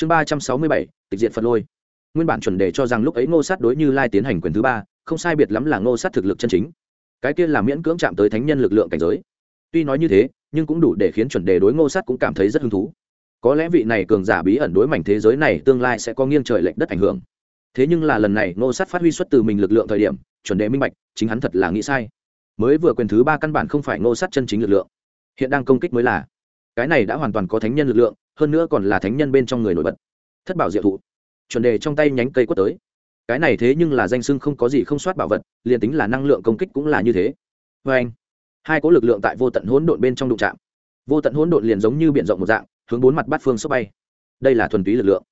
chương ba trăm sáu mươi bảy, tịch diện phật lôi. Nguyên bản chuẩn đề cho rằng lúc ấy ngô sát đối như lai tiến hành quyền thứ ba, không sai biệt lắm là ngô sát thực lực chân chính. Cái kia là miễn cưỡng chạm tới thánh nhân lực lượng cảnh giới. Tuy nói như thế, nhưng cũng đủ để khiến chuẩn đề đối ngô sát cũng cảm thấy rất hứng thú. Có lẽ vị này cường giả bí ẩn đối mảnh thế giới này tương lai sẽ có nghiêng trời lệnh đất ảnh hưởng. Thế nhưng là lần này ngô sát phát huy xuất từ mình lực lượng thời điểm, chuẩn đề minh bạch, chính hắn thật là nghĩ sai. Mới vừa quyền thứ ba căn bản không phải ngô sát chân chính lực lượng. Hiện đang công kích mới là. Cái này đã hoàn toàn có thánh nhân lực lượng hơn nữa còn là thánh nhân bên trong người nổi bật. Thất bảo diệu thụ. Chuẩn đề trong tay nhánh cây quất tới. Cái này thế nhưng là danh sưng không có gì không soát bảo vật, liền tính là năng lượng công kích cũng là như thế. Vê anh, hai có lực lượng tại vô tận hỗn độn bên trong đụng trạm vô tận hỗn độn liền giống như b i ể n rộng một dạng, hướng bốn mặt bát phương sốc bay. Đây là thuần túy lực lượng.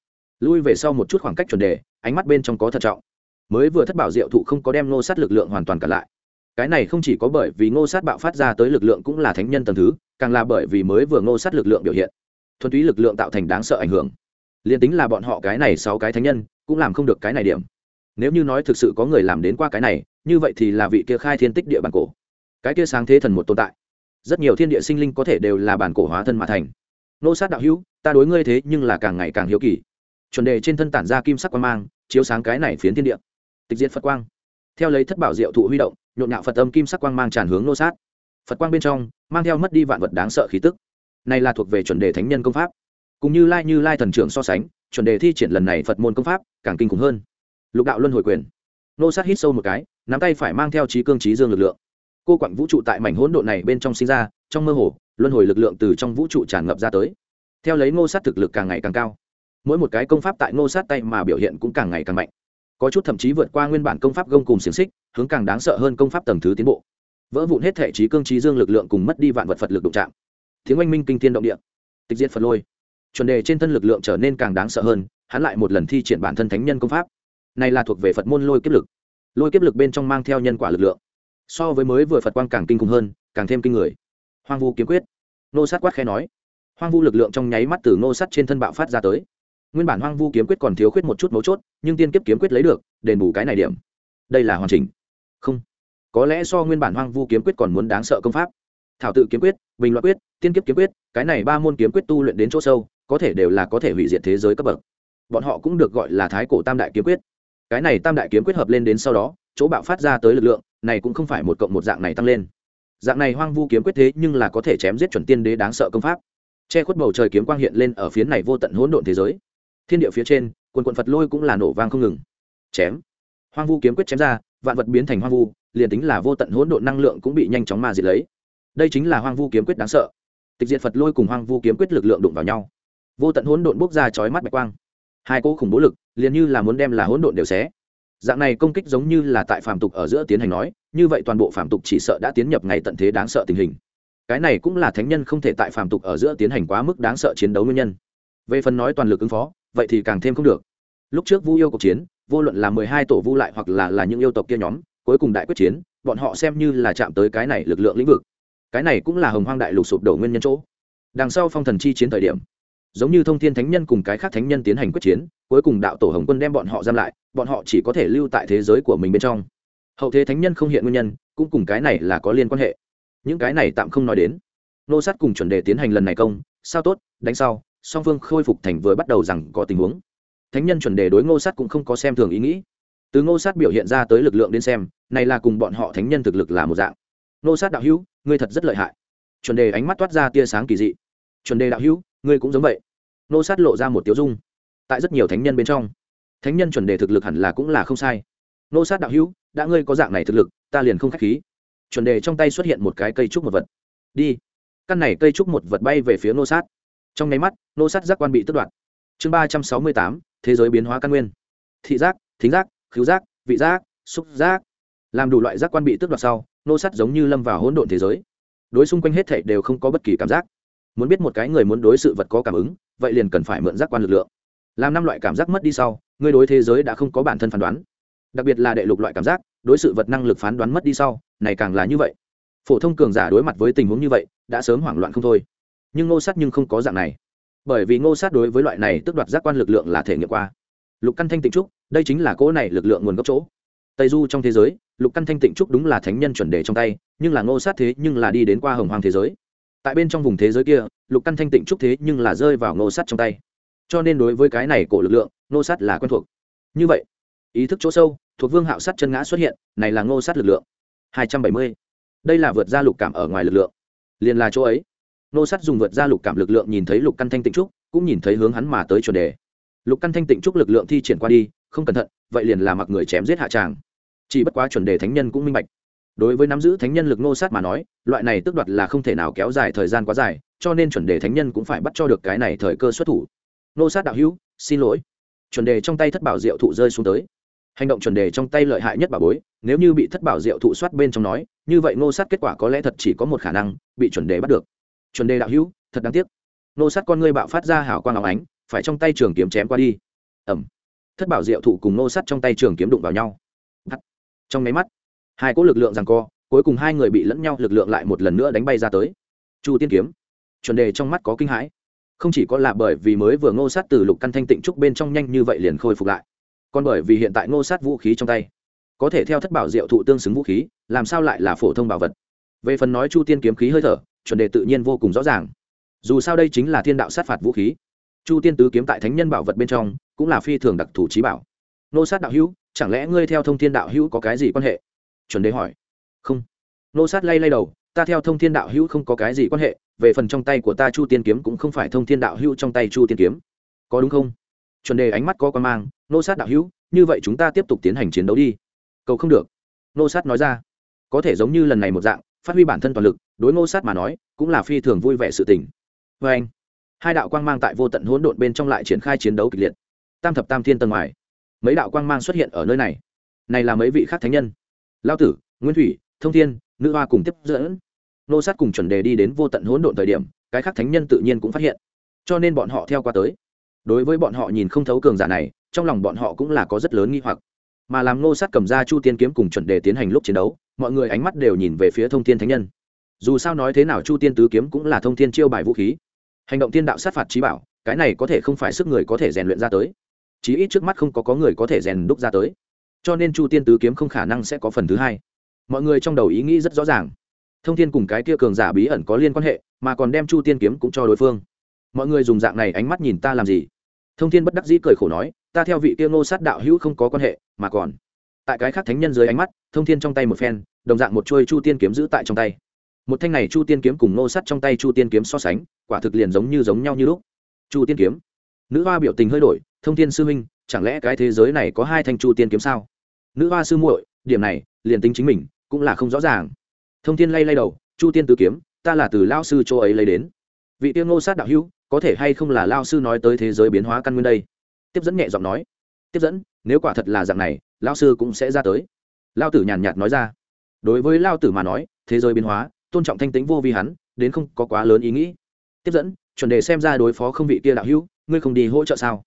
Lui về sau một chút khoảng cách chuẩn đề, ánh mắt bên trong có thận trọng. Mới vừa thất bảo diệu thụ không có đem ngô sát lực lượng hoàn toàn cả lại. Cái này không chỉ có bởi vì ngô sát bạo phát ra tới lực lượng cũng là thánh nhân tầm thứ, càng là bởi vì mới vừa ngô sát lực lượng biểu hiện thuần túy lực lượng tạo thành đáng sợ ảnh hưởng. Liền tính là bọn họ cái này sáu cái thánh nhân, cũng làm không được cái này điểm. Nếu như nói thực sự có người làm đến qua cái này, như vậy thì là vị kia khai thiên tích địa bản cổ. Cái kia sáng thế thần một tồn tại. Rất nhiều thiên địa sinh linh có thể đều là bản cổ hóa thân mà thành. Nô sát đạo hữu, ta đối ngươi thế nhưng là càng ngày càng hiếu kỳ. Chuẩn đề trên thân tản ra kim sắc quang mang, chiếu sáng cái này phiến thiên địa. Tịch diệt phật quang. Theo lấy thất bảo diệu thụ huy động, nhộn nhạo phật âm kim sắc quang mang tràn hướng nô sát. Phật quang bên trong, mang theo mất đi vạn vật đáng sợ khí tức này là thuộc về chuẩn đề thánh nhân công pháp. Cũng như lai như lai thần trưởng so sánh, chuẩn đề thi triển lần này phật môn công pháp càng kinh khủng hơn. Lục đạo luân hồi quyền. Nô sát hít sâu một cái, nắm tay phải mang theo trí cương trí dương lực lượng. Cô quặng vũ trụ tại mảnh hỗn độn này bên trong sinh ra, trong mơ hồ, luân hồi lực lượng từ trong vũ trụ tràn ngập ra tới. Theo lấy ngô sát thực lực càng ngày càng cao, mỗi một cái công pháp tại ngô sát tay mà biểu hiện cũng càng ngày càng mạnh. Có chút thậm chí vượt qua nguyên bản công pháp gông cùng xiềng xích, hướng càng đáng sợ hơn công pháp tầng thứ tiến bộ. Vỡ vụn hết thể trí cương trí dương lực lượng cùng mất đi vạn vật phật lực đụng chạm tiếng oanh minh kinh thiên động địa. Tịch diệt phật lôi. Chuẩn đề trên thân lực lượng trở nên càng đáng sợ hơn, hắn lại một lần thi triển bản thân thánh nhân công pháp. Này là thuộc về phật môn lôi kiếp lực. Lôi kiếp lực bên trong mang theo nhân quả lực lượng. So với mới vừa phật quang càng kinh khủng hơn, càng thêm kinh người. Hoang vu kiếm quyết. Nô sát quát khe nói. Hoang vu lực lượng trong nháy mắt từ nô sát trên thân bạo phát ra tới. Nguyên bản hoang vu kiếm quyết còn thiếu khuyết một chút mấu chốt, nhưng tiên kiếp kiếm quyết lấy được, đền bù cái này điểm. Đây là hoàn chỉnh. Không. Có lẽ so nguyên bản hoang vu kiếm quyết còn muốn đáng sợ công pháp thảo tự kiếm quyết, bình loại quyết, tiên kiếp kiếm quyết, cái này ba môn kiếm quyết tu luyện đến chỗ sâu, có thể đều là có thể hủy diệt thế giới cấp bậc. Bọn họ cũng được gọi là thái cổ tam đại kiếm quyết. Cái này tam đại kiếm quyết hợp lên đến sau đó, chỗ bạo phát ra tới lực lượng, này cũng không phải một cộng một dạng này tăng lên. Dạng này hoang vu kiếm quyết thế nhưng là có thể chém giết chuẩn tiên đế đáng sợ công pháp. Che khuất bầu trời kiếm quang hiện lên ở phía này vô tận hỗn độn thế giới. Thiên địa phía trên, quần quận phật lôi cũng là nổ vang không ngừng. Chém. Hoang vu kiếm quyết chém ra, vạn vật biến thành hoang vu, liền tính là vô tận hỗn độn năng lượng cũng bị nhanh chóng mà diệt lấy đây chính là hoang vu kiếm quyết đáng sợ. Tịch diệt phật lôi cùng hoang vu kiếm quyết lực lượng đụng vào nhau. Vô tận hỗn độn bốc ra chói mắt bạch quang. Hai cỗ khủng bố lực, liền như là muốn đem là hỗn độn đều xé. Dạng này công kích giống như là tại phàm tục ở giữa tiến hành nói, như vậy toàn bộ phàm tục chỉ sợ đã tiến nhập ngày tận thế đáng sợ tình hình. Cái này cũng là thánh nhân không thể tại phàm tục ở giữa tiến hành quá mức đáng sợ chiến đấu nguyên nhân. Về phần nói toàn lực ứng phó, vậy thì càng thêm không được. Lúc trước vu yêu cuộc chiến, vô luận là mười hai tổ vu lại hoặc là là những yêu tộc kia nhóm, cuối cùng đại quyết chiến, bọn họ xem như là chạm tới cái này lực lượng lĩnh vực cái này cũng là hồng hoang đại lục sụp đổ nguyên nhân chỗ. Đằng sau phong thần chi chiến thời điểm, giống như thông thiên thánh nhân cùng cái khác thánh nhân tiến hành quyết chiến, cuối cùng đạo tổ hồng quân đem bọn họ giam lại, bọn họ chỉ có thể lưu tại thế giới của mình bên trong. Hậu thế thánh nhân không hiện nguyên nhân, cũng cùng cái này là có liên quan hệ. Những cái này tạm không nói đến. Nô sát cùng chuẩn đề tiến hành lần này công, sao tốt, đánh sau, song phương khôi phục thành vừa bắt đầu rằng có tình huống. Thánh nhân chuẩn đề đối ngô sát cũng không có xem thường ý nghĩ. Từ ngô sát biểu hiện ra tới lực lượng đến xem, này là cùng bọn họ thánh nhân thực lực là một dạng. Ngô sát đạo hữu ngươi thật rất lợi hại. Chuẩn đề ánh mắt toát ra tia sáng kỳ dị. Chuẩn đề đạo hữu, ngươi cũng giống vậy. Nô sát lộ ra một tiếu dung. Tại rất nhiều thánh nhân bên trong, thánh nhân chuẩn đề thực lực hẳn là cũng là không sai. Nô sát đạo hữu, đã ngươi có dạng này thực lực, ta liền không k h á c h khí. Chuẩn đề trong tay xuất hiện một cái cây trúc một vật. Đi. Căn này cây trúc một vật bay về phía nô sát. Trong nháy mắt, nô sát giác quan bị tất đoạt. Chương ba trăm sáu mươi tám, thế giới biến hóa căn nguyên. Thị giác, thính giác, khứu giác, vị giác, xúc giác làm đủ loại giác quan bị tước đoạt sau, nô sát giống như lâm vào hỗn độn thế giới. Đối xung quanh hết thảy đều không có bất kỳ cảm giác. Muốn biết một cái người muốn đối sự vật có cảm ứng, vậy liền cần phải mượn giác quan lực lượng. Làm năm loại cảm giác mất đi sau, người đối thế giới đã không có bản thân phán đoán. Đặc biệt là đệ lục loại cảm giác, đối sự vật năng lực phán đoán mất đi sau, này càng là như vậy. Phổ thông cường giả đối mặt với tình huống như vậy, đã sớm hoảng loạn không thôi. Nhưng ngô sát nhưng không có dạng này. Bởi vì ngô sát đối với loại này tức đoạt giác quan lực lượng là thể nghiệm qua. Lục căn thanh tịnh trúc, đây chính là cỗ này lực lượng nguồn gốc chỗ. Tây du trong thế giới lục căn thanh tịnh trúc đúng là thánh nhân chuẩn đề trong tay, nhưng là ngô sát thế nhưng là đi đến qua hồng hoàng thế giới. Tại bên trong vùng thế giới kia, lục căn thanh tịnh trúc thế nhưng là rơi vào ngô sát trong tay. Cho nên đối với cái này cổ lực lượng, ngô sát là quen thuộc. Như vậy, ý thức chỗ sâu, thuộc vương hạo sát chân ngã xuất hiện, này là ngô sát lực lượng. Hai trăm bảy mươi. Đây là vượt ra lục cảm ở ngoài lực lượng. Liền là chỗ ấy. Ngô sát dùng vượt ra lục cảm lực lượng nhìn thấy lục căn thanh tịnh trúc, cũng nhìn thấy hướng hắn mà tới chuẩn đề. Lục căn thanh tịnh trúc lực lượng thi triển qua đi, không cẩn thận, vậy liền là mặc người chém giết hạ tràng chỉ bất quá chuẩn đề thánh nhân cũng minh bạch. Đối với nắm giữ thánh nhân lực nô sát mà nói, loại này tước đoạt là không thể nào kéo dài thời gian quá dài, cho nên chuẩn đề thánh nhân cũng phải bắt cho được cái này thời cơ xuất thủ. Nô sát đạo hữu, xin lỗi. Chuẩn đề trong tay thất bảo diệu thụ rơi xuống tới. Hành động chuẩn đề trong tay lợi hại nhất bà bối, nếu như bị thất bảo diệu thụ soát bên trong nói, như vậy nô sát kết quả có lẽ thật chỉ có một khả năng bị chuẩn đề bắt được. Chuẩn đề đạo hữu, thật đáng tiếc. Nô sát con ngươi bạo phát ra hảo quang áo ánh, phải trong tay trường kiếm chém qua đi. Ẩm thất bảo diệu thụ cùng nô sát trong tay trường kiếm đụng vào nhau trong máy mắt. Hai cỗ lực lượng rằng co, cuối cùng hai người bị lẫn nhau lực lượng lại một lần nữa đánh bay ra tới. Chu tiên kiếm. Chuẩn đề trong mắt có kinh hãi. Không chỉ có là bởi vì mới vừa ngô sát từ lục căn thanh tịnh trúc bên trong nhanh như vậy liền khôi phục lại, còn bởi vì hiện tại ngô sát vũ khí trong tay, có thể theo thất bảo diệu thụ tương xứng vũ khí, làm sao lại là phổ thông bảo vật? Về phần nói chu tiên kiếm khí hơi thở, chuẩn đề tự nhiên vô cùng rõ ràng. Dù sao đây chính là thiên đạo sát phạt vũ khí. Chu tiên tứ kiếm tại thánh nhân bảo vật bên trong, cũng là phi thường đặc thù trí bảo nô sát đạo hữu, chẳng lẽ ngươi theo thông thiên đạo hữu có cái gì quan hệ? Chuẩn đế hỏi. Không. Nô sát lay lay đầu, ta theo thông thiên đạo hữu không có cái gì quan hệ, về phần trong tay của ta chu tiên kiếm cũng không phải thông thiên đạo hữu trong tay chu tiên kiếm. Có đúng không? Chuẩn đề ánh mắt có quan mang, nô sát đạo hữu, như vậy chúng ta tiếp tục tiến hành chiến đấu đi. Cầu không được. Nô sát nói ra. Có thể giống như lần này một dạng, phát huy bản thân toàn lực, đối ngô sát mà nói, cũng là phi thường vui vẻ sự tình. Vê anh. Hai đạo quang mang tại vô tận hỗn độn bên trong lại triển khai chiến đấu kịch liệt. Tam thập tam thiên tầng ngoài mấy đạo quang mang xuất hiện ở nơi này. Này là mấy vị khác thánh nhân. Lao tử, nguyên thủy, thông thiên, nữ hoa cùng tiếp dẫn. Nô sát cùng chuẩn đề đi đến vô tận hỗn độn thời điểm, cái khác thánh nhân tự nhiên cũng phát hiện. Cho nên bọn họ theo qua tới. Đối với bọn họ nhìn không thấu cường giả này, trong lòng bọn họ cũng là có rất lớn nghi hoặc. Mà làm nô sát cầm ra chu tiên kiếm cùng chuẩn đề tiến hành lúc chiến đấu, mọi người ánh mắt đều nhìn về phía thông thiên thánh nhân. Dù sao nói thế nào chu tiên tứ kiếm cũng là thông thiên chiêu bài vũ khí. Hành động tiên đạo sát phạt trí bảo, cái này có thể không phải sức người có thể rèn luyện ra tới chí ít trước mắt không có có người có thể rèn đúc ra tới. Cho nên chu tiên tứ kiếm không khả năng sẽ có phần thứ hai. Mọi người trong đầu ý nghĩ rất rõ ràng. Thông thiên cùng cái kia cường giả bí ẩn có liên quan hệ, mà còn đem chu tiên kiếm cũng cho đối phương. Mọi người dùng dạng này ánh mắt nhìn ta làm gì? Thông thiên bất đắc dĩ cười khổ nói, ta theo vị kia ngô sát đạo hữu không có quan hệ, mà còn. Tại cái khác thánh nhân dưới ánh mắt, thông thiên trong tay một phen, đồng dạng một chuôi chu tiên kiếm giữ tại trong tay. Một thanh này chu tiên kiếm cùng ngô sát trong tay chu tiên kiếm so sánh, quả thực liền giống như giống nhau như lúc. Chu tiên kiếm. Nữ hoa biểu tình hơi đổi thông thiên sư huynh chẳng lẽ cái thế giới này có hai thanh chu tiên kiếm sao? Nữ hoa sư muội, điểm này, liền tính chính mình, cũng là không rõ ràng. Thông thiên lay lay đầu, chu tiên tứ kiếm, ta là từ lao sư chỗ ấy lấy đến. Vị Tiêu ngô sát đạo hữu, có thể hay không là lao sư nói tới thế giới biến hóa căn nguyên đây? Tiếp dẫn nhẹ giọng nói. Tiếp dẫn, nếu quả thật là dạng này lao sư cũng sẽ ra tới. Lao tử nhàn nhạt nói ra. Đối với lao tử mà nói, thế giới biến hóa, tôn trọng thanh tính vô vi hắn, đến không có quá lớn ý nghĩ. Tiếp dẫn, chuẩn đề xem ra đối phó không vị kia đạo hữu, ngươi không đi hỗ trợ sao?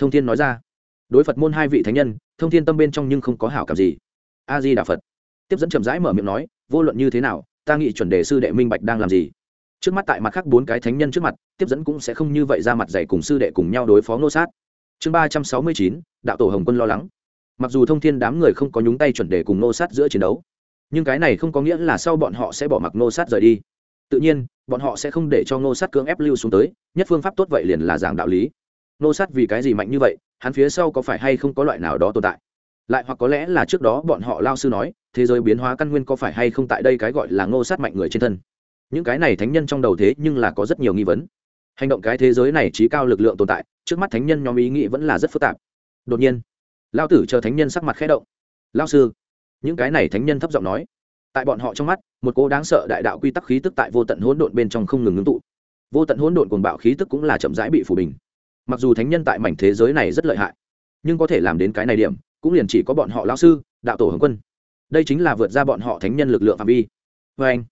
Thông thiên nói ra. Đối phật môn hai vị thánh nhân, thông thiên tâm bên trong nhưng không có hảo cảm gì. A di đà phật. Tiếp dẫn chậm rãi mở miệng nói, vô luận như thế nào, ta nghĩ chuẩn đề sư đệ minh bạch đang làm gì. Trước mắt tại mặt khác bốn cái thánh nhân trước mặt, tiếp dẫn cũng sẽ không như vậy ra mặt dạy cùng sư đệ cùng nhau đối phó nô sát. Chương ba trăm sáu mươi chín, đạo tổ hồng quân lo lắng. Mặc dù thông thiên đám người không có nhúng tay chuẩn đề cùng nô sát giữa chiến đấu, nhưng cái này không có nghĩa là sau bọn họ sẽ bỏ mặc nô sát rời đi. Tự nhiên, bọn họ sẽ không để cho nô sát cưỡng ép lưu xuống tới, nhất phương pháp tốt vậy liền là giảng đạo lý nô sát vì cái gì mạnh như vậy, hắn phía sau có phải hay không có loại nào đó tồn tại? Lại hoặc có lẽ là trước đó bọn họ lao sư nói, thế giới biến hóa căn nguyên có phải hay không tại đây cái gọi là ngô sát mạnh người trên thân? Những cái này thánh nhân trong đầu thế nhưng là có rất nhiều nghi vấn. Hành động cái thế giới này trí cao lực lượng tồn tại, trước mắt thánh nhân nhóm ý nghĩ vẫn là rất phức tạp. Đột nhiên, lao tử chờ thánh nhân sắc mặt khẽ động. Lao sư, những cái này thánh nhân thấp giọng nói. Tại bọn họ trong mắt, một cô đáng sợ đại đạo quy tắc khí tức tại vô tận hỗn độn bên trong không ngừng ngưng tụ. Vô tận hỗn độn cuồng bạo khí tức cũng là chậm rãi bị phủ bình mặc dù thánh nhân tại mảnh thế giới này rất lợi hại, nhưng có thể làm đến cái này điểm, cũng liền chỉ có bọn họ lao sư, đạo tổ hồng quân. Đây chính là vượt ra bọn họ thánh nhân lực lượng phạm vi. Vê anh,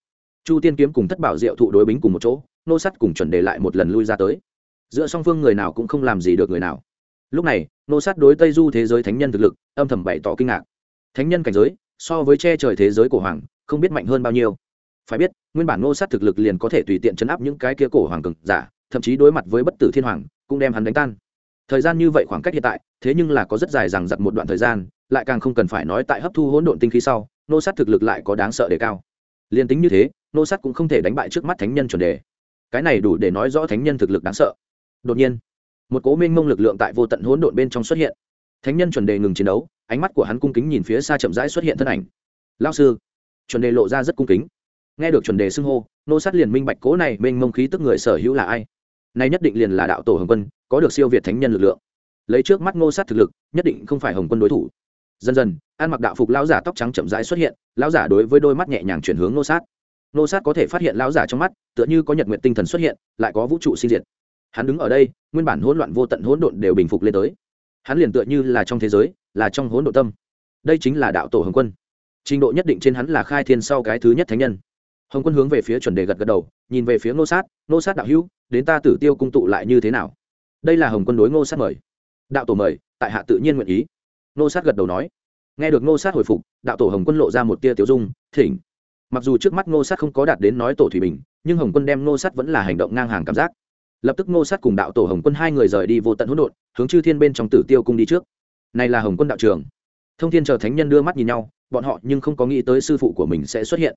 chu tiên kiếm cùng thất bảo diệu thụ đối bính cùng một chỗ, nô sắt cùng chuẩn đề lại một lần lui ra tới. Giữa song phương người nào cũng không làm gì được người nào. Lúc này, nô sát đối tây du thế giới thánh nhân thực lực, âm thầm bày tỏ kinh ngạc. Thánh nhân cảnh giới, so với che trời thế giới cổ hoàng, không biết mạnh hơn bao nhiêu. Phải biết, nguyên bản nô sát thực lực liền có thể tùy tiện chấn áp những cái kia cổ hoàng cực giả, thậm chí đối mặt với bất tử thiên hoàng cũng đem hắn đánh tan. Thời gian như vậy khoảng cách hiện tại, thế nhưng là có rất dài rằng giặc một đoạn thời gian, lại càng không cần phải nói tại hấp thu hỗn độn tinh khí sau, nô sát thực lực lại có đáng sợ đề cao. Liền tính như thế, nô sát cũng không thể đánh bại trước mắt thánh nhân chuẩn đề. Cái này đủ để nói rõ thánh nhân thực lực đáng sợ. Đột nhiên, một cố minh mông lực lượng tại vô tận hỗn độn bên trong xuất hiện. Thánh nhân chuẩn đề ngừng chiến đấu, ánh mắt của hắn cung kính nhìn phía xa chậm rãi xuất hiện thân ảnh. Lao sư. Chuẩn đề lộ ra rất cung kính. Nghe được chuẩn đề xưng hô, nô sát liền minh bạch cố này mênh mông khí tức người sở hữu là ai nay nhất định liền là đạo tổ hồng quân, có được siêu việt thánh nhân lực lượng. Lấy trước mắt ngô sát thực lực, nhất định không phải hồng quân đối thủ. Dần dần ăn mặc đạo phục lão giả tóc trắng chậm rãi xuất hiện, lão giả đối với đôi mắt nhẹ nhàng chuyển hướng ngô sát. Ngô sát có thể phát hiện lão giả trong mắt, tựa như có nhật nguyện tinh thần xuất hiện, lại có vũ trụ sinh diệt. Hắn đứng ở đây, nguyên bản hỗn loạn vô tận hỗn độn đều bình phục lên tới. Hắn liền tựa như là trong thế giới, là trong hỗn độn tâm. Đây chính là đạo tổ hồng quân. Trình độ nhất định trên hắn là khai thiên sau cái thứ nhất thánh nhân hồng quân hướng về phía chuẩn đề gật gật đầu, nhìn về phía ngô sát ngô sát đạo hữu, đến ta tử tiêu cung tụ lại như thế nào? Đây là hồng quân đối ngô sát mời. Đạo tổ mời, tại hạ tự nhiên nguyện ý. Ngô sát gật đầu nói. Nghe được ngô sát hồi phục, đạo tổ hồng quân lộ ra một tia tiêu dung, thỉnh. Mặc dù trước mắt ngô sát không có đạt đến nói tổ thủy bình, nhưng hồng quân đem ngô sát vẫn là hành động ngang hàng cảm giác. Lập tức ngô sát cùng đạo tổ hồng quân hai người rời đi vô tận hỗn độn, hướng chư thiên bên trong tử tiêu cung đi trước. Này là hồng quân đạo trường. Thông thiên chờ thánh nhân đưa mắt nhìn nhau, bọn họ nhưng không có nghĩ tới sư phụ của mình sẽ xuất hiện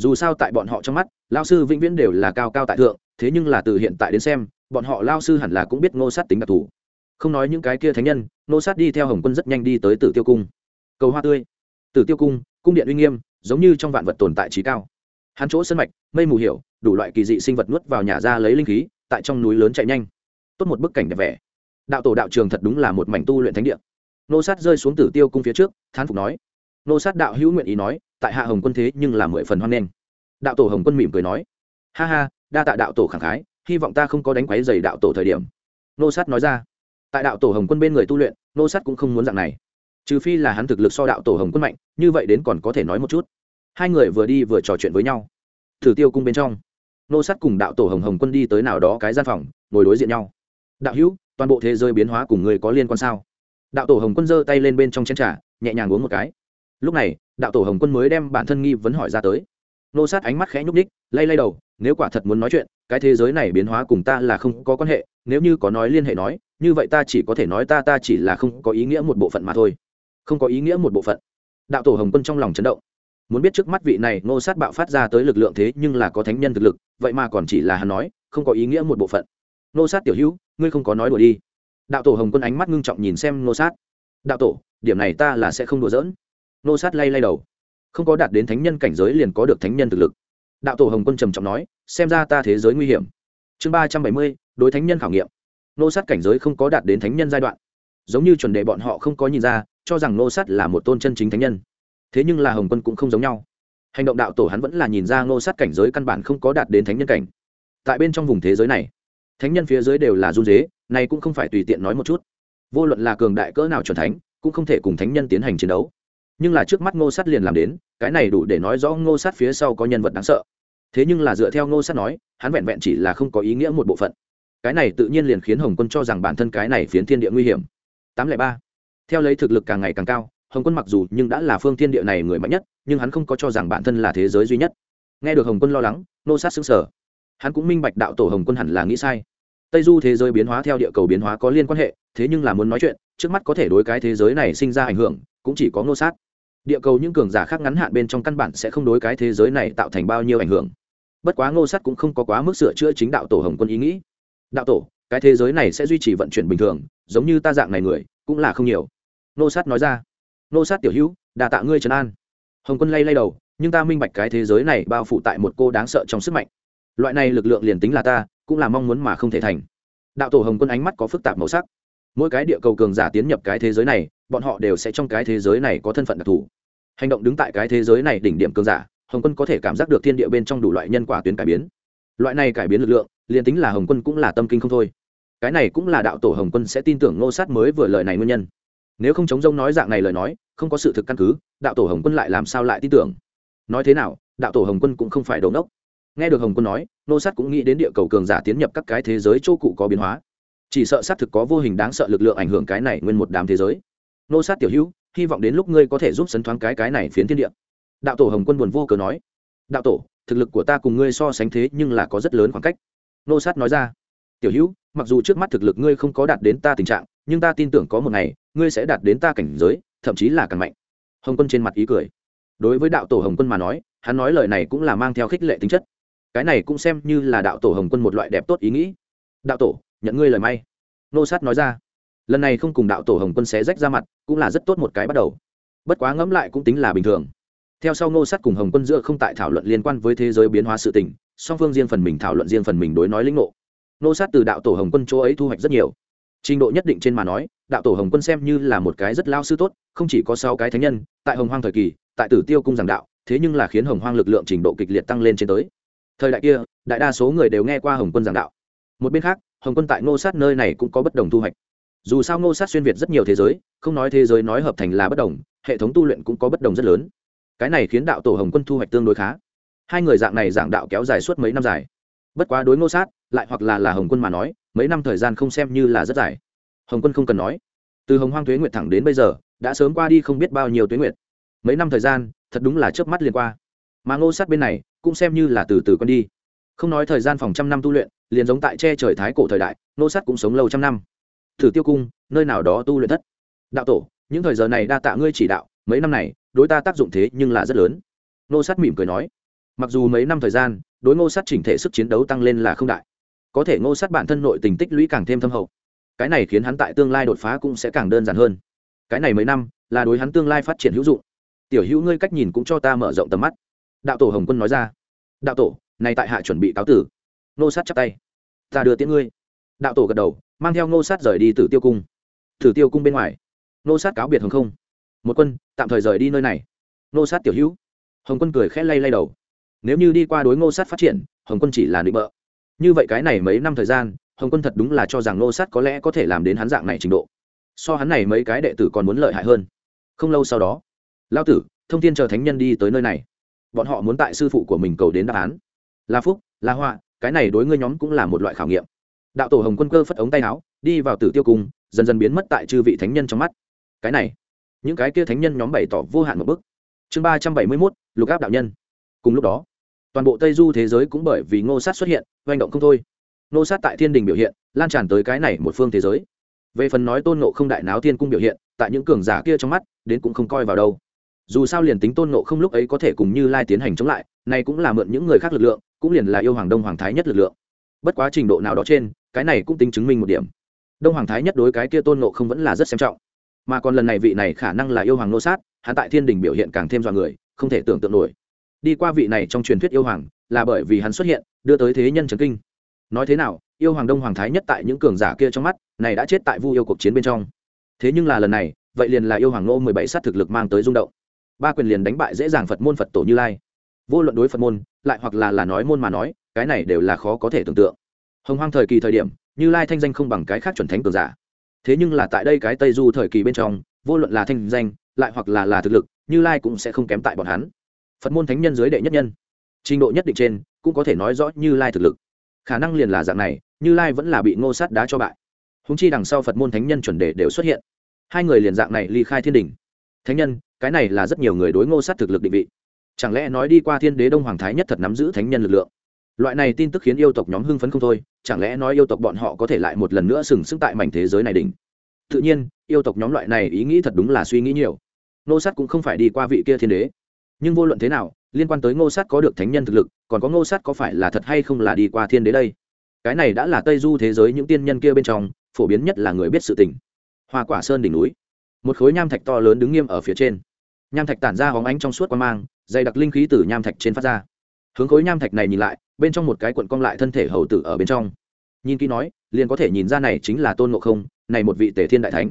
dù sao tại bọn họ trong mắt, lao sư vĩnh viễn đều là cao cao tại thượng, thế nhưng là từ hiện tại đến xem, bọn họ lao sư hẳn là cũng biết ngô sát tính đặc thù. Không nói những cái kia thánh nhân, ngô sát đi theo hồng quân rất nhanh đi tới tử tiêu cung. Cầu hoa tươi. Tử tiêu cung cung điện uy nghiêm, giống như trong vạn vật tồn tại trí cao. Hắn chỗ sân mạch, mây mù hiểu, đủ loại kỳ dị sinh vật nuốt vào nhà ra lấy linh khí, tại trong núi lớn chạy nhanh. Tốt một bức cảnh đẹp vẻ. Đạo tổ đạo trường thật đúng là một mảnh tu luyện thánh địa. Nô sát rơi xuống tử tiêu cung phía trước, thán phục nói nô sát đạo hữu nguyện ý nói, tại hạ hồng quân thế nhưng là mười phần hoan nghênh. Đạo tổ hồng quân mỉm cười nói, ha ha, đa tạ đạo tổ khẳng khái, hy vọng ta không có đánh quáy dày đạo tổ thời điểm. Nô sát nói ra, tại đạo tổ hồng quân bên người tu luyện, nô sát cũng không muốn dạng này. Trừ phi là hắn thực lực so đạo tổ hồng quân mạnh, như vậy đến còn có thể nói một chút. Hai người vừa đi vừa trò chuyện với nhau. Thử tiêu cung bên trong, nô sát cùng đạo tổ hồng hồng quân đi tới nào đó cái gian phòng, ngồi đối diện nhau. Đạo hữu, toàn bộ thế giới biến hóa cùng người có liên quan sao? Đạo tổ hồng quân giơ tay lên bên trong chén trà, nhẹ nhàng uống một cái lúc này, đạo tổ hồng quân mới đem bản thân nghi vấn hỏi ra tới. Nô sát ánh mắt khẽ nhúc ních lay lay đầu, nếu quả thật muốn nói chuyện, cái thế giới này biến hóa cùng ta là không có quan hệ, nếu như có nói liên hệ nói, như vậy ta chỉ có thể nói ta ta chỉ là không có ý nghĩa một bộ phận mà thôi. Không có ý nghĩa một bộ phận. Đạo tổ hồng quân trong lòng chấn động. Muốn biết trước mắt vị này Nô sát bạo phát ra tới lực lượng thế nhưng là có thánh nhân thực lực, vậy mà còn chỉ là hắn nói, không có ý nghĩa một bộ phận. Nô sát tiểu hữu, ngươi không có nói đùa đi. Đạo tổ hồng quân ánh mắt ngưng trọng nhìn xem Nô sát. Đạo tổ, điểm này ta là sẽ không đùa giỡn. Nô sát lay lay đầu. Không có đạt đến thánh nhân cảnh giới liền có được thánh nhân thực lực. Đạo tổ hồng quân trầm trọng nói, xem ra ta thế giới nguy hiểm. Chương ba trăm bảy mươi, đối thánh nhân khảo nghiệm. Nô sát cảnh giới không có đạt đến thánh nhân giai đoạn. Giống như chuẩn đề bọn họ không có nhìn ra, cho rằng nô sát là một tôn chân chính thánh nhân. Thế nhưng là hồng quân cũng không giống nhau. Hành động đạo tổ hắn vẫn là nhìn ra nô sát cảnh giới căn bản không có đạt đến thánh nhân cảnh. Tại bên trong vùng thế giới này, thánh nhân phía dưới đều là run dế này cũng không phải tùy tiện nói một chút. Vô luận là cường đại cỡ nào chuẩn thánh, cũng không thể cùng thánh nhân tiến hành chiến đấu nhưng là trước mắt ngô sát liền làm đến, cái này đủ để nói rõ ngô sát phía sau có nhân vật đáng sợ. Thế nhưng là dựa theo ngô sát nói, hắn vẹn vẹn chỉ là không có ý nghĩa một bộ phận. Cái này tự nhiên liền khiến hồng quân cho rằng bản thân cái này phiến thiên địa nguy hiểm. Tám lẻ ba. Theo lấy thực lực càng ngày càng cao, hồng quân mặc dù nhưng đã là phương thiên địa này người mạnh nhất, nhưng hắn không có cho rằng bản thân là thế giới duy nhất. Nghe được hồng quân lo lắng nô sát xứng sở hắn cũng minh bạch đạo tổ hồng quân hẳn là nghĩ sai. Tây du thế giới biến hóa theo địa cầu biến hóa có liên quan hệ, thế nhưng là muốn nói chuyện, trước mắt có thể đối cái thế giới này sinh ra ảnh hưởng, cũng chỉ có nô sát địa cầu những cường giả khác ngắn hạn bên trong căn bản sẽ không đối cái thế giới này tạo thành bao nhiêu ảnh hưởng. Bất quá ngô sắt cũng không có quá mức sửa chữa chính đạo tổ hồng quân ý nghĩ. Đạo tổ, cái thế giới này sẽ duy trì vận chuyển bình thường, giống như ta dạng này người, cũng là không nhiều. Ngô sát nói ra. Ngô sát tiểu hữu, đà tạ ngươi trấn an. Hồng quân lay lay đầu, nhưng ta minh bạch cái thế giới này bao phủ tại một cô đáng sợ trong sức mạnh. Loại này lực lượng liền tính là ta, cũng là mong muốn mà không thể thành. Đạo tổ hồng quân ánh mắt có phức tạp màu sắc mỗi cái địa cầu cường giả tiến nhập cái thế giới này, bọn họ đều sẽ trong cái thế giới này có thân phận đặc thù. Hành động đứng tại cái thế giới này đỉnh điểm cường giả, hồng quân có thể cảm giác được thiên địa bên trong đủ loại nhân quả tuyến cải biến. Loại này cải biến lực lượng, liền tính là hồng quân cũng là tâm kinh không thôi. Cái này cũng là đạo tổ hồng quân sẽ tin tưởng ngô sát mới vừa lời này nguyên nhân. Nếu không chống rông nói dạng này lời nói, không có sự thực căn cứ, đạo tổ hồng quân lại làm sao lại tin tưởng? Nói thế nào, đạo tổ hồng quân cũng không phải đầu đốc nghe được hồng quân nói, ngô sát cũng nghĩ đến địa cầu cường giả tiến nhập các cái thế giới chỗ cụ có biến hóa chỉ sợ xác thực có vô hình đáng sợ lực lượng ảnh hưởng cái này nguyên một đám thế giới. Nô sát tiểu hữu, hy vọng đến lúc ngươi có thể giúp sấn thoáng cái cái này phiến thiên địa. Đạo tổ hồng quân buồn vô cớ nói. Đạo tổ, thực lực của ta cùng ngươi so sánh thế nhưng là có rất lớn khoảng cách. Nô sát nói ra. Tiểu hữu, mặc dù trước mắt thực lực ngươi không có đạt đến ta tình trạng, nhưng ta tin tưởng có một ngày, ngươi sẽ đạt đến ta cảnh giới, thậm chí là càng mạnh. Hồng quân trên mặt ý cười. Đối với đạo tổ hồng quân mà nói, hắn nói lời này cũng là mang theo khích lệ tính chất. Cái này cũng xem như là đạo tổ hồng quân một loại đẹp tốt ý nghĩ. Đạo tổ nhận ngươi lời may. Nô sát nói ra. Lần này không cùng đạo tổ hồng quân xé rách ra mặt, cũng là rất tốt một cái bắt đầu. Bất quá ngẫm lại cũng tính là bình thường. Theo sau nô sát cùng hồng quân giữa không tại thảo luận liên quan với thế giới biến hóa sự tình, song phương riêng phần mình thảo luận riêng phần mình đối nói lĩnh ngộ. Nô sát từ đạo tổ hồng quân chỗ ấy thu hoạch rất nhiều. Trình độ nhất định trên mà nói, đạo tổ hồng quân xem như là một cái rất lao sư tốt, không chỉ có sáu cái thánh nhân, tại hồng hoang thời kỳ, tại tử tiêu cung giảng đạo, thế nhưng là khiến hồng hoang lực lượng trình độ kịch liệt tăng lên trên tới. Thời đại kia, đại đa số người đều nghe qua hồng quân giảng đạo. Một bên khác hồng quân tại ngô sát nơi này cũng có bất đồng thu hoạch. Dù sao ngô sát xuyên việt rất nhiều thế giới, không nói thế giới nói hợp thành là bất đồng, hệ thống tu luyện cũng có bất đồng rất lớn. Cái này khiến đạo tổ hồng quân thu hoạch tương đối khá. Hai người dạng này giảng đạo kéo dài suốt mấy năm dài. Bất quá đối ngô sát, lại hoặc là là hồng quân mà nói, mấy năm thời gian không xem như là rất dài. Hồng quân không cần nói. Từ hồng hoang thuế nguyệt thẳng đến bây giờ, đã sớm qua đi không biết bao nhiêu thuế nguyệt. Mấy năm thời gian, thật đúng là chớp mắt liền qua. Mà ngô sát bên này, cũng xem như là từ từ con đi. Không nói thời gian phòng trăm năm tu luyện liền giống tại che trời thái cổ thời đại ngô sát cũng sống lâu trăm năm. Thử tiêu cung, nơi nào đó tu luyện thất. Đạo tổ, những thời giờ này đa tạ ngươi chỉ đạo, mấy năm này, đối ta tác dụng thế nhưng là rất lớn. Ngô sát mỉm cười nói. Mặc dù mấy năm thời gian, đối ngô sát chỉnh thể sức chiến đấu tăng lên là không đại. Có thể ngô sát bản thân nội tình tích lũy càng thêm thâm hậu. Cái này khiến hắn tại tương lai đột phá cũng sẽ càng đơn giản hơn. Cái này mấy năm, là đối hắn tương lai phát triển hữu dụng. Tiểu hữu ngươi cách nhìn cũng cho ta mở rộng tầm mắt. Đạo tổ hồng quân nói ra. Đạo tổ, này tại hạ chuẩn bị cáo tử nô sát chắp tay. Ta đưa tiễn ngươi. Đạo tổ gật đầu, mang theo nô sát rời đi từ tiêu cung. Tử tiêu cung bên ngoài nô sát cáo biệt hồng không. Một quân, tạm thời rời đi nơi này. Nô sát tiểu hữu. Hồng quân cười khẽ lay lay đầu. Nếu như đi qua đối ngô sát phát triển, hồng quân chỉ là nịnh bợ. Như vậy cái này mấy năm thời gian, hồng quân thật đúng là cho rằng ngô sát có lẽ có thể làm đến hắn dạng này trình độ. So hắn này mấy cái đệ tử còn muốn lợi hại hơn. Không lâu sau đó lao tử, thông tin chờ thánh nhân đi tới nơi này. Bọn họ muốn tại sư phụ của mình cầu đến đáp án. Là phúc, là họa cái này đối ngươi nhóm cũng là một loại khảo nghiệm. Đạo tổ hồng quân cơ phất ống tay áo, đi vào tử tiêu cung, dần dần biến mất tại chư vị thánh nhân trong mắt. Cái này, những cái kia thánh nhân nhóm bày tỏ vô hạn một bức. Chương ba trăm bảy mươi mốt, lục áp đạo nhân. Cùng lúc đó, toàn bộ tây du thế giới cũng bởi vì ngô sát xuất hiện doanh động không thôi. Ngô sát tại thiên đình biểu hiện, lan tràn tới cái này một phương thế giới. Về phần nói tôn nộ không đại náo thiên cung biểu hiện, tại những cường giả kia trong mắt, đến cũng không coi vào đâu. Dù sao liền tính tôn nộ không lúc ấy có thể cùng như lai tiến hành chống lại này cũng là mượn những người khác lực lượng cũng liền là yêu hoàng đông hoàng thái nhất lực lượng. Bất quá trình độ nào đó trên, cái này cũng tính chứng minh một điểm. Đông hoàng thái nhất đối cái kia tôn nộ không vẫn là rất xem trọng. Mà còn lần này vị này khả năng là yêu hoàng nô sát, hắn tại thiên đình biểu hiện càng thêm dọa người, không thể tưởng tượng nổi. Đi qua vị này trong truyền thuyết yêu hoàng, là bởi vì hắn xuất hiện, đưa tới thế nhân trấn kinh. Nói thế nào, yêu hoàng đông hoàng thái nhất tại những cường giả kia trong mắt, này đã chết tại vu yêu cuộc chiến bên trong. Thế nhưng là lần này, vậy liền là yêu hoàng nô mười bảy sát thực lực mang tới rung động. Ba quyền liền đánh bại dễ dàng phật môn phật tổ như lai vô luận đối phật môn, lại hoặc là là nói môn mà nói, cái này đều là khó có thể tưởng tượng. Hồng hoang thời kỳ thời điểm, như lai thanh danh không bằng cái khác chuẩn thánh cường giả. Thế nhưng là tại đây cái tây du thời kỳ bên trong, vô luận là thanh danh, lại hoặc là là thực lực, như lai cũng sẽ không kém tại bọn hắn. Phật môn thánh nhân dưới đệ nhất nhân. Trình độ nhất định trên, cũng có thể nói rõ như lai thực lực. Khả năng liền là dạng này, như lai vẫn là bị ngô sát đá cho bại. Húng chi đằng sau phật môn thánh nhân chuẩn đề đều xuất hiện. Hai người liền dạng này ly khai thiên đình. Thánh nhân, cái này là rất nhiều người đối ngô sát thực lực định vị chẳng lẽ nói đi qua thiên đế đông hoàng thái nhất thật nắm giữ thánh nhân lực lượng? Loại này tin tức khiến yêu tộc nhóm hưng phấn không thôi, chẳng lẽ nói yêu tộc bọn họ có thể lại một lần nữa sừng sững tại mảnh thế giới này đỉnh? Tự nhiên, yêu tộc nhóm loại này ý nghĩ thật đúng là suy nghĩ nhiều. Ngô sát cũng không phải đi qua vị kia thiên đế. Nhưng vô luận thế nào, liên quan tới ngô sát có được thánh nhân thực lực, còn có ngô sát có phải là thật hay không là đi qua thiên đế đây? Cái này đã là tây du thế giới những tiên nhân kia bên trong, phổ biến nhất là người biết sự tình. Hoa quả sơn đỉnh núi. Một khối nham thạch to lớn đứng nghiêm ở phía trên. Nham thạch tản ra hóng ánh trong suốt quan mang dày đặc linh khí từ nham thạch trên phát ra. Hướng khối nham thạch này nhìn lại, bên trong một cái cuộn cong lại thân thể hầu tử ở bên trong. Nhìn kỹ nói, liền có thể nhìn ra này chính là tôn ngộ không, này một vị tể thiên đại thánh.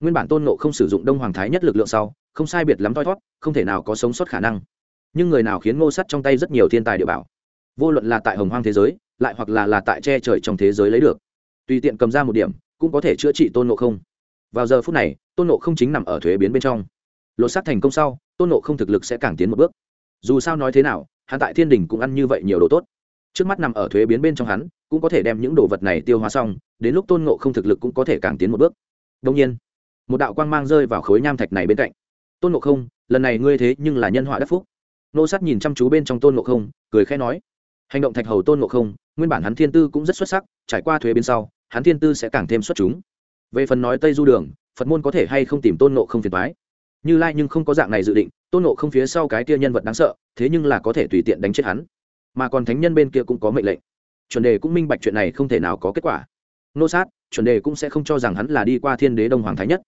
Nguyên bản tôn ngộ không sử dụng đông hoàng thái nhất lực lượng sau, không sai biệt lắm thoi thót, không thể nào có sống sót khả năng. Nhưng người nào khiến ngô sắt trong tay rất nhiều thiên tài địa bảo? Vô luận là tại hồng hoang thế giới, lại hoặc là là tại che trời trong thế giới lấy được. Tùy tiện cầm ra một điểm, cũng có thể chữa trị tôn ngộ không. Vào giờ phút này, tôn ngộ không chính nằm ở thuế biến bên trong. Lột xác thành công sau tôn ngộ không thực lực sẽ càng tiến một bước. Dù sao nói thế nào, hắn tại thiên đình cũng ăn như vậy nhiều đồ tốt. Trước mắt nằm ở thuế biến bên trong hắn, cũng có thể đem những đồ vật này tiêu hóa xong, đến lúc tôn ngộ không thực lực cũng có thể càng tiến một bước. Đông nhiên, một đạo quang mang rơi vào khối nham thạch này bên cạnh. Tôn ngộ không, lần này ngươi thế nhưng là nhân họa đắc phúc. Nô sát nhìn chăm chú bên trong tôn ngộ không, cười khẽ nói. Hành động thạch hầu tôn ngộ không, nguyên bản hắn thiên tư cũng rất xuất sắc, trải qua thuế bên sau, hắn thiên tư sẽ càng thêm xuất chúng. Về phần nói tây du đường, phật môn có thể hay không tìm tôn ngộ không phiền thoái như lai nhưng không có dạng này dự định, tôn ngộ không phía sau cái kia nhân vật đáng sợ, thế nhưng là có thể tùy tiện đánh chết hắn. Mà còn thánh nhân bên kia cũng có mệnh lệnh. Chuẩn đề cũng minh bạch chuyện này không thể nào có kết quả. Nô sát, chuẩn đề cũng sẽ không cho rằng hắn là đi qua thiên đế đông hoàng thái nhất.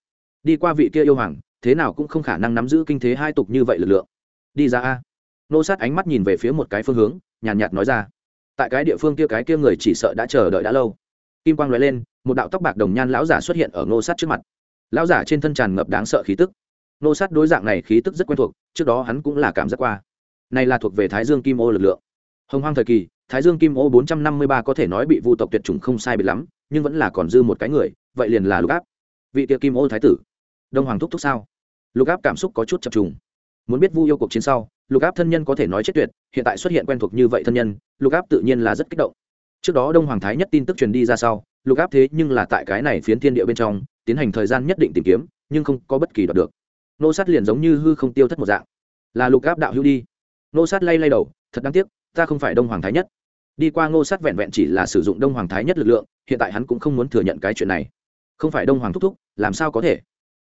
Đi qua vị kia yêu hoàng, thế nào cũng không khả năng nắm giữ kinh thế hai tục như vậy lực lượng. Đi ra a. Nô sát ánh mắt nhìn về phía một cái phương hướng, nhàn nhạt nói ra. Tại cái địa phương kia cái kia người chỉ sợ đã chờ đợi đã lâu. Kim quang nói lên, một đạo tóc bạc đồng nhan lão giả xuất hiện ở nô sát trước mặt. Lão giả trên thân tràn ngập đáng sợ khí tức nô sát đối dạng này khí tức rất quen thuộc, trước đó hắn cũng là cảm giác qua. Này là thuộc về thái dương kim ô lực lượng. Hồng hoang thời kỳ, thái dương kim ô bốn trăm năm mươi ba có thể nói bị vu tộc tuyệt chủng không sai biệt lắm, nhưng vẫn là còn dư một cái người, vậy liền là lục áp. Vị tiệc kim ô thái tử. Đông hoàng thúc thúc sao? Lục áp cảm xúc có chút chập trùng. Muốn biết vu yêu cuộc chiến sau, lục áp thân nhân có thể nói chết tuyệt, hiện tại xuất hiện quen thuộc như vậy thân nhân, lục áp tự nhiên là rất kích động. Trước đó đông hoàng thái nhất tin tức truyền đi ra sau, lục áp thế nhưng là tại cái này phiến thiên địa bên trong, tiến hành thời gian nhất định tìm kiếm, nhưng không có bất kỳ đoạt được nô sát liền giống như hư không tiêu thất một dạng. Là lục áp đạo hữu đi. Nô sát lay lay đầu, thật đáng tiếc, ta không phải đông hoàng thái nhất. Đi qua ngô sát vẹn vẹn chỉ là sử dụng đông hoàng thái nhất lực lượng, hiện tại hắn cũng không muốn thừa nhận cái chuyện này. Không phải đông hoàng thúc thúc, làm sao có thể?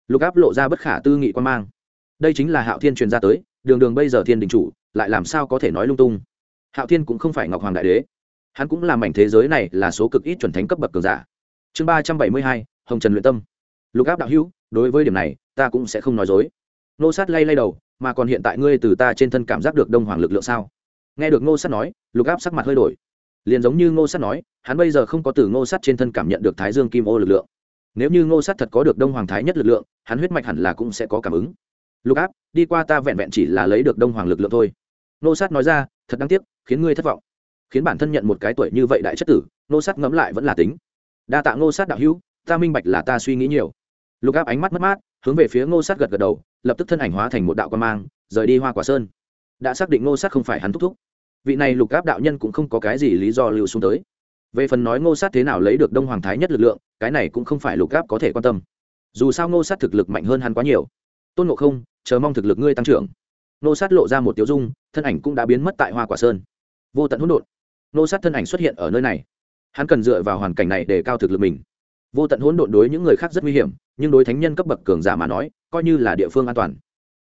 Lục áp lộ ra bất khả tư nghị quan mang. Đây chính là hạo thiên truyền ra tới, đường đường bây giờ thiên đình chủ, lại làm sao có thể nói lung tung? Hạo thiên cũng không phải ngọc hoàng đại đế. Hắn cũng làm mảnh thế giới này là số cực ít chuẩn thánh cấp bậc cường giả. Chương ba trăm bảy mươi hai, hồng trần luyện tâm. Lục áp đạo hữu đối với điểm này, ta cũng sẽ không nói dối. Nô sát lay lay đầu, mà còn hiện tại ngươi từ ta trên thân cảm giác được đông hoàng lực lượng sao? Nghe được ngô sát nói, lục áp sắc mặt hơi đổi. Liền giống như ngô sát nói, hắn bây giờ không có từ ngô sát trên thân cảm nhận được thái dương kim ô lực lượng. Nếu như ngô sát thật có được đông hoàng thái nhất lực lượng, hắn huyết mạch hẳn là cũng sẽ có cảm ứng. Lục áp, đi qua ta vẹn vẹn chỉ là lấy được đông hoàng lực lượng thôi. Ngô sát nói ra, thật đáng tiếc, khiến ngươi thất vọng. Khiến bản thân nhận một cái tuổi như vậy đại chất tử, ngô sát ngẫm lại vẫn là tính. Đa tạ ngô sát đạo hữu, ta minh bạch là ta suy nghĩ nhiều lục áp ánh mắt mất mát, hướng về phía ngô sát gật gật đầu, lập tức thân ảnh hóa thành một đạo quan mang, rời đi hoa quả sơn. Đã xác định ngô sát không phải hắn thúc thúc. Vị này lục áp đạo nhân cũng không có cái gì lý do lưu xuống tới. Về phần nói ngô sát thế nào lấy được đông hoàng thái nhất lực lượng, cái này cũng không phải lục áp có thể quan tâm. Dù sao ngô sát thực lực mạnh hơn hắn quá nhiều. Tôn ngộ không, chờ mong thực lực ngươi tăng trưởng. Ngô sát lộ ra một tiếu dung, thân ảnh cũng đã biến mất tại hoa quả sơn. Vô tận hỗn độn. Ngô sát thân ảnh xuất hiện ở nơi này. Hắn cần dựa vào hoàn cảnh này để cao thực lực mình. Vô tận hỗn độn đối những người khác rất nguy hiểm nhưng đối thánh nhân cấp bậc cường giả mà nói, coi như là địa phương an toàn.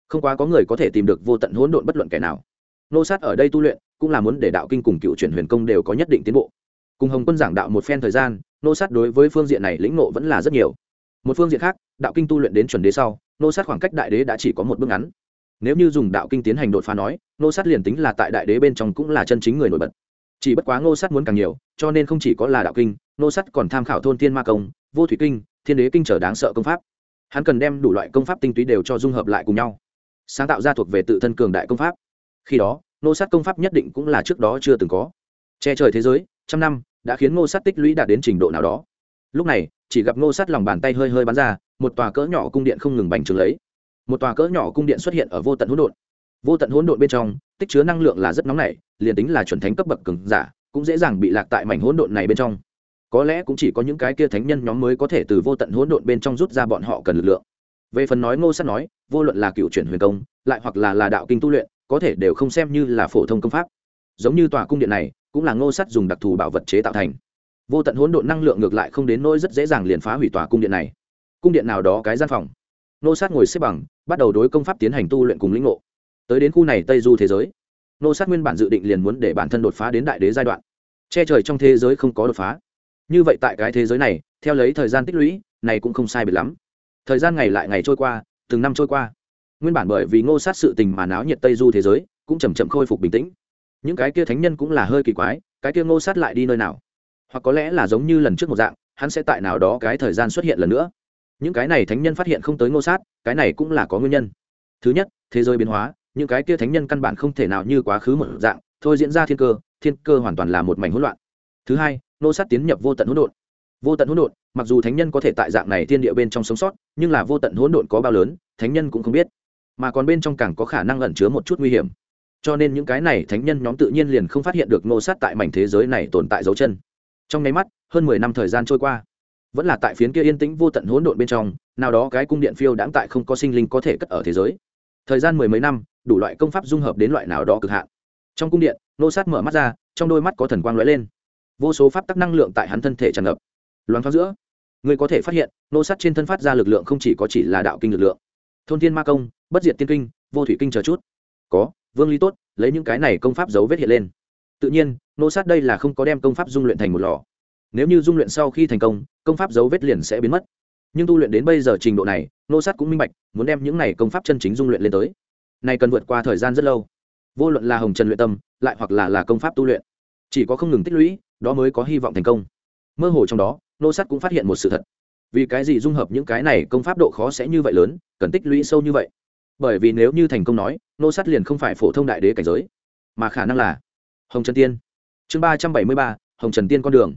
Không quá có người có thể tìm được vô tận hỗn độn bất luận kẻ nào. Nô sát ở đây tu luyện, cũng là muốn để đạo kinh cùng cựu chuyển huyền công đều có nhất định tiến bộ. Cùng hồng quân giảng đạo một phen thời gian, nô sát đối với phương diện này lĩnh nộ vẫn là rất nhiều. Một phương diện khác, đạo kinh tu luyện đến chuẩn đế sau, nô sát khoảng cách đại đế đã chỉ có một bước ngắn. Nếu như dùng đạo kinh tiến hành đột phá nói, nô sát liền tính là tại đại đế bên trong cũng là chân chính người nổi bật. Chỉ bất quá nô sát muốn càng nhiều, cho nên không chỉ có là đạo kinh, nô sát còn tham khảo thôn thiên ma công, vô thủy kinh thiên đế kinh trở đáng sợ công pháp. Hắn cần đem đủ loại công pháp tinh túy đều cho dung hợp lại cùng nhau, sáng tạo ra thuộc về tự thân cường đại công pháp. Khi đó nô sát công pháp nhất định cũng là trước đó chưa từng có. Che trời thế giới, trăm năm, đã khiến ngô sát tích lũy đạt đến trình độ nào đó. Lúc này, chỉ gặp ngô sát lòng bàn tay hơi hơi bắn ra, một tòa cỡ nhỏ cung điện không ngừng bành trướng lấy. Một tòa cỡ nhỏ cung điện xuất hiện ở vô tận hỗn độn. Vô tận hỗn độn bên trong, tích chứa năng lượng là rất nóng nảy, liền tính là chuẩn thánh cấp bậc cường giả, cũng dễ dàng bị lạc tại mảnh hỗn độn này bên trong có lẽ cũng chỉ có những cái kia thánh nhân nhóm mới có thể từ vô tận hỗn độn bên trong rút ra bọn họ cần lực lượng. Về phần nói ngô sát nói, vô luận là cựu chuyển huyền công, lại hoặc là là đạo kinh tu luyện, có thể đều không xem như là phổ thông công pháp. Giống như tòa cung điện này, cũng là ngô Sát dùng đặc thù bảo vật chế tạo thành. Vô tận hỗn độn năng lượng ngược lại không đến nỗi rất dễ dàng liền phá hủy tòa cung điện này. Cung điện nào đó cái gian phòng. Ngô sát ngồi xếp bằng, bắt đầu đối công pháp tiến hành tu luyện cùng lĩnh ngộ. Tới đến khu này tây du thế giới, ngô sát nguyên bản dự định liền muốn để bản thân đột phá đến đại đế giai đoạn. Che trời trong thế giới không có đột phá như vậy tại cái thế giới này, theo lấy thời gian tích lũy, này cũng không sai biệt lắm. Thời gian ngày lại ngày trôi qua, từng năm trôi qua. Nguyên bản bởi vì ngô sát sự tình mà náo nhiệt tây du thế giới, cũng chầm chậm khôi phục bình tĩnh. Những cái kia thánh nhân cũng là hơi kỳ quái, cái kia ngô sát lại đi nơi nào? Hoặc có lẽ là giống như lần trước một dạng, hắn sẽ tại nào đó cái thời gian xuất hiện lần nữa. Những cái này thánh nhân phát hiện không tới ngô sát, cái này cũng là có nguyên nhân. Thứ nhất, thế giới biến hóa, những cái kia thánh nhân căn bản không thể nào như quá khứ một dạng, thôi diễn ra thiên cơ thiên cơ hoàn toàn là một mảnh hỗn loạn. Thứ hai Nô sát tiến nhập vô tận hỗn độn. Vô tận hỗn độn, mặc dù thánh nhân có thể tại dạng này thiên địa bên trong sống sót, nhưng là vô tận hỗn độn có bao lớn, thánh nhân cũng không biết. Mà còn bên trong càng có khả năng ẩn chứa một chút nguy hiểm. Cho nên những cái này thánh nhân nhóm tự nhiên liền không phát hiện được nô sát tại mảnh thế giới này tồn tại dấu chân. Trong nháy mắt, hơn mười năm thời gian trôi qua, vẫn là tại phiến kia yên tĩnh vô tận hỗn độn bên trong, nào đó cái cung điện phiêu đãng tại không có sinh linh có thể cất ở thế giới. Thời gian mười mấy năm, đủ loại công pháp dung hợp đến loại nào đó cực hạn. Trong cung điện, nô sát mở mắt ra, trong đôi mắt có thần quang lóe lên vô số pháp tắc năng lượng tại hắn thân thể tràn ngập. Loáng thoáng giữa người có thể phát hiện, nô sát trên thân phát ra lực lượng không chỉ có chỉ là đạo kinh lực lượng. Thôn thiên ma công, bất diệt tiên kinh, vô thủy kinh chờ chút. Có, vương lý tốt, lấy những cái này công pháp dấu vết hiện lên. Tự nhiên, nô sát đây là không có đem công pháp dung luyện thành một lò. Nếu như dung luyện sau khi thành công công pháp dấu vết liền sẽ biến mất. Nhưng tu luyện đến bây giờ trình độ này, nô sát cũng minh bạch, muốn đem những này công pháp chân chính dung luyện lên tới. Này cần vượt qua thời gian rất lâu. Vô luận là hồng trần luyện tâm, lại hoặc là là công pháp tu luyện, chỉ có không ngừng tích lũy đó mới có hy vọng thành công. Mơ hồ trong đó, nô sát cũng phát hiện một sự thật. Vì cái gì dung hợp những cái này công pháp độ khó sẽ như vậy lớn, cần tích lũy sâu như vậy? Bởi vì nếu như thành công nói, nô sát liền không phải phổ thông đại đế cảnh giới, mà khả năng là hồng trần tiên. Chương ba trăm bảy mươi ba, hồng trần tiên con đường.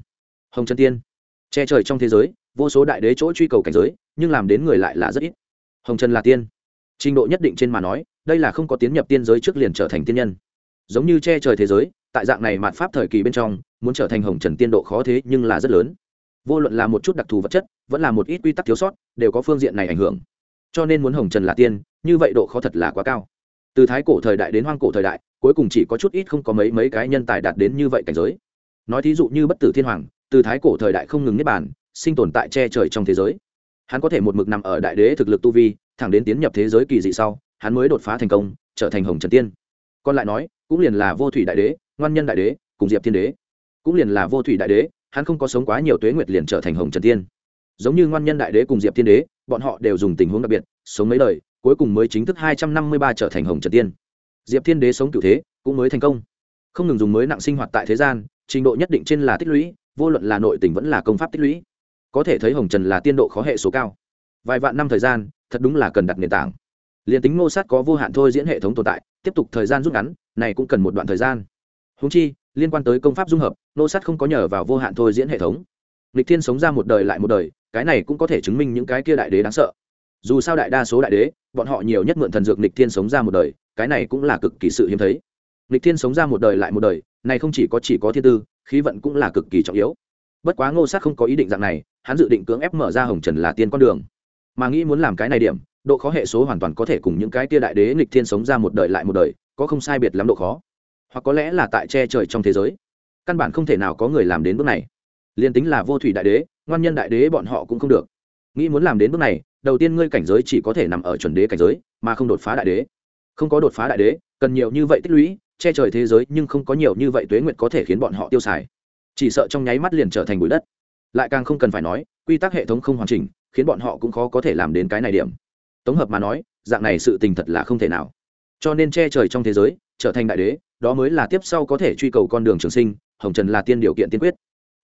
Hồng trần tiên. Che trời trong thế giới, vô số đại đế chỗ truy cầu cảnh giới, nhưng làm đến người lại là rất ít. Hồng trần là tiên. Trình độ nhất định trên mà nói, đây là không có tiến nhập tiên giới trước liền trở thành tiên nhân. Giống như che trời thế giới tại dạng này mạt pháp thời kỳ bên trong, muốn trở thành hồng trần tiên độ khó thế nhưng là rất lớn. Vô luận là một chút đặc thù vật chất, vẫn là một ít quy tắc thiếu sót, đều có phương diện này ảnh hưởng. Cho nên muốn hồng trần là tiên, như vậy độ khó thật là quá cao. Từ thái cổ thời đại đến hoang cổ thời đại, cuối cùng chỉ có chút ít không có mấy mấy cái nhân tài đạt đến như vậy cảnh giới. Nói thí dụ như bất tử thiên hoàng, từ thái cổ thời đại không ngừng niết bàn, sinh tồn tại che trời trong thế giới. Hắn có thể một mực nằm ở đại đế thực lực tu vi, thẳng đến tiến nhập thế giới kỳ dị sau, hắn mới đột phá thành công, trở thành hồng trần tiên. Còn lại nói, cũng liền là vô thủy đại đế ngoan nhân đại đế, cùng diệp thiên đế. Cũng liền là vô thủy đại đế, hắn không có sống quá nhiều tuế nguyệt liền trở thành hồng trần tiên. Giống như ngoan nhân đại đế cùng diệp thiên đế, bọn họ đều dùng tình huống đặc biệt, sống mấy đời, cuối cùng mới chính thức hai trăm năm mươi ba trở thành hồng trần tiên. Diệp thiên đế sống cựu thế, cũng mới thành công. Không ngừng dùng mới nặng sinh hoạt tại thế gian, trình độ nhất định trên là tích lũy, vô luận là nội tình vẫn là công pháp tích lũy. Có thể thấy hồng trần là tiên độ khó hệ số cao. Vài vạn năm thời gian, thật đúng là cần đặt nền tảng. Liền tính ngô sát có vô hạn thôi diễn hệ thống tồn tại, tiếp tục thời gian rút ngắn, này cũng cần một đoạn thời gian húng chi, liên quan tới công pháp dung hợp ngô sát không có nhờ vào vô hạn thôi diễn hệ thống. Lịch thiên sống ra một đời lại một đời, cái này cũng có thể chứng minh những cái kia đại đế đáng sợ. Dù sao đại đa số đại đế, bọn họ nhiều nhất mượn thần dược lịch thiên sống ra một đời, cái này cũng là cực kỳ sự hiếm thấy. Lịch thiên sống ra một đời lại một đời, này không chỉ có chỉ có thiên tư, khí vận cũng là cực kỳ trọng yếu. Bất quá ngô sát không có ý định dạng này, hắn dự định cưỡng ép mở ra hồng trần là tiên con đường. Mà nghĩ muốn làm cái này điểm, độ khó hệ số hoàn toàn có thể cùng những cái tia đại đế nghịch thiên sống ra một đời lại một đời, có không sai biệt lắm độ khó hoặc có lẽ là tại che trời trong thế giới. Căn bản không thể nào có người làm đến bước này. Liền tính là vô thủy đại đế, ngoan nhân đại đế bọn họ cũng không được. Nghĩ muốn làm đến bước này, đầu tiên ngươi cảnh giới chỉ có thể nằm ở chuẩn đế cảnh giới, mà không đột phá đại đế. Không có đột phá đại đế, cần nhiều như vậy tích lũy, che trời thế giới nhưng không có nhiều như vậy tuế nguyện có thể khiến bọn họ tiêu xài. Chỉ sợ trong nháy mắt liền trở thành bụi đất. Lại càng không cần phải nói, quy tắc hệ thống không hoàn chỉnh, khiến bọn họ cũng khó có thể làm đến cái này điểm. Tổng hợp mà nói, dạng này sự tình thật là không thể nào. Cho nên che trời trong thế giới trở thành đại đế, đó mới là tiếp sau có thể truy cầu con đường trường sinh, hồng trần là tiên điều kiện tiên quyết.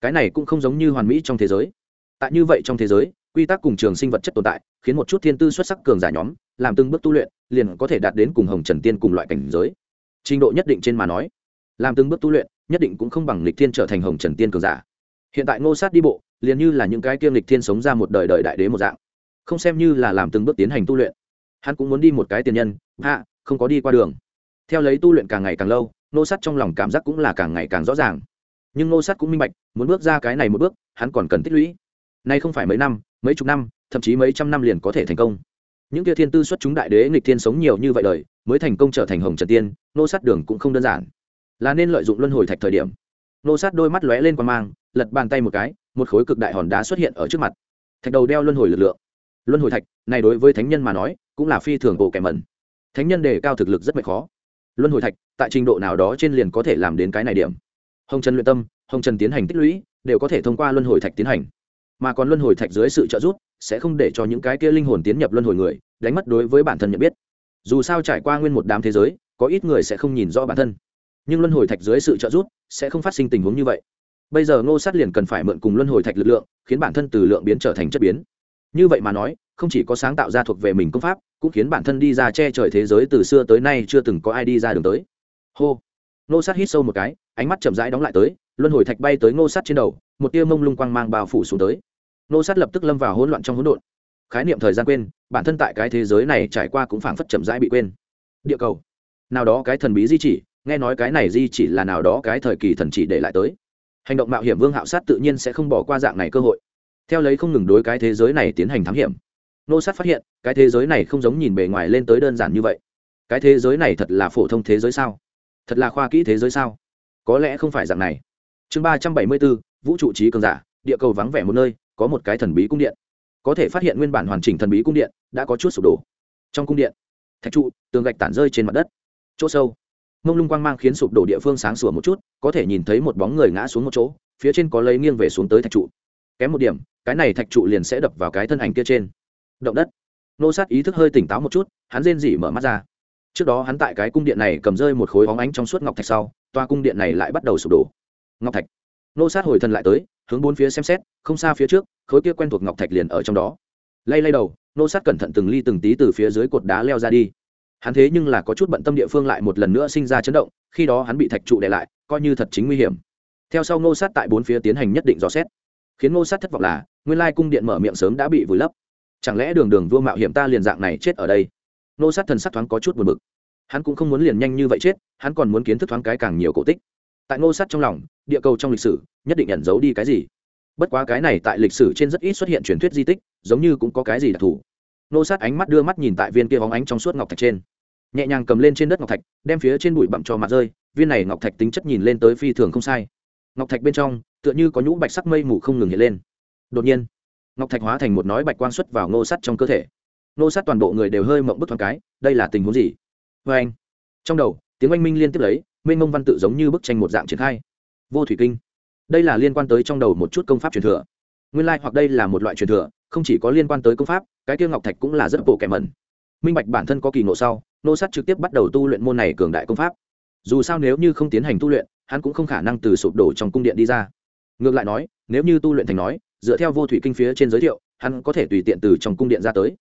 Cái này cũng không giống như hoàn mỹ trong thế giới. Tại như vậy trong thế giới, quy tắc cùng trường sinh vật chất tồn tại, khiến một chút thiên tư xuất sắc cường giả nhóm, làm từng bước tu luyện, liền có thể đạt đến cùng hồng trần tiên cùng loại cảnh giới. Trình độ nhất định trên mà nói, làm từng bước tu luyện, nhất định cũng không bằng lịch thiên trở thành hồng trần tiên cường giả. Hiện tại ngô sát đi bộ, liền như là những cái kiêm lịch thiên sống ra một đời đời đại đế một dạng. Không xem như là làm từng bước tiến hành tu luyện. Hắn cũng muốn đi một cái tiền nhân, hạ, không có đi qua đường theo lấy tu luyện càng ngày càng lâu nô sát trong lòng cảm giác cũng là càng ngày càng rõ ràng. Nhưng nô sát cũng minh bạch, muốn bước ra cái này một bước, hắn còn cần tích lũy. Nay không phải mấy năm, mấy chục năm, thậm chí mấy trăm năm liền có thể thành công. Những kia thiên tư xuất chúng đại đế nghịch thiên sống nhiều như vậy đời, mới thành công trở thành hồng trần tiên nô sát đường cũng không đơn giản. Là nên lợi dụng luân hồi thạch thời điểm. Nô sát đôi mắt lóe lên qua mang, lật bàn tay một cái, một khối cực đại hòn đá xuất hiện ở trước mặt. Thạch đầu đeo luân hồi lực lượng. Luân hồi thạch, này đối với thánh nhân mà nói, cũng là phi thường bộ kẻ mẩn. Thánh nhân đề cao thực lực rất mệt khó luân hồi thạch, tại trình độ nào đó trên liền có thể làm đến cái này điểm. Hồng trần luyện tâm, hồng trần tiến hành tích lũy, đều có thể thông qua luân hồi thạch tiến hành. Mà còn luân hồi thạch dưới sự trợ giúp, sẽ không để cho những cái kia linh hồn tiến nhập luân hồi người, đánh mất đối với bản thân nhận biết. Dù sao trải qua nguyên một đám thế giới, có ít người sẽ không nhìn rõ bản thân. Nhưng luân hồi thạch dưới sự trợ giúp, sẽ không phát sinh tình huống như vậy. Bây giờ ngô sát liền cần phải mượn cùng luân hồi thạch lực lượng, khiến bản thân từ lượng biến trở thành chất biến. Như vậy mà nói, không chỉ có sáng tạo ra thuộc về mình công pháp cũng khiến bản thân đi ra che trời thế giới từ xưa tới nay chưa từng có ai đi ra đường tới. Hô. Ngô sát hít sâu một cái, ánh mắt chậm rãi đóng lại tới, luân hồi thạch bay tới ngô sát trên đầu, một tia mông lung quang mang bao phủ xuống tới. Ngô sát lập tức lâm vào hỗn loạn trong hỗn độn. Khái niệm thời gian quên, bản thân tại cái thế giới này trải qua cũng phảng phất chậm rãi bị quên. Địa cầu. Nào đó cái thần bí di chỉ, nghe nói cái này di chỉ là nào đó cái thời kỳ thần chỉ để lại tới. Hành động mạo hiểm vương hạo sát tự nhiên sẽ không bỏ qua dạng này cơ hội. Theo lấy không ngừng đối cái thế giới này tiến hành thám hiểm nô sát phát hiện, cái thế giới này không giống nhìn bề ngoài lên tới đơn giản như vậy. Cái thế giới này thật là phổ thông thế giới sao? Thật là khoa kỹ thế giới sao? Có lẽ không phải dạng này. Chương ba trăm bảy mươi bốn, vũ trụ trí cường giả, địa cầu vắng vẻ một nơi, có một cái thần bí cung điện. Có thể phát hiện nguyên bản hoàn chỉnh thần bí cung điện, đã có chút sụp đổ. Trong cung điện, thạch trụ, tường gạch tản rơi trên mặt đất. Chỗ sâu, mông lung quang mang khiến sụp đổ địa phương sáng sủa một chút, có thể nhìn thấy một bóng người ngã xuống một chỗ, phía trên có lấy nghiêng về xuống tới thạch trụ. Kém một điểm, cái này thạch trụ liền sẽ đập vào cái thân ảnh kia trên động đất. Nô sát ý thức hơi tỉnh táo một chút, hắn rên rỉ mở mắt ra. Trước đó hắn tại cái cung điện này cầm rơi một khối óng ánh trong suốt ngọc thạch sau, toa cung điện này lại bắt đầu sụp đổ. Ngọc thạch. Nô sát hồi thần lại tới, hướng bốn phía xem xét, không xa phía trước, khối kia quen thuộc ngọc thạch liền ở trong đó. Lay lay đầu, nô sát cẩn thận từng ly từng tí từ phía dưới cột đá leo ra đi. Hắn thế nhưng là có chút bận tâm địa phương lại một lần nữa sinh ra chấn động, khi đó hắn bị thạch trụ đè lại, coi như thật chính nguy hiểm. Theo sau nô sát tại bốn phía tiến hành nhất định dò xét. Khiến nô sát thất vọng là, nguyên lai cung điện mở miệng sớm đã bị vùi lấp chẳng lẽ đường đường vua mạo hiểm ta liền dạng này chết ở đây? Nô sát thần sắc thoáng có chút buồn bực. Hắn cũng không muốn liền nhanh như vậy chết, hắn còn muốn kiến thức thoáng cái càng nhiều cổ tích. Tại nô sát trong lòng, địa cầu trong lịch sử, nhất định nhận giấu đi cái gì? Bất quá cái này tại lịch sử trên rất ít xuất hiện truyền thuyết di tích, giống như cũng có cái gì đặc thù. Nô sát ánh mắt đưa mắt nhìn tại viên kia bóng ánh trong suốt ngọc thạch trên. Nhẹ nhàng cầm lên trên đất ngọc thạch, đem phía trên bụi bặm cho mặt rơi, viên này ngọc thạch tính chất nhìn lên tới phi thường không sai. Ngọc thạch bên trong, tựa như có nhũ bạch sắc mây mù không ngừng hiện lên. Đột nhiên ngọc thạch hóa thành một nói bạch quang xuất vào Ngô sắt trong cơ thể Ngô sắt toàn bộ người đều hơi mộng bức thoáng cái đây là tình huống gì vê anh trong đầu tiếng oanh minh liên tiếp lấy mênh mông văn tự giống như bức tranh một dạng triển khai vô thủy kinh đây là liên quan tới trong đầu một chút công pháp truyền thừa nguyên lai hoặc đây là một loại truyền thừa không chỉ có liên quan tới công pháp cái tiêu ngọc thạch cũng là rất bộ kẻ mẩn minh bạch bản thân có kỳ ngộ sau nô sát trực tiếp bắt đầu tu luyện môn này cường đại công pháp dù sao nếu như không tiến hành tu luyện hắn cũng không khả năng từ sụp đổ trong cung điện đi ra ngược lại nói nếu như tu luyện thành nói dựa theo vô thủy kinh phía trên giới thiệu, hắn có thể tùy tiện từ trong cung điện ra tới.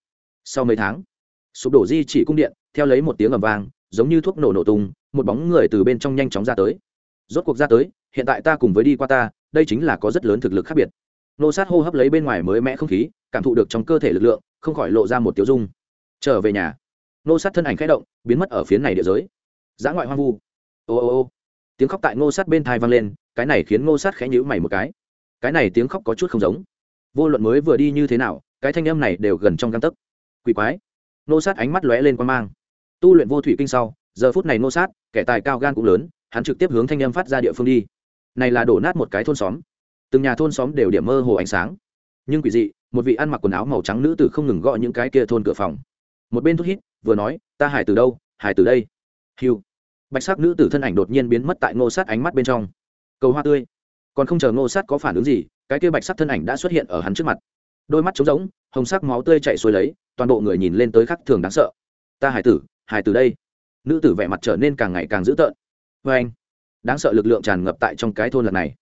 Sau mấy tháng, sụp đổ di chỉ cung điện, theo lấy một tiếng ầm vang, giống như thuốc nổ nổ tung, một bóng người từ bên trong nhanh chóng ra tới. Rốt cuộc ra tới, hiện tại ta cùng với đi qua ta, đây chính là có rất lớn thực lực khác biệt. Nô sát hô hấp lấy bên ngoài mới mẽ không khí, cảm thụ được trong cơ thể lực lượng, không khỏi lộ ra một tiêu dung. Trở về nhà, nô sát thân ảnh khẽ động, biến mất ở phía này địa giới. Giã ngoại hoang vu. Ô ô ô. Tiếng khóc tại ngô sát bên thai vang lên, cái này khiến ngô sát khẽ nhữ mày một cái cái này tiếng khóc có chút không giống. Vô luận mới vừa đi như thế nào, cái thanh âm này đều gần trong găng tấc. Quỷ quái. Nô sát ánh mắt lóe lên quan mang. Tu luyện vô thủy kinh sau, giờ phút này nô sát, kẻ tài cao gan cũng lớn, hắn trực tiếp hướng thanh âm phát ra địa phương đi. Này là đổ nát một cái thôn xóm. Từng nhà thôn xóm đều điểm mơ hồ ánh sáng. Nhưng quỷ dị, một vị ăn mặc quần áo màu trắng nữ tử không ngừng gọi những cái kia thôn cửa phòng. Một bên thút hít, vừa nói, ta hải từ đâu? Hải từ đây. Hiu bạch sắc nữ tử thân ảnh đột nhiên biến mất tại ngô sát ánh mắt bên trong. Cầu hoa tươi còn không chờ ngô sát có phản ứng gì, cái kia bạch sắc thân ảnh đã xuất hiện ở hắn trước mặt. Đôi mắt trống rỗng, hồng sắc máu tươi chạy xuôi lấy, toàn bộ người nhìn lên tới khắc thường đáng sợ. Ta hải tử hải Tử đây. Nữ tử vẻ mặt trở nên càng ngày càng dữ tợn. Vê anh, đáng sợ lực lượng tràn ngập tại trong cái thôn lần này.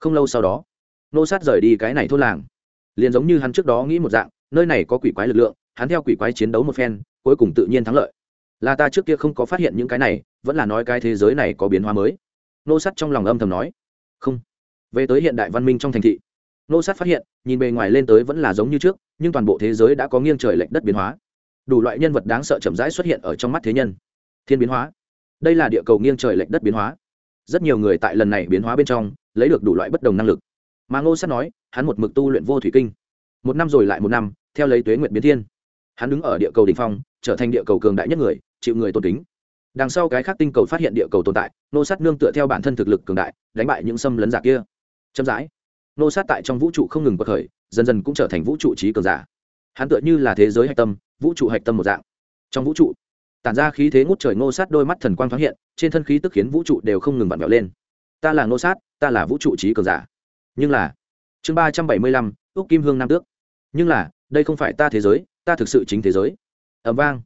Không lâu sau đó nô sát rời đi cái này thôn làng. Liền giống như hắn trước đó nghĩ một dạng, nơi này có quỷ quái lực lượng, hắn theo quỷ quái chiến đấu một phen, cuối cùng tự nhiên thắng lợi. Là ta trước kia không có phát hiện những cái này, vẫn là nói cái thế giới này có biến hóa mới. Nô sắt trong lòng âm thầm nói. Không về tới hiện đại văn minh trong thành thị. Nô sát phát hiện, nhìn bề ngoài lên tới vẫn là giống như trước, nhưng toàn bộ thế giới đã có nghiêng trời lệch đất biến hóa. Đủ loại nhân vật đáng sợ chậm rãi xuất hiện ở trong mắt thế nhân. Thiên biến hóa. Đây là địa cầu nghiêng trời lệch đất biến hóa. Rất nhiều người tại lần này biến hóa bên trong, lấy được đủ loại bất đồng năng lực. Mà ngô sát nói, hắn một mực tu luyện vô thủy kinh. Một năm rồi lại một năm, theo lấy tuế nguyện biến thiên. Hắn đứng ở địa cầu đ ỉ n h phong, trở thành địa cầu cường đại nhất người, chịu người tôn kính. Đằng sau cái khác tinh cầu phát hiện địa cầu tồn tại nô sát nương tựa theo bản thân thực lực cường đại, đánh bại những xâm lấn giả kia chậm rãi. Nô sát tại trong vũ trụ không ngừng bậc khởi, dần dần cũng trở thành vũ trụ trí cường giả. Hắn tựa như là thế giới hạch tâm, vũ trụ hạch tâm một dạng. Trong vũ trụ, tản ra khí thế ngút trời nô sát đôi mắt thần quang thoáng hiện, trên thân khí tức khiến vũ trụ đều không ngừng vặn vẹo lên. Ta là nô sát, ta là vũ trụ trí cường giả. Nhưng là, chương ba trăm bảy mươi lăm ước kim hương nam tước. Nhưng là, đây không phải ta thế giới, ta thực sự chính thế giới. Ẩm vang.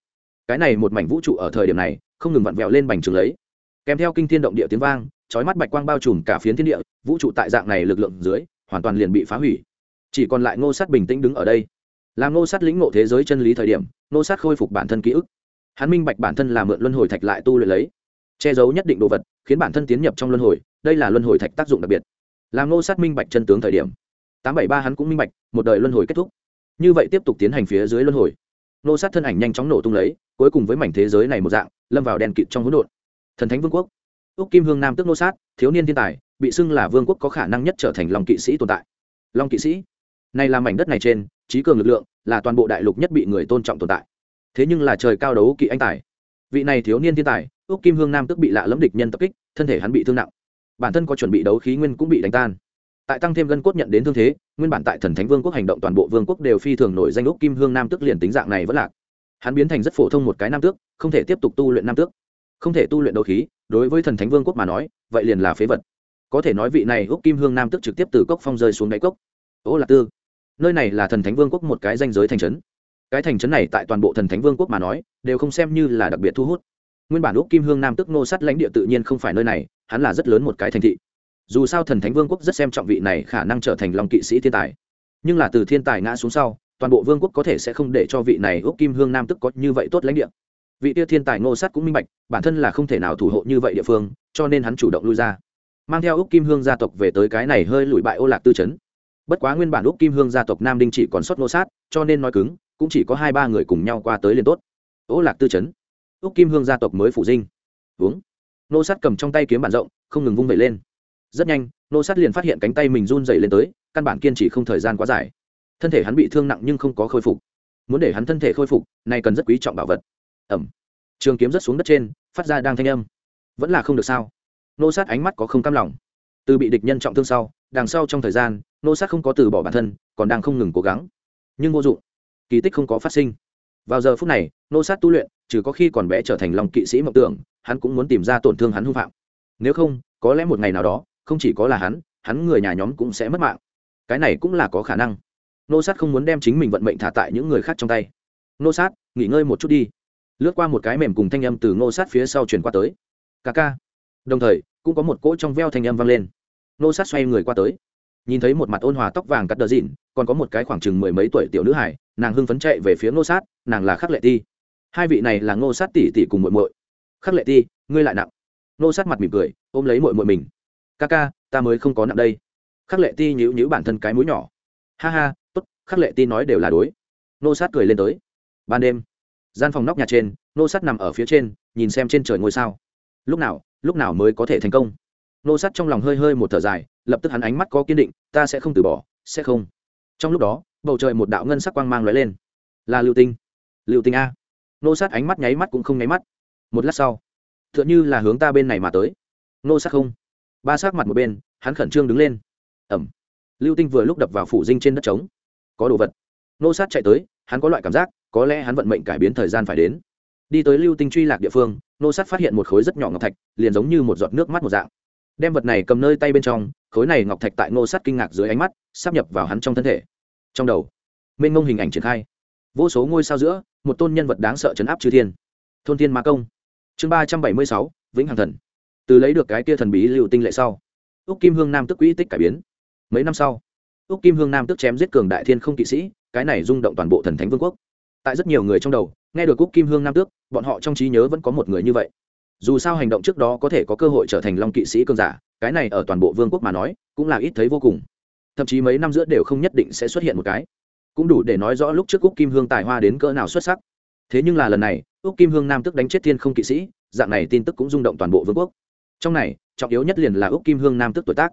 Cái này một mảnh vũ trụ ở thời điểm này, không ngừng vặn vẹo lên bành trường lấy. Kèm theo kinh thiên động địa tiếng vang chói mắt bạch quang bao trùm cả phiến thiên địa, vũ trụ tại dạng này lực lượng dưới, hoàn toàn liền bị phá hủy. Chỉ còn lại ngô sát bình tĩnh đứng ở đây. Làm ngô sát lĩnh ngộ thế giới chân lý thời điểm, ngô sát khôi phục bản thân ký ức. Hắn minh bạch bản thân là mượn luân hồi thạch lại tu luyện lấy, che giấu nhất định đồ vật, khiến bản thân tiến nhập trong luân hồi, đây là luân hồi thạch tác dụng đặc biệt. Làm ngô sát minh bạch chân tướng thời điểm. Tám bảy ba hắn cũng minh bạch, một đời luân hồi kết thúc. Như vậy tiếp tục tiến hành phía dưới luân hồi. Ngô sát thân ảnh nhanh chóng nổ tung lấy, cuối cùng với mảnh thế giới này một dạng, lâm vào đèn kịt trong hỗn độn. Thần thánh vương quốc úc kim hương nam tức nô sát, thiếu niên thiên tài, bị xưng là vương quốc có khả năng nhất trở thành long kỵ sĩ tồn tại. Long kỵ sĩ. Này là mảnh đất này trên, trí cường lực lượng, là toàn bộ đại lục nhất bị người tôn trọng tồn tại. Thế nhưng là trời cao đấu kỵ anh tài. Vị này thiếu niên thiên tài, úc kim hương nam tức bị lạ lẫm địch nhân tập kích, thân thể hắn bị thương nặng. Bản thân có chuẩn bị đấu khí nguyên cũng bị đánh tan. Tại tăng thêm gân cốt nhận đến thương thế, nguyên bản tại thần thánh vương quốc hành động toàn bộ vương quốc đều phi thường nổi danh úc kim hương nam tước liền tính dạng này vẫn lạc. Hắn biến thành rất phổ thông một cái nam tước, không thể tiếp tục tu luyện nam tước. Không thể tu luyện đấu khí đối với thần thánh vương quốc mà nói, vậy liền là phế vật. Có thể nói vị này úc kim hương nam tức trực tiếp từ cốc phong rơi xuống đáy cốc. Ô lạc tư, nơi này là thần thánh vương quốc một cái danh giới thành trấn. Cái thành trấn này tại toàn bộ thần thánh vương quốc mà nói, đều không xem như là đặc biệt thu hút. Nguyên bản úc kim hương nam tức nô sát lãnh địa tự nhiên không phải nơi này, hắn là rất lớn một cái thành thị. Dù sao thần thánh vương quốc rất xem trọng vị này khả năng trở thành lòng kỵ sĩ thiên tài. Nhưng là từ thiên tài ngã xuống sau, toàn bộ vương quốc có thể sẽ không để cho vị này úc kim hương nam tức có như vậy tốt lãnh địa vị tia thiên tài ngô sát cũng minh bạch bản thân là không thể nào thủ hộ như vậy địa phương cho nên hắn chủ động lui ra. Mang theo úc kim hương gia tộc về tới cái này hơi lụi bại ô lạc tư Chấn. bất quá nguyên bản úc kim hương gia tộc nam đinh chỉ còn sót ngô sát cho nên nói cứng cũng chỉ có hai ba người cùng nhau qua tới liền tốt. Ô lạc tư Chấn, úc kim hương gia tộc mới phủ dinh. Uống. Nô sát cầm trong tay kiếm bản rộng không ngừng vung vẩy lên. Rất nhanh nô sát liền phát hiện cánh tay mình run dày lên tới căn bản kiên trì không thời gian quá dài. Thân thể hắn bị thương nặng nhưng không có khôi phục. Muốn để hắn thân thể khôi phục này cần rất quý trọng bảo vật ẩm. Trường kiếm rất xuống đất trên, phát ra đang thanh âm. Vẫn là không được sao? Nô sát ánh mắt có không cam lòng. Từ bị địch nhân trọng thương sau, đằng sau trong thời gian, nô sát không có từ bỏ bản thân, còn đang không ngừng cố gắng. Nhưng vô dụng. Kỳ tích không có phát sinh. Vào giờ phút này, nô sát tu luyện, trừ có khi còn bé trở thành lòng kỵ sĩ mộng tưởng, hắn cũng muốn tìm ra tổn thương hắn hư phạm. Nếu không, có lẽ một ngày nào đó, không chỉ có là hắn hắn người nhà nhóm cũng sẽ mất mạng. Cái này cũng là có khả năng. Nô sát không muốn đem chính mình vận mệnh thả tại những người khác trong tay. Nô sát, nghỉ ngơi một chút đi lướt qua một cái mềm cùng thanh âm từ Ngô sát phía sau chuyển qua tới. Ca ca. Đồng thời, cũng có một cỗ trong veo thanh âm vang lên. Ngô sát xoay người qua tới. Nhìn thấy một mặt ôn hòa tóc vàng cắt đờ dịn, còn có một cái khoảng chừng mười mấy tuổi tiểu nữ hải nàng hưng phấn chạy về phía Ngô sát, nàng là khắc lệ ti. Hai vị này là Ngô sát tỷ tỷ cùng muội muội. Khắc lệ ti, ngươi lại nặng. Ngô sát mặt mỉm cười, ôm lấy muội muội mình. Ca ca, ta mới không có nặng đây. Khắc lệ ti nhíu nhíu bản thân cái mũi nhỏ. Ha ha, tốt, khắc lệ ti nói đều là đối. Ngô sát cười lên tới. Ban đêm gian phòng nóc nhà trên, nô sát nằm ở phía trên, nhìn xem trên trời ngôi sao. Lúc nào lúc nào mới có thể thành công? Nô sát trong lòng hơi hơi một thở dài, lập tức hắn ánh mắt có kiên định, ta sẽ không từ bỏ, sẽ không. Trong lúc đó, bầu trời một đạo ngân sắc quang mang lóe lên. Là lưu tinh. Lưu tinh a. Nô sát ánh mắt nháy mắt cũng không nháy mắt. Một lát sau t h ư ợ n như là hướng ta bên này mà tới. Nô sát không. Ba sát mặt một bên, hắn khẩn trương đứng lên. Ẩm. Lưu tinh vừa lúc đập vào phủ dinh trên đất trống. Có đồ vật. Nô sát chạy tới, hắn có loại cảm giác có lẽ hắn vận mệnh cải biến thời gian phải đến. Đi tới lưu tinh truy lạc địa phương, nô sát phát hiện một khối rất nhỏ ngọc thạch, liền giống như một giọt nước mắt một dạng. Đem vật này cầm nơi tay bên trong, khối này ngọc thạch tại nô sát kinh ngạc dưới ánh mắt, sắp nhập vào hắn trong thân thể. Trong đầu, mênh mông hình ảnh triển khai. Vô số ngôi sao giữa, một tôn nhân vật đáng sợ chấn áp chư thiên. Thôn thiên ma công. Chương ba trăm bảy mươi sáu, vĩnh hằng thần. Từ lấy được cái tia thần bí liệu tinh lệ sau, úc kim hương nam tức quỹ tích cải biến. Mấy năm sau, úc kim hương nam tức chém giết cường đại thiên không kỵ sĩ, cái này rung động toàn bộ thần thánh vương quốc tại rất nhiều người trong đầu, nghe được cúc kim hương nam tước, bọn họ trong trí nhớ vẫn có một người như vậy. Dù sao hành động trước đó có thể có cơ hội trở thành long kỵ sĩ cường giả, cái này ở toàn bộ vương quốc mà nói, cũng là ít thấy vô cùng. Thậm chí mấy năm giữa đều không nhất định sẽ xuất hiện một cái. Cũng đủ để nói rõ lúc trước cúc kim hương tài hoa đến cỡ nào xuất sắc. Thế nhưng là lần này, cúc kim hương nam tức đánh chết thiên không kỵ sĩ, dạng này tin tức cũng rung động toàn bộ vương quốc. Trong này, trọng yếu nhất liền là úc kim hương nam tức tuổi tác.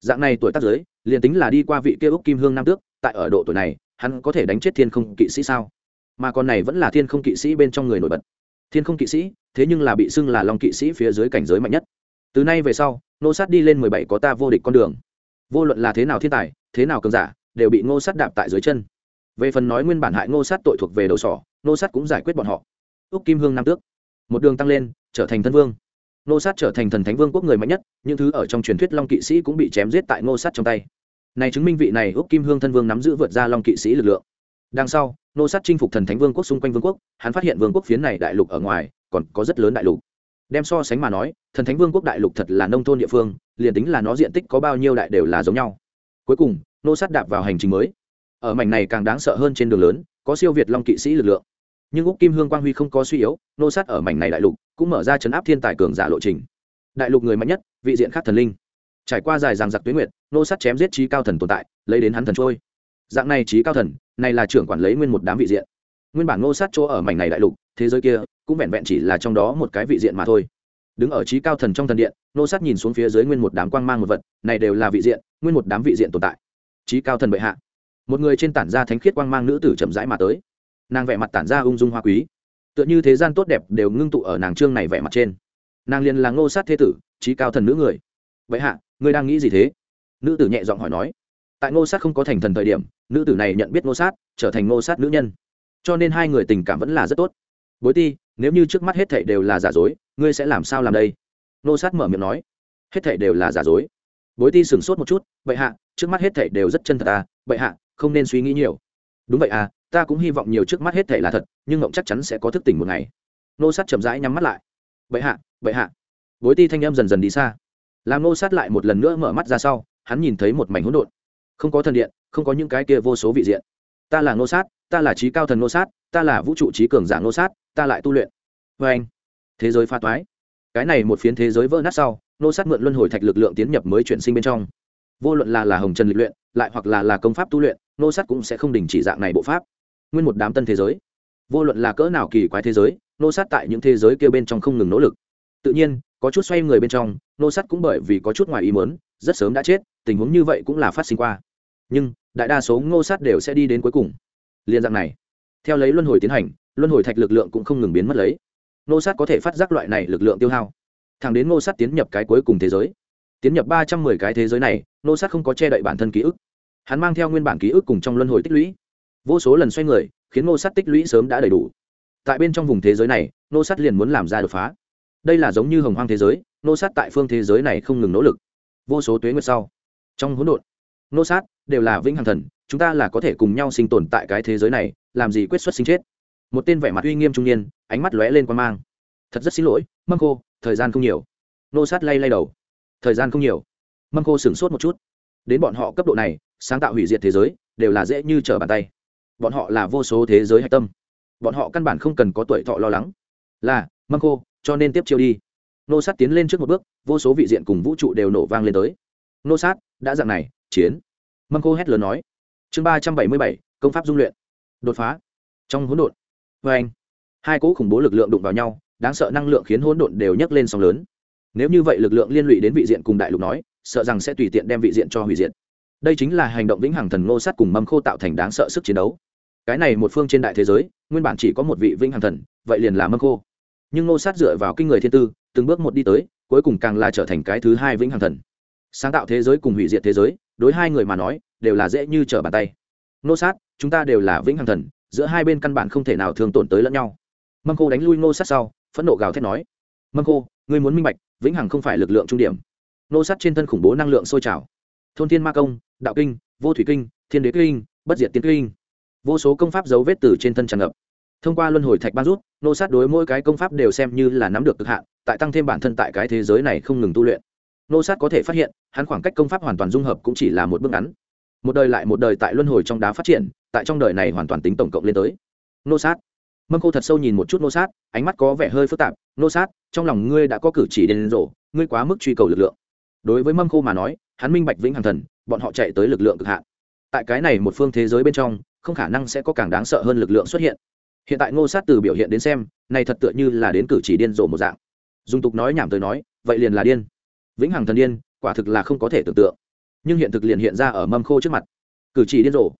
Dạng này tuổi tác giới, liền tính là đi qua vị kia úc kim hương nam tước, tại ở độ tuổi này, hắn có thể đánh chết thiên không kỵ sĩ sao? Mà con này vẫn là thiên không kỵ sĩ bên trong người nổi bật. Thiên không kỵ sĩ, thế nhưng là bị xưng là long kỵ sĩ phía dưới cảnh giới mạnh nhất. Từ nay về sau nô sát đi lên mười bảy có ta vô địch con đường. Vô luận là thế nào thiên tài, thế nào cường giả, đều bị ngô sát đạp tại dưới chân. Về phần nói nguyên bản hại ngô sát tội thuộc về đầu sỏ, ngô sát cũng giải quyết bọn họ. Úc kim hương nam tước. Một đường tăng lên, trở thành thân vương. Ngô sát trở thành thần thánh vương quốc người mạnh nhất, những thứ ở trong truyền thuyết long kỵ sĩ cũng bị chém giết tại ngô sát trong tay. Này chứng minh vị này úc kim hương thân vương nắm giữ vượt ra long kỵ sĩ lực lượng đằng sau, Nô sát chinh phục thần thánh vương quốc xung quanh vương quốc, hắn phát hiện vương quốc phiến này đại lục ở ngoài, còn có rất lớn đại lục. Đem so sánh mà nói, thần thánh vương quốc đại lục thật là nông thôn địa phương, liền tính là nó diện tích có bao nhiêu đại đều là giống nhau. Cuối cùng, nô sát đạp vào hành trình mới. Ở mảnh này càng đáng sợ hơn trên đường lớn, có siêu việt long kỵ sĩ lực lượng. Nhưng úc kim hương quang huy không có suy yếu, nô sát ở mảnh này đại lục cũng mở ra chấn áp thiên tài cường giả lộ trình. Đại lục người mạnh nhất, vị diện khác thần linh. Trải qua dài ràng giặc tuyến nguyệt, nô sát chém giết trí cao thần tồn tại, lấy đến hắn thần trôi dạng này trí cao thần, này là trưởng quản lấy nguyên một đám vị diện. Nguyên bản nô sát chỗ ở mảnh này đại lục, thế giới kia, cũng vẹn vẹn chỉ là trong đó một cái vị diện mà thôi. Đứng ở trí cao thần trong thần điện nô sát nhìn xuống phía dưới nguyên một đám quang mang một vật, này đều là vị diện, nguyên một đám vị diện tồn tại. Trí cao thần bệ hạ. Một người trên tản ra thánh khiết quang mang nữ tử chậm rãi mà tới. Nàng vẽ mặt tản ra ung dung hoa quý. Tựa như thế gian tốt đẹp đều ngưng tụ ở nàng trương này vẽ mặt trên. Nàng liền là ngô sát thế tử, trí cao thần nữ người. Vậy hạ, ngươi đang nghĩ gì thế? Nữ tử nhẹ giọng hỏi nói tại ngô sát không có thành thần thời điểm, nữ tử này nhận biết ngô sát, trở thành ngô sát nữ nhân. Cho nên hai người tình cảm vẫn là rất tốt. Bối ti, nếu như trước mắt hết thảy đều là giả dối, ngươi sẽ làm sao làm đây? Ngô sát mở miệng nói. Hết thảy đều là giả dối. Bối ti sửng sốt một chút, bệ hạ, trước mắt hết thảy đều rất chân thật à bệ hạ, không nên suy nghĩ nhiều. Đúng vậy à ta cũng hy vọng nhiều trước mắt hết thảy là thật, nhưng ngộng chắc chắn sẽ có thức tỉnh một ngày. Nô sát chậm rãi nhắm mắt lại. Bệ hạ bệ hạ. Bối ti thanh em dần dần đi xa. Làm nô sát lại một lần nữa mở mắt ra sau, hắn nhìn thấy một mảnh hỗn độn không có thần điện, không có những cái kia vô số vị diện. Ta là ngô sát, ta là trí cao thần ngô sát, ta là vũ trụ trí cường giả ngô sát, ta lại tu luyện. Vê anh, thế giới pha toái. Cái này một phiến thế giới vỡ nát sau, ngô sát mượn luân hồi thạch lực lượng tiến nhập mới chuyển sinh bên trong. Vô luận là là hồng trần lịch luyện, lại hoặc là là công pháp tu luyện, ngô sát cũng sẽ không đình chỉ dạng này bộ pháp. Nguyên một đám tân thế giới. Vô luận là cỡ nào kỳ quái thế giới nô sát tại những thế giới kia bên trong không ngừng nỗ lực. Tự nhiên, có chút xoay người bên trong nô sát cũng bởi vì có chút ngoài ý mớn rất sớm đã chết, tình huống như vậy cũng là phát sinh qua nhưng đại đa số ngô sát đều sẽ đi đến cuối cùng. Liên dạng này, theo lấy luân hồi tiến hành, luân hồi thạch lực lượng cũng không ngừng biến mất lấy. Ngô sát có thể phát giác loại này lực lượng tiêu hao. Thẳng đến ngô sát tiến nhập cái cuối cùng thế giới. Tiến nhập ba trăm mười cái thế giới này, ngô sát không có che đậy bản thân ký ức. Hắn mang theo nguyên bản ký ức cùng trong luân hồi tích lũy. Vô số lần xoay người, khiến ngô sát tích lũy sớm đã đầy đủ. Tại bên trong vùng thế giới này, ngô sát liền muốn làm ra đột phá. Đây là giống như hồng hoang thế giới, ngô sát tại phương thế giới này không ngừng nỗ lực. Vô số tuế nguyệt sau, trong hỗn độn, Ngô sát đều là vĩnh hằng thần, chúng ta là có thể cùng nhau sinh tồn tại cái thế giới này, làm gì quyết xuất sinh chết. Một tên vẻ mặt uy nghiêm trung niên, ánh mắt lóe lên quan mang. Thật rất xin lỗi, mâm khô, thời gian không nhiều. Nô sát lay lay đầu. Thời gian không nhiều. Mâm khô sửng sốt một chút. Đến bọn họ cấp độ này, sáng tạo hủy diệt thế giới, đều là dễ như trở bàn tay. Bọn họ là vô số thế giới hạch tâm. Bọn họ căn bản không cần có tuổi thọ lo lắng. Là, mâm khô, cho nên tiếp chiêu đi. Nô sát tiến lên trước một bước, vô số vị diện cùng vũ trụ đều nổ vang lên tới. Nô sát, đã dạng này, chiến mâm khô hét lớn nói. Chương ba trăm bảy mươi bảy, công pháp dung luyện. Đột phá. Trong hỗn độn. Vê anh, hai cỗ khủng bố lực lượng đụng vào nhau, đáng sợ năng lượng khiến hỗn độn đều nhấc lên sóng lớn. Nếu như vậy lực lượng liên lụy đến vị diện cùng đại lục nói, sợ rằng sẽ tùy tiện đem vị diện cho hủy diện đây chính là hành động vĩnh hằng thần ngô sát cùng mâm khô tạo thành đáng sợ sức chiến đấu. Cái này một phương trên đại thế giới, nguyên bản chỉ có một vị vĩnh hằng thần, vậy liền là mâm khô. Nhưng ngô sát dựa vào kinh người thiên tư, từng bước một đi tới, cuối cùng càng là trở thành cái thứ hai vĩnh hằng thần. Sáng tạo thế giới cùng hủy diệt thế giới đối hai người mà nói, đều là dễ như trở bàn tay. Nô sát, chúng ta đều là vĩnh hằng thần, giữa hai bên căn bản không thể nào thường tổn tới lẫn nhau. Mâm khô đánh lui nô sát sau, phẫn nộ gào thét nói, mâm khô, ngươi muốn minh bạch, vĩnh hằng không phải lực lượng trung điểm. Nô sát trên thân khủng bố năng lượng sôi trào. Thôn thiên ma công, đạo kinh, vô thủy kinh, thiên đế kinh, bất diệt tiến kinh. Vô số công pháp dấu vết từ trên thân tràn ngập. Thông qua luân hồi thạch ban rút nô sát đối mỗi cái công pháp đều xem như là nắm được cực hạn, tại tăng thêm bản thân tại cái thế giới này không ngừng tu luyện. Nô sát có thể phát hiện hắn khoảng cách công pháp hoàn toàn dung hợp cũng chỉ là một bước ngắn. Một đời lại một đời tại luân hồi trong đá phát triển, tại trong đời này hoàn toàn tính tổng cộng lên tới. Nô sát. Mâm khô thật sâu nhìn một chút nô sát, ánh mắt có vẻ hơi phức tạp. Nô sát, trong lòng ngươi đã có cử chỉ đến rồ, ngươi quá mức truy cầu lực lượng. Đối với mâm khô mà nói, hắn minh bạch vĩnh hằng thần, bọn họ chạy tới lực lượng cực hạn. Tại cái này một phương thế giới bên trong, không khả năng sẽ có càng đáng sợ hơn lực lượng xuất hiện. Hiện tại ngô sát từ biểu hiện đến xem, này thật tựa như là đến cử chỉ điên rồ một dạng. Dùng tục nói nhảm tới nói, vậy liền là điên. Vĩnh hằng thần điên quả thực là không có thể tưởng tượng. Nhưng hiện thực liền hiện ra ở mâm khô trước mặt. Cử chỉ điên rồ.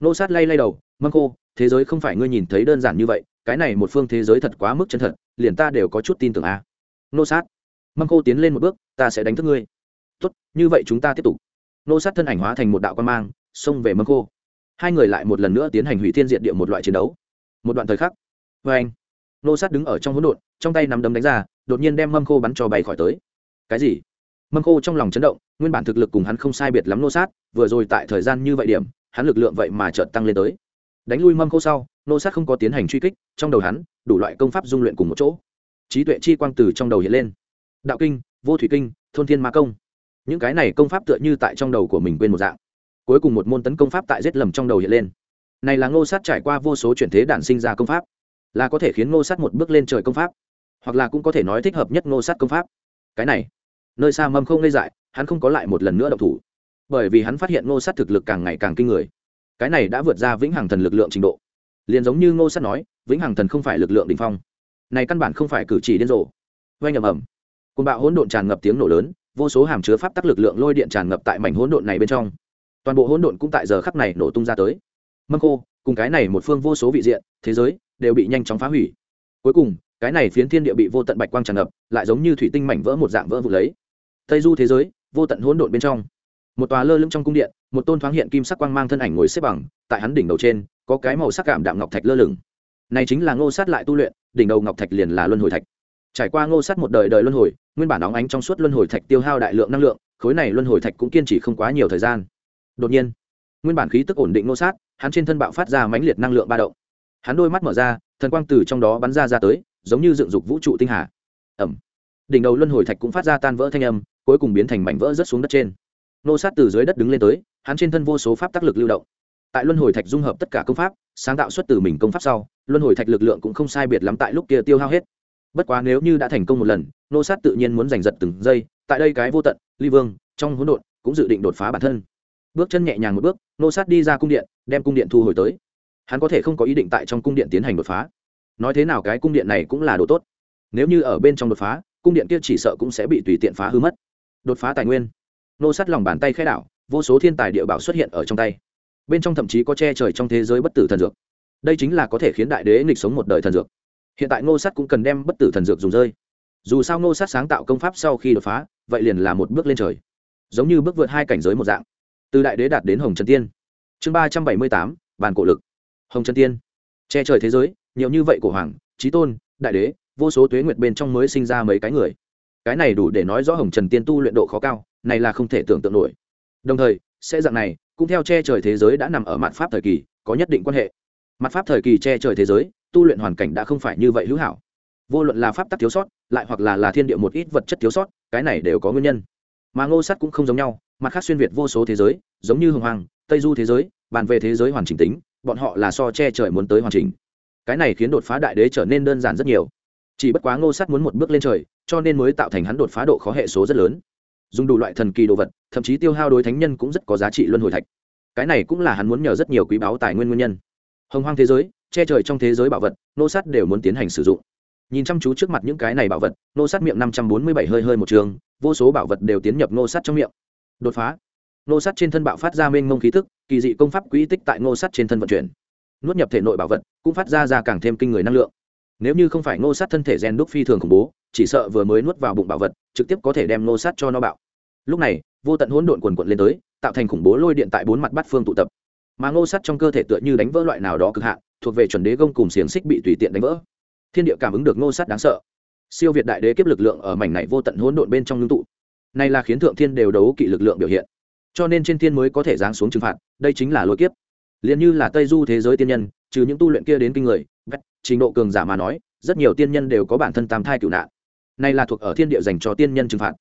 Nô sát lay lay đầu, mâm khô, thế giới không phải ngươi nhìn thấy đơn giản như vậy, cái này một phương thế giới thật quá mức chân thật, liền ta đều có chút tin tưởng a. À. nô sát. Mâm khô tiến lên một bước, ta sẽ đánh thức ngươi. Tốt, như vậy chúng ta tiếp tục. Nô sát thân ảnh hóa thành một đạo quan mang, xông về mâm khô. Hai người lại một lần nữa tiến hành hủy thiên diện địa một loại chiến đấu. Một đoạn thời khắc, vê anh, nô sát đứng ở trong hỗn độn, trong tay nắm đấm đánh ra, đột nhiên đem mâm khô bắn cho bay khỏi tới. Cái gì? Mâm khô trong lòng chấn động, nguyên bản thực lực cùng hắn không sai biệt lắm nô sát, vừa rồi tại thời gian như vậy điểm, hắn lực lượng vậy mà chợt tăng lên tới. Đánh lui mâm khô sau, nô sát không có tiến hành truy kích, trong đầu hắn, đủ loại công pháp dung luyện cùng một chỗ. Trí tuệ chi quang từ trong đầu hiện lên. Đạo kinh, vô thủy kinh, thôn thiên ma công. Những cái này công pháp tựa như tại trong đầu của mình quên một dạng. Cuối cùng một môn tấn công pháp tại giết lầm trong đầu hiện lên. Này là ngô sát trải qua vô số chuyển thế đản sinh ra công pháp. Là có thể khiến ngô sát một bước lên trời công pháp. Hoặc là cũng có thể nói thích hợp nhất ngô sát công pháp. Cái này nơi xa mâm không ngây dại, hắn không có lại một lần nữa động thủ. Bởi vì hắn phát hiện ngô sát thực lực càng ngày càng kinh người. Cái này đã vượt ra vĩnh hằng thần lực lượng trình độ. Liền giống như ngô sát nói, vĩnh hằng thần không phải lực lượng đình phong. Này căn bản không phải cử chỉ điên rồ. Oanh ầm ầm. Côn bạo hỗn độn tràn ngập tiếng nổ lớn, vô số hàm chứa pháp tắc lực lượng lôi điện tràn ngập tại mảnh hỗn độn này bên trong. Toàn bộ hỗn độn cũng tại giờ khắc này nổ tung ra tới. Mâm khô, cùng cái này một phương vô số vị diện, thế giới, đều bị nhanh chóng phá hủy. Cuối cùng, cái này phiến thiên địa bị vô tận bạch quang tràn ngập, lại giống như thủy tinh mảnh vỡ một dạng vỡ vụt lấy tây du thế giới, vô tận hỗn độn bên trong. Một tòa lơ lưng trong cung điện, một tôn thoáng hiện kim sắc quang mang thân ảnh ngồi xếp bằng, tại hắn đỉnh đầu trên, có cái màu sắc cảm đạm ngọc thạch lơ lửng. Này chính là ngô sát lại tu luyện, đỉnh đầu ngọc thạch liền là luân hồi thạch. Trải qua ngô sát một đời đời luân hồi, nguyên bản óng ánh trong suốt luân hồi thạch tiêu hao đại lượng năng lượng, khối này luân hồi thạch cũng kiên trì không quá nhiều thời gian. Đột nhiên, nguyên bản khí tức ổn định ngô sát, hắn trên thân bạo phát ra mãnh liệt năng lượng ba động. Hắn đôi mắt mở ra, thần quang từ trong đó bắn ra ra tới, giống như dựng dục vũ trụ tinh hà. Ẩm đỉnh đầu luân hồi thạch cũng phát ra tan vỡ thanh âm cuối cùng biến thành mảnh vỡ rớt xuống đất trên. Nô sát từ dưới đất đứng lên tới, hắn trên thân vô số pháp tác lực lưu động. Tại luân hồi thạch dung hợp tất cả công pháp, sáng tạo xuất từ mình công pháp sau, luân hồi thạch lực lượng cũng không sai biệt lắm tại lúc kia tiêu hao hết. Bất quá nếu như đã thành công một lần, nô sát tự nhiên muốn giành giật từng giây, tại đây cái vô tận, ly vương, trong hỗn độn, cũng dự định đột phá bản thân. Bước chân nhẹ nhàng một bước, nô sát đi ra cung điện, đem cung điện thu hồi tới. Hắn có thể không có ý định tại trong cung điện tiến hành đột phá. Nói thế nào cái cung điện này cũng là đồ tốt. Nếu như ở bên trong đột phá, cung điện kia chỉ sợ cũng sẽ bị tùy tiện phá hư mất đột phá tài nguyên. Nô sát lòng bàn tay khai đảo, vô số thiên tài địa bảo xuất hiện ở trong tay. Bên trong thậm chí có che trời trong thế giới bất tử thần dược. Đây chính là có thể khiến đại đế nghịch sống một đời thần dược. Hiện tại ngô sát cũng cần đem bất tử thần dược dùng rơi. Dù sao ngô sát sáng tạo công pháp sau khi đột phá, vậy liền là một bước lên trời. Giống như bước vượt hai cảnh giới một dạng. Từ đại đế đạt đến hồng trần tiên. Chương ba trăm bảy mươi tám, bàn cổ lực. Hồng trần tiên. Che trời thế giới, nhiều như vậy của hoàng trí tôn, đại đế, vô số tuế nguyệt bên trong mới sinh ra mấy cái người cái này đủ để nói rõ hồng trần tiên tu luyện độ khó cao, này là không thể tưởng tượng nổi. Đồng thời, sẽ dạng này, cũng theo che trời thế giới đã nằm ở mặt pháp thời kỳ, có nhất định quan hệ. Mặt pháp thời kỳ che trời thế giới, tu luyện hoàn cảnh đã không phải như vậy hữu hảo. Vô luận là pháp tắc thiếu sót, lại hoặc là là thiên địa một ít vật chất thiếu sót, cái này đều có nguyên nhân. Mà ngô sắt cũng không giống nhau, mặt khác xuyên việt vô số thế giới, giống như hồng hoàng tây du thế giới, bàn về thế giới hoàn chỉnh tính, bọn họ là so che trời muốn tới hoàn chỉnh. Cái này khiến đột phá đại đế trở nên đơn giản rất nhiều. Chỉ bất quá ngô sắt muốn một bước lên trời cho nên mới tạo thành hắn đột phá độ khó hệ số rất lớn. Dùng đủ loại thần kỳ đồ vật, thậm chí tiêu hao đối thánh nhân cũng rất có giá trị luân hồi thạch. Cái này cũng là hắn muốn nhờ rất nhiều quý báu tài nguyên nguyên nhân. Hồng hoang thế giới, che trời trong thế giới bảo vật, nô sát đều muốn tiến hành sử dụng. Nhìn chăm chú trước mặt những cái này bảo vật, nô sát miệng năm trăm bốn mươi bảy hơi hơi một trường, vô số bảo vật đều tiến nhập nô sát trong miệng. Đột phá. Nô sát trên thân bạo phát ra mênh mông khí thức kỳ dị công pháp quỹ tích tại nô sát trên thân vận chuyển. Nuốt nhập thể nội bảo vật, cũng phát ra ra càng thêm kinh người năng lượng. Nếu như không phải nô sát thân thể gen đúc phi thường khủng bố chỉ sợ vừa mới nuốt vào bụng bảo vật, trực tiếp có thể đem nô sát cho nó bạo. Lúc này, vô tận hỗn độn quần quận lên tới, tạo thành khủng bố lôi điện tại bốn mặt bát phương tụ tập. Mà ngô sắt trong cơ thể tựa như đánh vỡ loại nào đó cực hạn, thuộc về chuẩn đế gông cùng xiềng xích bị tùy tiện đánh vỡ. Thiên địa cảm ứng được ngô sắt đáng sợ. Siêu việt đại đế kiếp lực lượng ở mảnh này vô tận hỗn độn bên trong ngưng tụ. Này là khiến thượng thiên đều đấu kỵ lực lượng biểu hiện. Cho nên trên thiên mới có thể giáng xuống trừng phạt, đây chính là lôi kiếp. Liền như là tây du thế giới tiên nhân, trừ những tu luyện kia đến kinh người trình độ cường giả mà nói, rất nhiều tiên nhân đều có bản thân tam thai cựu nạn này là thuộc ở thiên địa dành cho tiên nhân trừng phạt.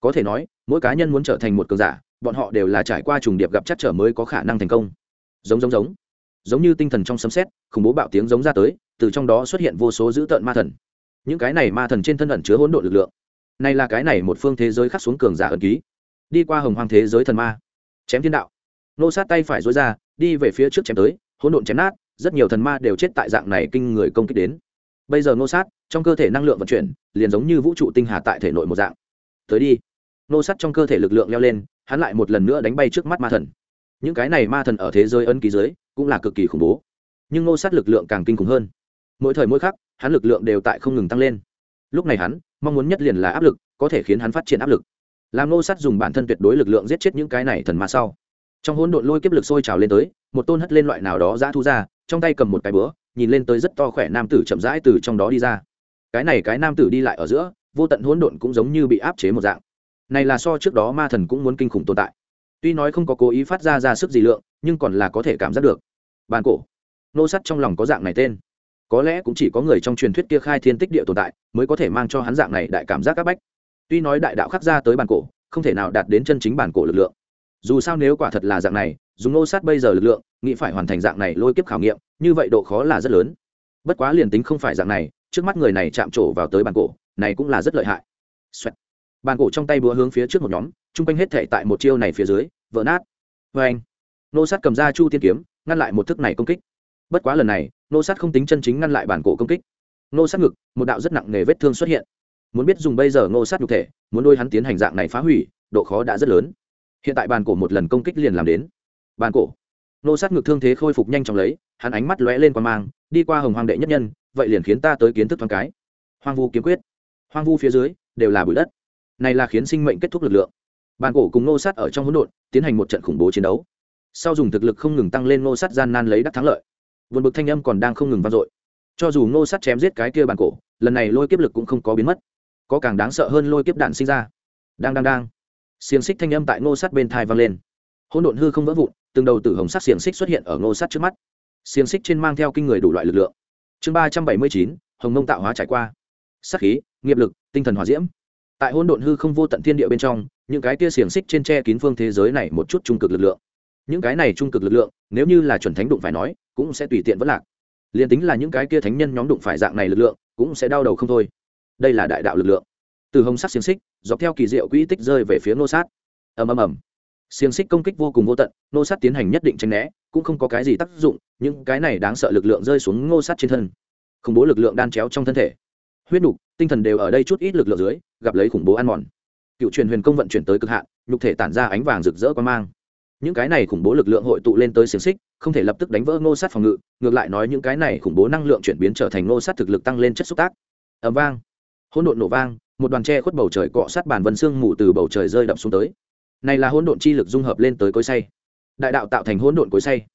Có thể nói, mỗi cá nhân muốn trở thành một cường giả, bọn họ đều là trải qua trùng điệp gặp chắc trở mới có khả năng thành công. Giống giống giống. Giống như tinh thần trong sấm xét khủng bố bạo tiếng giống ra tới, từ trong đó xuất hiện vô số dữ tợn ma thần. Những cái này ma thần trên thân ẩn chứa hỗn độn lực lượng. Này là cái này một phương thế giới khắc xuống cường giả ẩn ký. Đi qua hồng hoang thế giới thần ma. Chém thiên đạo. Nô sát tay phải dối ra, đi về phía trước chém tới, hỗn độn chém nát, rất nhiều thần ma đều chết tại dạng này kinh người công kích đến bây giờ nô sát trong cơ thể năng lượng vận chuyển liền giống như vũ trụ tinh hà tại thể nội một dạng. Tới đi. Nô sát trong cơ thể lực lượng leo lên, hắn lại một lần nữa đánh bay trước mắt ma thần. Những cái này ma thần ở thế giới ân ký giới cũng là cực kỳ khủng bố. Nhưng nô sát lực lượng càng kinh khủng hơn. Mỗi thời mỗi khắc, hắn lực lượng đều tại không ngừng tăng lên. Lúc này hắn, mong muốn nhất liền là áp lực, có thể khiến hắn phát triển áp lực. Làm nô sát dùng bản thân tuyệt đối lực lượng giết chết những cái này thần ma sau. Trong hỗn độn lôi kiếp lực sôi trào lên tới, một tôn hất lên loại nào đó giã thu ra, trong tay cầm một cái búa nhìn lên tới rất to khỏe nam tử chậm rãi từ trong đó đi ra. Cái này cái nam tử đi lại ở giữa, vô tận hỗn độn cũng giống như bị áp chế một dạng. Này là so trước đó ma thần cũng muốn kinh khủng tồn tại. Tuy nói không có cố ý phát ra ra sức gì lượng, nhưng còn là có thể cảm giác được. Bàn cổ. Nô sắt trong lòng có dạng này tên. Có lẽ cũng chỉ có người trong truyền thuyết kia khai thiên tích địa tồn tại, mới có thể mang cho hắn dạng này đại cảm giác áp bách. Tuy nói đại đạo khắc ra tới bàn cổ, không thể nào đạt đến chân chính bản cổ lực lượng. Dù sao nếu quả thật là dạng này, dùng nô sát bây giờ lực lượng, nghĩ phải hoàn thành dạng này lôi kiếp khảo nghiệm như vậy độ khó là rất lớn. Bất quá liền tính không phải dạng này, trước mắt người này chạm trổ vào tới bàn cổ, này cũng là rất lợi hại、Xoẹt. Bàn cổ trong tay búa hướng phía trước một nhóm, chung quanh hết thể tại một chiêu này phía dưới, vỡ nát. Vê anh. Nô sát cầm ra chu tiên kiếm, ngăn lại một thức này công kích. Bất quá lần này, nô sát không tính chân chính ngăn lại bản cổ công kích. Nô sát ngực, một đạo rất nặng nề vết thương xuất hiện. Muốn biết dùng bây giờ nô sát nhục thể, muốn đôi hắn tiến hành dạng này phá hủy, độ khó đã rất lớn. Hiện tại bàn cổ một lần công kích liền làm đến. Bàn cổ. Nô sát ngực thương thế khôi phục nhanh chóng lấy hắn ánh mắt lóe lên qua mang, đi qua hồng hoàng đệ nhất nhân, vậy liền khiến ta tới kiến thức thoáng cái. Hoang vu kiếm quyết. Hoang vu phía dưới, đều là bụi đất. Này là khiến sinh mệnh kết thúc lực lượng. Bàn cổ cùng nô sát ở trong hỗn độn, tiến hành một trận khủng bố chiến đấu. Sau dùng thực lực không ngừng tăng lên nô sát gian nan lấy đắc thắng lợi. Vượt bực thanh âm còn đang không ngừng vang dội. Cho dù nô sát chém giết cái kia bàn cổ, lần này lôi kiếp lực cũng không có biến mất. Có càng đáng sợ hơn lôi kiếp đạn sinh ra. Đang đang đang. Xiềng xích thanh âm tại nô sát bên thai vang lên. Hỗn độn hư không vỡ vụn, từng đầu tử hồng sắc xiềng xích xuất hiện ở nô sát trước mắt xiềng xích trên mang theo kinh người đủ loại lực lượng. Chương ba trăm bảy mươi chín, hồng mông tạo hóa trải qua. Sắc khí, nghiệp lực, tinh thần hòa diễm. Tại hỗn độn hư không vô tận thiên địa bên trong, những cái tia xiềng xích trên tre kín phương thế giới này một chút trung cực lực lượng. Những cái này trung cực lực lượng, nếu như là chuẩn thánh đụng phải nói, cũng sẽ tùy tiện vất lạc. Liền tính là những cái kia thánh nhân nhóm đụng phải dạng này lực lượng, cũng sẽ đau đầu không thôi. Đây là đại đạo lực lượng. Từ hồng sắc xiềng xích, dọc theo kỳ diệu quỹ tích rơi về phía nô sát. Ầm ầm ầm xiềng xích công kích vô cùng vô tận, nô sát tiến hành nhất định tranh né, cũng không có cái gì tác dụng, những cái này đáng sợ lực lượng rơi xuống ngô sát trên thân. Khủng bố lực lượng đan chéo trong thân thể. Huyết nhục tinh thần đều ở đây chút ít lực lượng dưới, gặp lấy khủng bố ăn mòn. Cựu truyền huyền công vận chuyển tới cực hạn, nhục thể tản ra ánh vàng rực rỡ quan mang. Những cái này khủng bố lực lượng hội tụ lên tới xiềng xích, không thể lập tức đánh vỡ ngô sát phòng ngự, ngược lại nói những cái này khủng bố năng lượng chuyển biến trở thành ngô sát thực lực tăng lên chất xúc tác. Ẩm vang. Hỗn độn nổ vang, một đoàn tre khuất bầu trời cọ sát bàn vân xương mù từ bầu trời rơi đập xuống tới này là hỗn độn chi lực dung hợp lên tới cối say. Đại đạo tạo thành hỗn độn cối say.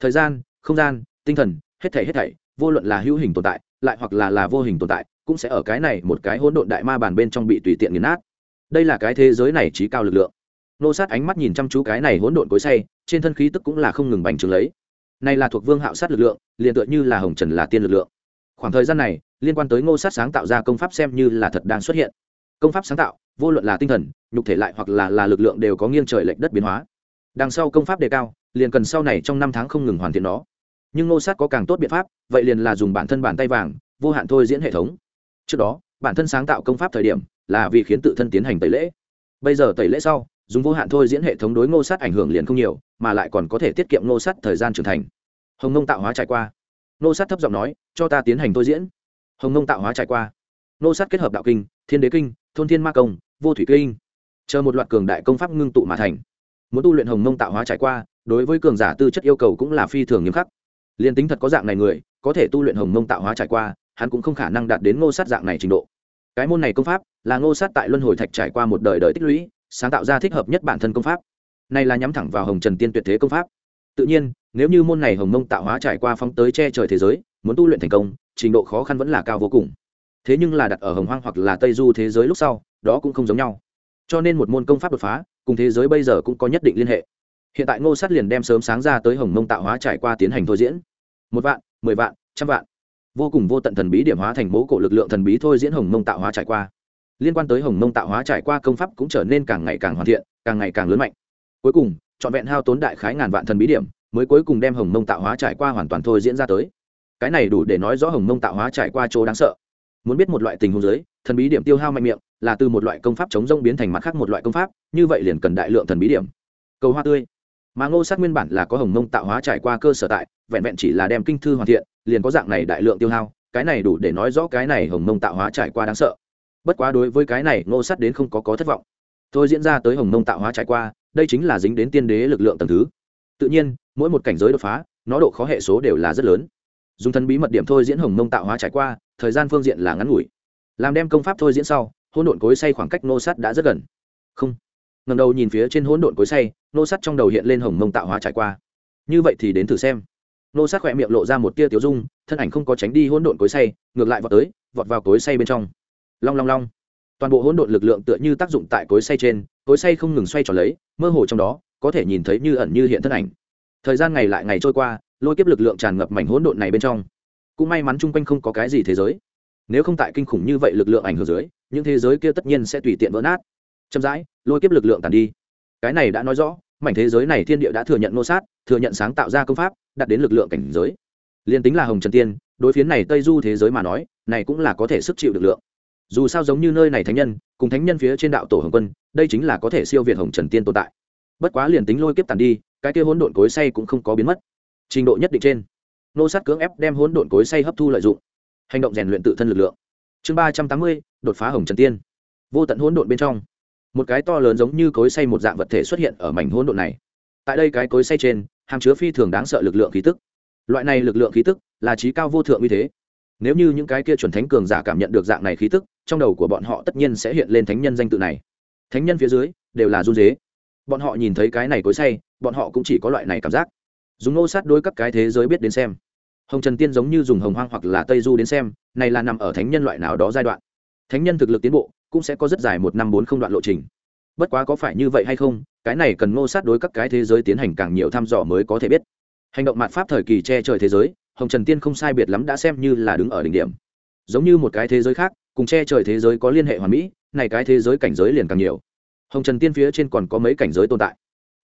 Thời gian, không gian, tinh thần, hết thảy hết thảy, vô luận là hữu hình tồn tại, lại hoặc là là vô hình tồn tại, cũng sẽ ở cái này một cái hỗn độn đại ma bàn bên trong bị tùy tiện nghiền nát. Đây là cái thế giới này trí cao lực lượng. Nô sát ánh mắt nhìn chăm chú cái này hỗn độn cối say, trên thân khí tức cũng là không ngừng bành trướng lấy. Này là thuộc vương hạo sát lực lượng, liền tựa như là hồng trần là tiên lực lượng. Khoảng thời gian này, liên quan tới ngô sát sáng tạo ra công pháp xem như là thật đang xuất hiện. Công pháp sáng tạo vô luận là tinh thần, nhục thể lại hoặc là là lực lượng đều có nghiêng trời lệch đất biến hóa. Đằng sau công pháp đề cao, liền cần sau này trong năm tháng không ngừng hoàn thiện nó. Nhưng ngô sát có càng tốt biện pháp, vậy liền là dùng bản thân bàn tay vàng, vô hạn thôi diễn hệ thống. Trước đó, bản thân sáng tạo công pháp thời điểm là vì khiến tự thân tiến hành tẩy lễ. Bây giờ tẩy lễ sau, dùng vô hạn thôi diễn hệ thống đối ngô sát ảnh hưởng liền không nhiều, mà lại còn có thể tiết kiệm ngô sát thời gian trưởng thành. Hồng nông tạo hóa trải qua. Ngô sát thấp giọng nói, cho ta tiến hành thôi diễn. Hồng nông tạo hóa trải qua. Ngô sát kết hợp đạo kinh, thiên đế kinh, thôn thiên ma công vô thủy kinh. Chờ một loạt cường đại công pháp ngưng tụ mà thành. Muốn tu luyện hồng Mông tạo hóa trải qua, đối với cường giả tư chất yêu cầu cũng là phi thường nghiêm khắc. Liền tính thật có dạng này người, có thể tu luyện hồng Mông tạo hóa trải qua, hắn cũng không khả năng đạt đến ngô sát dạng này trình độ. Cái môn này công pháp là ngô sát tại luân hồi thạch trải qua một đời đời tích lũy, sáng tạo ra thích hợp nhất bản thân công pháp. Này là nhắm thẳng vào hồng trần tiên tuyệt thế công pháp. Tự nhiên, nếu như môn này hồng mông tạo hóa trải qua phóng tới che trời thế giới, muốn tu luyện thành công, trình độ khó khăn vẫn là cao vô cùng. Thế nhưng là đặt ở hồng hoang hoặc là tây du thế giới lúc sau đó cũng không giống nhau. Cho nên một môn công pháp đột phá, cùng thế giới bây giờ cũng có nhất định liên hệ. Hiện tại ngô sát liền đem sớm sáng ra tới hồng mông tạo hóa trải qua tiến hành thôi diễn. Một vạn, mười vạn, trăm vạn. Vô cùng vô tận thần bí điểm hóa thành mố cổ lực lượng thần bí thôi diễn hồng mông tạo hóa trải qua. Liên quan tới hồng mông tạo hóa trải qua công pháp cũng trở nên càng ngày càng hoàn thiện, càng ngày càng lớn mạnh. Cuối cùng, trọn vẹn hao tốn đại khái ngàn vạn thần bí điểm, mới cuối cùng đem hồng mông tạo hóa trải qua hoàn toàn thôi diễn ra tới. Cái này đủ để nói rõ hồng mông tạo hóa trải qua chỗ đáng sợ muốn biết một loại tình huống giới, thần bí điểm tiêu hao mạnh miệng, là từ một loại công pháp chống rông biến thành mặt khác một loại công pháp, như vậy liền cần đại lượng thần bí điểm. Cầu hoa tươi. Mà ngô sát nguyên bản là có hồng mông tạo hóa trải qua cơ sở tại, vẹn vẹn chỉ là đem kinh thư hoàn thiện, liền có dạng này đại lượng tiêu hao, cái này đủ để nói rõ cái này hồng mông tạo hóa trải qua đáng sợ. Bất quá đối với cái này, ngô sát đến không có có thất vọng. Tôi diễn ra tới hồng mông tạo hóa trải qua, đây chính là dính đến tiên đế lực lượng tầng thứ. Tự nhiên, mỗi một cảnh giới đột phá, nó độ khó hệ số đều là rất lớn dùng thần bí mật điểm thôi diễn hồng mông tạo hóa trải qua, thời gian phương diện là ngắn ngủi. Làm đem công pháp thôi diễn sau, hỗn độn cối say khoảng cách nô sát đã rất gần. Không. Ngầm đầu nhìn phía trên hỗn độn cối say nô sát trong đầu hiện lên hồng mông tạo hóa trải qua. Như vậy thì đến thử xem. Nô sát khỏe miệng lộ ra một tia tiểu dung, thân ảnh không có tránh đi hỗn độn cối say ngược lại vọt tới, vọt vào cối say bên trong. Long long long. Toàn bộ hỗn độn lực lượng tựa như tác dụng tại cối say trên, cối say không ngừng xoay tròn lấy, mơ hồ trong đó, có thể nhìn thấy như ẩn như hiện thân ảnh. Thời gian ngày lại ngày trôi qua lôi kiếp lực lượng tràn ngập mảnh hỗn độn này bên trong. Cũng may mắn chung quanh không có cái gì thế giới. Nếu không tại kinh khủng như vậy lực lượng ảnh hưởng dưới, những thế giới kia tất nhiên sẽ tùy tiện vỡ nát. Chậm rãi, lôi kiếp lực lượng tàn đi. Cái này đã nói rõ, mảnh thế giới này thiên địa đã thừa nhận nô sát, thừa nhận sáng tạo ra công pháp đặt đến lực lượng cảnh giới. Liền tính là hồng trần tiên, đối phiến này tây du thế giới mà nói, này cũng là có thể sức chịu lực lượng. Dù sao giống như nơi này thánh nhân, cùng thánh nhân phía trên đạo tổ hồng quân, đây chính là có thể siêu việt hồng trần tiên tồn tại. Bất quá liền tính lôi kiếp tàn đi, cái kia hỗn độn cối say cũng không có biến mất trình độ nhất định trên. Nô sát cưỡng ép đem hỗn độn cối say hấp thu lợi dụng. Hành động rèn luyện tự thân lực lượng. Chương ba trăm tám mươi, đột phá hồng trần tiên. Vô tận hỗn độn bên trong, một cái to lớn giống như cối say một dạng vật thể xuất hiện ở mảnh hỗn độn này. Tại đây cái cối say trên, hàm chứa phi thường đáng sợ lực lượng khí tức. Loại này lực lượng khí tức là trí cao vô thượng như thế. Nếu như những cái kia chuẩn thánh cường giả cảm nhận được dạng này khí tức, trong đầu của bọn họ tất nhiên sẽ hiện lên thánh nhân danh tự này. Thánh nhân phía dưới đều là run dế bọn họ nhìn thấy cái này cối say, bọn họ cũng chỉ có loại này cảm giác dùng nô sát đối các cái thế giới biết đến xem. Hồng trần tiên giống như dùng hồng hoang hoặc là tây du đến xem, này là nằm ở thánh nhân loại nào đó giai đoạn. Thánh nhân thực lực tiến bộ, cũng sẽ có rất dài một năm bốn không đoạn lộ trình. Bất quá có phải như vậy hay không, cái này cần ngô sát đối các cái thế giới tiến hành càng nhiều thăm dò mới có thể biết. Hành động mạt pháp thời kỳ che trời thế giới, hồng trần tiên không sai biệt lắm đã xem như là đứng ở đỉnh điểm. Giống như một cái thế giới khác, cùng che trời thế giới có liên hệ hoàn mỹ, này cái thế giới cảnh giới liền càng nhiều. Hồng trần tiên phía trên còn có mấy cảnh giới tồn tại.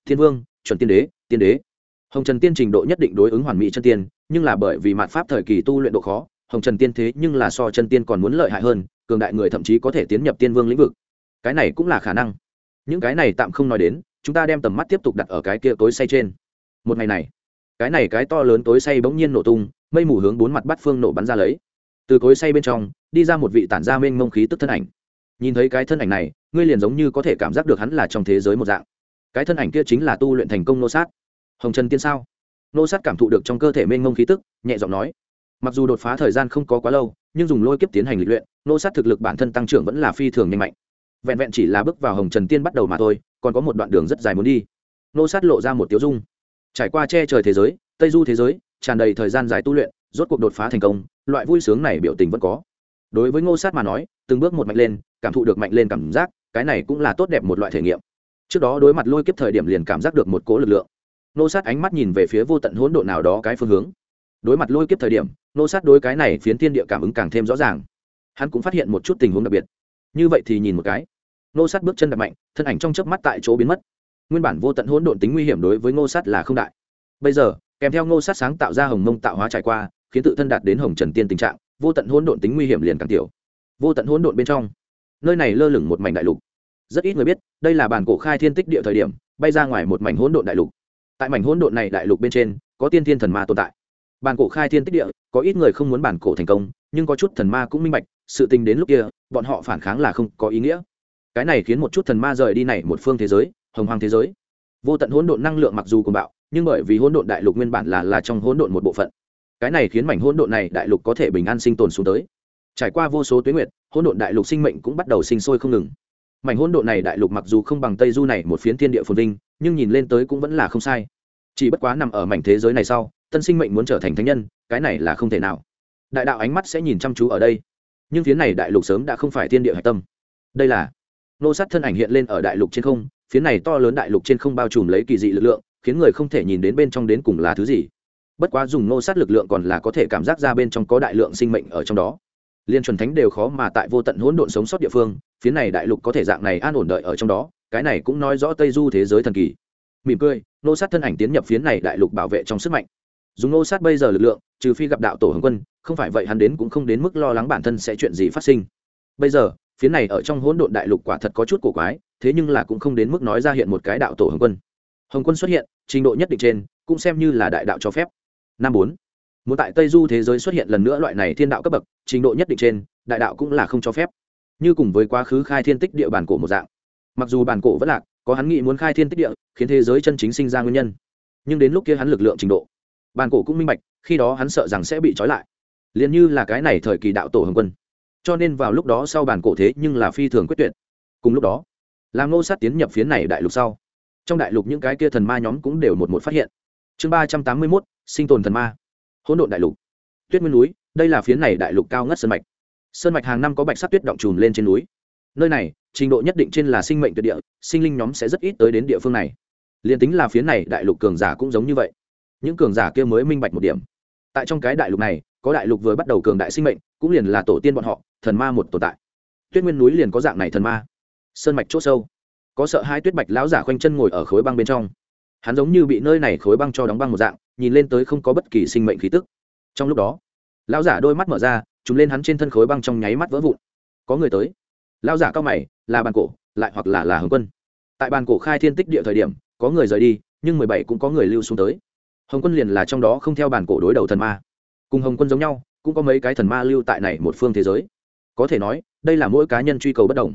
Thiên vương, chuẩn tiên đế tiên đế hồng trần tiên trình độ nhất định đối ứng hoàn mỹ chân tiên, nhưng là bởi vì mạt pháp thời kỳ tu luyện độ khó, hồng trần tiên thế nhưng là so chân tiên còn muốn lợi hại hơn, cường đại người thậm chí có thể tiến nhập tiên vương lĩnh vực. Cái này cũng là khả năng. Những cái này tạm không nói đến, chúng ta đem tầm mắt tiếp tục đặt ở cái kia tối say trên. Một ngày này, cái này cái to lớn tối say bỗng nhiên nổ tung, mây mù hướng bốn mặt bắt phương nổ bắn ra lấy. Từ cối say bên trong, đi ra một vị tản ra mênh mông khí tức thân ảnh. Nhìn thấy cái thân ảnh này, ngươi liền giống như có thể cảm giác được hắn là trong thế giới một dạng. Cái thân ảnh kia chính là tu luyện thành công nô sát hồng trần tiên sao? Nô sát cảm thụ được trong cơ thể mênh mông khí tức, nhẹ giọng nói. Mặc dù đột phá thời gian không có quá lâu, nhưng dùng lôi kiếp tiến hành lịch luyện, nô sát thực lực bản thân tăng trưởng vẫn là phi thường nhanh mạnh. Vẹn vẹn chỉ là bước vào hồng trần tiên bắt đầu mà thôi, còn có một đoạn đường rất dài muốn đi. Nô sát lộ ra một tiếu dung. Trải qua che trời thế giới, tây du thế giới, tràn đầy thời gian dài tu luyện, rốt cuộc đột phá thành công, loại vui sướng này biểu tình vẫn có. Đối với ngô sát mà nói, từng bước một mạnh lên, cảm thụ được mạnh lên cảm giác, cái này cũng là tốt đẹp một loại thể nghiệm. Trước đó đối mặt lôi kiếp thời điểm liền cảm giác được một cố lực lượng nô sát ánh mắt nhìn về phía vô tận hỗn độn nào đó cái phương hướng. Đối mặt lôi kiếp thời điểm, nô sát đối cái này phiến thiên địa cảm ứng càng thêm rõ ràng. Hắn cũng phát hiện một chút tình huống đặc biệt. Như vậy thì nhìn một cái. Nô sát bước chân đập mạnh, thân ảnh trong chớp mắt tại chỗ biến mất. Nguyên bản vô tận hỗn độn tính nguy hiểm đối với ngô sát là không đại. Bây giờ, kèm theo ngô sát sáng tạo ra hồng mông tạo hóa trải qua, khiến tự thân đạt đến hồng trần tiên tình trạng, vô tận hỗn độn tính nguy hiểm liền càng tiểu. Vô tận hỗn độn bên trong, nơi này lơ lửng một mảnh đại lục. Rất ít người biết, đây là bản cổ khai thiên tích địa thời điểm, bay ra ngoài một mảnh hỗn độn đại lục tại mảnh hỗn độn này đại lục bên trên, có tiên thiên thần ma tồn tại. Bản cổ khai thiên tích địa, có ít người không muốn bản cổ thành công, nhưng có chút thần ma cũng minh bạch, sự tình đến lúc kia, bọn họ phản kháng là không có ý nghĩa. Cái này khiến một chút thần ma rời đi này một phương thế giới, hồng hoàng thế giới. Vô tận hỗn độn năng lượng mặc dù cùng bạo, nhưng bởi vì hỗn độn đại lục nguyên bản là là trong hỗn độn một bộ phận. Cái này khiến mảnh hỗn độn này đại lục có thể bình an sinh tồn xuống tới. Trải qua vô số tuyến nguyệt, hỗn độn đại lục sinh mệnh cũng bắt đầu sinh sôi không ngừng. Mảnh hỗn độn này đại lục mặc dù không bằng tây du này một phiến thiên địa phồn vinh nhưng nhìn lên tới cũng vẫn là không sai. Chỉ bất quá nằm ở mảnh thế giới này sau, tân sinh mệnh muốn trở thành thánh nhân, cái này là không thể nào. Đại đạo ánh mắt sẽ nhìn chăm chú ở đây. Nhưng phía này đại lục sớm đã không phải thiên địa hạch tâm. Đây là nô sát thân ảnh hiện lên ở đại lục trên không, phía này to lớn đại lục trên không bao trùm lấy kỳ dị lực lượng, khiến người không thể nhìn đến bên trong đến cùng là thứ gì. Bất quá dùng nô sát lực lượng còn là có thể cảm giác ra bên trong có đại lượng sinh mệnh ở trong đó. Liên chuẩn thánh đều khó mà tại vô tận hỗn độn sống sót địa phương, phía này đại lục có thể dạng này an ổn đợi ở trong đó cái này cũng nói rõ tây du thế giới thần kỳ. Mỉm cười, nô sát thân ảnh tiến nhập phiến này đại lục bảo vệ trong sức mạnh. Dùng nô sát bây giờ lực lượng, trừ phi gặp đạo tổ hồng quân, không phải vậy hắn đến cũng không đến mức lo lắng bản thân sẽ chuyện gì phát sinh. Bây giờ phía này ở trong hỗn độn đại lục quả thật có chút cổ quái, thế nhưng là cũng không đến mức nói ra hiện một cái đạo tổ hồng quân. Hồng quân xuất hiện, trình độ nhất định trên, cũng xem như là đại đạo cho phép. Năm bốn. Muốn tại tây du thế giới xuất hiện lần nữa loại này thiên đạo cấp bậc, trình độ nhất định trên, đại đạo cũng là không cho phép. Như cùng với quá khứ khai thiên tích địa bản cổ một dạng mặc dù bản cổ vẫn lạc, có hắn nghĩ muốn khai thiên tích địa, khiến thế giới chân chính sinh ra nguyên nhân. Nhưng đến lúc kia hắn lực lượng trình độ, bản cổ cũng minh bạch, khi đó hắn sợ rằng sẽ bị trói lại. Liền như là cái này thời kỳ đạo tổ hồng quân. Cho nên vào lúc đó sau bản cổ thế nhưng là phi thường quyết tuyệt. Cùng lúc đó làm nô sát tiến nhập phiến này đại lục sau. Trong đại lục những cái kia thần ma nhóm cũng đều một một phát hiện. Chương ba trăm tám mươi mốt, sinh tồn thần ma. Hỗn độn đại lục. Tuyết nguyên núi, đây là phiến này đại lục cao ngất sơn mạch. Sơn mạch hàng năm có bạch sắc tuyết động trùm lên trên núi. Nơi này trình độ nhất định trên là sinh mệnh tuyệt địa, sinh linh nhóm sẽ rất ít tới đến địa phương này. Liền tính là phía này, đại lục cường giả cũng giống như vậy. Những cường giả kia mới minh bạch một điểm. Tại trong cái đại lục này, có đại lục vừa bắt đầu cường đại sinh mệnh, cũng liền là tổ tiên bọn họ, thần ma một tồn tại. Tuyết nguyên núi liền có dạng này thần ma. Sơn mạch c h ỗ sâu. Có sợ hai tuyết bạch lão giả khoanh chân ngồi ở khối băng bên trong. Hắn giống như bị nơi này khối băng cho đóng băng một dạng, nhìn lên tới không có bất kỳ sinh mệnh khí tức. Trong lúc đó, lão giả đôi mắt mở ra chúng lên hắn trên thân khối băng trong nháy mắt vỡ vụn. Có người tới lão giả cao mày, là bàn cổ, lại hoặc là là hồng quân. Tại bàn cổ khai thiên tích địa thời điểm, có người rời đi, nhưng mười bảy cũng có người lưu xuống tới. Hồng quân liền là trong đó không theo bàn cổ đối đầu thần ma. Cùng hồng quân giống nhau, cũng có mấy cái thần ma lưu tại này một phương thế giới. Có thể nói, đây là mỗi cá nhân truy cầu bất đồng.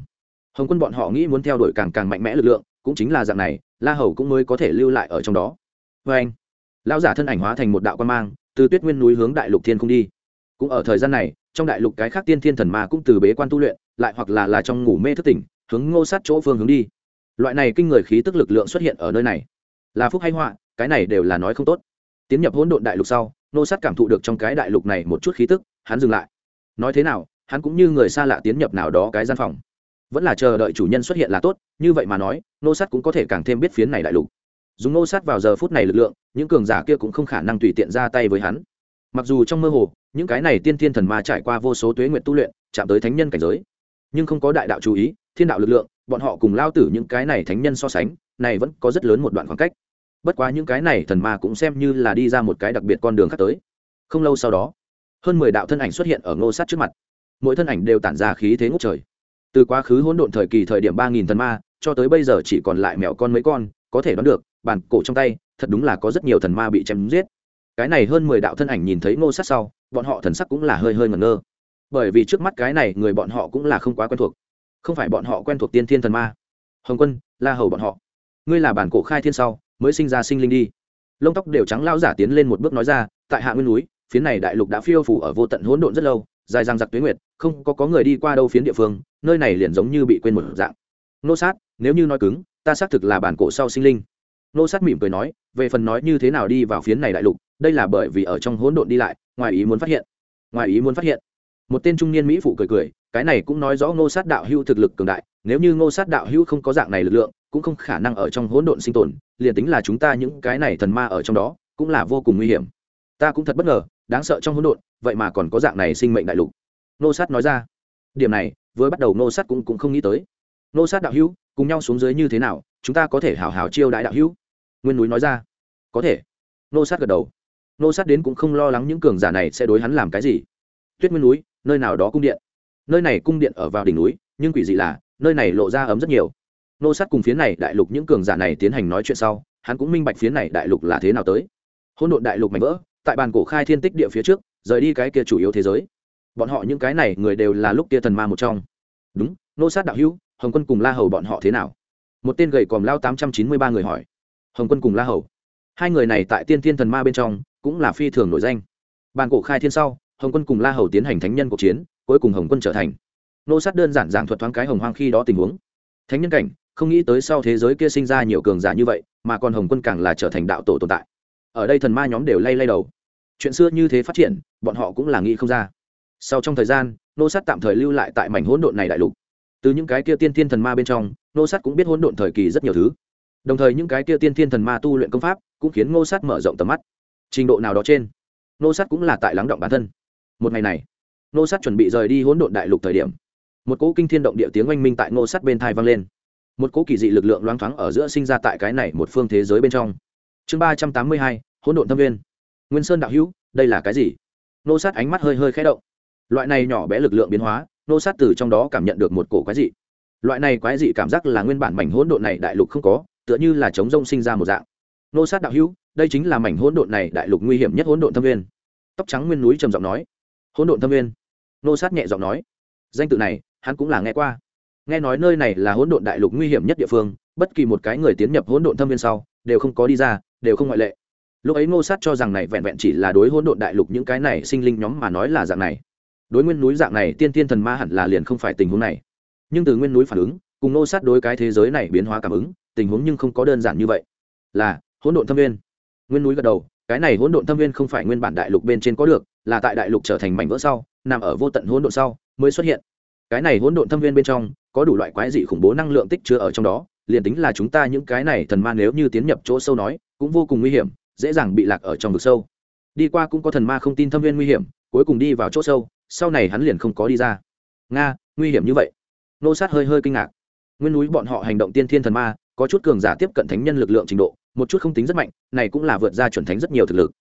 Hồng quân bọn họ nghĩ muốn theo đuổi càng càng mạnh mẽ lực lượng, cũng chính là dạng này, la hầu cũng mới có thể lưu lại ở trong đó. Vê anh lão giả thân ảnh hóa thành một đạo quan mang, từ tuyết nguyên núi hướng đại lục thiên không đi cũng ở thời gian này, trong đại lục cái khác tiên thiên thần ma cũng từ bế quan tu luyện, lại hoặc là là trong ngủ mê thức tỉnh, hướng ngô sát chỗ phương hướng đi. Loại này kinh người khí tức lực lượng xuất hiện ở nơi này. Là phúc hay họa, cái này đều là nói không tốt. Tiến nhập hỗn độn đại lục sau, ngô sát cảm thụ được trong cái đại lục này một chút khí tức, hắn dừng lại. Nói thế nào, hắn cũng như người xa lạ tiến nhập nào đó cái gian phòng. Vẫn là chờ đợi chủ nhân xuất hiện là tốt, như vậy mà nói, Ngô sát cũng có thể càng thêm biết phiến này đại lục. Dùng Ngô sát vào giờ phút này lực lượng, những cường giả kia cũng không khả năng tùy tiện ra tay với hắn. Mặc dù trong mơ hồ những cái này tiên thiên thần ma trải qua vô số tuế nguyện tu luyện, chạm tới thánh nhân cảnh giới. Nhưng không có đại đạo chú ý, thiên đạo lực lượng, bọn họ cùng lao tử những cái này thánh nhân so sánh, này vẫn có rất lớn một đoạn khoảng cách. Bất quá những cái này thần ma cũng xem như là đi ra một cái đặc biệt con đường khác tới. Không lâu sau đó, hơn mười đạo thân ảnh xuất hiện ở ngô sát trước mặt. Mỗi thân ảnh đều tản ra khí thế ngốc trời. Từ quá khứ hỗn độn thời kỳ thời điểm ba nghìn thần ma, cho tới bây giờ chỉ còn lại mẹo con mấy con, có thể đoán được, bản cổ trong tay, thật đúng là có rất nhiều thần ma bị chém giết cái này hơn mười đạo thân ảnh nhìn thấy ngô sát sau, bọn họ thần sắc cũng là hơi hơi ngẩn ngơ. Bởi vì trước mắt cái này người bọn họ cũng là không quá quen thuộc. Không phải bọn họ quen thuộc tiên thiên thần ma. Hồng quân, la hầu bọn họ. Ngươi là bản cổ khai thiên sau, mới sinh ra sinh linh đi. Lông tóc đều trắng lao giả tiến lên một bước nói ra, tại hạ nguyên núi, phiến này đại lục đã phiêu phủ ở vô tận hỗn độn rất lâu, dài răng giặc tuyến nguyệt, không có có người đi qua đâu phiến địa phương, nơi này liền giống như bị quên một dạng. Nô sát, nếu như nói cứng, ta xác thực là bản cổ sau sinh linh. Nô sát mỉm cười nói, về phần nói như thế nào đi vào phiến này đại lục đây là bởi vì ở trong hỗn độn đi lại ngoài ý muốn phát hiện. Ngoài ý muốn phát hiện. Một tên trung niên mỹ phụ cười cười cái này cũng nói rõ ngô sát đạo hưu thực lực cường đại nếu như ngô sát đạo hưu không có dạng này lực lượng cũng không khả năng ở trong hỗn độn sinh tồn liền tính là chúng ta những cái này thần ma ở trong đó cũng là vô cùng nguy hiểm. Ta cũng thật bất ngờ đáng sợ trong hỗn độn vậy mà còn có dạng này sinh mệnh đại lục. Ngô sát nói ra. Điểm này vừa bắt đầu ngô sát cũng, cũng không nghĩ tới. Ngô sát đạo hưu cùng nhau xuống dưới như thế nào chúng ta có thể hào hào chiêu đại đạo hưu nguyên núi nói ra. Có thể. Ngô sát gật đầu. Nô sát đến cũng không lo lắng những cường giả này sẽ đối hắn làm cái gì. Tuyết nguyên núi, nơi nào đó cung điện. Nơi này cung điện ở vào đỉnh núi, nhưng quỷ dị là, nơi này lộ ra ấm rất nhiều. Nô sát cùng phía này đại lục những cường giả này tiến hành nói chuyện sau, hắn cũng minh bạch phía này đại lục là thế nào tới. Hôn độn đại lục mạnh vỡ, tại bàn cổ khai thiên tích địa phía trước, rời đi cái kia chủ yếu thế giới. Bọn họ những cái này người đều là lúc kia thần ma một trong. Đúng, nô sát đạo hữu, hồng quân cùng la hầu bọn họ thế nào? Một tên gầy còm lao tám trăm chín mươi ba người hỏi. Hồng quân cùng la hầu. Hai người này tại tiên thiên thần ma bên trong cũng là phi thường nổi danh. Bàn cổ khai thiên sau, hồng quân cùng la hầu tiến hành thánh nhân cuộc chiến, cuối cùng hồng quân trở thành. Nô sát đơn giản giảng thuật thoáng cái hồng hoang khi đó tình huống. Thánh nhân cảnh, không nghĩ tới sau thế giới kia sinh ra nhiều cường giả như vậy, mà còn hồng quân càng là trở thành đạo tổ tồn tại. Ở đây thần ma nhóm đều lay lay đầu. Chuyện xưa như thế phát triển, bọn họ cũng là nghĩ không ra. Sau trong thời gian, nô sát tạm thời lưu lại tại mảnh hỗn độn này đại lục. Từ những cái kia tiên thiên thần ma bên trong, nô sát cũng biết hỗn độn thời kỳ rất nhiều thứ. Đồng thời những cái kia tiên thiên thần ma tu luyện công pháp cũng khiến ngô sát mở rộng tầm mắt trình độ nào đó trên, nô sát cũng là tại lắng động bản thân. Một ngày này, nô sát chuẩn bị rời đi hỗn độn đại lục thời điểm, một cỗ kinh thiên động địa tiếng oanh minh tại nô sát bên thai vang lên. Một cỗ kỳ dị lực lượng loáng thoáng ở giữa sinh ra tại cái này một phương thế giới bên trong. Chương ba trăm tám mươi hai, hỗn độn thâm viên nguyên sơn đạo hữu, đây là cái gì? Nô sát ánh mắt hơi hơi khẽ động. Loại này nhỏ bé lực lượng biến hóa, nô sát từ trong đó cảm nhận được một cổ quái dị. Loại này quái dị cảm giác là nguyên bản mảnh hỗn độn này đại lục không có, tựa như là chống rông sinh ra một dạng. Nô sát đạo hữu đây chính là mảnh hỗn độn này đại lục nguy hiểm nhất hỗn độn thâm viên. Tóc trắng nguyên núi trầm giọng nói. Hỗn độn thâm viên. Nô sát nhẹ giọng nói. Danh tự này, hắn cũng là nghe qua. Nghe nói nơi này là hỗn độn đại lục nguy hiểm nhất địa phương, bất kỳ một cái người tiến nhập hỗn độn thâm viên sau, đều không có đi ra, đều không ngoại lệ. Lúc ấy ngô sát cho rằng này vẹn vẹn chỉ là đối hỗn độn đại lục những cái này sinh linh nhóm mà nói là dạng này. Đối nguyên núi dạng này, tiên tiên thần ma hẳn là liền không phải tình huống này. Nhưng từ nguyên núi phản ứng, cùng ngô sát đối cái thế giới này biến hóa cảm ứng, tình huống nhưng không có đơn giản như vậy. Là, hỗn độn thâm viên nguyên núi gật đầu, cái này hỗn độn thâm viên không phải nguyên bản đại lục bên trên có được, là tại đại lục trở thành mảnh vỡ sau, nằm ở vô tận hỗn độn sau mới xuất hiện. Cái này hỗn độn thâm viên bên trong, có đủ loại quái dị khủng bố năng lượng tích chứa ở trong đó, liền tính là chúng ta những cái này thần ma nếu như tiến nhập chỗ sâu nói, cũng vô cùng nguy hiểm, dễ dàng bị lạc ở trong vực sâu. Đi qua cũng có thần ma không tin thâm viên nguy hiểm, cuối cùng đi vào chỗ sâu, sau này hắn liền không có đi ra. Nga, nguy hiểm như vậy. Nô sát hơi hơi kinh ngạc. Nguyên núi bọn họ hành động tiên thiên thần ma có chút cường giả tiếp cận thánh nhân lực lượng trình độ, một chút không tính rất mạnh, này cũng là vượt ra chuẩn thánh rất nhiều thực lực.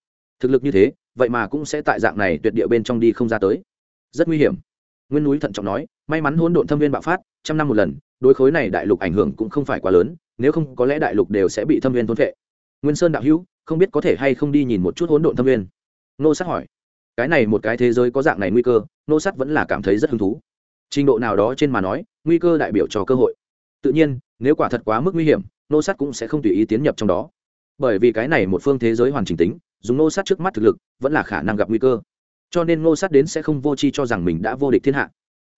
Thực lực như thế, vậy mà cũng sẽ tại dạng này tuyệt địa bên trong đi không ra tới. Rất nguy hiểm. Nguyên núi thận trọng nói, may mắn hỗn độn thâm viên bạo phát, trăm năm một lần, đối khối này đại lục ảnh hưởng cũng không phải quá lớn, nếu không có lẽ đại lục đều sẽ bị thâm viên thôn vệ nguyên sơn đạo hữu, không biết có thể hay không đi nhìn một chút hỗn độn thâm viên? Nô sát hỏi. Cái này một cái thế giới có dạng này nguy cơ, nô sát vẫn là cảm thấy rất hứng thú. Trình độ nào đó trên mà nói, nguy cơ đại biểu cho cơ hội. Tự nhiên nếu quả thật quá mức nguy hiểm, nô sát cũng sẽ không tùy ý tiến nhập trong đó. Bởi vì cái này một phương thế giới hoàn chỉnh tính, dùng nô sát trước mắt thực lực, vẫn là khả năng gặp nguy cơ. Cho nên nô sát đến sẽ không vô chi cho rằng mình đã vô địch thiên hạ.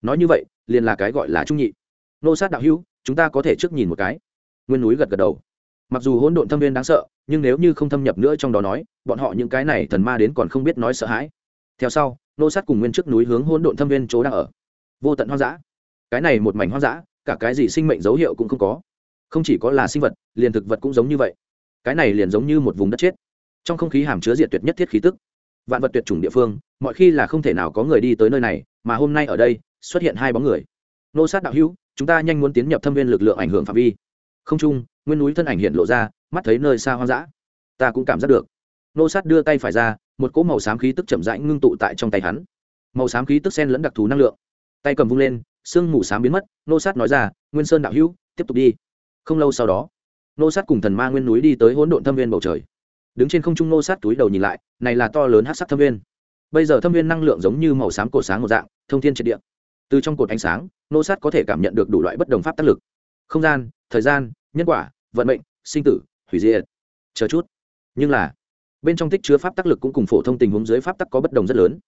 Nói như vậy, liền là cái gọi là trung nhị. Nô sát đạo hữu, chúng ta có thể trước nhìn một cái. Nguyên núi gật gật đầu. Mặc dù hỗn độn thâm viên đáng sợ, nhưng nếu như không thâm nhập nữa trong đó nói, bọn họ những cái này thần ma đến còn không biết nói sợ hãi. Theo sau, nô sát cùng nguyên trước núi hướng hỗn độn thâm viên chỗ đang ở. Vô tận hoang dã. Cái này một mảnh hoang dã cả cái gì sinh mệnh dấu hiệu cũng không có. Không chỉ có là sinh vật, liền thực vật cũng giống như vậy. Cái này liền giống như một vùng đất chết. Trong không khí hàm chứa diệt tuyệt nhất thiết khí tức. Vạn vật tuyệt chủng địa phương, mọi khi là không thể nào có người đi tới nơi này, mà hôm nay ở đây, xuất hiện hai bóng người. Nô sát đạo hữu, chúng ta nhanh muốn tiến nhập thâm viên lực lượng ảnh hưởng phạm vi. Không trung, nguyên núi thân ảnh hiện lộ ra, mắt thấy nơi xa hoang dã. Ta cũng cảm giác được. Nô sát đưa tay phải ra, một cỗ màu xám khí tức chậm rãi ngưng tụ tại trong tay hắn. Màu xám khí tức sen lẫn đặc thù năng lượng. Tay cầm vung lên sương mù xám biến mất, nô sát nói ra, nguyên sơn đạo hữu, tiếp tục đi. Không lâu sau đó, nô sát cùng thần ma nguyên núi đi tới hỗn độn thâm viên bầu trời. Đứng trên không trung nô sát túi đầu nhìn lại, này là to lớn hát sắc thâm viên. Bây giờ thâm viên năng lượng giống như màu xám cột sáng một dạng, thông thiên triệt địa. Từ trong cột ánh sáng, nô sát có thể cảm nhận được đủ loại bất đồng pháp tác lực. Không gian, thời gian, nhân quả, vận mệnh, sinh tử, hủy diệt. Chờ chút. Nhưng là, bên trong tích chứa pháp tác lực cũng cùng phổ thông tình huống dưới pháp tắc có bất đồng rất lớn.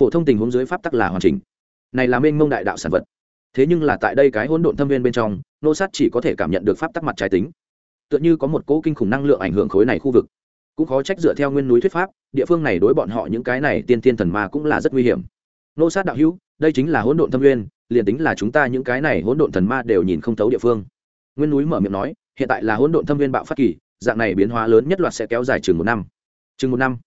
Phổ thông tình huống dưới pháp tắc là hoàn chỉnh. Này là mênh mông đại đạo sản vật thế nhưng là tại đây cái hỗn độn thâm viên bên trong, nô sát chỉ có thể cảm nhận được pháp tắc mặt trái tính. Tựa như có một cỗ kinh khủng năng lượng ảnh hưởng khối này khu vực. Cũng khó trách dựa theo nguyên núi thuyết pháp, địa phương này đối bọn họ những cái này tiên tiên thần ma cũng là rất nguy hiểm. Nô sát đạo hữu, đây chính là hỗn độn thâm nguyên liền tính là chúng ta những cái này hỗn độn thần ma đều nhìn không thấu địa phương. Nguyên núi mở miệng nói, hiện tại là hỗn độn thâm viên bạo phát kỳ, dạng này biến hóa lớn nhất loạt sẽ kéo dài chừng một năm. Chừng một năm.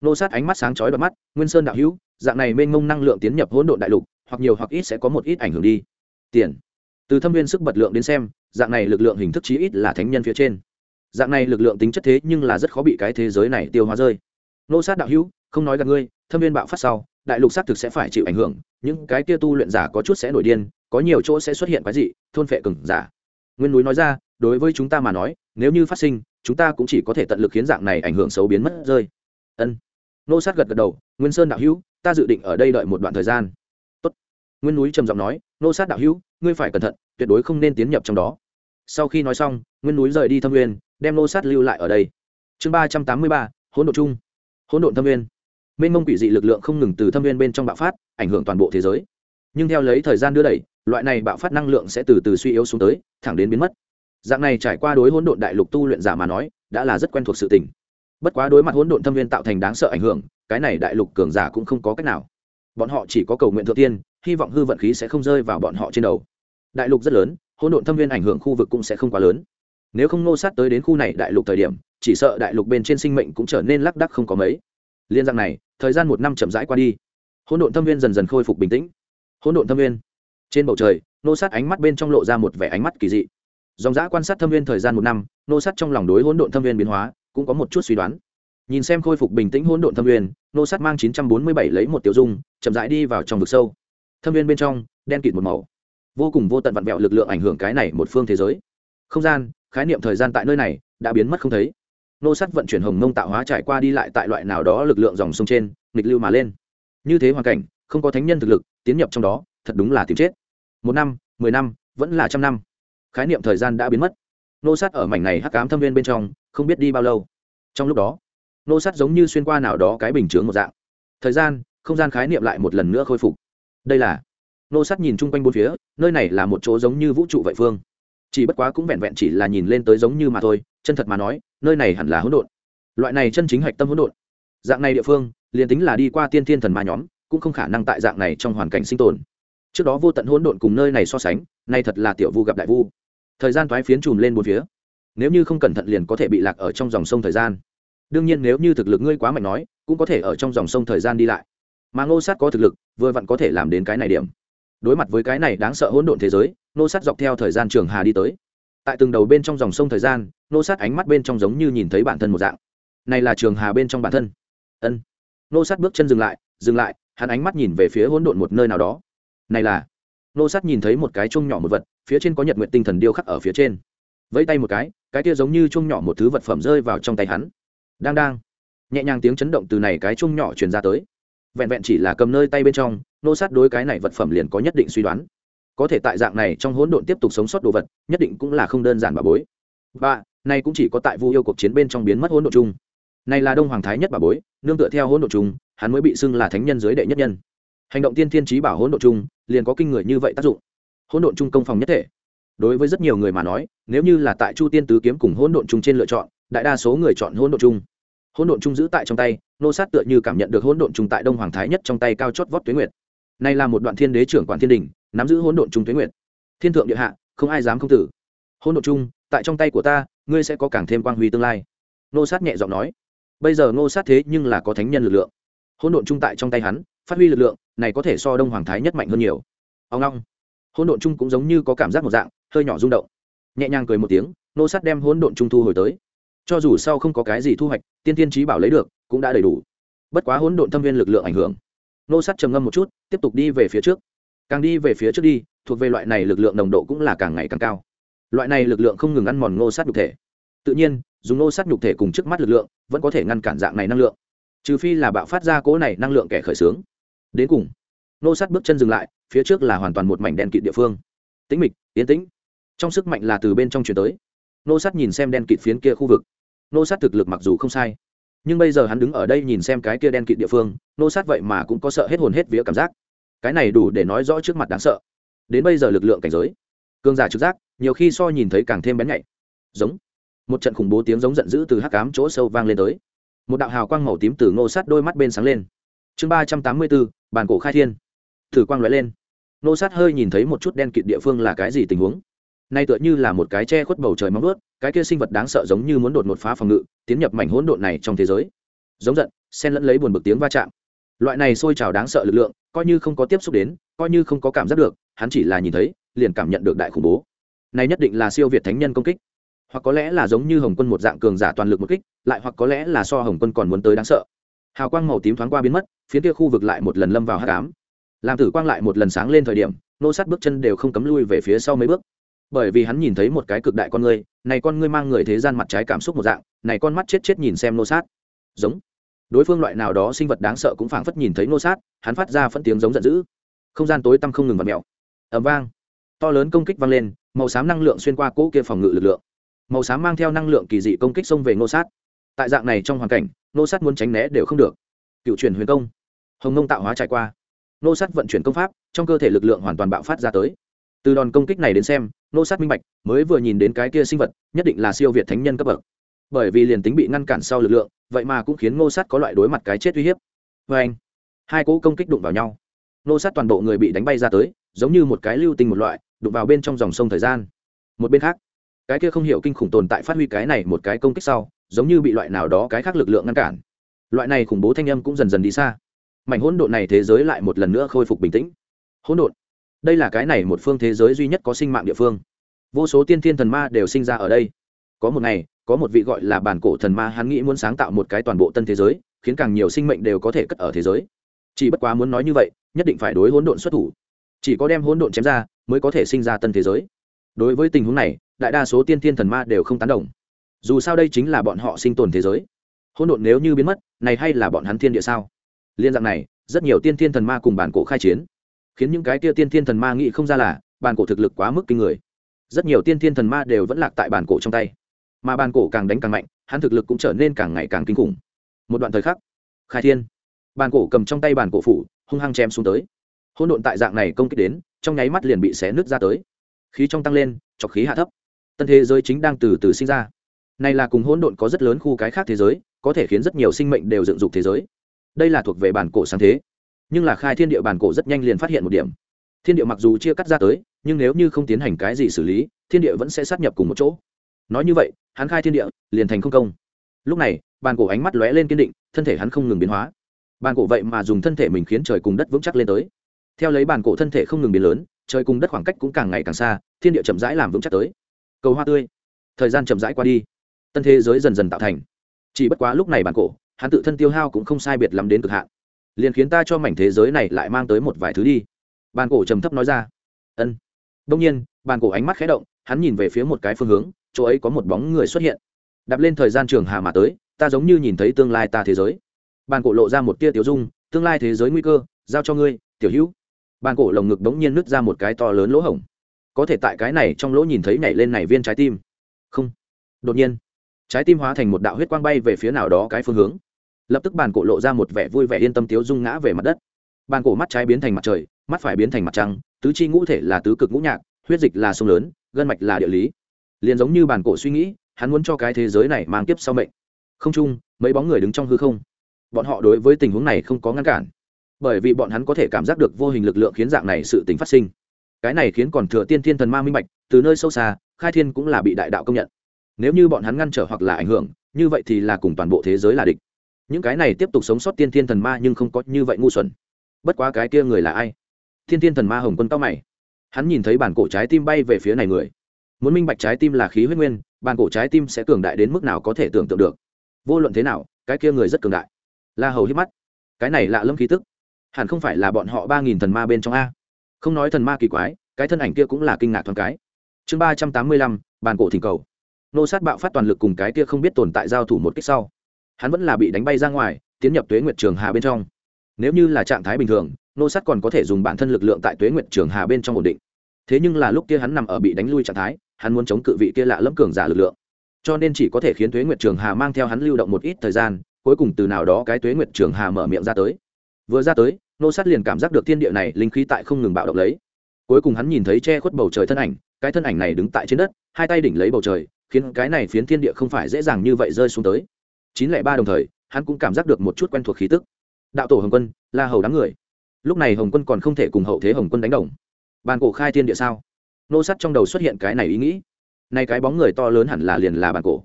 Nô sát ánh mắt sáng chói đ mắt, nguyên sơn đạo hữu, dạng này mênh mông năng lượng tiến nhập hỗn độn đại lục, hoặc nhiều hoặc ít sẽ có một ít ảnh hưởng đi tiền. Từ thâm viên sức bật lượng đến xem, dạng này lực lượng hình thức chí ít là thánh nhân phía trên. Dạng này lực lượng tính chất thế nhưng là rất khó bị cái thế giới này tiêu hóa rơi. Nô sát đạo hữu, không nói gặp ngươi, thâm viên bạo phát sau, đại lục xác thực sẽ phải chịu ảnh hưởng, những cái kia tu luyện giả có chút sẽ nổi điên, có nhiều chỗ sẽ xuất hiện cái gì thôn phệ cừng giả. Nguyên núi nói ra, đối với chúng ta mà nói, nếu như phát sinh, chúng ta cũng chỉ có thể tận lực khiến dạng này ảnh hưởng xấu biến mất rơi. Ân. Nô sát gật gật đầu, nguyên sơn đạo hữu, ta dự định ở đây đợi một đoạn thời gian nguyên núi trầm giọng nói, nô sát đạo hữu, ngươi phải cẩn thận, tuyệt đối không nên tiến nhập trong đó. Sau khi nói xong, nguyên núi rời đi thâm nguyên, đem nô sát lưu lại ở đây. Chương ba trăm tám mươi ba, hỗn độn chung. Hỗn độn thâm nguyên. Mênh mông quỷ dị lực lượng không ngừng từ thâm nguyên bên trong bạo phát, ảnh hưởng toàn bộ thế giới. Nhưng theo lấy thời gian đưa đẩy, loại này bạo phát năng lượng sẽ từ từ suy yếu xuống tới, thẳng đến biến mất. Dạng này trải qua đối hỗn độn đại lục tu luyện giả mà nói, đã là rất quen thuộc sự tình. Bất quá đối mặt hỗn độn thâm viên tạo thành đáng sợ ảnh hưởng, cái này đại lục cường giả cũng không có cách nào. Bọn họ chỉ có cầu nguyện thượng tiên hy vọng hư vận khí sẽ không rơi vào bọn họ trên đầu. Đại lục rất lớn, hỗn độn thâm viên ảnh hưởng khu vực cũng sẽ không quá lớn. Nếu không nô sát tới đến khu này đại lục thời điểm, chỉ sợ đại lục bên trên sinh mệnh cũng trở nên lác đắc không có mấy. Liên rằng này, thời gian một năm chậm rãi qua đi. Hỗn độn thâm viên dần dần khôi phục bình tĩnh. Hỗn độn thâm viên. Trên bầu trời, nô sát ánh mắt bên trong lộ ra một vẻ ánh mắt kỳ dị. Dòng giã quan sát thâm viên thời gian một năm, nô sát trong lòng đối hỗn độn thâm viên biến hóa cũng có một chút suy đoán. Nhìn xem khôi phục bình tĩnh hỗn độn thâm viên, nô sát mang chín trăm bốn mươi bảy lấy một tiểu dung, chậm rãi đi vào trong vực sâu thâm viên bên trong, đen kịt một màu. Vô cùng vô tận vặn vẹo lực lượng ảnh hưởng cái này một phương thế giới. Không gian, khái niệm thời gian tại nơi này, đã biến mất không thấy. Nô sát vận chuyển hồng mông tạo hóa trải qua đi lại tại loại nào đó lực lượng dòng sông trên, nghịch lưu mà lên. Như thế hoàn cảnh, không có thánh nhân thực lực, tiến nhập trong đó, thật đúng là tìm chết. Một năm, mười năm, vẫn là trăm năm. Khái niệm thời gian đã biến mất. Nô sát ở mảnh này hắc cám thâm viên bên trong, không biết đi bao lâu. Trong lúc đó, nô sát giống như xuyên qua nào đó cái bình chướng một dạng. Thời gian, không gian khái niệm lại một lần nữa khôi phục đây là nô sát nhìn chung quanh bốn phía, nơi này là một chỗ giống như vũ trụ vậy phương. Chỉ bất quá cũng vẹn vẹn chỉ là nhìn lên tới giống như mà thôi, chân thật mà nói, nơi này hẳn là hỗn độn. Loại này chân chính hạch tâm hỗn độn. Dạng này địa phương, liền tính là đi qua tiên thiên thần ma nhóm, cũng không khả năng tại dạng này trong hoàn cảnh sinh tồn. Trước đó vô tận hỗn độn cùng nơi này so sánh, nay thật là tiểu vu gặp đại vu. Thời gian thoái phiến chùm lên bốn phía. Nếu như không cẩn thận liền có thể bị lạc ở trong dòng sông thời gian. Đương nhiên nếu như thực lực ngươi quá mạnh nói, cũng có thể ở trong dòng sông thời gian đi lại mà ngô sát có thực lực, vừa vặn có thể làm đến cái này điểm. Đối mặt với cái này đáng sợ hỗn độn thế giới, Ngô sát dọc theo thời gian trường hà đi tới. Tại từng đầu bên trong dòng sông thời gian, Ngô sát ánh mắt bên trong giống như nhìn thấy bản thân một dạng. Này là trường hà bên trong bản thân. Ân. Ngô sát bước chân dừng lại dừng lại, hắn ánh mắt nhìn về phía hỗn độn một nơi nào đó. Này là. Ngô sát nhìn thấy một cái chung nhỏ một vật, phía trên có nhật nguyện tinh thần điêu khắc ở phía trên. Vẫy tay một cái cái kia giống như chung nhỏ một thứ vật phẩm rơi vào trong tay hắn. Đang đang. Nhẹ nhàng tiếng chấn động từ này cái chung nhỏ truyền ra tới vẹn vẹn chỉ là cầm nơi tay bên trong nô sát đối cái này vật phẩm liền có nhất định suy đoán. Có thể tại dạng này trong hỗn độn tiếp tục sống sót đồ vật nhất định cũng là không đơn giản bà bối. Ba, này cũng chỉ có tại vu yêu cuộc chiến bên trong biến mất hỗn độn chung. Này là đông hoàng thái nhất bà bối nương tựa theo hỗn độn chung hắn mới bị xưng là thánh nhân dưới đệ nhất nhân. Hành động tiên thiên trí bảo hỗn độn chung liền có kinh người như vậy tác dụng. Hỗn độn chung công phòng nhất thể. Đối với rất nhiều người mà nói nếu như là tại chu tiên tứ kiếm cùng hỗn độn chung trên lựa chọn đại đa số người chọn hỗn độn chung. Hỗn độn chung giữ tại trong tay nô sát tựa như cảm nhận được hỗn độn trùng tại đông hoàng thái nhất trong tay cao chót vót tuyến nguyệt. Này là một đoạn thiên đế trưởng quản thiên đình, nắm giữ hỗn độn trùng tuyến nguyệt. Thiên thượng địa hạ, không ai dám không tử. Hỗn độn trung chung tại trong tay của ta, ngươi sẽ có càng thêm quang huy tương lai. Nô sát nhẹ giọng nói. Bây giờ nô sát thế nhưng là có thánh nhân lực lượng. Hỗn độn chung tại trong tay hắn, phát huy lực lượng, này có thể so đông hoàng thái nhất mạnh hơn nhiều. Ông long hỗn độn chung cũng giống như có cảm giác một dạng, hơi nhỏ rung động. Nhẹ nhàng cười một tiếng, nô sát đem hỗn độn trung thu hồi tới. Cho dù sau không có cái gì thu hoạch, tiên tiên trí bảo lấy được cũng đã đầy đủ. Bất quá hỗn độn thâm viên lực lượng ảnh hưởng. Nô sát trầm ngâm một chút, tiếp tục đi về phía trước. Càng đi về phía trước đi, thuộc về loại này lực lượng nồng độ cũng là càng ngày càng cao. Loại này lực lượng không ngừng ăn mòn nô sát nhục thể. Tự nhiên, dùng nô sát nhục thể cùng trước mắt lực lượng, vẫn có thể ngăn cản dạng này năng lượng. Trừ phi là bạo phát ra cỗ này năng lượng kẻ khởi xướng. Đến cùng, nô sát bước chân dừng lại, phía trước là hoàn toàn một mảnh đen kịt địa phương. Tĩnh mịch, yên tĩnh. Trong sức mạnh là từ bên trong chuyển tới. Nô sát nhìn xem đen kịt phiến kia khu vực. Nô sát thực lực mặc dù không sai nhưng bây giờ hắn đứng ở đây nhìn xem cái kia đen kịt địa phương, nô sát vậy mà cũng có sợ hết hồn hết vía cảm giác. Cái này đủ để nói rõ trước mặt đáng sợ. Đến bây giờ lực lượng cảnh giới cương giả trực giác, nhiều khi so nhìn thấy càng thêm bén nhạy. Giống, một trận khủng bố tiếng giống giận dữ từ hắc cám chỗ sâu vang lên tới. Một đạo hào quang màu tím từ ngô sát đôi mắt bên sáng lên. Chương ba trăm tám mươi bốn, bàn cổ khai thiên. Thử quang lóe lên. Ngô sát hơi nhìn thấy một chút đen kịt địa phương là cái gì tình huống nay tựa như là một cái che khuất bầu trời móng vuốt, cái kia sinh vật đáng sợ giống như muốn đột một phá phòng ngự, tiến nhập mảnh hỗn độn này trong thế giới. Giống giận, xen lẫn lấy buồn bực tiếng va chạm. Loại này sôi trào đáng sợ lực lượng, coi như không có tiếp xúc đến, coi như không có cảm giác được, hắn chỉ là nhìn thấy, liền cảm nhận được đại khủng bố. Này nhất định là siêu việt thánh nhân công kích. Hoặc có lẽ là giống như hồng quân một dạng cường giả toàn lực một kích, lại hoặc có lẽ là so hồng quân còn muốn tới đáng sợ. Hào quang màu tím thoáng qua biến mất, phía kia khu vực lại một lần lâm vào hát cám làm tử quang lại một lần sáng lên thời điểm, nô sát bước chân đều không cấm lui về phía sau mấy bước bởi vì hắn nhìn thấy một cái cực đại con ngươi này con ngươi mang người thế gian mặt trái cảm xúc một dạng, này con mắt chết chết nhìn xem nô sát. Giống. Đối phương loại nào đó sinh vật đáng sợ cũng phảng phất nhìn thấy nô sát, hắn phát ra phân tiếng giống giận dữ. Không gian tối tăm không ngừng vặt mèo. Ẩm vang. To lớn công kích vang lên, màu xám năng lượng xuyên qua cỗ kia phòng ngự lực lượng. Màu xám mang theo năng lượng kỳ dị công kích xông về nô sát. Tại dạng này trong hoàn cảnh, nô sát muốn tránh né đều không được. Cựu truyền huyền công. Hồng nông tạo hóa trải qua. Nô sát vận chuyển công pháp, trong cơ thể lực lượng hoàn toàn bạo phát ra tới. Từ đòn công kích này đến xem nô sát minh bạch, mới vừa nhìn đến cái kia sinh vật, nhất định là siêu việt thánh nhân cấp bậc. Bởi vì liền tính bị ngăn cản sau lực lượng, vậy mà cũng khiến nô sát có loại đối mặt cái chết uy hiếp. Vê anh, hai cỗ công kích đụng vào nhau. Nô sát toàn bộ người bị đánh bay ra tới, giống như một cái lưu tình một loại, đụng vào bên trong dòng sông thời gian. Một bên khác, cái kia không hiểu kinh khủng tồn tại phát huy cái này một cái công kích sau, giống như bị loại nào đó cái khác lực lượng ngăn cản. Loại này khủng bố thanh âm cũng dần dần đi xa. Mảnh hỗn độn này thế giới lại một lần nữa khôi phục bình tĩnh. Hỗn độn đây là cái này một phương thế giới duy nhất có sinh mạng địa phương. Vô số tiên thiên thần ma đều sinh ra ở đây. Có một ngày, có một vị gọi là bản cổ thần ma hắn nghĩ muốn sáng tạo một cái toàn bộ tân thế giới, khiến càng nhiều sinh mệnh đều có thể cất ở thế giới. Chỉ bất quá muốn nói như vậy, nhất định phải đối hỗn độn xuất thủ. Chỉ có đem hỗn độn chém ra, mới có thể sinh ra tân thế giới. Đối với tình huống này, đại đa số tiên thiên thần ma đều không tán đồng. Dù sao đây chính là bọn họ sinh tồn thế giới. Hỗn độn nếu như biến mất, này hay là bọn hắn thiên địa sao? Liên dạng này, rất nhiều tiên thiên thần ma cùng bản cổ khai chiến khiến những cái kia tiên thiên thần ma nghĩ không ra là bản cổ thực lực quá mức kinh người. Rất nhiều tiên thiên thần ma đều vẫn lạc tại bản cổ trong tay. Mà bản cổ càng đánh càng mạnh, hắn thực lực cũng trở nên càng ngày càng kinh khủng. Một đoạn thời khắc, khai thiên, bản cổ cầm trong tay bản cổ phủ, hung hăng chém xuống tới. Hôn độn tại dạng này công kích đến, trong nháy mắt liền bị xé nứt ra tới. Khí trong tăng lên, chọc khí hạ thấp. Tân thế giới chính đang từ từ sinh ra. Này là cùng hỗn độn có rất lớn khu cái khác thế giới, có thể khiến rất nhiều sinh mệnh đều dựng dục thế giới. Đây là thuộc về bản cổ sáng thế nhưng là khai thiên địa bản cổ rất nhanh liền phát hiện một điểm. Thiên địa mặc dù chia cắt ra tới, nhưng nếu như không tiến hành cái gì xử lý, thiên địa vẫn sẽ sát nhập cùng một chỗ. Nói như vậy, hắn khai thiên địa, liền thành không công. Lúc này, bàn cổ ánh mắt lóe lên kiên định, thân thể hắn không ngừng biến hóa. Bàn cổ vậy mà dùng thân thể mình khiến trời cùng đất vững chắc lên tới. Theo lấy bàn cổ thân thể không ngừng biến lớn, trời cùng đất khoảng cách cũng càng ngày càng xa, thiên địa chậm rãi làm vững chắc tới. Cầu hoa tươi. Thời gian chậm rãi qua đi. Tân thế giới dần dần tạo thành. Chỉ bất quá lúc này bàn cổ, hắn tự thân tiêu hao cũng không sai biệt lắm đến cực hạn liền khiến ta cho mảnh thế giới này lại mang tới một vài thứ đi. Bàn cổ trầm thấp nói ra. Ân. Đông nhiên, bàn cổ ánh mắt khé động, hắn nhìn về phía một cái phương hướng, chỗ ấy có một bóng người xuất hiện. Đạp lên thời gian trường hà mà tới, ta giống như nhìn thấy tương lai ta thế giới. Bàn cổ lộ ra một tia tiểu dung, tương lai thế giới nguy cơ, giao cho ngươi, tiểu hữu. Bàn cổ lồng ngực đống nhiên nứt ra một cái to lớn lỗ hổng. Có thể tại cái này trong lỗ nhìn thấy nhảy lên này viên trái tim. Không. Đột nhiên, trái tim hóa thành một đạo huyết quang bay về phía nào đó cái phương hướng lập tức bàn cổ lộ ra một vẻ vui vẻ yên tâm tiếu dung ngã về mặt đất. Bàn cổ mắt trái biến thành mặt trời, mắt phải biến thành mặt trăng, tứ chi ngũ thể là tứ cực ngũ nhạc, huyết dịch là sông lớn, gân mạch là địa lý. Liền giống như bàn cổ suy nghĩ, hắn muốn cho cái thế giới này mang tiếp sau mệnh. Không chung, mấy bóng người đứng trong hư không. Bọn họ đối với tình huống này không có ngăn cản. Bởi vì bọn hắn có thể cảm giác được vô hình lực lượng khiến dạng này sự tính phát sinh. Cái này khiến còn thừa tiên thiên thần ma minh bạch, từ nơi sâu xa, khai thiên cũng là bị đại đạo công nhận. Nếu như bọn hắn ngăn trở hoặc là ảnh hưởng, như vậy thì là cùng toàn bộ thế giới là địch những cái này tiếp tục sống sót tiên thiên thần ma nhưng không có như vậy ngu xuẩn. Bất quá cái kia người là ai? Thiên thiên thần ma hồng quân tóc mày. Hắn nhìn thấy bản cổ trái tim bay về phía này người. Muốn minh bạch trái tim là khí huyết nguyên, bản cổ trái tim sẽ cường đại đến mức nào có thể tưởng tượng được. Vô luận thế nào, cái kia người rất cường đại. La hầu hít mắt. Cái này lạ lâm khí tức. Hẳn không phải là bọn họ ba nghìn thần ma bên trong a. Không nói thần ma kỳ quái, cái thân ảnh kia cũng là kinh ngạc thoáng cái. Chương ba trăm tám mươi lăm bàn cổ thỉnh cầu. Nô sát bạo phát toàn lực cùng cái kia không biết tồn tại giao thủ một cách sau hắn vẫn là bị đánh bay ra ngoài, tiến nhập tuế nguyệt trường hà bên trong. Nếu như là trạng thái bình thường, nô sát còn có thể dùng bản thân lực lượng tại tuế nguyệt trường hà bên trong ổn định. Thế nhưng là lúc kia hắn nằm ở bị đánh lui trạng thái, hắn muốn chống cự vị kia lạ lẫm cường giả lực lượng. Cho nên chỉ có thể khiến tuế nguyệt trường hà mang theo hắn lưu động một ít thời gian, cuối cùng từ nào đó cái tuế nguyệt trường hà mở miệng ra tới. Vừa ra tới, nô sát liền cảm giác được thiên địa này linh khí tại không ngừng bạo động lấy. Cuối cùng hắn nhìn thấy che khuất bầu trời thân ảnh, cái thân ảnh này đứng tại trên đất, hai tay đỉnh lấy bầu trời, khiến cái này phiến thiên địa không phải dễ dàng như vậy rơi xuống tới chín lẻ ba đồng thời, hắn cũng cảm giác được một chút quen thuộc khí tức. Đạo tổ hồng quân, la hầu đám người. Lúc này hồng quân còn không thể cùng hậu thế hồng quân đánh đồng. Bàn cổ khai thiên địa sao? Nô sát trong đầu xuất hiện cái này ý nghĩ. Nay cái bóng người to lớn hẳn là liền là bàn cổ.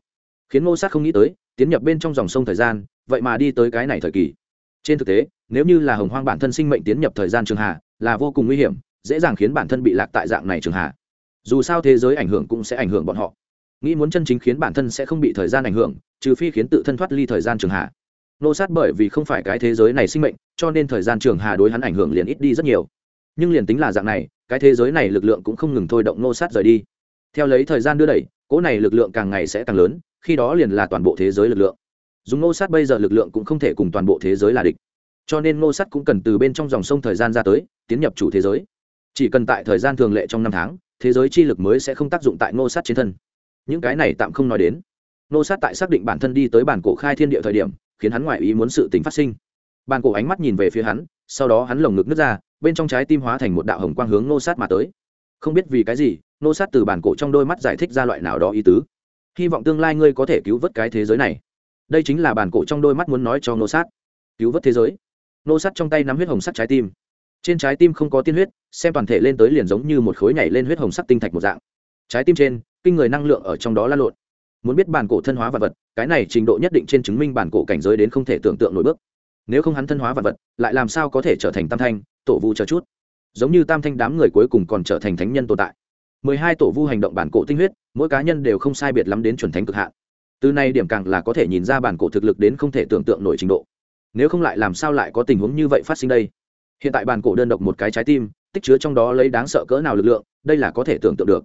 Khiến nô sát không nghĩ tới, tiến nhập bên trong dòng sông thời gian, vậy mà đi tới cái này thời kỳ. Trên thực tế, nếu như là hồng hoang bản thân sinh mệnh tiến nhập thời gian trường hạ, là vô cùng nguy hiểm, dễ dàng khiến bản thân bị lạc tại dạng này trường hạ. Dù sao thế giới ảnh hưởng cũng sẽ ảnh hưởng bọn họ. Nghĩ muốn chân chính khiến bản thân sẽ không bị thời gian ảnh hưởng trừ phi khiến tự thân thoát ly thời gian trường hạ. Nô sát bởi vì không phải cái thế giới này sinh mệnh, cho nên thời gian trường hà đối hắn ảnh hưởng liền ít đi rất nhiều. Nhưng liền tính là dạng này, cái thế giới này lực lượng cũng không ngừng thôi động nô sát rời đi. Theo lấy thời gian đưa đẩy, cỗ này lực lượng càng ngày sẽ càng lớn, khi đó liền là toàn bộ thế giới lực lượng. Dùng nô sát bây giờ lực lượng cũng không thể cùng toàn bộ thế giới là địch. Cho nên nô sát cũng cần từ bên trong dòng sông thời gian ra tới, tiến nhập chủ thế giới. Chỉ cần tại thời gian thường lệ trong năm tháng, thế giới chi lực mới sẽ không tác dụng tại nô sát trên thân. Những cái này tạm không nói đến nô sát tại xác định bản thân đi tới bản cổ khai thiên địa thời điểm, khiến hắn ngoại ý muốn sự tình phát sinh. Bản cổ ánh mắt nhìn về phía hắn, sau đó hắn lồng ngực nứt ra, bên trong trái tim hóa thành một đạo hồng quang hướng nô sát mà tới. Không biết vì cái gì, nô sát từ bản cổ trong đôi mắt giải thích ra loại nào đó ý tứ. Hy vọng tương lai ngươi có thể cứu vớt cái thế giới này. Đây chính là bản cổ trong đôi mắt muốn nói cho nô sát. Cứu vớt thế giới. Nô sát trong tay nắm huyết hồng sắt trái tim. Trên trái tim không có tiên huyết, xem toàn thể lên tới liền giống như một khối nhảy lên huyết hồng sắc tinh thạch một dạng. Trái tim trên, kinh người năng lượng ở trong đó lan lộn muốn biết bản cổ thân hóa vật vật, cái này trình độ nhất định trên chứng minh bản cổ cảnh giới đến không thể tưởng tượng nổi bước. Nếu không hắn thân hóa vật vật, lại làm sao có thể trở thành tam thanh, tổ vu chờ chút? Giống như tam thanh đám người cuối cùng còn trở thành thánh nhân tồn tại. Mười hai tổ vu hành động bản cổ tinh huyết, mỗi cá nhân đều không sai biệt lắm đến chuẩn thánh cực hạn. Từ nay điểm càng là có thể nhìn ra bản cổ thực lực đến không thể tưởng tượng nổi trình độ. Nếu không lại làm sao lại có tình huống như vậy phát sinh đây? Hiện tại bản cổ đơn độc một cái trái tim, tích chứa trong đó lấy đáng sợ cỡ nào lực lượng, đây là có thể tưởng tượng được.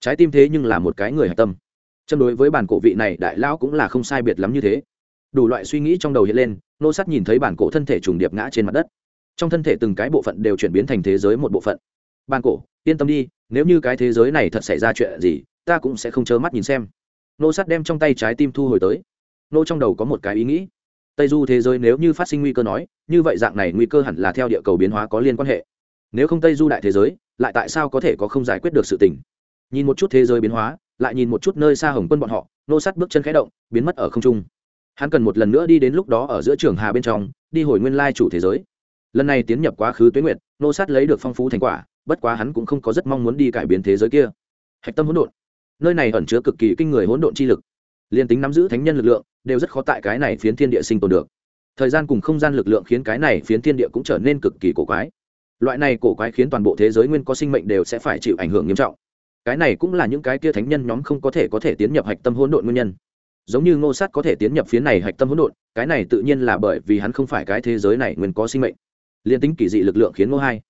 Trái tim thế nhưng là một cái người hạch tâm châm đối với bản cổ vị này đại lão cũng là không sai biệt lắm như thế. Đủ loại suy nghĩ trong đầu hiện lên, nô sắt nhìn thấy bản cổ thân thể trùng điệp ngã trên mặt đất. Trong thân thể từng cái bộ phận đều chuyển biến thành thế giới một bộ phận. Bản cổ, yên tâm đi, nếu như cái thế giới này thật xảy ra chuyện gì, ta cũng sẽ không chớ mắt nhìn xem. Nô sắt đem trong tay trái tim thu hồi tới. Nô trong đầu có một cái ý nghĩ. Tây du thế giới nếu như phát sinh nguy cơ nói, như vậy dạng này nguy cơ hẳn là theo địa cầu biến hóa có liên quan hệ. Nếu không tây du đại thế giới, lại tại sao có thể có không giải quyết được sự tình? Nhìn một chút thế giới biến hóa lại nhìn một chút nơi xa hồng quân bọn họ, nô sát bước chân khẽ động, biến mất ở không trung. Hắn cần một lần nữa đi đến lúc đó ở giữa trường hà bên trong, đi hồi nguyên lai chủ thế giới. Lần này tiến nhập quá khứ tuế nguyệt, nô sát lấy được phong phú thành quả, bất quá hắn cũng không có rất mong muốn đi cải biến thế giới kia. Hạch tâm hỗn độn. Nơi này ẩn chứa cực kỳ kinh người hỗn độn chi lực. Liền tính nắm giữ thánh nhân lực lượng, đều rất khó tại cái này phiến thiên địa sinh tồn được. Thời gian cùng không gian lực lượng khiến cái này phiến thiên địa cũng trở nên cực kỳ cổ quái. Loại này cổ quái khiến toàn bộ thế giới nguyên có sinh mệnh đều sẽ phải chịu ảnh hưởng nghiêm trọng cái này cũng là những cái kia thánh nhân nhóm không có thể có thể tiến nhập hạch tâm hỗn độn nguyên nhân. Giống như ngô sát có thể tiến nhập phía này hạch tâm hỗn độn, cái này tự nhiên là bởi vì hắn không phải cái thế giới này nguyên có sinh mệnh. Liên tính kỳ dị lực lượng khiến ngô hai,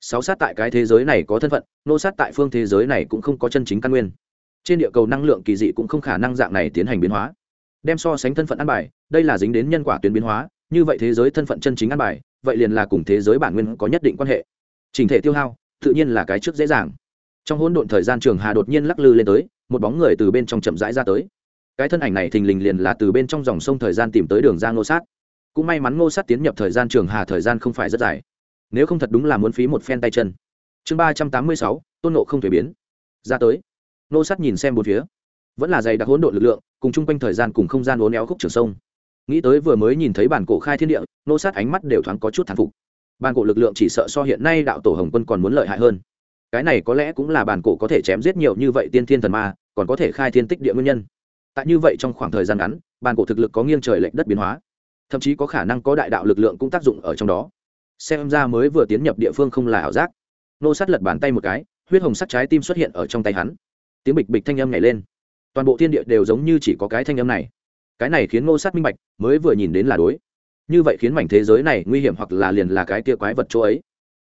sáu sát tại cái thế giới này có thân phận, ngô sát tại phương thế giới này cũng không có chân chính căn nguyên. Trên địa cầu năng lượng kỳ dị cũng không khả năng dạng này tiến hành biến hóa. Đem so sánh thân phận ăn bài, đây là dính đến nhân quả tuyến biến hóa, như vậy thế giới thân phận chân chính ăn bài, vậy liền là cùng thế giới bản nguyên có nhất định quan hệ. Trình thể tiêu hao, tự nhiên là cái trước dễ dàng trong hỗn độn thời gian trường hà đột nhiên lắc lư lên tới, một bóng người từ bên trong chậm rãi ra tới. Cái thân ảnh này thình lình liền là từ bên trong dòng sông thời gian tìm tới đường ra ngô sát. Cũng may mắn ngô sát tiến nhập thời gian trường hà thời gian không phải rất dài. Nếu không thật đúng là muốn phí một phen tay chân. Chương ba trăm tám mươi sáu, tôn nộ không thể biến. Ra tới. Ngô sát nhìn xem bốn phía. Vẫn là dày đặc hỗn độn lực lượng, cùng chung quanh thời gian cùng không gian uốn éo khúc trường sông. Nghĩ tới vừa mới nhìn thấy bản cổ khai thiên địa nô sát ánh mắt đều thoáng có chút thán phục. Bản cổ lực lượng chỉ sợ so hiện nay đạo tổ hồng quân còn muốn lợi hại hơn cái này có lẽ cũng là bản cổ có thể chém giết nhiều như vậy tiên thiên thần ma, còn có thể khai thiên tích địa nguyên nhân. Tại như vậy trong khoảng thời gian ngắn, bản cổ thực lực có nghiêng trời lệch đất biến hóa, thậm chí có khả năng có đại đạo lực lượng cũng tác dụng ở trong đó. Xem ra mới vừa tiến nhập địa phương không là ảo giác. Nô sát lật bàn tay một cái, huyết hồng sắc trái tim xuất hiện ở trong tay hắn. Tiếng bịch bịch thanh âm nhảy lên. Toàn bộ thiên địa đều giống như chỉ có cái thanh âm này. Cái này khiến ngô sát minh bạch, mới vừa nhìn đến là đối. Như vậy khiến mảnh thế giới này nguy hiểm hoặc là liền là cái kia quái vật chỗ ấy.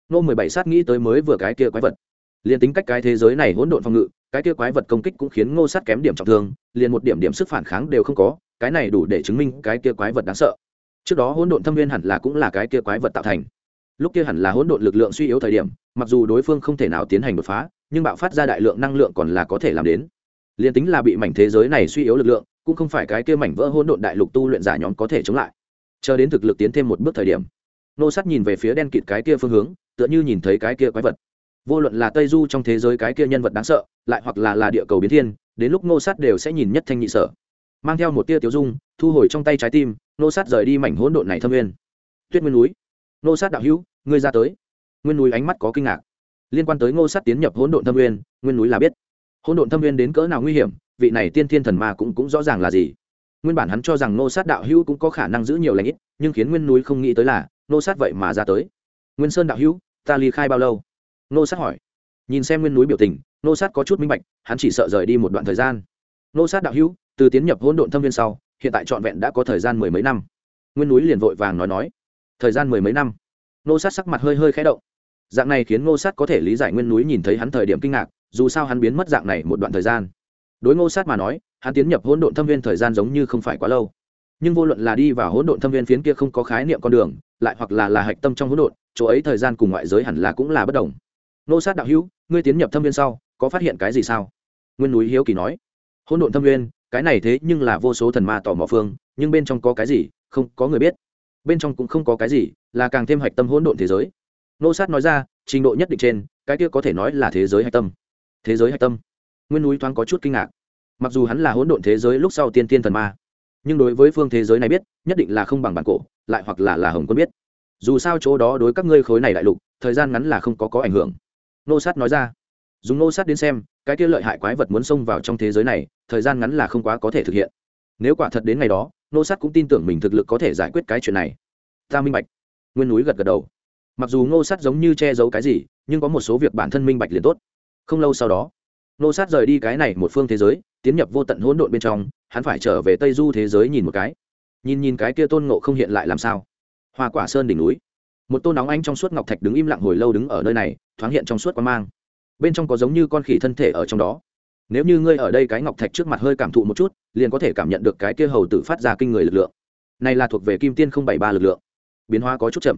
Nô mười bảy sát nghĩ tới mới vừa cái kia quái vật liền tính cách cái thế giới này hỗn độn phòng ngự, cái kia quái vật công kích cũng khiến ngô sát kém điểm trọng thương, liền một điểm điểm sức phản kháng đều không có, cái này đủ để chứng minh cái kia quái vật đáng sợ. Trước đó hỗn độn thâm viên hẳn là cũng là cái kia quái vật tạo thành. Lúc kia hẳn là hỗn độn lực lượng suy yếu thời điểm, mặc dù đối phương không thể nào tiến hành đột phá, nhưng bạo phát ra đại lượng năng lượng còn là có thể làm đến. Liền tính là bị mảnh thế giới này suy yếu lực lượng, cũng không phải cái kia mảnh vỡ hỗn độn đại lục tu luyện giả nhóm có thể chống lại. Chờ đến thực lực tiến thêm một bước thời điểm nô sát nhìn về phía đen kịt cái kia phương hướng, tựa như nhìn thấy cái kia quái vật vô luận là tây du trong thế giới cái kia nhân vật đáng sợ, lại hoặc là là địa cầu biến thiên, đến lúc nô sát đều sẽ nhìn nhất thanh nhị sở. Mang theo một tia tiểu dung, thu hồi trong tay trái tim nô sát rời đi mảnh hỗn độn này thâm nguyên. Tuyết nguyên núi. Nô sát đạo hữu, ngươi ra tới. Nguyên núi ánh mắt có kinh ngạc. Liên quan tới ngô sát tiến nhập hỗn độn thâm nguyên nguyên núi là biết. Hỗn độn thâm nguyên đến cỡ nào nguy hiểm, vị này tiên thiên thần ma cũng cũng rõ ràng là gì. Nguyên bản hắn cho rằng ngô sát đạo hữu cũng có khả năng giữ nhiều lãnh ít, nhưng khiến nguyên núi không nghĩ tới là ngô sát vậy mà ra tới. Nguyên sơn đạo hữu, ta ly khai bao lâu? Nô sát hỏi. Nhìn xem nguyên núi biểu tình, Nô sát có chút minh bạch, hắn chỉ sợ rời đi một đoạn thời gian. Nô sát đạo hữu, từ tiến nhập hỗn độn thâm viên sau, hiện tại trọn vẹn đã có thời gian mười mấy năm. Nguyên núi liền vội vàng nói nói. Thời gian mười mấy năm. Nô sát sắc mặt hơi hơi khẽ động. Dạng này khiến Nô sát có thể lý giải nguyên núi nhìn thấy hắn thời điểm kinh ngạc, dù sao hắn biến mất dạng này một đoạn thời gian. Đối ngô sát mà nói, hắn tiến nhập hỗn độn thâm viên thời gian giống như không phải quá lâu. Nhưng vô luận là đi vào hỗn độn thâm viên phiến kia không có khái niệm con đường, lại hoặc là là hạch tâm trong hỗn độn, chỗ ấy thời gian cùng ngoại giới hẳn là cũng là bất đồng. Nô sát đạo hữu, ngươi tiến nhập thâm viên sau, có phát hiện cái gì sao? Nguyên núi hiếu kỳ nói. Hỗn độn thâm viên, cái này thế nhưng là vô số thần ma tỏ mò phương, nhưng bên trong có cái gì, không có người biết. Bên trong cũng không có cái gì, là càng thêm hạch tâm hỗn độn thế giới. Nô sát nói ra, trình độ nhất định trên, cái kia có thể nói là thế giới hạch tâm. Thế giới hạch tâm. Nguyên núi thoáng có chút kinh ngạc. Mặc dù hắn là hỗn độn thế giới lúc sau tiên tiên thần ma, nhưng đối với phương thế giới này biết, nhất định là không bằng bản cổ, lại hoặc là là hồng quân biết. Dù sao chỗ đó đối các ngươi khối này đại lục, thời gian ngắn là không có có ảnh hưởng nô sát nói ra. Dùng nô sát đến xem, cái kia lợi hại quái vật muốn xông vào trong thế giới này, thời gian ngắn là không quá có thể thực hiện. Nếu quả thật đến ngày đó, nô sát cũng tin tưởng mình thực lực có thể giải quyết cái chuyện này. Ta minh bạch. Nguyên núi gật gật đầu. Mặc dù Nô sát giống như che giấu cái gì, nhưng có một số việc bản thân minh bạch liền tốt. Không lâu sau đó, Nô sát rời đi cái này một phương thế giới, tiến nhập vô tận hỗn độn bên trong, hắn phải trở về tây du thế giới nhìn một cái. Nhìn nhìn cái kia tôn ngộ không hiện lại làm sao? Hoa quả sơn đỉnh núi. Một tôn nóng ánh trong suốt ngọc thạch đứng im lặng hồi lâu đứng ở nơi này thoáng hiện trong suốt quan mang. Bên trong có giống như con khỉ thân thể ở trong đó. Nếu như ngươi ở đây cái ngọc thạch trước mặt hơi cảm thụ một chút, liền có thể cảm nhận được cái kia hầu tử phát ra kinh người lực lượng. Này là thuộc về kim tiên không bảy ba lực lượng. Biến hóa có chút chậm.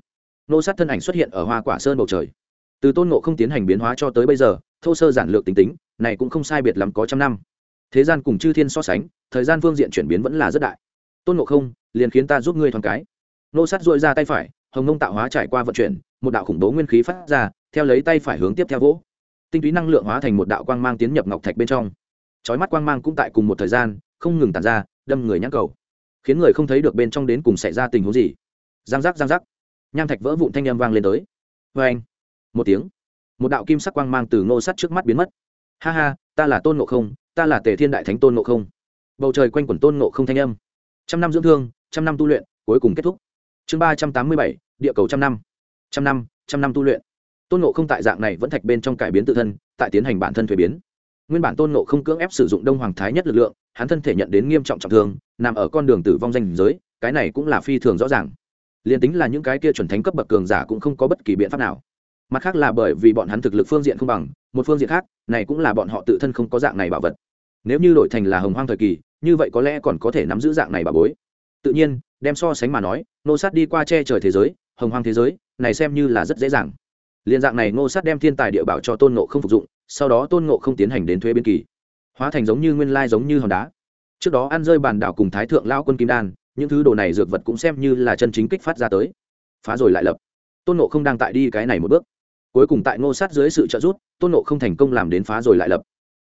Nô sát thân ảnh xuất hiện ở hoa quả sơn bầu trời. Từ tôn ngộ không tiến hành biến hóa cho tới bây giờ, thô sơ giản lược tính tính, này cũng không sai biệt lắm có trăm năm. Thế gian cùng chư thiên so sánh, thời gian phương diện chuyển biến vẫn là rất đại. Tôn ngộ không, liền khiến ta giúp ngươi thoáng cái. Nô sát dội ra tay phải hồng nông tạo hóa trải qua vận chuyển, một đạo khủng bố nguyên khí phát ra, theo lấy tay phải hướng tiếp theo vỗ. Tinh túy năng lượng hóa thành một đạo quang mang tiến nhập ngọc thạch bên trong. Chói mắt quang mang cũng tại cùng một thời gian, không ngừng tàn ra, đâm người nhãn cầu. Khiến người không thấy được bên trong đến cùng xảy ra tình huống gì. Giang giác giang giác. Nham thạch vỡ vụn thanh â m vang lên tới. Vê anh. Một tiếng. Một đạo kim sắc quang mang từ ngô sắt trước mắt biến mất. Ha ha, ta là tôn ngộ không, ta là tề thiên đại thánh tôn ngộ không. Bầu trời quanh quẩn tôn ngộ không thanh âm. Trăm năm dưỡng thương, trăm năm tu luyện, cuối cùng kết thúc chương ba trăm tám mươi bảy, địa cầu trăm năm. Trăm năm trăm năm tu luyện. Tôn ngộ không tại dạng này vẫn thạch bên trong cải biến tự thân, tại tiến hành bản thân thuế biến. Nguyên bản tôn ngộ không cưỡng ép sử dụng đông hoàng thái nhất lực lượng, hắn thân thể nhận đến nghiêm trọng trọng thương, nằm ở con đường tử vong danh giới, cái này cũng là phi thường rõ ràng. Liền tính là những cái kia chuẩn thánh cấp bậc cường giả cũng không có bất kỳ biện pháp nào. Mặt khác là bởi vì bọn hắn thực lực phương diện không bằng, một phương diện khác, này cũng là bọn họ tự thân không có dạng này bảo vật. Nếu như đổi thành là hồng hoang thời kỳ, như vậy có lẽ còn có thể nắm giữ dạng này bà bối. Tự nhiên đem so sánh mà nói nô sát đi qua che trời thế giới, hồng hoang thế giới, này xem như là rất dễ dàng. Liên dạng này nô sát đem thiên tài địa bảo cho tôn nộ không phục dụng, sau đó tôn nộ không tiến hành đến thuế biên kỳ. Hóa thành giống như nguyên lai giống như hòn đá. Trước đó ăn rơi bàn đảo cùng thái thượng lao quân kim đan, những thứ đồ này dược vật cũng xem như là chân chính kích phát ra tới. Phá rồi lại lập. Tôn nộ không đang tại đi cái này một bước. Cuối cùng tại ngô sát dưới sự trợ giúp, tôn nộ không thành công làm đến phá rồi lại lập.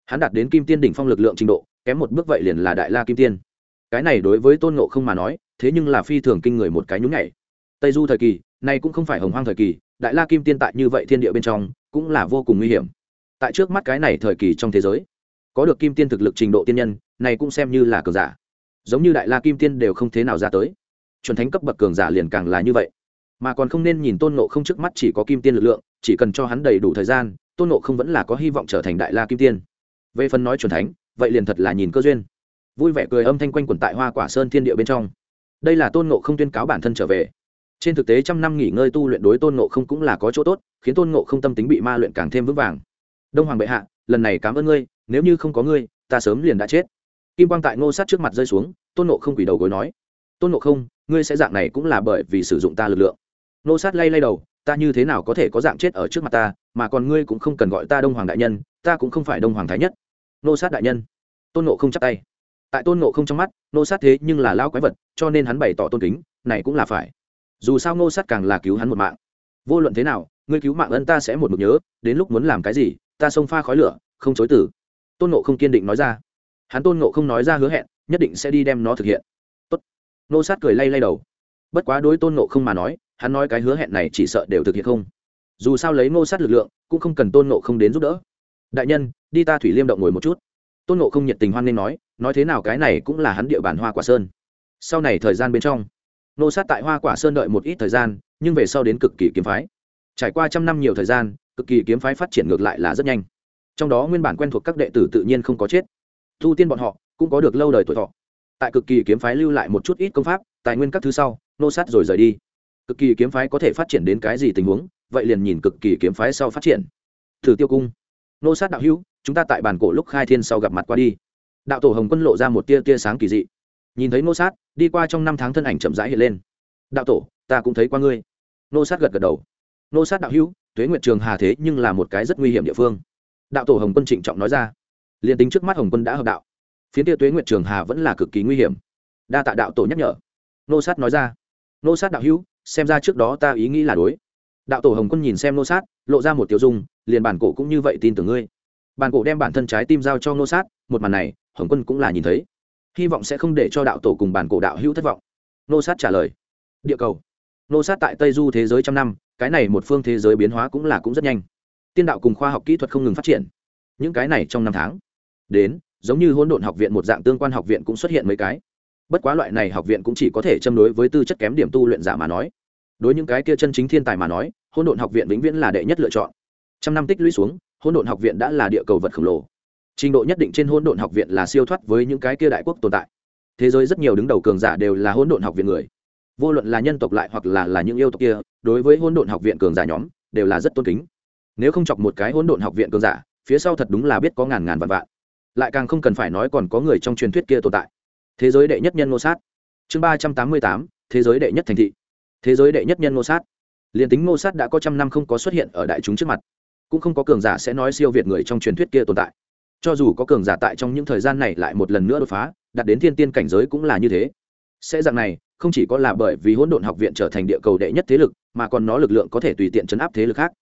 Hắn đạt đến kim tiên đỉnh phong lực lượng trình độ, kém một bước vậy liền là đại la kim tiên. Cái này đối với tôn nộ không mà nói thế nhưng là phi thường kinh người một cái nhún nhảy. Tây du thời kỳ này cũng không phải hồng hoang thời kỳ, đại la kim tiên tại như vậy thiên địa bên trong, cũng là vô cùng nguy hiểm. Tại trước mắt cái này thời kỳ trong thế giới, có được kim tiên thực lực trình độ tiên nhân, này cũng xem như là cường giả. Giống như đại la kim tiên đều không thế nào ra tới. Chuẩn thánh cấp bậc cường giả liền càng là như vậy. Mà còn không nên nhìn tôn nộ không trước mắt chỉ có kim tiên lực lượng, chỉ cần cho hắn đầy đủ thời gian, tôn nộ không vẫn là có hy vọng trở thành đại la kim tiên. Về phần nói chuẩn thánh, vậy liền thật là nhìn cơ duyên. Vui vẻ cười âm thanh quanh quẩn tại hoa quả sơn thiên địa bên trong đây là tôn nộ không tuyên cáo bản thân trở về. Trên thực tế trăm năm nghỉ ngơi tu luyện đối tôn nộ không cũng là có chỗ tốt, khiến tôn nộ không tâm tính bị ma luyện càng thêm vững vàng. Đông hoàng bệ hạ, lần này cảm ơn ngươi, nếu như không có ngươi, ta sớm liền đã chết. Kim quang tại ngô sát trước mặt rơi xuống, tôn nộ không quỷ đầu gối nói, tôn nộ không, ngươi sẽ dạng này cũng là bởi vì sử dụng ta lực lượng. Ngô sát lay lay đầu, ta như thế nào có thể có dạng chết ở trước mặt ta, mà còn ngươi cũng không cần gọi ta đông hoàng đại nhân, ta cũng không phải đông hoàng thái nhất. Ngô sát đại nhân, tôn nộ không chắc tay tại tôn nộ không trong mắt, ngô sát thế nhưng là lao quái vật, cho nên hắn bày tỏ tôn kính, này cũng là phải. Dù sao ngô sát càng là cứu hắn một mạng. Vô luận thế nào, ngươi cứu mạng ân ta sẽ một mực nhớ, đến lúc muốn làm cái gì, ta xông pha khói lửa, không chối tử tôn nộ không kiên định nói ra. Hắn tôn nộ không nói ra hứa hẹn, nhất định sẽ đi đem nó thực hiện. Tốt. Nô sát cười lay lay đầu. Bất quá đối tôn nộ không mà nói, hắn nói cái hứa hẹn này chỉ sợ đều thực hiện không. Dù sao lấy nô sát lực lượng, cũng không cần tôn nộ không đến giúp đỡ. Đại nhân, đi ta thủy liêm động ngồi một chút. Tôn nộ không nhiệt tình hoan nên nói nói thế nào cái này cũng là hắn địa bàn hoa quả sơn. Sau này thời gian bên trong, nô sát tại hoa quả sơn đợi một ít thời gian, nhưng về sau đến cực kỳ kiếm phái. Trải qua trăm năm nhiều thời gian, cực kỳ kiếm phái phát triển ngược lại là rất nhanh. Trong đó nguyên bản quen thuộc các đệ tử tự nhiên không có chết. Thu tiên bọn họ cũng có được lâu đời tuổi thọ. Tại cực kỳ kiếm phái lưu lại một chút ít công pháp, tài nguyên các thứ sau, nô sát rồi rời đi. Cực kỳ kiếm phái có thể phát triển đến cái gì tình huống, vậy liền nhìn cực kỳ kiếm phái sau phát triển. Thử tiêu cung. Nô sát đạo hữu, chúng ta tại bàn cổ lúc khai thiên sau gặp mặt qua đi đạo tổ hồng quân lộ ra một tia tia sáng kỳ dị. Nhìn thấy nô sát, đi qua trong năm tháng thân ảnh chậm rãi hiện lên. Đạo tổ, ta cũng thấy qua ngươi. Nô sát gật gật đầu. Nô sát đạo hữu, tuế nguyệt trường hà thế nhưng là một cái rất nguy hiểm địa phương. Đạo tổ hồng quân trịnh trọng nói ra. Liền tính trước mắt hồng quân đã hợp đạo phiến tia tuế nguyệt trường hà vẫn là cực kỳ nguy hiểm. Đa tạ đạo tổ nhắc nhở. Nô sát nói ra. Nô sát đạo hữu, xem ra trước đó ta ý nghĩ là đối. Đạo tổ hồng quân nhìn xem nô sát, lộ ra một tiêu dung, liền bản cổ cũng như vậy tin tưởng ngươi bàn cổ đem bản thân trái tim giao cho nô sát, một màn này, hồng quân cũng là nhìn thấy. Hy vọng sẽ không để cho đạo tổ cùng bản cổ đạo hữu thất vọng. Nô sát trả lời. Địa cầu. Nô sát tại tây du thế giới trăm năm, cái này một phương thế giới biến hóa cũng là cũng rất nhanh. Tiên đạo cùng khoa học kỹ thuật không ngừng phát triển. Những cái này trong năm tháng, đến, giống như hỗn độn học viện một dạng tương quan học viện cũng xuất hiện mấy cái. Bất quá loại này học viện cũng chỉ có thể châm đối với tư chất kém điểm tu luyện giả mà nói. Đối những cái kia chân chính thiên tài mà nói, hỗn độn học viện vĩnh viễn là đệ nhất lựa chọn. Trăm năm tích lũy xuống hỗn độn học viện đã là địa cầu vật khổng lồ. Trình độ nhất định trên hỗn độn học viện là siêu thoát với những cái kia đại quốc tồn tại. Thế giới rất nhiều đứng đầu cường giả đều là hỗn độn học viện người. Vô luận là nhân tộc lại hoặc là là những yêu tộc kia, đối với hỗn độn học viện cường giả nhóm, đều là rất tôn kính. Nếu không chọc một cái hỗn độn học viện cường giả, phía sau thật đúng là biết có ngàn ngàn vạn vạn. Lại càng không cần phải nói còn có người trong truyền thuyết kia tồn tại. Thế giới đệ nhất nhân ngô sát. Chương ba trăm tám mươi tám, thế giới đệ nhất thành thị. Thế giới đệ nhất nhân ngô sát. Liền tính ngô sát đã có trăm năm không có xuất hiện ở đại chúng trước mặt cũng không có cường giả sẽ nói siêu việt người trong truyền thuyết kia tồn tại. Cho dù có cường giả tại trong những thời gian này lại một lần nữa đột phá, đạt đến thiên tiên cảnh giới cũng là như thế. Sẽ dạng này, không chỉ có là bởi vì hỗn độn học viện trở thành địa cầu đệ nhất thế lực, mà còn nó lực lượng có thể tùy tiện chấn áp thế lực khác.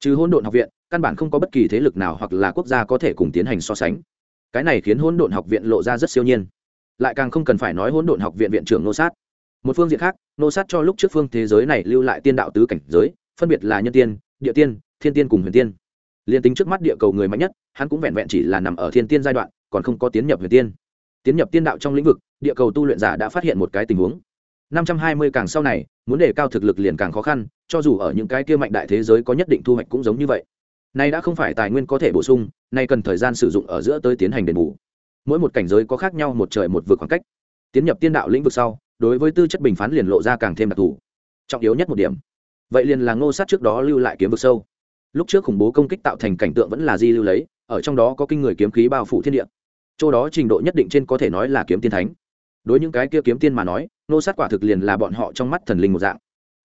Trừ hỗn độn học viện, căn bản không có bất kỳ thế lực nào hoặc là quốc gia có thể cùng tiến hành so sánh. Cái này khiến hỗn độn học viện lộ ra rất siêu nhiên. Lại càng không cần phải nói hỗn độn học viện viện trưởng nô sát. Một phương diện khác, nô sát cho lúc trước phương thế giới này lưu lại tiên đạo tứ cảnh giới, phân biệt là nhân tiên, địa tiên thiên tiên cùng huyền tiên. Liên tính trước mắt địa cầu người mạnh nhất, hắn cũng vẹn vẹn chỉ là nằm ở thiên tiên giai đoạn, còn không có tiến nhập huyền tiên. Tiến nhập tiên đạo trong lĩnh vực, địa cầu tu luyện giả đã phát hiện một cái tình huống. Năm trăm hai mươi càng sau này, muốn đề cao thực lực liền càng khó khăn, cho dù ở những cái kia mạnh đại thế giới có nhất định thu hoạch cũng giống như vậy. Nay đã không phải tài nguyên có thể bổ sung, nay cần thời gian sử dụng ở giữa tới tiến hành đền bù. Mỗi một cảnh giới có khác nhau một trời một vực khoảng cách. Tiến nhập tiên đạo lĩnh vực sau, đối với tư chất bình phán liền lộ ra càng thêm đặc thù. Trọng yếu nhất một điểm. Vậy liền là ngô sát trước đó lưu lại kiếm vực sâu lúc trước khủng bố công kích tạo thành cảnh tượng vẫn là di lưu lấy, ở trong đó có kinh người kiếm khí bao phủ thiên địa. Chỗ đó trình độ nhất định trên có thể nói là kiếm tiên thánh. Đối những cái kia kiếm tiên mà nói, ngô sát quả thực liền là bọn họ trong mắt thần linh một dạng.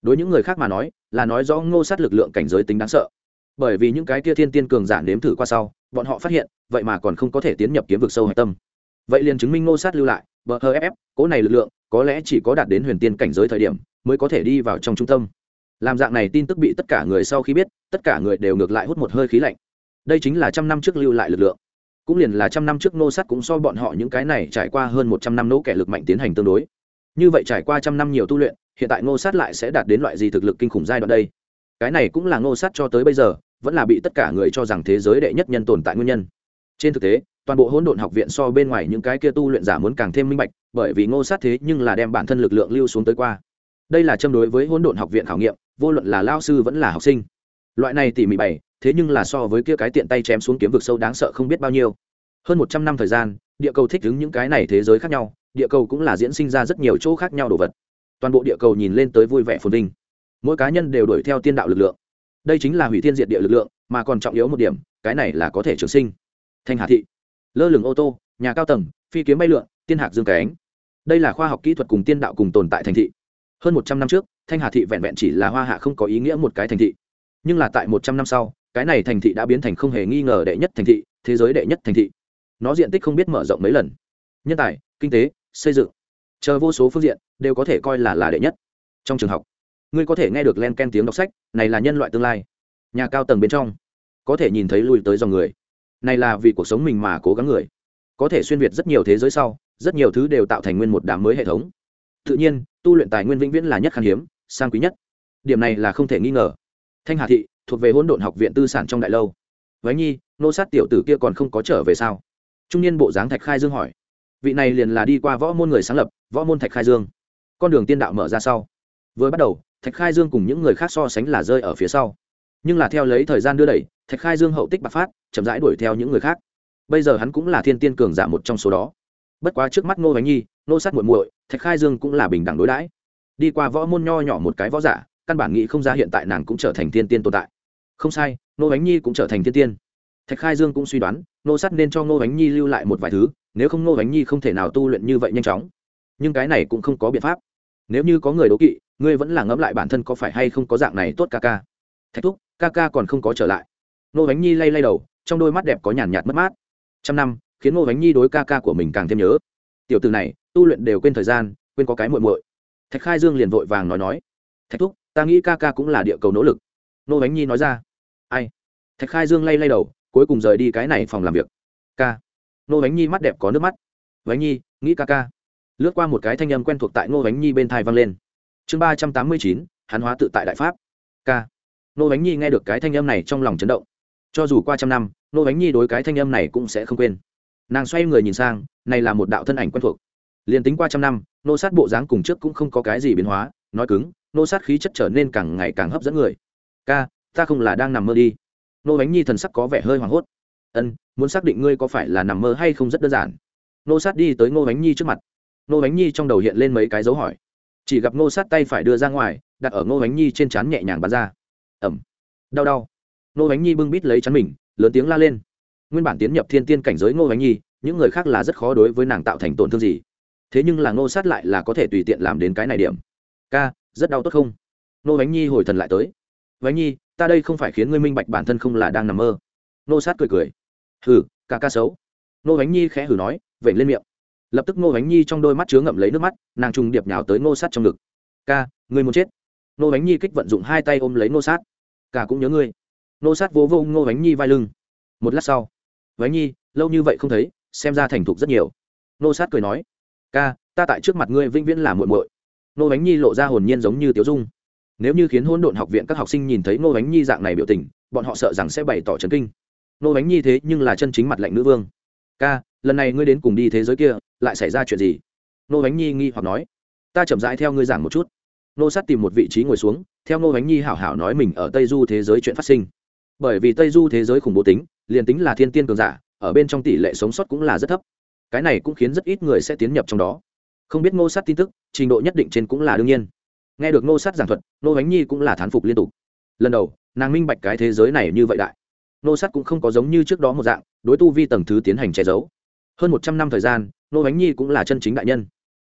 Đối những người khác mà nói, là nói rõ ngô sát lực lượng cảnh giới tính đáng sợ. Bởi vì những cái kia thiên tiên cường giả nếm thử qua sau, bọn họ phát hiện, vậy mà còn không có thể tiến nhập kiếm vực sâu hạch tâm. Vậy liền chứng minh ngô sát lưu lại, bờ hờ ff cố này lực lượng, có lẽ chỉ có đạt đến huyền tiên cảnh giới thời điểm, mới có thể đi vào trong trung tâm làm dạng này tin tức bị tất cả người sau khi biết, tất cả người đều ngược lại hút một hơi khí lạnh. Đây chính là trăm năm trước lưu lại lực lượng. Cũng liền là trăm năm trước nô sát cũng so bọn họ những cái này trải qua hơn một trăm năm nỗ kẻ lực mạnh tiến hành tương đối. Như vậy trải qua trăm năm nhiều tu luyện, hiện tại ngô sát lại sẽ đạt đến loại gì thực lực kinh khủng giai đoạn đây? Cái này cũng là ngô sát cho tới bây giờ, vẫn là bị tất cả người cho rằng thế giới đệ nhất nhân tồn tại nguyên nhân. Trên thực tế, toàn bộ hỗn độn học viện so bên ngoài những cái kia tu luyện giả muốn càng thêm minh bạch, bởi vì ngô sát thế nhưng là đem bản thân lực lượng lưu xuống tới qua đây là châm đối với hỗn độn học viện khảo nghiệm, vô luận là lao sư vẫn là học sinh. Loại này tỉ mỉ bày, thế nhưng là so với kia cái tiện tay chém xuống kiếm vực sâu đáng sợ không biết bao nhiêu. Hơn một trăm năm thời gian, địa cầu thích ứng những cái này thế giới khác nhau, địa cầu cũng là diễn sinh ra rất nhiều chỗ khác nhau đồ vật. Toàn bộ địa cầu nhìn lên tới vui vẻ phồn vinh. Mỗi cá nhân đều đuổi theo tiên đạo lực lượng. Đây chính là hủy thiên diệt địa lực lượng, mà còn trọng yếu một điểm, cái này là có thể trường sinh. Thanh hà thị. Lơ lửng ô tô, nhà cao tầng, phi kiếm bay lượn, tiên hạc dương cánh. Đây là khoa học kỹ thuật cùng tiên đạo cùng tồn tại thành thị hơn một trăm năm trước, thanh hà thị vẹn vẹn chỉ là hoa hạ không có ý nghĩa một cái thành thị. Nhưng là tại một trăm năm sau, cái này thành thị đã biến thành không hề nghi ngờ đệ nhất thành thị, thế giới đệ nhất thành thị. Nó diện tích không biết mở rộng mấy lần. Nhân tài, kinh tế, xây dựng, chờ vô số phương diện, đều có thể coi là là đệ nhất. Trong trường học, ngươi có thể nghe được len ken tiếng đọc sách, này là nhân loại tương lai. Nhà cao tầng bên trong, có thể nhìn thấy lui tới dòng người. Này là vì cuộc sống mình mà cố gắng người. Có thể xuyên việt rất nhiều thế giới sau, rất nhiều thứ đều tạo thành nguyên một đám mới hệ thống tự nhiên, tu luyện tài nguyên vĩnh viễn là nhất khan hiếm, sang quý nhất. Điểm này là không thể nghi ngờ. Thanh hà thị, thuộc về hỗn độn học viện tư sản trong đại lâu. Váy nhi, nô sát tiểu tử kia còn không có trở về sao? Trung niên bộ dáng thạch khai dương hỏi. Vị này liền là đi qua võ môn người sáng lập, võ môn thạch khai dương. Con đường tiên đạo mở ra sau. Vừa bắt đầu, thạch khai dương cùng những người khác so sánh là rơi ở phía sau. Nhưng là theo lấy thời gian đưa đẩy, thạch khai dương hậu tích bạc phát, chậm rãi đuổi theo những người khác. Bây giờ hắn cũng là thiên tiên cường giả một trong số đó. Bất quá trước mắt ngô bánh nhi nô sát muội muội, thạch khai dương cũng là bình đẳng đối đãi. Đi qua võ môn nho nhỏ một cái võ giả, căn bản nghĩ không ra hiện tại nàng cũng trở thành thiên tiên tồn tại. Không sai, nô bánh nhi cũng trở thành thiên tiên. Thạch khai dương cũng suy đoán, nô sát nên cho Nô bánh nhi lưu lại một vài thứ, nếu không Nô bánh nhi không thể nào tu luyện như vậy nhanh chóng. Nhưng cái này cũng không có biện pháp. Nếu như có người đố kỵ, ngươi vẫn là ngẫm lại bản thân có phải hay không có dạng này tốt ca ca. Thạch thúc, ca ca còn không có trở lại. Nô bánh nhi lay lay đầu, trong đôi mắt đẹp có nhàn nhạt mất mát. Trăm năm, khiến Nô bánh nhi đối ca ca của mình càng thêm nhớ. Tiểu từ này tu luyện đều quên thời gian, quên có cái muội muội. Thạch khai dương liền vội vàng nói nói, thạch thúc, ta nghĩ ca ca cũng là địa cầu nỗ lực. Ngô bánh nhi nói ra, ai? Thạch khai dương lay lay đầu, cuối cùng rời đi cái này phòng làm việc. Ca. Nô bánh nhi mắt đẹp có nước mắt. Bánh nhi, nghĩ ca ca. Lướt qua một cái thanh âm quen thuộc tại ngô bánh nhi bên thai vang lên. Chương ba trăm tám mươi chín Hán hóa tự tại đại pháp. Ca. Nô bánh nhi nghe được cái thanh âm này trong lòng chấn động. Cho dù qua trăm năm, nô bánh nhi đối cái thanh âm này cũng sẽ không quên. Nàng xoay người nhìn sang, này là một đạo thân ảnh quen thuộc liền tính qua trăm năm, nô sát bộ dáng cùng trước cũng không có cái gì biến hóa, nói cứng, nô sát khí chất trở nên càng ngày càng hấp dẫn người. Ca, ta không là đang nằm mơ đi. Nô bánh nhi thần sắc có vẻ hơi hoảng hốt. Ân, muốn xác định ngươi có phải là nằm mơ hay không rất đơn giản. Nô sát đi tới ngô bánh nhi trước mặt. Ngô bánh nhi trong đầu hiện lên mấy cái dấu hỏi. Chỉ gặp ngô sát tay phải đưa ra ngoài, đặt ở ngô bánh nhi trên trán nhẹ nhàng bắn ra. Ẩm. Đau đau. Ngô bánh nhi bưng bít lấy chắn mình, lớn tiếng la lên. Nguyên bản tiến nhập thiên tiên cảnh giới ngô bánh nhi, những người khác là rất khó đối với nàng tạo thành tổn thương gì thế nhưng là ngô sát lại là có thể tùy tiện làm đến cái này điểm. Ca, rất đau tốt không? Nô bánh nhi hồi thần lại tới. Bánh nhi, ta đây không phải khiến ngươi minh bạch bản thân không là đang nằm mơ. Nô sát cười cười. Hừ, ca ca xấu. Nô bánh nhi khẽ hừ nói, vểnh lên miệng. Lập tức nô bánh nhi trong đôi mắt chứa ngậm lấy nước mắt, nàng trùng điệp nhào tới nô sát trong ngực. Ca, ngươi muốn chết. Nô bánh nhi kích vận dụng hai tay ôm lấy nô sát. Ca cũng nhớ ngươi. Nô sát vỗ vô nô bánh nhi vai lưng. Một lát sau bánh nhi, lâu như vậy không thấy, xem ra thành thục rất nhiều. Nô sát cười nói ca, ta tại trước mặt ngươi vĩnh viễn là muội muội. Nô bánh nhi lộ ra hồn nhiên giống như tiếu dung. Nếu như khiến hôn độn học viện các học sinh nhìn thấy nô bánh nhi dạng này biểu tình, bọn họ sợ rằng sẽ bày tỏ trấn kinh. Nô bánh nhi thế nhưng là chân chính mặt lạnh nữ vương. Ca, lần này ngươi đến cùng đi thế giới kia, lại xảy ra chuyện gì? Nô bánh nhi nghi hoặc nói. Ta chậm rãi theo ngươi giảng một chút. Nô sát tìm một vị trí ngồi xuống, theo nô bánh nhi hảo hảo nói mình ở tây du thế giới chuyện phát sinh. Bởi vì tây du thế giới khủng bố tính, liền tính là thiên tiên cường giả, ở bên trong tỷ lệ sống sót cũng là rất thấp cái này cũng khiến rất ít người sẽ tiến nhập trong đó. Không biết Ngô sát tin tức, trình độ nhất định trên cũng là đương nhiên. Nghe được Ngô sát giảng thuật, Ngô bánh nhi cũng là thán phục liên tục. Lần đầu, nàng minh bạch cái thế giới này như vậy đại. Ngô sát cũng không có giống như trước đó một dạng, đối tu vi tầng thứ tiến hành che giấu. Hơn một trăm năm thời gian, Ngô bánh nhi cũng là chân chính đại nhân.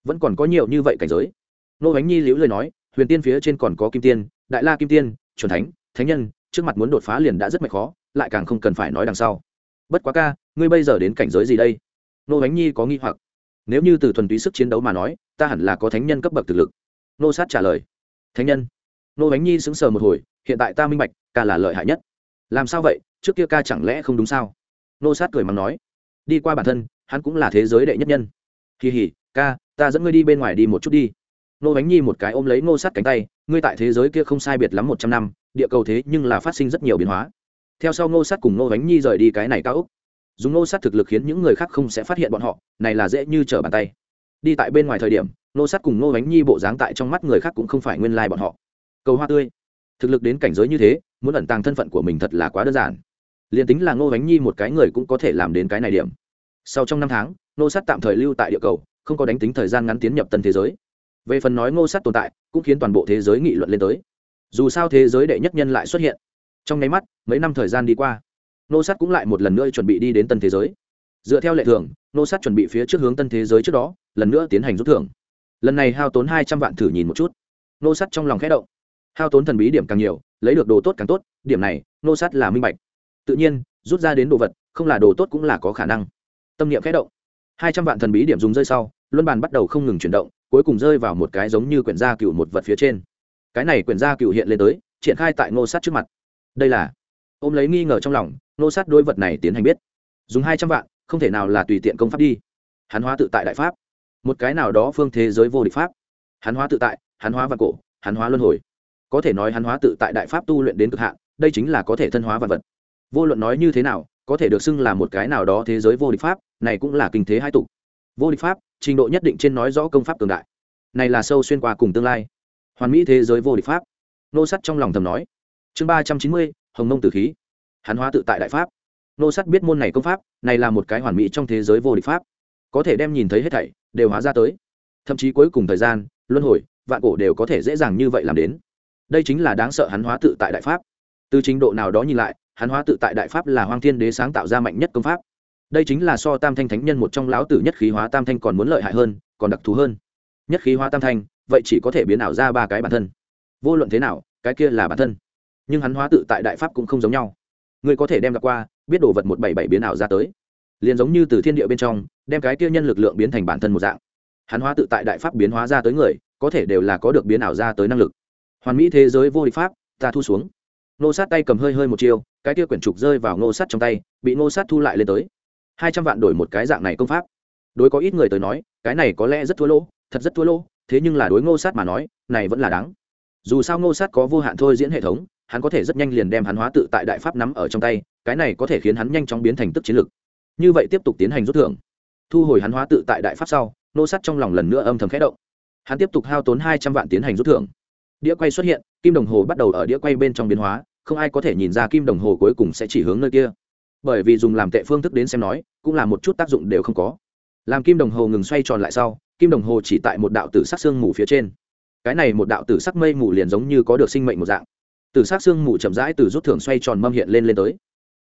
Vẫn còn có nhiều như vậy cảnh giới. Ngô bánh nhi liễu lời nói, huyền tiên phía trên còn có kim tiên, đại la kim tiên c thánh thánh nhân, trước mặt muốn đột phá liền đã rất mệt khó, lại càng không cần phải nói đằng sau. Bất quá ca, ngươi bây giờ đến cảnh giới gì đây? Nô bánh nhi có nghi hoặc. Nếu như từ thuần túy sức chiến đấu mà nói, ta hẳn là có thánh nhân cấp bậc thực lực. Nô sát trả lời. Thánh nhân. Nô bánh nhi sững sờ một hồi, hiện tại ta minh bạch, ca là lợi hại nhất. Làm sao vậy? Trước kia ca chẳng lẽ không đúng sao? Nô sát cười mắng nói. Đi qua bản thân, hắn cũng là thế giới đệ nhất nhân. Kỳ hỉ, ca, ta dẫn ngươi đi bên ngoài đi một chút đi. Nô bánh nhi một cái ôm lấy nô sát cánh tay, ngươi tại thế giới kia không sai biệt lắm một trăm năm, địa cầu thế nhưng là phát sinh rất nhiều biến hóa. Theo sau Nô sát cùng Nô bánh nhi rời đi cái này cao úc dùng nô sát thực lực khiến những người khác không sẽ phát hiện bọn họ, này là dễ như trở bàn tay. Đi tại bên ngoài thời điểm, nô sát cùng nô bánh nhi bộ dáng tại trong mắt người khác cũng không phải nguyên lai bọn họ. Cầu hoa tươi. Thực lực đến cảnh giới như thế, muốn ẩn tàng thân phận của mình thật là quá đơn giản. Liền tính là ngô bánh nhi một cái người cũng có thể làm đến cái này điểm. Sau trong năm tháng, nô sát tạm thời lưu tại địa cầu, không có đánh tính thời gian ngắn tiến nhập tân thế giới. Về phần nói ngô sát tồn tại, cũng khiến toàn bộ thế giới nghị luận lên tới. Dù sao thế giới đệ nhất nhân lại xuất hiện. Trong nháy mắt, mấy năm thời gian đi qua. Nô sát cũng lại một lần nữa chuẩn bị đi đến tân thế giới. Dựa theo lệ thường, Nô sát chuẩn bị phía trước hướng tân thế giới trước đó, lần nữa tiến hành rút thưởng. Lần này hao tốn hai trăm vạn thử nhìn một chút. Nô sát trong lòng khẽ động. Hao tốn thần bí điểm càng nhiều, lấy được đồ tốt càng tốt, điểm này, Nô sát là minh bạch. Tự nhiên, rút ra đến đồ vật, không là đồ tốt cũng là có khả năng. Tâm niệm khẽ động. Hai trăm vạn thần bí điểm dùng rơi sau, luân bàn bắt đầu không ngừng chuyển động, cuối cùng rơi vào một cái giống như quyển gia cựu một vật phía trên. Cái này quyển gia cựu hiện lên tới, triển khai tại ngô sát trước mặt. Đây là ôm lấy nghi ngờ trong lòng, nô sát đôi vật này tiến hành biết. Dùng hai trăm vạn, không thể nào là tùy tiện công pháp đi. Hắn hóa tự tại đại pháp. Một cái nào đó phương thế giới vô địch pháp. Hắn hóa tự tại, hắn hóa vạn cổ, hắn hóa luân hồi. Có thể nói hắn hóa tự tại đại pháp tu luyện đến cực hạn, đây chính là có thể thân hóa vạn vật. Vô luận nói như thế nào, có thể được xưng là một cái nào đó thế giới vô địch pháp, này cũng là kinh thế hai tục vô địch pháp, trình độ nhất định trên nói rõ công pháp cường đại. Này là sâu xuyên qua cùng tương lai. Hoàn mỹ thế giới vô địch pháp. Nô sắt trong lòng thầm nói. Chương ba trăm chín mươi hồng nông tử khí. Hắn hóa tự tại đại pháp. Nô sắt biết môn này công pháp, này là một cái hoàn mỹ trong thế giới vô địch pháp. Có thể đem nhìn thấy hết thảy, đều hóa ra tới. Thậm chí cuối cùng thời gian, luân hồi, vạn cổ đều có thể dễ dàng như vậy làm đến. Đây chính là đáng sợ hắn hóa tự tại đại pháp. Từ trình độ nào đó nhìn lại, hắn hóa tự tại đại pháp là hoang thiên đế sáng tạo ra mạnh nhất công pháp. Đây chính là so tam thanh thánh nhân một trong lão tử nhất khí hóa tam thanh còn muốn lợi hại hơn, còn đặc thù hơn. Nhất khí hóa tam thanh, vậy chỉ có thể biến ảo ra ba cái bản thân. Vô luận thế nào, cái kia là bản thân nhưng hắn hóa tự tại đại pháp cũng không giống nhau. Người có thể đem gặp qua, biết đồ vật một bảy bảy biến ảo ra tới. Liền giống như từ thiên địa bên trong, đem cái kia nhân lực lượng biến thành bản thân một dạng. Hắn hóa tự tại đại pháp biến hóa ra tới người, có thể đều là có được biến ảo ra tới năng lực. Hoàn mỹ thế giới vô địch pháp, ta thu xuống. Nô sát tay cầm hơi hơi một chiêu, cái kia quyển trục rơi vào nô sát trong tay, bị nô sát thu lại lên tới. Hai trăm vạn đổi một cái dạng này công pháp. Đối có ít người tới nói, cái này có lẽ rất thua lỗ, thật rất thua lỗ, thế nhưng là đối ngô sát mà nói, này vẫn là đáng. Dù sao ngô sát có vô hạn thôi diễn hệ thống hắn có thể rất nhanh liền đem hắn hóa tự tại đại pháp nắm ở trong tay, cái này có thể khiến hắn nhanh chóng biến thành tức chiến lực. Như vậy tiếp tục tiến hành rút thưởng. Thu hồi hắn hóa tự tại đại pháp sau, nô sát trong lòng lần nữa âm thầm khẽ động. Hắn tiếp tục hao tốn hai trăm vạn tiến hành rút thưởng. Đĩa quay xuất hiện, kim đồng hồ bắt đầu ở đĩa quay bên trong biến hóa, không ai có thể nhìn ra kim đồng hồ cuối cùng sẽ chỉ hướng nơi kia. Bởi vì dùng làm tệ phương thức đến xem nói, cũng là một chút tác dụng đều không có. Làm kim đồng hồ ngừng xoay tròn lại sau, kim đồng hồ chỉ tại một đạo tử sắc xương mù phía trên. Cái này một đạo tử sắc mây mù liền giống như có được sinh mệnh một dạng tử sát xương mù chậm rãi từ rút thưởng xoay tròn mâm hiện lên lên tới.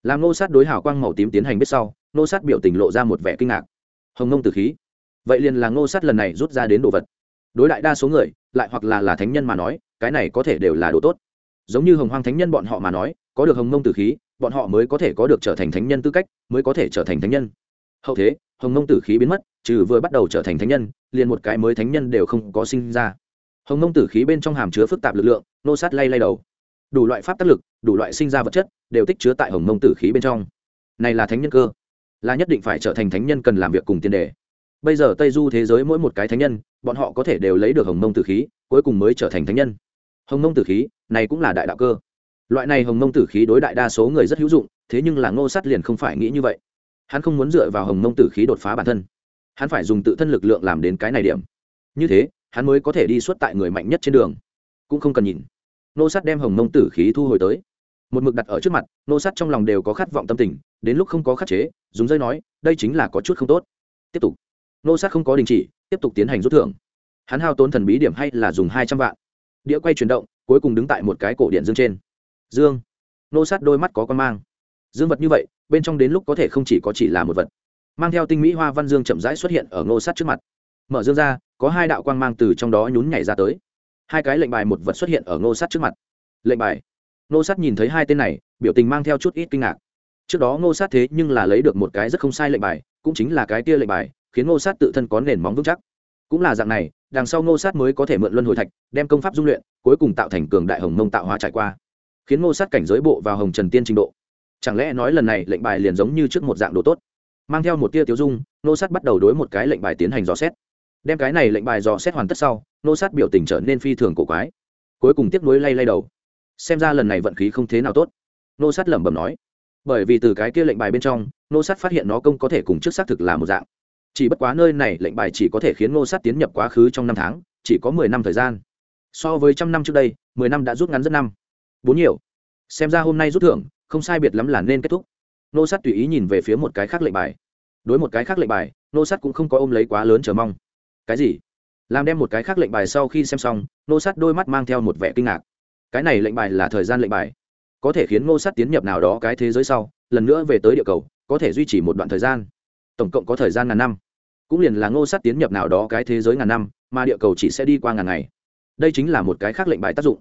Làm nô sát đối hảo quang màu tím tiến hành biết sau, nô sát biểu tình lộ ra một vẻ kinh ngạc. Hồng nông tử khí. Vậy liền là ngô sát lần này rút ra đến đồ vật. Đối đại đa số người, lại hoặc là là thánh nhân mà nói, cái này có thể đều là đồ tốt. Giống như hồng hoang thánh nhân bọn họ mà nói, có được hồng ngông tử khí, bọn họ mới có thể có được trở thành thánh nhân tư cách, mới có thể trở thành thánh nhân. Hậu thế, hồng ngông tử khí biến mất, trừ vừa bắt đầu trở thành thánh nhân, liền một cái mới thánh nhân đều không có sinh ra. Hồng ngông tử khí bên trong hàm chứa phức tạp lực lượng, nô sát lay lay đầu đủ loại pháp tác lực, đủ loại sinh ra vật chất, đều tích chứa tại hồng mông tử khí bên trong. Này là thánh nhân cơ. Là nhất định phải trở thành thánh nhân cần làm việc cùng tiền đề. Bây giờ tây du thế giới mỗi một cái thánh nhân, bọn họ có thể đều lấy được hồng mông tử khí, cuối cùng mới trở thành thánh nhân. Hồng mông tử khí, này cũng là đại đạo cơ. Loại này hồng mông tử khí đối đại đa số người rất hữu dụng, thế nhưng là ngô sát liền không phải nghĩ như vậy. Hắn không muốn dựa vào hồng mông tử khí đột phá bản thân. Hắn phải dùng tự thân lực lượng làm đến cái này điểm. Như thế, hắn mới có thể đi suốt tại người mạnh nhất trên đường. Cũng không cần nhìn nô sát đem hồng mông tử khí thu hồi tới. Một mực đặt ở trước mặt, nô sát trong lòng đều có khát vọng tâm tình, đến lúc không có khắc chế, dùng dây nói, đây chính là có chút không tốt. Tiếp tục. Nô sát không có đình chỉ, tiếp tục tiến hành rút thưởng. Hắn hao tốn thần bí điểm hay là dùng hai trăm vạn. Đĩa quay chuyển động, cuối cùng đứng tại một cái cổ điện dương trên. Dương. Nô sát đôi mắt có con mang. Dương vật như vậy, bên trong đến lúc có thể không chỉ có chỉ là một vật. Mang theo tinh mỹ hoa văn dương chậm rãi xuất hiện ở Nô sát trước mặt. Mở dương ra, có hai đạo quang mang từ trong đó nhún nhảy ra tới hai cái lệnh bài một vật xuất hiện ở ngô sát trước mặt. Lệnh bài. Ngô sát nhìn thấy hai tên này, biểu tình mang theo chút ít kinh ngạc. Trước đó ngô sát thế nhưng là lấy được một cái rất không sai lệnh bài, cũng chính là cái kia lệnh bài, khiến ngô sát tự thân có nền móng vững chắc. Cũng là dạng này, đằng sau ngô sát mới có thể mượn luân hồi thạch, đem công pháp dung luyện, cuối cùng tạo thành cường đại hồng mông tạo hóa trải qua. Khiến ngô sát cảnh giới bộ vào hồng trần tiên trình độ. Chẳng lẽ nói lần này lệnh bài liền giống như trước một dạng đồ tốt? Mang theo một tia tiêu dung nô sát bắt đầu đối một cái lệnh bài tiến hành dò xét đem cái này lệnh bài dò xét hoàn tất sau, nô sát biểu tình trở nên phi thường cổ quái. Cuối cùng tiếp nối lay lay đầu. Xem ra lần này vận khí không thế nào tốt. Nô sát lẩm bẩm nói. Bởi vì từ cái kia lệnh bài bên trong, nô sát phát hiện nó công có thể cùng trước xác thực là một dạng. Chỉ bất quá nơi này lệnh bài chỉ có thể khiến nô sát tiến nhập quá khứ trong năm tháng, chỉ có mười năm thời gian. So với trăm năm trước đây, mười năm đã rút ngắn rất năm. Bốn nhiều. Xem ra hôm nay rút thưởng, không sai biệt lắm là nên kết thúc. Nô sát tùy ý nhìn về phía một cái khác lệnh bài. Đối một cái khác lệnh bài, nô sát cũng không có ôm lấy quá lớn chờ mong cái gì? Làm đem một cái khác lệnh bài sau khi xem xong nô sát đôi mắt mang theo một vẻ kinh ngạc. Cái này lệnh bài là thời gian lệnh bài. Có thể khiến nô sát tiến nhập nào đó cái thế giới sau, lần nữa về tới địa cầu, có thể duy trì một đoạn thời gian. Tổng cộng có thời gian ngàn năm. Cũng liền là ngô sát tiến nhập nào đó cái thế giới ngàn năm, mà địa cầu chỉ sẽ đi qua ngàn ngày. Đây chính là một cái khác lệnh bài tác dụng.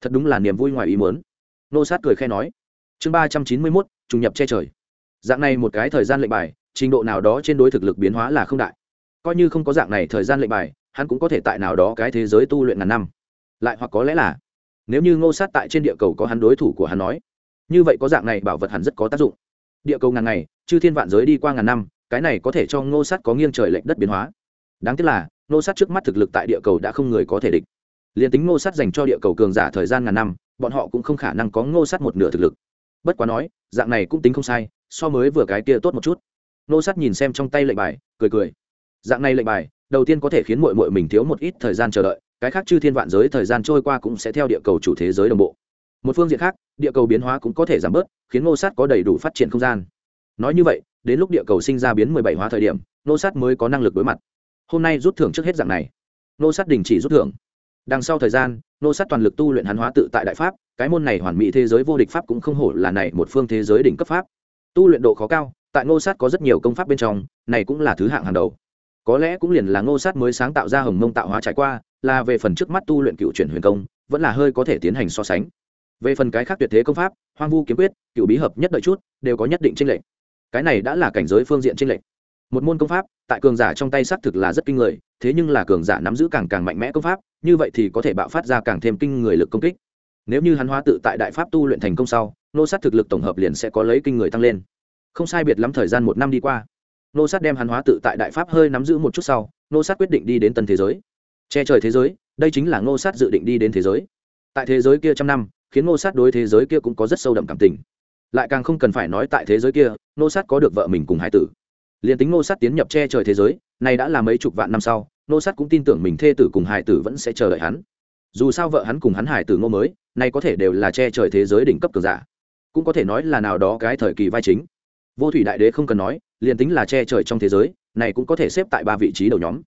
Thật đúng là niềm vui ngoài ý muốn. Ngô sát cười khe nói. Chương ba trăm chín mươi mốt, trùng nhập che trời. Dạng này một cái thời gian lệnh bài, trình độ nào đó trên đối thực lực biến hóa là không đại coi như không có dạng này thời gian lệnh bài, hắn cũng có thể tại nào đó cái thế giới tu luyện ngàn năm. Lại hoặc có lẽ là, nếu như ngô sát tại trên địa cầu có hắn đối thủ của hắn nói, như vậy có dạng này bảo vật hẳn rất có tác dụng. Địa cầu ngàn ngày, chư thiên vạn giới đi qua ngàn năm, cái này có thể cho ngô sát có nghiêng trời lệnh đất biến hóa. Đáng tiếc là, ngô sát trước mắt thực lực tại địa cầu đã không người có thể địch. Liền tính ngô sát dành cho địa cầu cường giả thời gian ngàn năm, bọn họ cũng không khả năng có ngô sát một nửa thực lực. Bất quá nói, dạng này cũng tính không sai, so mới vừa cái kia tốt một chút. Ngô sát nhìn xem trong tay lệnh bài, cười cười dạng này lệnh bài, đầu tiên có thể khiến mội mội mình thiếu một ít thời gian chờ đợi, cái khác chư thiên vạn giới thời gian trôi qua cũng sẽ theo địa cầu chủ thế giới đồng bộ. Một phương diện khác, địa cầu biến hóa cũng có thể giảm bớt, khiến ngô sát có đầy đủ phát triển không gian. Nói như vậy, đến lúc địa cầu sinh ra biến mười bảy hóa thời điểm nô sát mới có năng lực đối mặt. Hôm nay rút thưởng trước hết dạng này. Nô sát đình chỉ rút thưởng. Đằng sau thời gian nô sát toàn lực tu luyện hán hóa tự tại đại pháp, cái môn này hoàn mỹ thế giới vô địch pháp cũng không hổ là này một phương thế giới đỉnh cấp pháp. Tu luyện độ khó cao, tại nô sát có rất nhiều công pháp bên trong, này cũng là thứ hạng hàng đầu có lẽ cũng liền là Ngô sát mới sáng tạo ra hồng mông tạo hóa trải qua, là về phần trước mắt tu luyện cựu chuyển huyền công, vẫn là hơi có thể tiến hành so sánh. Về phần cái khác tuyệt thế công pháp, hoang vu kiếm quyết, cựu bí hợp nhất đợi chút, đều có nhất định tranh lệch. Cái này đã là cảnh giới phương diện tranh lệch. Một môn công pháp, tại cường giả trong tay xác thực là rất kinh người, thế nhưng là cường giả nắm giữ càng càng mạnh mẽ công pháp, như vậy thì có thể bạo phát ra càng thêm kinh người lực công kích. Nếu như hắn hóa tự tại đại pháp tu luyện thành công sau nô sát thực lực tổng hợp liền sẽ có lấy kinh người tăng lên. Không sai biệt lắm thời gian một năm đi qua nô sát đem hắn hóa tự tại đại pháp hơi nắm giữ một chút sau, nô sát quyết định đi đến tân thế giới. Che trời thế giới, đây chính là nô sát dự định đi đến thế giới. Tại thế giới kia trăm năm, khiến nô sát đối thế giới kia cũng có rất sâu đậm cảm tình. Lại càng không cần phải nói tại thế giới kia, nô sát có được vợ mình cùng hải tử. Liền tính nô sát tiến nhập che trời thế giới này đã là mấy chục vạn năm sau, nô sát cũng tin tưởng mình thê tử cùng hải tử vẫn sẽ chờ đợi hắn. Dù sao vợ hắn cùng hắn hải tử ngô mới này có thể đều là che trời thế giới đỉnh cấp cường giả. Cũng có thể nói là nào đó cái thời kỳ vai chính. Vô thủy đại đế không cần nói liền tính là che trời trong thế giới, này cũng có thể xếp tại ba vị trí đầu nhóm.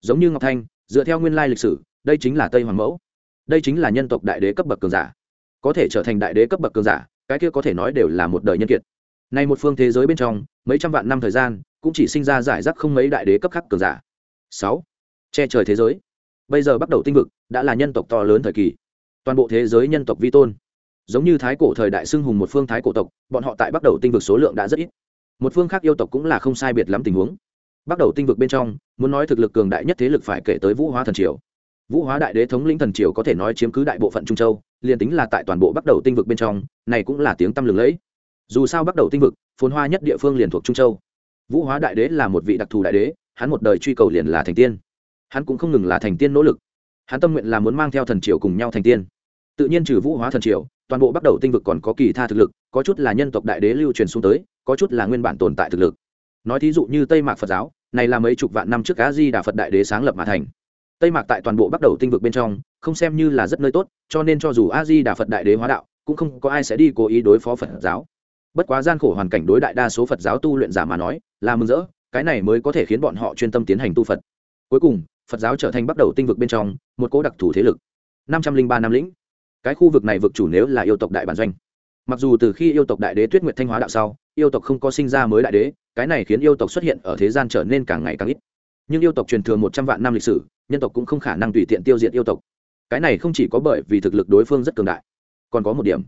Giống như ngọc thanh, dựa theo nguyên lai lịch sử, đây chính là tây hoàng mẫu. Đây chính là nhân tộc đại đế cấp bậc cường giả. Có thể trở thành đại đế cấp bậc cường giả, cái kia có thể nói đều là một đời nhân kiệt. Nay một phương thế giới bên trong, mấy trăm vạn năm thời gian, cũng chỉ sinh ra giải rác không mấy đại đế cấp khắc cường giả. Sáu. Che trời thế giới. Bây giờ bắt đầu tinh vực, đã là nhân tộc to lớn thời kỳ. Toàn bộ thế giới nhân tộc vi tôn. Giống như thái cổ thời đại xưng hùng một phương thái cổ tộc, bọn họ tại bắt đầu tinh vực số lượng đã rất ít một phương khác yêu tộc cũng là không sai biệt lắm tình huống. Bắt đầu tinh vực bên trong, muốn nói thực lực cường đại nhất thế lực phải kể tới vũ hóa thần triều. Vũ hóa đại đế thống lĩnh thần triều có thể nói chiếm cứ đại bộ phận trung châu, liền tính là tại toàn bộ bắt đầu tinh vực bên trong, này cũng là tiếng tăm lừng lẫy. Dù sao bắt đầu tinh vực, phồn hoa nhất địa phương liền thuộc trung châu. Vũ hóa đại đế là một vị đặc thù đại đế, hắn một đời truy cầu liền là thành tiên. Hắn cũng không ngừng là thành tiên nỗ lực. Hắn tâm nguyện là muốn mang theo thần triều cùng nhau thành tiên. Tự nhiên trừ vũ hóa thần triều, toàn bộ bắt đầu tinh vực còn có kỳ tha thực lực, có chút là nhân tộc đại đế lưu truyền xuống tới có chút là nguyên bản tồn tại thực lực. Nói thí dụ như tây mạc phật giáo, này là mấy chục vạn năm trước cá di đà phật đại đế sáng lập mà thành. Tây mạc tại toàn bộ bắt đầu tinh vực bên trong, không xem như là rất nơi tốt, cho nên cho dù a di đà phật đại đế hóa đạo, cũng không có ai sẽ đi cố ý đối phó phật giáo. Bất quá gian khổ hoàn cảnh đối đại đa số phật giáo tu luyện giả mà nói, là mừng rỡ, cái này mới có thể khiến bọn họ chuyên tâm tiến hành tu phật. Cuối cùng, phật giáo trở thành bắt đầu tinh vực bên trong, một cố đặc thù thế lực. năm trăm linh ba năm lĩnh. Cái khu vực này vực chủ nếu là yêu tộc đại bản doanh mặc dù từ khi yêu tộc đại đế tuyết nguyệt thanh hóa đạo sau, yêu tộc không có sinh ra mới đại đế, cái này khiến yêu tộc xuất hiện ở thế gian trở nên càng ngày càng ít. Nhưng yêu tộc truyền thừa một trăm vạn năm lịch sử, nhân tộc cũng không khả năng tùy tiện tiêu diệt yêu tộc. Cái này không chỉ có bởi vì thực lực đối phương rất cường đại, còn có một điểm.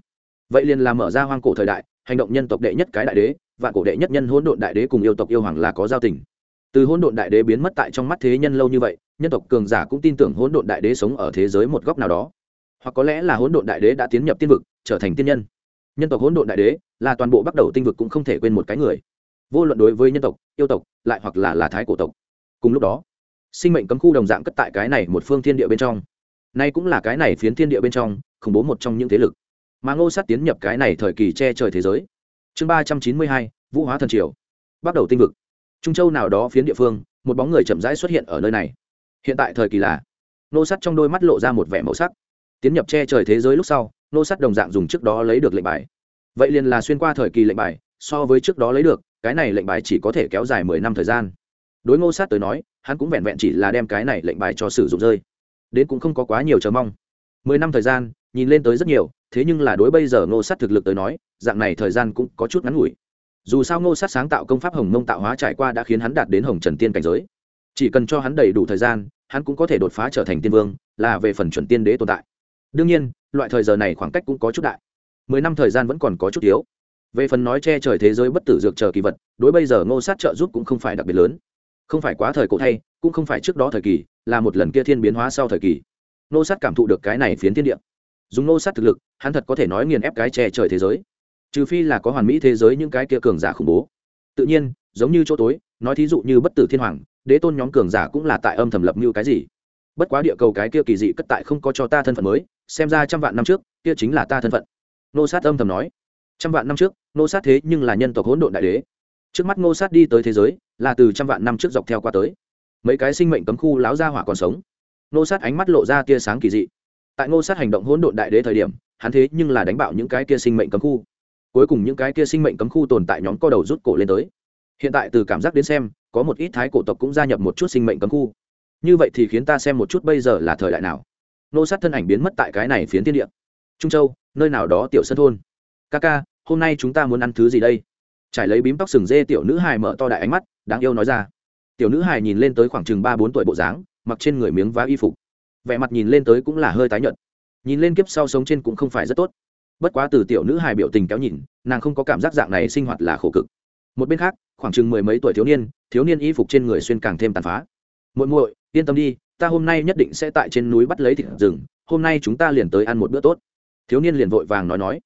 Vậy liền là mở ra hoang cổ thời đại, hành động nhân tộc đệ nhất cái đại đế và cổ đệ nhất nhân hỗn độn đại đế cùng yêu tộc yêu hoàng là có giao tình. Từ hỗn độn đại đế biến mất tại trong mắt thế nhân lâu như vậy, nhân tộc cường giả cũng tin tưởng hỗn độn đại đế sống ở thế giới một góc nào đó. Hoặc có lẽ là hỗn độn đại đế đã tiến nhập tiên vực, trở thành tiên nhân nhân tộc hỗn độn đại đế là toàn bộ bắt đầu tinh vực cũng không thể quên một cái người. Vô luận đối với nhân tộc, yêu tộc, lại hoặc là là thái cổ tộc. Cùng lúc đó, sinh mệnh cấm khu đồng dạng cất tại cái này một phương thiên địa bên trong. Nay cũng là cái này phiến thiên địa bên trong, khủng bố một trong những thế lực. Mà ngô sát tiến nhập cái này thời kỳ che trời thế giới. Chương ba trăm chín mươi hai, vũ hóa thần triều. Bắt đầu tinh vực. Trung châu nào đó phiến địa phương, một bóng người chậm rãi xuất hiện ở nơi này. Hiện tại thời kỳ là, Ngô sắt trong đôi mắt lộ ra một vẻ màu sắc. Tiến nhập che trời thế giới lúc sau nô sắt đồng dạng dùng trước đó lấy được lệnh bài. Vậy liền là xuyên qua thời kỳ lệnh bài, so với trước đó lấy được, cái này lệnh bài chỉ có thể kéo dài mười năm thời gian. Đối ngô sát tới nói, hắn cũng vẹn vẹn chỉ là đem cái này lệnh bài cho sử dụng rơi. Đến cũng không có quá nhiều chờ mong. Mười năm thời gian, nhìn lên tới rất nhiều, thế nhưng là đối bây giờ ngô sát thực lực tới nói, dạng này thời gian cũng có chút ngắn ngủi. Dù sao ngô sát sáng tạo công pháp hồng mông tạo hóa trải qua đã khiến hắn đạt đến hồng trần tiên cảnh giới. Chỉ cần cho hắn đầy đủ thời gian, hắn cũng có thể đột phá trở thành tiên vương, là về phần chuẩn tiên đế tồn tại. Đương nhiên loại thời giờ này khoảng cách cũng có chút đại. Mười năm thời gian vẫn còn có chút yếu về phần nói che trời thế giới bất tử dược chờ kỳ vật, đối bây giờ ngô sát trợ giúp cũng không phải đặc biệt lớn. Không phải quá thời cổ thay, cũng không phải trước đó thời kỳ, là một lần kia thiên biến hóa sau thời kỳ. Ngô sát cảm thụ được cái này phiến thiên địa. Dùng ngô sát thực lực, hắn thật có thể nói nghiền ép cái che trời thế giới. Trừ phi là có hoàn mỹ thế giới những cái kia cường giả khủng bố. Tự nhiên, giống như chỗ tối, nói thí dụ như bất tử thiên hoàng, đế tôn nhóm cường giả cũng là tại âm thầm lập như cái gì. Bất quá địa cầu cái kia kỳ dị cất tại không có cho ta thân phận mới xem ra trăm vạn năm trước, kia chính là ta thân phận. Nô sát âm thầm nói. Trăm vạn năm trước nô sát thế nhưng là nhân tộc hỗn độn đại đế. Trước mắt nô sát đi tới thế giới, là từ trăm vạn năm trước dọc theo qua tới. Mấy cái sinh mệnh cấm khu láo ra hỏa còn sống. Nô sát ánh mắt lộ ra tia sáng kỳ dị. Tại nô sát hành động hỗn độn đại đế thời điểm, hắn thế nhưng là đánh bạo những cái kia sinh mệnh cấm khu. Cuối cùng những cái kia sinh mệnh cấm khu tồn tại nhóm co đầu rút cổ lên tới. Hiện tại từ cảm giác đến xem, có một ít thái cổ tộc cũng gia nhập một chút sinh mệnh cấm khu. Như vậy thì khiến ta xem một chút bây giờ là thời đại nào nô sát thân ảnh biến mất tại cái này phiến tiên địa. Trung châu, nơi nào đó tiểu sân thôn. Ca ca, hôm nay chúng ta muốn ăn thứ gì đây? Trải lấy bím tóc sừng dê tiểu nữ hài mở to đại ánh mắt, đáng yêu nói ra. Tiểu nữ hài nhìn lên tới khoảng chừng ba bốn tuổi bộ dáng, mặc trên người miếng vá y phục. Vẻ mặt nhìn lên tới cũng là hơi tái nhợt. Nhìn lên kiếp sau sống trên cũng không phải rất tốt. Bất quá từ tiểu nữ hài biểu tình kéo nhìn, nàng không có cảm giác dạng này sinh hoạt là khổ cực. Một bên khác, khoảng chừng mười mấy tuổi thiếu niên thiếu niên y phục trên người xuyên càng thêm tàn phá. Muội muội, yên tâm đi ta hôm nay nhất định sẽ tại trên núi bắt lấy thịt rừng, hôm nay chúng ta liền tới ăn một bữa tốt. Thiếu niên liền vội vàng nói nói.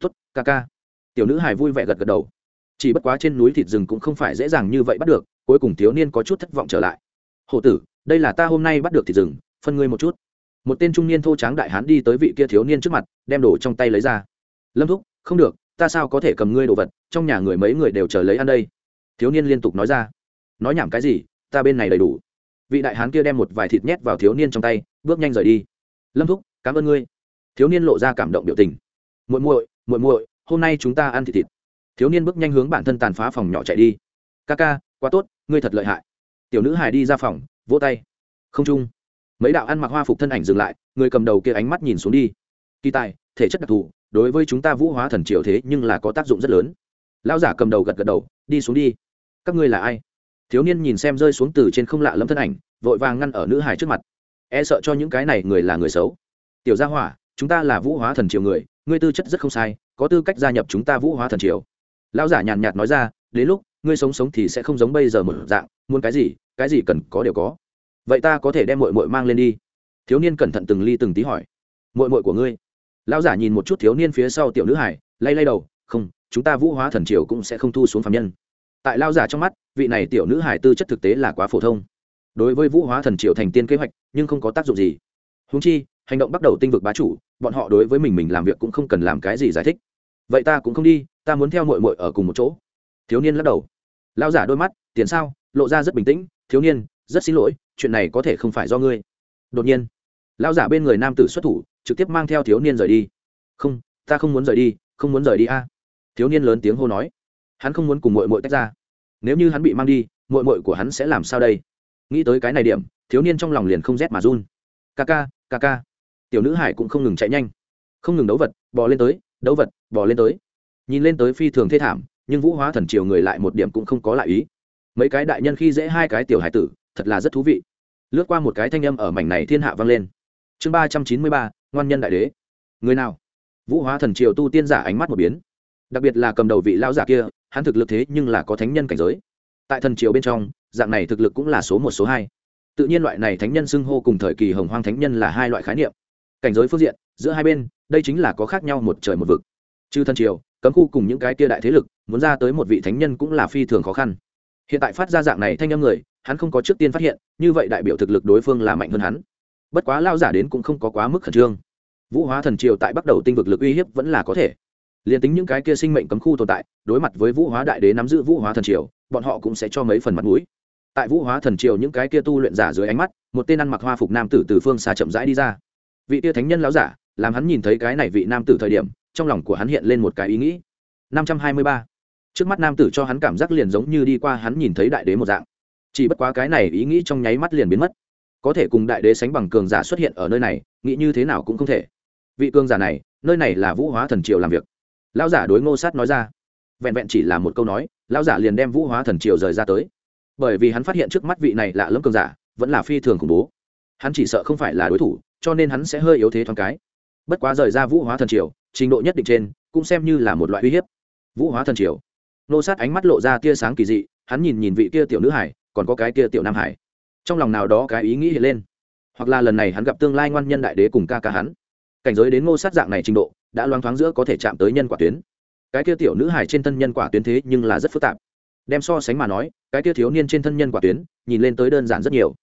Tốt, ca ca. Tiểu nữ hài vui vẻ gật gật đầu. Chỉ bất quá trên núi thịt rừng cũng không phải dễ dàng như vậy bắt được, cuối cùng thiếu niên có chút thất vọng trở lại. Hổ tử, đây là ta hôm nay bắt được thịt rừng, phân ngươi một chút. Một tên trung niên thô tráng đại hán đi tới vị kia thiếu niên trước mặt, đem đồ trong tay lấy ra. Lâm thúc, không được, ta sao có thể cầm ngươi đồ vật, trong nhà người mấy người đều chờ lấy ăn đây. Thiếu niên liên tục nói ra. Nói nhảm cái gì, ta bên này đầy đủ vị đại hán kia đem một vài thịt nhét vào thiếu niên trong tay, bước nhanh rời đi. Lâm thúc, cảm ơn ngươi. Thiếu niên lộ ra cảm động biểu tình. Muội muội muội muội, hôm nay chúng ta ăn thịt thịt. Thiếu niên bước nhanh hướng bản thân tàn phá phòng nhỏ chạy đi. Ca ca, quá tốt, ngươi thật lợi hại. Tiểu nữ hài đi ra phòng, vỗ tay. Không trung mấy đạo ăn mặc hoa phục thân ảnh dừng lại, người cầm đầu kia ánh mắt nhìn xuống đi. Kỳ tài, thể chất đặc thù, đối với chúng ta vũ hóa thần triều thế nhưng là có tác dụng rất lớn. Lão giả cầm đầu gật gật đầu, đi xuống đi. Các ngươi là ai? Thiếu niên nhìn xem rơi xuống từ trên không lạ lẫm thân ảnh, vội vàng ngăn ở nữ hải trước mặt. E sợ cho những cái này người là người xấu. Tiểu gia hỏa, chúng ta là vũ hóa thần triều người, ngươi tư chất rất không sai, có tư cách gia nhập chúng ta vũ hóa thần triều. Lão giả nhàn nhạt nói ra, đến lúc, ngươi sống sống thì sẽ không giống bây giờ một dạng, muốn cái gì cái gì cần có đều có. Vậy ta có thể đem mội mội mang lên đi. Thiếu niên cẩn thận từng ly từng tí hỏi. Mội mội của ngươi? Lão giả nhìn một chút thiếu niên phía sau tiểu nữ hải lay lay đầu, không, chúng ta vũ hóa thần triều cũng sẽ không thu xuống phạm nhân. Tại lao giả trong mắt vị này tiểu nữ hải tư chất thực tế là quá phổ thông. Đối với vũ hóa thần triều thành tiên kế hoạch, nhưng không có tác dụng gì. Húng chi, hành động bắt đầu tinh vực bá chủ, bọn họ đối với mình mình làm việc cũng không cần làm cái gì giải thích. Vậy ta cũng không đi, ta muốn theo mội mội ở cùng một chỗ. Thiếu niên lắc đầu. Lao giả đôi mắt, tiền sao, lộ ra rất bình tĩnh. Thiếu niên, rất xin lỗi, chuyện này có thể không phải do ngươi. Đột nhiên lao giả bên người nam tử xuất thủ, trực tiếp mang theo thiếu niên rời đi. Không, ta không muốn rời đi, không muốn rời đi a. Thiếu niên lớn tiếng hô nói. Hắn không muốn cùng mội mội tách ra nếu như hắn bị mang đi mội mội của hắn sẽ làm sao đây? Nghĩ tới cái này điểm, thiếu niên trong lòng liền không rét mà run. Ca ca ca ca. Tiểu nữ hải cũng không ngừng chạy nhanh. Không ngừng đấu vật, bò lên tới, đấu vật, bò lên tới. Nhìn lên tới phi thường thê thảm, nhưng vũ hóa thần triều người lại một điểm cũng không có lại ý. Mấy cái đại nhân khi dễ hai cái tiểu hải tử, thật là rất thú vị. Lướt qua một cái thanh âm ở mảnh này thiên hạ vang lên. Chương ba trăm chín mươi ba, ngoan nhân đại đế. Người nào? Vũ hóa thần triều tu tiên giả ánh mắt một biến. Đặc biệt là cầm đầu vị lão giả kia hắn thực lực thế nhưng là có thánh nhân cảnh giới. Tại thần triều bên trong, dạng này thực lực cũng là số một, số hai. Tự nhiên loại này thánh nhân xưng hô cùng thời kỳ hồng hoang thánh nhân là hai loại khái niệm. Cảnh giới phương diện, giữa hai bên, đây chính là có khác nhau một trời một vực. Chư thần triều, cấm khu cùng những cái kia đại thế lực, muốn ra tới một vị thánh nhân cũng là phi thường khó khăn. Hiện tại phát ra dạng này thanh âm người, hắn không có trước tiên phát hiện, như vậy đại biểu thực lực đối phương là mạnh hơn hắn. Bất quá lao giả đến cũng không có quá mức khẩn trương. Vũ hóa thần triều tại bắt đầu tinh vực lực uy hiếp vẫn là có thể liền tính những cái kia sinh mệnh cấm khu tồn tại, đối mặt với vũ hóa đại đế nắm giữ vũ hóa thần triều, bọn họ cũng sẽ cho mấy phần mặt mũi. Tại vũ hóa thần triều những cái kia tu luyện giả dưới ánh mắt, một tên ăn mặc hoa phục nam tử từ phương xa chậm rãi đi ra. Vị tia thánh nhân láo giả, làm hắn nhìn thấy cái này vị nam tử thời điểm, trong lòng của hắn hiện lên một cái ý nghĩ. Năm trăm hai mươi ba. Trước mắt nam tử cho hắn cảm giác liền giống như đi qua hắn nhìn thấy đại đế một dạng. Chỉ bất quá cái này ý nghĩ trong nháy mắt liền biến mất. Có thể cùng đại đế sánh bằng cường giả xuất hiện ở nơi này, nghĩ như thế nào cũng không thể. Vị cường giả này, nơi này là vũ hóa thần triều làm việc lão giả đối ngô sát nói ra. Vẹn vẹn chỉ là một câu nói, lão giả liền đem vũ hóa thần triều rời ra tới. Bởi vì hắn phát hiện trước mắt vị này lạ lẫm cường giả, vẫn là phi thường khủng bố. Hắn chỉ sợ không phải là đối thủ, cho nên hắn sẽ hơi yếu thế thoáng cái. Bất quá rời ra vũ hóa thần triều, trình độ nhất định trên, cũng xem như là một loại uy hiếp. Vũ hóa thần triều. Nô sát ánh mắt lộ ra tia sáng kỳ dị, hắn nhìn nhìn vị kia tiểu nữ hải, còn có cái kia tiểu nam hải. Trong lòng nào đó cái ý nghĩ hiện lên. Hoặc là lần này hắn gặp tương lai ngoan nhân đại đế cùng ca ca hắn. Cảnh giới đến ngô sát dạng này trình độ đã loáng thoáng giữa có thể chạm tới nhân quả tuyến. Cái kia tiểu nữ hải trên thân nhân quả tuyến thế nhưng là rất phức tạp. Đem so sánh mà nói, cái kia thiếu niên trên thân nhân quả tuyến, nhìn lên tới đơn giản rất nhiều.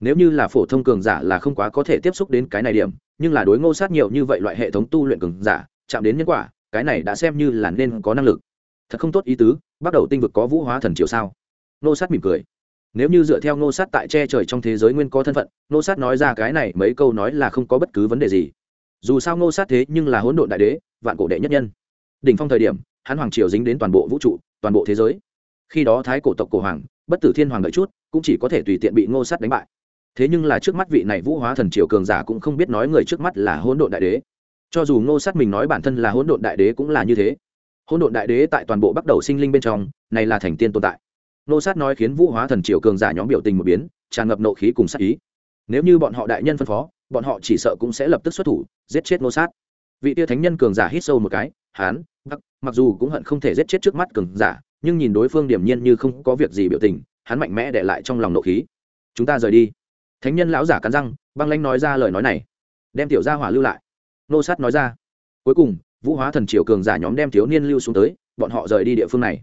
Nếu như là phổ thông cường giả là không quá có thể tiếp xúc đến cái này điểm, nhưng là đối ngô sát nhiều như vậy loại hệ thống tu luyện cường giả, chạm đến nhân quả, cái này đã xem như là nên có năng lực. Thật không tốt ý tứ, bắt đầu tinh vực có vũ hóa thần triều sao? Ngô sát mỉm cười. Nếu như dựa theo ngô sát tại che trời trong thế giới nguyên có thân phận, ngô sát nói ra cái này mấy câu nói là không có bất cứ vấn đề gì dù sao ngô sát thế nhưng là hỗn độn đại đế, vạn cổ đệ nhất nhân. Đỉnh phong thời điểm, hắn hoàng triều dính đến toàn bộ vũ trụ, toàn bộ thế giới. Khi đó thái cổ tộc cổ hoàng, bất tử thiên hoàng đợi chút, cũng chỉ có thể tùy tiện bị ngô sát đánh bại. Thế nhưng là trước mắt vị này vũ hóa thần triều cường giả cũng không biết nói người trước mắt là hỗn độn đại đế. Cho dù ngô sát mình nói bản thân là hỗn độn đại đế cũng là như thế. Hỗn độn đại đế tại toàn bộ bắt đầu sinh linh bên trong, này là thành tiên tồn tại. Ngô sát nói khiến vũ hóa thần triều cường giả nhóm biểu tình một biến, tràn ngập nộ khí cùng sát ý. Nếu như bọn họ đại nhân phân phó bọn họ chỉ sợ cũng sẽ lập tức xuất thủ giết chết ngô sát. Vị tia thánh nhân cường giả hít sâu một cái hán mặc, mặc dù cũng hận không thể giết chết trước mắt cường giả nhưng nhìn đối phương điểm nhiên như không có việc gì biểu tình hắn mạnh mẽ để lại trong lòng nộ khí. Chúng ta rời đi. Thánh nhân lão giả cắn răng băng lanh nói ra lời nói này. Đem tiểu gia hỏa lưu lại. Nô sát nói ra. Cuối cùng vũ hóa thần triều cường giả nhóm đem thiếu niên lưu xuống tới bọn họ rời đi địa phương này.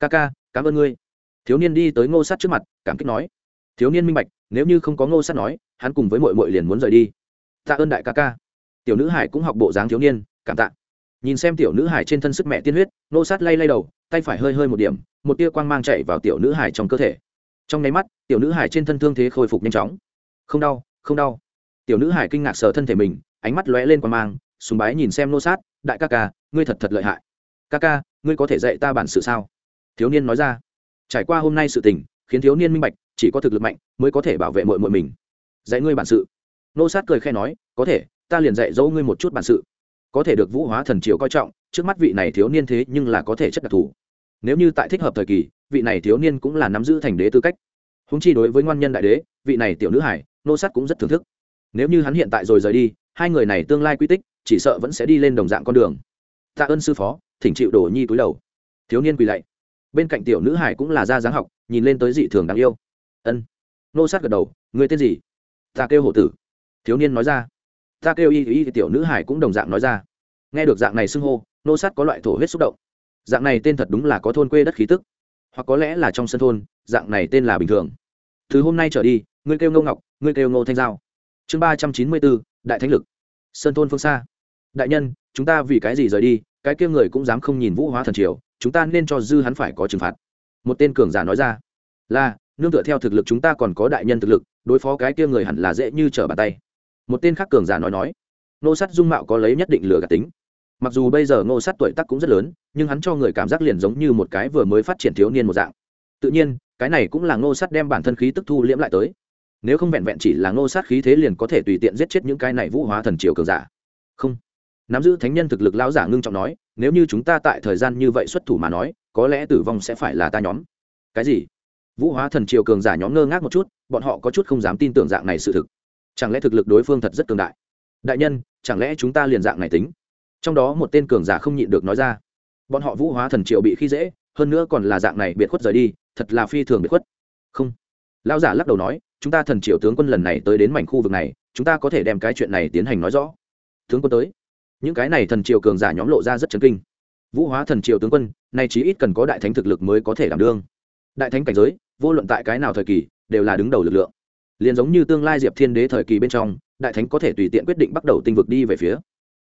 Ca ca cảm ơn ngươi. Thiếu niên đi tới ngô sát trước mặt cảm kích nói. Thiếu niên minh bạch nếu như không có ngô sát nói, hắn cùng với mội mội liền muốn rời đi. Tạ ơn đại ca ca. Tiểu nữ hải cũng học bộ dáng thiếu niên, cảm tạ. Nhìn xem tiểu nữ hải trên thân sức mẹ tiên huyết, ngô sát lay lay đầu, tay phải hơi hơi một điểm, một tia quang mang chạy vào tiểu nữ hải trong cơ thể. Trong nháy mắt, tiểu nữ hải trên thân thương thế khôi phục nhanh chóng. Không đau không đau. Tiểu nữ hải kinh ngạc sờ thân thể mình, ánh mắt lóe lên quang mang, sùng bái nhìn xem nô sát, đại ca ca, ngươi thật thật lợi hại. Ca ca, ngươi có thể dạy ta bản sự sao? Thiếu niên nói ra. Trải qua hôm nay sự tình khiến thiếu niên minh bạch, chỉ có thực lực mạnh mới có thể bảo vệ mội mội mình. Dạy ngươi bản sự. Nô sát cười khe nói, có thể, ta liền dạy dỗ ngươi một chút bản sự. Có thể được vũ hóa thần triều coi trọng, trước mắt vị này thiếu niên thế nhưng là có thể chất đặc thù. Nếu như tại thích hợp thời kỳ, vị này thiếu niên cũng là nắm giữ thành đế tư cách. Húng chi đối với ngoan nhân đại đế, vị này tiểu nữ hải, nô sát cũng rất thưởng thức. Nếu như hắn hiện tại rồi rời đi, hai người này tương lai quy tích, chỉ sợ vẫn sẽ đi lên đồng dạng con đường. Tạ ơn sư phó, thỉnh chịu đổ nhi túi đầu. Thiếu niên quỳ lạy bên cạnh tiểu nữ hải cũng là ra dáng học, nhìn lên tới dị thường đáng yêu. Ân. Nô sát gật đầu người tên gì? Ta kêu hổ tử. Thiếu niên nói ra. Ta kêu y y tiểu nữ hải cũng đồng dạng nói ra. Nghe được dạng này xưng hô, nô sát có loại thổ huyết xúc động. Dạng này tên thật đúng là có thôn quê đất khí tức. Hoặc có lẽ là trong sân thôn, dạng này tên là bình thường. Từ hôm nay trở đi, ngươi kêu ngô ngọc, ngươi kêu ngô thanh giao. Chương ba trăm chín mươi bốn, đại thánh lực. Sơn thôn phương xa. Đại nhân, chúng ta vì cái gì rời đi? Cái kia người cũng dám không nhìn vũ hóa thần triều chúng ta nên cho dư hắn phải có trừng phạt. Một tên cường giả nói ra. Là, nương tựa theo thực lực chúng ta còn có đại nhân thực lực, đối phó cái kia người hẳn là dễ như trở bàn tay. Một tên khác cường giả nói nói. Nô sắt dung mạo có lấy nhất định lừa gạt tính. Mặc dù bây giờ ngô sát tuổi tác cũng rất lớn, nhưng hắn cho người cảm giác liền giống như một cái vừa mới phát triển thiếu niên một dạng. Tự nhiên, cái này cũng là ngô sát đem bản thân khí tức thu liễm lại tới. Nếu không vẹn vẹn chỉ là ngô sát khí thế liền có thể tùy tiện giết chết những cái này vũ hóa thần triều cường giả. Không. Nắm giữ thánh nhân thực lực lão giả ngưng trọng nói nếu như chúng ta tại thời gian như vậy xuất thủ mà nói, có lẽ tử vong sẽ phải là ta nhóm. Cái gì? Vũ hóa thần triều cường giả nhóm ngơ ngác một chút, bọn họ có chút không dám tin tưởng dạng này sự thực. Chẳng lẽ thực lực đối phương thật rất cường đại? Đại nhân, chẳng lẽ chúng ta liền dạng này tính? Trong đó một tên cường giả không nhịn được nói ra. Bọn họ vũ hóa thần triều bị khi dễ, hơn nữa còn là dạng này biệt khuất rời đi, thật là phi thường biệt khuất. Không. Lão giả lắc đầu nói, chúng ta thần triều tướng quân lần này tới đến mảnh khu vực này, chúng ta có thể đem cái chuyện này tiến hành nói rõ. Tướng quân tới những cái này thần triều cường giả nhóm lộ ra rất chấn kinh. Vũ hóa thần triều tướng quân, nay chí ít cần có đại thánh thực lực mới có thể đảm đương. Đại thánh cảnh giới, vô luận tại cái nào thời kỳ, đều là đứng đầu lực lượng. Liền giống như tương lai diệp thiên đế thời kỳ bên trong, đại thánh có thể tùy tiện quyết định bắt đầu tinh vực đi về phía.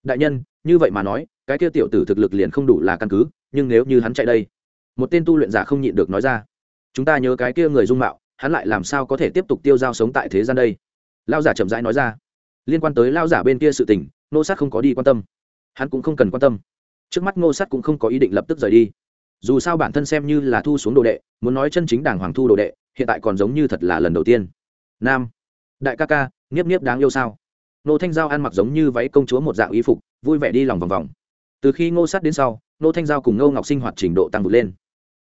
Đại nhân, như vậy mà nói, cái kia tiểu tử thực lực liền không đủ là căn cứ, nhưng nếu như hắn chạy đây, một tên tu luyện giả không nhịn được nói ra, chúng ta nhớ cái kia người dung mạo, hắn lại làm sao có thể tiếp tục tiêu dao sống tại thế gian đây? Lao giả chậm rãi nói ra liên quan tới lao giả bên kia sự tình nô sát không có đi quan tâm. Hắn cũng không cần quan tâm. Trước mắt ngô sát cũng không có ý định lập tức rời đi. Dù sao bản thân xem như là thu xuống đồ đệ, muốn nói chân chính đảng hoàng thu đồ đệ, hiện tại còn giống như thật là lần đầu tiên. Nam, đại ca ca, nghiếp nghiếp đáng yêu sao? Nô thanh giao ăn mặc giống như váy công chúa một dạng y phục, vui vẻ đi lòng vòng vòng. Từ khi ngô sát đến sau nô thanh giao cùng ngô ngọc sinh hoạt trình độ tăng vượt lên.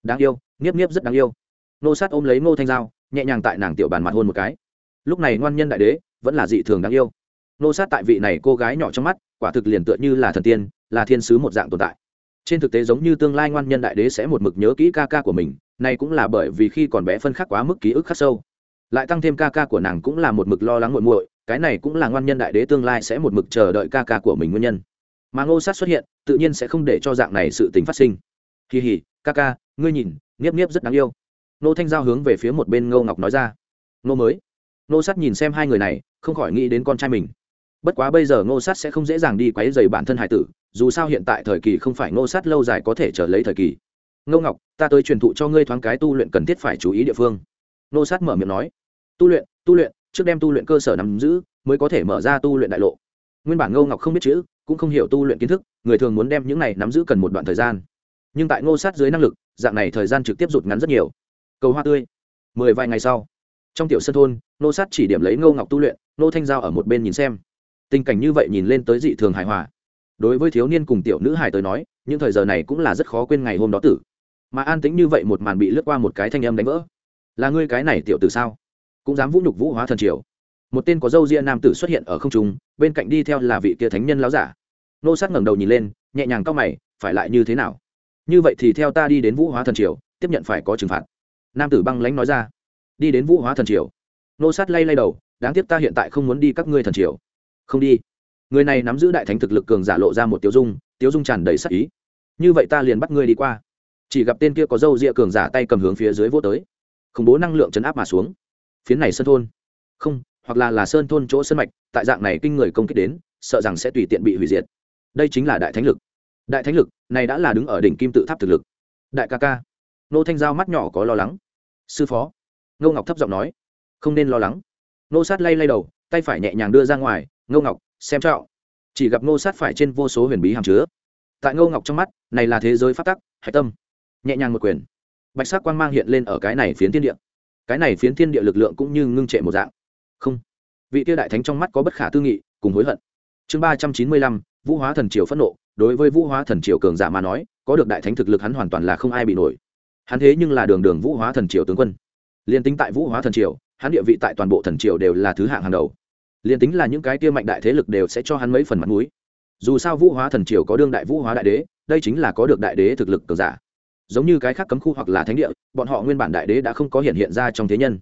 Đáng yêu, nghiếp nghiếp rất đáng yêu. Nô sát ôm lấy ngô thanh giao, nhẹ nhàng tại nàng tiểu bàn mặt hôn một cái. Lúc này ngoan nhân đại đế, vẫn là dị thường đáng yêu nô sát tại vị này cô gái nhỏ trong mắt, quả thực liền tựa như là thần tiên, là thiên sứ một dạng tồn tại. Trên thực tế giống như tương lai ngoan nhân đại đế sẽ một mực nhớ kỹ ca ca của mình này cũng là bởi vì khi còn bé phân khắc quá mức ký ức khắc sâu. Lại tăng thêm ca ca của nàng cũng là một mực lo lắng muội muội, cái này cũng là ngoan nhân đại đế tương lai sẽ một mực chờ đợi ca ca của mình nguyên nhân. Mà ngô sát xuất hiện, tự nhiên sẽ không để cho dạng này sự tình phát sinh. Kỳ hỉ ca ca, ngươi nhìn, nghiếp nghiếp rất đáng yêu. Nô thanh giao hướng về phía một bên ngô ngọc nói ra. Nô mới. Nô sát nhìn xem hai người này, không khỏi nghĩ đến con trai mình bất quá bây giờ ngô sát sẽ không dễ dàng đi quấy dày bản thân hải tử, dù sao hiện tại thời kỳ không phải ngô sát lâu dài có thể trở lấy thời kỳ. Ngô ngọc, ta tới truyền thụ cho ngươi thoáng cái tu luyện cần thiết phải chú ý địa phương. Ngô sát mở miệng nói. Tu luyện tu luyện, trước đem tu luyện cơ sở nắm giữ, mới có thể mở ra tu luyện đại lộ. Nguyên bản ngô ngọc không biết chữ, cũng không hiểu tu luyện kiến thức, người thường muốn đem những này nắm giữ cần một đoạn thời gian. Nhưng tại ngô sát dưới năng lực, dạng này thời gian trực tiếp rụt ngắn rất nhiều. Cầu hoa tươi. Mười vài ngày sau, trong tiểu sân thôn, ngô sát chỉ điểm lấy ngô ngọc tu luyện, ngô thanh giao ở một bên nhìn xem tình cảnh như vậy nhìn lên tới dị thường hài hòa. Đối với thiếu niên cùng tiểu nữ hài tới nói, những thời giờ này cũng là rất khó quên ngày hôm đó tử. Mà an tĩnh như vậy một màn bị lướt qua một cái thanh âm đánh vỡ. Là ngươi cái này tiểu tử sao? Cũng dám vũ nhục vũ hóa thần triều. Một tên có dâu ria nam tử xuất hiện ở không trung, bên cạnh đi theo là vị kia thánh nhân láo giả. Nô sát ngẩng đầu nhìn lên, nhẹ nhàng cau mày, phải lại như thế nào? Như vậy thì theo ta đi đến vũ hóa thần triều, tiếp nhận phải có trừng phạt. Nam tử băng lãnh nói ra. Đi đến vũ hóa thần triều. Nô sát lay lay đầu, đáng tiếc ta hiện tại không muốn đi các ngươi thần triều không đi. Người này nắm giữ đại thánh thực lực cường giả lộ ra một tiếu dung tiếu dung tràn đầy sắc ý. Như vậy ta liền bắt ngươi đi qua. Chỉ gặp tên kia có dâu ria cường giả tay cầm hướng phía dưới vô tới. Khủng bố năng lượng chấn áp mà xuống. Phiến này sơn thôn. Không, hoặc là là sơn thôn chỗ sân mạch, tại dạng này kinh người công kích đến, sợ rằng sẽ tùy tiện bị hủy diệt. Đây chính là đại thánh lực. Đại thánh lực, này đã là đứng ở đỉnh kim tự tháp thực lực. Đại ca ca. Nô thanh giao mắt nhỏ có lo lắng. Sư phó. Ngô ngọc thấp giọng nói. Không nên lo lắng. Nô sát lay lay đầu, tay phải nhẹ nhàng đưa ra ngoài ngô ngọc, xem trọng. Chỉ gặp ngô sát phải trên vô số huyền bí hàm chứa. Tại ngô ngọc trong mắt, này là thế giới phát tắc, hạch tâm. Nhẹ nhàng một quyền. Bạch sắc quang mang hiện lên ở cái này phiến thiên địa. Cái này phiến thiên địa lực lượng cũng như ngưng trệ một dạng. Không. Vị tiêu đại thánh trong mắt có bất khả tư nghị, cùng hối hận. Chương ba trăm chín mươi lăm, vũ hóa thần triều phẫn nộ. Đối với vũ hóa thần triều cường giả mà nói, có được đại thánh thực lực hắn hoàn toàn là không ai bị nổi. Hắn thế nhưng là đường đường vũ hóa thần triều tướng quân. Liên tính tại vũ hóa thần triều, hắn địa vị tại toàn bộ thần triều đều là thứ hạng hàng đầu liền tính là những cái kia mạnh đại thế lực đều sẽ cho hắn mấy phần mặt mũi. Dù sao vũ hóa thần triều có đương đại vũ hóa đại đế, đây chính là có được đại đế thực lực cường giả. Giống như cái khác cấm khu hoặc là thánh địa, bọn họ nguyên bản đại đế đã không có hiện hiện ra trong thế nhân.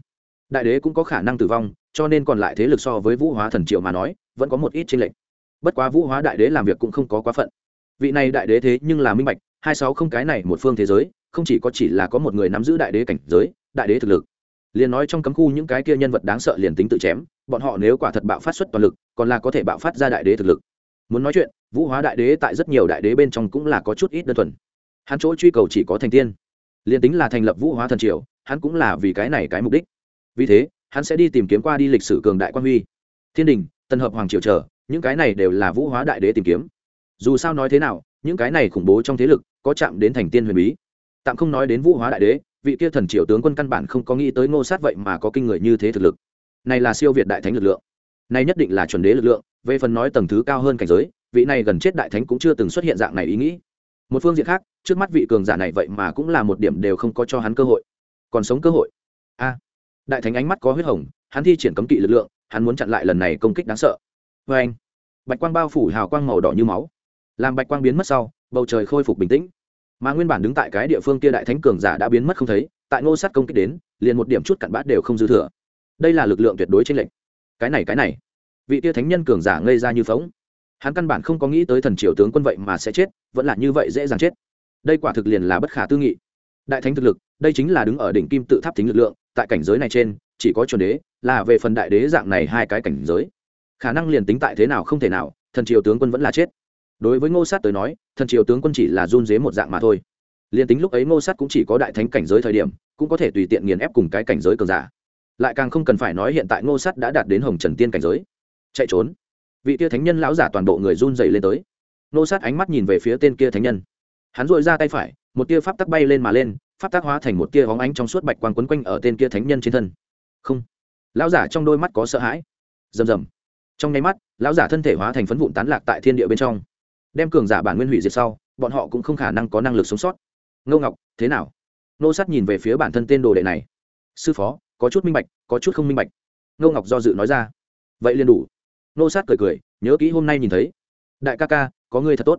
Đại đế cũng có khả năng tử vong, cho nên còn lại thế lực so với vũ hóa thần triều mà nói, vẫn có một ít tranh lệch. Bất quá vũ hóa đại đế làm việc cũng không có quá phận. Vị này đại đế thế nhưng là minh bạch, hai sáu không cái này một phương thế giới, không chỉ có chỉ là có một người nắm giữ đại đế cảnh giới, đại đế thực lực. Liền nói trong cấm khu những cái kia nhân vật đáng sợ liền tính tự chém bọn họ nếu quả thật bạo phát xuất toàn lực còn là có thể bạo phát ra đại đế thực lực. Muốn nói chuyện vũ hóa đại đế tại rất nhiều đại đế bên trong cũng là có chút ít đơn thuần. Hắn chỗ truy cầu chỉ có thành tiên. Liền tính là thành lập vũ hóa thần triều hắn cũng là vì cái này cái mục đích. Vì thế hắn sẽ đi tìm kiếm qua đi lịch sử cường đại quan huy. Thiên đình tân hợp hoàng triều trở, những cái này đều là vũ hóa đại đế tìm kiếm. Dù sao nói thế nào những cái này khủng bố trong thế lực có chạm đến thành tiên huyền bí. Tạm không nói đến vũ hóa đại đế vị kia thần triều tướng quân căn bản không có nghĩ tới ngô sát vậy mà có kinh người như thế thực lực này là siêu việt đại thánh lực lượng. Này nhất định là chuẩn đế lực lượng, về phần nói tầng thứ cao hơn cảnh giới, vị này gần chết đại thánh cũng chưa từng xuất hiện dạng này ý nghĩ. Một phương diện khác, trước mắt vị cường giả này vậy mà cũng là một điểm đều không có cho hắn cơ hội. Còn sống cơ hội. A. Đại thánh ánh mắt có huyết hồng, hắn thi triển cấm kỵ lực lượng, hắn muốn chặn lại lần này công kích đáng sợ. Vê anh, bạch quang bao phủ hào quang màu đỏ như máu. Làm bạch quang biến mất sau, bầu trời khôi phục bình tĩnh. Mà nguyên bản đứng tại cái địa phương kia đại thánh cường giả đã biến mất không thấy, tại ngô sát công kích đến, liền một điểm chút cặn bát đều không dư thừa đây là lực lượng tuyệt đối trên lệnh cái này cái này. Vị tia thánh nhân cường giả ngây ra như phóng. Hắn căn bản không có nghĩ tới thần triều tướng quân vậy mà sẽ chết, vẫn là như vậy dễ dàng chết. Đây quả thực liền là bất khả tư nghị. Đại thánh thực lực, đây chính là đứng ở đỉnh kim tự tháp tính lực lượng, tại cảnh giới này trên, chỉ có chuẩn đế, là về phần đại đế dạng này hai cái cảnh giới. Khả năng liền tính tại thế nào không thể nào, thần triều tướng quân vẫn là chết. Đối với ngô sát tới nói, thần triều tướng quân chỉ là run dế một dạng mà thôi. Liền tính lúc ấy ngô sát cũng chỉ có đại thánh cảnh giới thời điểm, cũng có thể tùy tiện nghiền ép cùng cái cảnh giới cường giả lại càng không cần phải nói hiện tại ngô sát đã đạt đến hồng trần tiên cảnh giới. Chạy trốn. Vị tia thánh nhân lão giả toàn bộ người run dày lên tới. Ngô sát ánh mắt nhìn về phía tên kia thánh nhân. Hắn dội ra tay phải, một tia pháp tắc bay lên mà lên, pháp tắc hóa thành một tia hóng ánh trong suốt bạch quang quấn quanh ở tên kia thánh nhân trên thân. Không. Lão giả trong đôi mắt có sợ hãi. Rầm rầm. Trong nháy mắt, lão giả thân thể hóa thành phấn vụn tán lạc tại thiên địa bên trong. Đem cường giả bản nguyên hủy diệt sau, bọn họ cũng không khả năng có năng lực sống sót. Ngô ngọc, thế nào? Nô sát nhìn về phía bản thân tên đồ đệ này. Sư phó có chút minh bạch, có chút không minh bạch. Ngô ngọc do dự nói ra. Vậy liền đủ. Nô sát cười cười, nhớ kỹ hôm nay nhìn thấy. Đại ca ca, có ngươi thật tốt.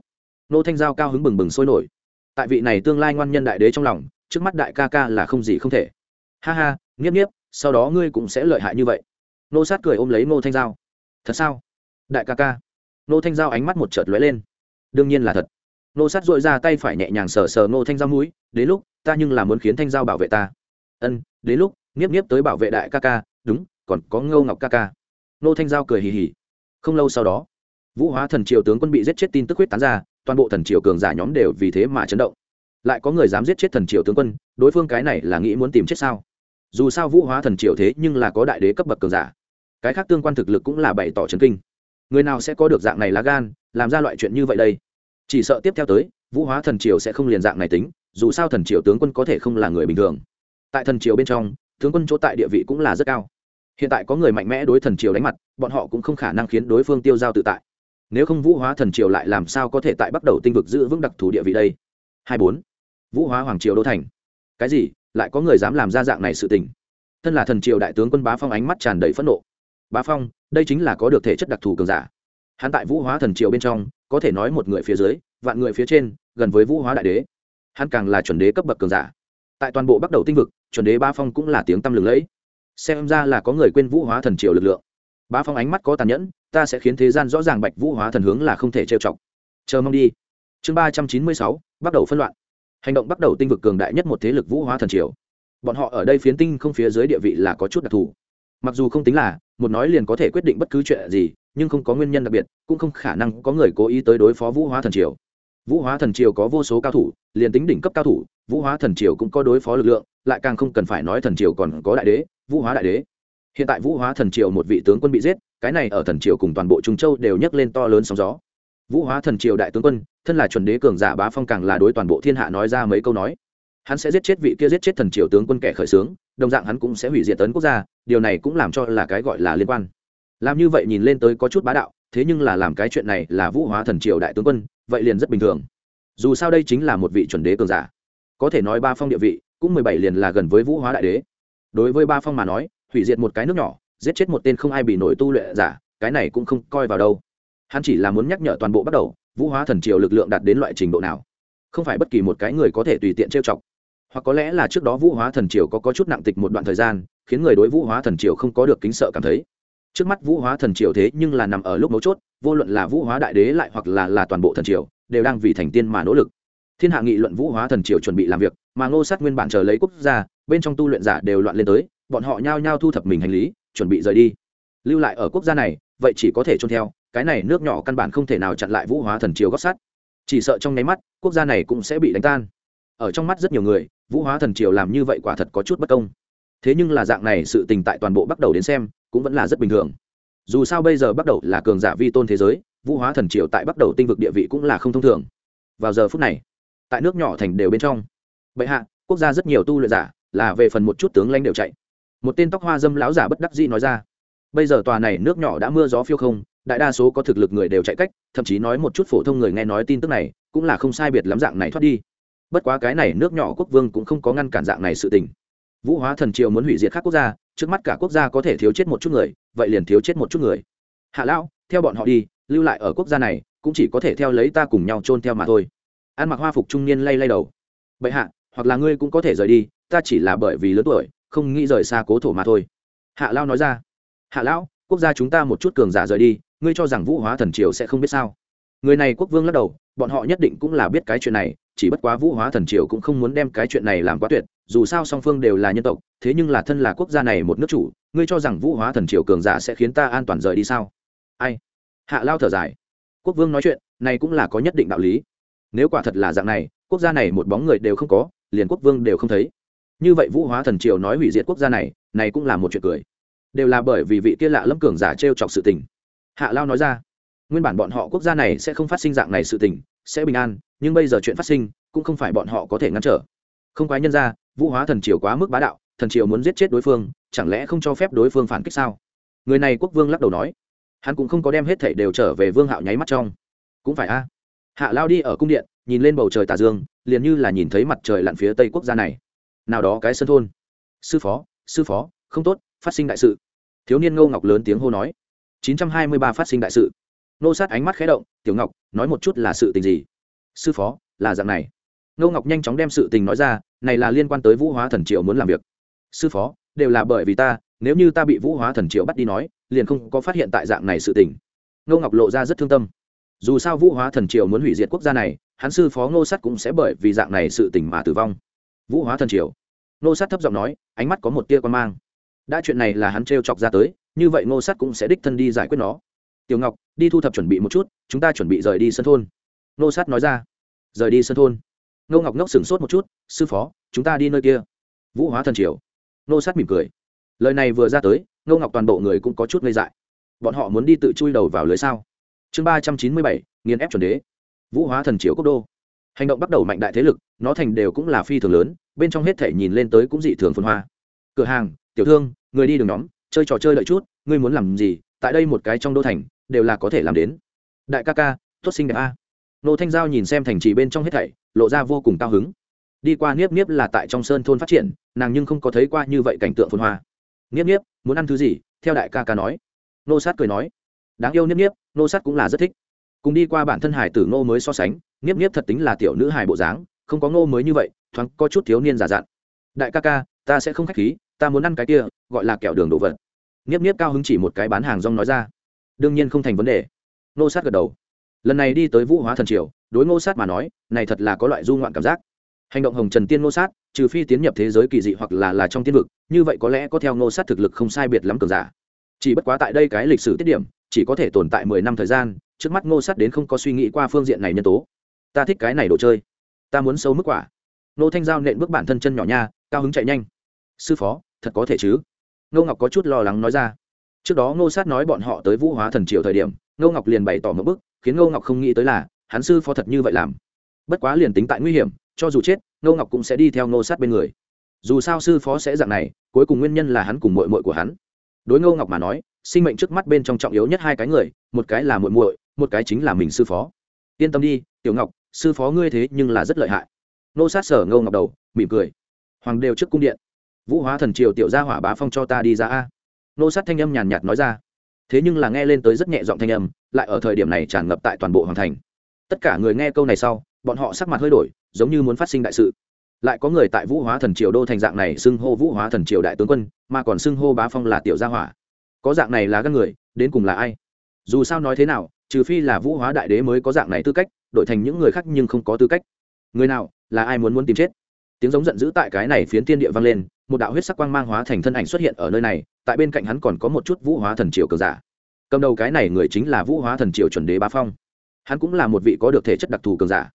Nô thanh giao cao hứng bừng bừng sôi nổi. Tại vị này tương lai ngoan nhân đại đế trong lòng, trước mắt đại ca ca là không gì không thể. Ha ha, nghiếp nghiếp, sau đó ngươi cũng sẽ lợi hại như vậy. Nô sát cười ôm lấy nô thanh giao. Thật sao? Đại ca ca. Nô thanh giao ánh mắt một chợt lóe lên. Đương nhiên là thật. Nô sát dội ra tay phải nhẹ nhàng sờ sờ nô thanh giao mũi, đến lúc ta nhưng là muốn khiến thanh giao bảo vệ ta. Ân, đến lúc nghiếp nghiếp tới bảo vệ đại ca ca, đúng, còn có ngâu ngọc ca ca. Nô thanh giao cười hì hì. Không lâu sau đó, vũ hóa thần triều tướng quân bị giết chết tin tức huyết tán ra, toàn bộ thần triều cường giả nhóm đều vì thế mà chấn động. Lại có người dám giết chết thần triều tướng quân, đối phương cái này là nghĩ muốn tìm chết sao? Dù sao vũ hóa thần triều thế nhưng là có đại đế cấp bậc cường giả. Cái khác tương quan thực lực cũng là bày tỏ chấn kinh. Người nào sẽ có được dạng này lá gan, làm ra loại chuyện như vậy đây? Chỉ sợ tiếp theo tới, vũ hóa thần triều sẽ không liền dạng này tính, dù sao thần triều tướng quân có thể không là người bình thường. Tại thần triều bên trong tướng quân chỗ tại địa vị cũng là rất cao. Hiện tại có người mạnh mẽ đối thần triều đánh mặt, bọn họ cũng không khả năng khiến đối phương tiêu giao tự tại. Nếu không vũ hóa thần triều lại làm sao có thể tại bắt đầu tinh vực giữ vững đặc thù địa vị đây? Hai bốn. Vũ hóa hoàng triều đô thành. Cái gì? Lại có người dám làm ra dạng này sự tình? Thân là thần triều đại tướng quân bá phong ánh mắt tràn đầy phẫn nộ. Bá phong, đây chính là có được thể chất đặc thù cường giả. Hắn tại vũ hóa thần triều bên trong, có thể nói một người phía dưới, vạn người phía trên, gần với vũ hóa đại đế. Hắn càng là chuẩn đế cấp bậc cường giả. Tại toàn bộ bắt đầu tinh vực chuẩn đế ba phong cũng là tiếng tăm lừng lẫy. Xem ra là có người quên vũ hóa thần triều lực lượng. Ba phong ánh mắt có tàn nhẫn, ta sẽ khiến thế gian rõ ràng bạch vũ hóa thần hướng là không thể trêu chọc. Chờ mong đi. Chương ba trăm chín mươi sáu, bắt đầu phân loạn. Hành động bắt đầu tinh vực cường đại nhất một thế lực vũ hóa thần triều. Bọn họ ở đây phiến tinh không phía dưới địa vị là có chút đặc thù. Mặc dù không tính là, một nói liền có thể quyết định bất cứ chuyện gì, nhưng không có nguyên nhân đặc biệt, cũng không khả năng có người cố ý tới đối phó vũ hóa thần triều. Vũ hóa thần triều có vô số cao thủ, liền tính đỉnh cấp cao thủ, vũ hóa thần triều cũng có đối phó lực lượng lại càng không cần phải nói thần triều còn có đại đế, vũ hóa đại đế. Hiện tại vũ hóa thần triều một vị tướng quân bị giết, cái này ở thần triều cùng toàn bộ trung châu đều nhấc lên to lớn sóng gió. Vũ hóa thần triều đại tướng quân, thân là chuẩn đế cường giả bá phong càng là đối toàn bộ thiên hạ nói ra mấy câu nói. Hắn sẽ giết chết vị kia giết chết thần triều tướng quân kẻ khởi xướng, đồng dạng hắn cũng sẽ hủy diệt tấn quốc gia, điều này cũng làm cho là cái gọi là liên quan. Làm như vậy nhìn lên tới có chút bá đạo, thế nhưng là làm cái chuyện này là vũ hóa thần triều đại tướng quân, vậy liền rất bình thường. Dù sao đây chính là một vị chuẩn đế cường giả. Có thể nói ba phong địa vị cũng mười bảy liền là gần với vũ hóa đại đế. Đối với ba phong mà nói hủy diệt một cái nước nhỏ giết chết một tên không ai bị nổi tu luyện giả cái này cũng không coi vào đâu. Hắn chỉ là muốn nhắc nhở toàn bộ bắt đầu vũ hóa thần triều lực lượng đạt đến loại trình độ nào. Không phải bất kỳ một cái người có thể tùy tiện trêu chọc. Hoặc có lẽ là trước đó vũ hóa thần triều có, có chút nặng tịch một đoạn thời gian khiến người đối vũ hóa thần triều không có được kính sợ cảm thấy. Trước mắt vũ hóa thần triều thế nhưng là nằm ở lúc mấu chốt vô luận là vũ hóa đại đế lại hoặc là là toàn bộ thần triều đều đang vì thành tiên mà nỗ lực. Thiên hạ nghị luận vũ hóa thần triều chuẩn bị làm việc mà ngô sát nguyên bản chờ lấy quốc gia, bên trong tu luyện giả đều loạn lên tới, bọn họ nhao nhao thu thập mình hành lý, chuẩn bị rời đi. Lưu lại ở quốc gia này, vậy chỉ có thể trôn theo, cái này nước nhỏ căn bản không thể nào chặn lại vũ hóa thần triều gót sắt. Chỉ sợ trong nháy mắt, quốc gia này cũng sẽ bị đánh tan. Ở trong mắt rất nhiều người, vũ hóa thần triều làm như vậy quả thật có chút bất công. Thế nhưng là dạng này sự tình tại toàn bộ bắt đầu đến xem, cũng vẫn là rất bình thường. Dù sao bây giờ bắt đầu là cường giả vi tôn thế giới, vũ hóa thần triều tại bắt đầu tinh vực địa vị cũng là không thông thường. Vào giờ phút này, tại nước nhỏ thành đều bên trong bệ hạ, quốc gia rất nhiều tu luyện giả là về phần một chút tướng lãnh đều chạy. Một tên tóc hoa dâm lão giả bất đắc dĩ nói ra. Bây giờ tòa này nước nhỏ đã mưa gió phiêu không, đại đa số có thực lực người đều chạy cách, thậm chí nói một chút phổ thông người nghe nói tin tức này cũng là không sai biệt lắm dạng này thoát đi. Bất quá cái này nước nhỏ quốc vương cũng không có ngăn cản dạng này sự tình. Vũ hóa thần triều muốn hủy diệt khác quốc gia, trước mắt cả quốc gia có thể thiếu chết một chút người, vậy liền thiếu chết một chút người. Hạ lão, theo bọn họ đi, lưu lại ở quốc gia này, cũng chỉ có thể theo lấy ta cùng nhau chôn theo mà thôi. An mặc hoa phục trung niên lay lay đầu. Bệ hạ hoặc là ngươi cũng có thể rời đi, ta chỉ là bởi vì lớn tuổi, không nghĩ rời xa cố thổ mà thôi. Hạ lao nói ra. Hạ lão, quốc gia chúng ta một chút cường giả rời đi, ngươi cho rằng vũ hóa thần triều sẽ không biết sao? Người này quốc vương lắc đầu, bọn họ nhất định cũng là biết cái chuyện này, chỉ bất quá vũ hóa thần triều cũng không muốn đem cái chuyện này làm quá tuyệt, dù sao song phương đều là nhân tộc, thế nhưng là thân là quốc gia này một nước chủ, ngươi cho rằng vũ hóa thần triều cường giả sẽ khiến ta an toàn rời đi sao? Ai? Hạ lao thở dài. Quốc vương nói chuyện, này cũng là có nhất định đạo lý. Nếu quả thật là dạng này, quốc gia này một bóng người đều không có liền quốc vương đều không thấy. Như vậy vũ hóa thần triều nói hủy diệt quốc gia này này cũng là một chuyện cười. Đều là bởi vì vị kia lạ lâm cường giả t r e o chọc sự tình. Hạ lao nói ra, nguyên bản bọn họ quốc gia này sẽ không phát sinh dạng này sự tình, sẽ bình an, nhưng bây giờ chuyện phát sinh, cũng không phải bọn họ có thể ngăn trở. Không quái nhân ra, vũ hóa thần triều quá mức bá đạo, thần triều muốn giết chết đối phương, chẳng lẽ không cho phép đối phương phản kích sao? Người này quốc vương lắc đầu nói, hắn cũng không có đem hết thảy đều trở về vương hạo nháy mắt trong. Cũng phải a. Hạ lao đi ở cung điện nhìn lên bầu trời tà dương, liền như là nhìn thấy mặt trời lặn phía tây quốc gia này. Nào đó cái sân thôn. Sư phó sư phó, không tốt, phát sinh đại sự. Thiếu niên ngô ngọc lớn tiếng hô nói. 923 phát sinh đại sự. Nô sát ánh mắt khé động, tiểu ngọc, nói một chút là sự tình gì? Sư phó, là dạng này. Ngô ngọc nhanh chóng đem sự tình nói ra, này là liên quan tới vũ hóa thần triệu muốn làm việc. Sư phó, đều là bởi vì ta, nếu như ta bị vũ hóa thần triệu bắt đi nói, liền không có phát hiện tại dạng này sự tình. Ngô ngọc lộ ra rất thương tâm dù sao vũ hóa thần triều muốn hủy diệt quốc gia này, hắn sư phó ngô sắt cũng sẽ bởi vì dạng này sự tình mà tử vong. Vũ hóa thần triều. Ngô sắt thấp giọng nói, ánh mắt có một tia quan mang. Đã chuyện này là hắn t chọc ra tới, như vậy ngô sắt cũng sẽ đích thân đi giải quyết nó. Tiểu ngọc, đi thu thập chuẩn bị một chút, chúng ta chuẩn bị rời đi sân thôn. Ngô sắt nói ra. Rời đi sân thôn. Ngô ngọc ngốc sửng sốt một chút, sư phó, chúng ta đi nơi kia. Vũ hóa thần triều. Ngô sắt mỉm cười. Lời này vừa ra tới, ngô ngọc toàn bộ người cũng có chút ngây dại. Bọn họ muốn đi tự chui đầu vào lưới sao? Chương ba trăm chín mươi bảy, nghiền ép chuẩn đế. Vũ hóa thần triều quốc đô. Hành động bắt đầu mạnh đại thế lực, nó thành đều cũng là phi thường lớn, bên trong hết thể nhìn lên tới cũng dị thường phân hoa. Cửa hàng, tiểu thương, người đi đường nhóm, chơi trò chơi lợi chút, ngươi muốn làm gì, tại đây một cái trong đô thành, đều là có thể làm đến. Đại ca ca, tốt sinh đẹp a. Nô thanh giao nhìn xem thành trì bên trong hết thảy, lộ ra vô cùng cao hứng. Đi qua niếp niếp là tại trong sơn thôn phát triển, nàng nhưng không có thấy qua như vậy cảnh tượng phồn hoa. Niếp niếp, muốn ăn thứ gì? Theo đại ca ca nói. Nô sát cười nói. Đáng yêu niếp niếp nô sát cũng là rất thích. Cùng đi qua bản thân hải tử ngô mới so sánh niếp niếp thật tính là tiểu nữ hài bộ dáng, không có ngô mới như vậy, thoáng có chút thiếu niên giả dặn. Đại ca ca, ta sẽ không k h á c h khí, ta muốn ăn cái kia, gọi là kẹo đường đồ vật. Niếp niếp cao hứng chỉ một cái bán hàng rong nói ra. Đương nhiên không thành vấn đề. Nô sát gật đầu. Lần này đi tới vũ hóa thần triều, đối ngô sát mà nói, này thật là có loại du ngoạn cảm giác. Hành động hồng trần tiên ngô sát, trừ phi tiến nhập thế giới kỳ dị hoặc là là trong tiên vực, như vậy có lẽ có theo ngô sát thực lực không sai biệt lắm cường giả. Chỉ bất quá tại đây cái lịch sử tiết điểm chỉ có thể tồn tại mười năm thời gian, trước mắt ngô sát đến không có suy nghĩ qua phương diện này nhân tố. Ta thích cái này đồ chơi. Ta muốn sâu mức quả. Nô thanh giao nện bước bản thân chân nhỏ nha, cao hứng chạy nhanh. Sư phó, thật có thể chứ? Ngô ngọc có chút lo lắng nói ra. Trước đó ngô sát nói bọn họ tới vũ hóa thần triều thời điểm, ngô ngọc liền bày tỏ một bức, khiến ngô ngọc không nghĩ tới là, hắn sư phó thật như vậy làm. Bất quá liền tính tại nguy hiểm, cho dù chết, ngô ngọc cũng sẽ đi theo ngô sát bên người. Dù sao sư phó sẽ dạng này, cuối cùng nguyên nhân là hắn cùng mội mội của hắn. Đối ngô ngọc mà nói sinh mệnh trước mắt bên trong trọng yếu nhất hai cái người, một cái là muội muội, một cái chính là mình sư phó. Yên tâm đi, tiểu ngọc, sư phó ngươi thế nhưng là rất lợi hại. Nô sát sở ngô ngọc đầu, mỉm cười. Hoàng đều trước cung điện. Vũ hóa thần triều tiểu gia hỏa bá phong cho ta đi ra a. Nô sát thanh âm nhàn nhạt nói ra. Thế nhưng là nghe lên tới rất nhẹ giọng thanh âm, lại ở thời điểm này tràn ngập tại toàn bộ hoàng thành. Tất cả người nghe câu này sau, bọn họ sắc mặt hơi đổi, giống như muốn phát sinh đại sự. Lại có người tại vũ hóa thần triều đô thành dạng này xưng hô vũ hóa thần triều đại tướng quân, mà còn xưng hô bá phong là tiểu gia hỏa có dạng này là các người, đến cùng là ai? Dù sao nói thế nào, trừ phi là vũ hóa đại đế mới có dạng này tư cách, đổi thành những người khác nhưng không có tư cách. Người nào, là ai muốn muốn tìm chết? Tiếng giống giận dữ tại cái này phiến tiên địa vang lên, một đạo huyết sắc quang mang hóa thành thân ảnh xuất hiện ở nơi này, tại bên cạnh hắn còn có một chút vũ hóa thần triều cờ giả. Cầm đầu cái này người chính là vũ hóa thần triều chuẩn đế bá phong. Hắn cũng là một vị có được thể chất đặc thù cường giả.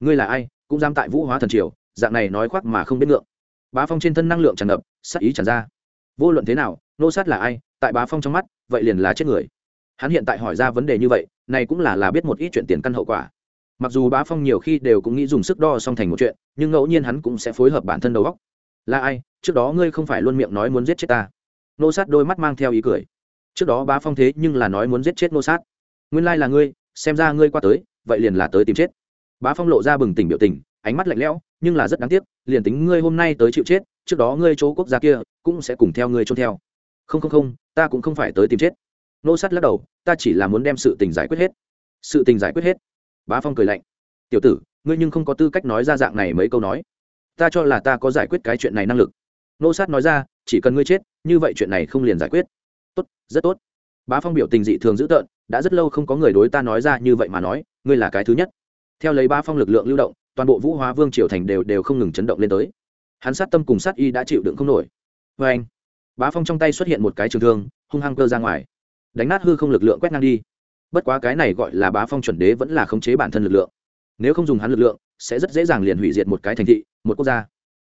Ngươi là ai, cũng dám tại vũ hóa thần triều, dạng này nói khoác mà không biết ngượng. Bá phong trên thân năng lượng tràn ngập, sắc ý tràn ra. Vô luận thế nào nô sát là ai, tại bá phong trong mắt, vậy liền là chết người. Hắn hiện tại hỏi ra vấn đề như vậy, này cũng là là biết một ít chuyện tiền căn hậu quả. Mặc dù bá phong nhiều khi đều cũng nghĩ dùng sức đo song thành một chuyện, nhưng ngẫu nhiên hắn cũng sẽ phối hợp bản thân đầu góc là ai, trước đó ngươi không phải luôn miệng nói muốn giết chết ta. Nô sát đôi mắt mang theo ý cười. Trước đó bá phong thế nhưng là nói muốn giết chết nô sát. Nguyên lai là ngươi, xem ra ngươi qua tới, vậy liền là tới tìm chết. Bá phong lộ ra bừng tỉnh biểu tình, ánh mắt lạnh lẽo, nhưng là rất đáng tiếc, liền tính ngươi hôm nay tới chịu chết, trước đó ngươi chỗ quốc gia kia, cũng sẽ cùng theo ngươi trôn theo không không không, ta cũng không phải tới tìm chết. Nô sát lắc đầu, ta chỉ là muốn đem sự tình giải quyết hết. Sự tình giải quyết hết. Bá phong cười lạnh. Tiểu tử, ngươi nhưng không có tư cách nói ra dạng này mấy câu nói. Ta cho là ta có giải quyết cái chuyện này năng lực. Nô sát nói ra, chỉ cần ngươi chết, như vậy chuyện này không liền giải quyết. Tốt, rất tốt. Bá phong biểu tình dị thường dữ tợn, đã rất lâu không có người đối ta nói ra như vậy mà nói, ngươi là cái thứ nhất. Theo lấy bá phong lực lượng lưu động, toàn bộ vũ hóa vương triều thành đều đều không ngừng chấn động lên tới. Hắn sát tâm cùng sát y đã chịu đựng không nổi. Vê anh bá phong trong tay xuất hiện một cái trường thương, hung hăng cơ ra ngoài. Đánh nát hư không lực lượng quét ngang đi. Bất quá cái này gọi là bá phong chuẩn đế vẫn là khống chế bản thân lực lượng. Nếu không dùng hắn lực lượng, sẽ rất dễ dàng liền hủy diệt một cái thành thị, một quốc gia.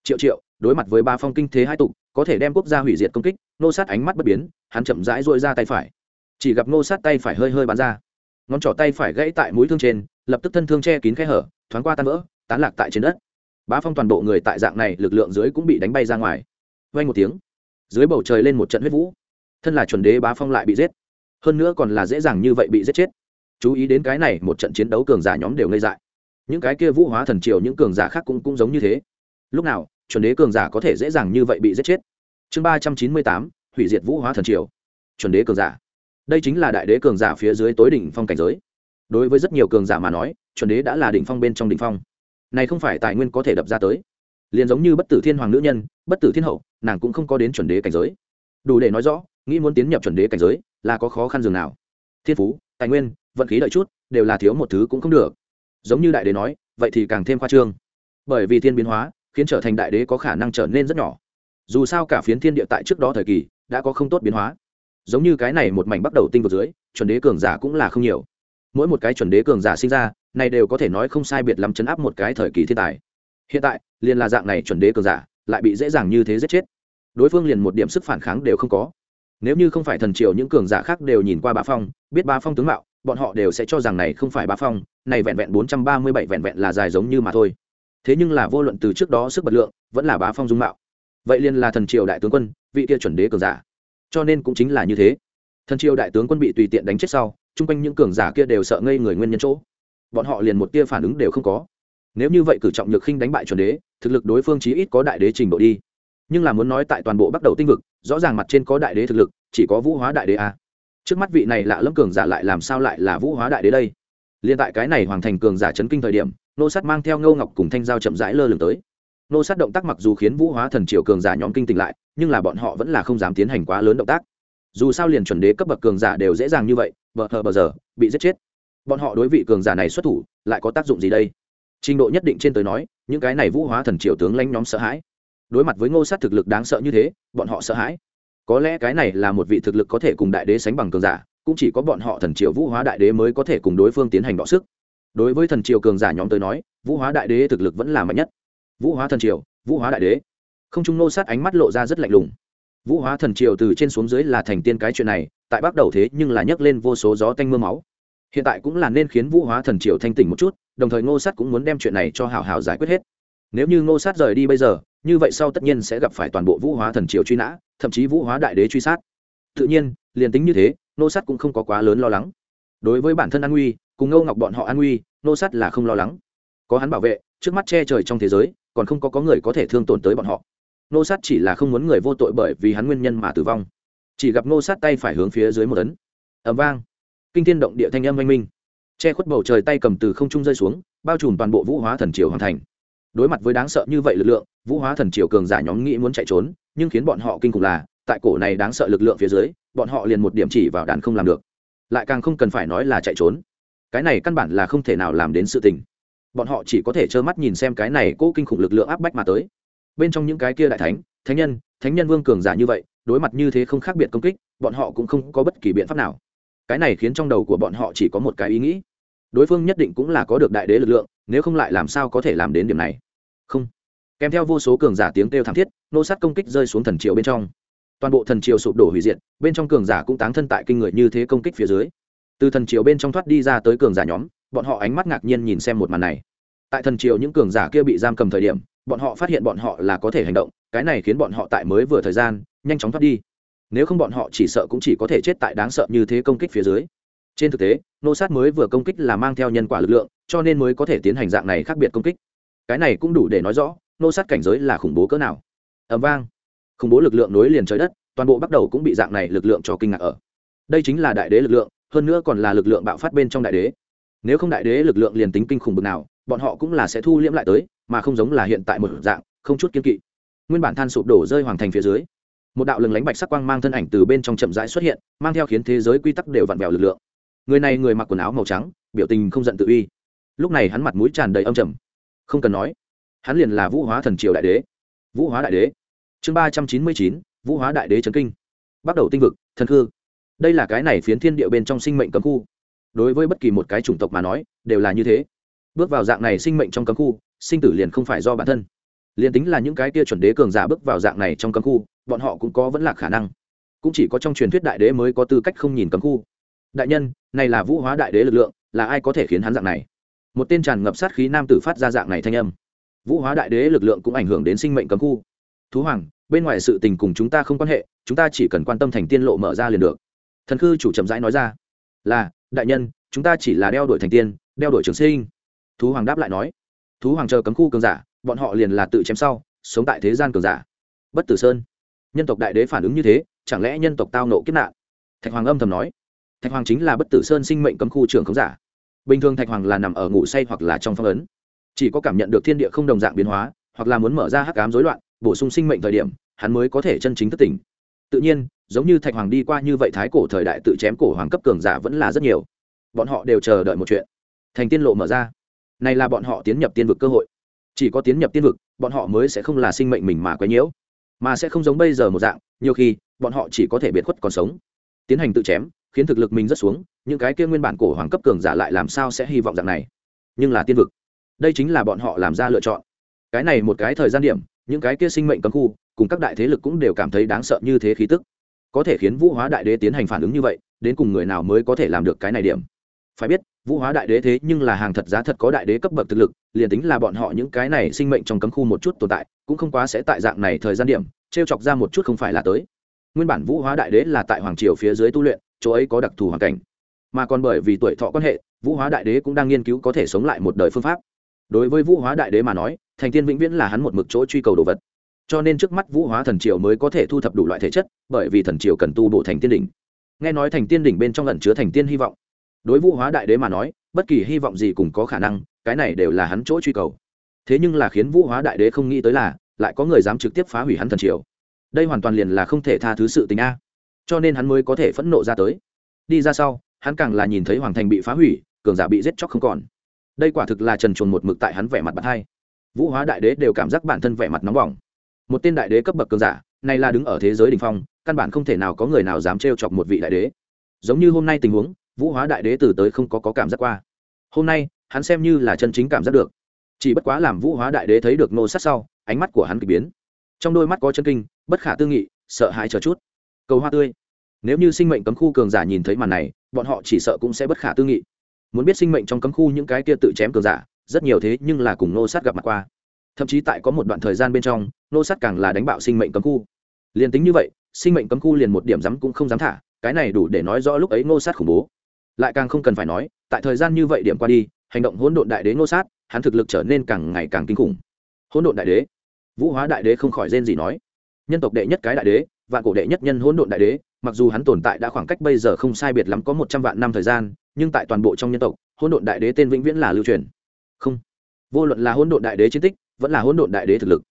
Triệu triệu, đối mặt với ba phong kinh thế hai tục, có thể đem quốc gia hủy diệt công kích, nô sát ánh mắt bất biến, hắn chậm rãi dội ra tay phải. Chỉ gặp nô sát tay phải hơi hơi bắn ra. Ngón trỏ tay phải gãy tại mũi thương trên, lập tức thân thương che kín khe hở, thoáng qua tan vỡ, tán lạc tại trên đất. Bá phong toàn bộ người tại dạng này lực lượng dưới cũng bị đánh bay ra ngoài. Vay một tiếng dưới bầu trời lên một trận huyết vũ. Thân là chuẩn đế bá phong lại bị giết. Hơn nữa còn là dễ dàng như vậy bị giết chết. Chú ý đến cái này, một trận chiến đấu cường giả nhóm đều ngây dại. Những cái kia vũ hóa thần triều, những cường giả khác cũng cũng giống như thế. Lúc nào, chuẩn đế cường giả có thể dễ dàng như vậy bị giết chết? Chương ba trăm chín mươi tám, hủy diệt vũ hóa thần triều. Chuẩn đế cường giả. Đây chính là đại đế cường giả phía dưới tối đỉnh phong cảnh giới. Đối với rất nhiều cường giả mà nói, chuẩn đế đã là đỉnh phong bên trong đỉnh phong. Này không phải tài nguyên có thể đập ra tới liền giống như bất tử thiên hoàng nữ nhân, bất tử thiên hậu, nàng cũng không có đến chuẩn đế cảnh giới. Đủ để nói rõ, nghĩ muốn tiến nhập chuẩn đế cảnh giới là có khó khăn dường nào. Thiên phú, tài nguyên, vận khí đợi chút, đều là thiếu một thứ cũng không được. Giống như đại đế nói, vậy thì càng thêm khoa trương. Bởi vì thiên biến hóa, khiến trở thành đại đế có khả năng trở nên rất nhỏ. Dù sao cả phiến thiên địa tại trước đó thời kỳ đã có không tốt biến hóa. Giống như cái này một mảnh bắt đầu tinh vực dưới, chuẩn đế cường giả cũng là không nhiều. Mỗi một cái chuẩn đế cường giả sinh ra, này đều có thể nói không sai biệt lắm chấn áp một cái thời kỳ thiên tài hiện tại, liền là dạng này chuẩn đế cường giả, lại bị dễ dàng như thế giết chết. Đối phương liền một điểm sức phản kháng đều không có. Nếu như không phải thần triều những cường giả khác đều nhìn qua bá phong, biết bá phong tướng mạo, bọn họ đều sẽ cho rằng này không phải bá phong, này vẹn vẹn bốn trăm ba mươi bảy vẹn vẹn là dài giống như mà thôi. Thế nhưng là vô luận từ trước đó sức bật lượng, vẫn là bá phong dung mạo. Vậy liền là thần triều đại tướng quân, vị kia chuẩn đế cường giả. Cho nên cũng chính là như thế. Thần triều đại tướng quân bị tùy tiện đánh chết sau, chung quanh những cường giả kia đều sợ ngây người nguyên nhân chỗ. Bọn họ liền một tia phản ứng đều không có nếu như vậy cử trọng nhược khinh đánh bại chuẩn đế, thực lực đối phương chí ít có đại đế trình độ đi. Nhưng là muốn nói tại toàn bộ bắt đầu tinh vực, rõ ràng mặt trên có đại đế thực lực, chỉ có vũ hóa đại đế a trước mắt vị này lạ lẫm cường giả lại làm sao lại là vũ hóa đại đế đây? Liên tại cái này hoàng thành cường giả chấn kinh thời điểm, nô sát mang theo ngâu ngọc cùng thanh giao chậm rãi lơ lửng tới. Nô sát động tác mặc dù khiến vũ hóa thần triều cường giả nhóm kinh tỉnh lại, nhưng là bọn họ vẫn là không dám tiến hành quá lớn động tác. Dù sao liền chuẩn đế cấp bậc cường giả đều dễ dàng như vậy vợ hờ bờ giờ, bị giết chết. Bọn họ đối vị cường giả này xuất thủ, lại có tác dụng gì đây? Trình độ nhất định trên tới nói, những cái này vũ hóa thần triều tướng lãnh nhóm sợ hãi. Đối mặt với ngô sát thực lực đáng sợ như thế, bọn họ sợ hãi. Có lẽ cái này là một vị thực lực có thể cùng đại đế sánh bằng cường giả, cũng chỉ có bọn họ thần triều vũ hóa đại đế mới có thể cùng đối phương tiến hành đọ sức. Đối với thần triều cường giả nhóm tới nói, vũ hóa đại đế thực lực vẫn là mạnh nhất. Vũ hóa thần triều, vũ hóa đại đế. Không trung nô sát ánh mắt lộ ra rất lạnh lùng. Vũ hóa thần triều từ trên xuống dưới là thành tiên cái chuyện này, tại bắt đầu thế nhưng là nhấc lên vô số gió tanh m ư a máu hiện tại cũng là nên khiến vũ hóa thần triều thanh tỉnh một chút, đồng thời ngô sát cũng muốn đem chuyện này cho hảo hảo giải quyết hết. Nếu như ngô sát rời đi bây giờ, như vậy sau tất nhiên sẽ gặp phải toàn bộ vũ hóa thần triều truy nã, thậm chí vũ hóa đại đế truy sát. Tự nhiên, liền tính như thế, ngô sát cũng không có quá lớn lo lắng. Đối với bản thân an nguy cùng ngô ngọc bọn họ an nguy ngô sát là không lo lắng. Có hắn bảo vệ, trước mắt che trời trong thế giới, còn không có có người có thể thương tổn tới bọn họ. Ngô sát chỉ là không muốn người vô tội bởi vì hắn nguyên nhân mà tử vong. Chỉ gặp ngô sát tay phải hướng phía dưới một tấn. Ẩm vang kinh thiên động địa thanh âm oanh minh. Che khuất bầu trời tay cầm từ không trung rơi xuống, bao trùm toàn bộ vũ hóa thần triều hoàn thành. Đối mặt với đáng sợ như vậy lực lượng, vũ hóa thần triều cường giả nhóm nghĩ muốn chạy trốn, nhưng khiến bọn họ kinh khủng là, tại cổ này đáng sợ lực lượng phía dưới, bọn họ liền một điểm chỉ vào đàn không làm được. Lại càng không cần phải nói là chạy trốn. Cái này căn bản là không thể nào làm đến sự tình. Bọn họ chỉ có thể trơ mắt nhìn xem cái này cố kinh khủng lực lượng áp bách mà tới. Bên trong những cái kia đại thánh thánh nhân thánh nhân vương cường giả như vậy, đối mặt như thế không khác biệt công kích, bọn họ cũng không có bất kỳ biện pháp nào cái này khiến trong đầu của bọn họ chỉ có một cái ý nghĩ. Đối phương nhất định cũng là có được đại đế lực lượng, nếu không lại làm sao có thể làm đến điểm này? Không. Kèm theo vô số cường giả tiếng kêu thảm thiết, nô sát công kích rơi xuống thần triều bên trong. Toàn bộ thần triều sụp đổ hủy diệt, bên trong cường giả cũng táng thân tại kinh người như thế công kích phía dưới. Từ thần triều bên trong thoát đi ra tới cường giả nhóm, bọn họ ánh mắt ngạc nhiên nhìn xem một màn này. Tại thần triều những cường giả kia bị giam cầm thời điểm, bọn họ phát hiện bọn họ là có thể hành động, cái này khiến bọn họ tại mới vừa thời gian, nhanh chóng thoát đi nếu không bọn họ chỉ sợ cũng chỉ có thể chết tại đáng sợ như thế công kích phía dưới. Trên thực tế, nô sát mới vừa công kích là mang theo nhân quả lực lượng, cho nên mới có thể tiến hành dạng này khác biệt công kích. Cái này cũng đủ để nói rõ, nô sát cảnh giới là khủng bố cỡ nào. Ẩm vang. Khủng bố lực lượng nối liền trời đất, toàn bộ bắt đầu cũng bị dạng này lực lượng cho kinh ngạc ở. Đây chính là đại đế lực lượng, hơn nữa còn là lực lượng bạo phát bên trong đại đế. Nếu không đại đế lực lượng liền tính kinh khủng bực nào, bọn họ cũng là sẽ thu liễm lại tới, mà không giống là hiện tại một dạng, không chút kiên kỵ. Nguyên bản than sụp đổ rơi hoàng thành phía dưới một đạo lừng lánh bạch sắc quang mang thân ảnh từ bên trong chậm rãi xuất hiện, mang theo khiến thế giới quy tắc đều vặn vẹo lực lượng. Người này người mặc quần áo màu trắng, biểu tình không giận tự uy. Lúc này hắn mặt mũi tràn đầy âm trầm. Không cần nói, hắn liền là vũ hóa thần triều đại đế. Vũ hóa đại đế. Chương ba trăm chín mươi chín, vũ hóa đại đế trấn kinh. Bắt đầu tinh vực, thần khư đây là cái này phiến thiên địa bên trong sinh mệnh cấm khu. Đối với bất kỳ một cái chủng tộc mà nói, đều là như thế. Bước vào dạng này sinh mệnh trong cấm khu, sinh tử liền không phải do bản thân. Liền tính là những cái kia chuẩn đế cường giả bước vào dạng này trong cấm khu bọn họ cũng có vẫn là khả năng. Cũng chỉ có trong truyền thuyết đại đế mới có tư cách không nhìn cấm khu. Đại nhân, này là vũ hóa đại đế lực lượng, là ai có thể khiến hắn dạng này? Một tên tràn ngập sát khí nam tử phát ra dạng này thanh âm. Vũ hóa đại đế lực lượng cũng ảnh hưởng đến sinh mệnh cấm khu. Thú hoàng, bên ngoài sự tình cùng chúng ta không quan hệ, chúng ta chỉ cần quan tâm thành tiên lộ mở ra liền được. Thần khư chủ chậm rãi nói ra, là, đại nhân, chúng ta chỉ là đeo đuổi thành tiên, đeo đuổi trường sinh. Thú hoàng đáp lại nói, thú hoàng chờ cấm khu cường giả, bọn họ liền là tự chém sau, sống tại thế gian cường giả. Bất tử sơn nhân tộc đại đế phản ứng như thế, chẳng lẽ nhân tộc tao nộ kiếp nạn? Thạch hoàng âm thầm nói. Thạch hoàng chính là bất tử sơn sinh mệnh cấm khu trường khống giả. Bình thường thạch hoàng là nằm ở ngủ say hoặc là trong phong ấn. Chỉ có cảm nhận được thiên địa không đồng dạng biến hóa, hoặc là muốn mở ra hắc ám rối loạn, bổ sung sinh mệnh thời điểm, hắn mới có thể chân chính thất tỉnh. Tự nhiên, giống như thạch hoàng đi qua như vậy thái cổ thời đại tự chém cổ hoàng cấp cường giả vẫn là rất nhiều. Bọn họ đều chờ đợi một chuyện. Thành tiên lộ mở ra. Này là bọn họ tiến nhập tiên vực cơ hội. Chỉ có tiến nhập tiên vực, bọn họ mới sẽ không là sinh mệnh mình mà quấy nhiễu mà sẽ không giống bây giờ một dạng, nhiều khi, bọn họ chỉ có thể biệt khuất còn sống. Tiến hành tự chém, khiến thực lực mình rất xuống, những cái kia nguyên bản cổ hoàng cấp cường giả lại làm sao sẽ hy vọng dạng này? Nhưng là tiên vực, đây chính là bọn họ làm ra lựa chọn. Cái này một cái thời gian điểm, những cái kia sinh mệnh cấm khu, cùng các đại thế lực cũng đều cảm thấy đáng sợ như thế khí tức. Có thể khiến vũ hóa đại đế tiến hành phản ứng như vậy, đến cùng người nào mới có thể làm được cái này điểm? Phải biết, vũ hóa đại đế thế nhưng là hàng thật giá thật có đại đế cấp bậc thực lực, liền tính là bọn họ những cái này sinh mệnh trong cấm khu một chút tồn tại, cũng không quá sẽ tại dạng này thời gian điểm t r e o chọc ra một chút không phải là tới. Nguyên bản vũ hóa đại đế là tại hoàng triều phía dưới tu luyện, chỗ ấy có đặc thù hoàn cảnh. Mà còn bởi vì tuổi thọ quan hệ, vũ hóa đại đế cũng đang nghiên cứu có thể sống lại một đời phương pháp. Đối với vũ hóa đại đế mà nói, thành tiên vĩnh viễn là hắn một mực chỗ truy cầu đồ vật. Cho nên trước mắt vũ hóa thần triều mới có thể thu thập đủ loại thể chất, bởi vì thần triều cần tu bộ thành tiên đỉnh. Nghe nói thành tiên đỉnh bên trong lần chứa thành tiên hy vọng đối vũ hóa đại đế mà nói, bất kỳ hy vọng gì cũng có khả năng, cái này đều là hắn chỗ truy cầu. Thế nhưng là khiến vũ hóa đại đế không nghĩ tới là, lại có người dám trực tiếp phá hủy hắn thần triều. Đây hoàn toàn liền là không thể tha thứ sự tình a. Cho nên hắn mới có thể phẫn nộ ra tới. Đi ra sau, hắn càng là nhìn thấy hoàng thành bị phá hủy, cường giả bị giết chóc không còn. Đây quả thực là trần chuồn một mực tại hắn vẻ mặt bật hai. Vũ hóa đại đế đều cảm giác bản thân vẻ mặt nóng bỏng. Một tên đại đế cấp bậc cường giả, này là đứng ở thế giới đ ỉ n h phong, căn bản không thể nào có người nào dám trêu chọc một vị đại đế. Giống như hôm nay tình huống vũ hóa đại đế từ tới không có, có cảm giác qua. Hôm nay hắn xem như là chân chính cảm giác được. Chỉ bất quá làm vũ hóa đại đế thấy được nô sát sau ánh mắt của hắn k ỳ biến. Trong đôi mắt có chân kinh bất khả tư nghị sợ hãi chờ chút. Cầu hoa tươi. Nếu như sinh mệnh cấm khu cường giả nhìn thấy màn này bọn họ chỉ sợ cũng sẽ bất khả tư nghị. Muốn biết sinh mệnh trong cấm khu những cái kia tự chém cường giả rất nhiều thế nhưng là cùng nô sát gặp mặt qua. Thậm chí tại có một đoạn thời gian bên trong nô sát càng là đánh bạo sinh mệnh cấm khu. Liền tính như vậy sinh mệnh cấm khu liền một điểm dám cũng không dám thả cái này đủ để nói rõ lúc ấy nô sát khủng bố lại càng không cần phải nói, tại thời gian như vậy điểm qua đi, hành động hỗn độn đại đế ngô sát, hắn thực lực trở nên càng ngày càng kinh khủng. Hỗn độn đại đế? Vũ hóa đại đế không khỏi rên gì nói. Nhân tộc đệ nhất cái đại đế, vạn cổ đệ nhất nhân hỗn độn đại đế, mặc dù hắn tồn tại đã khoảng cách bây giờ không sai biệt lắm có một trăm vạn năm thời gian, nhưng tại toàn bộ trong nhân tộc, hỗn độn đại đế tên vĩnh viễn là lưu truyền. Không. Vô luận là hỗn độn đại đế chiến tích, vẫn là hỗn độn đại đế thực lực,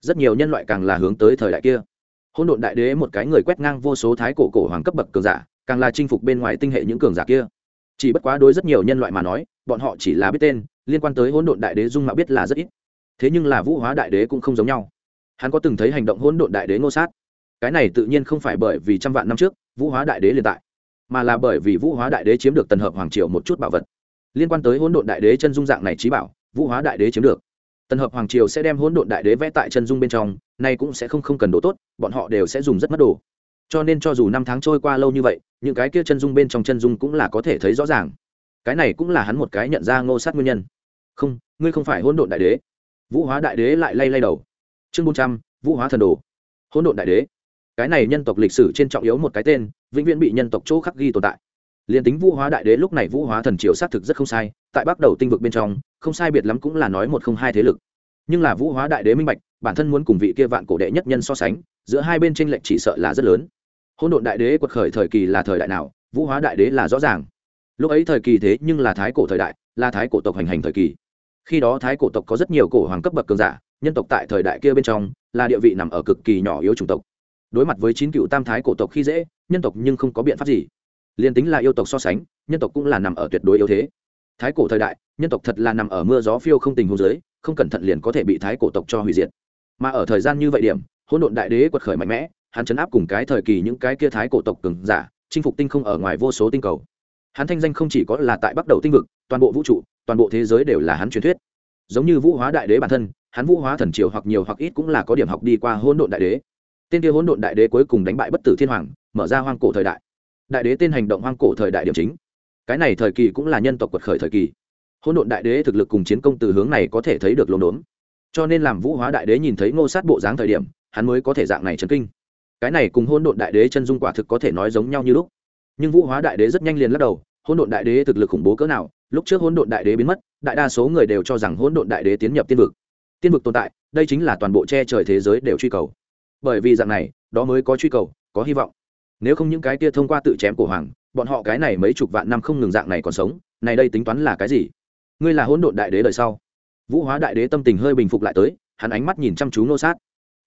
rất nhiều nhân loại càng là hướng tới thời đại kia. Hỗn độn đại đế một cái người quét ngang vô số thái cổ cổ hoàng cấp bậc cường giả, càng là chinh phục bên ngoài tinh hệ những cường giả kia chỉ bất quá đối rất nhiều nhân loại mà nói, bọn họ chỉ là biết tên, liên quan tới hỗn độn đại đế dung mạo biết là rất ít. Thế nhưng là vũ hóa đại đế cũng không giống nhau. Hắn có từng thấy hành động hỗn độn đại đế ngô sát. Cái này tự nhiên không phải bởi vì trăm vạn năm trước, vũ hóa đại đế liền tại, mà là bởi vì vũ hóa đại đế chiếm được tần hợp hoàng triều một chút bảo vật. Liên quan tới hỗn độn đại đế chân dung dạng này trí bảo, vũ hóa đại đế chiếm được. Tần hợp hoàng triều sẽ đem hỗn độn đại đế vẽ tại chân dung bên trong, nay cũng sẽ không không cần đồ tốt, bọn họ đều sẽ dùng rất mất đồ cho nên cho dù năm tháng trôi qua lâu như vậy, những cái kia chân dung bên trong chân dung cũng là có thể thấy rõ ràng. Cái này cũng là hắn một cái nhận ra ngô sát nguyên nhân. Không, ngươi không phải hỗn độn đại đế. Vũ hóa đại đế lại lay lay đầu. Chương bốn trăm, vũ hóa thần đồ. Hỗn độn đại đế. Cái này nhân tộc lịch sử trên trọng yếu một cái tên, vĩnh viễn bị nhân tộc chỗ khắc ghi tồn tại. Liền tính vũ hóa đại đế lúc này vũ hóa thần triều xác thực rất không sai, tại bắt đầu tinh vực bên trong, không sai biệt lắm cũng là nói một không hai thế lực. Nhưng là vũ hóa đại đế minh bạch, bản thân muốn cùng vị kia vạn cổ đệ nhất nhân so sánh, giữa hai bên tranh lệch chỉ sợ là rất lớn hôn độn đại đế quật khởi thời kỳ là thời đại nào, vũ hóa đại đế là rõ ràng. Lúc ấy thời kỳ thế nhưng là thái cổ thời đại, là thái cổ tộc hành hành thời kỳ. Khi đó thái cổ tộc có rất nhiều cổ hoàng cấp bậc cường giả, nhân tộc tại thời đại kia bên trong, là địa vị nằm ở cực kỳ nhỏ yếu chủng tộc. Đối mặt với chín cựu tam thái cổ tộc khi dễ, nhân tộc nhưng không có biện pháp gì. Liền tính là yêu tộc so sánh, nhân tộc cũng là nằm ở tuyệt đối yếu thế. Thái cổ thời đại, nhân tộc thật là nằm ở mưa gió phiêu không tình hôn giới không cẩn thận liền có thể bị thái cổ tộc cho hủy diệt. Mà ở thời gian như vậy điểm, hỗn độn đại đế quật khởi mạnh mẽ hắn chấn áp cùng cái thời kỳ những cái kia thái cổ tộc cường giả, chinh phục tinh không ở ngoài vô số tinh cầu. Hắn thanh danh không chỉ có là tại bắt đầu tinh vực, toàn bộ vũ trụ, toàn bộ thế giới đều là hắn truyền thuyết. Giống như vũ hóa đại đế bản thân, hắn vũ hóa thần triều hoặc nhiều hoặc ít cũng là có điểm học đi qua hỗn độn đại đế. Tên kia hỗn độn đại đế cuối cùng đánh bại bất tử thiên hoàng, mở ra hoang cổ thời đại. Đại đế tên hành động hoang cổ thời đại điểm chính. Cái này thời kỳ cũng là nhân tộc quật khởi thời kỳ. Hỗn độn đại đế thực lực cùng chiến công từ hướng này có thể thấy được lồn đốn cho nên làm vũ hóa đại đế nhìn thấy ngô sát bộ dáng thời điểm, hắn mới có thể dạng này chấn kinh cái này cùng hôn độn đại đế chân dung quả thực có thể nói giống nhau như lúc. Nhưng vũ hóa đại đế rất nhanh liền lắc đầu, hôn độn đại đế thực lực khủng bố cỡ nào, lúc trước hôn độn đại đế biến mất, đại đa số người đều cho rằng hôn độn đại đế tiến nhập tiên vực. Tiên vực tồn tại, đây chính là toàn bộ che trời thế giới đều truy cầu. Bởi vì dạng này, đó mới có truy cầu, có hy vọng. Nếu không những cái kia thông qua tự chém của hoàng, bọn họ cái này mấy chục vạn năm không ngừng dạng này còn sống, này đây tính toán là cái gì? Ngươi là hỗn độn đại đế đời sau. Vũ hóa đại đế tâm tình hơi bình phục lại tới, hắn ánh mắt nhìn chăm chú nô sát.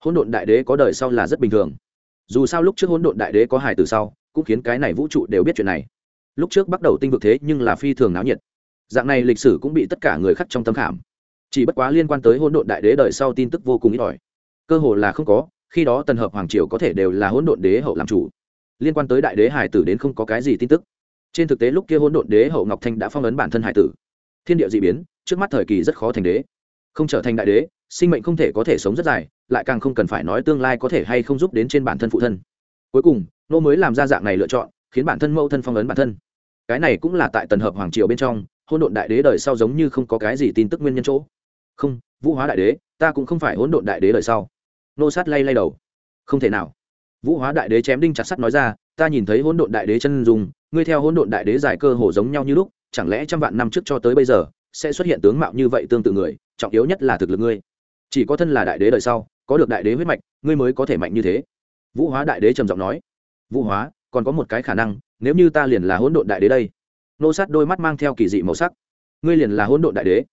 Hỗn độn đại đế có đời sau là rất bình thường dù sao lúc trước hỗn độn đại đế có hài từ sau, cũng khiến cái này vũ trụ đều biết chuyện này. Lúc trước bắt đầu tinh vực thế nhưng là phi thường náo nhiệt. Dạng này lịch sử cũng bị tất cả người khắc trong tâm khảm. Chỉ bất quá liên quan tới hỗn độn đại đế đời sau tin tức vô cùng ít ỏi. Cơ hồ là không có, khi đó tần hợp hoàng triều có thể đều là hỗn độn đế hậu làm chủ. Liên quan tới đại đế hải tử đến không có cái gì tin tức. Trên thực tế lúc kia hỗn độn đế hậu ngọc thanh đã phong ấn bản thân hải tử. Thiên địa d ị biến, trước mắt thời kỳ rất khó thành đế. Không trở thành đại đế sinh mệnh không thể có thể sống rất dài, lại càng không cần phải nói tương lai có thể hay không giúp đến trên bản thân phụ thân. Cuối cùng, nô mới làm ra dạng này lựa chọn, khiến bản thân mẫu thân phong ấn bản thân. Cái này cũng là tại tần hợp hoàng triều bên trong hôn độn đại đế đời sau giống như không có cái gì tin tức nguyên nhân chỗ. Không, vũ hóa đại đế, ta cũng không phải hỗn độn đại đế đời sau. Nô sát lay lay đầu. Không thể nào. Vũ hóa đại đế chém đinh chặt sắt nói ra, ta nhìn thấy hỗn độn đại đế chân dùng ngươi theo hỗn độn đại đế giải cơ hồ giống nhau như lúc, chẳng lẽ trăm vạn năm trước cho tới bây giờ, sẽ xuất hiện tướng mạo như vậy tương tự người, trọng yếu nhất là thực lực ngươi chỉ có thân là đại đế đời sau có được đại đế huyết mạch ngươi mới có thể mạnh như thế vũ hóa đại đế trầm giọng nói vũ hóa còn có một cái khả năng nếu như ta liền là hỗn độn đại đế đây nô sát đôi mắt mang theo kỳ dị màu sắc ngươi liền là hỗn độn đại đế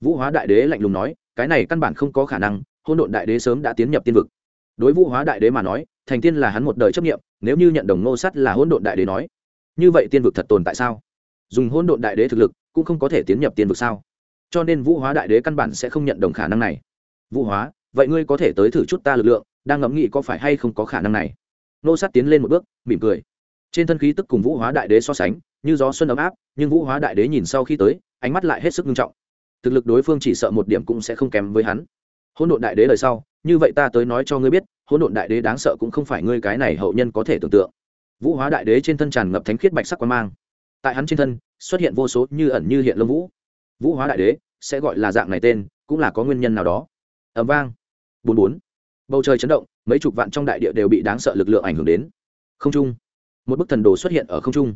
vũ hóa đại đế lạnh lùng nói cái này căn bản không có khả năng hỗn độn đại đế sớm đã tiến nhập tiên vực đối vũ hóa đại đế mà nói thành tiên là hắn một đời chấp nghiệm nếu như nhận đồng nô sát là hỗn độn đại đế nói như vậy tiên vực thật tồn tại sao dùng hỗn độn đại đế thực lực cũng không có thể tiến nhập tiên vực sao cho nên vũ hóa đại đế căn bản sẽ không nhận đồng khả năng này vũ hóa, vậy ngươi có thể tới thử chút ta lực lượng, đang ngẫm nghĩ có phải hay không có khả năng này? Nô sát tiến lên một bước, mỉm cười. Trên thân khí tức cùng vũ hóa đại đế so sánh, như gió xuân ấm áp, nhưng vũ hóa đại đế nhìn sau khi tới, ánh mắt lại hết sức nghiêm trọng. Thực lực đối phương chỉ sợ một điểm cũng sẽ không kém với hắn. Hỗn độn đại đế lời sau, như vậy ta tới nói cho ngươi biết, hỗn độn đại đế đáng sợ cũng không phải ngươi cái này hậu nhân có thể tưởng tượng. Vũ hóa đại đế trên thân tràn ngập thánh khiết bạch sắc quan mang. Tại hắn trên thân, xuất hiện vô số như ẩn như hiện lông vũ. Vũ hóa đại đế sẽ gọi là dạng này tên, cũng là có nguyên nhân nào đó ẩm vang. Bốn bốn. Bầu trời chấn động, mấy chục vạn trong đại địa đều bị đáng sợ lực lượng ảnh hưởng đến. Không trung. Một bức thần đồ xuất hiện ở không trung.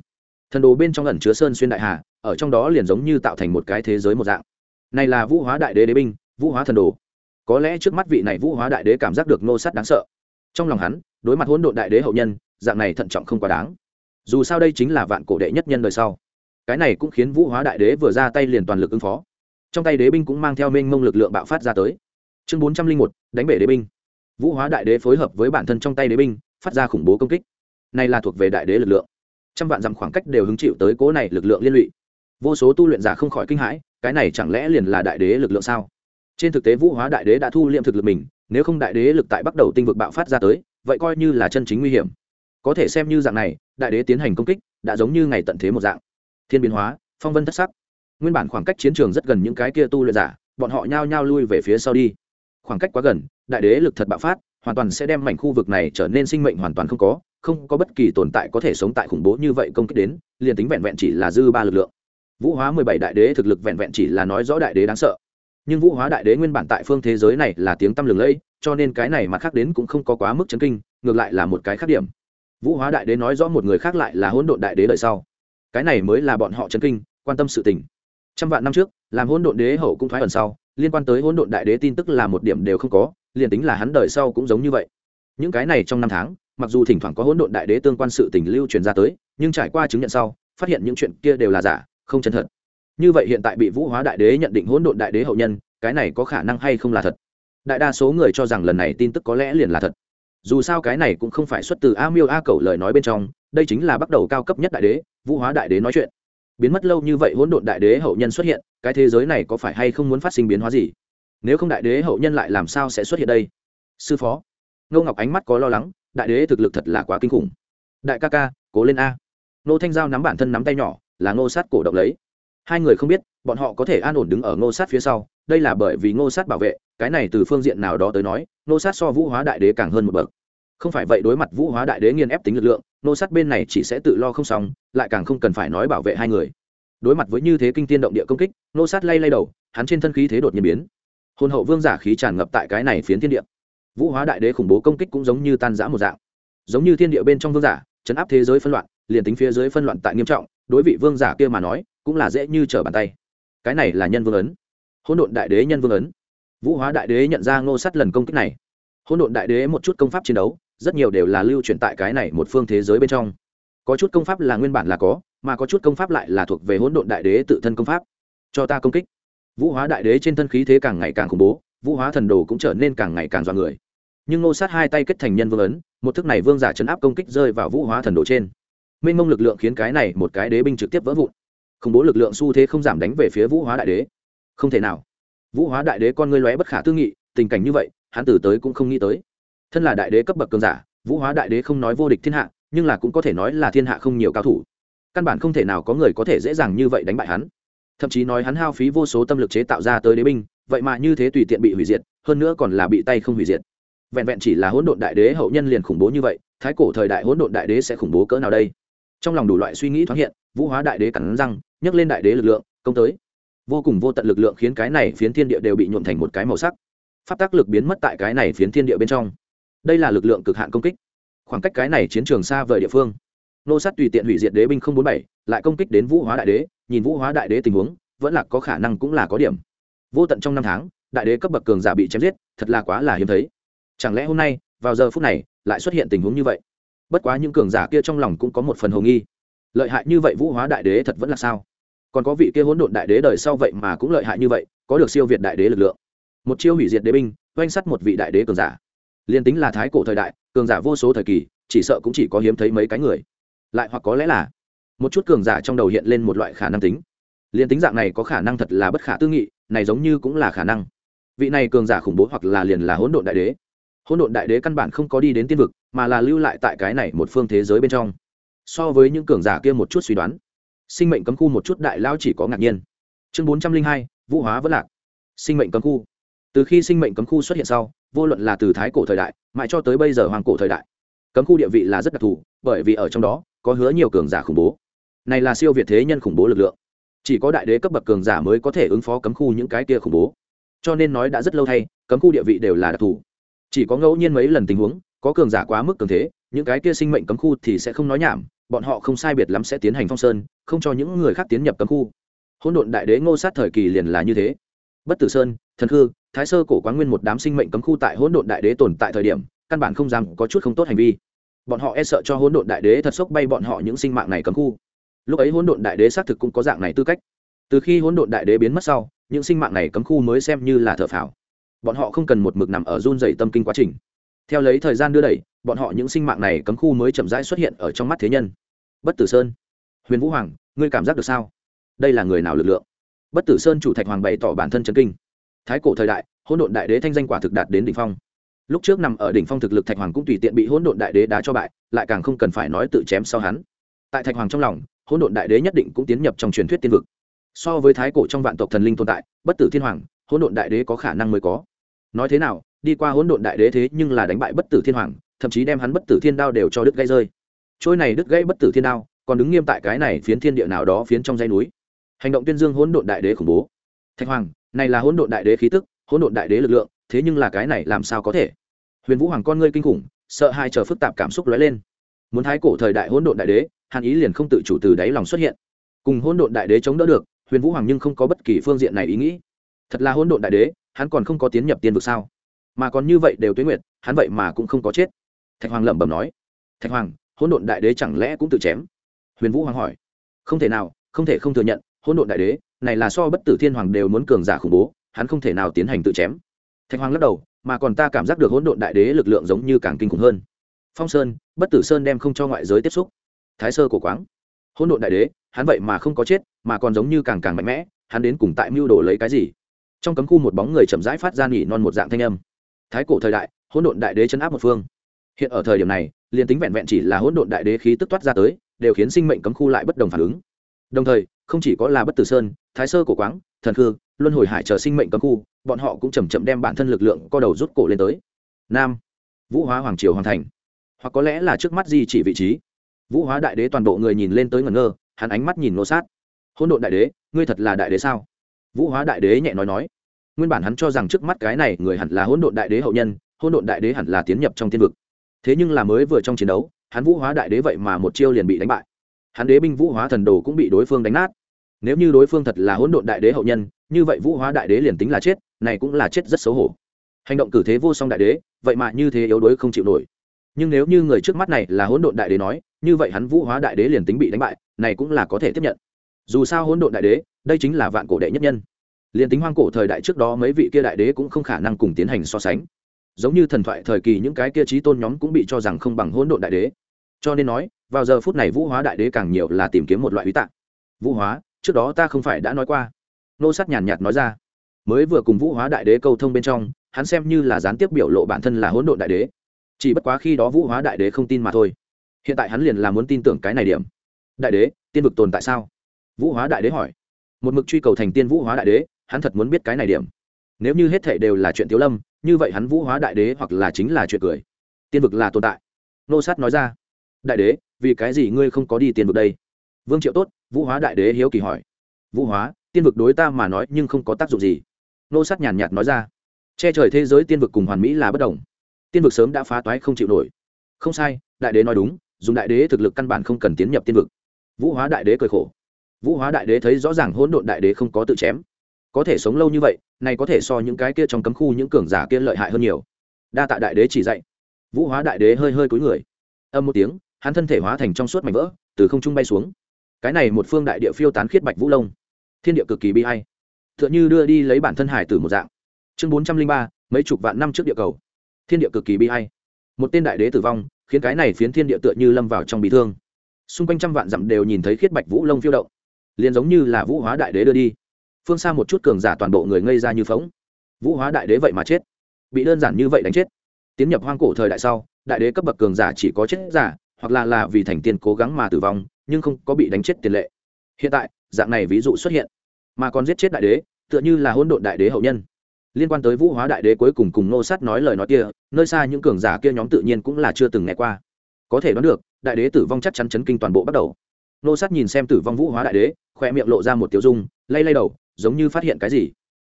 Thần đồ bên trong ẩn chứa sơn xuyên đại hà, ở trong đó liền giống như tạo thành một cái thế giới một dạng. Này là vũ hóa đại đế đế binh, vũ hóa thần đồ. Có lẽ trước mắt vị này vũ hóa đại đế cảm giác được nô sắt đáng sợ. Trong lòng hắn, đối mặt hỗn độn đại đế hậu nhân, dạng này thận trọng không quá đáng. Dù sao đây chính là vạn cổ đệ nhất nhân đời sau. Cái này cũng khiến vũ hóa đại đế vừa ra tay liền toàn lực ứng phó. Trong tay đế binh cũng mang theo mênh mông lực lượng bạo phát ra tới chương bốn trăm linh một, đánh bể đế binh. Vũ hóa đại đế phối hợp với bản thân trong tay đế binh, phát ra khủng bố công kích. Này là thuộc về đại đế lực lượng. Trăm vạn dặm khoảng cách đều hứng chịu tới cố này lực lượng liên lụy. Vô số tu luyện giả không khỏi kinh hãi, cái này chẳng lẽ liền là đại đế lực lượng sao? Trên thực tế vũ hóa đại đế đã thu liệm thực lực mình, nếu không đại đế lực tại bắt đầu tinh vực bạo phát ra tới, vậy coi như là chân chính nguy hiểm. Có thể xem như dạng này, đại đế tiến hành công kích, đã giống như ngày tận thế một dạng. Thiên biến hóa, phong vân thất sắc. Nguyên bản khoảng cách chiến trường rất gần những cái kia tu luyện giả, bọn họ nhao nhao lui về phía sau đi khoảng cách quá gần, đại đế lực thật bạo phát, hoàn toàn sẽ đem mảnh khu vực này trở nên sinh mệnh hoàn toàn không có không có bất kỳ tồn tại có thể sống tại khủng bố như vậy công kích đến, liền tính vẹn vẹn chỉ là dư ba lực lượng. Vũ hóa mười bảy đại đế thực lực vẹn vẹn chỉ là nói rõ đại đế đáng sợ. Nhưng vũ hóa đại đế nguyên bản tại phương thế giới này là tiếng tăm lừng lẫy, cho nên cái này mà khác đến cũng không có quá mức chấn kinh, ngược lại là một cái khác điểm. Vũ hóa đại đế nói rõ một người khác lại là hỗn độn đại đế đời sau. Cái này mới là bọn họ chấn kinh, quan tâm sự tình. Trăm vạn năm trước, làm hỗn độn đế hậu cũng thoái ẩn sau liên quan tới hỗn độn đại đế tin tức là một điểm đều không có, liền tính là hắn đời sau cũng giống như vậy. Những cái này trong năm tháng, mặc dù thỉnh thoảng có hỗn độn đại đế tương quan sự tình lưu truyền ra tới, nhưng trải qua chứng nhận sau, phát hiện những chuyện kia đều là giả, không chân thật. Như vậy hiện tại bị vũ hóa đại đế nhận định hỗn độn đại đế hậu nhân, cái này có khả năng hay không là thật? Đại đa số người cho rằng lần này tin tức có lẽ liền là thật. Dù sao cái này cũng không phải xuất từ a miêu a cầu lời nói bên trong, đây chính là bắt đầu cao cấp nhất đại đế, vũ hóa đại đế nói chuyện biến mất lâu như vậy hỗn độn đại đế hậu nhân xuất hiện, cái thế giới này có phải hay không muốn phát sinh biến hóa gì? Nếu không đại đế hậu nhân lại làm sao sẽ xuất hiện đây? Sư phó, ngô ngọc ánh mắt có lo lắng, đại đế thực lực thật là quá kinh khủng. Đại ca ca, cố lên a. Nô thanh giao nắm bản thân nắm tay nhỏ, là ngô sát cổ động lấy. Hai người không biết, bọn họ có thể an ổn đứng ở ngô sát phía sau, đây là bởi vì ngô sát bảo vệ, cái này từ phương diện nào đó tới nói, ngô sát so vũ hóa đại đế càng hơn một bậc không phải vậy đối mặt vũ hóa đại đế nghiên ép tính lực lượng, nô sát bên này chỉ sẽ tự lo không xong, lại càng không cần phải nói bảo vệ hai người. Đối mặt với như thế kinh tiên động địa công kích, nô sát lay lay đầu, hắn trên thân khí thế đột nhiên biến. Hồn hậu vương giả khí tràn ngập tại cái này phiến thiên địa. Vũ hóa đại đế khủng bố công kích cũng giống như tan giã một dạng. Giống như thiên địa bên trong vương giả, chấn áp thế giới phân loạn, liền tính phía dưới phân loạn tại nghiêm trọng, đối vị vương giả kia mà nói, cũng là dễ như trở bàn tay. Cái này là nhân vương ấn. Hỗn độn đại đế nhân vương ấn. Vũ hóa đại đế nhận ra ngô sát lần công kích này. Hỗn độn đại đế một chút công pháp chiến đấu rất nhiều đều là lưu truyền tại cái này một phương thế giới bên trong. Có chút công pháp là nguyên bản là có, mà có chút công pháp lại là thuộc về hỗn độn đại đế tự thân công pháp. Cho ta công kích. Vũ hóa đại đế trên thân khí thế càng ngày càng khủng bố, vũ hóa thần đồ cũng trở nên càng ngày càng dọa người. Nhưng ngô sát hai tay kết thành nhân vương ấn, một thức này vương giả chấn áp công kích rơi vào vũ hóa thần đồ trên. Minh mông lực lượng khiến cái này một cái đế binh trực tiếp vỡ vụn. Khủng bố lực lượng xu thế không giảm đánh về phía vũ hóa đại đế. Không thể nào. Vũ hóa đại đế con ngươi lóe bất khả tư nghị, tình cảnh như vậy, hắn tử tới cũng không nghĩ tới thân là đại đế cấp bậc cường giả, vũ hóa đại đế không nói vô địch thiên hạ, nhưng là cũng có thể nói là thiên hạ không nhiều cao thủ. Căn bản không thể nào có người có thể dễ dàng như vậy đánh bại hắn. Thậm chí nói hắn hao phí vô số tâm lực chế tạo ra tới đế binh, vậy mà như thế tùy tiện bị hủy diệt, hơn nữa còn là bị tay không hủy diệt. Vẹn vẹn chỉ là hỗn độn đại đế hậu nhân liền khủng bố như vậy, thái cổ thời đại hỗn độn đại đế sẽ khủng bố cỡ nào đây? Trong lòng đủ loại suy nghĩ thoáng hiện, vũ hóa đại đế cắn răng, nhấc lên đại đế lực lượng, công tới. Vô cùng vô tận lực lượng khiến cái này phiến thiên địa đều bị nhuộm thành một cái màu sắc. Pháp tác lực biến mất tại cái này phiến thiên địa bên trong đây là lực lượng cực hạn công kích. Khoảng cách cái này chiến trường xa vời địa phương. Nô sát tùy tiện hủy diệt đế binh không bốn bảy, lại công kích đến vũ hóa đại đế, nhìn vũ hóa đại đế tình huống, vẫn là có khả năng cũng là có điểm. Vô tận trong năm tháng, đại đế cấp bậc cường giả bị chém giết, thật là quá là hiếm thấy. Chẳng lẽ hôm nay, vào giờ phút này, lại xuất hiện tình huống như vậy? Bất quá những cường giả kia trong lòng cũng có một phần hồ nghi. Lợi hại như vậy vũ hóa đại đế thật vẫn là sao? Còn có vị kia hỗn độn đại đế đời sau vậy mà cũng lợi hại như vậy, có được siêu việt đại đế lực lượng. Một chiêu hủy diệt đế binh, oanh sắt một vị đại đế cường giả liền tính là thái cổ thời đại, cường giả vô số thời kỳ, chỉ sợ cũng chỉ có hiếm thấy mấy cái người. Lại hoặc có lẽ là một chút cường giả trong đầu hiện lên một loại khả năng tính. Liền tính dạng này có khả năng thật là bất khả tư nghị, này giống như cũng là khả năng. Vị này cường giả khủng bố hoặc là liền là hỗn độn đại đế. Hỗn độn đại đế căn bản không có đi đến tiên vực, mà là lưu lại tại cái này một phương thế giới bên trong. So với những cường giả kia một chút suy đoán, sinh mệnh cấm khu một chút đại lao chỉ có ngạc nhiên. Chương bốn trăm linh hai, vũ hóa vẫn lạc. Sinh mệnh cấm khu. Từ khi sinh mệnh cấm khu xuất hiện sau vô luận là từ thái cổ thời đại, mãi cho tới bây giờ hoàng cổ thời đại, cấm khu địa vị là rất đặc thù, bởi vì ở trong đó, có hứa nhiều cường giả khủng bố. Này là siêu việt thế nhân khủng bố lực lượng. Chỉ có đại đế cấp bậc cường giả mới có thể ứng phó cấm khu những cái kia khủng bố. Cho nên nói đã rất lâu thay, cấm khu địa vị đều là đặc thù. Chỉ có ngẫu nhiên mấy lần tình huống, có cường giả quá mức cường thế, những cái kia sinh mệnh cấm khu thì sẽ không nói nhảm, bọn họ không sai biệt lắm sẽ tiến hành phong sơn, không cho những người khác tiến nhập cấm khu. Hỗn độn đại đế ngô sát thời kỳ liền là như thế. Bất tử sơn thần khư, thái sơ cổ quán nguyên một đám sinh mệnh cấm khu tại hỗn độn đại đế tồn tại thời điểm, căn bản không dám có chút không tốt hành vi. Bọn họ e sợ cho hỗn độn đại đế thật sốc bay bọn họ những sinh mạng này cấm khu. Lúc ấy hỗn độn đại đế xác thực cũng có dạng này tư cách. Từ khi hỗn độn đại đế biến mất sau, những sinh mạng này cấm khu mới xem như là thợ phào. Bọn họ không cần một mực nằm ở run dày tâm kinh quá trình. Theo lấy thời gian đưa đẩy, bọn họ những sinh mạng này cấm khu mới chậm rãi xuất hiện ở trong mắt thế nhân. Bất tử sơn, huyền vũ hoàng, ngươi cảm giác được sao? Đây là người nào lực lượng? Bất tử sơn chủ thạch hoàng bày tỏ bản thân trấn kinh thái cổ thời đại, hỗn độn đại đế thanh danh quả thực đạt đến đỉnh phong. Lúc trước nằm ở đỉnh phong thực lực thạch hoàng cũng tùy tiện bị hỗn độn đại đế đá cho bại, lại càng không cần phải nói tự chém sau hắn. Tại thạch hoàng trong lòng, hỗn độn đại đế nhất định cũng tiến nhập trong truyền thuyết tiên vực. So với thái cổ trong vạn tộc thần linh tồn tại, bất tử thiên hoàng, hỗn độn đại đế có khả năng mới có. Nói thế nào, đi qua hỗn độn đại đế thế nhưng là đánh bại bất tử thiên hoàng, thậm chí đem hắn bất tử thiên đao đều cho đứt gãy rơi. Trôi này đứt gãy bất tử thiên đao, còn đứng nghiêm tại cái này phiến thiên địa nào đó phiến trong dãy núi. Hành động tuyên dương hỗn độn đại đế khủng bố. Thạch hoàng này là hỗn độn đại đế khí tức, hỗn độn đại đế lực lượng, thế nhưng là cái này làm sao có thể? Huyền vũ hoàng con ngươi kinh khủng, sợ hai chờ phức tạp cảm xúc lóe lên. Muốn thái cổ thời đại hỗn độn đại đế hàn ý liền không tự chủ từ đáy lòng xuất hiện. Cùng hỗn độn đại đế chống đỡ được, huyền vũ hoàng nhưng không có bất kỳ phương diện này ý nghĩ. Thật là hỗn độn đại đế, hắn còn không có tiến nhập tiên vực sao? Mà còn như vậy đều tuyến nguyệt, hắn vậy mà cũng không có chết. Thạch hoàng lẩm bẩm nói. Thạch hoàng, hỗn độn đại đế chẳng lẽ cũng tự chém? Huyền vũ hoàng hỏi. Không thể nào, không thể không thừa nhận hỗn độn đại đế, này là so bất tử thiên hoàng đều muốn cường giả khủng bố, hắn không thể nào tiến hành tự chém. Thạch hoàng lắc đầu, mà còn ta cảm giác được hỗn độn đại đế lực lượng giống như càng kinh khủng hơn. Phong sơn, bất tử sơn đem không cho ngoại giới tiếp xúc. Thái sơ cổ quáng. Hỗn độn đại đế, hắn vậy mà không có chết, mà còn giống như càng càng mạnh mẽ, hắn đến cùng tại mưu đồ lấy cái gì? Trong cấm khu một bóng người chậm rãi phát ra nỉ non một dạng thanh âm. Thái cổ thời đại, hỗn độn đại đế chấn áp một phương. Hiện ở thời điểm này, liền tính vẹn vẹn chỉ là hỗn độn đại đế khí tức toát ra tới, đều khiến sinh mệnh cấm khu lại bất đồng phản ứng. Đồng thời không chỉ có là bất tử sơn, thái sơ cổ quáng, thần khư, luân hồi hải chờ sinh mệnh cấm khu, bọn họ cũng chầm chậm đem bản thân lực lượng co đầu rút cổ lên tới. Nam. Vũ hóa hoàng triều hoàn thành. Hoặc có lẽ là trước mắt di chỉ vị trí. Vũ hóa đại đế toàn bộ người nhìn lên tới ngẩn ngơ, hắn ánh mắt nhìn nô sát. Hỗn độn đại đế, ngươi thật là đại đế sao? Vũ hóa đại đế nhẹ nói nói. Nguyên bản hắn cho rằng trước mắt cái này người hẳn là hỗn độn đại đế hậu nhân, hỗn độn đại đế hẳn là tiến nhập trong tiên vực. Thế nhưng là mới vừa trong chiến đấu, hắn vũ hóa đại đế vậy mà một chiêu liền bị đánh bại. Hắn đế binh vũ hóa thần đồ cũng bị đối phương đánh nát nếu như đối phương thật là hỗn độn đại đế hậu nhân, như vậy vũ hóa đại đế liền tính là chết, này cũng là chết rất xấu hổ. Hành động cử thế vô song đại đế, vậy mà như thế yếu đuối không chịu nổi. Nhưng nếu như người trước mắt này là hỗn độn đại đế nói, như vậy hắn vũ hóa đại đế liền tính bị đánh bại, này cũng là có thể tiếp nhận. Dù sao hỗn độn đại đế, đây chính là vạn cổ đệ nhất nhân. Liền tính hoang cổ thời đại trước đó mấy vị kia đại đế cũng không khả năng cùng tiến hành so sánh. Giống như thần thoại thời kỳ những cái kia trí tôn nhóm cũng bị cho rằng không bằng hỗn độn đại đế. Cho nên nói, vào giờ phút này vũ hóa đại đế càng nhiều là tìm kiếm một loại uy tạng. Vũ hóa trước đó ta không phải đã nói qua. Nô sát nhàn nhạt nói ra. Mới vừa cùng vũ hóa đại đế câu thông bên trong, hắn xem như là gián tiếp biểu lộ bản thân là hỗn độn đại đế. Chỉ bất quá khi đó vũ hóa đại đế không tin mà thôi. Hiện tại hắn liền là muốn tin tưởng cái này điểm. Đại đế, tiên vực tồn tại sao? Vũ hóa đại đế hỏi. Một mực truy cầu thành tiên vũ hóa đại đế, hắn thật muốn biết cái này điểm. Nếu như hết thể đều là chuyện tiếu lâm, như vậy hắn vũ hóa đại đế hoặc là chính là chuyện cười. Tiên vực là tồn tại. Nô sát nói ra. Đại đế, vì cái gì ngươi không có đi tiên vực đây? Vương triệu tốt, vũ hóa đại đế hiếu kỳ hỏi. Vũ hóa, tiên vực đối ta mà nói nhưng không có tác dụng gì. Nô sát nhàn nhạt nói ra. Che trời thế giới tiên vực cùng hoàn mỹ là bất đồng. Tiên vực sớm đã phá toái không chịu nổi. Không sai, đại đế nói đúng, dùng đại đế thực lực căn bản không cần tiến nhập tiên vực. Vũ hóa đại đế cười khổ. Vũ hóa đại đế thấy rõ ràng hỗn độn đại đế không có tự chém. Có thể sống lâu như vậy, này có thể so những cái kia trong cấm khu những cường giả kia lợi hại hơn nhiều. Đa tạ đại đế chỉ dạy. Vũ hóa đại đế hơi hơi cúi người. Âm một tiếng, hắn thân thể hóa thành trong suốt mảnh vỡ, từ không trung bay xuống cái này một phương đại địa phiêu tán khiết bạch vũ lông. Thiên địa cực kỳ bi hay t h ư ợ n h ư đưa đi lấy bản thân hải từ một dạng. Chương bốn trăm linh ba, mấy chục vạn năm trước địa cầu. Thiên địa cực kỳ bi hay một tên đại đế tử vong, khiến cái này phiến thiên địa tựa như lâm vào trong bị thương. Xung quanh trăm vạn dặm đều nhìn thấy khiết bạch vũ lông phiêu động. Liền giống như là vũ hóa đại đế đưa đi. Phương xa một chút cường giả toàn bộ người ngây ra như phóng vũ hóa đại đế vậy mà chết. Bị đơn giản như vậy đánh chết. Tiến nhập hoang cổ thời đại sau, đại đế cấp bậc cường giả chỉ có chết giả, hoặc là là vì thành tiên cố gắng mà tử vong nhưng không có bị đánh chết tiền lệ. Hiện tại, dạng này ví dụ xuất hiện, mà còn giết chết đại đế, tựa như là hỗn độn đại đế hậu nhân. Liên quan tới vũ hóa đại đế cuối cùng cùng nô sát nói lời nói kia, nơi xa những cường giả kia nhóm tự nhiên cũng là chưa từng nghe qua. Có thể đoán được, đại đế tử vong chắc chắn chấn kinh toàn bộ bắt đầu. Nô sát nhìn xem tử vong vũ hóa đại đế khoe miệng lộ ra một tiểu dung, lay lay đầu, giống như phát hiện cái gì.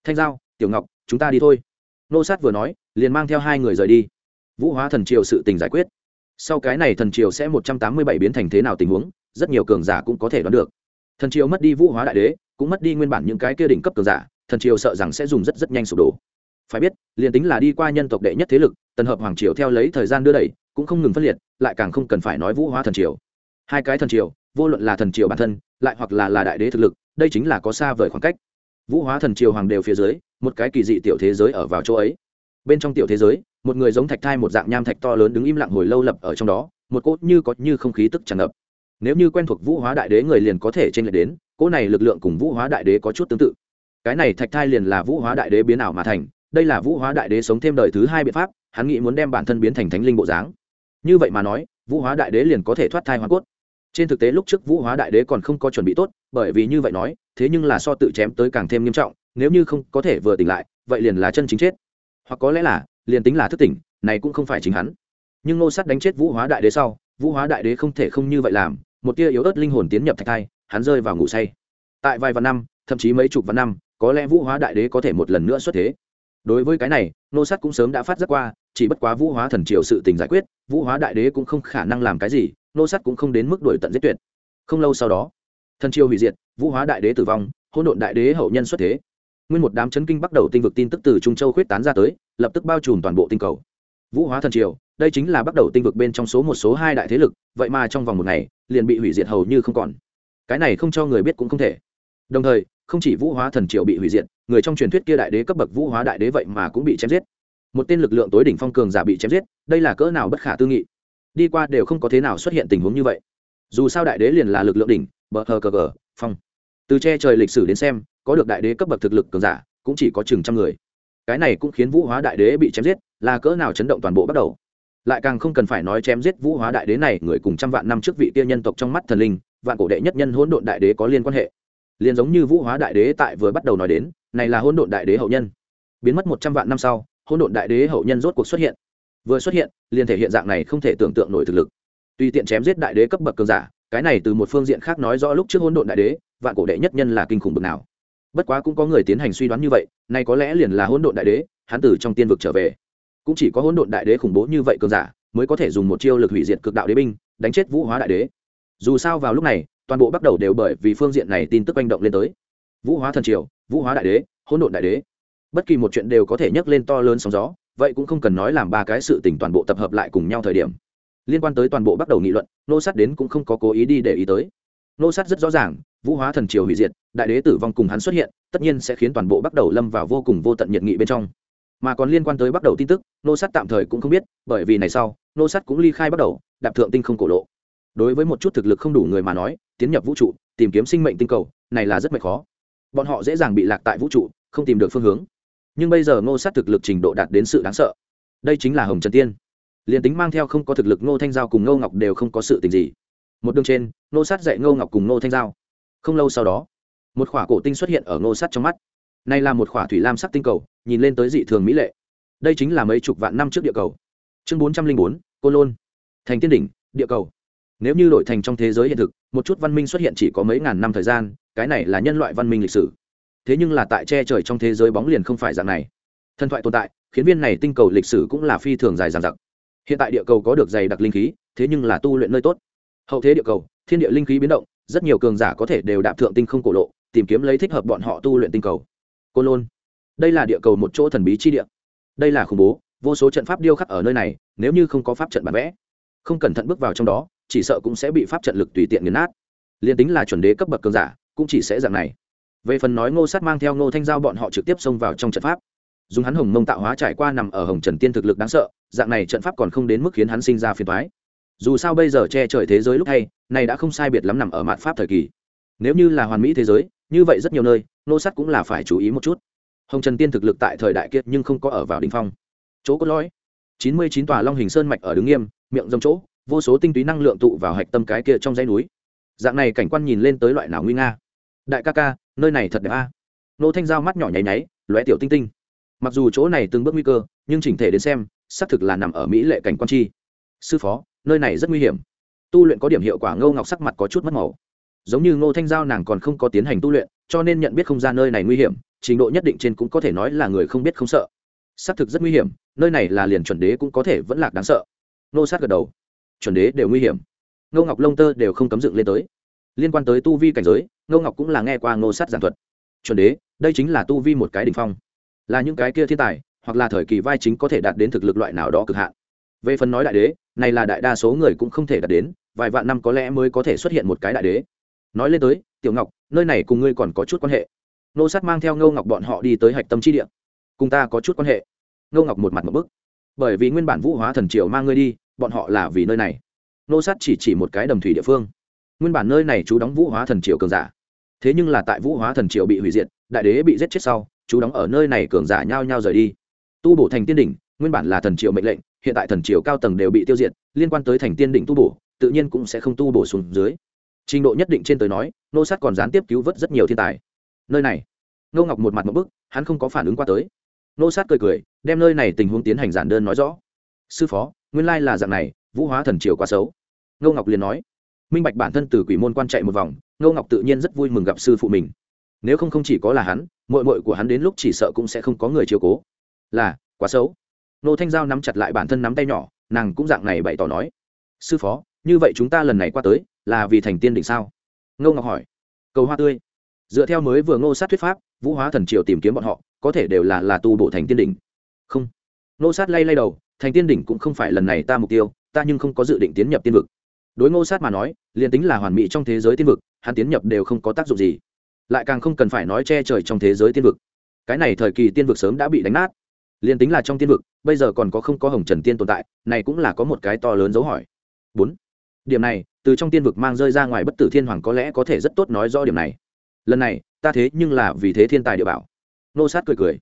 Thanh giao, tiểu ngọc, chúng ta đi thôi. Nô sát vừa nói, liền mang theo hai người rời đi. Vũ hóa thần triều sự tình giải quyết. Sau cái này thần triều sẽ một trăm tám mươi bảy biến thành thế nào tình huống rất nhiều cường giả cũng có thể đoán được. Thần triều mất đi vũ hóa đại đế, cũng mất đi nguyên bản những cái kia đỉnh cấp cường giả, thần triều sợ rằng sẽ dùng rất rất nhanh sụp đổ. Phải biết, liền tính là đi qua nhân tộc đệ nhất thế lực, tần hợp hoàng triều theo lấy thời gian đưa đẩy, cũng không ngừng phân liệt, lại càng không cần phải nói vũ hóa thần triều. Hai cái thần triều, vô luận là thần triều bản thân, lại hoặc là là đại đế thực lực, đây chính là có xa vời khoảng cách. Vũ hóa thần triều hoàng đều phía dưới, một cái kỳ dị tiểu thế giới ở vào chỗ ấy. Bên trong tiểu thế giới, một người giống thạch thai một dạng nham thạch to lớn đứng im lặng hồi lâu lập ở trong đó, một cốt như có như không khí tức tràn ngập nếu như quen thuộc vũ hóa đại đế người liền có thể trên lệch đến, cỗ này lực lượng cùng vũ hóa đại đế có chút tương tự. Cái này thạch thai liền là vũ hóa đại đế biến ảo mà thành, đây là vũ hóa đại đế sống thêm đời thứ hai biện pháp, hắn nghĩ muốn đem bản thân biến thành thánh linh bộ dáng. Như vậy mà nói, vũ hóa đại đế liền có thể thoát thai hoa cốt. Trên thực tế lúc trước vũ hóa đại đế còn không có chuẩn bị tốt, bởi vì như vậy nói, thế nhưng là so tự chém tới càng thêm nghiêm trọng, nếu như không có thể vừa tỉnh lại, vậy liền là chân chính chết. Hoặc có lẽ là, liền tính là thức tỉnh, này cũng không phải chính hắn. Nhưng ngô sát đánh chết vũ hóa đại đế sau, vũ hóa đại đế không thể không như vậy làm một tia yếu ớt linh hồn tiến nhập thạch thai, hắn rơi vào ngủ say. Tại vài vạn năm, thậm chí mấy chục vạn năm, có lẽ vũ hóa đại đế có thể một lần nữa xuất thế. Đối với cái này, nô sắt cũng sớm đã phát giác qua, chỉ bất quá vũ hóa thần triều sự tình giải quyết, vũ hóa đại đế cũng không khả năng làm cái gì, nô sắt cũng không đến mức đổi tận giết tuyệt. Không lâu sau đó, thần triều hủy diệt, vũ hóa đại đế tử vong hôn độn đại đế hậu nhân xuất thế. Nguyên một đám chấn kinh bắt đầu tinh vực tin tức từ trung châu khuyết tán ra tới, lập tức bao trùm toàn bộ tinh cầu. Vũ hóa thần triều đây chính là bắt đầu tinh vực bên trong số một số hai đại thế lực, vậy mà trong vòng một ngày, liền bị hủy diệt hầu như không còn. Cái này không cho người biết cũng không thể. Đồng thời, không chỉ vũ hóa thần triều bị hủy diệt, người trong truyền thuyết kia đại đế cấp bậc vũ hóa đại đế vậy mà cũng bị chém giết. Một tên lực lượng tối đỉnh phong cường giả bị chém giết, đây là cỡ nào bất khả tư nghị? Đi qua đều không có thế nào xuất hiện tình huống như vậy. Dù sao đại đế liền là lực lượng đỉnh, bờ hờ cờ gờ, phong. Từ che trời lịch sử đến xem, có được đại đế cấp bậc thực lực cường giả, cũng chỉ có chừng trăm người. Cái này cũng khiến vũ hóa đại đế bị chém giết, là cỡ nào chấn động toàn bộ bắt đầu lại càng không cần phải nói chém giết vũ hóa đại đế này, người cùng trăm vạn năm trước vị kia nhân tộc trong mắt thần linh, vạn cổ đệ nhất nhân hỗn độn đại đế có liên quan hệ. Liền giống như vũ hóa đại đế tại vừa bắt đầu nói đến, này là hỗn độn đại đế hậu nhân. Biến mất một trăm vạn năm sau, hỗn độn đại đế hậu nhân rốt cuộc xuất hiện. Vừa xuất hiện, liền thể hiện dạng này không thể tưởng tượng nổi thực lực. Tùy tiện chém giết đại đế cấp bậc cường giả, cái này từ một phương diện khác nói rõ lúc trước hỗn độn đại đế, vạn cổ đệ nhất nhân là kinh khủng bậc nào. Bất quá cũng có người tiến hành suy đoán như vậy nay có lẽ liền là hỗn độn đại đế, hắn từ trong tiên vực trở về cũng chỉ có hỗn độn đại đế khủng bố như vậy cường giả mới có thể dùng một chiêu lực hủy diệt cực đạo đế binh, đánh chết vũ hóa đại đế. Dù sao vào lúc này, toàn bộ bắt đầu đều bởi vì phương diện này tin tức manh động lên tới. Vũ hóa thần triều, vũ hóa đại đế, hỗn độn đại đế. Bất kỳ một chuyện đều có thể nhấc lên to lớn sóng gió, vậy cũng không cần nói làm ba cái sự tình toàn bộ tập hợp lại cùng nhau thời điểm. Liên quan tới toàn bộ bắt đầu nghị luận, nô sát đến cũng không có cố ý đi để ý tới. Nô sát rất rõ ràng, vũ hóa thần triều hủy diệt, đại đế tử vong cùng hắn xuất hiện, tất nhiên sẽ khiến toàn bộ bắt đầu lâm vào vô cùng vô tận nhiệt nghị bên trong mà còn liên quan tới bắt đầu tin tức, nô sát tạm thời cũng không biết, bởi vì này sau, nô sát cũng ly khai bắt đầu, đạp thượng tinh không cổ lộ. Đối với một chút thực lực không đủ người mà nói, tiến nhập vũ trụ, tìm kiếm sinh mệnh tinh cầu, này là rất mệt khó. Bọn họ dễ dàng bị lạc tại vũ trụ, không tìm được phương hướng. Nhưng bây giờ ngô sát thực lực trình độ đạt đến sự đáng sợ. Đây chính là hồng trần tiên. Liền tính mang theo không có thực lực ngô thanh giao cùng ngô ngọc đều không có sự tình gì. Một đường trên ngô sát dạy ngô ngọc cùng ngô thanh giao. Không lâu sau đó, một khỏa cổ tinh xuất hiện ở ngô sát trong mắt. Này là một khỏa thủy lam sắc tinh cầu nhìn lên tới dị thường mỹ lệ. Đây chính là mấy chục vạn năm trước địa cầu. Chương bốn trăm linh bốn, côn lôn. Thành tiên đỉnh, địa cầu. Nếu như đổi thành trong thế giới hiện thực, một chút văn minh xuất hiện chỉ có mấy ngàn năm thời gian, cái này là nhân loại văn minh lịch sử. Thế nhưng là tại che trời trong thế giới bóng liền không phải dạng này. Thần thoại tồn tại, khiến viên này tinh cầu lịch sử cũng là phi thường dài dằng dặc. Hiện tại địa cầu có được dày đặc linh khí, thế nhưng là tu luyện nơi tốt. Hậu thế địa cầu, thiên địa linh khí biến động, rất nhiều cường giả có thể đều đạp thượng tinh không cổ lộ, tìm kiếm lấy thích hợp bọn họ tu luyện tinh cầu. Côn lôn đây là địa cầu một chỗ thần bí chi địa. Đây là khủng bố, vô số trận pháp điêu khắc ở nơi này, nếu như không có pháp trận bản vẽ, không cẩn thận bước vào trong đó, chỉ sợ cũng sẽ bị pháp trận lực tùy tiện nghiền nát. Liền tính là chuẩn đế cấp bậc cường giả, cũng chỉ sẽ dạng này. Về phần nói ngô sát mang theo ngô thanh giao bọn họ trực tiếp xông vào trong trận pháp, dùng hắn hồng mông tạo hóa trải qua nằm ở hồng trần tiên thực lực đáng sợ, dạng này trận pháp còn không đến mức khiến hắn sinh ra phiền thoái dù sao bây giờ che trời thế giới lúc hay, này đã không sai biệt lắm nằm ở mạn pháp thời kỳ. Nếu như là hoàn mỹ thế giới, như vậy rất nhiều nơi, Ngô Sát cũng là phải chú ý một chút hồng trần tiên thực lực tại thời đại kiệt nhưng không có ở vào đ ỉ n h phong. Chỗ cốt lõi, chín mươi chín tòa long hình sơn mạch ở đứng nghiêm, miệng rồng chỗ, vô số tinh túy năng lượng tụ vào hạch tâm cái kia trong dãy núi. Dạng này cảnh quan nhìn lên tới loại nào nguy nga? Đại ca ca, nơi này thật đẹp a. Nô thanh giao mắt nhỏ nháy nháy, lóe tiểu tinh tinh. Mặc dù chỗ này từng bước nguy cơ, nhưng chỉnh thể đến xem, xác thực là nằm ở mỹ lệ cảnh quan chi. Sư phó, nơi này rất nguy hiểm. Tu luyện có điểm hiệu quả ngâu ngọc sắc mặt có chút mất màu. Giống như ngô thanh giao nàng còn không có tiến hành tu luyện, cho nên nhận biết không ra nơi này nguy hiểm trình độ nhất định trên cũng có thể nói là người không biết không sợ. Xác thực rất nguy hiểm, nơi này là liền chuẩn đế cũng có thể vẫn lạc đáng sợ. Nô sát gật đầu. Chuẩn đế đều nguy hiểm. Ngô ngọc lông tơ đều không cấm dựng lên tới. Liên quan tới tu vi cảnh giới, ngô ngọc cũng là nghe qua ngô sát giảng thuật. Chuẩn đế, đây chính là tu vi một cái đ ỉ n h phong. Là những cái kia thiên tài, hoặc là thời kỳ vai chính có thể đạt đến thực lực loại nào đó cực hạn. Về phần nói đại đế, này là đại đa số người cũng không thể đạt đến, vài vạn năm có lẽ mới có thể xuất hiện một cái đại đế. Nói lên tới, tiểu ngọc, nơi này cùng ngươi còn có chút quan hệ nô sát mang theo ngô ngọc bọn họ đi tới hạch tâm Chi địa. Cùng ta có chút quan hệ. Ngô ngọc một mặt một bức. Bởi vì nguyên bản vũ hóa thần triều mang ngươi đi, bọn họ là vì nơi này. Nô sát chỉ chỉ một cái đầm thủy địa phương. Nguyên bản nơi này chú đóng vũ hóa thần triều cường giả. Thế nhưng là tại vũ hóa thần triều bị hủy diệt, đại đế bị giết chết sau, chú đóng ở nơi này cường giả nhao nhao rời đi. Tu bổ thành tiên đỉnh, nguyên bản là thần triều mệnh lệnh, hiện tại thần triều cao tầng đều bị tiêu diệt, liên quan tới thành tiên đỉnh tu bổ, tự nhiên cũng sẽ không tu bổ xuống dưới. Trình độ nhất định trên tới nói, nô sát còn gián tiếp cứu vớt rất nhiều thiên tài nơi này. Nô ngọc một mặt một bức, hắn không có phản ứng qua tới. Nô sát cười cười, đem nơi này tình huống tiến hành giản đơn nói rõ. Sư phó, nguyên lai là dạng này, vũ hóa thần triều quá xấu. Nô ngọc liền nói. Minh bạch bản thân từ quỷ môn quan chạy một vòng nô ngọc tự nhiên rất vui mừng gặp sư phụ mình. Nếu không không chỉ có là hắn mội mội của hắn đến lúc chỉ sợ cũng sẽ không có người chiều cố. Là, quá xấu. Nô thanh giao nắm chặt lại bản thân nắm tay nhỏ, nàng cũng dạng này bày tỏ nói. Sư phó, như vậy chúng ta lần này qua tới, là vì thành tiên định sao? Ngô ngọc hỏi. Cầu hoa tươi dựa theo mới vừa ngô sát thuyết pháp, vũ hóa thần triều tìm kiếm bọn họ, có thể đều là là tu bổ thành tiên đỉnh. Không. Ngô sát lay lay đầu, thành tiên đỉnh cũng không phải lần này ta mục tiêu, ta nhưng không có dự định tiến nhập tiên vực. Đối ngô sát mà nói, liền tính là hoàn mỹ trong thế giới tiên vực, hắn tiến nhập đều không có tác dụng gì. Lại càng không cần phải nói che trời trong thế giới tiên vực. Cái này thời kỳ tiên vực sớm đã bị đánh nát. Liền tính là trong tiên vực, bây giờ còn có không có hồng trần tiên tồn tại, này cũng là có một cái to lớn dấu hỏi. Bốn. Điểm này, từ trong tiên vực mang rơi ra ngoài bất tử thiên hoàng có lẽ có thể rất tốt nói rõ điểm này lần này, ta thế nhưng là vì thế thiên tài địa bảo. Nô sát cười cười.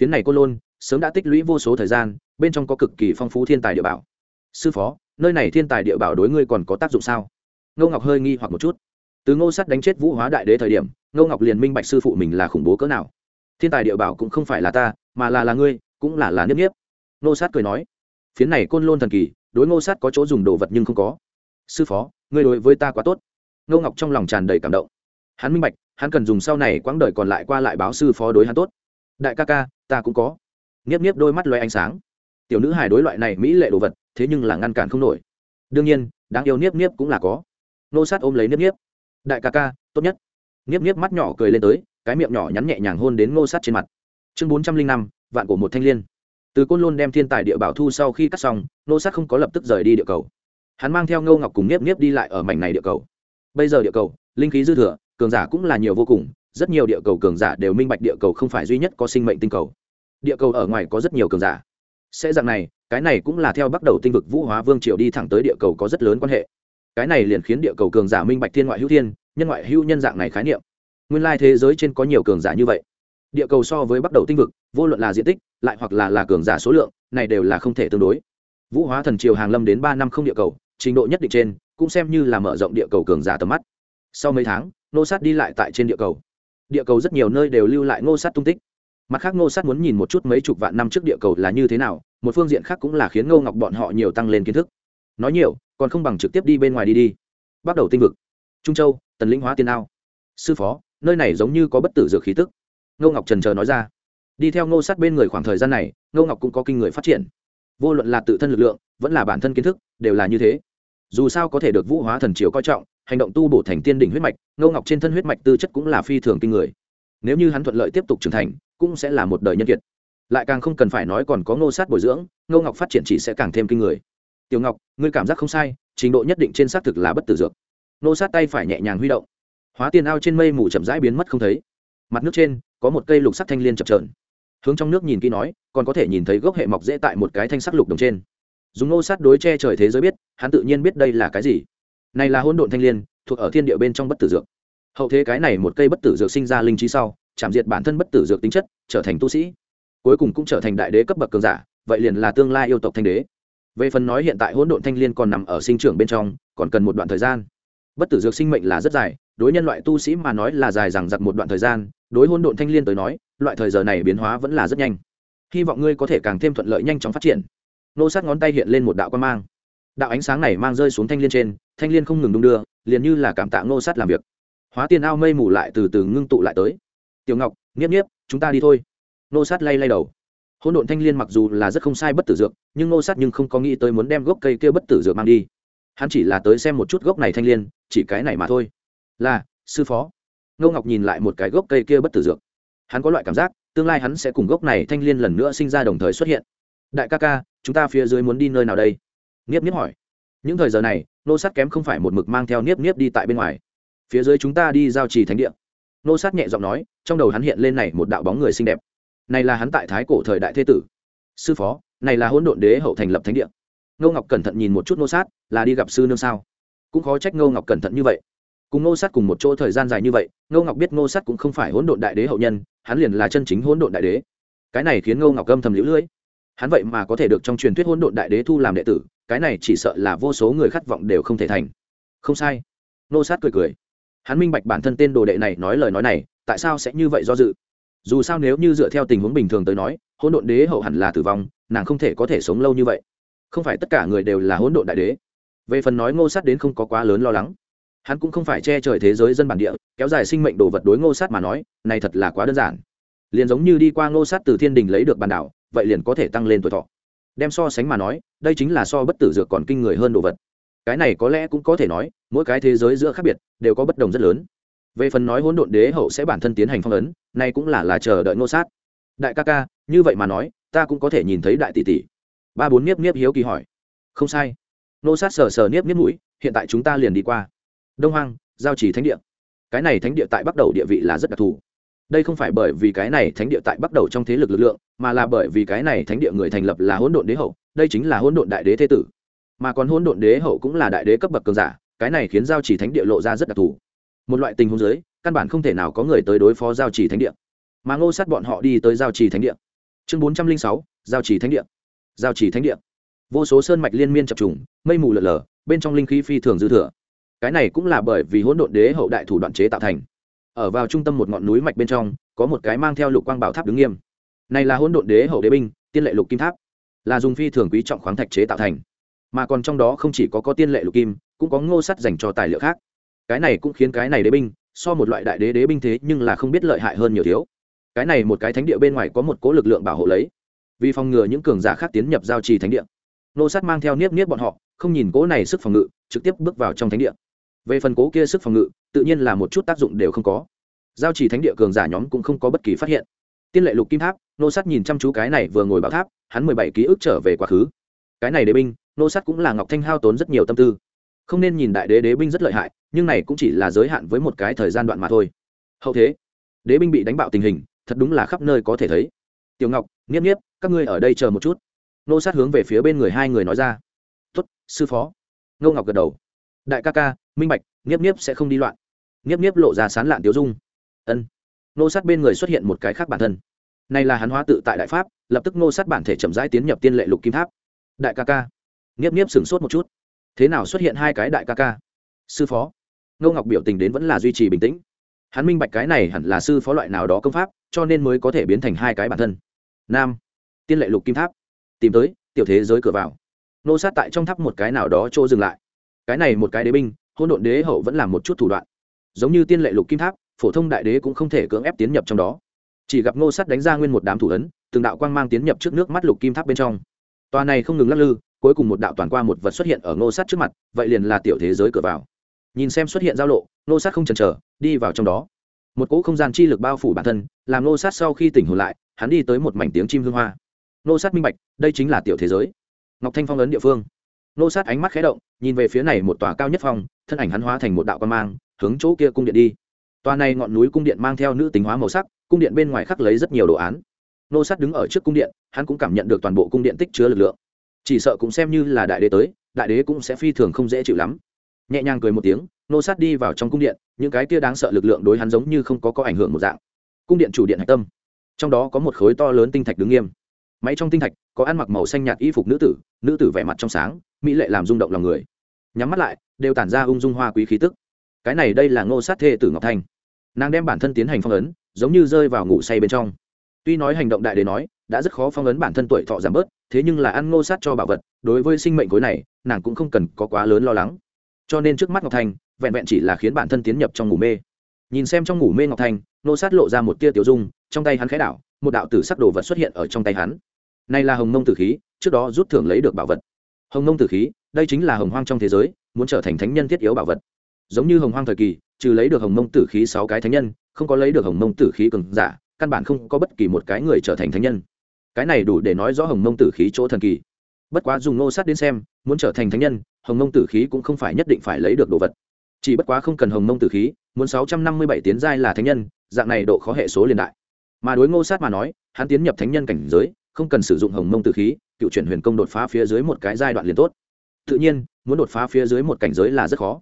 Phiến này cô lôn, sớm đã tích lũy vô số thời gian, bên trong có cực kỳ phong phú thiên tài địa bảo. Sư phó, nơi này thiên tài địa bảo đối ngươi còn có tác dụng sao? Ngô ngọc hơi nghi hoặc một chút. Từ ngô sát đánh chết vũ hóa đại đế thời điểm, ngô ngọc liền minh bạch sư phụ mình là khủng bố cỡ nào. Thiên tài địa bảo cũng không phải là ta, mà là là ngươi, cũng là là nếp nếp ngô sát cười nói. Phiến này côn lôn thần kỳ, đối ngô sát có chỗ dùng đồ vật nhưng không có. Sư phó, ngươi đối với ta quá tốt. Ngô ngọc trong lòng tràn đầy cảm động hắn minh bạch, hắn cần dùng sau này quãng đời còn lại qua lại báo sư phó đối hắn tốt. Đại ca ca, ta cũng có. Nghiếp nghiếp đôi mắt loay ánh sáng. Tiểu nữ hài đối loại này mỹ lệ đồ vật, thế nhưng là ngăn cản không nổi. Đương nhiên, đáng yêu niếp niếp cũng là có. Nô sát ôm lấy niếp niếp đại ca ca, tốt nhất. Niếp niếp mắt nhỏ cười lên tới, cái miệng nhỏ nhắn nhẹ nhàng hôn đến ngô sát trên mặt. Chương bốn trăm linh năm, vạn của một thanh l i ê n từ côn lôn đem thiên tài địa bảo thu sau khi cắt xong, nô sát không có lập tức rời đi địa cầu. Hắn mang theo ngô ngọc cùng niếp niếp đi lại ở mảnh này địa cầu. Bây giờ địa cầu, linh khí dư thừa cường giả cũng là nhiều vô cùng, rất nhiều địa cầu cường giả đều minh bạch địa cầu không phải duy nhất có sinh mệnh tinh cầu. Địa cầu ở ngoài có rất nhiều cường giả. Sẽ dạng này, cái này cũng là theo bắt đầu tinh vực vũ hóa vương triều đi thẳng tới địa cầu có rất lớn quan hệ. Cái này liền khiến địa cầu cường giả minh bạch thiên ngoại hữu thiên, nhân ngoại hữu nhân dạng này khái niệm. Nguyên lai thế giới trên có nhiều cường giả như vậy. Địa cầu so với bắt đầu tinh vực, vô luận là diện tích, lại hoặc là là cường giả số lượng, này đều là không thể tương đối. Vũ hóa thần triều hàng lâm đến ba năm không địa cầu, trình độ nhất định trên, cũng xem như là mở rộng địa cầu cường giả tầm mắt sau mấy tháng nô sát đi lại tại trên địa cầu. Địa cầu rất nhiều nơi đều lưu lại ngô sát tung tích. Mặt khác, ngô sát muốn nhìn một chút mấy chục vạn năm trước địa cầu là như thế nào, một phương diện khác cũng là khiến ngô ngọc bọn họ nhiều tăng lên kiến thức. Nói nhiều, còn không bằng trực tiếp đi bên ngoài đi đi. Bắt đầu tinh vực. Trung châu, tần lĩnh hóa tiên ao. Sư phó, nơi này giống như có bất tử dược khí tức. Ngô ngọc trần chờ nói ra. Đi theo ngô sát bên người khoảng thời gian này, ngô ngọc cũng có kinh người phát triển. Vô luận là tự thân lực lượng, vẫn là bản thân kiến thức, đều là như thế. Dù sao có thể được vũ hóa thần triều coi trọng hành động tu bổ thành tiên đỉnh huyết mạch, ngô ngọc trên thân huyết mạch tư chất cũng là phi thường kinh người. Nếu như hắn thuận lợi tiếp tục trưởng thành, cũng sẽ là một đời nhân kiệt. Lại càng không cần phải nói còn có ngô sát bồi dưỡng, ngô ngọc phát triển chỉ sẽ càng thêm kinh người. Tiểu ngọc, ngươi cảm giác không sai, trình độ nhất định trên xác thực là bất tử dược. Ngô sát tay phải nhẹ nhàng huy động. Hóa tiền ao trên mây mù chậm rãi biến mất không thấy. Mặt nước trên, có một cây lục sắc thanh liên chập trờn hướng trong nước nhìn kỹ nói, còn có thể nhìn thấy gốc hệ mọc dễ tại một cái thanh sắc lục đồng trên. Dùng ngô sát đối che trời thế giới biết, hắn tự nhiên biết đây là cái gì này là hỗn độn thanh liên, thuộc ở thiên địa bên trong bất tử dược. Hậu thế cái này một cây bất tử dược sinh ra linh trí sau, chạm diệt bản thân bất tử dược tính chất, trở thành tu sĩ. Cuối cùng cũng trở thành đại đế cấp bậc cường giả, vậy liền là tương lai yêu tộc thanh đế. Về phần nói hiện tại hỗn độn thanh liên còn nằm ở sinh trưởng bên trong, còn cần một đoạn thời gian. Bất tử dược sinh mệnh là rất dài, đối nhân loại tu sĩ mà nói là dài rằng giặc một đoạn thời gian, đối hỗn độn thanh liên tới nói, loại thời giờ này biến hóa vẫn là rất nhanh. Hy vọng ngươi có thể càng thêm thuận lợi nhanh chóng phát triển. Nô sát ngón tay hiện lên một đạo quan mang đạo ánh sáng này mang rơi xuống thanh liên trên, thanh liên không ngừng đung đưa, liền như là cảm tạ ngô sát làm việc. Hóa tiền ao mây mù lại từ từ ngưng tụ lại tới. Tiểu ngọc, nghiếp nghiếp, chúng ta đi thôi. Ngô sát lay lay đầu. Hỗn độn thanh l i ê n mặc dù là rất không sai bất tử dược, nhưng ngô sát nhưng không có nghĩ tới muốn đem gốc cây kia bất tử dược mang đi. Hắn chỉ là tới xem một chút gốc này thanh l i ê n chỉ cái này mà thôi. Là, sư phó. Ngô ngọc nhìn lại một cái gốc cây kia bất tử dược. Hắn có loại cảm giác, tương lai hắn sẽ cùng gốc này thanh l i ê n lần nữa sinh ra đồng thời xuất hiện. Đại ca ca, chúng ta phía dưới muốn đi nơi nào đây? Nghiếp nghiếp hỏi. Những thời giờ này, nô sát kém không phải một mực mang theo niếp niếp đi tại bên ngoài. Phía dưới chúng ta đi giao trì thánh địa. Nô sát nhẹ giọng nói, trong đầu hắn hiện lên này một đạo bóng người xinh đẹp. Này là hắn tại thái cổ thời đại thế tử. Sư phó, này là hỗn độn đế hậu thành lập thánh địa. Ngô ngọc cẩn thận nhìn một chút nô sát, là đi gặp sư nương sao? Cũng khó trách ngô ngọc cẩn thận như vậy. Cùng ngô sát cùng một chỗ thời gian dài như vậy, ngô ngọc biết ngô sát cũng không phải hỗn độn đại đế hậu nhân, hắn liền là chân chính hỗn độn đại đế. Cái này khiến ngô ngọc âm thầm lũ lưỡi hắn vậy mà có thể được trong truyền thuyết hỗn độn đại đế thu làm đệ tử, cái này chỉ sợ là vô số người khát vọng đều không thể thành. Không sai. Ngô sát cười cười. Hắn minh bạch bản thân tên đồ đệ này nói lời nói này, tại sao sẽ như vậy do dự? Dù sao nếu như dựa theo tình huống bình thường tới nói, hỗn độn đế hậu hẳn là tử vong, nàng không thể có thể sống lâu như vậy. Không phải tất cả người đều là hỗn độn đại đế. Về phần nói ngô sát đến không có quá lớn lo lắng. Hắn cũng không phải che trời thế giới dân bản địa, kéo dài sinh mệnh đồ vật đối ngô sát mà nói, này thật là quá đơn giản. Liền giống như đi qua ngô sát từ thiên đình lấy được bản đảo vậy liền có thể tăng lên tuổi thọ. Đem so sánh mà nói, đây chính là so bất tử dược còn kinh người hơn đồ vật. Cái này có lẽ cũng có thể nói, mỗi cái thế giới giữa khác biệt, đều có bất đồng rất lớn. Về phần nói hỗn độn đế hậu sẽ bản thân tiến hành phong ấn, nay cũng là là chờ đợi ngô sát. Đại ca ca, như vậy mà nói, ta cũng có thể nhìn thấy đại tỷ tỷ. Ba bốn niếp niếp hiếu kỳ hỏi. Không sai. Ngô sát sờ sờ niếp niếp mũi, hiện tại chúng ta liền đi qua. Đông hoang, giao chỉ thánh địa. Cái này thánh địa tại bắt đầu địa vị là rất đặc thù đây không phải bởi vì cái này thánh địa tại bắt đầu trong thế lực lực lượng, mà là bởi vì cái này thánh địa người thành lập là hỗn độn đế hậu, đây chính là hỗn độn đại đế thế tử. Mà còn hỗn độn đế hậu cũng là đại đế cấp bậc cường giả, cái này khiến giao chỉ thánh địa lộ ra rất đặc thù. Một loại tình huống giới căn bản không thể nào có người tới đối phó giao chỉ thánh địa. Mà ngô sát bọn họ đi tới giao chỉ thánh địa. Chương bốn trăm linh sáu, giao chỉ thánh địa. Giao chỉ thánh địa. Vô số sơn mạch liên miên chập trùng, mây mù lở lở, bên trong linh khí phi thường dư thừa. Cái này cũng là bởi vì hỗn độn đế hậu đại thủ đoạn chế tạo thành ở vào trung tâm một ngọn núi mạch bên trong, có một cái mang theo lục quang bảo tháp đứng nghiêm. Này là hỗn độn đế hậu đế binh, tiên lệ lục kim tháp. Là dùng phi thường quý trọng khoáng thạch chế tạo thành. Mà còn trong đó không chỉ có có tiên lệ lục kim, cũng có ngô sắt dành cho tài liệu khác. Cái này cũng khiến cái này đế binh, so một loại đại đế đế binh thế nhưng là không biết lợi hại hơn nhiều thiếu. Cái này một cái thánh địa bên ngoài có một cố lực lượng bảo hộ lấy. Vì phòng ngừa những cường giả khác tiến nhập giao trì thánh địa. Nô sát mang theo niếp niếp bọn họ, không nhìn cố này sức phòng ngự, trực tiếp bước vào trong thánh địa về phần cố kia sức phòng ngự, tự nhiên là một chút tác dụng đều không có. Giao trì thánh địa cường giả nhóm cũng không có bất kỳ phát hiện. Tiên lệ lục kim tháp, nô sát nhìn chăm chú cái này vừa ngồi bảo tháp, hắn mười bảy ký ức trở về quá khứ. Cái này đế binh, nô sát cũng là ngọc thanh hao tốn rất nhiều tâm tư. Không nên nhìn đại đế đế binh rất lợi hại, nhưng này cũng chỉ là giới hạn với một cái thời gian đoạn mà thôi. Hậu thế, đế binh bị đánh bạo tình hình, thật đúng là khắp nơi có thể thấy. Tiểu ngọc, nghiếp nghiếp, các ngươi ở đây chờ một chút. Nô sát hướng về phía bên người hai người nói ra. Tuất sư phó. Ngô ngọc gật đầu đại ca ca, minh bạch nghiếp nghiếp sẽ không đi loạn. Nghiếp nghiếp lộ ra sán lạn tiêu dung. Ân. Nô sát bên người xuất hiện một cái khác bản thân. Này là hắn hóa tự tại đại pháp, lập tức nô sát bản thể chậm rãi tiến nhập tiên lệ lục kim tháp. Đại ca ca. Nghiếp nghiếp sửng sốt một chút. Thế nào xuất hiện hai cái đại ca ca? Sư phó. Ngô ngọc biểu tình đến vẫn là duy trì bình tĩnh. Hắn minh bạch cái này hẳn là sư phó loại nào đó công pháp, cho nên mới có thể biến thành hai cái bản thân. Nam. Tiên lệ lục kim tháp. Tìm tới, tiểu thế giới cửa vào. Nô sát tại trong tháp một cái nào đó chỗ dừng lại cái này một cái đế binh hôn độn đế hậu vẫn làm một chút thủ đoạn. Giống như tiên lệ lục kim tháp, phổ thông đại đế cũng không thể cưỡng ép tiến nhập trong đó. Chỉ gặp nô sát đánh ra nguyên một đám thủ ấn, từng đạo quang mang tiến nhập trước nước mắt lục kim tháp bên trong. Tòa này không ngừng lắc lư, cuối cùng một đạo toàn qua một vật xuất hiện ở nô sát trước mặt, vậy liền là tiểu thế giới cửa vào. Nhìn xem xuất hiện giao lộ nô sát không chần chờ, đi vào trong đó. Một cỗ không gian chi lực bao phủ bản thân, làm nô sát sau khi tỉnh hồn lại, hắn đi tới một mảnh tiếng chim hương hoa. Nô sát minh bạch, đây chính là tiểu thế giới. Ngọc thanh phong ấn địa phương nô sát ánh mắt khé động, nhìn về phía này một tòa cao nhất phong thân ảnh hắn hóa thành một đạo quan mang, hướng chỗ kia cung điện đi. Tòa này ngọn núi cung điện mang theo nữ tính hóa màu sắc, cung điện bên ngoài khắc lấy rất nhiều đồ án. Nô sát đứng ở trước cung điện, hắn cũng cảm nhận được toàn bộ cung điện tích chứa lực lượng. Chỉ sợ cũng xem như là đại đế tới, đại đế cũng sẽ phi thường không dễ chịu lắm. Nhẹ nhàng cười một tiếng, nô sát đi vào trong cung điện, những cái kia đáng sợ lực lượng đối hắn giống như không có có ảnh hưởng một dạng. Cung điện chủ điện hạch tâm. Trong đó có một khối to lớn tinh thạch đứng nghiêm. Máy trong tinh thạch, có ăn mặc màu xanh nhạt y phục nữ tử nữ tử vẻ mặt trong sáng mỹ lệ làm rung động lòng người. Nhắm mắt lại, đều tản ra ung dung hoa quý khí tức. Cái này đây là ngô sát thê tử ngọc thanh. Nàng đem bản thân tiến hành phong ấn, giống như rơi vào ngủ say bên trong. Tuy nói hành động đại đế nói, đã rất khó phong ấn bản thân tuổi thọ giảm bớt, thế nhưng là ăn ngô sát cho bảo vật, đối với sinh mệnh khối này, nàng cũng không cần có quá lớn lo lắng. Cho nên trước mắt ngọc thanh, vẹn vẹn chỉ là khiến bản thân tiến nhập trong ngủ mê. Nhìn xem trong ngủ mê ngọc thanh, Ngô sát lộ ra một tia tiểu dung, trong tay hắn khẽ đảo, một đạo tử sắc đồ vật xuất hiện ở trong tay hắn. Này là hồng mông tử khí, trước đó rút thưởng lấy được bảo vật hồng Nông tử khí, đây chính là hồng hoang trong thế giới, muốn trở thành thánh nhân thiết yếu bảo vật. Giống như hồng hoang thời kỳ, trừ lấy được hồng mông tử khí sáu cái thánh nhân, không có lấy được hồng mông tử khí cường giả, căn bản không có bất kỳ một cái người trở thành thánh nhân. Cái này đủ để nói rõ hồng mông tử khí chỗ thần kỳ. Bất quá dùng nô sát đến xem, muốn trở thành thánh nhân, hồng mông tử khí cũng không phải nhất định phải lấy được đồ vật. Chỉ bất quá không cần hồng mông tử khí, muốn sáu trăm năm mươi bảy tiến giai là thánh nhân, dạng này độ khó hệ số liền đại. Mà đối ngô sát mà nói, hắn tiến nhập thánh nhân cảnh giới, không cần sử dụng hồng mông tử khí cựu chuyển huyền công đột phá phía dưới một cái giai đoạn liền tốt. Tự nhiên, muốn đột phá phía dưới một cảnh giới là rất khó.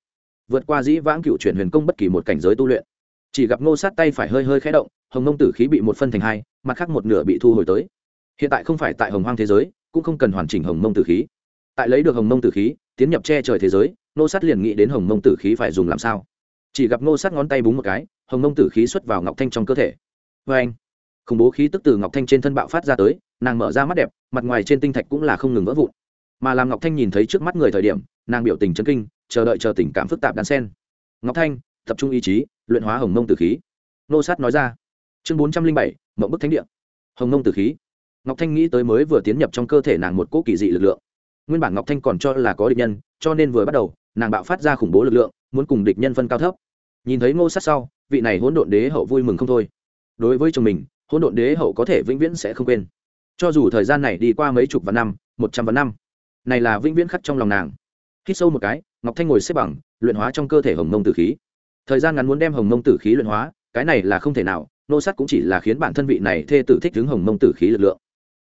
Vượt qua dĩ vãng cựu chuyển huyền công bất kỳ một cảnh giới tu luyện. Chỉ gặp ngô sát tay phải hơi hơi khé động, hồng mông tử khí bị một phân thành hai, mặt khác một nửa bị thu hồi tới. Hiện tại không phải tại hồng hoang thế giới, cũng không cần hoàn chỉnh hồng mông tử khí. Tại lấy được hồng mông tử khí, tiến nhập che trời thế giới, Ngô sát liền nghĩ đến hồng mông tử khí phải dùng làm sao. Chỉ gặp Ngô sát ngón tay búng một cái, hồng mông tử khí xuất vào ngọc thanh trong cơ thể. Vê anh khủng bố khí tức từ ngọc thanh trên thân bạo phát ra tới, nàng mở ra mắt đẹp mặt ngoài trên tinh thạch cũng là không ngừng vỡ vụn. Mà làm ngọc thanh nhìn thấy trước mắt người thời điểm, nàng biểu tình chân kinh, chờ đợi chờ tình cảm phức tạp đan sen. Ngọc thanh, tập trung ý chí, luyện hóa hồng mông tử khí. Nô sát nói ra. Chương bốn trăm linh bảy mậu bức thánh địa. Hồng mông tử khí. Ngọc thanh nghĩ tới mới vừa tiến nhập trong cơ thể nàng một cỗ kỳ dị lực lượng. Nguyên bản ngọc thanh còn cho là có địch nhân, cho nên vừa bắt đầu, nàng bạo phát ra khủng bố lực lượng, muốn cùng địch nhân phân cao thấp. Nhìn thấy ngô sát sau, vị này hỗn độn đế hậu vui mừng không thôi. Đối với chồng mình, hỗn độn đế hậu có thể vĩnh viễn sẽ không quên cho dù thời gian này đi qua mấy chục vạn năm, một trăm vạn năm, này là vĩnh viễn khắc trong lòng nàng. Hít sâu một cái, ngọc thanh ngồi xếp bằng, luyện hóa trong cơ thể hồng mông tử khí. Thời gian ngắn muốn đem hồng mông tử khí luyện hóa, cái này là không thể nào, nô sát cũng chỉ là khiến bản thân vị này thê tử thích hướng hồng mông tử khí lực lượng.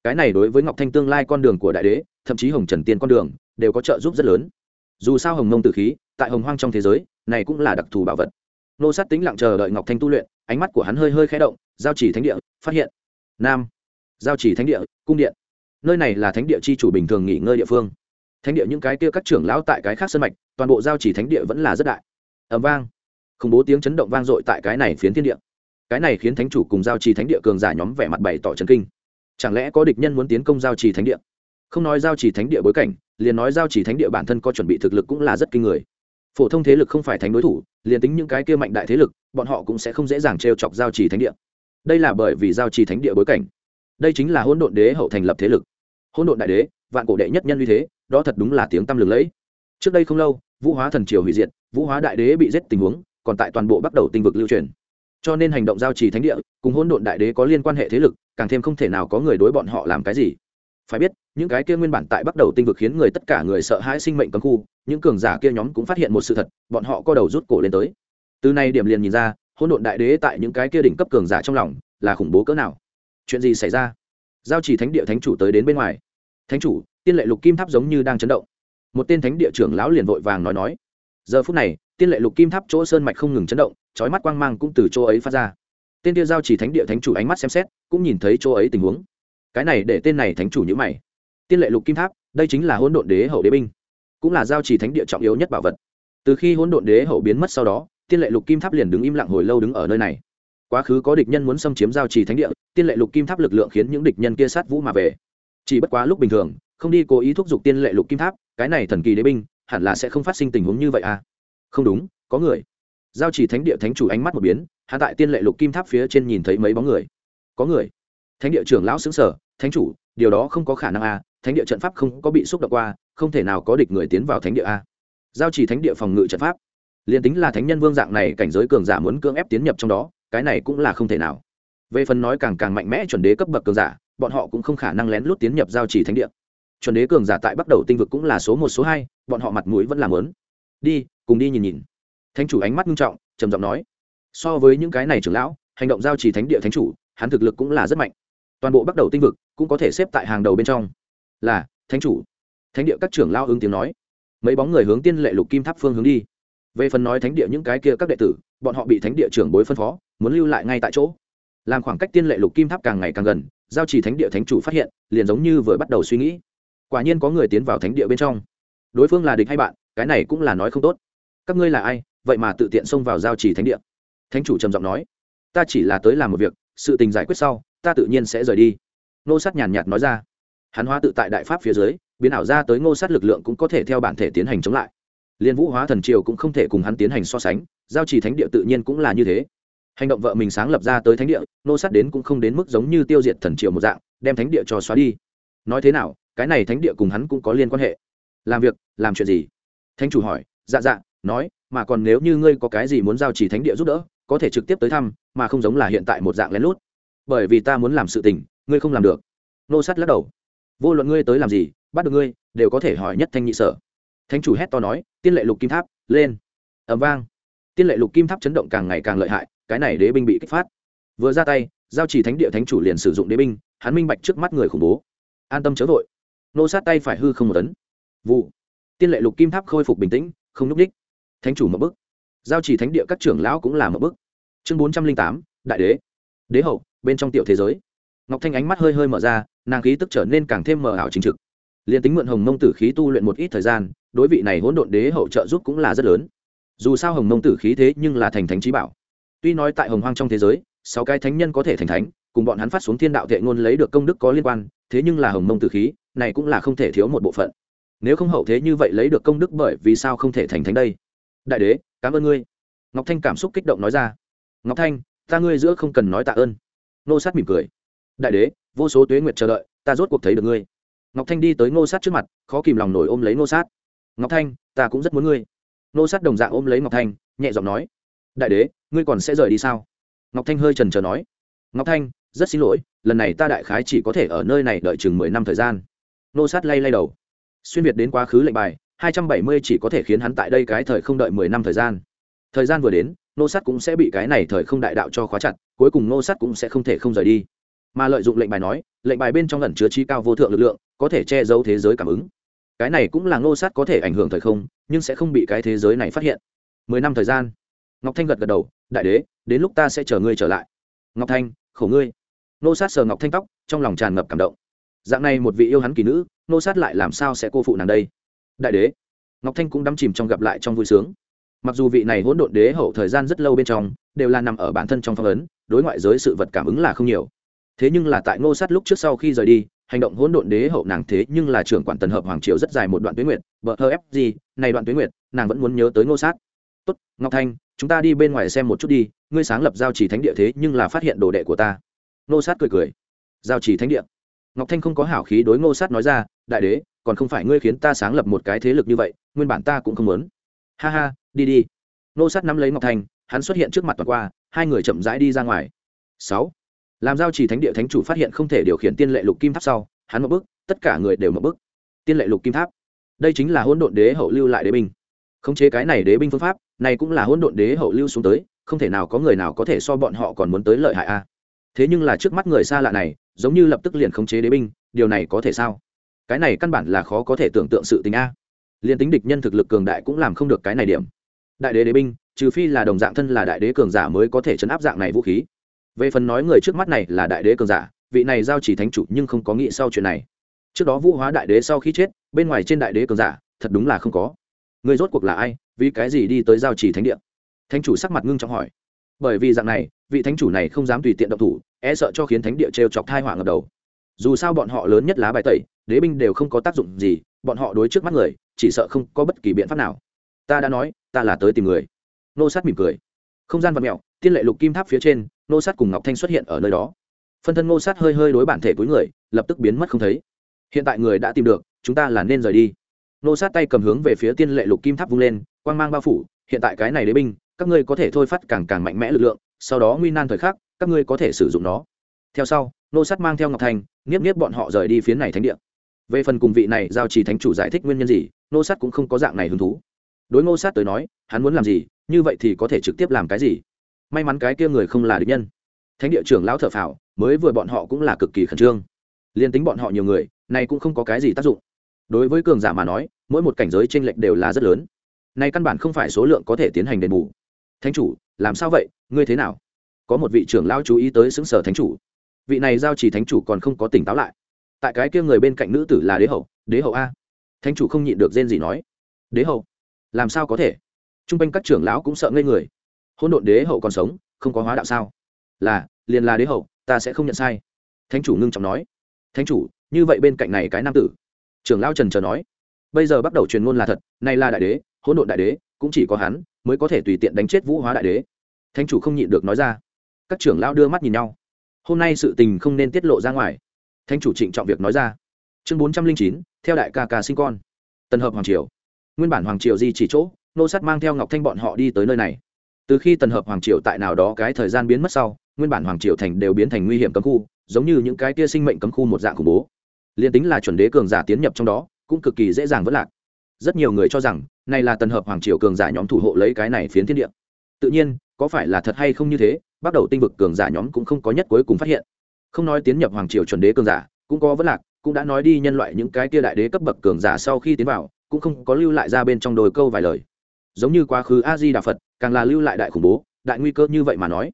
Cái này đối với ngọc thanh tương lai con đường của đại đế, thậm chí hồng trần tiên con đường, đều có trợ giúp rất lớn. Dù sao hồng mông tử khí, tại hồng hoang trong thế giới, này cũng là đặc thù bảo vật. Nô sát tính lặng chờ đợi ngọc thanh tu luyện, ánh mắt của hắn hơi hơi khé động, giao chỉ thánh địa, phát hiện. Nam giao chỉ thánh địa, cung điện. Nơi này là thánh địa chi chủ bình thường nghỉ ngơi địa phương. Thánh địa những cái kia các trưởng lão tại cái khác sân mạch, toàn bộ giao chỉ thánh địa vẫn là rất đại. Ẩm vang. Khủng bố tiếng chấn động vang dội tại cái này phiến thiên địa. Cái này khiến thánh chủ cùng giao trì thánh địa cường giả nhóm vẻ mặt bày tỏ trần kinh. Chẳng lẽ có địch nhân muốn tiến công giao trì thánh địa? Không nói giao trì thánh địa bối cảnh, liền nói giao trì thánh địa bản thân có chuẩn bị thực lực cũng là rất kinh người. Phổ thông thế lực không phải thánh đối thủ, liền tính những cái kia mạnh đại thế lực, bọn họ cũng sẽ không dễ dàng t chọc giao trì thánh địa. Đây là bởi vì giao trì thánh địa bối cảnh đây chính là hỗn độn đế hậu thành lập thế lực. Hỗn độn đại đế, vạn cổ đệ nhất nhân uy thế, đó thật đúng là tiếng tăm lừng lẫy. Trước đây không lâu, vũ hóa thần triều hủy diệt, vũ hóa đại đế bị giết tình huống, còn tại toàn bộ bắt đầu tinh vực lưu truyền. Cho nên hành động giao trì thánh địa, cùng hỗn độn đại đế có liên quan hệ thế lực, càng thêm không thể nào có người đối bọn họ làm cái gì. Phải biết, những cái kia nguyên bản tại bắt đầu tinh vực khiến người tất cả người sợ hãi sinh mệnh cấm khu, những cường giả kia nhóm cũng phát hiện một sự thật, bọn họ co đầu rút cổ lên tới. Từ nay điểm liền nhìn ra, hỗn độn đại đế tại những cái kia đỉnh cấp cường giả trong lòng là khủng bố cỡ nào chuyện gì xảy ra? Giao chỉ thánh địa thánh chủ tới đến bên ngoài. Thánh chủ, tiên lệ lục kim tháp giống như đang chấn động. Một tên thánh địa trưởng lão liền vội vàng nói nói. Giờ phút này, tiên lệ lục kim tháp chỗ sơn mạch không ngừng chấn động trói mắt quang mang cũng từ chỗ ấy phát ra. Tên tiêu giao chỉ thánh địa thánh chủ ánh mắt xem xét, cũng nhìn thấy chỗ ấy tình huống. Cái này để tên này thánh chủ nhữ mày. Tiên lệ lục kim tháp, đây chính là hỗn độn đế hậu đế binh, cũng là giao chỉ thánh địa trọng yếu nhất bảo vật. Từ khi hỗn độn đế hậu biến mất sau đó, tiên lệ lục kim tháp liền đứng im lặng hồi lâu đứng ở nơi này quá khứ có địch nhân muốn xâm chiếm giao trì thánh địa, tiên lệ lục kim tháp lực lượng khiến những địch nhân kia sát vũ mà về. Chỉ bất quá lúc bình thường, không đi cố ý thúc giục tiên lệ lục kim tháp, cái này thần kỳ đế binh, hẳn là sẽ không phát sinh tình huống như vậy à? Không đúng, có người. Giao chỉ thánh địa thánh chủ ánh mắt một biến hạ tại tiên lệ lục kim tháp phía trên nhìn thấy mấy bóng người. Có người. Thánh địa trưởng lão xứng sở, thánh chủ, điều đó không có khả năng a thánh địa trận pháp không có bị xúc động qua, không thể nào có địch người tiến vào thánh địa a giao chỉ thánh địa phòng ngự trận pháp. Liền tính là thánh nhân vương dạng này, cảnh giới cường giả muốn cưỡng ép tiến nhập trong đó cái này cũng là không thể nào. Về phần nói càng càng mạnh mẽ chuẩn đế cấp bậc cường giả, bọn họ cũng không khả năng lén lút tiến nhập giao chỉ thánh địa. Chuẩn đế cường giả tại bắt đầu tinh vực cũng là số một, số hai, bọn họ mặt mũi vẫn làm lớn đi, cùng đi nhìn nhìn. Thánh chủ ánh mắt nghiêm trọng, trầm giọng nói. So với những cái này trưởng lão, hành động giao trì thánh địa thánh chủ, hắn thực lực cũng là rất mạnh. Toàn bộ bắt đầu tinh vực cũng có thể xếp tại hàng đầu bên trong. Là, thánh chủ. Thánh địa các trưởng lao ứng tiếng nói. Mấy bóng người hướng tiên lệ lục kim tháp phương hướng đi về phần nói thánh địa những cái kia các đệ tử, bọn họ bị thánh địa trưởng bối phân phó, muốn lưu lại ngay tại chỗ. Làm khoảng cách tiên lệ lục kim tháp càng ngày càng gần, giao chỉ thánh địa thánh chủ phát hiện, liền giống như vừa bắt đầu suy nghĩ. Quả nhiên có người tiến vào thánh địa bên trong. Đối phương là địch hay bạn, cái này cũng là nói không tốt. Các ngươi là ai, vậy mà tự tiện xông vào giao chỉ thánh địa? Thánh chủ trầm giọng nói. Ta chỉ là tới làm một việc, sự tình giải quyết sau, ta tự nhiên sẽ rời đi. Nô sát nhàn nhạt nói ra. Hắn hóa tự tại đại pháp phía dưới, biến ảo ra tới ngô sát lực lượng cũng có thể theo bản thể tiến hành chống lại liên vũ hóa thần triều cũng không thể cùng hắn tiến hành so sánh, giao trì thánh địa tự nhiên cũng là như thế. Hành động vợ mình sáng lập ra tới thánh địa, nô sát đến cũng không đến mức giống như tiêu diệt thần triều một dạng, đem thánh địa cho xóa đi. Nói thế nào, cái này thánh địa cùng hắn cũng có liên quan hệ. Làm việc, làm chuyện gì? Thánh chủ hỏi. Dạ dạ nói, mà còn nếu như ngươi có cái gì muốn giao trì thánh địa giúp đỡ, có thể trực tiếp tới thăm, mà không giống là hiện tại một dạng lén lút. Bởi vì ta muốn làm sự tình, ngươi không làm được. Nô sát lắc đầu. Vô luận ngươi tới làm gì, bắt được ngươi, đều có thể hỏi nhất thanh nhị sở thánh chủ hét to nói, tiên lệ lục kim tháp, lên. Ẩm vang. Tiên lệ lục kim tháp chấn động càng ngày càng lợi hại, cái này đế binh bị kích phát. Vừa ra tay, giao chỉ thánh địa thánh chủ liền sử dụng đế binh, hắn minh bạch trước mắt người khủng bố. An tâm chớ vội. Nô sát tay phải hư không một tấn. Vụ. Tiên lệ lục kim tháp khôi phục bình tĩnh, không n ú c đích thánh chủ một bức giao chỉ thánh địa các trưởng lão cũng là một bức chương bốn trăm linh tám, đại đế. Đế hậu, bên trong tiểu thế giới. Ngọc thanh ánh mắt hơi hơi mở ra, nàng khí tức trở nên càng thêm mờ ảo chính trực liền tính mượn hồng mông tử khí tu luyện một ít thời gian, đối vị này hỗn độn đế hậu trợ giúp cũng là rất lớn. Dù sao hồng mông tử khí thế nhưng là thành thánh trí bảo. Tuy nói tại hồng hoang trong thế giới, sáu cái thánh nhân có thể thành thánh, cùng bọn hắn phát xuống thiên đạo thệ ngôn lấy được công đức có liên quan, thế nhưng là hồng mông tử khí, này cũng là không thể thiếu một bộ phận. Nếu không hậu thế như vậy lấy được công đức bởi vì sao không thể thành thánh đây? Đại đế, cảm ơn ngươi. Ngọc thanh cảm xúc kích động nói ra. Ngọc thanh, ta ngươi giữa không cần nói tạ ơn. Nô sát mỉm cười. Đại đế, vô số tuế nguyệt chờ đợi, ta rốt cuộc thấy được ngươi ngọc thanh đi tới ngô sát trước mặt, khó kìm lòng nổi ôm lấy ngô sát. Ngọc thanh, ta cũng rất muốn ngươi. Ngô sát đồng dạng ôm lấy ngọc thanh, nhẹ giọng nói, đại đế, ngươi còn sẽ rời đi sao? Ngọc thanh hơi trần trờ nói, ngọc thanh, rất xin lỗi, lần này ta đại khái chỉ có thể ở nơi này đợi chừng mười năm thời gian. Ngô sát lay lay đầu. Xuyên việt đến quá khứ lệnh bài, hai trăm bảy mươi chỉ có thể khiến hắn tại đây cái thời không đợi mười năm thời gian. Thời gian vừa đến nô sát cũng sẽ bị cái này thời không đại đạo cho khóa chặt, cuối cùng nô sát cũng sẽ không thể không rời đi. Mà lợi dụng lệnh bài nói, lệnh bài bên trong lần chứa trí cao vô thượng lực lượng có thể che giấu thế giới cảm ứng. Cái này cũng là ngô sát có thể ảnh hưởng thời không, nhưng sẽ không bị cái thế giới này phát hiện. Mười năm thời gian. Ngọc thanh gật gật đầu, đại đế, đến lúc ta sẽ chờ ngươi trở lại. Ngọc thanh, khổ ngươi. Ngô sát sờ ngọc thanh tóc, trong lòng tràn ngập cảm động. Dạng này một vị yêu hắn kỳ nữ, ngô sát lại làm sao sẽ cô phụ nàng đây? Đại đế. Ngọc thanh cũng đắm chìm trong gặp lại trong vui sướng. Mặc dù vị này hỗn độn đế hậu thời gian rất lâu bên trong, đều là nằm ở bản thân trong phong ấn, đối ngoại giới sự vật cảm ứng là không nhiều. Thế nhưng là tại ngô sát lúc trước sau khi rời đi hành động hỗn độn đế hậu nàng thế nhưng là trưởng quản tần hợp hoàng triều rất dài một đoạn tuyến nguyệt, bờ hơ ép gì, này đoạn tuyến nguyệt, nàng vẫn muốn nhớ tới ngô sát. Tốt, ngọc thanh, chúng ta đi bên ngoài xem một chút đi, ngươi sáng lập giao chỉ thánh địa thế nhưng là phát hiện đồ đệ của ta. Ngô sát cười cười. Giao chỉ thánh địa. Ngọc thanh không có hảo khí đối ngô sát nói ra, đại đế, còn không phải ngươi khiến ta sáng lập một cái thế lực như vậy, nguyên bản ta cũng không muốn. Ha ha, đi đi. Ngô sát nắm lấy ngọc thanh, hắn xuất hiện trước mặt toàn qua, hai người chậm rãi đi ra ngoài. Sáu làm giao chỉ thánh địa thánh chủ phát hiện không thể điều khiển tiên lệ lục kim tháp sau, hắn một bước, tất cả người đều một bước. Tiên lệ lục kim tháp. Đây chính là hỗn độn đế hậu lưu lại đế binh. Khống chế cái này đế binh phương pháp, này cũng là hỗn độn đế hậu lưu xuống tới, không thể nào có người nào có thể so bọn họ còn muốn tới lợi hại a. Thế nhưng là trước mắt người xa lạ này, giống như lập tức liền khống chế đế binh, điều này có thể sao? Cái này căn bản là khó có thể tưởng tượng sự tình a. Liền tính địch nhân thực lực cường đại cũng làm không được cái này điểm. Đại đế đế binh, trừ phi là đồng dạng thân là đại đế cường giả mới có thể chấn áp dạng này vũ khí về phần nói người trước mắt này là đại đế cường giả, vị này giao chỉ thánh chủ nhưng không có nghĩ sau chuyện này. Trước đó vũ hóa đại đế sau khi chết, bên ngoài trên đại đế cường giả, thật đúng là không có. Người rốt cuộc là ai, vì cái gì đi tới giao chỉ thánh địa? Thánh chủ sắc mặt ngưng trọng hỏi. Bởi vì dạng này, vị thánh chủ này không dám tùy tiện động thủ e sợ cho khiến thánh địa trêu chọc thai họa ngập đầu. Dù sao bọn họ lớn nhất lá bài tẩy, đế binh đều không có tác dụng gì, bọn họ đối trước mắt người, chỉ sợ không có bất kỳ biện pháp nào. Ta đã nói, ta là tới tìm người. Nô sát mỉm cười. Không gian vật mẹo, tiên lệ lục kim tháp phía trên nô sát cùng ngọc thanh xuất hiện ở nơi đó. Phân thân nô sát hơi hơi đối bản thể cuối người, lập tức biến mất không thấy. Hiện tại người đã tìm được, chúng ta là nên rời đi. Nô sát tay cầm hướng về phía tiên lệ lục kim tháp vung lên, quang mang bao phủ, hiện tại cái này đế binh, các ngươi có thể thôi phát càng càng mạnh mẽ lực lượng, sau đó nguy nan thời khắc, các ngươi có thể sử dụng nó. Theo sau nô sát mang theo ngọc thanh, nghiếp nghiếp bọn họ rời đi phía này thánh địa. Về phần cùng vị này giao trì thánh chủ giải thích nguyên nhân gì nô sát cũng không có dạng này hứng thú. Đối ngô sát tới nói, hắn muốn làm gì, như vậy thì có thể trực tiếp làm cái gì? May mắn cái kia người không là địch nhân. Thánh địa trưởng lão thợ phào, mới vừa bọn họ cũng là cực kỳ khẩn trương. Liên tính bọn họ nhiều người này cũng không có cái gì tác dụng. Đối với cường giả mà nói, mỗi một cảnh giới tranh lệch đều là rất lớn. Nay căn bản không phải số lượng có thể tiến hành đền bù. Thánh chủ, làm sao vậy? Ngươi thế nào? Có một vị trưởng lão chú ý tới xứng sở thánh chủ. Vị này giao chỉ thánh chủ còn không có tỉnh táo lại. Tại cái kia người bên cạnh nữ tử là đế hậu đế hậu a. Thánh chủ không nhịn được rên gì nói. Đế hậu? Làm sao có thể? T r u n g quanh các trưởng lão cũng sợ ngây người hỗn độn đế hậu còn sống, không có hóa đạo sao? Là, liền là đế hậu, ta sẽ không nhận sai. Thánh chủ ngưng trọng nói. Thánh chủ, như vậy bên cạnh này cái nam tử. Trưởng lão trần chờ nói. Bây giờ bắt đầu truyền ngôn là thật nay là đại đế, hỗn độn đại đế, cũng chỉ có hắn mới có thể tùy tiện đánh chết vũ hóa đại đế. Thánh chủ không nhịn được nói ra. Các trưởng lão đưa mắt nhìn nhau. Hôm nay sự tình không nên tiết lộ ra ngoài. Thánh chủ trịnh trọng việc nói ra. Chương bốn trăm linh chín, theo đại ca ca sinh con. Tần hợp hoàng triều. Nguyên bản hoàng triều di chỉ chỗ, nô sát mang theo ngọc thanh bọn họ đi tới nơi này từ khi tần hợp hoàng triều tại nào đó cái thời gian biến mất sau, nguyên bản hoàng triều thành đều biến thành nguy hiểm cấm khu, giống như những cái tia sinh mệnh cấm khu một dạng khủng bố. Liền tính là chuẩn đế cường giả tiến nhập trong đó, cũng cực kỳ dễ dàng vất lạc. Rất nhiều người cho rằng, này là tần hợp hoàng triều cường giả nhóm thủ hộ lấy cái này phiến thiên địa. Tự nhiên, có phải là thật hay không như thế, bắt đầu tinh vực cường giả nhóm cũng không có nhất cuối cùng phát hiện. Không nói tiến nhập hoàng triều chuẩn đế cường giả, cũng có vất lạc, cũng đã nói đi nhân loại những cái tia đại đế cấp bậc cường giả sau khi tiến vào, cũng không có lưu lại ra bên trong đồi câu vài lời. Giống như quá khứ a di đà phật càng là lưu lại đại khủng bố, đại nguy cơ như vậy mà nói.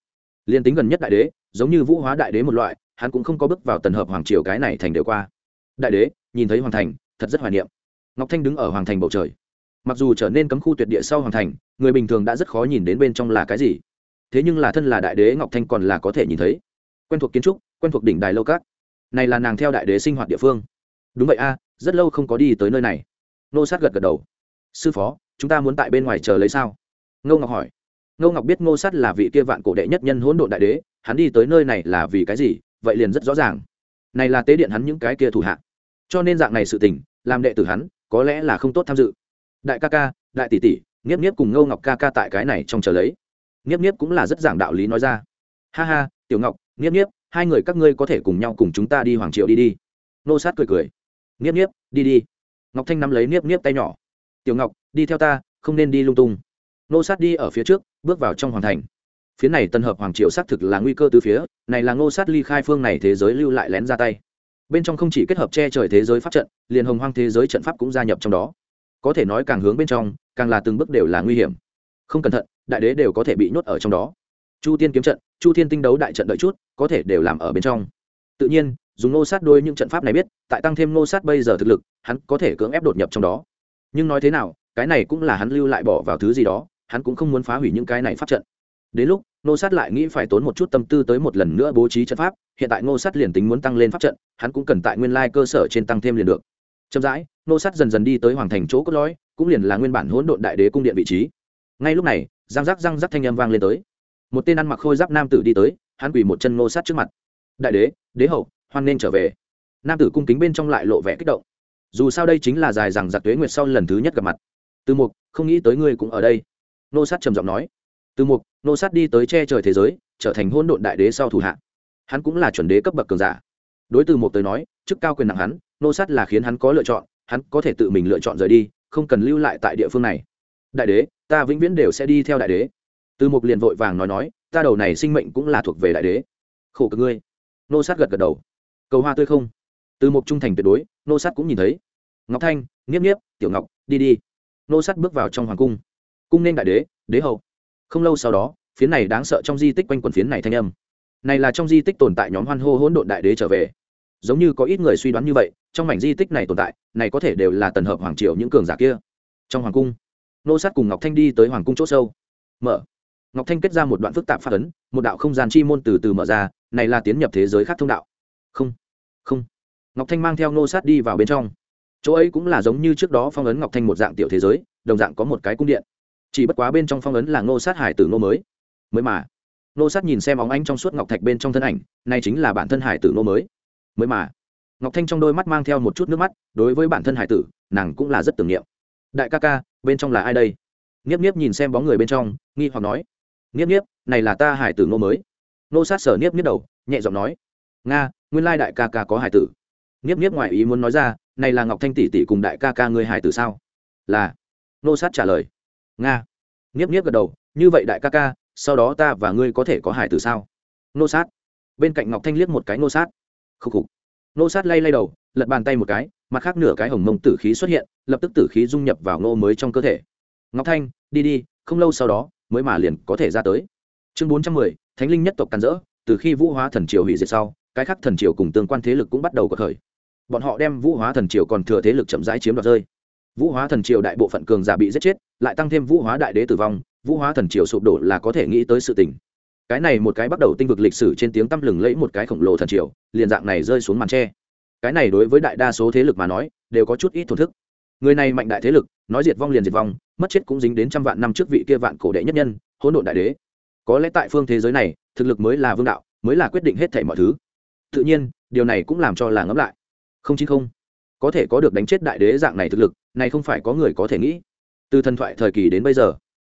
Liên tính gần nhất đại đế, giống như vũ hóa đại đế một loại, hắn cũng không có bước vào tần hợp hoàng triều cái này thành đều qua. Đại đế, nhìn thấy hoàng thành, thật rất hoài niệm. Ngọc thanh đứng ở hoàng thành bầu trời. Mặc dù trở nên cấm khu tuyệt địa sau hoàng thành, người bình thường đã rất khó nhìn đến bên trong là cái gì. Thế nhưng là thân là đại đế ngọc thanh còn là có thể nhìn thấy. Quen thuộc kiến trúc, quen thuộc đỉnh đài lâu cát này là nàng theo đại đế sinh hoạt địa phương. Đúng vậy a, rất lâu không có đi tới nơi này. Nô sát gật gật đầu. Sư phó, chúng ta muốn tại bên ngoài chờ lấy sao? Ngô ngọc hỏi. Ngô ngọc biết ngô sát là vị kia vạn cổ đệ nhất nhân hỗn độn đại đế, hắn đi tới nơi này là vì cái gì, vậy liền rất rõ ràng. Này là tế điện hắn những cái kia thủ hạ. Cho nên dạng này sự tình, làm đệ tử hắn, có lẽ là không tốt tham dự. Đại ca ca, đại tỷ tỷ, nghiếp nghiếp cùng ngô ngọc ca ca tại cái này trong chờ lấy. Nghiếp nghiếp cũng là rất giảng đạo lý nói ra. Ha ha, tiểu ngọc, nghiếp nghiếp, hai người các ngươi có thể cùng nhau cùng chúng ta đi hoàng triệu đi đi. Nô sát cười cười. Nghiếp nghiếp, đi đi. Ngọc thanh nắm lấy nghiếp nghiếp tay nhỏ. Tiểu ngọc, đi theo ta, không nên đi lung tung nô sát đi ở phía trước, bước vào trong hoàng thành. Phía này tân hợp hoàng triều xác thực là nguy cơ từ phía, này là ngô sát ly khai phương này thế giới lưu lại lén ra tay. Bên trong không chỉ kết hợp che trời thế giới pháp trận, liền hồng hoang thế giới trận pháp cũng gia nhập trong đó. Có thể nói càng hướng bên trong, càng là từng bước đều là nguy hiểm. Không cẩn thận, đại đế đều có thể bị nhốt ở trong đó. Chu tiên kiếm trận, chu thiên tinh đấu đại trận đợi chút, có thể đều làm ở bên trong. Tự nhiên, dùng nô sát đôi những trận pháp này biết, tại tăng thêm nô sát bây giờ thực lực, hắn có thể cưỡng ép đột nhập trong đó. Nhưng nói thế nào, cái này cũng là hắn lưu lại bỏ vào thứ gì đó hắn cũng không muốn phá hủy những cái này pháp trận. Đến lúc nô sát lại nghĩ phải tốn một chút tâm tư tới một lần nữa bố trí trận pháp, hiện tại nô sát liền tính muốn tăng lên pháp trận, hắn cũng cần tại nguyên lai cơ sở trên tăng thêm liền được. Chậm rãi nô sát dần dần đi tới hoàng thành chỗ cốt lõi, cũng liền là nguyên bản hỗn độn đại đế cung điện vị trí. Ngay lúc này, răng rắc răng rắc thanh âm vang lên tới. Một tên ăn mặc khôi giáp nam tử đi tới, hắn quỳ một chân nô sát trước mặt. Đại đế đế hậu, hoan nên trở về. Nam tử cung kính bên trong lại lộ vẻ kích động. Dù sao đây chính là dài rằng giặc tuế nguyệt sau lần thứ nhất gặp mặt. Từ mục, không nghĩ tới ngươi cũng ở đây nô sát trầm giọng nói, từ mục, nô sát đi tới che trời thế giới, trở thành hôn độn đại đế sau thủ hạ. Hắn cũng là chuẩn đế cấp bậc cường giả. Đối từ mục tới nói, chức cao quyền nặng hắn, nô sát là khiến hắn có lựa chọn, hắn có thể tự mình lựa chọn rời đi, không cần lưu lại tại địa phương này. Đại đế, ta vĩnh viễn đều sẽ đi theo đại đế. Từ mục liền vội vàng nói nói, ta đầu này sinh mệnh cũng là thuộc về đại đế. Khổ cực ngươi. Nô sát gật gật đầu. Cầu hoa tươi không? Từ mục trung thành tuyệt đối, nô sát cũng nhìn thấy. Ngọc thanh, nghiếp nghiếp, tiểu ngọc, đi đi. Nô sát bước vào trong hoàng cung cung nên đại đế đế hậu. Không lâu sau đó, phiến này đáng sợ trong di tích quanh quần phiến này thanh âm. Này là trong di tích tồn tại nhóm hoan hô hỗn độn đại đế trở về. Giống như có ít người suy đoán như vậy, trong mảnh di tích này tồn tại, này có thể đều là tần hợp hoàng triều những cường giả kia. Trong hoàng cung, nô sát cùng ngọc thanh đi tới hoàng cung c h ỗ sâu. Mở. Ngọc thanh kết ra một đoạn phức tạp phát ấn, một đạo không gian chi môn từ từ mở ra, này là tiến nhập thế giới khác thông đạo. Không. Không. Ngọc thanh mang theo nô sát đi vào bên trong. Chỗ ấy cũng là giống như trước đó phong ấn ngọc thanh một dạng tiểu thế giới, đồng dạng có một cái cung điện chỉ bất quá bên trong phong ấn là ngô sát hải tử ngô mới. Mới mà. Ngô sát nhìn xem óng ánh trong suốt ngọc thạch bên trong thân ảnh nay chính là bản thân hải tử ngô mới. Mới mà. Ngọc thanh trong đôi mắt mang theo một chút nước mắt, đối với bản thân hải tử, nàng cũng là rất tưởng niệm. Đại ca ca, bên trong là ai đây? Nghiếp nghiếp nhìn xem bóng người bên trong, nghi hoặc nói. Nghiếp nghiếp, này là ta hải tử ngô mới. Nô sát sở nghiếp nghiếp đầu, nhẹ giọng nói. Nga, nguyên lai đại ca ca có hải tử. Nghiếp nghiếp ngoại ý muốn nói ra, này là ngọc thanh tỷ tỷ cùng đại ca ca người hải tử sao? Là. Nô sát trả lời nga. Nghiếp nghiếp gật đầu, như vậy đại ca ca, sau đó ta và ngươi có thể có hải tử sao? Nô sát. Bên cạnh ngọc thanh liếc một cái nô sát. Khúc khục. Nô sát lay lay đầu, lật bàn tay một cái, mặt khác nửa cái hồng mông tử khí xuất hiện, lập tức tử khí dung nhập vào ngô mới trong cơ thể. Ngọc thanh, đi đi, không lâu sau đó, mới mà liền có thể ra tới. Chương bốn trăm mười, thánh linh nhất tộc càn rỡ, từ khi vũ hóa thần triều hủy diệt sau, cái khác thần triều cùng tương quan thế lực cũng bắt đầu có khởi. Bọn họ đem vũ hóa thần triều còn thừa thế lực chậm rãi chiếm đoạt rơi vũ hóa thần triều đại bộ phận cường giả bị giết chết, lại tăng thêm vũ hóa đại đế tử vong, vũ hóa thần triều sụp đổ là có thể nghĩ tới sự tình. Cái này một cái bắt đầu tinh vực lịch sử trên tiếng tăm lừng lẫy một cái khổng lồ thần triều, liền dạng này rơi xuống màn tre. Cái này đối với đại đa số thế lực mà nói, đều có chút ít thổn thức. Người này mạnh đại thế lực, nói diệt vong liền diệt vong, mất chết cũng dính đến trăm vạn năm trước vị kia vạn cổ đệ nhất nhân, hỗn độn đại đế. Có lẽ tại phương thế giới này, thực lực mới là vương đạo, mới là quyết định hết thảy mọi thứ. Tự nhiên, điều này cũng làm cho là ngẫm lại. Không chính không có thể có được đánh chết đại đế dạng này thực lực, này không phải có người có thể nghĩ. Từ thần thoại thời kỳ đến bây giờ,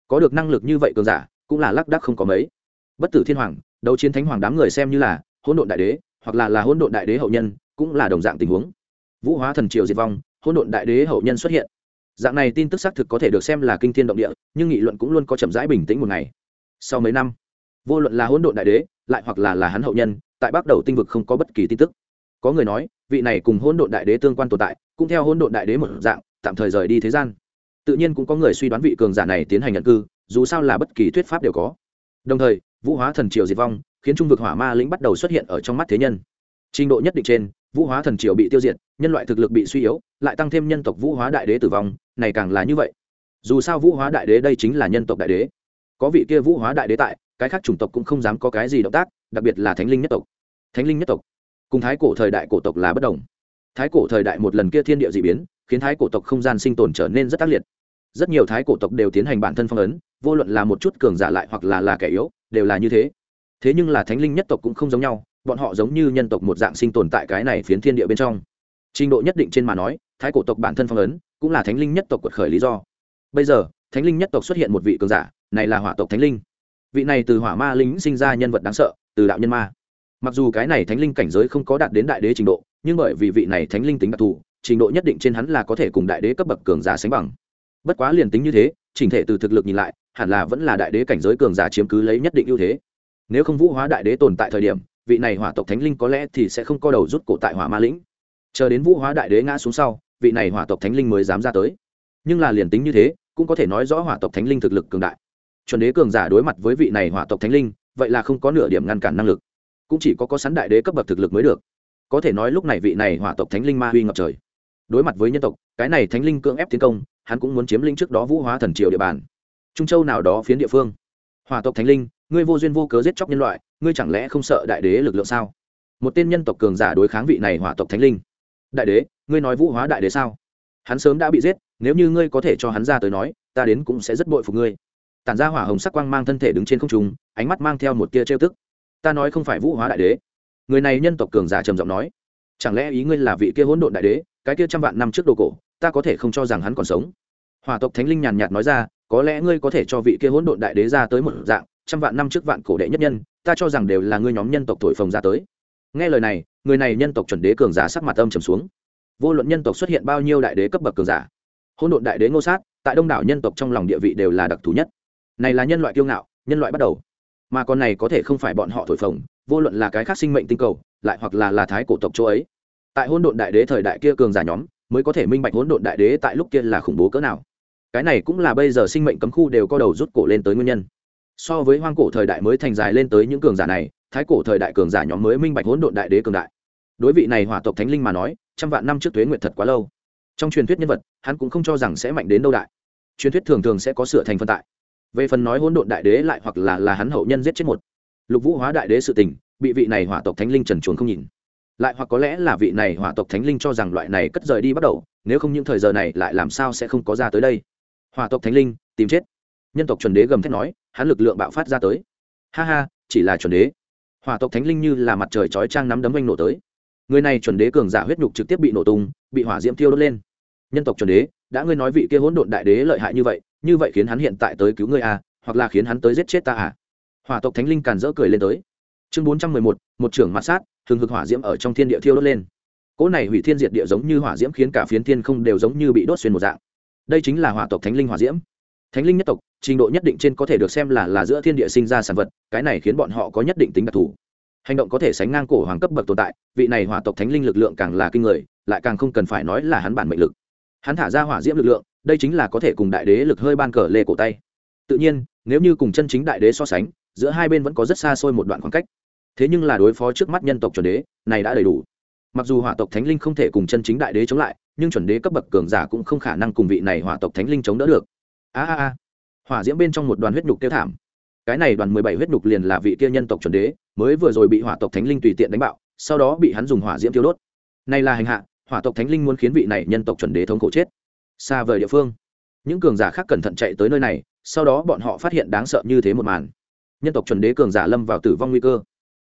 có được năng lực như vậy cường giả, cũng là lác đác không có mấy. Bất tử thiên hoàng, đấu chiến thánh hoàng đám người xem như là hỗn độn đại đế, hoặc là là hỗn độn đại đế hậu nhân, cũng là đồng dạng tình huống. Vũ hóa thần triều diệt vong, hỗn độn đại đế hậu nhân xuất hiện. Dạng này tin tức xác thực có thể được xem là kinh thiên động địa, nhưng nghị luận cũng luôn có chậm rãi bình tĩnh một ngày. Sau mấy năm, vô luận là hỗn độn đại đế, lại hoặc là là hắn hậu nhân, tại bắc đầu tinh vực không có bất kỳ tin tức có người nói, vị này cùng hôn độn đại đế tương quan tồn tại, cũng theo hôn độn đại đế một dạng, tạm thời rời đi thế gian. Tự nhiên cũng có người suy đoán vị cường giả này tiến hành nhận cư, dù sao là bất kỳ thuyết pháp đều có. Đồng thời, vũ hóa thần triều diệt vong, khiến trung vực hỏa ma lĩnh bắt đầu xuất hiện ở trong mắt thế nhân. Trình độ nhất định trên, vũ hóa thần triều bị tiêu diệt, nhân loại thực lực bị suy yếu, lại tăng thêm nhân tộc vũ hóa đại đế tử vong, này càng là như vậy. Dù sao vũ hóa đại đế đây chính là nhân tộc đại đế. Có vị kia vũ hóa đại đế tại, cái khác chủng tộc cũng không dám có cái gì động tác, đặc biệt là thánh linh nhất tộc. Thánh linh nhất tộc cùng thái cổ thời đại cổ tộc là bất đồng. Thái cổ thời đại một lần kia thiên địa d ị biến, khiến thái cổ tộc không gian sinh tồn trở nên rất ác liệt. Rất nhiều thái cổ tộc đều tiến hành bản thân phong ấn, vô luận là một chút cường giả lại hoặc là là kẻ yếu, đều là như thế. Thế nhưng là thánh linh nhất tộc cũng không giống nhau, bọn họ giống như nhân tộc một dạng sinh tồn tại cái này phiến thiên địa bên trong. Trình độ nhất định trên mà nói, thái cổ tộc bản thân phong ấn cũng là thánh linh nhất tộc quật khởi lý do. Bây giờ, thánh linh nhất tộc xuất hiện một vị cường giả, này là hỏa tộc thánh linh. Vị này từ hỏa ma lính sinh ra nhân vật đáng sợ, từ đạo nhân ma mặc dù cái này thánh linh cảnh giới không có đạt đến đại đế trình độ, nhưng bởi vì vị này thánh linh tính đặc thù, trình độ nhất định trên hắn là có thể cùng đại đế cấp bậc cường giả sánh bằng. Bất quá liền tính như thế, chỉnh thể từ thực lực nhìn lại, hẳn là vẫn là đại đế cảnh giới cường giả chiếm cứ lấy nhất định ưu thế. Nếu không vũ hóa đại đế tồn tại thời điểm, vị này hỏa tộc thánh linh có lẽ thì sẽ không co đầu rút cổ tại hỏa ma lĩnh. Chờ đến vũ hóa đại đế ngã xuống sau, vị này hỏa tộc thánh linh mới dám ra tới. Nhưng là liền tính như thế, cũng có thể nói rõ hỏa tộc thánh linh thực lực cường đại. Chuẩn đế cường giả đối mặt với vị này hỏa tộc thánh linh, vậy là không có nửa điểm ngăn cản năng lực cũng chỉ có có sắn đại đế cấp bậc thực lực mới được. Có thể nói lúc này vị này hỏa tộc thánh linh ma huy ngập trời. Đối mặt với nhân tộc, cái này thánh linh cưỡng ép tiến công, hắn cũng muốn chiếm lĩnh trước đó vũ hóa thần triều địa bàn. Trung châu nào đó phiến địa phương. Hỏa tộc thánh linh, ngươi vô duyên vô cớ giết chóc nhân loại, ngươi chẳng lẽ không sợ đại đế lực lượng sao? Một tên nhân tộc cường giả đối kháng vị này hỏa tộc thánh linh. Đại đế, ngươi nói vũ hóa đại đế sao? Hắn sớm đã bị giết, nếu như ngươi có thể cho hắn ra tới nói, ta đến cũng sẽ rất bội phục ngươi. Tản ra hỏa hồng sắc quang mang thân thể đứng trên không trung, ánh mắt mang theo một tia trêu tức ta nói không phải vũ hóa đại đế. Người này nhân tộc cường giả trầm giọng nói, chẳng lẽ ý ngươi là vị kia hỗn độn đại đế, cái kia trăm vạn năm trước đồ cổ, ta có thể không cho rằng hắn còn sống? Hòa tộc thánh linh nhàn nhạt nói ra, có lẽ ngươi có thể cho vị kia hỗn độn đại đế ra tới một dạng, trăm vạn năm trước vạn cổ đệ nhất nhân, ta cho rằng đều là ngươi nhóm nhân tộc thổi phồng ra tới. Nghe lời này, người này nhân tộc chuẩn đế cường giả sắc mặt âm trầm xuống. Vô luận nhân tộc xuất hiện bao nhiêu đại đế cấp bậc cường giả, hỗn độn đại đế ngô sát, tại đông đảo nhân tộc trong lòng địa vị đều là đặc thù nhất. Này là nhân loại kiêu ngạo, nhân loại bắt đầu mà con này có thể không phải bọn họ thổi phồng, vô luận là cái khác sinh mệnh tinh cầu, lại hoặc là là thái cổ tộc chỗ ấy. Tại hỗn độn đại đế thời đại kia cường giả nhóm, mới có thể minh bạch hỗn độn đại đế tại lúc kia là khủng bố cỡ nào. Cái này cũng là bây giờ sinh mệnh cấm khu đều có đầu rút cổ lên tới nguyên nhân. So với hoang cổ thời đại mới thành dài lên tới những cường giả này, thái cổ thời đại cường giả nhóm mới minh bạch hỗn độn đại đế cường đại. Đối vị này hỏa tộc thánh linh mà nói, trăm vạn năm trước tuế nguyệt thật quá lâu. Trong truyền thuyết nhân vật, hắn cũng không cho rằng sẽ mạnh đến đâu đại. Truyền thuyết thường thường sẽ có sửa thành phân tại về phần nói hỗn độn đại đế lại hoặc là là hắn hậu nhân giết chết một. Lục vũ hóa đại đế sự tình, bị vị này hỏa tộc thánh linh trần chuồn không nhìn. Lại hoặc có lẽ là vị này hỏa tộc thánh linh cho rằng loại này cất rời đi bắt đầu, nếu không những thời giờ này lại làm sao sẽ không có ra tới đây. Hỏa tộc thánh linh, tìm chết. Nhân tộc chuẩn đế gầm thét nói, hắn lực lượng bạo phát ra tới. Ha ha, chỉ là chuẩn đế. Hỏa tộc thánh linh như là mặt trời chói trang nắm đấm oanh nổ tới. Người này chuẩn đế cường giả huyết nhục trực tiếp bị nổ tung, bị hỏa diễm tiêu đốt lên. Nhân tộc chuẩn đế đã ngươi nói vị kia hỗn độn đại đế lợi hại như vậy như vậy khiến hắn hiện tại tới cứu ngươi à hoặc là khiến hắn tới giết chết ta à. Hỏa tộc thánh linh càn rỡ cười lên tới. Chương bốn trăm mười một một trưởng mặt sát thường hực hỏa diễm ở trong thiên địa thiêu đốt lên. Cỗ này hủy thiên diệt địa giống như hỏa diễm khiến cả phiến thiên không đều giống như bị đốt xuyên một dạng. Đây chính là hỏa tộc thánh linh hỏa diễm. Thánh linh nhất tộc, trình độ nhất định trên có thể được xem là là giữa thiên địa sinh ra sản vật, cái này khiến bọn họ có nhất định tính đặc thù. Hành động có thể sánh ngang cổ hoàng cấp bậc tồn tại, vị này hỏa tộc thánh linh lực lượng càng là kinh người, lại càng không cần phải nói là hắn bản mệnh lực hắn thả ra hỏa diễm lực lượng, đây chính là có thể cùng đại đế lực hơi ban cờ lê cổ tay. Tự nhiên, nếu như cùng chân chính đại đế so sánh, giữa hai bên vẫn có rất xa xôi một đoạn khoảng cách. Thế nhưng là đối phó trước mắt nhân tộc chuẩn đế, này đã đầy đủ. Mặc dù hỏa tộc thánh linh không thể cùng chân chính đại đế chống lại, nhưng chuẩn đế cấp bậc cường giả cũng không khả năng cùng vị này hỏa tộc thánh linh chống đỡ được. A a a. Hỏa diễm bên trong một đoàn huyết nhục tiêu thảm. Cái này đoàn mười bảy huyết nhục liền là vị kia nhân tộc chuẩn đế, mới vừa rồi bị hỏa tộc thánh linh tùy tiện đánh bạo, sau đó bị hắn dùng hỏa diễm tiêu đốt. Này là hành hạ hỏa tộc thánh linh muốn khiến vị này nhân tộc chuẩn đế thống khổ chết. Xa vời địa phương. Những cường giả khác cẩn thận chạy tới nơi này, sau đó bọn họ phát hiện đáng sợ như thế một màn. Nhân tộc chuẩn đế cường giả lâm vào tử vong nguy cơ.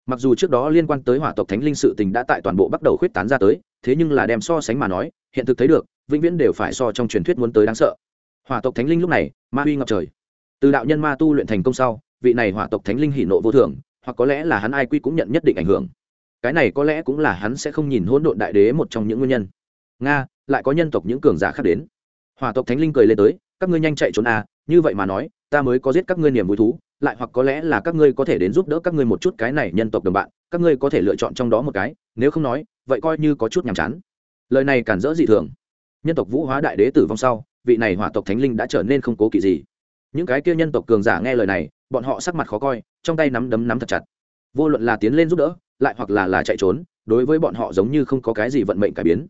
Mặc dù trước đó liên quan tới hỏa tộc thánh linh sự tình đã tại toàn bộ bắt đầu khuyết tán ra tới, thế nhưng là đem so sánh mà nói, hiện thực thấy được, vĩnh viễn đều phải so trong truyền thuyết muốn tới đáng sợ. Hỏa tộc thánh linh lúc này, ma uy ngập trời. Từ đạo nhân ma tu luyện thành công sau, vị này hỏa tộc thánh linh hỉ nộ vô thường, hoặc có lẽ là hắn ai quy cũng nhận nhất định ảnh hưởng cái này có lẽ cũng là hắn sẽ không nhìn hỗn độn đại đế một trong những nguyên nhân. Nga, lại có nhân tộc những cường giả khác đến. Hỏa tộc thánh linh cười lên tới, các ngươi nhanh chạy trốn à như vậy mà nói, ta mới có giết các ngươi niềm vui thú, lại hoặc có lẽ là các ngươi có thể đến giúp đỡ các ngươi một chút cái này nhân tộc đồng bạn, các ngươi có thể lựa chọn trong đó một cái, nếu không nói, vậy coi như có chút nhàm chán. Lời này cản rỡ dị thường. Nhân tộc vũ hóa đại đế tử vong sau, vị này hỏa tộc thánh linh đã trở nên không cố kỵ gì. Những cái kia nhân tộc cường giả nghe lời này, bọn họ sắc mặt khó coi, trong tay nắm đấm nắm thật chặt vô luận là tiến lên giúp đỡ, lại hoặc là là chạy trốn, đối với bọn họ giống như không có cái gì vận mệnh cải biến.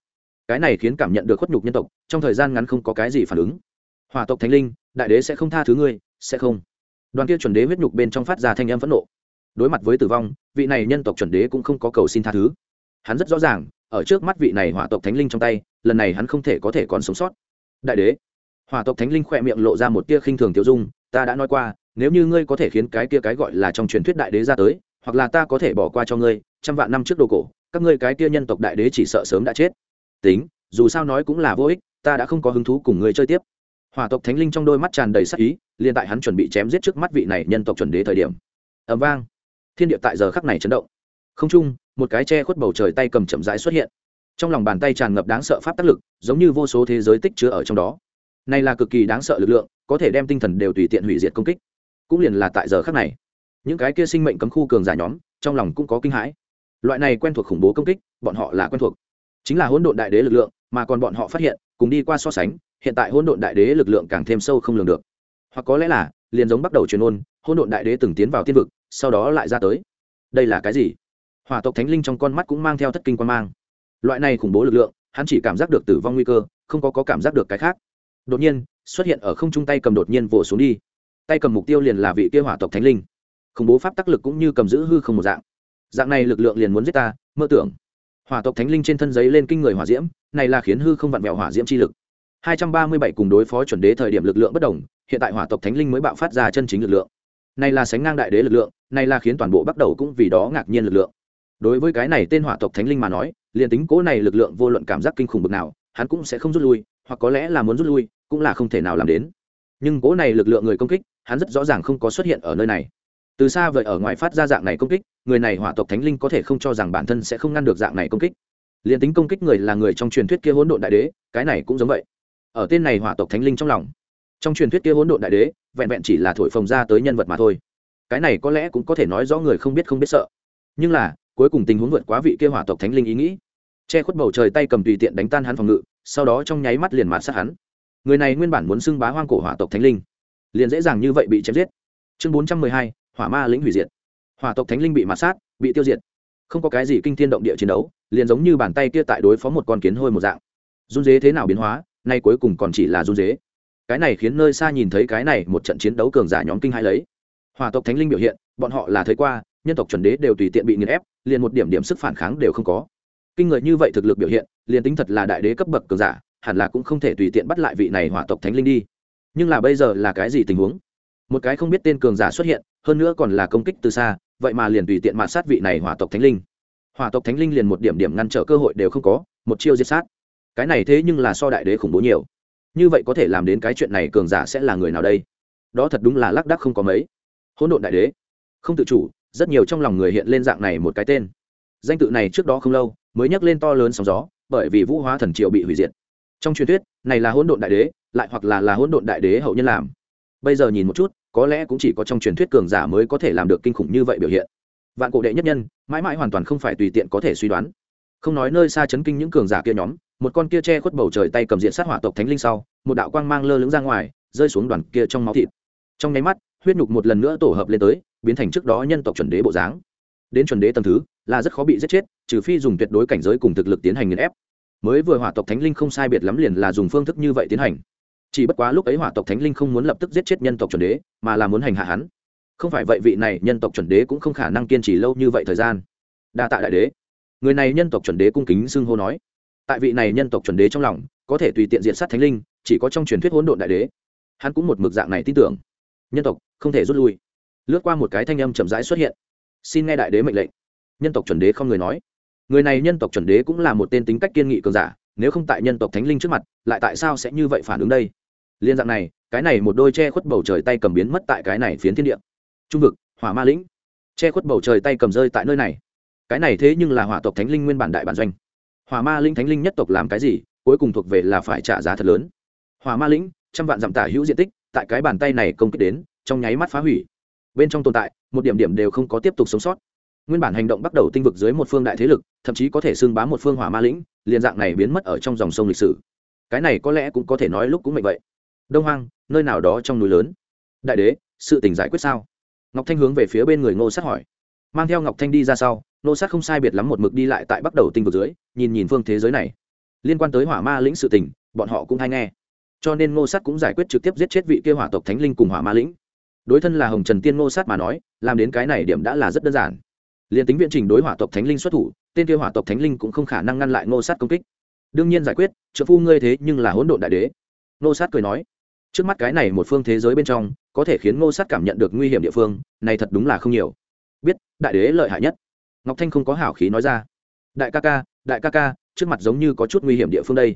Cái này khiến cảm nhận được khuất nhục nhân tộc, trong thời gian ngắn không có cái gì phản ứng. Hòa tộc thánh linh, đại đế sẽ không tha thứ ngươi, sẽ không. Đoàn kia chuẩn đế huyết nhục bên trong phát ra thanh âm phẫn nộ. Đối mặt với tử vong, vị này nhân tộc chuẩn đế cũng không có cầu xin tha thứ. Hắn rất rõ ràng, ở trước mắt vị này hỏa tộc thánh linh trong tay, lần này hắn không thể có thể còn sống sót. Đại đế, hỏa tộc thánh linh khỏe miệng lộ ra một tia khinh thường tiêu dung, ta đã nói qua, nếu như ngươi có thể khiến cái kia cái gọi là trong truyền thuyết đại đế ra tới hoặc là ta có thể bỏ qua cho ngươi, trăm vạn năm trước đồ cổ, các ngươi cái kia nhân tộc đại đế chỉ sợ sớm đã chết. Tính, dù sao nói cũng là vô ích, ta đã không có hứng thú cùng ngươi chơi tiếp. Hỏa tộc thánh linh trong đôi mắt tràn đầy sắc ý, liền tại hắn chuẩn bị chém giết trước mắt vị này nhân tộc chuẩn đế thời điểm. Ẩm vang. Thiên địa tại giờ khắc này chấn động. Không chung một cái che khuất bầu trời tay cầm chậm rãi xuất hiện. Trong lòng bàn tay tràn ngập đáng sợ pháp tác lực, giống như vô số thế giới tích chứa ở trong đó. Này là cực kỳ đáng sợ lực lượng, có thể đem tinh thần đều tùy tiện hủy diệt công kích. Cũng liền là tại giờ khắc này những cái kia sinh mệnh cấm khu cường giả nhóm trong lòng cũng có kinh hãi. Loại này quen thuộc khủng bố công kích bọn họ là quen thuộc. Chính là hỗn độn đại đế lực lượng mà còn bọn họ phát hiện cùng đi qua so sánh hiện tại hỗn độn đại đế lực lượng càng thêm sâu không lường được. Hoặc có lẽ là liền giống bắt đầu truyền ôn hỗn độn đại đế từng tiến vào tiên vực sau đó lại ra tới. Đây là cái gì? Hỏa tộc thánh linh trong con mắt cũng mang theo thất kinh quan mang. Loại này khủng bố lực lượng hắn chỉ cảm giác được tử vong nguy cơ không có, có cảm giác được cái khác. Đột nhiên xuất hiện ở không trung tay cầm đột nhiên vồ xuống đi. Tay cầm mục tiêu liền là vị kia hỏa tộc thánh linh khủng bố pháp tác lực cũng như cầm giữ hư không một dạng. Dạng này lực lượng liền muốn giết ta, mơ tưởng. Hỏa tộc thánh linh trên thân giấy lên kinh người hỏa diễm, này là khiến hư không vặn vẹo hỏa diễm chi lực. 237 cùng đối phó chuẩn đế thời điểm lực lượng bất đồng, hiện tại hỏa tộc thánh linh mới bạo phát ra chân chính lực lượng. Này là sánh ngang đại đế lực lượng, này là khiến toàn bộ bắt đầu cũng vì đó ngạc nhiên lực lượng. Đối với cái này tên hỏa tộc thánh linh mà nói, liền tính cố này lực lượng vô luận cảm giác kinh khủng bực nào, hắn cũng sẽ không rút lui, hoặc có lẽ là muốn rút lui, cũng là không thể nào làm đến. Nhưng cố này lực lượng người công kích, hắn rất rõ ràng không có xuất hiện ở nơi này từ xa vậy ở ngoài phát ra dạng này công kích, người này hỏa tộc thánh linh có thể không cho rằng bản thân sẽ không ngăn được dạng này công kích. Liền tính công kích người là người trong truyền thuyết kia hỗn độn đại đế, cái này cũng giống vậy. Ở tên này hỏa tộc thánh linh trong lòng, trong truyền thuyết kia hỗn độn đại đế, vẹn vẹn chỉ là thổi phồng ra tới nhân vật mà thôi. Cái này có lẽ cũng có thể nói rõ người không biết không biết sợ. Nhưng là, cuối cùng tình huống vượt quá vị kia hỏa tộc thánh linh ý nghĩ. Che khuất bầu trời tay cầm tùy tiện đánh tan hắn phòng ngự, sau đó trong nháy mắt liền mạt sát hắn. Người này nguyên bản muốn xưng bá hoang cổ hỏa tộc thánh linh, liền dễ dàng như vậy bị chém giết. Chương bốn trăm mười hai hỏa ma lĩnh hủy diệt. Hỏa tộc thánh linh bị mạt sát, bị tiêu diệt. Không có cái gì kinh thiên động địa chiến đấu, liền giống như bàn tay kia tại đối phó một con kiến hôi một dạng. Run dế thế nào biến hóa, nay cuối cùng còn chỉ là run dế. Cái này khiến nơi xa nhìn thấy cái này một trận chiến đấu cường giả nhóm kinh hai lấy. Hỏa tộc thánh linh biểu hiện, bọn họ là thấy qua, nhân tộc chuẩn đế đều tùy tiện bị nghiền ép, liền một điểm điểm sức phản kháng đều không có. Kinh người như vậy thực lực biểu hiện, liền tính thật là đại đế cấp bậc cường giả, hẳn là cũng không thể tùy tiện bắt lại vị này hỏa tộc thánh linh đi. Nhưng là bây giờ là cái gì tình huống? Một cái không biết tên cường giả xuất hiện, hơn nữa còn là công kích từ xa, vậy mà liền tùy tiện mạt sát vị này hỏa tộc thánh linh. Hỏa tộc thánh linh liền một điểm điểm ngăn trở cơ hội đều không có, một chiêu diệt sát. Cái này thế nhưng là so đại đế khủng bố nhiều. Như vậy có thể làm đến cái chuyện này cường giả sẽ là người nào đây? Đó thật đúng là lác đắc không có mấy. Hỗn độn đại đế. Không tự chủ, rất nhiều trong lòng người hiện lên dạng này một cái tên. Danh tự này trước đó không lâu, mới nhắc lên to lớn sóng gió, bởi vì vũ hóa thần triều bị hủy diệt. Trong truyền thuyết, này là hỗn độn đại đế, lại hoặc là là hỗn độn đại đế hậu nhân làm bây giờ nhìn một chút, có lẽ cũng chỉ có trong truyền thuyết cường giả mới có thể làm được kinh khủng như vậy biểu hiện. Vạn cổ đệ nhất nhân, mãi mãi hoàn toàn không phải tùy tiện có thể suy đoán. Không nói nơi xa chấn kinh những cường giả kia nhóm, một con kia che khuất bầu trời tay cầm diện sát hỏa tộc thánh linh sau, một đạo quang mang lơ lửng ra ngoài, rơi xuống đoàn kia trong máu thịt. Trong nháy mắt, huyết nhục một lần nữa tổ hợp lên tới, biến thành trước đó nhân tộc chuẩn đế bộ dáng. Đến chuẩn đế tầng thứ, là rất khó bị giết chết, trừ phi dùng tuyệt đối cảnh giới cùng thực lực tiến hành nghiền ép. Mới vừa hỏa tộc thánh linh không sai biệt lắm liền là dùng phương thức như vậy tiến hành chỉ bất quá lúc ấy hỏa tộc thánh linh không muốn lập tức giết chết nhân tộc chuẩn đế, mà là muốn hành hạ hắn. Không phải vậy vị này nhân tộc chuẩn đế cũng không khả năng kiên trì lâu như vậy thời gian. Đa tạ đại đế. Người này nhân tộc chuẩn đế cung kính xưng hô nói. Tại vị này nhân tộc chuẩn đế trong lòng, có thể tùy tiện diện sát thánh linh, chỉ có trong truyền thuyết hỗn độn đại đế. Hắn cũng một mực dạng này tin tưởng. Nhân tộc, không thể rút lui. Lướt qua một cái thanh âm chậm rãi xuất hiện. Xin nghe đại đế mệnh lệnh. Nhân tộc chuẩn đế không người nói. Người này nhân tộc chuẩn đế cũng là một tên tính cách kiên nghị cường giả, nếu không tại nhân tộc thánh linh trước mặt, lại tại sao sẽ như vậy phản ứng đây? Liên dạng này, cái này một đôi che khuất bầu trời tay cầm biến mất tại cái này phiến thiên địa. Trung vực, hỏa ma lĩnh. Che khuất bầu trời tay cầm rơi tại nơi này. Cái này thế nhưng là hỏa tộc thánh linh nguyên bản đại bản doanh. Hỏa ma linh thánh linh nhất tộc làm cái gì, cuối cùng thuộc về là phải trả giá thật lớn. Hỏa ma lĩnh, trăm vạn dặm tả hữu diện tích, tại cái bàn tay này công kích đến, trong nháy mắt phá hủy. Bên trong tồn tại, một điểm điểm đều không có tiếp tục sống sót. Nguyên bản hành động bắt đầu tinh vực dưới một phương đại thế lực, thậm chí có thể xưng bá một phương hỏa ma lĩnh, liền dạng này biến mất ở trong dòng sông lịch sử. Cái này có lẽ cũng có thể nói lúc cũng mệnh vậy đông hoang, nơi nào đó trong núi lớn. Đại đế, sự tình giải quyết sao? Ngọc thanh hướng về phía bên người ngô sát hỏi. Mang theo ngọc thanh đi ra sau, ngô sát không sai biệt lắm một mực đi lại tại bắt đầu tinh vực dưới, nhìn nhìn phương thế giới này. Liên quan tới hỏa ma lĩnh sự tình, bọn họ cũng hay nghe. Cho nên ngô sát cũng giải quyết trực tiếp giết chết vị kia hỏa tộc thánh linh cùng hỏa ma lĩnh. Đối thân là hồng trần tiên ngô sát mà nói, làm đến cái này điểm đã là rất đơn giản. Liền tính viện trình đối hỏa tộc thánh linh xuất thủ, tên kia hỏa tộc thánh linh cũng không khả năng ngăn lại ngô sát công kích. Đương nhiên giải quyết, trợ phu ngươi thế nhưng là hỗn độn đại đế. Ngô sát cười nói trước mắt cái này một phương thế giới bên trong, có thể khiến ngô sát cảm nhận được nguy hiểm địa phương, này thật đúng là không nhiều. Biết, đại đế lợi hại nhất. Ngọc thanh không có hảo khí nói ra. Đại ca ca, đại ca ca, trước mặt giống như có chút nguy hiểm địa phương đây.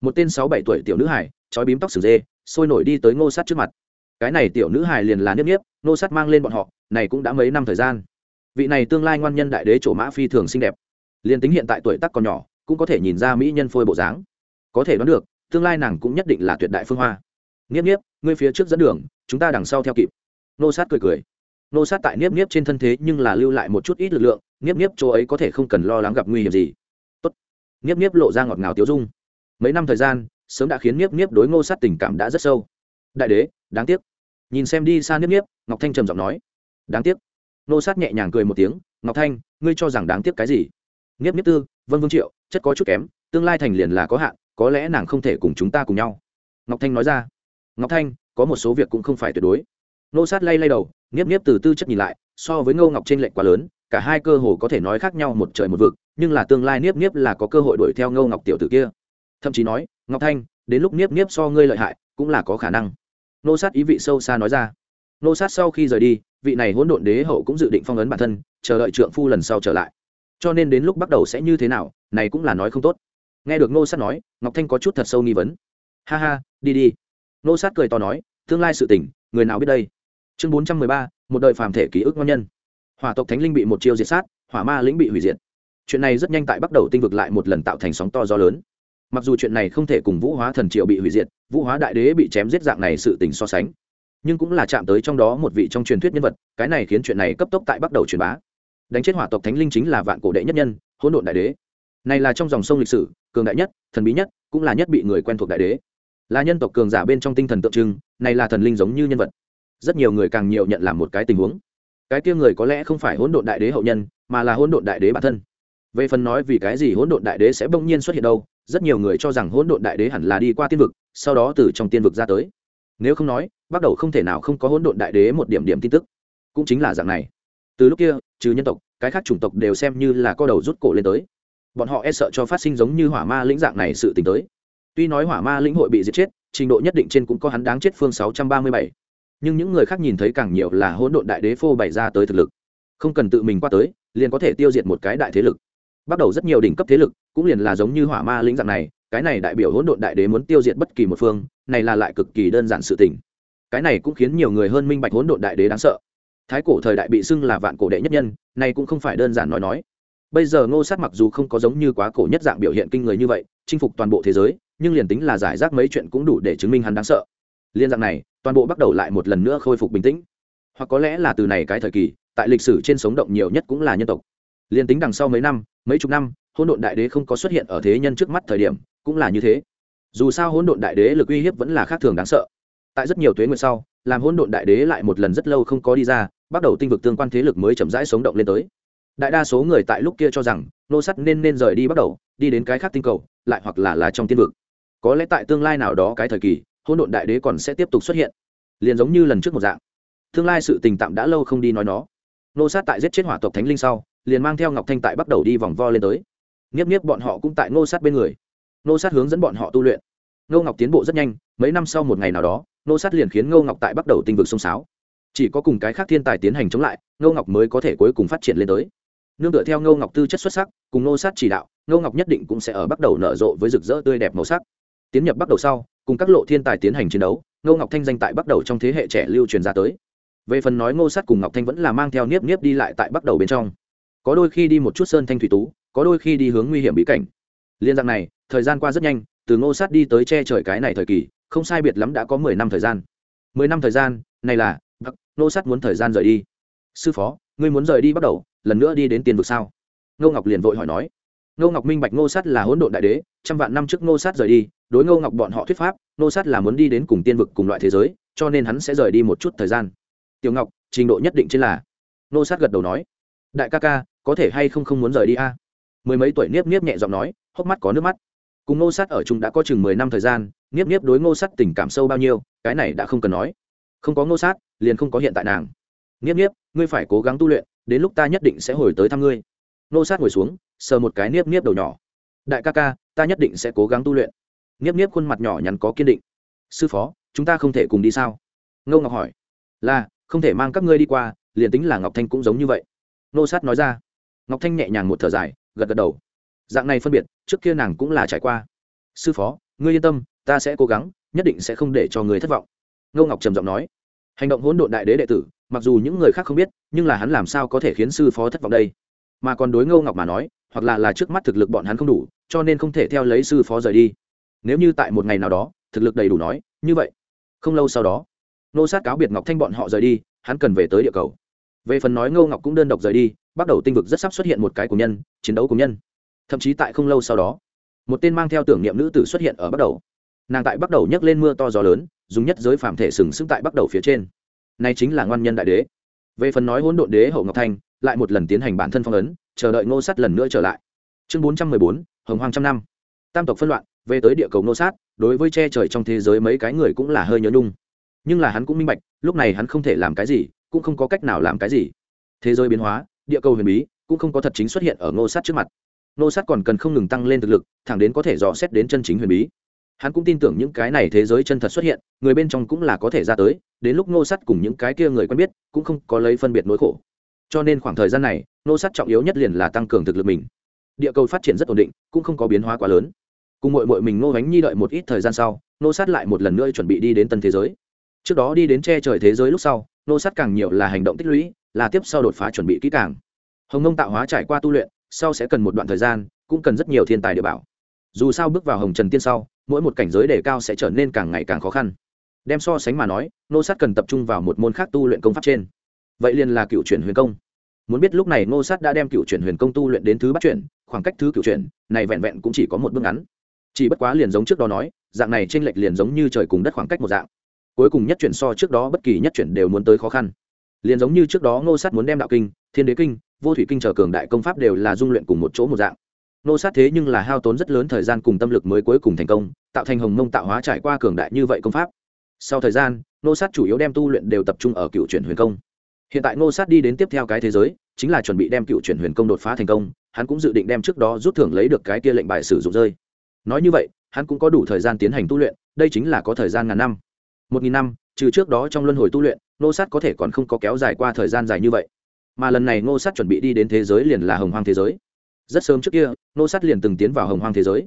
Một tên sáu bảy tuổi tiểu nữ hải trói bím tóc sừng dê, sôi nổi đi tới ngô sát trước mặt. Cái này tiểu nữ hải liền là nếp nếp ngô sát mang lên bọn họ, này cũng đã mấy năm thời gian. Vị này tương lai ngoan nhân đại đế chỗ mã phi thường xinh đẹp. Liền tính hiện tại tuổi tác còn nhỏ, cũng có thể nhìn ra mỹ nhân phôi bộ dáng. Có thể đoán được, tương lai nàng cũng nhất định là tuyệt đại phương hoa nghiếp nghiếp ngươi phía trước dẫn đường, chúng ta đằng sau theo kịp. Nô sát cười cười. Nô sát tại niếp niếp trên thân thế nhưng là lưu lại một chút ít lực lượng, niếp niếp chỗ ấy có thể không cần lo lắng gặp nguy hiểm gì. Tốt. Niếp niếp lộ ra ngọt ngào tiêu dung. Mấy năm thời gian, sớm đã khiến niếp niếp đối ngô sát tình cảm đã rất sâu. Đại đế, đáng tiếc. Nhìn xem đi xa niếp niếp, ngọc thanh trầm giọng nói. Đáng tiếc. Nô sát nhẹ nhàng cười một tiếng, ngọc thanh, ngươi cho rằng đáng tiếc cái gì? Niếp Niếp tư vân vương triệu, chất có chút kém, tương lai thành liền là có hạn, có lẽ nàng không thể cùng chúng ta cùng nhau. Ngọc thanh nói ra ngọc thanh, có một số việc cũng không phải tuyệt đối. Nô sát lay lay đầu, nghiếp nghiếp từ tư chất nhìn lại, so với ngô ngọc trên lệch quá lớn, cả hai cơ hồ có thể nói khác nhau một trời một vực, nhưng là tương lai niếp niếp là có cơ hội đuổi theo ngô ngọc tiểu tử kia. Thậm chí nói, ngọc thanh, đến lúc niếp niếp so ngươi lợi hại, cũng là có khả năng. Nô sát ý vị sâu xa nói ra. Nô sát sau khi rời đi, vị này hỗn độn đế hậu cũng dự định phong ấn bản thân, chờ đợi trượng phu lần sau trở lại. Cho nên đến lúc bắt đầu sẽ như thế nào, này cũng là nói không tốt. Nghe được nô sát nói, ngọc thanh có chút thật sâu nghi vấn. Ha ha, đi đi nô sát cười to nói, tương lai sự tình, người nào biết đây? Chương bốn trăm mười ba, một đời phàm thể ký ức ngon nhân. Hỏa tộc thánh linh bị một chiêu diệt sát, hỏa ma lĩnh bị hủy diệt. Chuyện này rất nhanh tại bắt đầu tinh vực lại một lần tạo thành sóng to gió lớn. Mặc dù chuyện này không thể cùng vũ hóa thần triệu bị hủy diệt, vũ hóa đại đế bị chém giết dạng này sự tình so sánh. Nhưng cũng là chạm tới trong đó một vị trong truyền thuyết nhân vật, cái này khiến chuyện này cấp tốc tại bắt đầu truyền bá. Đánh chết hỏa tộc thánh linh chính là vạn cổ đệ nhất nhân, hỗn độn đại đế. Này là trong dòng sông lịch sử, cường đại nhất, thần bí nhất, cũng là nhất bị người quen thuộc đại đế là nhân tộc cường giả bên trong tinh thần tượng trưng, này là thần linh giống như nhân vật. Rất nhiều người càng nhiều nhận làm một cái tình huống. Cái kia người có lẽ không phải hỗn độn đại đế hậu nhân, mà là hỗn độn đại đế bản thân. Về phần nói vì cái gì hỗn độn đại đế sẽ bỗng nhiên xuất hiện đâu, rất nhiều người cho rằng hỗn độn đại đế hẳn là đi qua tiên vực, sau đó từ trong tiên vực ra tới. Nếu không nói, bắt đầu không thể nào không có hỗn độn đại đế một điểm điểm tin tức. Cũng chính là dạng này. Từ lúc kia, trừ nhân tộc, cái khác chủng tộc đều xem như là co đầu rút cổ lên tới. Bọn họ e sợ cho phát sinh giống như hỏa ma lĩnh dạng này sự t tới tuy nói hỏa ma lĩnh hội bị giết chết, trình độ nhất định trên cũng có hắn đáng chết phương sáu trăm ba mươi bảy. Nhưng những người khác nhìn thấy càng nhiều là hỗn độn đại đế phô bày ra tới thực lực. Không cần tự mình qua tới, liền có thể tiêu diệt một cái đại thế lực. Bắt đầu rất nhiều đỉnh cấp thế lực cũng liền là giống như hỏa ma lĩnh dạng này, cái này đại biểu hỗn độn đại đế muốn tiêu diệt bất kỳ một phương, này là lại cực kỳ đơn giản sự tình. Cái này cũng khiến nhiều người hơn minh bạch hỗn độn đại đế đáng sợ. Thái cổ thời đại bị xưng là vạn cổ đệ nhất nhân, này cũng không phải đơn giản nói nói. Bây giờ ngô sát mặc dù không có giống như quá cổ nhất dạng biểu hiện kinh người như vậy, chinh phục toàn bộ thế giới nhưng liền tính là giải rác mấy chuyện cũng đủ để chứng minh hắn đáng sợ. Liên dạng này, toàn bộ bắt đầu lại một lần nữa khôi phục bình tĩnh. Hoặc có lẽ là từ này cái thời kỳ, tại lịch sử trên sống động nhiều nhất cũng là nhân tộc. Liên tính đằng sau mấy năm, mấy chục năm, hỗn độn đại đế không có xuất hiện ở thế nhân trước mắt thời điểm, cũng là như thế. Dù sao hỗn độn đại đế lực uy hiếp vẫn là khác thường đáng sợ. Tại rất nhiều tuế nguyện sau, làm hỗn độn đại đế lại một lần rất lâu không có đi ra, bắt đầu tinh vực tương quan thế lực mới chậm rãi sống động lên tới. Đại đa số người tại lúc kia cho rằng, nô sắt nên nên rời đi bắt đầu, đi đến cái khác tinh cầu, lại hoặc là là trong tiên vực có lẽ tại tương lai nào đó cái thời kỳ, hỗn độn đại đế còn sẽ tiếp tục xuất hiện. Liền giống như lần trước một dạng. Tương lai sự tình tạm đã lâu không đi nói nó. Nô sát tại giết chết hỏa tộc thánh linh sau, liền mang theo ngọc thanh tại bắt đầu đi vòng vo lên tới. Nghiếp nghiếp bọn họ cũng tại nô sát bên người. Nô sát hướng dẫn bọn họ tu luyện. Ngô ngọc tiến bộ rất nhanh, mấy năm sau một ngày nào đó, nô sát liền khiến ngô ngọc tại bắt đầu tinh vực sông sáo. Chỉ có cùng cái khác thiên tài tiến hành chống lại, ngô ngọc mới có thể cuối cùng phát triển lên tới. Nương tựa theo ngô ngọc tư chất xuất sắc, cùng nô sát chỉ đạo, ngô ngọc nhất định cũng sẽ ở bắt đầu nở rộ với rực rỡ tươi đẹp màu sắc tiến nhập bắt đầu sau, cùng các lộ thiên tài tiến hành chiến đấu, ngô ngọc thanh danh tại bắt đầu trong thế hệ trẻ lưu truyền ra tới. Về phần nói ngô sát cùng ngọc thanh vẫn là mang theo niếp niếp đi lại tại bắt đầu bên trong. Có đôi khi đi một chút sơn thanh thủy tú, có đôi khi đi hướng nguy hiểm bí cảnh. Liên dạng này, thời gian qua rất nhanh, từ ngô sát đi tới che trời cái này thời kỳ, không sai biệt lắm đã có mười năm thời gian. Mười năm thời gian, này là ngô sát muốn thời gian rời đi. Sư phó, ngươi muốn rời đi bắt đầu, lần nữa đi đến tiền vực sao? Ngô ngọc liền vội hỏi nói. Ngô ngọc minh bạch ngô sát là hỗn độn đại đế, trăm vạn năm trước ngô sát rời đi đối ngô ngọc bọn họ thuyết pháp Nô sát là muốn đi đến cùng tiên vực cùng loại thế giới, cho nên hắn sẽ rời đi một chút thời gian. Tiểu ngọc, trình độ nhất định trên là Nô sát gật đầu nói, đại ca ca, có thể hay không không muốn rời đi a? Mười mấy tuổi niếp niếp nhẹ giọng nói, hốc mắt có nước mắt. Cùng Nô sát ở chung đã có chừng mười năm thời gian, niếp niếp đối ngô sát tình cảm sâu bao nhiêu, cái này đã không cần nói. Không có ngô sát, liền không có hiện tại nàng. Niếp niếp, ngươi phải cố gắng tu luyện, đến lúc ta nhất định sẽ hồi tới thăm ngươi. Nô sát ngồi xuống, sờ một cái niếp niếp đầu nhỏ. Đại ca ca, ta nhất định sẽ cố gắng tu luyện nghiếp nghiếp khuôn mặt nhỏ nhắn có kiên định. Sư phó, chúng ta không thể cùng đi sao? Ngô ngọc hỏi. Là, không thể mang các ngươi đi qua, liền tính là ngọc thanh cũng giống như vậy. Nô sát nói ra. Ngọc thanh nhẹ nhàng một thở dài, gật gật đầu. Dạng này phân biệt, trước kia nàng cũng là trải qua. Sư phó, ngươi yên tâm, ta sẽ cố gắng, nhất định sẽ không để cho người thất vọng. Ngô ngọc trầm giọng nói. Hành động hỗn độn đại đế đệ tử, mặc dù những người khác không biết, nhưng là hắn làm sao có thể khiến sư phó thất vọng đây? Mà còn đối ngô ngọc mà nói, hoặc là là trước mắt thực lực bọn hắn không đủ, cho nên không thể theo lấy sư phó rời đi nếu như tại một ngày nào đó, thực lực đầy đủ nói, như vậy. Không lâu sau đó, nô sát cáo biệt ngọc thanh bọn họ rời đi, hắn cần về tới địa cầu. Về phần nói ngô ngọc cũng đơn độc rời đi, bắt đầu tinh vực rất sắp xuất hiện một cái của nhân, chiến đấu của nhân. Thậm chí tại không lâu sau đó, một tên mang theo tưởng niệm nữ tử xuất hiện ở bắt đầu. Nàng tại bắt đầu nhấc lên mưa to gió lớn, dùng nhất giới phạm thể sừng sững tại bắt đầu phía trên. Này chính là ngoan nhân đại đế. Về phần nói hỗn độn đế hậu ngọc thanh, lại một lần tiến hành bản thân phong ấn, chờ đợi ngô sắt lần nữa trở lại. Chương bốn trăm mười bốn, hồng hoàng trăm năm. Tam tộc phân loạn về tới địa cầu nô sát, đối với che trời trong thế giới mấy cái người cũng là hơi nhớ nhung. Nhưng là hắn cũng minh bạch, lúc này hắn không thể làm cái gì, cũng không có cách nào làm cái gì. Thế giới biến hóa, địa cầu huyền bí, cũng không có thật chính xuất hiện ở nô sát trước mặt. Nô sát còn cần không ngừng tăng lên thực lực, thẳng đến có thể dò xét đến chân chính huyền bí. Hắn cũng tin tưởng những cái này thế giới chân thật xuất hiện, người bên trong cũng là có thể ra tới, đến lúc nô sát cùng những cái kia người quen biết, cũng không có lấy phân biệt nỗi khổ. Cho nên khoảng thời gian này, nô sát trọng yếu nhất liền là tăng cường thực lực mình. Địa cầu phát triển rất ổn định, cũng không có biến hóa quá lớn cùng mội mội mình ngô bánh nhi đợi một ít thời gian sau nô sát lại một lần nữa chuẩn bị đi đến tân thế giới. Trước đó đi đến che trời thế giới lúc sau nô sát càng nhiều là hành động tích lũy, là tiếp sau đột phá chuẩn bị kỹ càng. Hồng nông tạo hóa trải qua tu luyện, sau sẽ cần một đoạn thời gian, cũng cần rất nhiều thiên tài địa bảo. Dù sao bước vào hồng trần tiên sau, mỗi một cảnh giới đề cao sẽ trở nên càng ngày càng khó khăn. Đem so sánh mà nói nô sát cần tập trung vào một môn khác tu luyện công pháp trên. Vậy liền là cựu chuyển huyền công. Muốn biết lúc này nô sát đã đem cựu chuyển huyền công tu luyện đến thứ bắt chuyển, khoảng cách thứ cựu chuyển, này vẹn vẹn cũng chỉ có một bước ngắn chỉ bất quá liền giống trước đó nói, dạng này t r ê n lệch liền giống như trời cùng đất khoảng cách một dạng. Cuối cùng nhất chuyển so trước đó bất kỳ nhất chuyển đều muốn tới khó khăn. Liền giống như trước đó ngô sát muốn đem đạo kinh, thiên đế kinh, vô thủy kinh trở cường đại công pháp đều là dung luyện cùng một chỗ một dạng. Ngô sát thế nhưng là hao tốn rất lớn thời gian cùng tâm lực mới cuối cùng thành công, tạo thành hồng mông tạo hóa trải qua cường đại như vậy công pháp. Sau thời gian, Ngô sát chủ yếu đem tu luyện đều tập trung ở cựu chuyển huyền công. Hiện tại Ngô sát đi đến tiếp theo cái thế giới, chính là chuẩn bị đem cựu chuyển huyền công đột phá thành công, hắn cũng dự định đem trước đó rút thưởng lấy được cái kia lệnh bài sử dụng rơi nói như vậy, hắn cũng có đủ thời gian tiến hành tu luyện, đây chính là có thời gian ngàn năm. Một nghìn năm, trừ trước đó trong luân hồi tu luyện nô sát có thể còn không có kéo dài qua thời gian dài như vậy. Mà lần này nô sát chuẩn bị đi đến thế giới liền là hồng hoang thế giới. Rất sớm trước kia nô sát liền từng tiến vào hồng hoang thế giới.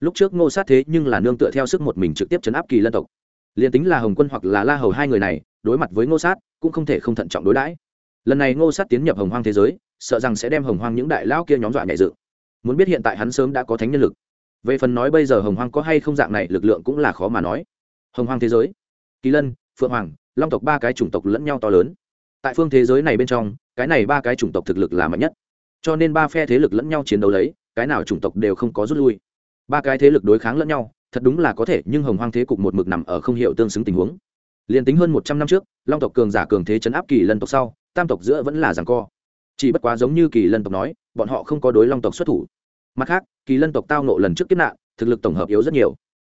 Lúc trước nô sát thế nhưng là nương tựa theo sức một mình trực tiếp chấn áp kỳ lân tộc. Liền tính là hồng quân hoặc là la hầu hai người này, đối mặt với nô sát, cũng không thể không thận trọng đối đãi. Lần này nô sát tiến nhập hồng hoang thế giới, sợ rằng sẽ đem hồng hoang những đại lão kia nhóm dọa nhảy dự muốn biết hiện tại hắn sớm đã có thánh nhân lực về phần nói bây giờ hồng hoang có hay không dạng này, lực lượng cũng là khó mà nói. Hồng hoang thế giới, kỳ lân, phượng hoàng, long tộc ba cái chủng tộc lẫn nhau to lớn. Tại phương thế giới này bên trong, cái này ba cái chủng tộc thực lực là mạnh nhất. Cho nên ba phe thế lực lẫn nhau chiến đấu lấy, cái nào chủng tộc đều không có rút lui. Ba cái thế lực đối kháng lẫn nhau, thật đúng là có thể, nhưng hồng hoang thế cục một mực nằm ở không hiệu tương xứng tình huống. Liền tính hơn một trăm năm trước, long tộc cường giả cường thế chấn áp kỳ lân tộc sau, tam tộc giữa vẫn là rằng co. Chỉ bất quá giống như kỳ lân tộc nói, bọn họ không có đối long tộc xuất thủ mặt khác, kỳ lân tộc tao nộ lần trước kiếp nạn, thực lực tổng hợp yếu rất nhiều.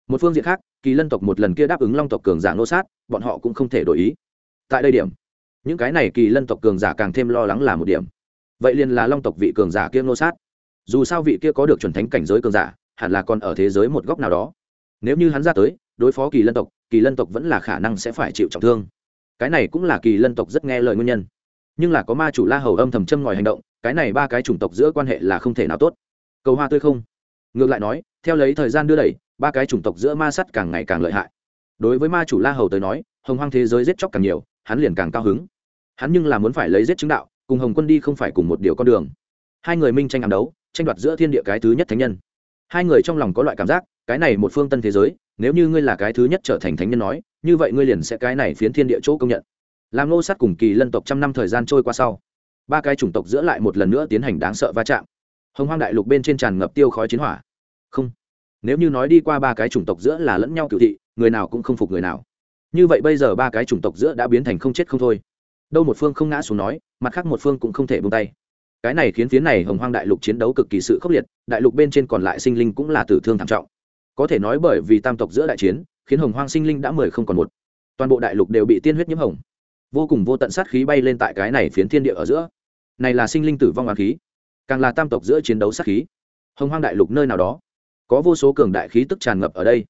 Một phương diện khác, kỳ lân tộc một lần kia đáp ứng long tộc cường giả nô sát, bọn họ cũng không thể đổi ý. Tại đây điểm, những cái này kỳ lân tộc cường giả càng thêm lo lắng là một điểm. Vậy liền là long tộc vị cường giả kia nô sát. Dù sao vị kia có được chuẩn thánh cảnh giới cường giả, hẳn là còn ở thế giới một góc nào đó. Nếu như hắn ra tới, đối phó kỳ lân tộc, kỳ lân tộc vẫn là khả năng sẽ phải chịu trọng thương. Cái này cũng là kỳ lân tộc rất nghe lời nguyên nhân. Nhưng là có ma chủ la hầu âm thầm châm ngòi hành động, cái này ba cái chủng tộc giữa quan hệ là không thể nào tốt cầu hoa tươi không? Ngược lại nói, theo lấy thời gian đưa đẩy, ba cái chủng tộc giữa ma sắt càng ngày càng lợi hại. Đối với ma chủ la hầu tới nói, hồng hoang thế giới giết chóc càng nhiều, hắn liền càng cao hứng. Hắn nhưng là muốn phải lấy giết chứng đạo, cùng hồng quân đi không phải cùng một điều con đường. Hai người minh tranh ám đấu, tranh đoạt giữa thiên địa cái thứ nhất thánh nhân. Hai người trong lòng có loại cảm giác, cái này một phương tân thế giới, nếu như ngươi là cái thứ nhất trở thành thánh nhân nói, như vậy ngươi liền sẽ cái này phiến thiên địa chỗ công nhận. Làm nô sát cùng kỳ lân tộc trăm năm thời gian trôi qua sau, ba cái chủng tộc giữa lại một lần nữa tiến hành đáng sợ va chạm hồng hoang đại lục bên trên tràn ngập tiêu khói chiến hỏa. Không. Nếu như nói đi qua ba cái chủng tộc giữa là lẫn nhau cựu thị, người nào cũng không phục người nào. Như vậy bây giờ ba cái chủng tộc giữa đã biến thành không chết không thôi. Đâu một phương không ngã xuống nói, mặt khác một phương cũng không thể buông tay. Cái này khiến phía này hồng hoang đại lục chiến đấu cực kỳ sự khốc liệt, đại lục bên trên còn lại sinh linh cũng là tử thương thảm trọng. Có thể nói bởi vì tam tộc giữa đại chiến, khiến hồng hoang sinh linh đã mười không còn một. Toàn bộ đại lục đều bị tiên huyết nhiễm hồng. Vô cùng vô tận sát khí bay lên tại cái này phiến thiên địa ở giữa. Này là sinh linh tử vong hoàng khí càng là tam tộc giữa chiến đấu sát khí. Hồng hoang đại lục nơi nào đó, có vô số cường đại khí tức tràn ngập ở đây.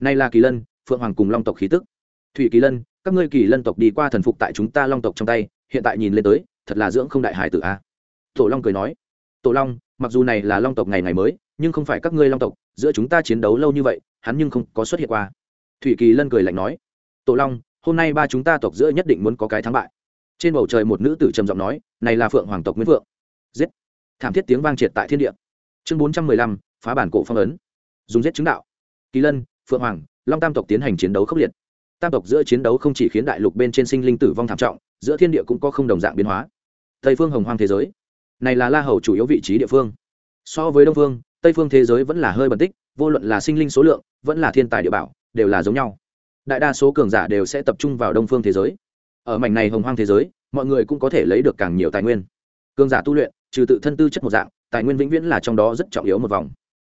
Nay là kỳ lân, phượng hoàng cùng long tộc khí tức. Thủy kỳ lân, các ngươi kỳ lân tộc đi qua thần phục tại chúng ta long tộc trong tay, hiện tại nhìn lên tới, thật là dưỡng không đại hải tử a. Tổ long cười nói, tổ long, mặc dù này là long tộc ngày ngày mới, nhưng không phải các ngươi long tộc, giữa chúng ta chiến đấu lâu như vậy, hắn nhưng không có xuất hiện qua. Thủy kỳ lân cười lạnh nói, tổ long, hôm nay ba chúng ta tộc giữa nhất định muốn có cái thắng bại. Trên bầu trời một nữ tử trầm giọng nói, này là phượng hoàng tộc nguyễn phượng. Giết! Thảm thiết tiếng vang triệt tại thiên địa. Chương bốn trăm mười lăm, phá bản cổ phong ấn. Dùng giết chứng đạo. Kỳ lân, phượng hoàng, long tam tộc tiến hành chiến đấu khốc liệt. Tam tộc giữa chiến đấu không chỉ khiến đại lục bên trên sinh linh tử vong thảm trọng, giữa thiên địa cũng có không đồng dạng biến hóa. Tây phương hồng hoang thế giới. Này là la hầu chủ yếu vị trí địa phương. So với đông phương, tây phương thế giới vẫn là hơi bẩn tích, vô luận là sinh linh số lượng, vẫn là thiên tài địa bảo, đều là giống nhau. Đại đa số cường giả đều sẽ tập trung vào đông phương thế giới. Ở mảnh này hồng hoang thế giới, mọi người cũng có thể lấy được càng nhiều tài nguyên. Cường giả tu luyện trừ tự thân tư chất một dạng, tài nguyên vĩnh viễn là trong đó rất trọng yếu một vòng.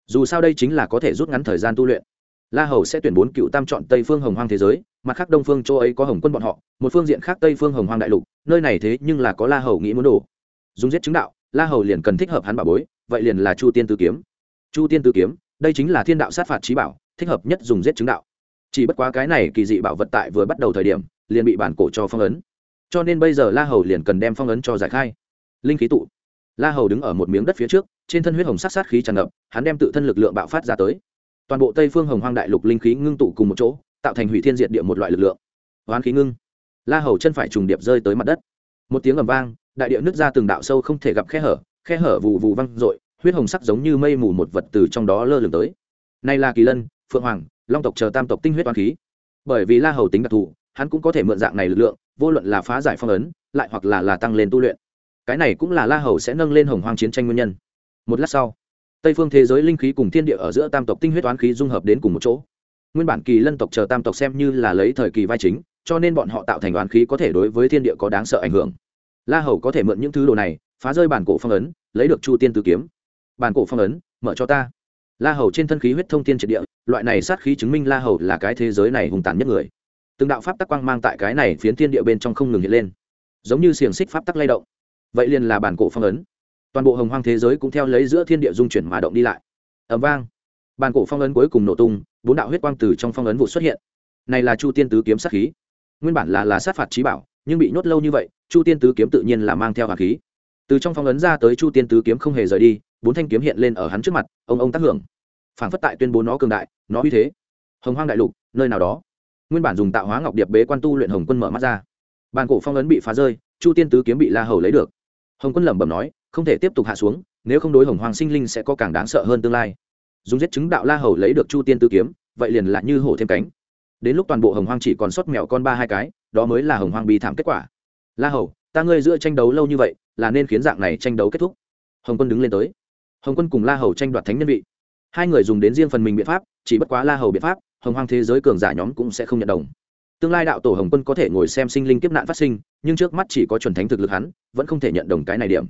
Dù sao đây chính là có thể rút ngắn thời gian tu luyện. La hầu sẽ tuyển bốn cựu tam chọn tây phương hồng hoang thế giới, mặt khác đông phương châu ấy có hồng quân bọn họ, một phương diện khác tây phương hồng hoang đại lục, nơi này thế nhưng là có la hầu nghĩ muốn đồ. Dùng giết chứng đạo, la hầu liền cần thích hợp hắn bảo bối, vậy liền là chu tiên tử kiếm. Chu tiên tử kiếm, đây chính là thiên đạo sát phạt trí bảo, thích hợp nhất dùng giết chứng đạo. Chỉ bất quá cái này kỳ dị bảo vật tại vừa bắt đầu thời điểm, liền bị bản cổ cho phong ấn. Cho nên bây giờ la hầu liền cần đem phong ấn cho giải khai. Linh khí tụ la hầu đứng ở một miếng đất phía trước, trên thân huyết hồng sát sát khí tràn ngập, hắn đem tự thân lực lượng bạo phát ra tới. Toàn bộ tây phương hồng hoang đại lục linh khí ngưng tụ cùng một chỗ, tạo thành hủy thiên diệt địa một loại lực lượng. Hoán khí ngưng. La hầu chân phải trùng điệp rơi tới mặt đất. Một tiếng ầm vang, đại địa nứt ra từng đạo sâu không thể gặp khe hở khe hở vù vù văng r huyết hồng sắc giống như mây mù một vật từ trong đó lơ lửng tới. Nay là kỳ lân, phượng hoàng, long tộc chờ tam tộc tinh huyết toán khí. Bởi vì la hầu tính đặc thù, hắn cũng có thể mượn dạng này lực lượng, vô luận là phá giải phong ấn, lại hoặc là là tăng lên tu luyện cái này cũng là la hầu sẽ nâng lên hồng hoang chiến tranh nguyên nhân. Một lát sau, tây phương thế giới linh khí cùng thiên địa ở giữa tam tộc tinh huyết toán khí dung hợp đến cùng một chỗ. Nguyên bản kỳ lân tộc chờ tam tộc xem như là lấy thời kỳ vai chính, cho nên bọn họ tạo thành oán khí có thể đối với thiên địa có đáng sợ ảnh hưởng. La hầu có thể mượn những thứ đồ này, phá rơi bản cổ phong ấn, lấy được chu tiên tử kiếm. Bản cổ phong ấn, mở cho ta. La hầu trên thân khí huyết thông tiên triệt địa, loại này sát khí chứng minh la hầu là cái thế giới này hùng tàn nhất người. Từng đạo pháp tắc quang mang tại cái này phiến thiên địa bên trong không ngừng hiện lên. Giống như xiềng xích pháp tắc lay động vậy liền là bản cổ phong ấn. Toàn bộ hồng hoang thế giới cũng theo lấy giữa thiên địa dung chuyển mà động đi lại. Ẩm vang. Bản cổ phong ấn cuối cùng nổ tung, bốn đạo huyết quang từ trong phong ấn vụ xuất hiện. Này là chu tiên tứ kiếm sát khí. Nguyên bản là là sát phạt trí bảo, nhưng bị nhốt lâu như vậy, chu tiên tứ kiếm tự nhiên là mang theo hạt khí. Từ trong phong ấn ra tới chu tiên tứ kiếm không hề rời đi, bốn thanh kiếm hiện lên ở hắn trước mặt, ông ông tác hưởng. Phản phất tại tuyên bố nó cường đại, nó uy thế. Hồng hoang đại lục, nơi nào đó. Nguyên bản dùng tạo hóa ngọc điệp bế quan tu luyện hồng quân mở mắt ra. Bàn cổ phong ấn bị phá rơi, chu tiên tứ kiếm bị la hầu lấy được hồng quân lẩm bẩm nói, không thể tiếp tục hạ xuống, nếu không đối hồng hoàng sinh linh sẽ có càng đáng sợ hơn tương lai. Dùng giết chứng đạo la hầu lấy được chu tiên Tư kiếm, vậy liền lại như hổ thêm cánh. Đến lúc toàn bộ hồng Hoàng chỉ còn sót mèo con ba hai cái, đó mới là hồng Hoàng bi thảm kết quả. La hầu, ta ngươi giữa tranh đấu lâu như vậy, là nên khiến dạng này tranh đấu kết thúc. Hồng quân đứng lên tới. Hồng quân cùng la hầu tranh đoạt thánh nhân vị. Hai người dùng đến riêng phần mình biện pháp, chỉ bất quá la hầu biện pháp, hồng Hoàng thế giới cường giả nhóm cũng sẽ không nhận đồng tương lai đạo tổ hồng quân có thể ngồi xem sinh linh kiếp nạn phát sinh, nhưng trước mắt chỉ có chuẩn thánh thực lực hắn, vẫn không thể nhận đồng cái này điểm.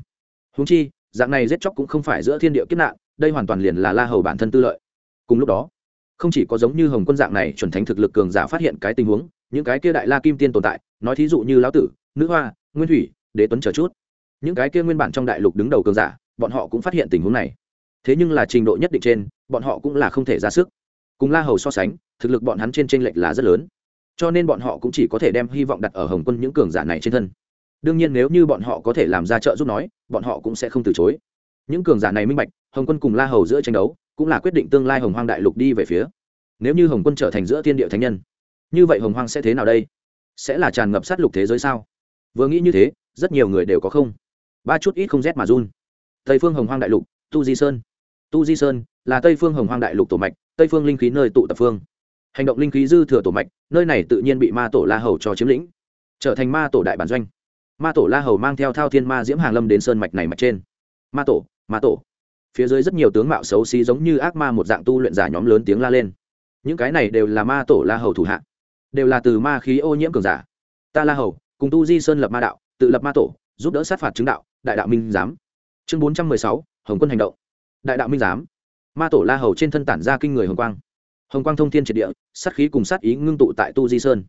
Húng chi, dạng này giết chóc cũng không phải giữa thiên địa kiếp nạn, đây hoàn toàn liền là la hầu bản thân tư lợi. Cùng lúc đó, không chỉ có giống như hồng quân dạng này chuẩn thánh thực lực cường giả phát hiện cái tình huống, những cái kia đại la kim tiên tồn tại, nói thí dụ như lão tử, nữ hoa, nguyên thủy, đế tuấn chờ chút. Những cái kia nguyên bản trong đại lục đứng đầu cường giả, bọn họ cũng phát hiện tình huống này. Thế nhưng là trình độ nhất định trên, bọn họ cũng là không thể ra sức. Cùng la hầu so sánh, thực lực bọn hắn trên tranh lệch là rất lớn cho nên bọn họ cũng chỉ có thể đem hy vọng đặt ở hồng quân những cường giả này trên thân. Đương nhiên nếu như bọn họ có thể làm ra trợ giúp nói, bọn họ cũng sẽ không từ chối. Những cường giả này minh bạch, hồng quân cùng la hầu giữa tranh đấu, cũng là quyết định tương lai hồng hoang đại lục đi về phía. Nếu như hồng quân trở thành giữa thiên địa thánh nhân, như vậy hồng hoang sẽ thế nào đây? Sẽ là tràn ngập sát lục thế giới sao? Vừa nghĩ như thế, rất nhiều người đều có không. Ba chút ít không rét mà run. Tây phương hồng hoang đại lục, tu di sơn. Tu di sơn là tây phương hồng hoang đại lục tổ mạch, tây phương linh khí nơi tụ tập phương hành động linh khí dư thừa tổ mạch, nơi này tự nhiên bị ma tổ la hầu cho chiếm lĩnh, trở thành ma tổ đại bản doanh. Ma tổ la hầu mang theo thao thiên ma diễm hàng lâm đến sơn mạch này mạch trên. Ma tổ ma tổ. Phía dưới rất nhiều tướng mạo xấu xí giống như ác ma một dạng tu luyện giả nhóm lớn tiếng la lên. Những cái này đều là ma tổ la hầu thủ hạ. Đều là từ ma khí ô nhiễm cường giả. Ta la hầu, cùng tu di sơn lập ma đạo, tự lập ma tổ, giúp đỡ sát phạt chứng đạo, đại đạo minh giám. Chương bốn trăm mười sáu, hồng quân hành động. Đại đạo minh giám. Ma tổ la hầu trên thân tản ra kinh người hồng quang hồng quang thông thiên triệt địa, sát khí cùng sát ý ngưng tụ tại tu di sơn.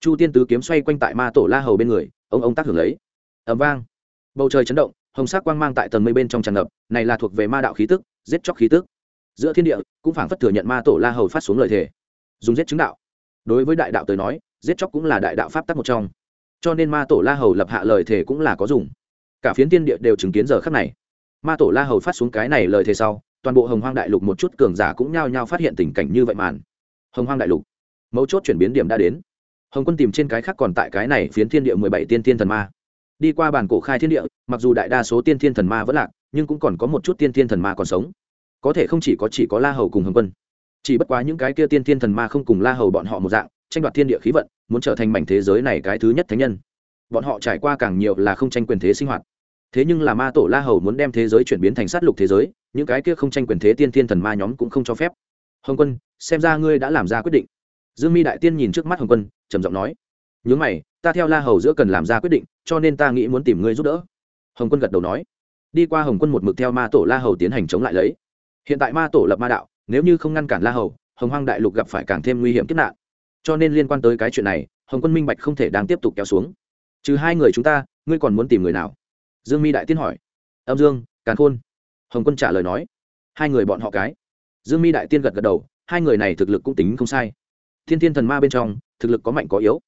Chu tiên tứ kiếm xoay quanh tại ma tổ la hầu bên người, ông ông tác hưởng lấy. Ẩm vang. Bầu trời chấn động, hồng sắc quang mang tại tầng mây bên trong tràn ngập, này là thuộc về ma đạo khí tức, giết chóc khí tức. Giữa thiên địa, cũng phảng phất thừa nhận ma tổ la hầu phát xuống lời thề. Dùng giết chứng đạo. Đối với đại đạo tới nói, giết chóc cũng là đại đạo pháp tắc một trong. Cho nên ma tổ la hầu lập hạ lời thề cũng là có dùng. Cả phiến tiên địa đều chứng kiến giờ khắc này. Ma tổ la hầu phát xuống cái này lời thề sau toàn bộ hồng hoang đại lục một chút cường giả cũng nhao nhao phát hiện tình cảnh như vậy màn. Hồng hoang đại lục, mấu chốt chuyển biến điểm đã đến. Hồng quân tìm trên cái khác còn tại cái này phiến thiên địa mười bảy tiên thiên thần ma. Đi qua bản cổ khai thiên địa, mặc dù đại đa số tiên thiên thần ma vẫn lạc, nhưng cũng còn có một chút tiên thiên thần ma còn sống. Có thể không chỉ có chỉ có la hầu cùng hồng quân, chỉ bất quá những cái kia tiên thiên thần ma không cùng la hầu bọn họ một dạng, tranh đoạt thiên địa khí vận, muốn trở thành mảnh thế giới này cái thứ nhất thánh nhân. Bọn họ trải qua càng nhiều là không tranh quyền thế sinh hoạt. Thế nhưng là ma tổ la hầu muốn đem thế giới chuyển biến thành sát lục thế giới những cái kia không tranh quyền thế tiên thiên thần ma nhóm cũng không cho phép. Hồng quân, xem ra ngươi đã làm ra quyết định. Dương mi đại tiên nhìn trước mắt hồng quân, trầm giọng nói nhớ mày, ta theo la hầu giữa cần làm ra quyết định, cho nên ta nghĩ muốn tìm ngươi giúp đỡ. Hồng quân gật đầu nói, đi qua hồng quân một mực theo ma tổ la hầu tiến hành chống lại lấy. Hiện tại ma tổ lập ma đạo, nếu như không ngăn cản la hầu, hồng hoang đại lục gặp phải càng thêm nguy hiểm kiếp nạn. Cho nên liên quan tới cái chuyện này, hồng quân minh bạch không thể đang tiếp tục kéo xuống. Trừ hai người chúng ta, ngươi còn muốn tìm người nào? Dương mi đại tiên hỏi. Âm dương, càn khôn hồng quân trả lời nói, hai người bọn họ cái. Dương mi đại tiên gật gật đầu, hai người này thực lực cũng tính không sai. Thiên Thiên thần ma bên trong, thực lực có mạnh có yếu.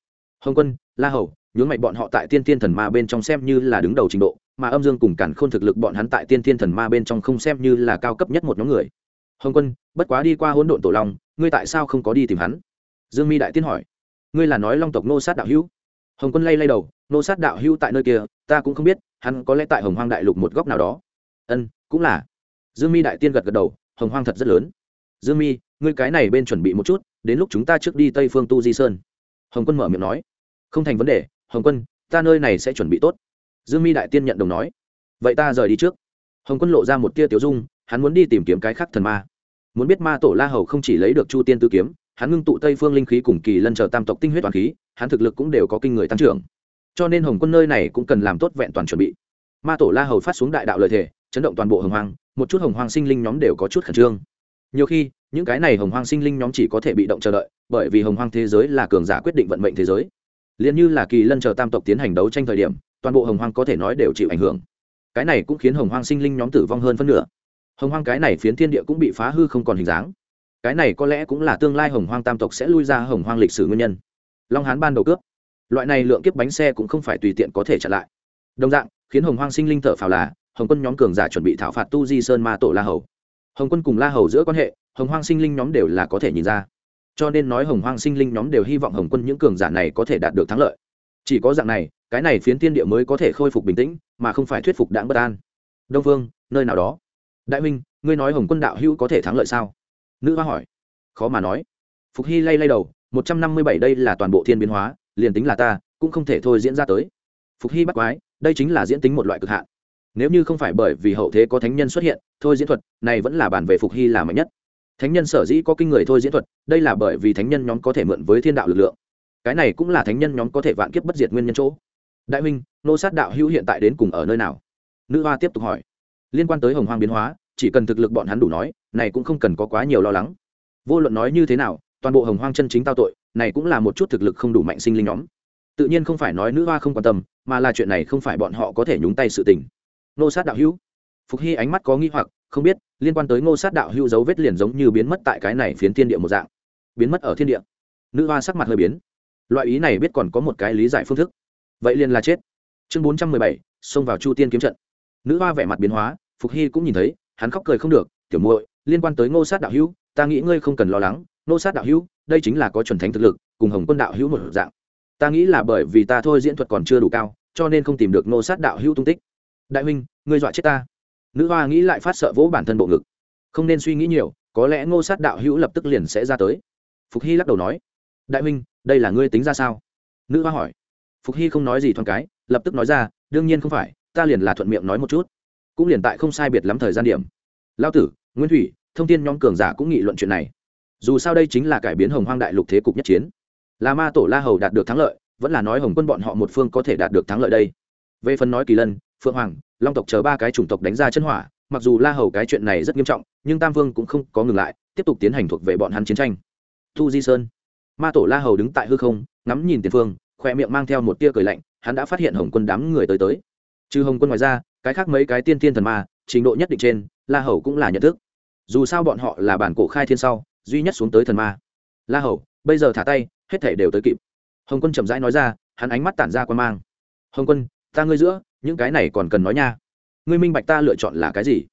Hồng quân, la hầu nhốn mạnh bọn họ tại tiên Thiên thần ma bên trong xem như là đứng đầu trình độ, mà âm dương cùng cản khôn thực lực bọn hắn tại tiên Thiên thần ma bên trong không xem như là cao cấp nhất một nhóm người. Hồng quân, bất quá đi qua hỗn độn tổ long, ngươi tại sao không có đi tìm hắn? Dương mi đại tiên hỏi, ngươi là nói long tộc nô sát đạo hữu? Hồng quân lay lay đầu, nô sát đạo hữu tại nơi kia, ta cũng không biết, hắn có lẽ tại hồng hoang đại lục một góc nào đó ân, cũng là. Dương mi đại tiên gật gật đầu, hồng hoang thật rất lớn. Dương mi, ngươi cái này bên chuẩn bị một chút, đến lúc chúng ta trước đi tây phương tu di sơn. Hồng quân mở miệng nói. Không thành vấn đề, hồng quân, ta nơi này sẽ chuẩn bị tốt. Dương mi đại tiên nhận đồng nói. Vậy ta rời đi trước. Hồng quân lộ ra một tia tiểu dung, hắn muốn đi tìm kiếm cái khác thần ma. Muốn biết ma tổ la hầu không chỉ lấy được chu tiên tư kiếm, hắn ngưng tụ tây phương linh khí cùng kỳ lân chờ tam tộc tinh huyết toàn khí, hắn thực lực cũng đều có kinh người tăng trưởng. Cho nên hồng quân nơi này cũng cần làm tốt vẹn toàn chuẩn bị. Ma tổ la hầu phát xuống đại đạo lời thể chấn động toàn bộ hồng hoang, một chút hồng hoang sinh linh nhóm đều có chút khẩn trương. Nhiều khi, những cái này hồng hoang sinh linh nhóm chỉ có thể bị động chờ đợi, bởi vì hồng hoang thế giới là cường giả quyết định vận mệnh thế giới. Liền như là kỳ lân chờ tam tộc tiến hành đấu tranh thời điểm, toàn bộ hồng hoang có thể nói đều chịu ảnh hưởng. Cái này cũng khiến hồng hoang sinh linh nhóm tử vong hơn phân nửa. Hồng hoang cái này phiến thiên địa cũng bị phá hư không còn hình dáng. Cái này có lẽ cũng là tương lai hồng hoang tam tộc sẽ lui ra hồng hoang lịch sử nguyên nhân. Long hán ban đầu cướp. Loại này lượng kiếp bánh xe cũng không phải tùy tiện có thể chặn lại. Đồng dạng, khiến hồng hoang sinh linh thở phào là hồng quân nhóm cường giả chuẩn bị thảo phạt tu di sơn ma tổ la hầu. Hồng quân cùng la hầu giữa quan hệ hồng hoang sinh linh nhóm đều là có thể nhìn ra. Cho nên nói hồng hoang sinh linh nhóm đều hy vọng hồng quân những cường giả này có thể đạt được thắng lợi. Chỉ có dạng này cái này phiến tiên địa mới có thể khôi phục bình tĩnh mà không phải thuyết phục đảng bất an. Đông Vương, nơi nào đó. Đại minh ngươi nói hồng quân đạo hữu có thể thắng lợi sao? Nữ hoa hỏi. Khó mà nói. Phục hy lay lay đầu một trăm năm mươi bảy đây là toàn bộ thiên biến hóa liền tính là ta cũng không thể thôi diễn ra tới. Phục hy bắt quái đây chính là diễn tính một loại cực hạn nếu như không phải bởi vì hậu thế có thánh nhân xuất hiện, thôi diễn thuật này vẫn là bản về phục hy là mạnh nhất. Thánh nhân sở dĩ có kinh người thôi diễn thuật, đây là bởi vì thánh nhân nhóm có thể mượn với thiên đạo lực lượng. Cái này cũng là thánh nhân nhóm có thể vạn kiếp bất diệt nguyên nhân chỗ. Đại minh nô sát đạo hữu hiện tại đến cùng ở nơi nào? Nữ hoa tiếp tục hỏi. Liên quan tới hồng hoang biến hóa, chỉ cần thực lực bọn hắn đủ nói, này cũng không cần có quá nhiều lo lắng. Vô luận nói như thế nào, toàn bộ hồng hoang chân chính tao tội, này cũng là một chút thực lực không đủ mạnh sinh linh nhóm. Tự nhiên không phải nói nữ hoa không quan tâm, mà là chuyện này không phải bọn họ có thể nhúng tay sự tình nô sát đạo hữu. Phục hy ánh mắt có nghi hoặc, không biết, liên quan tới ngô sát đạo hữu dấu vết liền giống như biến mất tại cái này phiến thiên địa một dạng. Biến mất ở thiên địa. Nữ hoa sắc mặt hơi biến. Loại ý này biết còn có một cái lý giải phương thức. Vậy liền là chết. Chương bốn trăm mười bảy, xông vào chu tiên kiếm trận. Nữ hoa vẻ mặt biến hóa, phục hy cũng nhìn thấy, hắn khóc cười không được, tiểu muội, liên quan tới ngô sát đạo hữu, ta nghĩ ngươi không cần lo lắng, ngô sát đạo hữu, đây chính là có chuẩn thánh thực lực, cùng hồng quân đạo hữu một dạng. Ta nghĩ là bởi vì ta thôi diễn thuật còn chưa đủ cao, cho nên không tìm được ngô sát đạo hữu tung tích đại huynh, ngươi dọa chết ta. Nữ hoa nghĩ lại phát sợ vỗ bản thân bộ ngực. Không nên suy nghĩ nhiều, có lẽ ngô sát đạo hữu lập tức liền sẽ ra tới. Phục hy lắc đầu nói, đại huynh, đây là ngươi tính ra sao? Nữ hoa hỏi. Phục hy không nói gì thoáng cái, lập tức nói ra, đương nhiên không phải, ta liền là thuận miệng nói một chút. Cũng liền tại không sai biệt lắm thời gian điểm. Lao tử, nguyên thủy, thông tin nhóm cường giả cũng nghị luận chuyện này. Dù sao đây chính là cải biến hồng hoang đại lục thế cục nhất chiến. Là ma tổ la hầu đạt được thắng lợi, vẫn là nói hồng quân bọn họ một phương có thể đạt được thắng lợi đây. Về phần nói kỳ lân phượng hoàng, long tộc chờ ba cái chủng tộc đánh ra chân hỏa, mặc dù la hầu cái chuyện này rất nghiêm trọng, nhưng tam vương cũng không có ngừng lại, tiếp tục tiến hành thuộc về bọn hắn chiến tranh. Thu di sơn. Ma tổ la hầu đứng tại hư không, ngắm nhìn tiền phương, khoe miệng mang theo một tia cười lạnh, hắn đã phát hiện hồng quân đám người tới tới. Trừ hồng quân ngoài ra, cái khác mấy cái tiên thiên thần ma, trình độ nhất định trên, la hầu cũng là nhận thức. Dù sao bọn họ là bản cổ khai thiên sau, duy nhất xuống tới thần ma. La hầu, bây giờ thả tay, hết thể đều tới kịp. Hồng quân chậm rãi nói ra, hắn ánh mắt tản ra quan mang. Hồng quân, ta ngươi giữa những cái này còn cần nói nha. Ngươi minh bạch ta lựa chọn là cái gì?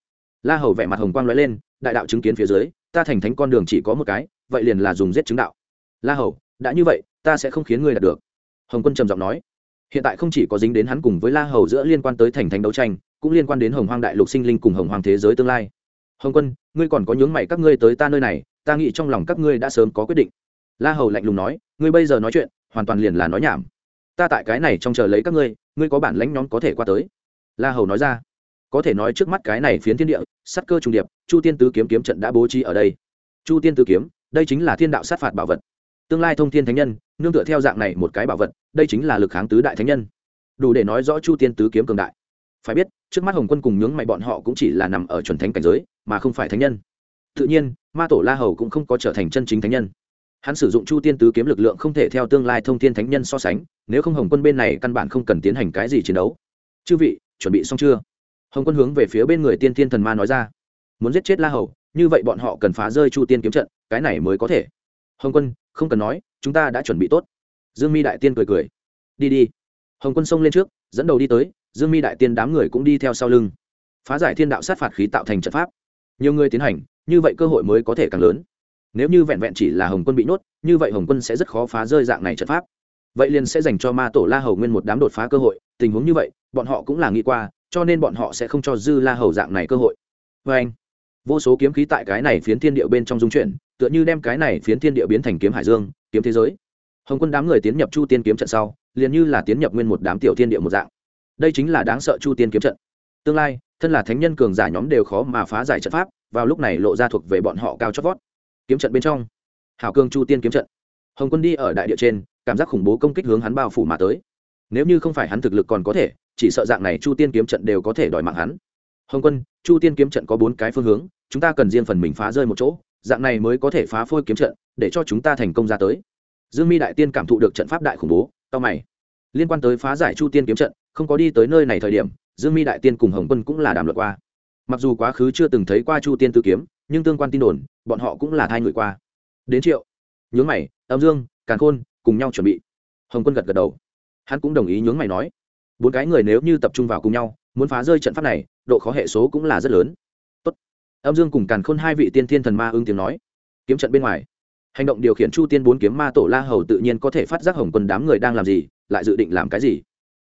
La hầu vẻ mặt hồng quang l ó e lên, đại đạo chứng kiến phía dưới, ta thành thánh con đường chỉ có một cái, vậy liền là dùng giết chứng đạo. La hầu, đã như vậy, ta sẽ không khiến ngươi đạt được. Hồng quân trầm giọng nói. Hiện tại không chỉ có dính đến hắn cùng với la hầu giữa liên quan tới thành thánh đấu tranh, cũng liên quan đến hồng hoang đại lục sinh linh cùng hồng hoang thế giới tương lai. Hồng quân, ngươi còn có nhướng mày các ngươi tới ta nơi này, ta nghĩ trong lòng các ngươi đã sớm có quyết định. La hầu lạnh lùng nói, ngươi bây giờ nói chuyện, hoàn toàn liền là nói nhảm ta tại cái này trong chờ lấy các ngươi ngươi có bản lãnh nhóm có thể qua tới. La hầu nói ra. Có thể nói trước mắt cái này phiến thiên địa sắt cơ trung điệp, chu tiên tứ kiếm kiếm trận đã bố trí ở đây. Chu tiên tứ kiếm, đây chính là thiên đạo sát phạt bảo vật. Tương lai thông thiên thánh nhân, nương tựa theo dạng này một cái bảo vật, đây chính là lực kháng tứ đại thánh nhân. Đủ để nói rõ chu tiên tứ kiếm cường đại. Phải biết, trước mắt hồng quân cùng nhướng mày bọn họ cũng chỉ là nằm ở chuẩn thánh cảnh giới, mà không phải thánh nhân. Tự nhiên, ma tổ la hầu cũng không có trở thành chân chính thánh nhân. Hắn sử dụng chu tiên tứ kiếm lực lượng không thể theo tương lai thông thiên thánh nhân so sánh nếu không hồng quân bên này căn bản không cần tiến hành cái gì chiến đấu. Chư vị, chuẩn bị xong chưa? Hồng quân hướng về phía bên người tiên thiên thần ma nói ra. Muốn giết chết la hầu, như vậy bọn họ cần phá rơi chu tiên kiếm trận, cái này mới có thể. Hồng quân, không cần nói, chúng ta đã chuẩn bị tốt. Dương mi đại tiên cười cười. Đi đi. Hồng quân xông lên trước, dẫn đầu đi tới, dương mi đại tiên đám người cũng đi theo sau lưng. Phá giải thiên đạo sát phạt khí tạo thành trận pháp. Nhiều người tiến hành, như vậy cơ hội mới có thể càng lớn. Nếu như vẹn vẹn chỉ là hồng quân bị nhốt, như vậy hồng quân sẽ rất khó phá rơi dạng này trận pháp vậy liền sẽ dành cho ma tổ la hầu nguyên một đám đột phá cơ hội, tình huống như vậy, bọn họ cũng là nghĩ qua, cho nên bọn họ sẽ không cho dư la hầu dạng này cơ hội. Vê anh, vô số kiếm khí tại cái này phiến thiên địa bên trong dung chuyển, tựa như đem cái này phiến thiên địa biến thành kiếm hải dương, kiếm thế giới. Hồng quân đám người tiến nhập chu tiên kiếm trận sau, liền như là tiến nhập nguyên một đám tiểu thiên địa một dạng. Đây chính là đáng sợ chu tiên kiếm trận. Tương lai, thân là thánh nhân cường giả nhóm đều khó mà phá giải trận pháp, vào lúc này lộ ra thuộc về bọn họ cao chót vót. Kiếm trận bên trong. Hảo cương chu tiên kiếm trận. Hồng quân đi ở đại địa trên cảm giác khủng bố công kích hướng hắn bao phủ mà tới. Nếu như không phải hắn thực lực còn có thể, chỉ sợ dạng này chu tiên kiếm trận đều có thể đòi mạng hắn. Hồng quân, chu tiên kiếm trận có bốn cái phương hướng, chúng ta cần riêng phần mình phá rơi một chỗ, dạng này mới có thể phá phôi kiếm trận, để cho chúng ta thành công ra tới. Dương mi đại tiên cảm thụ được trận pháp đại khủng bố tao mày. Liên quan tới phá giải chu tiên kiếm trận, không có đi tới nơi này thời điểm, dương mi đại tiên cùng hồng quân cũng là đàm luận qua. Mặc dù quá khứ chưa từng thấy qua chu tiên tư kiếm, nhưng tương quan tin đồn, bọn họ cũng là thay người qua. Đến triệu. Nhướng mày, âm dương, càn khôn cùng nhau chuẩn bị. Hồng quân gật gật đầu. Hắn cũng đồng ý nhướng mày nói, bốn cái người nếu như tập trung vào cùng nhau, muốn phá rơi trận pháp này, độ khó hệ số cũng là rất lớn. Tốt. âm dương cùng càn khôn hai vị tiên thiên thần ma ưng tiếng nói, kiếm trận bên ngoài. Hành động điều khiển chu tiên bốn kiếm ma tổ la hầu tự nhiên có thể phát giác hồng quân đám người đang làm gì, lại dự định làm cái gì.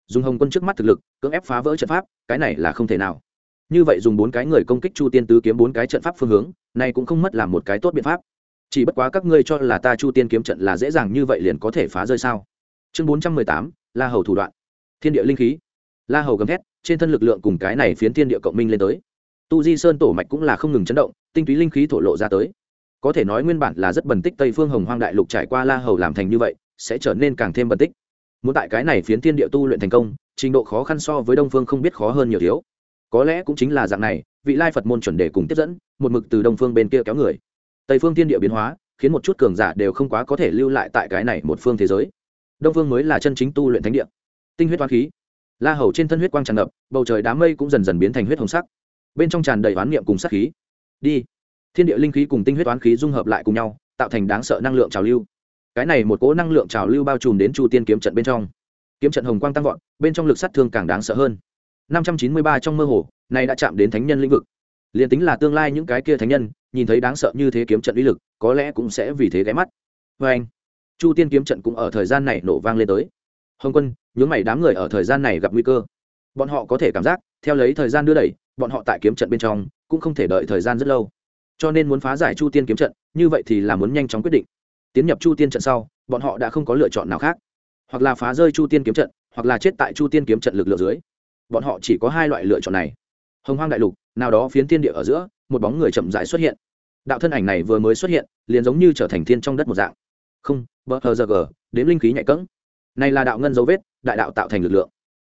Dùng hồng quân trước mắt thực lực, cưỡng ép phá vỡ trận pháp, cái này là không thể nào. Như vậy dùng bốn cái người công kích chu tiên tứ kiếm bốn cái trận pháp phương hướng, này cũng không mất làm một cái tốt biện pháp chỉ bất quá các ngươi cho là ta chu tiên kiếm trận là dễ dàng như vậy liền có thể phá rơi sao? Chương bốn trăm mười tám, la hầu thủ đoạn. Thiên địa linh khí. La hầu gầm thét, trên thân lực lượng cùng cái này phiến thiên địa cộng minh lên tới. Tu di sơn tổ mạch cũng là không ngừng chấn động, tinh túy linh khí thổ lộ ra tới. Có thể nói nguyên bản là rất bẩn tích tây phương hồng hoang đại lục trải qua la hầu làm thành như vậy, sẽ trở nên càng thêm bẩn tích. Muốn tại cái này phiến thiên địa tu luyện thành công, trình độ khó khăn so với đông phương không biết khó hơn nhiều thiếu. Có lẽ cũng chính là dạng này, vị lai phật môn chuẩn đề cùng tiếp dẫn, một mực từ đông phương bên kia kéo người tây phương thiên địa biến hóa, khiến một chút cường giả đều không quá có thể lưu lại tại cái này một phương thế giới. Đông phương mới là chân chính tu luyện thánh địa. Tinh huyết toán khí. La hầu trên thân huyết quang tràn ngập, bầu trời đám mây cũng dần dần biến thành huyết hồng sắc. Bên trong tràn đầy oán niệm cùng sắc khí. Đi. Thiên địa linh khí cùng tinh huyết toán khí dung hợp lại cùng nhau, tạo thành đáng sợ năng lượng trào lưu. Cái này một cỗ năng lượng trào lưu bao trùm đến chu tiên kiếm trận bên trong. Kiếm trận hồng quang tăng vọt, bên trong lực sát thương càng đáng sợ hơn. Năm trăm chín mươi ba trong mơ hồ này đã chạm đến thánh nhân lĩnh vực liền tính là tương lai những cái kia thánh nhân, nhìn thấy đáng sợ như thế kiếm trận uy lực, có lẽ cũng sẽ vì thế ghé mắt. Vê anh, chu tiên kiếm trận cũng ở thời gian này nổ vang lên tới. Hồng quân, nhướng mày đám người ở thời gian này gặp nguy cơ. Bọn họ có thể cảm giác, theo lấy thời gian đưa đẩy, bọn họ tại kiếm trận bên trong, cũng không thể đợi thời gian rất lâu. Cho nên muốn phá giải chu tiên kiếm trận, như vậy thì là muốn nhanh chóng quyết định. Tiến nhập chu tiên trận sau, bọn họ đã không có lựa chọn nào khác. Hoặc là phá rơi chu tiên kiếm trận, hoặc là chết tại chu tiên kiếm trận lực lượng dưới. Bọn họ chỉ có hai loại lựa chọn này hồng hoang đại lục, nào đó phiến thiên địa ở giữa, một bóng người chậm rãi xuất hiện. Đạo thân ảnh này vừa mới xuất hiện, liền giống như trở thành thiên trong đất một dạng. Không, bờ hờ giờ gờ, đếm linh khí nhạy cỡng. Này là đạo ngân dấu vết, đại đạo tạo thành lực lượng.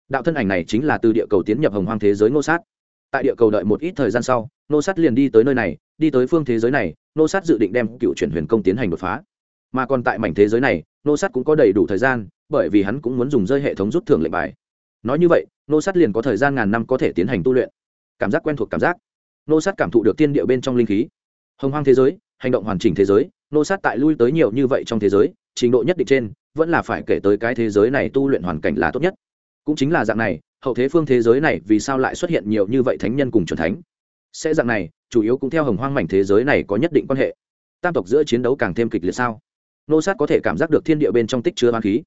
Đạo thân ảnh này chính là từ địa cầu tiến nhập hồng hoang thế giới ngô sát. Tại địa cầu đợi một ít thời gian sau, ngô sát liền đi tới nơi này, đi tới phương thế giới này, ngô sát dự định đem cựu chuyển huyền công tiến hành đột phá. Mà còn tại mảnh thế giới này, ngô sát cũng có đầy đủ thời gian, bởi vì hắn cũng muốn dùng rơi hệ thống rút thưởng lệnh bài. Nói như vậy, ngô sát liền có thời gian ngàn năm có thể tiến hành tu luyện cảm giác quen thuộc cảm giác. Nô sát cảm thụ được tiên điệu bên trong linh khí. Hồng hoang thế giới, hành động hoàn chỉnh thế giới, nô sát tại lui tới nhiều như vậy trong thế giới, trình độ nhất định trên, vẫn là phải kể tới cái thế giới này tu luyện hoàn cảnh là tốt nhất. Cũng chính là dạng này, hậu thế phương thế giới này vì sao lại xuất hiện nhiều như vậy thánh nhân cùng c thánh? Sẽ dạng này, chủ yếu cũng theo hồng hoang mảnh thế giới này có nhất định quan hệ. Tam tộc giữa chiến đấu càng thêm kịch liệt sao? Nô sát có thể cảm giác được thiên địa bên trong tích chứa hoàng khí.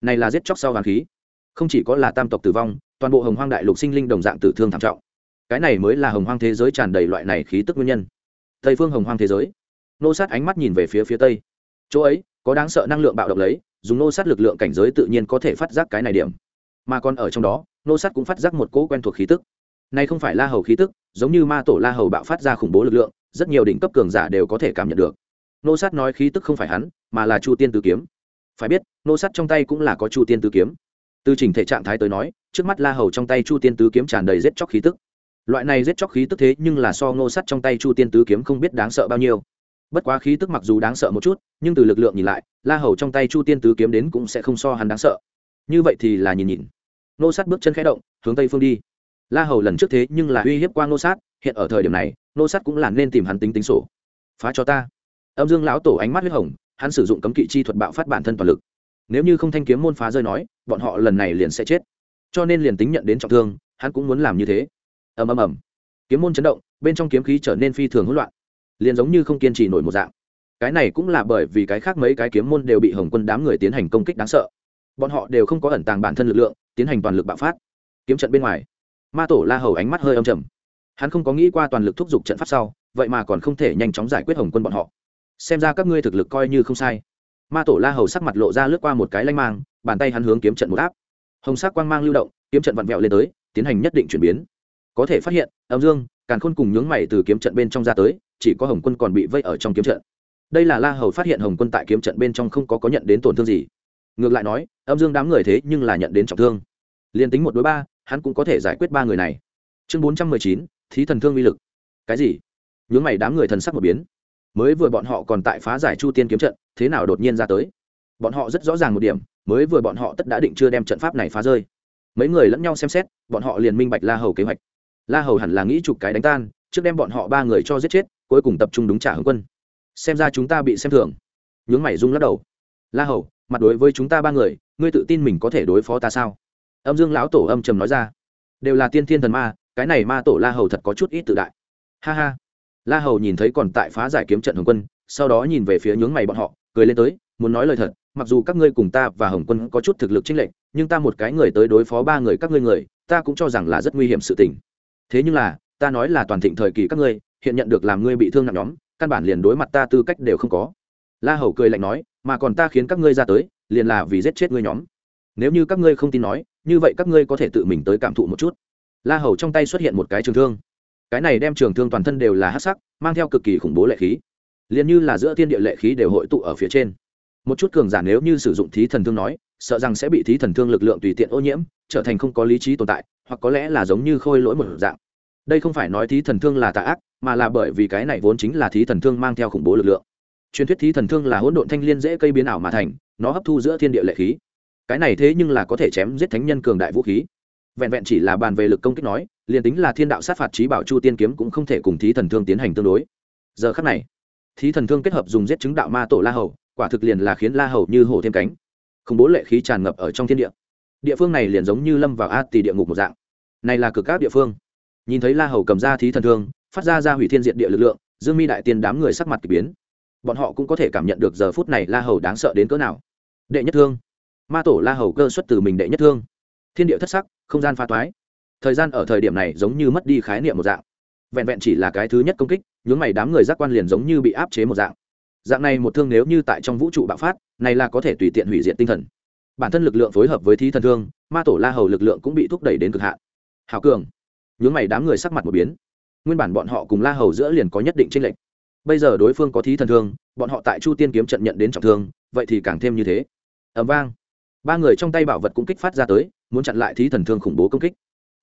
Này là giết chóc sau hoàng khí. Không chỉ có là tam tộc tử vong, toàn bộ hồng hoang đại lục sinh linh đồng dạng tử thương thảm trọng cái này mới là hồng hoang thế giới tràn đầy loại này khí tức nguyên nhân. Tây phương hồng hoang thế giới. Nô sát ánh mắt nhìn về phía phía tây. Chỗ ấy, có đáng sợ năng lượng bạo động lấy, dùng nô sát lực lượng cảnh giới tự nhiên có thể phát giác cái này điểm. Mà còn ở trong đó, nô sát cũng phát giác một cỗ quen thuộc khí tức. Này không phải la hầu khí tức, giống như ma tổ la hầu bạo phát ra khủng bố lực lượng, rất nhiều đỉnh cấp cường giả đều có thể cảm nhận được. Nô sát nói khí tức không phải hắn, mà là chu tiên tử kiếm. Phải biết, nô sát trong tay cũng là có chu tiên tử kiếm. Từ trình thể trạng thái tới nói, trước mắt la hầu trong tay chu tiên tứ kiếm tràn đầy rết chóc khí tức loại này giết chóc khí tức thế nhưng là so ngô sắt trong tay chu tiên tứ kiếm không biết đáng sợ bao nhiêu. Bất quá khí tức mặc dù đáng sợ một chút, nhưng từ lực lượng nhìn lại, la hầu trong tay chu tiên tứ kiếm đến cũng sẽ không so hắn đáng sợ. Như vậy thì là nhìn nhìn. Ngô sắt bước chân khẽ động, hướng tây phương đi. La hầu lần trước thế nhưng là uy hiếp qua ngô sát, hiện ở thời điểm này, ngô sát cũng là nên tìm hắn tính tính sổ. Phá cho ta. Âm dương lão tổ ánh mắt huyết hồng, hắn sử dụng cấm kỵ chi thuật bạo phát bản thân toàn lực. Nếu như không thanh kiếm môn phá rơi nói, bọn họ lần này liền sẽ chết. Cho nên liền tính nhận đến trọng thương, hắn cũng muốn làm như thế ầm ầm ầm. Kiếm môn chấn động, bên trong kiếm khí trở nên phi thường hỗn loạn, liền giống như không kiên trì nổi một dạng. Cái này cũng là bởi vì cái khác mấy cái kiếm môn đều bị hồng quân đám người tiến hành công kích đáng sợ. Bọn họ đều không có ẩn tàng bản thân lực lượng, tiến hành toàn lực bạo phát. Kiếm trận bên ngoài, ma tổ la hầu ánh mắt hơi âm trầm. Hắn không có nghĩ qua toàn lực thúc giục trận pháp sau, vậy mà còn không thể nhanh chóng giải quyết hồng quân bọn họ. Xem ra các ngươi thực lực coi như không sai. Ma tổ la hầu sắc mặt lộ ra lướt qua một cái lanh mang, bàn tay hắn hướng kiếm trận một áp. Hồng sắc quang mang lưu động, kiếm trận vặn vẹo lên tới, tiến hành nhất định chuyển biến có thể phát hiện, âm dương, càn khôn cùng nhướng mày từ kiếm trận bên trong ra tới, chỉ có hồng quân còn bị vây ở trong kiếm trận. Đây là la hầu phát hiện hồng quân tại kiếm trận bên trong không có có nhận đến tổn thương gì. Ngược lại nói, âm dương đám người thế nhưng là nhận đến trọng thương. Liền tính một đối ba, hắn cũng có thể giải quyết ba người này. Chương bốn trăm mười chín, thí thần thương uy lực. Cái gì? Nhướng mày đám người thần sắc một biến. Mới vừa bọn họ còn tại phá giải chu tiên kiếm trận, thế nào đột nhiên ra tới? Bọn họ rất rõ ràng một điểm, mới vừa bọn họ tất đã định chưa đem trận pháp này phá rơi. Mấy người lẫn nhau xem xét, bọn họ liền minh bạch la hầu kế hoạch la hầu hẳn là nghĩ chụp cái đánh tan, trước đem bọn họ ba người cho giết chết, cuối cùng tập trung đúng trả hướng quân. Xem ra chúng ta bị xem thường. Nhướng mày rung lắc đầu. La hầu, mặt đối với chúng ta ba người, ngươi tự tin mình có thể đối phó ta sao? Âm dương lão tổ âm trầm nói ra. Đều là tiên thiên thần ma, cái này ma tổ la hầu thật có chút ít tự đại. Ha ha. La hầu nhìn thấy còn tại phá giải kiếm trận hồng quân, sau đó nhìn về phía nhướng mày bọn họ, cười lên tới, muốn nói lời thật, mặc dù các ngươi cùng ta và hồng quân có chút thực lực chênh lệch, nhưng ta một cái người tới đối phó ba người các ngươi người, ta cũng cho rằng là rất nguy hiểm sự tình thế nhưng là, ta nói là toàn thịnh thời kỳ các ngươi, hiện nhận được làm ngươi bị thương nặng nhóm, căn bản liền đối mặt ta tư cách đều không có. La hầu cười lạnh nói, mà còn ta khiến các ngươi ra tới, liền là vì giết chết ngươi nhóm. Nếu như các ngươi không tin nói, như vậy các ngươi có thể tự mình tới cảm thụ một chút. La hầu trong tay xuất hiện một cái trường thương. Cái này đem trường thương toàn thân đều là hát sắc, mang theo cực kỳ khủng bố lệ khí. Liền như là giữa thiên địa lệ khí đều hội tụ ở phía trên một chút cường giả nếu như sử dụng thí thần thương nói, sợ rằng sẽ bị thí thần thương lực lượng tùy tiện ô nhiễm, trở thành không có lý trí tồn tại, hoặc có lẽ là giống như khôi lỗi một dạng. Đây không phải nói thí thần thương là tà ác, mà là bởi vì cái này vốn chính là thí thần thương mang theo khủng bố lực lượng. Truyền thuyết thí thần thương là hỗn độn thanh liên dễ cây biến ảo mà thành, nó hấp thu giữa thiên địa lệ khí. Cái này thế nhưng là có thể chém giết thánh nhân cường đại vũ khí. Vẹn vẹn chỉ là bàn về lực công kích nói, liền tính là thiên đạo sát phạt trí bảo chu tiên kiếm cũng không thể cùng thí thần thương tiến hành tương đối. Giờ khắc này, thí thần thương kết hợp dùng giết chứng đạo ma tổ la hầu quả thực liền là khiến la hầu như hổ thêm cánh. Khủng bố lệ khí tràn ngập ở trong thiên địa. Địa phương này liền giống như lâm vào a tỷ địa ngục một dạng. Này là cực các địa phương. Nhìn thấy la hầu cầm ra thí thần thương, phát ra ra hủy thiên diện địa lực lượng, dương mi đại tiên đám người sắc mặt k ỳ biến. Bọn họ cũng có thể cảm nhận được giờ phút này la hầu đáng sợ đến cỡ nào. Đệ nhất thương. Ma tổ la hầu cơ xuất từ mình đệ nhất thương. Thiên địa thất sắc, không gian pha toái. Thời gian ở thời điểm này giống như mất đi khái niệm một dạng. Vẹn vẹn chỉ là cái thứ nhất công kích nhốn mày đám người giác quan liền giống như bị áp chế một dạng dạng này một thương nếu như tại trong vũ trụ bạo phát, này là có thể tùy tiện hủy diệt tinh thần. Bản thân lực lượng phối hợp với thí thần thương, ma tổ la hầu lực lượng cũng bị thúc đẩy đến cực hạn. Hào cường. Nhướng mày đám người sắc mặt một biến. Nguyên bản bọn họ cùng la hầu giữa liền có nhất định tranh lệch. Bây giờ đối phương có thí thần thương, bọn họ tại chu tiên kiếm trận nhận đến trọng thương, vậy thì càng thêm như thế. Ẩm vang. Ba người trong tay bảo vật cũng kích phát ra tới, muốn chặn lại thí thần thương khủng bố công kích.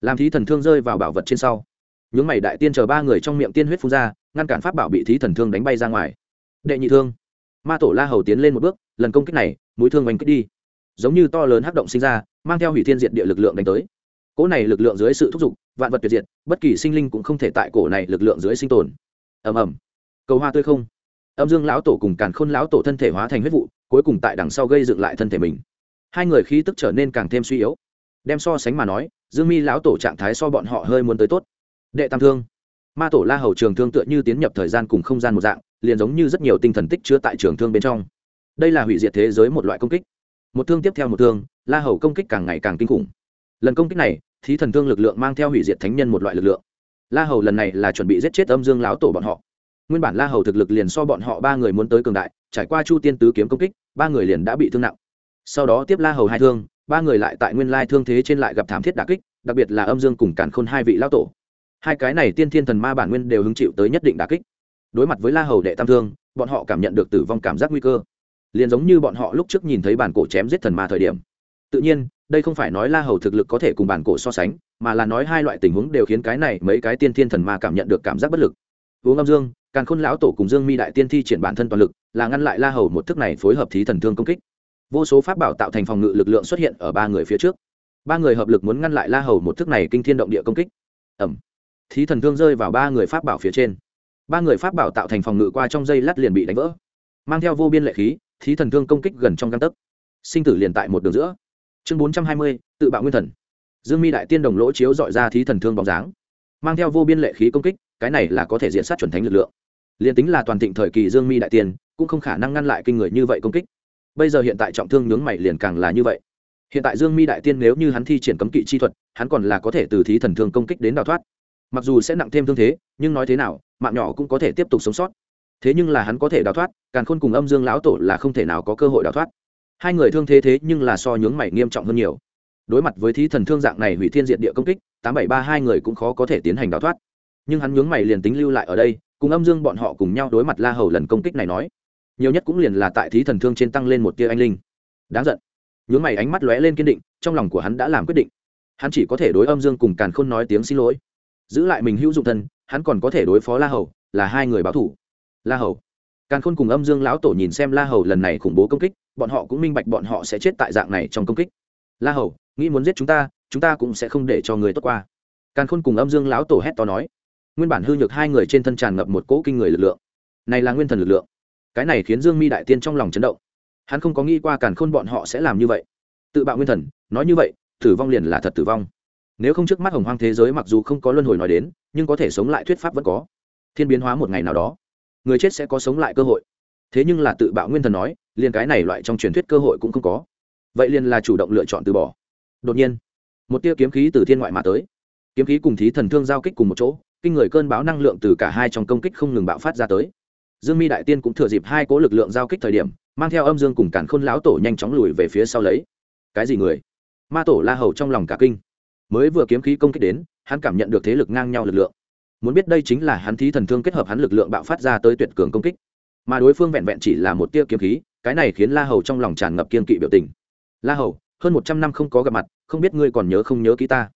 Làm thí thần thương rơi vào bảo vật trên sau. Nhướng mày đại tiên chờ ba người trong miệng tiên huyết phun ra, ngăn cản pháp bảo bị thí thần thương đánh bay ra ngoài đệ nhị thương. Ma tổ la hầu tiến lên một bước, lần công kích này, mũi thương oanh kích đi. Giống như to lớn hắc động sinh ra, mang theo hủy thiên diệt địa lực lượng đánh tới. Cỗ này lực lượng dưới sự thúc giục, vạn vật tuyệt diệt, bất kỳ sinh linh cũng không thể tại cổ này lực lượng dưới sinh tồn. Ầm ầm. Cầu hoa tươi không. Âm dương lão tổ cùng càn khôn lão tổ thân thể hóa thành huyết vụ, cuối cùng tại đằng sau gây dựng lại thân thể mình. Hai người khí tức trở nên càng thêm suy yếu. Đem so sánh mà nói, dương mi lão tổ trạng thái so bọn họ hơi muốn tới tốt. Đệ tam thương. Ma tổ la hầu trường thương tựa như tiến nhập thời gian cùng không gian một dạng liền giống như rất nhiều tinh thần tích chứa tại trường thương bên trong. Đây là hủy diệt thế giới một loại công kích. Một thương tiếp theo một thương, la hầu công kích càng ngày càng kinh khủng. Lần công kích này, thí thần thương lực lượng mang theo hủy diệt thánh nhân một loại lực lượng. La hầu lần này là chuẩn bị giết chết âm dương lão tổ bọn họ. Nguyên bản la hầu thực lực liền so bọn họ ba người muốn tới cường đại, trải qua chu tiên tứ kiếm công kích, ba người liền đã bị thương nặng. Sau đó tiếp la hầu hai thương, ba người lại tại nguyên lai thương thế trên lại gặp thảm thiết đà kích, đặc biệt là âm dương cùng cản khôn hai vị lão tổ. Hai cái này tiên thiên thần ma bản nguyên đều hứng chịu tới nhất định đà kích đối mặt với la hầu đệ tam thương, bọn họ cảm nhận được tử vong cảm giác nguy cơ. Liền giống như bọn họ lúc trước nhìn thấy bản cổ chém giết thần ma thời điểm. Tự nhiên, đây không phải nói la hầu thực lực có thể cùng bản cổ so sánh, mà là nói hai loại tình huống đều khiến cái này mấy cái tiên thiên thần ma cảm nhận được cảm giác bất lực. Uống âm dương càng khôn lão tổ cùng dương mi đại tiên thi triển bản thân toàn lực, là ngăn lại la hầu một thức này phối hợp thí thần thương công kích. Vô số pháp bảo tạo thành phòng ngự lực lượng xuất hiện ở ba người phía trước. Ba người hợp lực muốn ngăn lại la hầu một thức này kinh thiên động địa công kích. Ẩm thí thần thương rơi vào ba người pháp bảo phía trên ba người pháp bảo tạo thành phòng ngự qua trong dây lát liền bị đánh vỡ. Mang theo vô biên lệ khí, thí thần thương công kích gần trong găng tấc. Sinh tử liền tại một đường giữa. Chương bốn trăm hai mươi, tự bạo nguyên thần. Dương mi đại tiên đồng lỗ chiếu dọi ra thí thần thương bóng dáng. Mang theo vô biên lệ khí công kích, cái này là có thể diện sát chuẩn thánh lực lượng. Liền tính là toàn thịnh thời kỳ dương mi đại tiên, cũng không khả năng ngăn lại kinh người như vậy công kích. Bây giờ hiện tại trọng thương nướng mày liền càng là như vậy. Hiện tại dương mi đại tiên nếu như hắn thi triển cấm kỵ chi thuật, hắn còn là có thể từ thí thần thương công kích đến đào thoát. Mặc dù sẽ nặng thêm thương thế, nhưng nói thế nào mạng nhỏ cũng có thể tiếp tục sống sót. Thế nhưng là hắn có thể đào thoát càng khôn cùng âm dương lão tổ là không thể nào có cơ hội đào thoát. Hai người thương thế thế nhưng là so nhướng mày nghiêm trọng hơn nhiều. Đối mặt với thí thần thương dạng này hủy thiên diệt địa công kích, tám bảy ba hai người cũng khó có thể tiến hành đào thoát. Nhưng hắn nhướng mày liền tính lưu lại ở đây, cùng âm dương bọn họ cùng nhau đối mặt la hầu lần công kích này nói, nhiều nhất cũng liền là tại thí thần thương trên tăng lên một tia anh linh. Đáng giận. Nhướng mày ánh mắt lóe lên kiên định, trong lòng của hắn đã làm quyết định. Hắn chỉ có thể đối âm dương cùng càn khôn nói tiếng xin lỗi giữ lại mình hữu dụng thân, hắn còn có thể đối phó la hầu, là hai người báo thủ. La hầu. Càn khôn cùng âm dương lão tổ nhìn xem la hầu lần này khủng bố công kích, bọn họ cũng minh bạch bọn họ sẽ chết tại dạng này trong công kích. La hầu, nghĩ muốn giết chúng ta chúng ta cũng sẽ không để cho người tốt qua. Càn khôn cùng âm dương lão tổ hét to nói. Nguyên bản hư nhược hai người trên thân tràn ngập một cỗ kinh người lực lượng. Này là nguyên thần lực lượng. Cái này khiến dương mi đại tiên trong lòng chấn động. Hắn không có nghĩ qua càn khôn bọn họ sẽ làm như vậy. Tự bạo nguyên thần, nói như vậy, tử vong liền là thật tử vong nếu không trước mắt hồng hoang thế giới mặc dù không có luân hồi nói đến, nhưng có thể sống lại thuyết pháp vẫn có. Thiên biến hóa một ngày nào đó, người chết sẽ có sống lại cơ hội. Thế nhưng là tự bạo nguyên thần nói, liền cái này loại trong truyền thuyết cơ hội cũng không có. Vậy liền là chủ động lựa chọn từ bỏ. Đột nhiên, một tia kiếm khí từ thiên ngoại mà tới. Kiếm khí cùng thí thần thương giao kích cùng một chỗ, kinh người cơn bão năng lượng từ cả hai trong công kích không ngừng bạo phát ra tới. Dương mi đại tiên cũng thừa dịp hai cố lực lượng giao kích thời điểm, mang theo âm dương cùng cản khôn lão tổ nhanh chóng lùi về phía sau lấy. Cái gì người? Ma tổ la hầu trong lòng cả kinh mới vừa kiếm khí công kích đến, hắn cảm nhận được thế lực ngang nhau lực lượng. Muốn biết đây chính là hắn thí thần thương kết hợp hắn lực lượng bạo phát ra tới tuyệt cường công kích. Mà đối phương vẹn vẹn chỉ là một tia kiếm khí, cái này khiến la hầu trong lòng tràn ngập kiên kỵ biểu tình. La hầu, hơn một trăm năm không có gặp mặt, không biết ngươi còn nhớ không nhớ ký ta.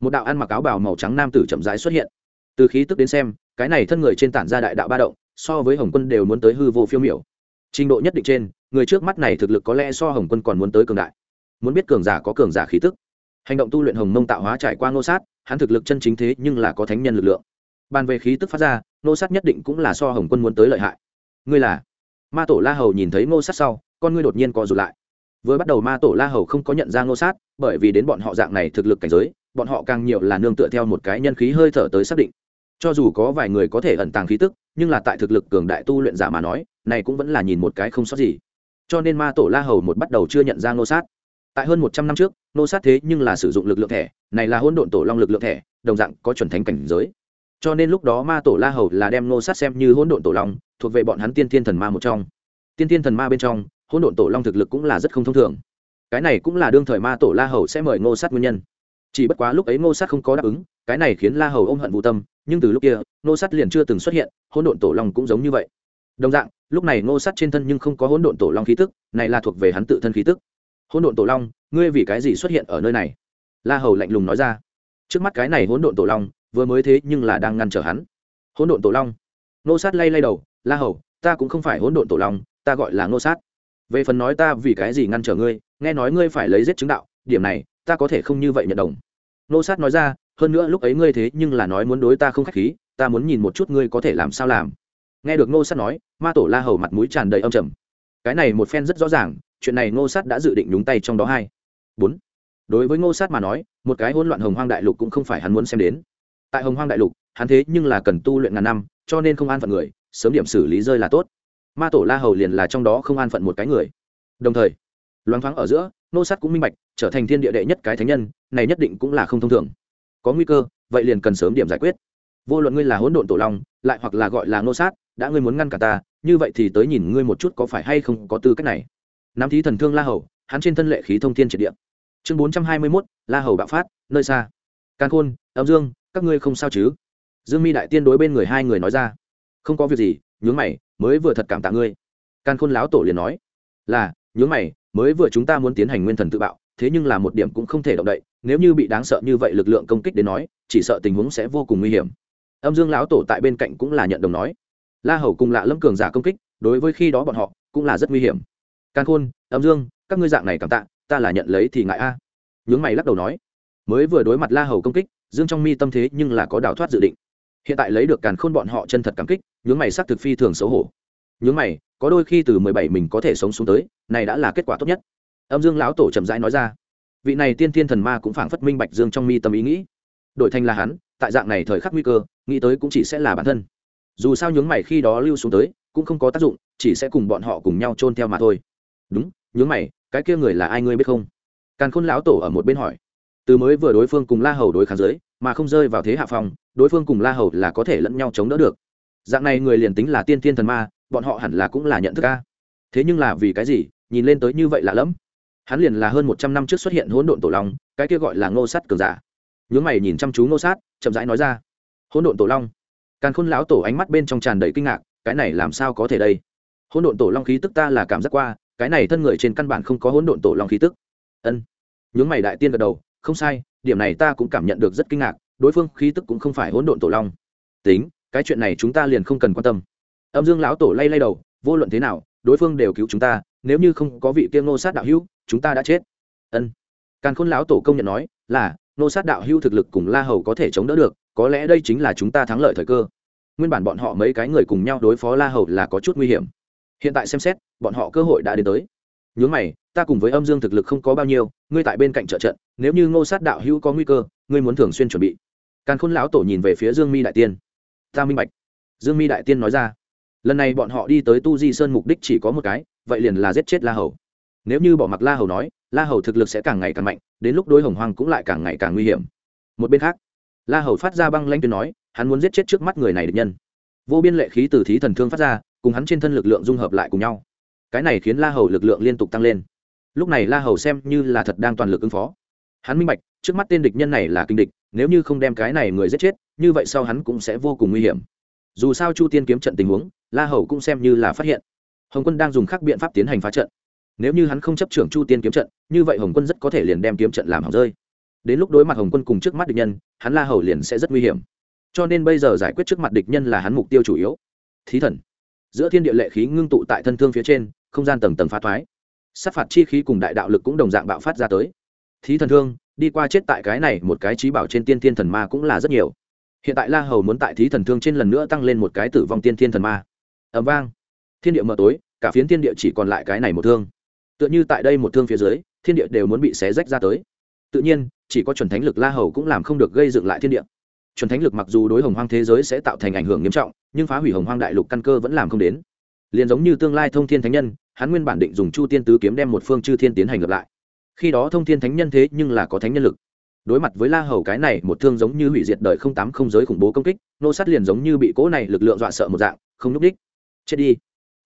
Một đạo ăn mặc áo bào màu trắng nam tử chậm rãi xuất hiện. Từ khí tức đến xem, cái này thân người trên tản ra đại đạo ba động, so với hồng quân đều muốn tới hư vô phiêu miểu. Trình độ nhất định trên, người trước mắt này thực lực có lẽ so hồng quân còn muốn tới cường đại. Muốn biết cường giả có cường giả khí tức hành động tu luyện hồng mông tạo hóa trải qua ngô sát, hắn thực lực chân chính thế nhưng là có thánh nhân lực lượng. Bàn về khí tức phát ra, ngô sát nhất định cũng là so hồng quân muốn tới lợi hại. Ngươi là? Ma tổ la hầu nhìn thấy ngô sát sau, con ngươi đột nhiên co rụt lại. Vừa bắt đầu ma tổ la hầu không có nhận ra ngô sát, bởi vì đến bọn họ dạng này thực lực cảnh giới, bọn họ càng nhiều là nương tựa theo một cái nhân khí hơi thở tới xác định. Cho dù có vài người có thể ẩn tàng khí tức, nhưng là tại thực lực cường đại tu luyện giả mà nói, này cũng vẫn là nhìn một cái không sót gì. Cho nên ma tổ la hầu một bắt đầu chưa nhận ra ngô sát tại hơn một trăm năm trước ngô sát thế nhưng là sử dụng lực lượng thẻ, này là hỗn độn tổ long lực lượng thẻ, đồng dạng có chuẩn thánh cảnh giới. Cho nên lúc đó ma tổ la hầu là đem ngô sát xem như hỗn độn tổ long, thuộc về bọn hắn tiên thiên thần ma một trong. Tiên thiên thần ma bên trong, hỗn độn tổ long thực lực cũng là rất không thông thường. Cái này cũng là đương thời ma tổ la hầu sẽ mời ngô sát nguyên nhân. Chỉ bất quá lúc ấy ngô sát không có đáp ứng, cái này khiến la hầu ôm hận vô tâm, nhưng từ lúc kia ngô sát liền chưa từng xuất hiện, hỗn độn tổ long cũng giống như vậy. Đồng dạng, lúc này ngô sát trên thân nhưng không có hỗn độn tổ long khí tức, này là thuộc về hắn tự thân khí tức hỗn độn tổ long, ngươi vì cái gì xuất hiện ở nơi này? La hầu lạnh lùng nói ra. Trước mắt cái này hỗn độn tổ long, vừa mới thế nhưng là đang ngăn trở hắn. Hỗn độn tổ long. Nô sát lay lay đầu, la hầu, ta cũng không phải hỗn độn tổ long, ta gọi là Nô sát. Về phần nói ta vì cái gì ngăn trở ngươi, nghe nói ngươi phải lấy giết chứng đạo, điểm này, ta có thể không như vậy nhận đồng. Nô sát nói ra, hơn nữa lúc ấy ngươi thế nhưng là nói muốn đối ta không k h á c h khí, ta muốn nhìn một chút ngươi có thể làm sao làm. Nghe được nô sát nói, ma tổ la hầu mặt mũi tràn đầy âm trầm. Cái này một phen rất rõ ràng chuyện này Ngô sát đã dự định nhúng tay trong đó hai. Bốn. Đối với ngô sát mà nói, một cái hỗn loạn hồng hoang đại lục cũng không phải hắn muốn xem đến. Tại hồng hoang đại lục, hắn thế nhưng là cần tu luyện ngàn năm, cho nên không an phận người, sớm điểm xử lý rơi là tốt. Ma tổ la hầu liền là trong đó không an phận một cái người. Đồng thời, loáng thoáng ở giữa, Ngô sát cũng minh bạch, trở thành thiên địa đệ nhất cái thánh nhân, này nhất định cũng là không thông thường. Có nguy cơ, vậy liền cần sớm điểm giải quyết. Vô luận ngươi là hỗn độn tổ long, lại hoặc là gọi là Ngô sát, đã ngươi muốn ngăn cả ta, như vậy thì tới nhìn ngươi một chút có phải hay không có tư cách này nắm thí thần thương la hầu, hắn trên thân lệ khí thông thiên triệt địa. Chương bốn trăm hai mươi mốt, la hầu bạo phát, nơi xa. Càn khôn, âm dương, các ngươi không sao chứ? Dương mi đại tiên đối bên người hai người nói ra. Không có việc gì, nhướng mày, mới vừa thật cảm tạ ngươi. Càn khôn láo tổ liền nói. Là, nhướng mày, mới vừa chúng ta muốn tiến hành nguyên thần tự bạo, thế nhưng là một điểm cũng không thể động đậy, nếu như bị đáng sợ như vậy lực lượng công kích đến nói, chỉ sợ tình huống sẽ vô cùng nguy hiểm. Âm dương lão tổ tại bên cạnh cũng là nhận đồng nói. La hầu cùng lạ lâm cường giả công kích, đối với khi đó bọn họ, cũng là rất nguy hiểm can khôn, âm dương, các ngươi dạng này cảm tạ, ta là nhận lấy thì ngại a. Nhướng mày lắc đầu nói, mới vừa đối mặt la hầu công kích, dương trong mi tâm thế nhưng là có đào thoát dự định. Hiện tại lấy được càn khôn bọn họ chân thật cảm kích, nhướng mày sắc thực phi thường xấu hổ. Nhướng mày, có đôi khi từ mười bảy mình có thể sống xuống tới, này đã là kết quả tốt nhất. Âm dương lão tổ chậm rãi nói ra, vị này tiên thiên thần ma cũng phảng phất minh bạch dương trong mi tâm ý nghĩ. Đổi thành là hắn, tại dạng này thời khắc nguy cơ, nghĩ tới cũng chỉ sẽ là bản thân. Dù sao nhướng mày khi đó lưu xuống tới, cũng không có tác dụng, chỉ sẽ cùng bọn họ cùng nhau chôn theo mà thôi đúng, nhướng mày, cái kia người là ai ngươi biết không? Càn khôn lão tổ ở một bên hỏi. Từ mới vừa đối phương cùng la hầu đối kháng giới mà không rơi vào thế hạ phong đối phương cùng la hầu là có thể lẫn nhau chống đỡ được. Dạng này người liền tính là tiên thiên thần ma, bọn họ hẳn là cũng là nhận thức ca thế nhưng là vì cái gì, nhìn lên tới như vậy lạ lẫm? Hắn liền là hơn một trăm năm trước xuất hiện hỗn độn tổ long, cái kia gọi là ngô sắt cường giả. Nhướng mày nhìn chăm chú ngô sát, chậm rãi nói ra. Hỗn độn tổ long? Càn khôn lão tổ ánh mắt bên trong tràn đầy kinh ngạc, cái này làm sao có thể đây? Hỗn độn tổ long khí tức ta là cảm giác qua cái này thân người trên căn bản không có hỗn độn tổ long khí tức. Ân. Nhướng mày đại tiên gật đầu, không sai, điểm này ta cũng cảm nhận được rất kinh ngạc, đối phương khí tức cũng không phải hỗn độn tổ long. Tính, cái chuyện này chúng ta liền không cần quan tâm. Âm dương lão tổ lay lay đầu, vô luận thế nào, đối phương đều cứu chúng ta, nếu như không có vị kiêng nô sát đạo hữu, chúng ta đã chết. Ân. Càn khôn lão tổ công nhận nói, là nô sát đạo hữu thực lực cùng la hầu có thể chống đỡ được, có lẽ đây chính là chúng ta thắng lợi thời cơ. Nguyên bản bọn họ mấy cái người cùng nhau đối phó la hầu là có chút nguy hiểm hiện tại xem xét, bọn họ cơ hội đã đến tới. Nhướng mày, ta cùng với âm dương thực lực không có bao nhiêu, ngươi tại bên cạnh trợ trận, nếu như ngô sát đạo hữu có nguy cơ, ngươi muốn thường xuyên chuẩn bị. Càn khôn lão tổ nhìn về phía dương mi đại tiên. Ta minh bạch. Dương mi đại tiên nói ra. Lần này bọn họ đi tới tu di sơn mục đích chỉ có một cái, vậy liền là giết chết la hầu. Nếu như bỏ mặc la hầu nói, la hầu thực lực sẽ càng ngày càng mạnh, đến lúc đối hồng hoang cũng lại càng ngày càng nguy hiểm. Một bên khác, la hầu phát ra băng lanh tuyên nói, hắn muốn giết chết trước mắt người này được nhân. Vô biên lệ khí từ thí thần thương phát ra cùng hắn trên thân lực lượng dung hợp lại cùng nhau. Cái này khiến la hầu lực lượng liên tục tăng lên. Lúc này la hầu xem như là thật đang toàn lực ứng phó. Hắn minh bạch, trước mắt tên địch nhân này là kinh địch, nếu như không đem cái này người giết chết, như vậy sau hắn cũng sẽ vô cùng nguy hiểm. Dù sao chu tiên kiếm trận tình huống, la hầu cũng xem như là phát hiện. Hồng quân đang dùng khác biện pháp tiến hành phá trận. Nếu như hắn không chấp trưởng chu tiên kiếm trận, như vậy hồng quân rất có thể liền đem kiếm trận làm hỏng rơi. Đến lúc đối mặt hồng quân cùng trước mắt địch nhân, hắn la hầu liền sẽ rất nguy hiểm. Cho nên bây giờ giải quyết trước mặt địch nhân là hắn mục tiêu chủ yếu. Thí thần giữa thiên địa lệ khí ngưng tụ tại thân thương phía trên, không gian tầng tầng phá thoái. Sát phạt chi khí cùng đại đạo lực cũng đồng dạng bạo phát ra tới. Thí thần thương, đi qua chết tại cái này một cái trí bảo trên tiên thiên thần ma cũng là rất nhiều. Hiện tại la hầu muốn tại thí thần thương trên lần nữa tăng lên một cái tử vong tiên thiên thần ma. Ẩm vang. Thiên địa mờ tối, cả phiến thiên địa chỉ còn lại cái này một thương. Tựa như tại đây một thương phía dưới, thiên địa đều muốn bị xé rách ra tới. Tự nhiên, chỉ có chuẩn thánh lực la hầu cũng làm không được gây dựng lại thiên địa chuẩn thánh lực mặc dù đối hồng hoang thế giới sẽ tạo thành ảnh hưởng nghiêm trọng, nhưng phá hủy hồng hoang đại lục căn cơ vẫn làm không đến. Liền giống như tương lai thông thiên thánh nhân, hắn nguyên bản định dùng chu tiên tứ kiếm đem một phương chư thiên tiến hành lập lại. Khi đó thông thiên thánh nhân thế nhưng là có thánh nhân lực. Đối mặt với la hầu cái này, một thương giống như hủy diệt đời không tám không giới khủng bố công kích, nô sát liền giống như bị cỗ này lực lượng dọa sợ một dạng, không núp đích. Chết đi.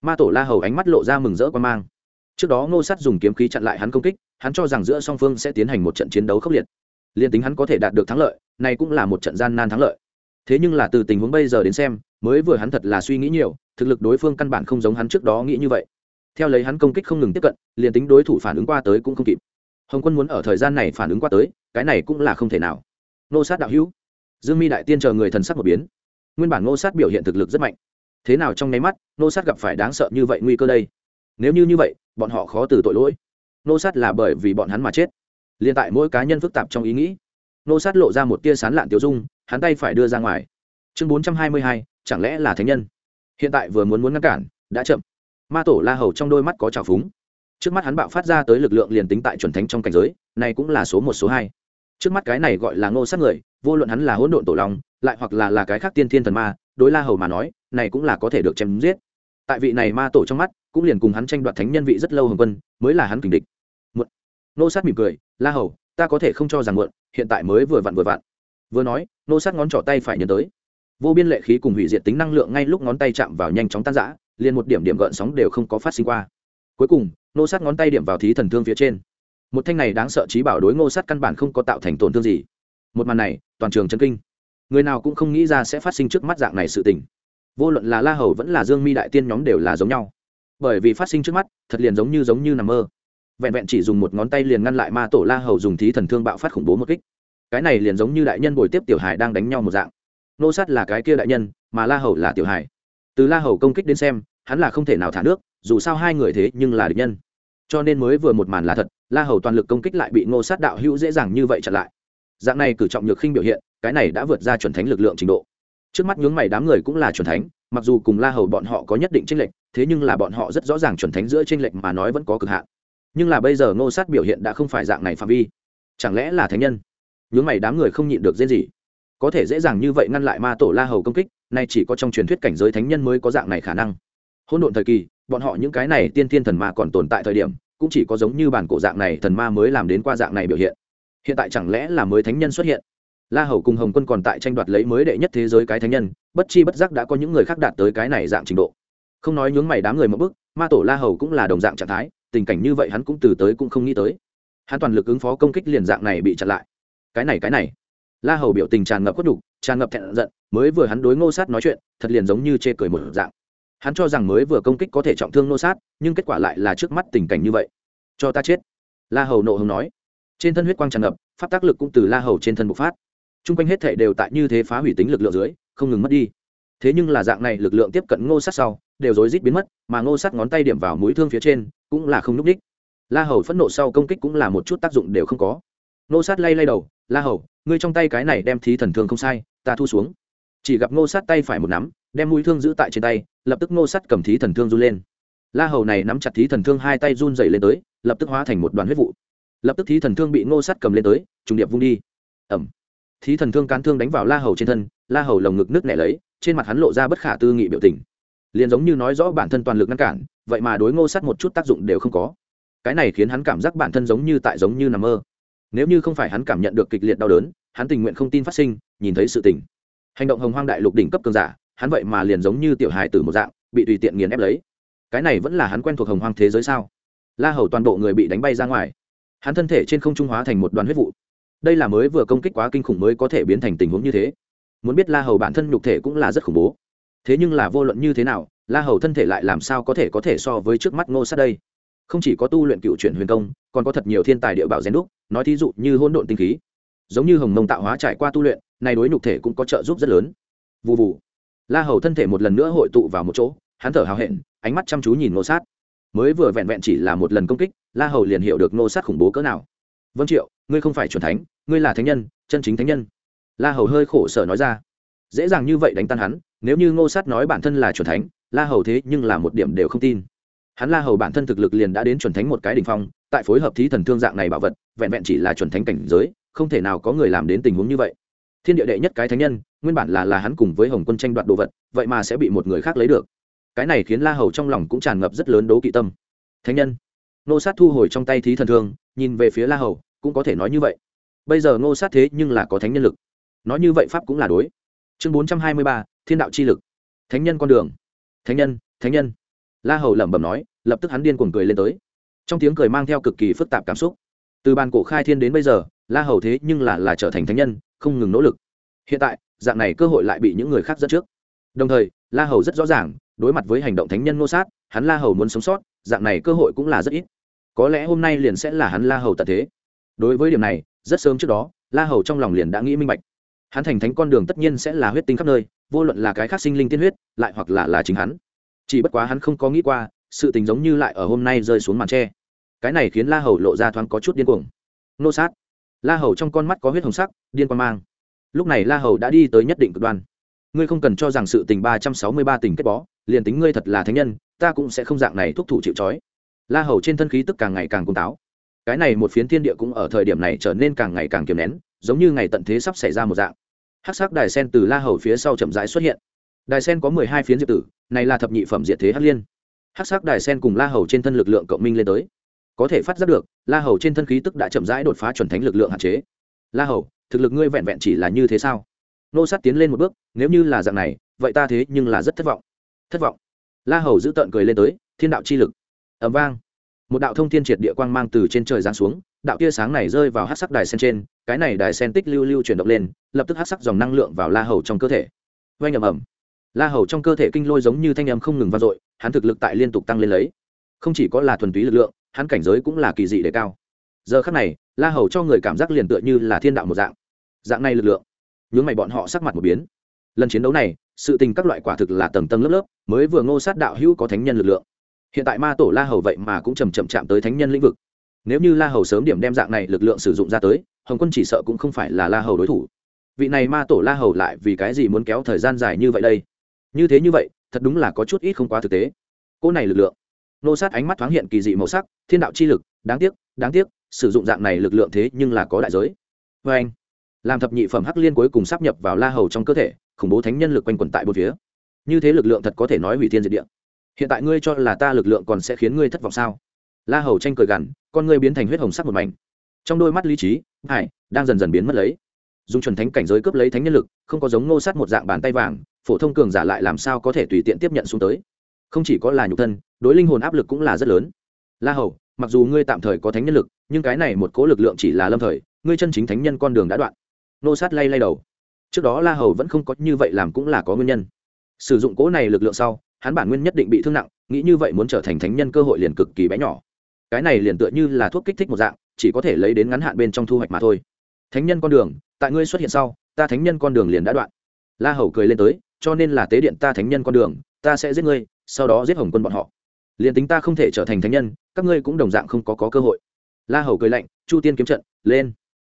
Ma tổ la hầu ánh mắt lộ ra mừng rỡ quan mang. Trước đó ngô sát dùng kiếm khí chặn lại hắn công kích, hắn cho rằng giữa song phương sẽ tiến hành một trận chiến đấu khốc liệt. Liền tính hắn có thể đạt được thắng lợi này cũng là một trận gian nan thắng lợi. Thế nhưng là từ tình huống bây giờ đến xem, mới vừa hắn thật là suy nghĩ nhiều, thực lực đối phương căn bản không giống hắn trước đó nghĩ như vậy. Theo lấy hắn công kích không ngừng tiếp cận, liền tính đối thủ phản ứng qua tới cũng không kịp. Hồng quân muốn ở thời gian này phản ứng qua tới, cái này cũng là không thể nào. Nô sát đạo hữu, dương mi đại tiên chờ người thần sắc một biến. Nguyên bản nô sát biểu hiện thực lực rất mạnh. Thế nào trong nháy mắt nô sát gặp phải đáng sợ như vậy nguy cơ đây? Nếu như như vậy, bọn họ khó từ tội lỗi. Nô sát là bởi vì bọn hắn mà chết. Liên tại mỗi cá nhân phức tạp trong ý nghĩ nô sát lộ ra một tia sán lạn tiêu dung, hắn tay phải đưa ra ngoài. Chương bốn trăm hai mươi hai, chẳng lẽ là thánh nhân? Hiện tại vừa muốn muốn ngăn cản, đã chậm. Ma tổ la hầu trong đôi mắt có trào phúng. Trước mắt hắn bạo phát ra tới lực lượng liền tính tại chuẩn thánh trong cảnh giới, này cũng là số một, số hai. Trước mắt cái này gọi là ngô sát người, vô luận hắn là hỗn độn tổ long, lại hoặc là là cái khác tiên thiên thần ma, đối la hầu mà nói, này cũng là có thể được chém giết. Tại vị này ma tổ trong mắt, cũng liền cùng hắn tranh đoạt thánh nhân vị rất lâu hồng quân, mới là hắn kình địch. Muộn nô sát mỉm cười, la hầu ta có thể không cho rằng mượn hiện tại mới vừa vặn vừa vặn. Vừa nói, nô sát ngón trỏ tay phải nhấn tới. Vô biên lệ khí cùng hủy diệt tính năng lượng ngay lúc ngón tay chạm vào nhanh chóng tan rã, liền một điểm điểm gợn sóng đều không có phát sinh qua. Cuối cùng, nô sát ngón tay điểm vào thí thần thương phía trên. Một thanh này đáng sợ trí bảo đối ngô sát căn bản không có tạo thành tổn thương gì. Một màn này, toàn trường chân kinh. Người nào cũng không nghĩ ra sẽ phát sinh trước mắt dạng này sự tình. Vô luận là la hầu vẫn là dương mi đại tiên nhóm đều là giống nhau. Bởi vì phát sinh trước mắt, thật liền giống như giống như nằm mơ vẹn vẹn chỉ dùng một ngón tay liền ngăn lại ma tổ la hầu dùng thí thần thương bạo phát khủng bố một kích. Cái này liền giống như đại nhân bồi tiếp tiểu hải đang đánh nhau một dạng. Nô sát là cái kia đại nhân, mà la hầu là tiểu hải từ la hầu công kích đến xem, hắn là không thể nào thả nước, dù sao hai người thế nhưng là địch nhân. Cho nên mới vừa một màn là thật, la hầu toàn lực công kích lại bị ngô sát đạo hữu dễ dàng như vậy chặn lại. Dạng này cử trọng nhược khinh biểu hiện, cái này đã vượt ra chuẩn thánh lực lượng trình độ. Trước mắt nhướng mày đám người cũng là chuẩn thánh, mặc dù cùng la hầu bọn họ có nhất định tranh lệch, thế nhưng là bọn họ rất rõ ràng chuẩn thánh giữa tranh lệch mà nói vẫn có cực hạn nhưng là bây giờ ngô sát biểu hiện đã không phải dạng này phạm vi. Chẳng lẽ là thánh nhân? Nhướng mày đám người không nhịn được dễ gì có thể dễ dàng như vậy ngăn lại ma tổ la hầu công kích, nay chỉ có trong truyền thuyết cảnh giới thánh nhân mới có dạng này khả năng. Hỗn độn thời kỳ, bọn họ những cái này tiên tiên thần ma còn tồn tại thời điểm, cũng chỉ có giống như bản cổ dạng này thần ma mới làm đến qua dạng này biểu hiện. Hiện tại chẳng lẽ là mới thánh nhân xuất hiện? La hầu cùng hồng quân còn tại tranh đoạt lấy mới đệ nhất thế giới cái thánh nhân, bất chi bất giác đã có những người khác đạt tới cái này dạng trình độ. Không nói nhướng mày đám người một bức ma tổ la hầu cũng là đồng dạng trạng thái tình cảnh như vậy hắn cũng từ tới cũng không nghĩ tới. Hắn toàn lực ứng phó công kích liền dạng này bị chặn lại. Cái này cái này. La hầu biểu tình tràn ngập khuất đục tràn ngập thẹn giận, mới vừa hắn đối ngô sát nói chuyện, thật liền giống như chê cười một dạng. Hắn cho rằng mới vừa công kích có thể trọng thương ngô sát, nhưng kết quả lại là trước mắt tình cảnh như vậy. Cho ta chết. La hầu nộ hồng nói. Trên thân huyết quang tràn ngập, pháp tác lực cũng từ la hầu trên thân bộc phát. T r u n g quanh hết thể đều tại như thế phá hủy tính lực lượng dưới, không ngừng mất đi. Thế nhưng là dạng này lực lượng tiếp cận ngô sát sau đều rối rít biến mất, mà ngô sát ngón tay điểm vào mũi thương phía trên, cũng là không núp đích la hầu phẫn nộ sau công kích cũng là một chút tác dụng đều không có. Ngô sát lay lay đầu, la hầu, ngươi trong tay cái này đem thí thần thương không sai, ta thu xuống. Chỉ gặp ngô sát tay phải một nắm, đem mũi thương giữ tại trên tay, lập tức ngô sát cầm thí thần thương run lên. La hầu này nắm chặt thí thần thương hai tay run dày lên tới, lập tức hóa thành một đoàn huyết vụ. Lập tức thí thần thương bị ngô sát cầm lên tới, trùng điệp vung đi. Ẩm thí thần thương cán thương đánh vào la hầu trên thân, la hầu lồng ngực nước nẻ lấy, trên mặt hắn lộ ra bất khả tư nghị biểu tình liền giống như nói rõ bản thân toàn lực ngăn cản, vậy mà đối ngô sát một chút tác dụng đều không có. Cái này khiến hắn cảm giác bản thân giống như tại giống như nằm mơ. Nếu như không phải hắn cảm nhận được kịch liệt đau đớn, hắn tình nguyện không tin phát sinh, nhìn thấy sự tình. Hành động hồng hoang đại lục đỉnh cấp cường giả, hắn vậy mà liền giống như tiểu hài tử một dạng, bị tùy tiện nghiền ép lấy. Cái này vẫn là hắn quen thuộc hồng hoang thế giới sao? La hầu toàn bộ người bị đánh bay ra ngoài. Hắn thân thể trên không trung hóa thành một đoàn huyết vụ. Đây là mới vừa công kích quá kinh khủng mới có thể biến thành tình huống như thế. Muốn biết la hầu bản thân nhục thể cũng là rất khủng bố thế nhưng là vô luận như thế nào, la hầu thân thể lại làm sao có thể có thể so với trước mắt ngô sát đây? Không chỉ có tu luyện cựu chuyển huyền công, còn có thật nhiều thiên tài địa bảo rèn đúc, nói thí dụ như hỗn độn tinh khí. Giống như hồng mông tạo hóa trải qua tu luyện, này đối nhục thể cũng có trợ giúp rất lớn. Vụ vụ la hầu thân thể một lần nữa hội tụ vào một chỗ, hắn thở hào hẹn, ánh mắt chăm chú nhìn ngô sát. Mới vừa vẹn vẹn chỉ là một lần công kích, la hầu liền hiểu được ngô sát khủng bố cỡ nào. Vâng triệu, ngươi không phải c thánh, ngươi là thánh nhân, chân chính thánh nhân. La hầu hơi khổ sở nói ra. Dễ dàng như vậy đánh tan hắn nếu như ngô sát nói bản thân là c thánh, la hầu thế nhưng là một điểm đều không tin. Hắn la hầu bản thân thực lực liền đã đến chuẩn thánh một cái đ ỉ n h phong, tại phối hợp thí thần thương dạng này bảo vật, vẹn vẹn chỉ là chuẩn thánh cảnh giới, không thể nào có người làm đến tình huống như vậy. Thiên địa đệ nhất cái thánh nhân, nguyên bản là là hắn cùng với hồng quân tranh đoạt đồ vật, vậy mà sẽ bị một người khác lấy được. Cái này khiến la hầu trong lòng cũng tràn ngập rất lớn đố kỵ tâm. Thánh nhân. Nô sát thu hồi trong tay thí thần thương, nhìn về phía la hầu, cũng có thể nói như vậy. Bây giờ nô sát thế nhưng là có thánh nhân lực. Nói như vậy pháp cũng là đối chương bốn trăm hai mươi ba, thiên đạo chi lực. Thánh nhân con đường. Thánh nhân thánh nhân. La hầu lẩm bẩm nói, lập tức hắn điên cuồng cười lên tới. Trong tiếng cười mang theo cực kỳ phức tạp cảm xúc. Từ bàn cổ khai thiên đến bây giờ, la hầu thế nhưng là là trở thành thánh nhân, không ngừng nỗ lực. Hiện tại, dạng này cơ hội lại bị những người khác dẫn trước. Đồng thời, la hầu rất rõ ràng, đối mặt với hành động thánh nhân nô sát, hắn la hầu muốn sống sót, dạng này cơ hội cũng là rất ít. Có lẽ hôm nay liền sẽ là hắn la hầu tận thế. Đối với điểm này, rất sớm trước đó, la hầu trong lòng liền đã nghĩ minh bạch hắn thành thánh con đường tất nhiên sẽ là huyết tinh khắp nơi, vô luận là cái khác sinh linh tiên huyết, lại hoặc là là chính hắn. Chỉ bất quá hắn không có nghĩ qua, sự tình giống như lại ở hôm nay rơi xuống màn tre. Cái này khiến la hầu lộ ra thoáng có chút điên cuồng. Nô sát. La hầu trong con mắt có huyết hồng sắc, điên quan mang. Lúc này la hầu đã đi tới nhất định cực đoan. Ngươi không cần cho rằng sự tình ba trăm sáu mươi ba tình kết bó, liền tính ngươi thật là thánh nhân, ta cũng sẽ không dạng này thúc thủ chịu c la hầu trên thân khí tức càng ngày càng cung táo. Cái này một phiến thiên địa cũng ở thời điểm này trở nên càng ngày càng kiềm nén giống như ngày tận thế sắp xảy ra một dạng. Hắc sắc đài sen từ la hầu phía sau chậm rãi xuất hiện. Đài sen có mười hai phiến diệp tử, này là thập nhị phẩm diệt thế hắc liên. Hắc sắc đài sen cùng la hầu trên thân lực lượng cộng minh lên tới. Có thể phát giác được, la hầu trên thân khí tức đã chậm rãi đột phá chuẩn thánh lực lượng hạn chế. La hầu, thực lực ngươi vẹn vẹn chỉ là như thế sao? Nô sát tiến lên một bước, nếu như là dạng này, vậy ta thế nhưng là rất thất vọng. Thất vọng. La hầu giữ tợn cười lên tới, thiên đạo chi lực. Ẩm vang một đạo thông thiên triệt địa quang mang từ trên trời giáng xuống, đạo tia sáng này rơi vào hát sắc đài sen trên, cái này đài sen tích lưu lưu chuyển động lên, lập tức hát sắc dòng năng lượng vào la hầu trong cơ thể. Oanh ầm ầm. La hầu trong cơ thể kinh lôi giống như thanh âm không ngừng vang dội, hắn thực lực tại liên tục tăng lên lấy. Không chỉ có là thuần túy lực lượng, hắn cảnh giới cũng là kỳ dị đề cao. Giờ khắc này, la hầu cho người cảm giác liền tựa như là thiên đạo một dạng. Dạng này lực lượng, nhướng mày bọn họ sắc mặt một biến. Lần chiến đấu này, sự tình các loại quả thực là tầng tầng lớp lớp, mới vừa ngô sát đạo hữu có thánh nhân lực lượng hiện tại ma tổ la hầu vậy mà cũng chầm chậm chạm tới thánh nhân lĩnh vực. Nếu như la hầu sớm điểm đem dạng này lực lượng sử dụng ra tới, hồng quân chỉ sợ cũng không phải là la hầu đối thủ. Vị này ma tổ la hầu lại vì cái gì muốn kéo thời gian dài như vậy đây? Như thế như vậy, thật đúng là có chút ít không quá thực tế. Cô này lực lượng. Nô sát ánh mắt thoáng hiện kỳ dị màu sắc, thiên đạo chi lực, đáng tiếc đáng tiếc, sử dụng dạng này lực lượng thế nhưng là có đại giới. Vê anh. Làm thập nhị phẩm hắc liên cuối cùng sắp nhập vào la hầu trong cơ thể, khủng bố thánh nhân lực quanh quẩn tại bốn phía. Như thế lực lượng thật có thể nói hủy thiên diệt địa hiện tại ngươi cho là ta lực lượng còn sẽ khiến ngươi thất vọng sao? La hầu tranh cười gằn, con ngươi biến thành huyết hồng sắc một mảnh. Trong đôi mắt lý trí, hải, đang dần dần biến mất lấy. Dùng chuẩn thánh cảnh giới cướp lấy thánh nhân lực, không có giống ngô sát một dạng bàn tay vàng, phổ thông cường giả lại làm sao có thể tùy tiện tiếp nhận xuống tới? Không chỉ có là nhục thân, đối linh hồn áp lực cũng là rất lớn. La hầu, mặc dù ngươi tạm thời có thánh nhân lực, nhưng cái này một cố lực lượng chỉ là lâm thời, ngươi chân chính thánh nhân con đường đã đoạn. Nô sát lay lay đầu. Trước đó la hầu vẫn không có như vậy làm cũng là có nguyên nhân. Sử dụng cố này lực lượng sau hắn bản nguyên nhất định bị thương nặng nghĩ như vậy muốn trở thành thánh nhân cơ hội liền cực kỳ bé nhỏ. Cái này liền tựa như là thuốc kích thích một dạng chỉ có thể lấy đến ngắn hạn bên trong thu hoạch mà thôi. Thánh nhân con đường tại ngươi xuất hiện sau ta thánh nhân con đường liền đã đoạn. La hầu cười lên tới cho nên là tế điện ta thánh nhân con đường ta sẽ giết ngươi sau đó giết hồng quân bọn họ. Liền tính ta không thể trở thành thánh nhân các ngươi cũng đồng dạng không có, có cơ hội. La hầu cười lạnh chu tiên kiếm trận lên.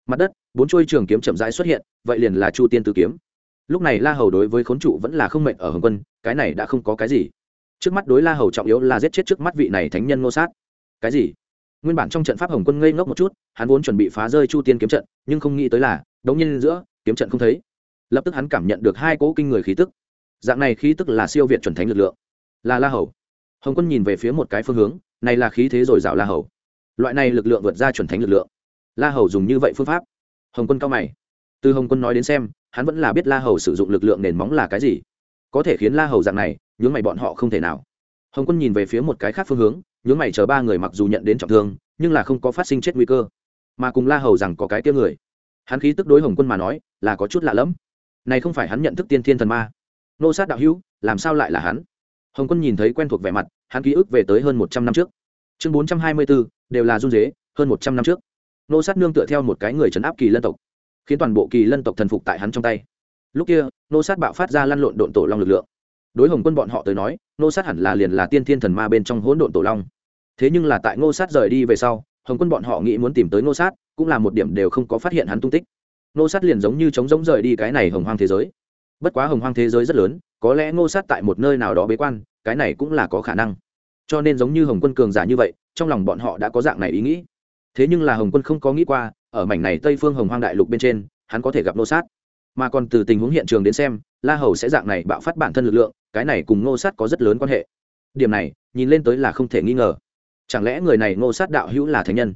Mặt đất bốn chuôi trường kiếm chậm rãi xuất hiện vậy liền là chu tiên tử kiếm lúc này la hầu đối với khốn trụ vẫn là không mệnh ở hồng quân, cái này đã không có cái gì. Trước mắt đối la hầu trọng yếu là giết chết trước mắt vị này thánh nhân nô sát. Cái gì? Nguyên bản trong trận pháp hồng quân ngây ngốc một chút, hắn vốn chuẩn bị phá rơi chu tiên kiếm trận, nhưng không nghĩ tới là, đống nhiên giữa, kiếm trận không thấy. Lập tức hắn cảm nhận được hai cỗ kinh người khí tức. Dạng này khí tức là siêu việt chuẩn thánh lực lượng. Là la hầu. Hồng quân nhìn về phía một cái phương hướng, này là khí thế rồi dạo la hầu. Loại này lực lượng vượt ra chuẩn thánh lực lượng. La hầu dùng như vậy phương pháp. Hồng quân cao mày từ hồng quân nói đến xem, hắn vẫn là biết la hầu sử dụng lực lượng nền móng là cái gì. Có thể khiến la hầu dạng này, nhướng mày bọn họ không thể nào. Hồng quân nhìn về phía một cái khác phương hướng, nhướng mày chờ ba người mặc dù nhận đến trọng thương, nhưng là không có phát sinh chết nguy cơ. Mà cùng la hầu rằng có cái kia người. Hắn khí tức đối hồng quân mà nói, là có chút lạ lẫm. Này không phải hắn nhận thức tiên thiên thần ma. Nô sát đạo hữu, làm sao lại là hắn? Hồng quân nhìn thấy quen thuộc vẻ mặt, hắn ký ức về tới hơn một trăm năm trước. Chương bốn trăm hai mươi bốn đều là run dế hơn một trăm năm trước. Nô sát nương tựa theo một cái người trấn áp kỳ lân tộc khiến toàn bộ kỳ lân tộc thần phục tại hắn trong tay. Lúc kia, nô sát bạo phát ra lăn lộn độn tổ long lực lượng. Đối hồng quân bọn họ tới nói, nô sát hẳn là liền là tiên thiên thần ma bên trong hỗn độn tổ long. Thế nhưng là tại ngô sát rời đi về sau, hồng quân bọn họ nghĩ muốn tìm tới ngô sát, cũng là một điểm đều không có phát hiện hắn tung tích. Ngô sát liền giống như trống giống rời đi cái này hồng hoang thế giới. Bất quá hồng hoang thế giới rất lớn, có lẽ ngô sát tại một nơi nào đó bế quan, cái này cũng là có khả năng. Cho nên giống như hồng quân cường giả như vậy, trong lòng bọn họ đã có dạng này ý nghĩ. Thế nhưng là hồng quân không có nghĩ qua ở mảnh này tây phương hồng hoang đại lục bên trên, hắn có thể gặp nô sát. Mà còn từ tình huống hiện trường đến xem, la hầu sẽ dạng này bạo phát bản thân lực lượng, cái này cùng nô sát có rất lớn quan hệ. Điểm này, nhìn lên tới là không thể nghi ngờ. Chẳng lẽ người này nô sát đạo hữu là thánh nhân?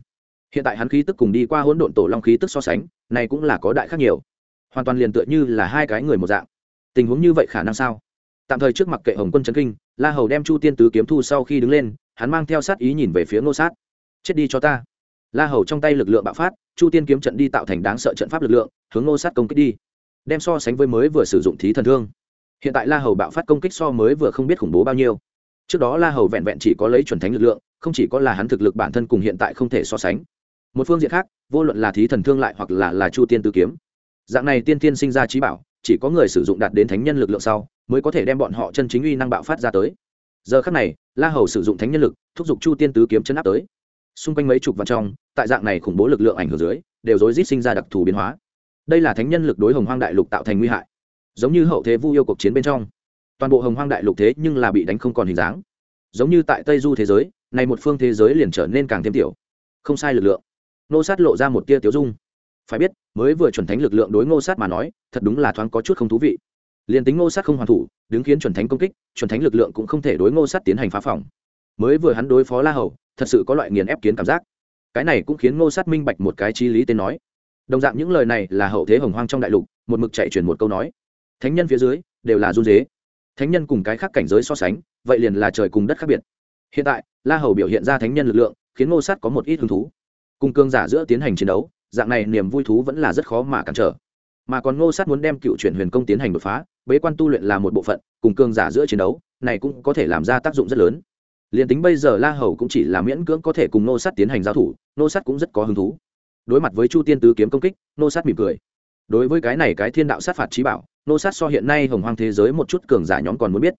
Hiện tại hắn khí tức cùng đi qua hỗn độn tổ long khí tức so sánh, này cũng là có đại khác nhiều. Hoàn toàn liền tựa như là hai cái người một dạng. Tình huống như vậy khả năng sao? Tạm thời trước mặt kệ hồng quân trấn kinh, la hầu đem chu tiên tứ kiếm thu sau khi đứng lên, hắn mang theo sát ý nhìn về phía ngô sát. Chết đi cho ta la hầu trong tay lực lượng bạo phát, chu tiên kiếm trận đi tạo thành đáng sợ trận pháp lực lượng, hướng ngô sát công kích đi, đem so sánh với mới vừa sử dụng thí thần thương. Hiện tại la hầu bạo phát công kích so mới vừa không biết khủng bố bao nhiêu. Trước đó la hầu vẹn vẹn chỉ có lấy chuẩn thánh lực lượng, không chỉ có là hắn thực lực bản thân cùng hiện tại không thể so sánh. Một phương diện khác, vô luận là thí thần thương lại hoặc là là chu tiên tứ kiếm, dạng này tiên tiên sinh ra trí bảo, chỉ có người sử dụng đạt đến thánh nhân lực lượng sau, mới có thể đem bọn họ chân chính uy năng bạo phát ra tới. Giờ khác này, la hầu sử dụng thánh nhân lực, thúc giục chu tiên tứ kiếm chân áp tới xung quanh mấy chục vạn trong, tại dạng này khủng bố lực lượng ảnh hưởng dưới, đều rối rít sinh ra đặc thù biến hóa. Đây là thánh nhân lực đối hồng hoang đại lục tạo thành nguy hại, giống như hậu thế vu yêu cuộc chiến bên trong. Toàn bộ hồng hoang đại lục thế nhưng là bị đánh không còn hình dáng. Giống như tại tây du thế giới, này một phương thế giới liền trở nên càng thêm tiểu. Không sai lực lượng. Nô sát lộ ra một tia tiểu dung. Phải biết, mới vừa chuẩn thánh lực lượng đối ngô sát mà nói, thật đúng là thoáng có chút không thú vị. Liền tính ngô sát không hoàn thủ, đứng khiến chuẩn thánh công kích, chuẩn thánh lực lượng cũng không thể đối ngô sát tiến hành phá phòng. Mới vừa hắn đối phó la hầu thật sự có loại nghiền ép kiến cảm giác. Cái này cũng khiến ngô sát minh bạch một cái chi lý tên nói. Đồng dạng những lời này là hậu thế hồng hoang trong đại lục, một mực chạy truyền một câu nói. Thánh nhân phía dưới, đều là run dế thánh nhân cùng cái khác cảnh giới so sánh, vậy liền là trời cùng đất khác biệt. Hiện tại, la hầu biểu hiện ra thánh nhân lực lượng, khiến ngô sát có một ít hứng thú. Cùng cương giả giữa tiến hành chiến đấu, dạng này niềm vui thú vẫn là rất khó mà cản trở. Mà còn ngô sát muốn đem cựu chuyển huyền công tiến hành đột phá, bế quan tu luyện là một bộ phận, cùng cương giả giữa chiến đấu, này cũng có thể làm ra tác dụng rất lớn liền tính bây giờ la hầu cũng chỉ là miễn cưỡng có thể cùng nô sát tiến hành giao thủ, nô sát cũng rất có hứng thú. Đối mặt với chu tiên tứ kiếm công kích, nô sát mỉm cười. Đối với cái này cái thiên đạo sát phạt trí bảo, nô sát so hiện nay hồng hoang thế giới một chút cường giả nhóm còn muốn biết.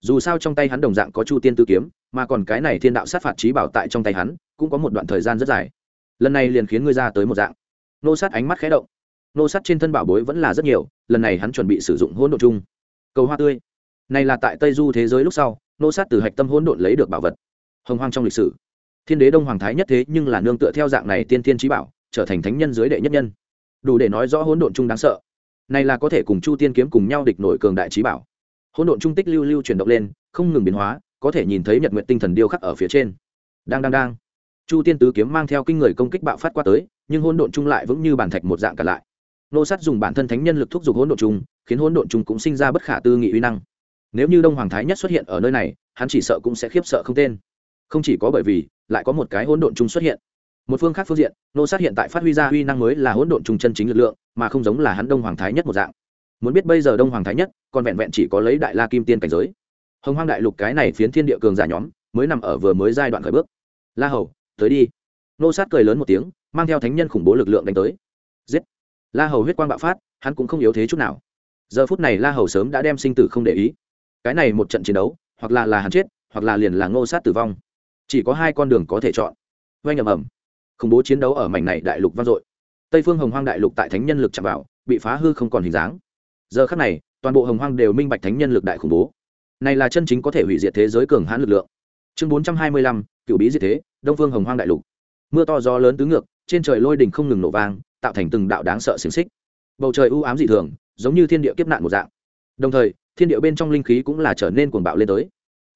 Dù sao trong tay hắn đồng dạng có chu tiên tứ kiếm, mà còn cái này thiên đạo sát phạt trí bảo tại trong tay hắn, cũng có một đoạn thời gian rất dài. Lần này liền khiến ngươi ra tới một dạng. Nô sát ánh mắt khé động. Nô sát trên thân bảo bối vẫn là rất nhiều, lần này hắn chuẩn bị sử dụng hỗn độn chung. Cầu hoa tươi. Này là tại tây du thế giới lúc sau nô sát từ hạch tâm hỗn độn lấy được bảo vật. Hồng hoang trong lịch sử, thiên đế đông hoàng thái nhất thế nhưng là nương tựa theo dạng này tiên tiên trí bảo, trở thành thánh nhân dưới đệ nhất nhân. Đủ để nói rõ hỗn độn chung đáng sợ. Này là có thể cùng chu tiên kiếm cùng nhau địch nổi cường đại trí bảo. Hỗn độn trung tích lưu lưu chuyển động lên, không ngừng biến hóa, có thể nhìn thấy nhật nguyện tinh thần điêu khắc ở phía trên. Đang đang đang. Chu tiên tứ kiếm mang theo kinh người công kích bạo phát qua tới, nhưng hỗn độn chung lại vững như bàn thạch một dạng cả lại. Nô sát dùng bản thân thánh nhân lực thúc giục hỗn độn chung, khiến hỗn độn chung cũng sinh ra bất khả tư nghị uy năng nếu như đông hoàng thái nhất xuất hiện ở nơi này, hắn chỉ sợ cũng sẽ khiếp sợ không tên. Không chỉ có bởi vì, lại có một cái hỗn độn chung xuất hiện. Một phương khác phương diện, nô sát hiện tại phát huy ra uy năng mới là hỗn độn chung chân chính lực lượng, mà không giống là hắn đông hoàng thái nhất một dạng. Muốn biết bây giờ đông hoàng thái nhất, còn vẹn vẹn chỉ có lấy đại la kim tiên cảnh giới. Hồng hoang đại lục cái này phiến thiên địa cường giả nhóm, mới nằm ở vừa mới giai đoạn khởi bước. La hầu, tới đi. Nô sát cười lớn một tiếng, mang theo thánh nhân khủng bố lực lượng đánh tới. Giết. La hầu huyết quang bạo phát, hắn cũng không yếu thế chút nào. Giờ phút này la hầu sớm đã đem sinh tử không để ý cái này một trận chiến đấu, hoặc là là hắn chết, hoặc là liền là ngô sát tử vong. Chỉ có hai con đường có thể chọn. Oanh ầm ầm. Khủng bố chiến đấu ở mảnh này đại lục vang dội. Tây phương hồng hoang đại lục tại thánh nhân lực chạm vào, bị phá hư không còn hình dáng. Giờ khắc này, toàn bộ hồng hoang đều minh bạch thánh nhân lực đại khủng bố. Này là chân chính có thể hủy diệt thế giới cường hãn lực lượng. Chương bốn trăm hai mươi lăm, cựu bí diệt thế, đông phương hồng hoang đại lục. Mưa to gió lớn tứ ngược, trên trời lôi đình không ngừng nổ vang, tạo thành từng đạo đáng sợ xiềng xích. Bầu trời u ám dị thường, giống như thiên địa kiếp nạn một dạng. Đồng thời thiên địa bên trong linh khí cũng là trở nên cuồng bạo lên tới.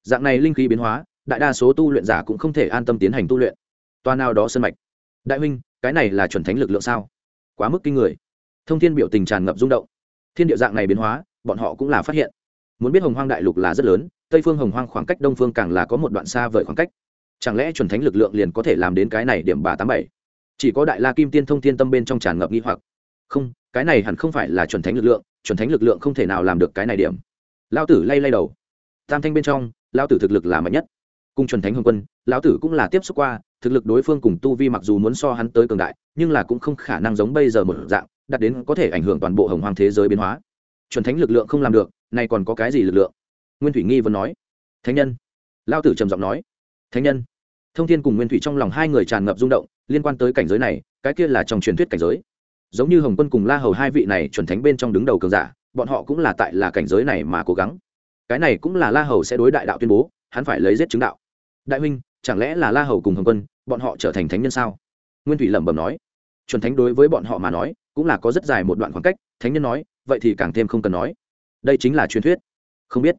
Dạng này linh khí biến hóa, đại đa số tu luyện giả cũng không thể an tâm tiến hành tu luyện. Toa nào đó sân mạch. Đại huynh, cái này là chuẩn thánh lực lượng sao? Quá mức kinh người. Thông thiên biểu tình tràn ngập rung động. Thiên địa dạng này biến hóa, bọn họ cũng là phát hiện. Muốn biết hồng hoang đại lục là rất lớn, tây phương hồng hoang khoảng cách đông phương càng là có một đoạn xa vời khoảng cách. Chẳng lẽ chuẩn thánh lực lượng liền có thể làm đến cái này điểm bà tám bảy? Chỉ có đại la kim tiên thông thiên tâm bên trong tràn ngập nghi hoặc. Không, cái này hẳn không phải là chuẩn thánh lực lượng, chuẩn thánh lực lượng không thể nào làm được cái này điểm lao tử lay lay đầu. Tam thanh bên trong lao tử thực lực là mạnh nhất. Cùng chuẩn thánh hồng quân, lão tử cũng là tiếp xúc qua, thực lực đối phương cùng tu vi mặc dù muốn so hắn tới cường đại, nhưng là cũng không khả năng giống bây giờ một dạng, đạt đến có thể ảnh hưởng toàn bộ hồng hoàng thế giới biến hóa. Chuẩn thánh lực lượng không làm được, nay còn có cái gì lực lượng? Nguyên thủy nghi vẫn nói. Thánh nhân. Lao tử trầm giọng nói. Thánh nhân. Thông thiên cùng nguyên thủy trong lòng hai người tràn ngập rung động, liên quan tới cảnh giới này, cái kia là trong truyền thuyết cảnh giới. Giống như hồng quân cùng la hầu hai vị này chuẩn thánh bên trong đứng đầu cường giả bọn họ cũng là tại là cảnh giới này mà cố gắng. Cái này cũng là la hầu sẽ đối đại đạo tuyên bố, hắn phải lấy giết chứng đạo. Đại huynh, chẳng lẽ là la hầu cùng hồng quân, bọn họ trở thành thánh nhân sao? Nguyên thủy lẩm bẩm nói. Chuẩn thánh đối với bọn họ mà nói, cũng là có rất dài một đoạn khoảng cách, thánh nhân nói, vậy thì càng thêm không cần nói. Đây chính là truyền thuyết. Không biết.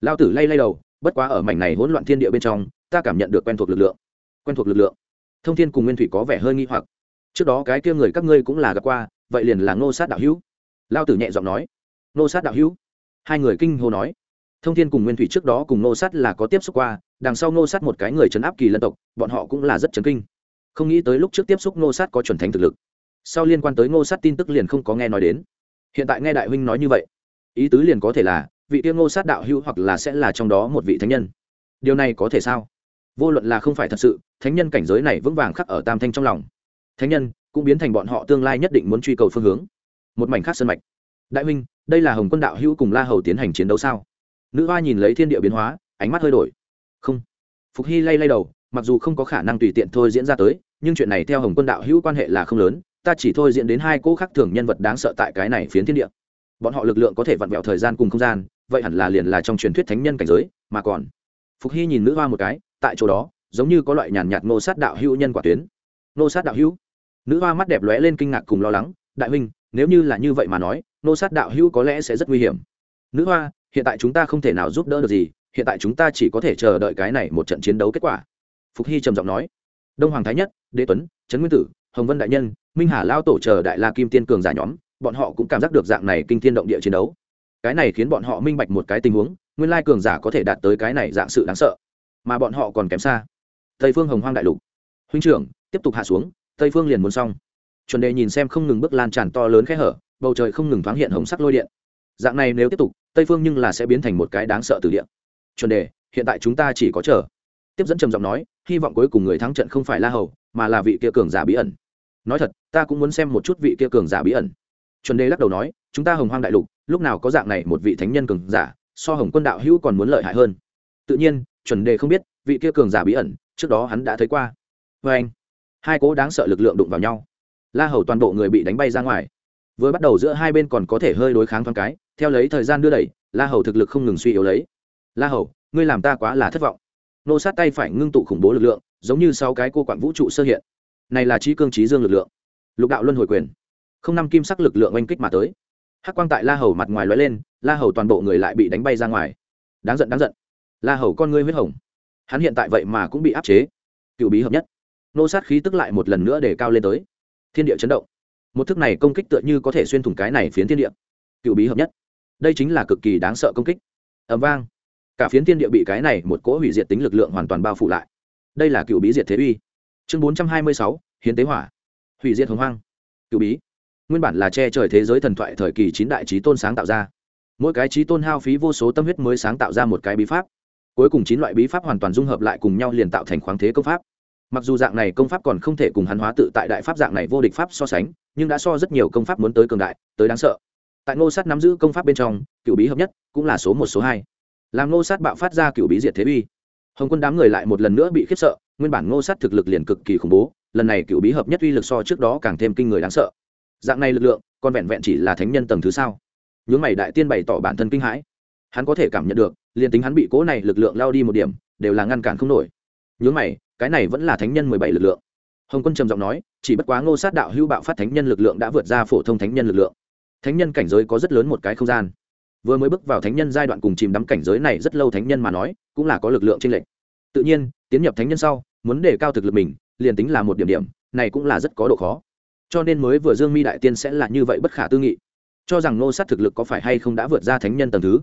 Lao tử lay lay đầu, bất quá ở mảnh này hỗn loạn thiên địa bên trong, ta cảm nhận được quen thuộc lực lượng. Quen thuộc lực lượng. Thông thiên cùng nguyên thủy có vẻ hơi nghi hoặc. Trước đó cái kia người các ngươi cũng là gặp qua, vậy liền là ngô sát đạo hữu. Lao tử nhẹ giọng nói. Nô sát đạo hữu. Hai người kinh hô nói. Thông thiên cùng nguyên thủy trước đó cùng Nô sát là có tiếp xúc qua, đằng sau Nô sát một cái người chấn áp kỳ lân tộc, bọn họ cũng là rất chấn kinh. Không nghĩ tới lúc trước tiếp xúc Nô sát có chuẩn thánh thực lực. Sau liên quan tới Nô sát tin tức liền không có nghe nói đến. Hiện tại nghe đại huynh nói như vậy, ý tứ liền có thể là, vị tiêu Nô sát đạo hữu hoặc là sẽ là trong đó một vị thánh nhân. Điều này có thể sao? Vô luận là không phải thật sự, thánh nhân cảnh giới này vững vàng khắc ở tam thanh trong lòng. Thánh nhân cũng biến thành bọn họ tương lai nhất định muốn truy cầu phương hướng. Một mảnh khác sân mạch. Đại huynh đây là hồng quân đạo hữu cùng la hầu tiến hành chiến đấu sao? Nữ hoa nhìn lấy thiên địa biến hóa, ánh mắt hơi đổi. Không. Phục hy lay lay đầu, mặc dù không có khả năng tùy tiện thôi diễn ra tới, nhưng chuyện này theo hồng quân đạo hữu quan hệ là không lớn, ta chỉ thôi diễn đến hai cỗ khác thường nhân vật đáng sợ tại cái này phiến thiên địa. Bọn họ lực lượng có thể vặn vẹo thời gian cùng không gian, vậy hẳn là liền là trong truyền thuyết thánh nhân cảnh giới, mà còn. Phục hy nhìn nữ hoa một cái, tại chỗ đó, giống như có loại nhàn nhạt ngô sát đạo hữu nhân quả tuyến. Ngô sát đạo hữu. Nữ hoa mắt đẹp lóe lên kinh ngạc cùng lo lắng, đại huynh nếu như là như vậy mà nói, nô sát đạo hữu có lẽ sẽ rất nguy hiểm. Nữ hoa, hiện tại chúng ta không thể nào giúp đỡ được gì, hiện tại chúng ta chỉ có thể chờ đợi cái này một trận chiến đấu kết quả. Phục hy trầm giọng nói. Đông hoàng thái nhất, đế tuấn, trấn nguyên tử, hồng vân đại nhân, minh hà lao tổ chờ đại la kim tiên cường giả nhóm, bọn họ cũng cảm giác được dạng này kinh thiên động địa chiến đấu. Cái này khiến bọn họ minh bạch một cái tình huống, nguyên lai cường giả có thể đạt tới cái này dạng sự đáng sợ, mà bọn họ còn kém xa. Tây phương hồng hoang đại lục. Huynh trưởng, tiếp tục hạ xuống, tây phương liền muốn xong chuẩn đề nhìn xem không ngừng bước lan tràn to lớn khe hở, bầu trời không ngừng thoáng hiện hồng sắc lôi điện. Dạng này nếu tiếp tục, tây phương nhưng là sẽ biến thành một cái đáng sợ từ điện chuẩn đề, hiện tại chúng ta chỉ có chờ. Tiếp dẫn trầm giọng nói, hy vọng cuối cùng người thắng trận không phải la hầu, mà là vị kia cường giả bí ẩn. Nói thật, ta cũng muốn xem một chút vị kia cường giả bí ẩn. Chuẩn đề lắc đầu nói, chúng ta hồng hoang đại lục, lúc nào có dạng này một vị thánh nhân cường giả, so hồng quân đạo hữu còn muốn lợi hại hơn. Tự nhiên, chuẩn đề không biết, vị kia cường giả bí ẩn, trước đó hắn đã thấy qua. Vê anh hai cố đáng sợ lực lượng đụng vào nhau la hầu toàn bộ người bị đánh bay ra ngoài. Vừa bắt đầu giữa hai bên còn có thể hơi đối kháng thoáng cái, theo lấy thời gian đưa đẩy, la hầu thực lực không ngừng suy yếu lấy. La hầu, ngươi làm ta quá là thất vọng. Nô sát tay phải ngưng tụ khủng bố lực lượng, giống như sáu cái cô quản vũ trụ sơ hiện. Này là trí cương trí dương lực lượng. Lục đạo luân hồi quyền. Không năm kim sắc lực lượng oanh kích mà tới. Hắc quang tại la hầu mặt ngoài lóe lên, la hầu toàn bộ người lại bị đánh bay ra ngoài. Đáng giận đáng giận. La hầu con ngươi huyết hồng. Hắn hiện tại vậy mà cũng bị áp chế. Cựu bí hợp nhất. Nô sát khí tức lại một lần nữa để cao lên tới thiên địa chấn động. Một thức này công kích tựa như có thể xuyên thủng cái này phiến thiên địa. Cựu bí hợp nhất. Đây chính là cực kỳ đáng sợ công kích. Ẩm vang. Cả phiến thiên địa bị cái này một cỗ hủy diệt tính lực lượng hoàn toàn bao phủ lại. Đây là cựu bí diệt thế uy. Chương bốn trăm hai mươi sáu, hiến tế hỏa. Hủy diệt hồng hoang. Cựu bí. Nguyên bản là che trời thế giới thần thoại thời kỳ chín đại trí tôn sáng tạo ra. Mỗi cái trí tôn hao phí vô số tâm huyết mới sáng tạo ra một cái bí pháp. Cuối cùng chín loại bí pháp hoàn toàn dung hợp lại cùng nhau liền tạo thành khoáng thế công pháp mặc dù dạng này công pháp còn không thể cùng hắn hóa tự tại đại pháp dạng này vô địch pháp so sánh, nhưng đã so rất nhiều công pháp muốn tới cường đại, tới đáng sợ. Tại ngô sát nắm giữ công pháp bên trong, cựu bí hợp nhất cũng là số một, số hai. Làm ngô sát bạo phát ra cựu bí diệt thế uy, hồng quân đám người lại một lần nữa bị khiếp sợ, nguyên bản ngô sát thực lực liền cực kỳ khủng bố, lần này cựu bí hợp nhất uy lực so trước đó càng thêm kinh người đáng sợ. Dạng này lực lượng, còn vẹn vẹn chỉ là thánh nhân tầng thứ sao? Nhướng mày đại tiên bày tỏ bản thân kinh hãi. Hắn có thể cảm nhận được, liền tính hắn bị cố này lực lượng lao đi một điểm, đều là ngăn cản không nổi. Nhướng mày cái này vẫn là thánh nhân mười bảy lực lượng. Hồng quân trầm giọng nói, chỉ bất quá ngô sát đạo hưu bạo phát thánh nhân lực lượng đã vượt ra phổ thông thánh nhân lực lượng. Thánh nhân cảnh giới có rất lớn một cái không gian. Vừa mới bước vào thánh nhân giai đoạn cùng chìm đắm cảnh giới này rất lâu thánh nhân mà nói, cũng là có lực lượng trên lệnh tự nhiên, tiến nhập thánh nhân sau, muốn đề cao thực lực mình, liền tính là một điểm điểm, này cũng là rất có độ khó. Cho nên mới vừa dương mi đại tiên sẽ là như vậy bất khả tư nghị. Cho rằng nô sát thực lực có phải hay không đã vượt ra thánh nhân tầng thứ?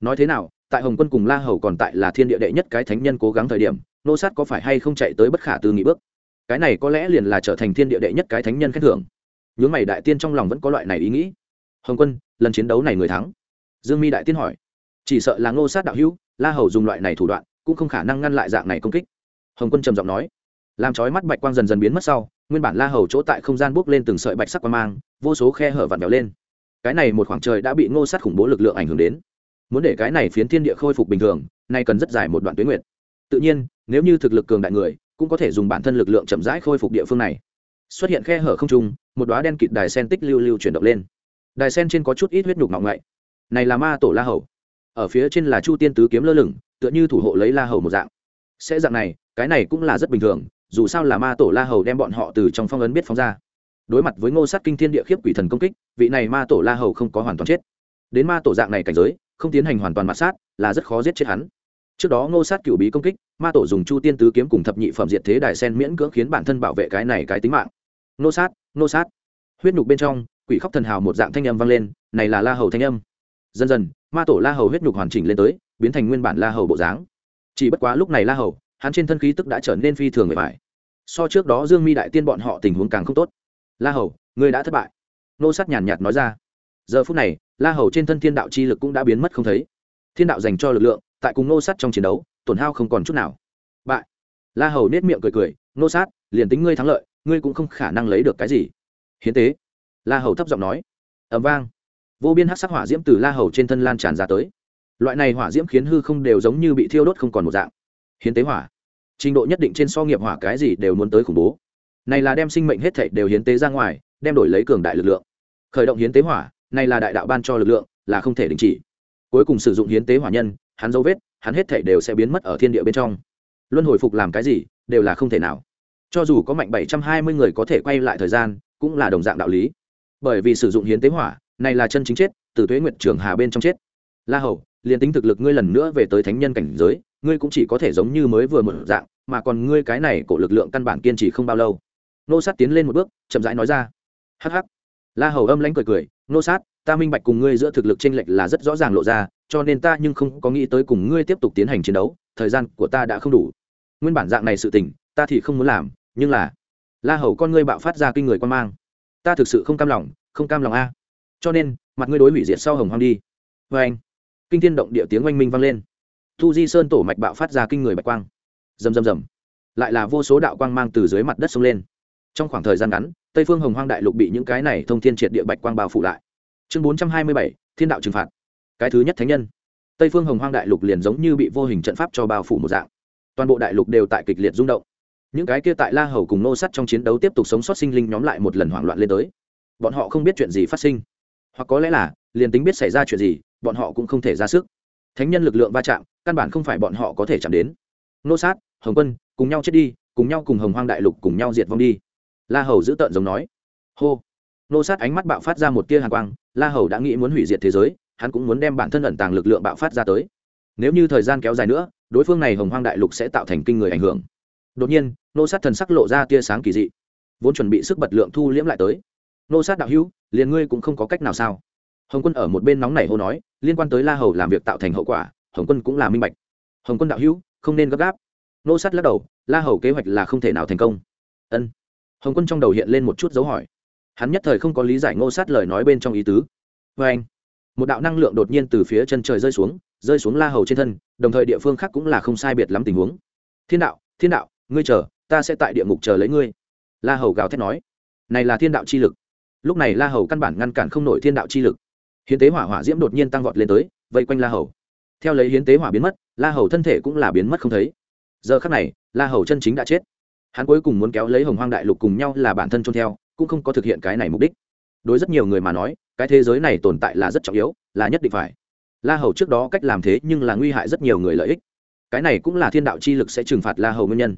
Nói thế nào, tại hồng quân cùng la hầu còn tại là thiên địa đệ nhất cái thánh nhân cố gắng thời điểm nô sát có phải hay không chạy tới bất khả tư nghị bước? Cái này có lẽ liền là trở thành thiên địa đệ nhất cái thánh nhân khen thưởng. Nhướng mày đại tiên trong lòng vẫn có loại này ý nghĩ. Hồng quân, lần chiến đấu này người thắng. Dương mi đại tiên hỏi. Chỉ sợ là ngô sát đạo hữu, la hầu dùng loại này thủ đoạn, cũng không khả năng ngăn lại dạng này công kích. Hồng quân trầm giọng nói. Làm trói mắt bạch quang dần dần biến mất sau, nguyên bản la hầu chỗ tại không gian bốc lên từng sợi bạch sắc quang mang, vô số khe hở vặn vẹo lên. Cái này một khoảng trời đã bị ngô sát khủng bố lực lượng ảnh hưởng đến. Muốn để cái này phiến thiên địa khôi phục bình thường, nay cần rất dài một đoạn tuyến nguyện tự nhiên, nếu như thực lực cường đại người, cũng có thể dùng bản thân lực lượng chậm rãi khôi phục địa phương này. Xuất hiện khe hở không trung, một đoá đen kịt đài sen tích lưu lưu chuyển động lên. Đài sen trên có chút ít huyết nhục ngọng ngậy. Này là ma tổ la hầu. Ở phía trên là chu tiên tứ kiếm lơ lửng, tựa như thủ hộ lấy la hầu một dạng. Sẽ dạng này, cái này cũng là rất bình thường, dù sao là ma tổ la hầu đem bọn họ từ trong phong ấn biết phóng ra. Đối mặt với ngô sát kinh thiên địa khiếp quỷ thần công kích, vị này ma tổ la hầu không có hoàn toàn chết. Đến ma tổ dạng này cảnh giới, không tiến hành hoàn toàn mặt sát, là rất khó giết chết hắn trước đó ngô sát cựu bí công kích, ma tổ dùng chu tiên tứ kiếm cùng thập nhị phẩm diệt thế đài sen miễn cưỡng khiến bản thân bảo vệ cái này cái tính mạng. Ngô sát ngô sát. Huyết nhục bên trong, quỷ khóc thần hào một dạng thanh âm vang lên, này là la hầu thanh âm. Dần dần, ma tổ la hầu huyết nhục hoàn chỉnh lên tới, biến thành nguyên bản la hầu bộ dáng. Chỉ bất quá lúc này la hầu, hắn trên thân khí tức đã trở nên phi thường người phải so trước đó dương mi đại tiên bọn họ tình huống càng không tốt. La hầu, ngươi đã thất bại. Nô sát nhàn nhạt nói ra. Giờ phút này, la hầu trên thân thiên đạo chi lực cũng đã biến mất không thấy. Thiên đạo dành cho lực lượng tại cùng nô sát trong chiến đấu, tổn hao không còn chút nào. Bại. La hầu nết miệng cười cười, nô sát, liền tính ngươi thắng lợi, ngươi cũng không khả năng lấy được cái gì. Hiến tế. La hầu thấp giọng nói. Ẩm vang. Vô biên hát sắc hỏa diễm từ la hầu trên thân lan tràn ra tới. Loại này hỏa diễm khiến hư không đều giống như bị thiêu đốt không còn một dạng. Hiến tế hỏa. Trình độ nhất định trên so nghiệp hỏa cái gì đều muốn tới khủng bố. Này là đem sinh mệnh hết thảy đều hiến tế ra ngoài, đem đổi lấy cường đại lực lượng. Khởi động hiến tế hỏa, này là đại đạo ban cho lực lượng, là không thể đình chỉ. Cuối cùng sử dụng hiến tế hỏa nhân hắn dấu vết, hắn hết thảy đều sẽ biến mất ở thiên địa bên trong. Luân hồi phục làm cái gì, đều là không thể nào. Cho dù có mạnh bảy trăm hai mươi người có thể quay lại thời gian, cũng là đồng dạng đạo lý. Bởi vì sử dụng hiến tế hỏa, này là chân chính chết, từ tuế nguyện trường hà bên trong chết. La hầu, liền tính thực lực ngươi lần nữa về tới thánh nhân cảnh giới, ngươi cũng chỉ có thể giống như mới vừa một dạng, mà còn ngươi cái này cổ lực lượng căn bản kiên trì không bao lâu. Nô sát tiến lên một bước, chậm rãi nói ra. Hắc hắc. La hầu âm lãnh cười cười, nô sát ta minh bạch cùng ngươi giữa thực lực chênh lệch là rất rõ ràng lộ ra, cho nên ta nhưng không có nghĩ tới cùng ngươi tiếp tục tiến hành chiến đấu, thời gian của ta đã không đủ. Nguyên bản dạng này sự tình, ta thì không muốn làm, nhưng là, la hầu con ngươi bạo phát ra kinh người quan mang. Ta thực sự không cam lòng, không cam lòng a. Cho nên, mặt ngươi đối hủy diệt sau hồng hoang đi. Vê anh, kinh thiên động địa tiếng oanh minh vang lên. Thu di sơn tổ mạch bạo phát ra kinh người bạch quang. Rầm rầm rầm. Lại là vô số đạo quang mang từ dưới mặt đất xông lên. Trong khoảng thời gian ngắn, tây phương hồng hoang đại lục bị những cái này thông thiên triệt địa bạch quang bao phủ lại chương bốn trăm hai mươi bảy, thiên đạo trừng phạt. Cái thứ nhất thánh nhân. Tây phương hồng hoang đại lục liền giống như bị vô hình trận pháp cho bao phủ một dạng. Toàn bộ đại lục đều tại kịch liệt rung động. Những cái kia tại la hầu cùng nô sắt trong chiến đấu tiếp tục sống sót sinh linh nhóm lại một lần hoảng loạn lên tới. Bọn họ không biết chuyện gì phát sinh. Hoặc có lẽ là, liền tính biết xảy ra chuyện gì, bọn họ cũng không thể ra sức. Thánh nhân lực lượng va chạm, căn bản không phải bọn họ có thể chạm đến. Nô sát, hồng quân, cùng nhau chết đi, cùng nhau cùng hồng hoang đại lục cùng nhau diệt vong đi. La hầu giữ tợn giống nói. Hô nô sát ánh mắt bạo phát ra một tia hàng quang, la hầu đã nghĩ muốn hủy diệt thế giới, hắn cũng muốn đem bản thân ẩn tàng lực lượng bạo phát ra tới. Nếu như thời gian kéo dài nữa, đối phương này hồng hoang đại lục sẽ tạo thành kinh người ảnh hưởng. Đột nhiên, nô sát thần sắc lộ ra tia sáng kỳ dị. Vốn chuẩn bị sức bật lượng thu liễm lại tới. Nô sát đạo hữu, liền ngươi cũng không có cách nào sao? Hồng quân ở một bên nóng này hô nói, liên quan tới la hầu làm việc tạo thành hậu quả, hồng quân cũng là minh bạch. Hồng quân đạo hữu, không nên gấp gáp. Nô sát lắc đầu, la hầu kế hoạch là không thể nào thành công. Ân. Hồng quân trong đầu hiện lên một chút dấu hỏi hắn nhất thời không có lý giải ngô sát lời nói bên trong ý tứ. Vê anh, một đạo năng lượng đột nhiên từ phía chân trời rơi xuống rơi xuống la hầu trên thân, đồng thời địa phương khác cũng là không sai biệt lắm tình huống. Thiên đạo thiên đạo, ngươi chờ, ta sẽ tại địa ngục chờ lấy ngươi. La hầu gào thét nói, này là thiên đạo chi lực. Lúc này la hầu căn bản ngăn cản không nổi thiên đạo chi lực. Hiến tế hỏa hỏa diễm đột nhiên tăng vọt lên tới, vây quanh la hầu. Theo lấy hiến tế hỏa biến mất, la hầu thân thể cũng là biến mất không thấy. Giờ khắc này, la hầu chân chính đã chết. Hắn cuối cùng muốn kéo lấy hồng hoang đại lục cùng nhau là bản thân trôn theo cũng không có thực hiện cái này mục đích. Đối rất nhiều người mà nói, cái thế giới này tồn tại là rất trọng yếu, là nhất định phải. La hầu trước đó cách làm thế nhưng là nguy hại rất nhiều người lợi ích. Cái này cũng là thiên đạo chi lực sẽ trừng phạt la hầu nguyên nhân.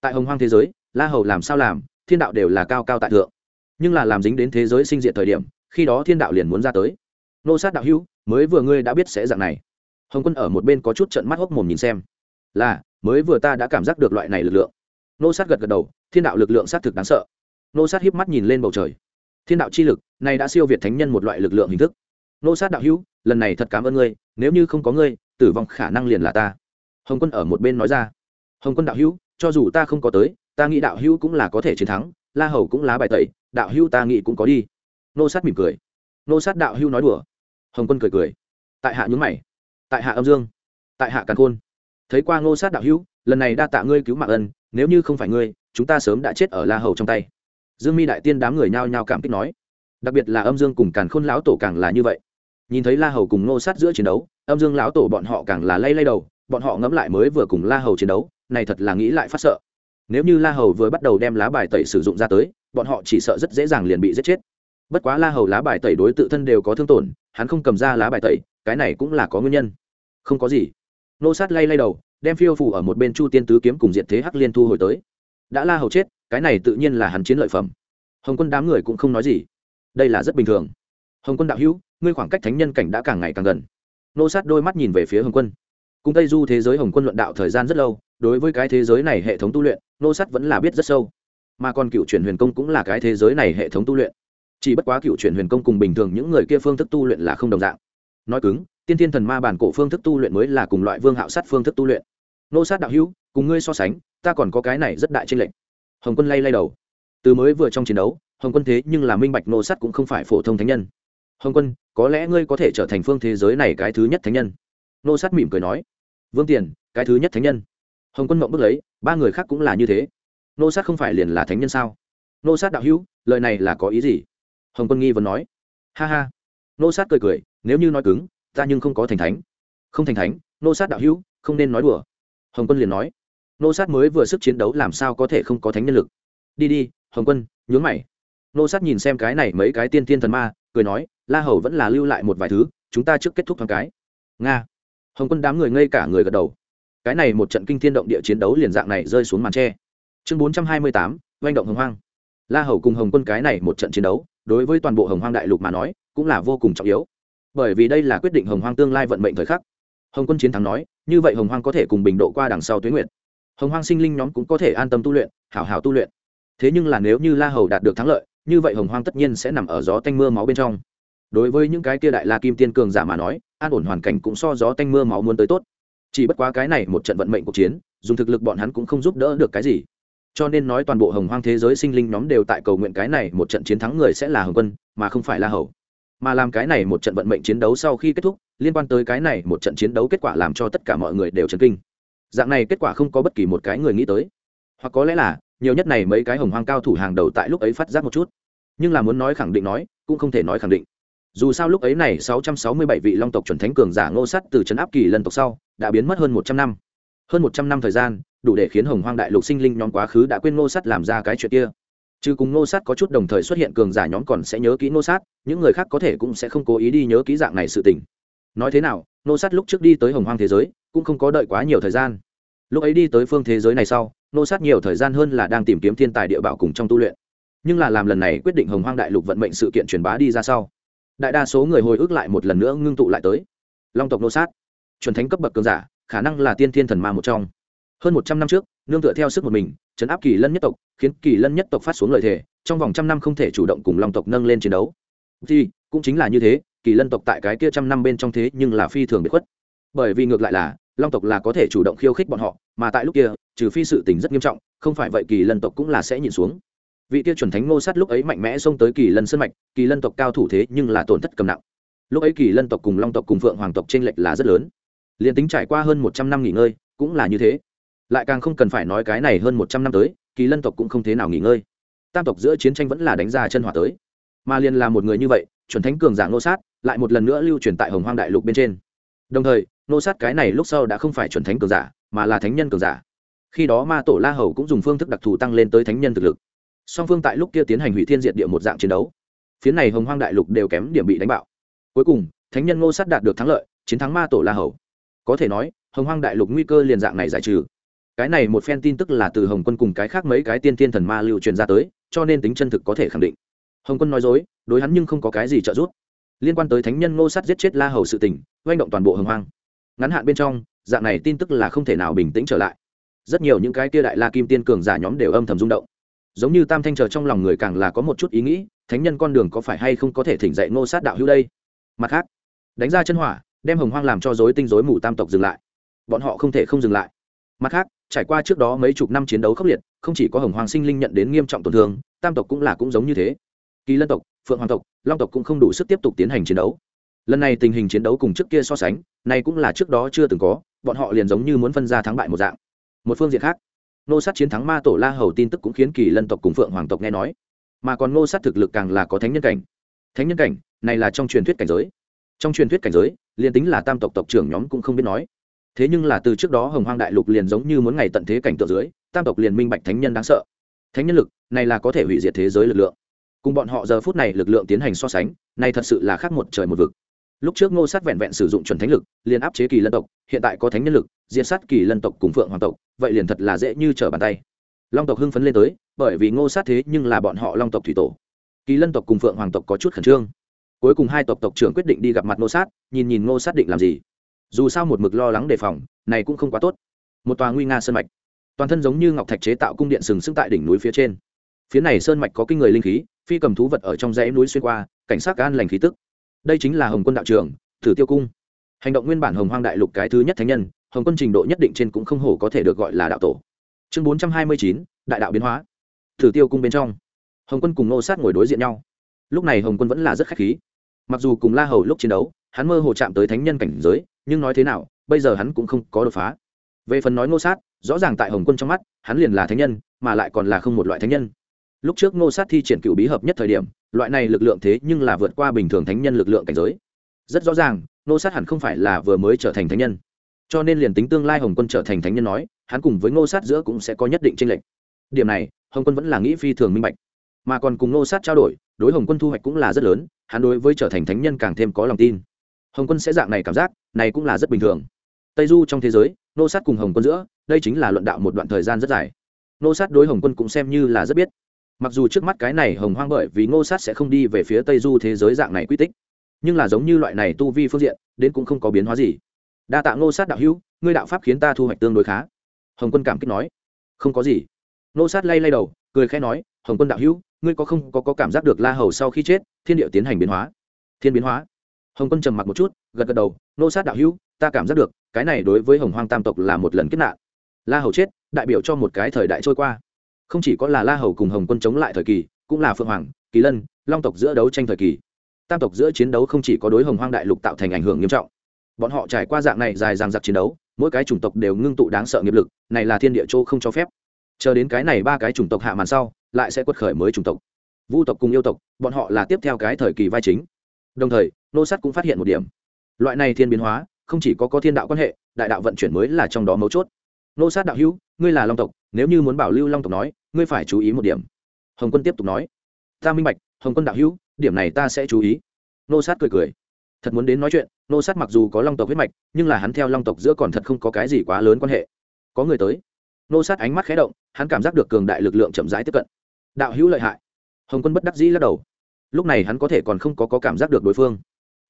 Tại hồng hoang thế giới, la hầu làm sao làm, thiên đạo đều là cao cao tại thượng. Nhưng là làm dính đến thế giới sinh diện thời điểm, khi đó thiên đạo liền muốn ra tới. Nô sát đạo hữu, mới vừa ngươi đã biết sẽ dạng này. Hồng quân ở một bên có chút trận mắt hốc mồm nhìn xem. Là, mới vừa ta đã cảm giác được loại này lực lượng. Nô sát gật gật đầu, thiên đạo lực lượng sát thực đáng sợ nô sát hiếp mắt nhìn lên bầu trời. Thiên đạo chi lực, này đã siêu việt thánh nhân một loại lực lượng hình thức. Nô sát đạo hữu, lần này thật cảm ơn ngươi, nếu như không có ngươi, tử vong khả năng liền là ta. Hồng quân ở một bên nói ra. Hồng quân đạo hữu, cho dù ta không có tới, ta nghĩ đạo hữu cũng là có thể chiến thắng, la hầu cũng lá bài tẩy, đạo hữu ta nghĩ cũng có đi. Nô sát mỉm cười. Nô sát đạo hữu nói đùa. Hồng quân cười cười. Tại hạ nhúng mày. Tại hạ âm dương. Tại hạ càn khôn. Thấy qua ngô sát đạo hữu, lần này đa tạ ngươi cứu mạng ân, nếu như không phải ngươi, chúng ta sớm đã chết ở la hầu trong tay dương mi đại tiên đám người nhao nhao cảm kích nói. Đặc biệt là âm dương cùng càn khôn lão tổ càng là như vậy. Nhìn thấy la hầu cùng ngô sát giữa chiến đấu, âm dương lão tổ bọn họ càng là lay lay đầu, bọn họ ngẫm lại mới vừa cùng la hầu chiến đấu, này thật là nghĩ lại phát sợ. Nếu như la hầu vừa bắt đầu đem lá bài tẩy sử dụng ra tới, bọn họ chỉ sợ rất dễ dàng liền bị giết chết. Bất quá la hầu lá bài tẩy đối tự thân đều có thương tổn, hắn không cầm ra lá bài tẩy, cái này cũng là có nguyên nhân. Không có gì. Nô sát lay lay đầu, đem phiêu phủ ở một bên chu tiên tứ kiếm cùng diện thế hắc liên thu hồi tới đã la hầu chết, cái này tự nhiên là hắn chiến lợi phẩm. Hồng quân đám người cũng không nói gì. Đây là rất bình thường. Hồng quân đạo hữu, ngươi khoảng cách thánh nhân cảnh đã càng ngày càng gần. Nô sát đôi mắt nhìn về phía hồng quân. Cùng tây du thế giới hồng quân luận đạo thời gian rất lâu, đối với cái thế giới này hệ thống tu luyện, nô sát vẫn là biết rất sâu. Mà còn cựu chuyển huyền công cũng là cái thế giới này hệ thống tu luyện. Chỉ bất quá cựu chuyển huyền công cùng bình thường những người kia phương thức tu luyện là không đồng dạng. Nói cứng, tiên thiên thần ma bản cổ phương thức tu luyện mới là cùng loại vương hạo sát phương thức tu luyện. Nô sát đạo hữu, cùng ngươi so sánh ta còn có cái này rất đại trên lệnh hồng quân lay lay đầu. Từ mới vừa trong chiến đấu, hồng quân thế nhưng là minh bạch nô sát cũng không phải phổ thông thánh nhân. Hồng quân, có lẽ ngươi có thể trở thành phương thế giới này cái thứ nhất thánh nhân. Nô sát mỉm cười nói. Vương tiền, cái thứ nhất thánh nhân. Hồng quân mộng bước lấy, ba người khác cũng là như thế. Nô sát không phải liền là thánh nhân sao? Nô sát đạo hữu, lời này là có ý gì? Hồng quân nghi vấn nói. Ha ha. Nô sát cười cười, nếu như nói cứng, ta nhưng không có thành thánh. Không thành thánh, nô sát đạo hữu, không nên nói đùa. Hồng quân liền nói nô sát mới vừa sức chiến đấu làm sao có thể không có thánh nhân lực? Đi đi, hồng quân, nhướng mày. Nô sát nhìn xem cái này mấy cái tiên tiên thần ma, cười nói, la hầu vẫn là lưu lại một vài thứ, chúng ta trước kết thúc thoáng cái. Nga. Hồng quân đám người ngây cả người gật đầu. Cái này một trận kinh thiên động địa chiến đấu liền dạng này rơi xuống màn tre. Chương bốn trăm hai mươi tám, oanh động hồng hoang. La hầu cùng hồng quân cái này một trận chiến đấu, đối với toàn bộ hồng hoang đại lục mà nói, cũng là vô cùng trọng yếu. Bởi vì đây là quyết định hồng hoang tương lai vận mệnh thời khắc. Hồng quân chiến thắng nói, như vậy hồng hoang có thể cùng bình độ qua đằng sau tuyến nguyện hồng hoang sinh linh nhóm cũng có thể an tâm tu luyện, hảo hảo tu luyện. Thế nhưng là nếu như la hầu đạt được thắng lợi, như vậy hồng hoang tất nhiên sẽ nằm ở gió tanh mưa máu bên trong. Đối với những cái kia đại la kim tiên cường giả mà nói, an ổn hoàn cảnh cũng so gió tanh mưa máu muốn tới tốt. Chỉ bất quá cái này một trận vận mệnh cuộc chiến, dùng thực lực bọn hắn cũng không giúp đỡ được cái gì. Cho nên nói toàn bộ hồng hoang thế giới sinh linh nhóm đều tại cầu nguyện cái này một trận chiến thắng người sẽ là hồng quân, mà không phải la hầu. Mà làm cái này một trận vận mệnh chiến đấu sau khi kết thúc, liên quan tới cái này một trận chiến đấu kết quả làm cho tất cả mọi người đều chấn kinh dạng này kết quả không có bất kỳ một cái người nghĩ tới. Hoặc có lẽ là, nhiều nhất này mấy cái hồng hoang cao thủ hàng đầu tại lúc ấy phát giác một chút. Nhưng là muốn nói khẳng định nói, cũng không thể nói khẳng định. Dù sao lúc ấy này 667 vị long tộc chuẩn thánh cường giả ngô sắt từ trấn áp kỳ lần tộc sau, đã biến mất hơn 100 năm. Hơn 100 năm thời gian, đủ để khiến hồng hoang đại lục sinh linh nhóm quá khứ đã quên ngô sắt làm ra cái chuyện kia. Chứ cùng ngô sát có chút đồng thời xuất hiện cường giả nhóm còn sẽ nhớ kỹ ngô sát, những người khác có thể cũng sẽ không cố ý đi nhớ kỹ dạng này sự tình nói thế nào, nô sát lúc trước đi tới hồng hoang thế giới, cũng không có đợi quá nhiều thời gian. Lúc ấy đi tới phương thế giới này sau, nô sát nhiều thời gian hơn là đang tìm kiếm thiên tài địa bảo cùng trong tu luyện. Nhưng là làm lần này quyết định hồng hoang đại lục vận mệnh sự kiện truyền bá đi ra sau, đại đa số người hồi ức lại một lần nữa ngưng tụ lại tới. Long tộc nô sát, chuẩn thánh cấp bậc cường giả, khả năng là tiên thiên thần ma một trong. Hơn một trăm năm trước, nương tựa theo sức một mình, chấn áp kỳ lân nhất tộc, khiến kỳ lân nhất tộc phát xuống lợi thế, trong vòng trăm năm không thể chủ động cùng long tộc nâng lên chiến đấu. Thì, cũng chính là như thế kỳ lân tộc tại cái kia trăm năm bên trong thế nhưng là phi thường biệt khuất. Bởi vì ngược lại là, long tộc là có thể chủ động khiêu khích bọn họ, mà tại lúc kia, trừ phi sự tình rất nghiêm trọng, không phải vậy kỳ lân tộc cũng là sẽ nhìn xuống. Vị kia chuẩn thánh ngô sát lúc ấy mạnh mẽ xông tới kỳ lân sân mạch, kỳ lân tộc cao thủ thế nhưng là tổn thất cầm nặng. Lúc ấy kỳ lân tộc cùng long tộc cùng phượng hoàng tộc t r ê n lệch là rất lớn. Liền tính trải qua hơn một trăm năm nghỉ ngơi, cũng là như thế. Lại càng không cần phải nói cái này hơn một trăm năm tới, kỳ lân tộc cũng không thế nào nghỉ ngơi. Tam tộc giữa chiến tranh vẫn là đánh ra chân hỏa tới mà liền là một người như vậy, chuẩn thánh cường giả nô sát lại một lần nữa lưu truyền tại hồng hoang đại lục bên trên. Đồng thời nô sát cái này lúc sau đã không phải chuẩn thánh cường giả, mà là thánh nhân cường giả. Khi đó ma tổ la hầu cũng dùng phương thức đặc thù tăng lên tới thánh nhân thực lực. Song phương tại lúc kia tiến hành hủy thiên diệt địa một dạng chiến đấu. Phía này hồng hoang đại lục đều kém điểm bị đánh bạo. Cuối cùng, thánh nhân ngô sát đạt được thắng lợi, chiến thắng ma tổ la hầu. Có thể nói, hồng hoang đại lục nguy cơ liền dạng này giải trừ. Cái này một phen tin tức là từ hồng quân cùng cái khác mấy cái tiên tiên thần ma lưu truyền ra tới, cho nên tính chân thực có thể khẳng định hồng quân nói dối, đối hắn nhưng không có cái gì trợ giúp. Liên quan tới thánh nhân ngô sát giết chết la hầu sự tình oanh động toàn bộ hồng hoang. Ngắn hạn bên trong, dạng này tin tức là không thể nào bình tĩnh trở lại. Rất nhiều những cái kia đại la kim tiên cường giả nhóm đều âm thầm rung động. Giống như tam thanh chờ trong lòng người càng là có một chút ý nghĩ, thánh nhân con đường có phải hay không có thể thỉnh dậy ngô sát đạo hữu đây? Mặt khác, đánh ra chân hỏa, đem hồng hoang làm cho dối tinh dối mù tam tộc dừng lại. Bọn họ không thể không dừng lại. Mặt khác, trải qua trước đó mấy chục năm chiến đấu khốc liệt, không chỉ có hồng hoàng sinh linh nhận đến nghiêm trọng tổn thương, tam tộc cũng là cũng giống như thế kỳ lân tộc, phượng hoàng tộc, long tộc cũng không đủ sức tiếp tục tiến hành chiến đấu. Lần này tình hình chiến đấu cùng trước kia so sánh này cũng là trước đó chưa từng có, bọn họ liền giống như muốn phân ra thắng bại một dạng. Một phương diện khác nô sát chiến thắng ma tổ la hầu tin tức cũng khiến kỳ lân tộc cùng phượng hoàng tộc nghe nói. Mà còn nô sát thực lực càng là có thánh nhân cảnh. Thánh nhân cảnh, này là trong truyền thuyết cảnh giới. Trong truyền thuyết cảnh giới, liền tính là tam tộc tộc trưởng nhóm cũng không biết nói. Thế nhưng là từ trước đó hồng hoang đại lục liền giống như muốn ngày tận thế cảnh tượng dưới, tam tộc liền minh bạch thánh nhân đáng sợ. Thánh nhân lực, này là có thể hủy diệt thế giới lực lượng cùng bọn họ giờ phút này lực lượng tiến hành so sánh, này thật sự là khác một trời một vực. Lúc trước ngô sát vẹn vẹn sử dụng chuẩn thánh lực, liền áp chế kỳ lân tộc, hiện tại có thánh nhân lực diện sát kỳ lân tộc cùng phượng hoàng tộc, vậy liền thật là dễ như trở bàn tay. Long tộc hưng phấn lên tới, bởi vì ngô sát thế nhưng là bọn họ long tộc thủy tổ. Kỳ lân tộc cùng phượng hoàng tộc có chút khẩn trương. Cuối cùng hai tộc tộc trưởng quyết định đi gặp mặt ngô sát, nhìn nhìn ngô sát định làm gì. Dù sao một mực lo lắng đề phòng, này cũng không quá tốt. Một tòa nguy nga sơn mạch. Toàn thân giống như ngọc thạch chế tạo cung điện sừng sững tại đỉnh núi phía trên. Phía này sơn mạch có kinh người linh khí phi cầm thú vật ở trong dãy núi xuyên qua, cảnh sát gan lành khí tức. Đây chính là hồng quân đạo trưởng thử tiêu cung. Hành động nguyên bản hồng hoang đại lục cái thứ nhất thánh nhân, hồng quân trình độ nhất định trên cũng không hổ có thể được gọi là đạo tổ. Chương bốn trăm hai mươi chín, đại đạo biến hóa. Thử tiêu cung bên trong, hồng quân cùng nô sát ngồi đối diện nhau. Lúc này hồng quân vẫn là rất khách khí. Mặc dù cùng la hầu lúc chiến đấu, hắn mơ hồ chạm tới thánh nhân cảnh giới, nhưng nói thế nào, bây giờ hắn cũng không có đột phá. Về phần nói nô sát, rõ ràng tại hồng quân trong mắt, hắn liền là thánh nhân, mà lại còn là không một loại thánh nhân lúc trước ngô sát thi triển cựu bí hợp nhất thời điểm, loại này lực lượng thế nhưng là vượt qua bình thường thánh nhân lực lượng cảnh giới. Rất rõ ràng, ngô sát hẳn không phải là vừa mới trở thành thánh nhân. Cho nên liền tính tương lai hồng quân trở thành thánh nhân nói, hắn cùng với ngô sát giữa cũng sẽ có nhất định tranh lệch. Điểm này, hồng quân vẫn là nghĩ phi thường minh bạch. Mà còn cùng ngô sát trao đổi, đối hồng quân thu hoạch cũng là rất lớn, hắn đối với trở thành thánh nhân càng thêm có lòng tin. Hồng quân sẽ dạng này cảm giác, này cũng là rất bình thường. Tây du trong thế giới, ngô sát cùng hồng quân giữa, đây chính là luận đạo một đoạn thời gian rất dài. Ngô sát đối hồng quân cũng xem như là rất biết mặc dù trước mắt cái này hồng hoang bởi vì ngô sát sẽ không đi về phía tây du thế giới dạng này quy tích nhưng là giống như loại này tu vi phương diện đến cũng không có biến hóa gì. Đa tạ ngô sát đạo hữu ngươi đạo pháp khiến ta thu hoạch tương đối khá. Hồng quân cảm kích nói. Không có gì. Ngô sát lay lay đầu cười khẽ nói hồng quân đạo hữu ngươi có không có, có cảm giác được la hầu sau khi chết thiên điệu tiến hành biến hóa? Thiên biến hóa? Hồng quân trầm mặc một chút gật gật đầu ngô sát đạo hữu ta cảm giác được cái này đối với hồng hoang tam tộc là một lần kết nạn. La hầu chết đại biểu cho một cái thời đại trôi qua không chỉ có là la hầu cùng hồng quân chống lại thời kỳ, cũng là phượng hoàng, kỳ lân, long tộc giữa đấu tranh thời kỳ. Tam tộc giữa chiến đấu không chỉ có đối hồng hoang đại lục tạo thành ảnh hưởng nghiêm trọng. Bọn họ trải qua dạng này dài dàng giặc chiến đấu, mỗi cái chủng tộc đều ngưng tụ đáng sợ nghiệp lực, này là thiên địa châu không cho phép. Chờ đến cái này ba cái chủng tộc hạ màn sau, lại sẽ quật khởi mới chủng tộc. Vu tộc cùng yêu tộc, bọn họ là tiếp theo cái thời kỳ vai chính. Đồng thời, nô sát cũng phát hiện một điểm. Loại này thiên biến hóa, không chỉ có có thiên đạo quan hệ, đại đạo vận chuyển mới là trong đó mấu chốt. Nô sát đạo hữu, ngươi là long tộc, nếu như muốn bảo lưu long tộc nói ngươi phải chú ý một điểm. Hồng quân tiếp tục nói. Ta minh bạch hồng quân đạo hữu điểm này ta sẽ chú ý. Nô sát cười cười. Thật muốn đến nói chuyện nô sát mặc dù có long tộc huyết mạch nhưng là hắn theo long tộc giữa còn thật không có cái gì quá lớn quan hệ. Có người tới. Nô sát ánh mắt khé động hắn cảm giác được cường đại lực lượng chậm rãi tiếp cận. Đạo hữu lợi hại. Hồng quân bất đắc dĩ lắc đầu. Lúc này hắn có thể còn không có, có cảm giác được đối phương.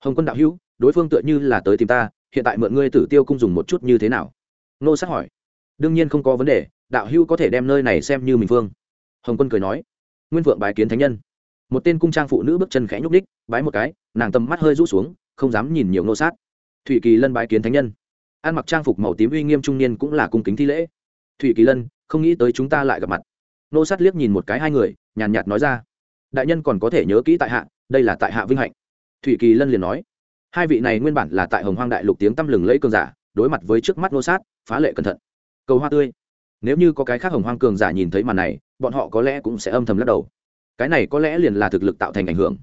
Hồng quân đạo hữu đối phương tựa như là tới tìm ta hiện tại mượn ngươi tử tiêu cung dùng một chút như thế nào? Nô sát hỏi. Đương nhiên không có vấn đề đạo hữu có thể đem nơi này xem như mình phương hồng quân cười nói, nguyên vượng bái kiến thánh nhân. Một tên cung trang phụ nữ bước chân khẽ nhúc đích bái một cái, nàng tầm mắt hơi rũ xuống, không dám nhìn nhiều nô sát. Thủy kỳ lân bái kiến thánh nhân. Ăn mặc trang phục màu tím uy nghiêm trung niên cũng là cung kính thi lễ. Thủy kỳ lân, không nghĩ tới chúng ta lại gặp mặt. Nô sát liếc nhìn một cái hai người, nhàn nhạt nói ra, đại nhân còn có thể nhớ kỹ tại hạ, đây là tại hạ vinh hạnh. Thủy kỳ lân liền nói, hai vị này nguyên bản là tại hồng hoang đại lục tiếng tăm lừng lẫy cơn giả, đối mặt với trước mắt nô sát, phá lệ cẩn thận. Cầu hoa tươi nếu như có cái khác hồng hoang cường giả nhìn thấy màn này, bọn họ có lẽ cũng sẽ âm thầm lắc đầu. Cái này có lẽ liền là thực lực tạo thành ảnh hưởng.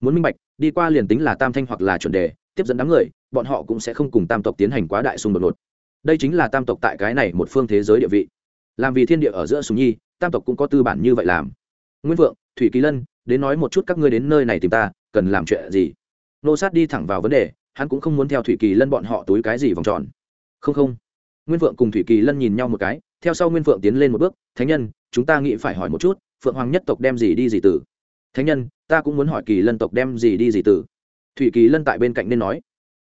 Muốn minh bạch, đi qua liền tính là tam thanh hoặc là chuẩn đề, tiếp dẫn đám người, bọn họ cũng sẽ không cùng tam tộc tiến hành quá đại xung đột ngột đây chính là tam tộc tại cái này một phương thế giới địa vị. Làm vì thiên địa ở giữa sùng nhi, tam tộc cũng có tư bản như vậy làm. Nguyên vượng, thủy kỳ lân, đến nói một chút các ngươi đến nơi này tìm ta, cần làm chuyện gì? Nô sát đi thẳng vào vấn đề, hắn cũng không muốn theo thủy kỳ lân bọn họ túi cái gì vòng tròn. Không không. Nguyên vượng cùng thủy kỳ lân nhìn nhau một cái theo sau nguyên phượng tiến lên một bước, thánh nhân, chúng ta nghĩ phải hỏi một chút, phượng hoàng nhất tộc đem gì đi gì tử thánh nhân, ta cũng muốn hỏi kỳ lân tộc đem gì đi gì tử thủy kỳ lân tại bên cạnh nên nói,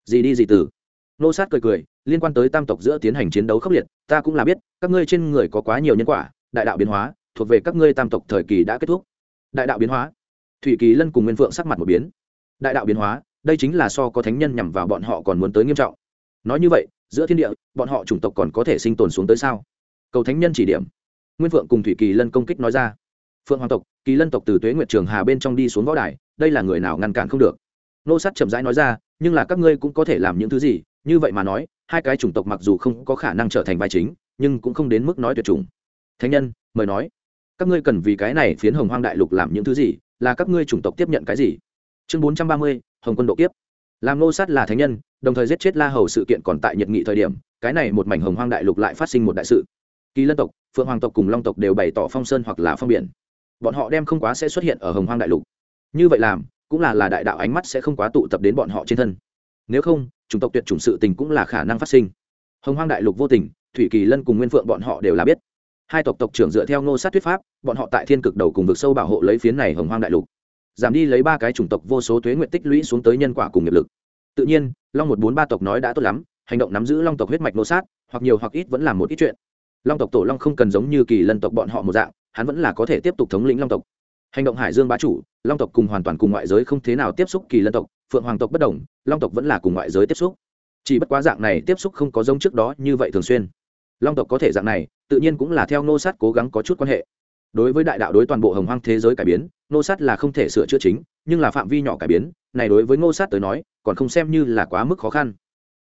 gì đi gì tử nô sát cười cười, liên quan tới tam tộc giữa tiến hành chiến đấu khốc liệt, ta cũng là biết, các ngươi trên người có quá nhiều nhân quả, đại đạo biến hóa, thuộc về các ngươi tam tộc thời kỳ đã kết thúc. Đại đạo biến hóa. Thủy kỳ lân cùng nguyên phượng sắc mặt một biến. Đại đạo biến hóa, đây chính là so có thánh nhân nhằm vào bọn họ còn muốn tới nghiêm trọng. Nói như vậy, giữa thiên địa, bọn họ chủng tộc còn có thể sinh tồn xuống tới sao? Cầu thánh nhân chỉ điểm. Nguyên phượng cùng thủy kỳ lân công kích nói ra. Phượng hoàng tộc, kỳ lân tộc từ tuế nguyệt trường hà bên trong đi xuống võ đài, đây là người nào ngăn cản không được. Nô sát chậm rãi nói ra, nhưng là các ngươi cũng có thể làm những thứ gì, như vậy mà nói, hai cái chủng tộc mặc dù không có khả năng trở thành vai chính, nhưng cũng không đến mức nói tuyệt chủng. Thánh nhân, mời nói. Các ngươi cần vì cái này phiến hồng hoang đại lục làm những thứ gì, là các ngươi chủng tộc tiếp nhận cái gì? Chương bốn trăm ba mươi, hồng quân độ kiếp. Làm nô sát là thánh nhân, đồng thời giết chết la hầu sự kiện còn tại nhiệt nghị thời điểm, cái này một mảnh hồng hoang đại lục lại phát sinh một đại sự kỳ lân tộc, phượng hoàng tộc cùng long tộc đều bày tỏ phong sơn hoặc là phong biển. Bọn họ đem không quá sẽ xuất hiện ở hồng hoang đại lục. Như vậy làm, cũng là là đại đạo ánh mắt sẽ không quá tụ tập đến bọn họ trên thân. Nếu không, chủng tộc tuyệt chủng sự tình cũng là khả năng phát sinh. Hồng hoang đại lục vô tình, thủy kỳ lân cùng nguyên phượng bọn họ đều là biết. Hai tộc tộc trưởng dựa theo ngô sát thuyết pháp, bọn họ tại thiên cực đầu cùng vực sâu bảo hộ lấy phiến này hồng hoang đại lục. Giảm đi lấy ba cái chủng tộc vô số thuế nguyện tích lũy xuống tới nhân quả cùng nghiệp lực. Tự nhiên, long một bốn ba tộc nói đã tốt lắm, hành động nắm giữ long tộc huyết mạch nô sát, hoặc nhiều hoặc ít vẫn làm một ít chuyện long tộc tổ long không cần giống như kỳ lân tộc bọn họ một dạng, hắn vẫn là có thể tiếp tục thống lĩnh long tộc. Hành động hải dương bá chủ, long tộc cùng hoàn toàn cùng ngoại giới không thế nào tiếp xúc kỳ lân tộc, phượng hoàng tộc bất đồng, long tộc vẫn là cùng ngoại giới tiếp xúc. Chỉ bất quá dạng này tiếp xúc không có giống trước đó như vậy thường xuyên. Long tộc có thể dạng này, tự nhiên cũng là theo nô sát cố gắng có chút quan hệ. Đối với đại đạo đối toàn bộ hồng hoang thế giới cải biến, nô sát là không thể sửa chữa chính, nhưng là phạm vi nhỏ cải biến, này đối với nô sát tới nói, còn không xem như là quá mức khó khăn.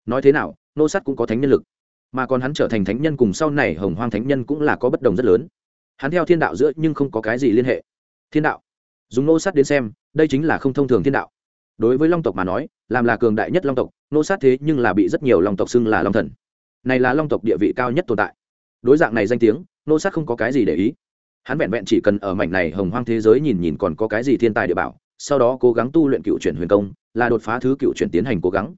Nói thế nào, nô sát cũng có thánh nhân lực mà còn hắn trở thành thánh nhân cùng sau này hồng hoang thánh nhân cũng là có bất đồng rất lớn. Hắn theo thiên đạo giữa nhưng không có cái gì liên hệ. Thiên đạo. Dùng nô sát đến xem, đây chính là không thông thường thiên đạo. Đối với long tộc mà nói, làm là cường đại nhất long tộc, nô sát thế nhưng là bị rất nhiều long tộc xưng là long thần. Này là long tộc địa vị cao nhất tồn tại. Đối dạng này danh tiếng, nô sát không có cái gì để ý. Hắn vẹn vẹn chỉ cần ở mảnh này hồng hoang thế giới nhìn nhìn còn có cái gì thiên tài địa bảo, sau đó cố gắng tu luyện cựu chuyển huyền công, là đột phá thứ cựu chuyển tiến hành cố gắng.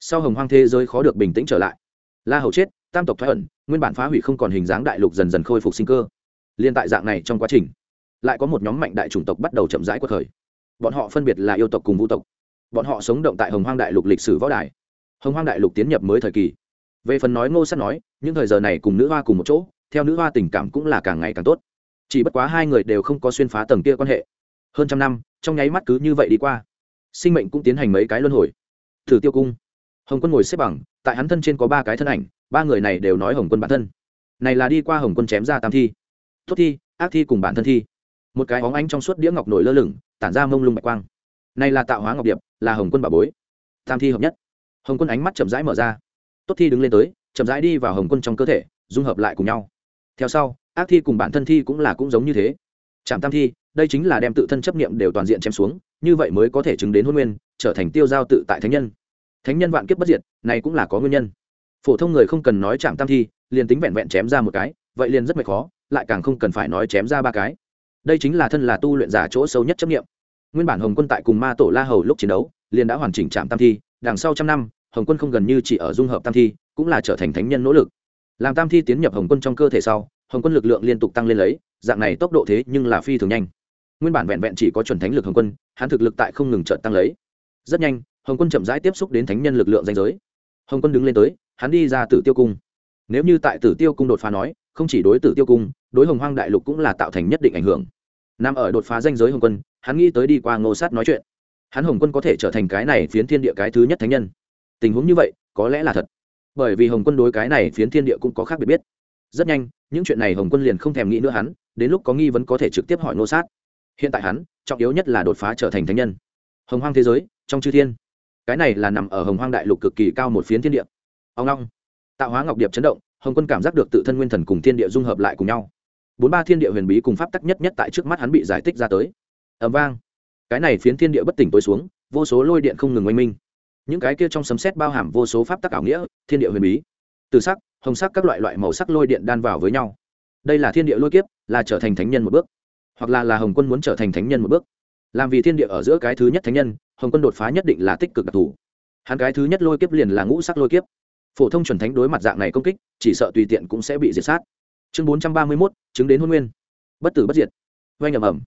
Sau hồng hoang thế giới khó được bình tĩnh trở lại. La hầu chết tam tộc thoái ẩn, nguyên bản phá hủy không còn hình dáng đại lục dần dần khôi phục sinh cơ. Liên tại dạng này trong quá trình, lại có một nhóm mạnh đại chủng tộc bắt đầu chậm rãi quật khởi. Bọn họ phân biệt là yêu tộc cùng vũ tộc. Bọn họ sống động tại hồng hoang đại lục lịch sử võ đài. Hồng hoang đại lục tiến nhập mới thời kỳ. Về phần nói ngô sắt nói, những thời giờ này cùng nữ hoa cùng một chỗ, theo nữ hoa tình cảm cũng là càng ngày càng tốt. Chỉ bất quá hai người đều không có xuyên phá tầng kia quan hệ. Hơn trăm năm, trong nháy mắt cứ như vậy đi qua. Sinh mệnh cũng tiến hành mấy cái luân hồi. Thử tiêu cung. Hồng quân ngồi xếp bằng tại hắn thân trên có ba cái thân ảnh, ba người này đều nói hồng quân bản thân. Này là đi qua hồng quân chém ra tam thi. Tốt thi, ác thi cùng bản thân thi. Một cái óng ánh trong suốt đĩa ngọc nổi lơ lửng, tản ra mông lung bạch quang. Này là tạo hóa ngọc điệp, là hồng quân bà bối. Tam thi hợp nhất. Hồng quân ánh mắt chậm rãi mở ra. Tốt thi đứng lên tới, chậm rãi đi vào hồng quân trong cơ thể, dung hợp lại cùng nhau. Theo sau, ác thi cùng bản thân thi cũng là cũng giống như thế. Trạm tam thi, đây chính là đem tự thân chấp niệm đều toàn diện chém xuống, như vậy mới có thể chứng đến hôn nguyên, trở thành tiêu giao tự tại thánh nhân thánh nhân vạn kiếp bất diệt, này cũng là có nguyên nhân. Phổ thông người không cần nói chạm tam thi, liền tính vẹn vẹn chém ra một cái, vậy liền rất mệt khó, lại càng không cần phải nói chém ra ba cái. Đây chính là thân là tu luyện giả chỗ sâu nhất chấp nghiệm nguyên bản hồng quân tại cùng ma tổ la hầu lúc chiến đấu, liền đã hoàn chỉnh trạm tam thi, đằng sau trăm năm, hồng quân không gần như chỉ ở dung hợp tam thi, cũng là trở thành thánh nhân nỗ lực. Làm tam thi tiến nhập hồng quân trong cơ thể sau, hồng quân lực lượng liên tục tăng lên lấy, dạng này tốc độ thế nhưng là phi thường nhanh. Nguyên bản vẹn vẹn chỉ có chuẩn thánh lực hồng quân, hắn thực lực tại không ngừng trợt tăng lấy. Rất nhanh hồng quân chậm rãi tiếp xúc đến thánh nhân lực lượng danh giới. Hồng quân đứng lên tới, hắn đi ra tử tiêu cung. Nếu như tại tử tiêu cung đột phá nói, không chỉ đối tử tiêu cung, đối hồng hoang đại lục cũng là tạo thành nhất định ảnh hưởng. Nằm ở đột phá danh giới hồng quân, hắn nghĩ tới đi qua ngô sát nói chuyện. Hắn hồng quân có thể trở thành cái này phiến thiên địa cái thứ nhất thánh nhân. Tình huống như vậy, có lẽ là thật. Bởi vì hồng quân đối cái này phiến thiên địa cũng có khác biệt biết. Rất nhanh, những chuyện này hồng quân liền không thèm nghĩ nữa hắn, đến lúc có nghi vấn có thể trực tiếp hỏi ngô sát. Hiện tại hắn, trọng yếu nhất là đột phá trở thành thánh nhân. Hồng hoang thế giới, trong chư thiên cái này là nằm ở hồng hoang đại lục cực kỳ cao một phiến thiên địa. Ông long, tạo hóa ngọc điệp chấn động, hồng quân cảm giác được tự thân nguyên thần cùng thiên địa dung hợp lại cùng nhau. Bốn ba thiên địa huyền bí cùng pháp tắc nhất nhất tại trước mắt hắn bị giải thích ra tới. Ẩm vang. Cái này phiến thiên địa bất tỉnh tối xuống, vô số lôi điện không ngừng oanh minh. Những cái kia trong sấm xét bao hàm vô số pháp tắc ảo nghĩa, thiên địa huyền bí. Từ sắc, hồng sắc các loại loại màu sắc lôi điện đan vào với nhau. Đây là thiên địa lôi kiếp, là trở thành thánh nhân một bước. Hoặc là là hồng quân muốn trở thành thánh nhân một bước. Làm vì thiên địa ở giữa cái thứ nhất thánh nhân hồng quân đột phá nhất định là tích cực đặc thù. Hắn cái thứ nhất lôi kiếp liền là ngũ sắc lôi kiếp. Phổ thông chuẩn thánh đối mặt dạng này công kích, chỉ sợ tùy tiện cũng sẽ bị diệt sát. Chương bốn trăm ba mươi mốt, chứng đến hôn nguyên. Bất tử bất diệt. Oanh ẩm ẩm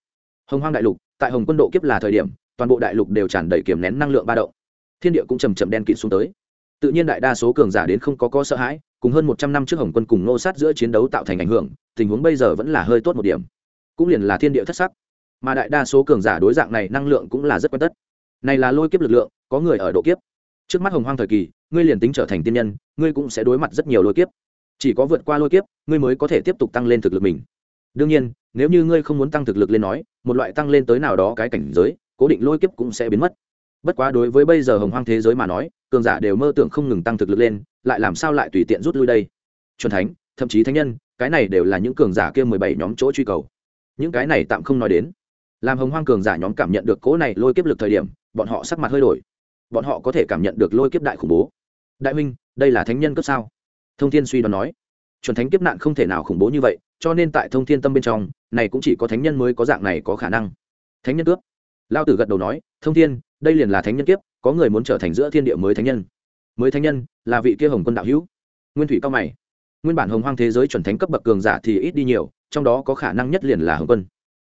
hồng hoang đại lục, tại hồng quân độ kiếp là thời điểm, toàn bộ đại lục đều tràn đầy kiểm nén năng lượng ba động. Thiên địa cũng chầm chậm đen kịt xuống tới. Tự nhiên đại đa số cường giả đến không có có sợ hãi, cùng hơn một trăm năm trước hồng quân cùng nô sát giữa chiến đấu tạo thành ảnh hưởng, tình huống bây giờ vẫn là hơi tốt một điểm. Cũng liền là thiên địa thất sắc. Mà đại đa số cường giả đối dạng này năng lượng cũng là rất quen tất này là lôi kiếp lực lượng, có người ở độ kiếp. Trước mắt hồng hoang thời kỳ, ngươi liền tính trở thành tiên nhân, ngươi cũng sẽ đối mặt rất nhiều lôi kiếp. Chỉ có vượt qua lôi kiếp, ngươi mới có thể tiếp tục tăng lên thực lực mình. Đương nhiên, nếu như ngươi không muốn tăng thực lực lên nói, một loại tăng lên tới nào đó cái cảnh giới, cố định lôi kiếp cũng sẽ biến mất. Bất quá đối với bây giờ hồng hoang thế giới mà nói, cường giả đều mơ tưởng không ngừng tăng thực lực lên, lại làm sao lại tùy tiện rút lui đây? C thánh, thậm chí thánh nhân, cái này đều là những cường giả kia mười bảy nhóm chỗ truy cầu. Những cái này tạm không nói đến làm hồng hoang cường giả nhóm cảm nhận được cỗ này lôi kiếp lực thời điểm, bọn họ sắc mặt hơi đổi. Bọn họ có thể cảm nhận được lôi kiếp đại khủng bố. Đại minh đây là thánh nhân cấp sao? Thông thiên suy đoán nói. Chuẩn thánh kiếp nạn không thể nào khủng bố như vậy, cho nên tại thông thiên tâm bên trong, này cũng chỉ có thánh nhân mới có dạng này có khả năng. Thánh nhân cướp. Lao tử gật đầu nói, thông thiên, đây liền là thánh nhân kiếp, có người muốn trở thành giữa thiên địa mới thánh nhân. Mới thánh nhân là vị kia hồng quân đạo hữu. Nguyên thủy cao mày. Nguyên bản hồng hoang thế giới chuẩn thánh cấp bậc cường giả thì ít đi nhiều, trong đó có khả năng nhất liền là hồng quân.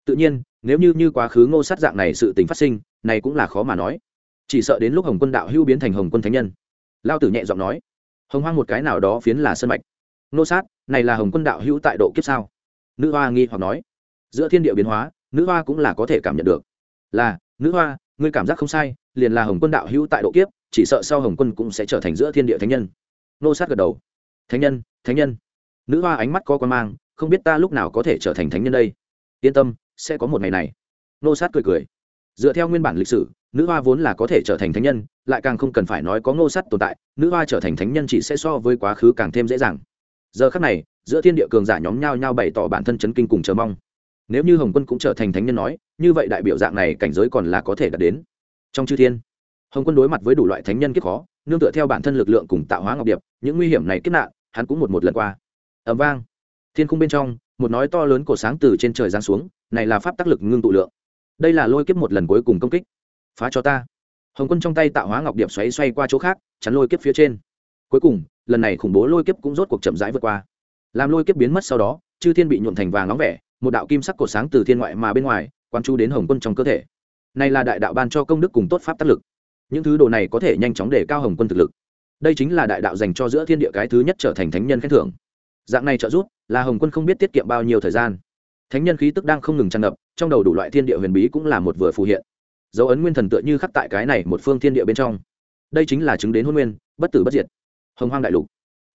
Tự nhiên nếu như như quá khứ ngô sát dạng này sự tình phát sinh, này cũng là khó mà nói. Chỉ sợ đến lúc hồng quân đạo hữu biến thành hồng quân thánh nhân. Lao tử nhẹ giọng nói. Hồng hoang một cái nào đó phiến là sân mạch. Ngô sát, này là hồng quân đạo hữu tại độ kiếp sao? Nữ hoa nghi hoặc nói. Giữa thiên địa biến hóa, nữ hoa cũng là có thể cảm nhận được. Là, nữ hoa, ngươi cảm giác không sai, liền là hồng quân đạo hữu tại độ kiếp, chỉ sợ sau hồng quân cũng sẽ trở thành giữa thiên địa thánh nhân. Ngô sát gật đầu. Thánh nhân thánh nhân. Nữ hoa ánh mắt có con mang, không biết ta lúc nào có thể trở thành thánh nhân đây? Yên tâm sẽ có một ngày này. Nô sát cười cười. Dựa theo nguyên bản lịch sử, nữ hoa vốn là có thể trở thành thánh nhân, lại càng không cần phải nói có ngô sắt tồn tại, nữ hoa trở thành thánh nhân chỉ sẽ so với quá khứ càng thêm dễ dàng. Giờ khắc này, giữa thiên địa cường giả nhóm nhau nhau bày tỏ bản thân chấn kinh cùng chờ mong. Nếu như hồng quân cũng trở thành thánh nhân nói, như vậy đại biểu dạng này cảnh giới còn là có thể đạt đến. Trong chư thiên, hồng quân đối mặt với đủ loại thánh nhân kiếp khó, nương tựa theo bản thân lực lượng cùng tạo hóa ngọc điệp, những nguy hiểm này kiếp nạn, hắn cũng một một lần qua. Ẩm vang. Thiên khung bên trong, một nói to lớn của sáng từ trên trời giáng xuống này là pháp tác lực ngưng tụ lượng. Đây là lôi kiếp một lần cuối cùng công kích. Phá cho ta. Hồng quân trong tay tạo hóa ngọc điệp xoáy xoay qua chỗ khác, chắn lôi kiếp phía trên. Cuối cùng, lần này khủng bố lôi kiếp cũng rốt cuộc chậm rãi vượt qua. Làm lôi kiếp biến mất sau đó, chư thiên bị nhuộn thành vàng nóng vẻ, một đạo kim sắc cổ sáng từ thiên ngoại mà bên ngoài quan chú đến hồng quân trong cơ thể. Này là đại đạo ban cho công đức cùng tốt pháp tác lực. Những thứ đồ này có thể nhanh chóng để cao hồng quân thực lực. Đây chính là đại đạo dành cho giữa thiên địa cái thứ nhất trở thành thánh nhân khen thưởng. Dạng này trợ giúp, là hồng quân không biết tiết kiệm bao nhiêu thời gian thánh nhân khí tức đang không ngừng tràn ngập, trong đầu đủ loại thiên địa huyền bí cũng là một vừa phù hiện. Dấu ấn nguyên thần tựa như khắc tại cái này một phương thiên địa bên trong. Đây chính là chứng đến hôn nguyên, bất tử bất diệt. Hồng hoang đại lục.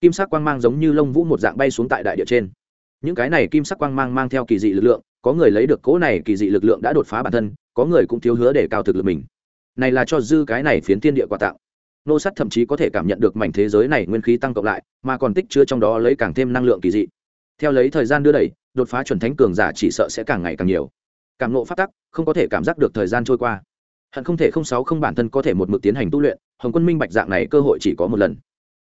Kim sắc quang mang giống như lông vũ một dạng bay xuống tại đại địa trên. Những cái này kim sắc quang mang mang theo kỳ dị lực lượng, có người lấy được cỗ này kỳ dị lực lượng đã đột phá bản thân, có người cũng thiếu hứa để cao thực lực mình. Này là cho dư cái này phiến thiên địa quà tặng. Nô sát thậm chí có thể cảm nhận được mảnh thế giới này nguyên khí tăng cộng lại, mà còn tích chứa trong đó lấy càng thêm năng lượng kỳ dị. Theo lấy thời gian đưa đẩy đột phá chuẩn thánh cường giả chỉ sợ sẽ càng ngày càng nhiều. Cảm nộ phát tắc, không có thể cảm giác được thời gian trôi qua. Hận không thể không sáu không bản thân có thể một mực tiến hành tu luyện, hồng quân minh bạch dạng này cơ hội chỉ có một lần.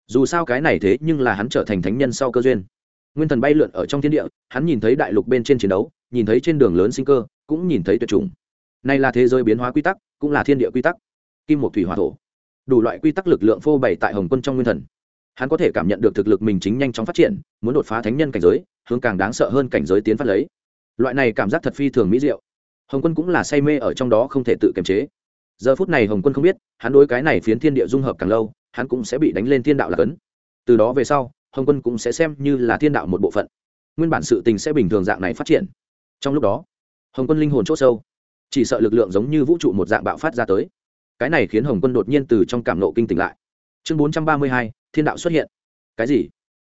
Dù sao cái này thế nhưng là hắn trở thành thánh nhân sau cơ duyên. Nguyên thần bay lượn ở trong thiên địa, hắn nhìn thấy đại lục bên trên chiến đấu, nhìn thấy trên đường lớn sinh cơ, cũng nhìn thấy tuyệt chủng. Này là thế giới biến hóa quy tắc, cũng là thiên địa quy tắc. Kim một thủy hỏa thổ. Đủ loại quy tắc lực lượng phô bày tại hồng quân trong nguyên thần. Hắn có thể cảm nhận được thực lực mình chính nhanh chóng phát triển, muốn đột phá thánh nhân cảnh giới hướng càng đáng sợ hơn cảnh giới tiến phát lấy. Loại này cảm giác thật phi thường mỹ diệu. Hồng quân cũng là say mê ở trong đó không thể tự kiềm chế. Giờ phút này hồng quân không biết, hắn đối cái này phiến thiên địa dung hợp càng lâu, hắn cũng sẽ bị đánh lên thiên đạo là cấn. Từ đó về sau, hồng quân cũng sẽ xem như là thiên đạo một bộ phận. Nguyên bản sự tình sẽ bình thường dạng này phát triển. Trong lúc đó, hồng quân linh hồn c h ỗ sâu, chỉ sợ lực lượng giống như vũ trụ một dạng bạo phát ra tới. Cái này khiến hồng quân đột nhiên từ trong cảm nộ kinh tỉnh lại. Chương bốn trăm ba mươi hai, thiên đạo xuất hiện. Cái gì?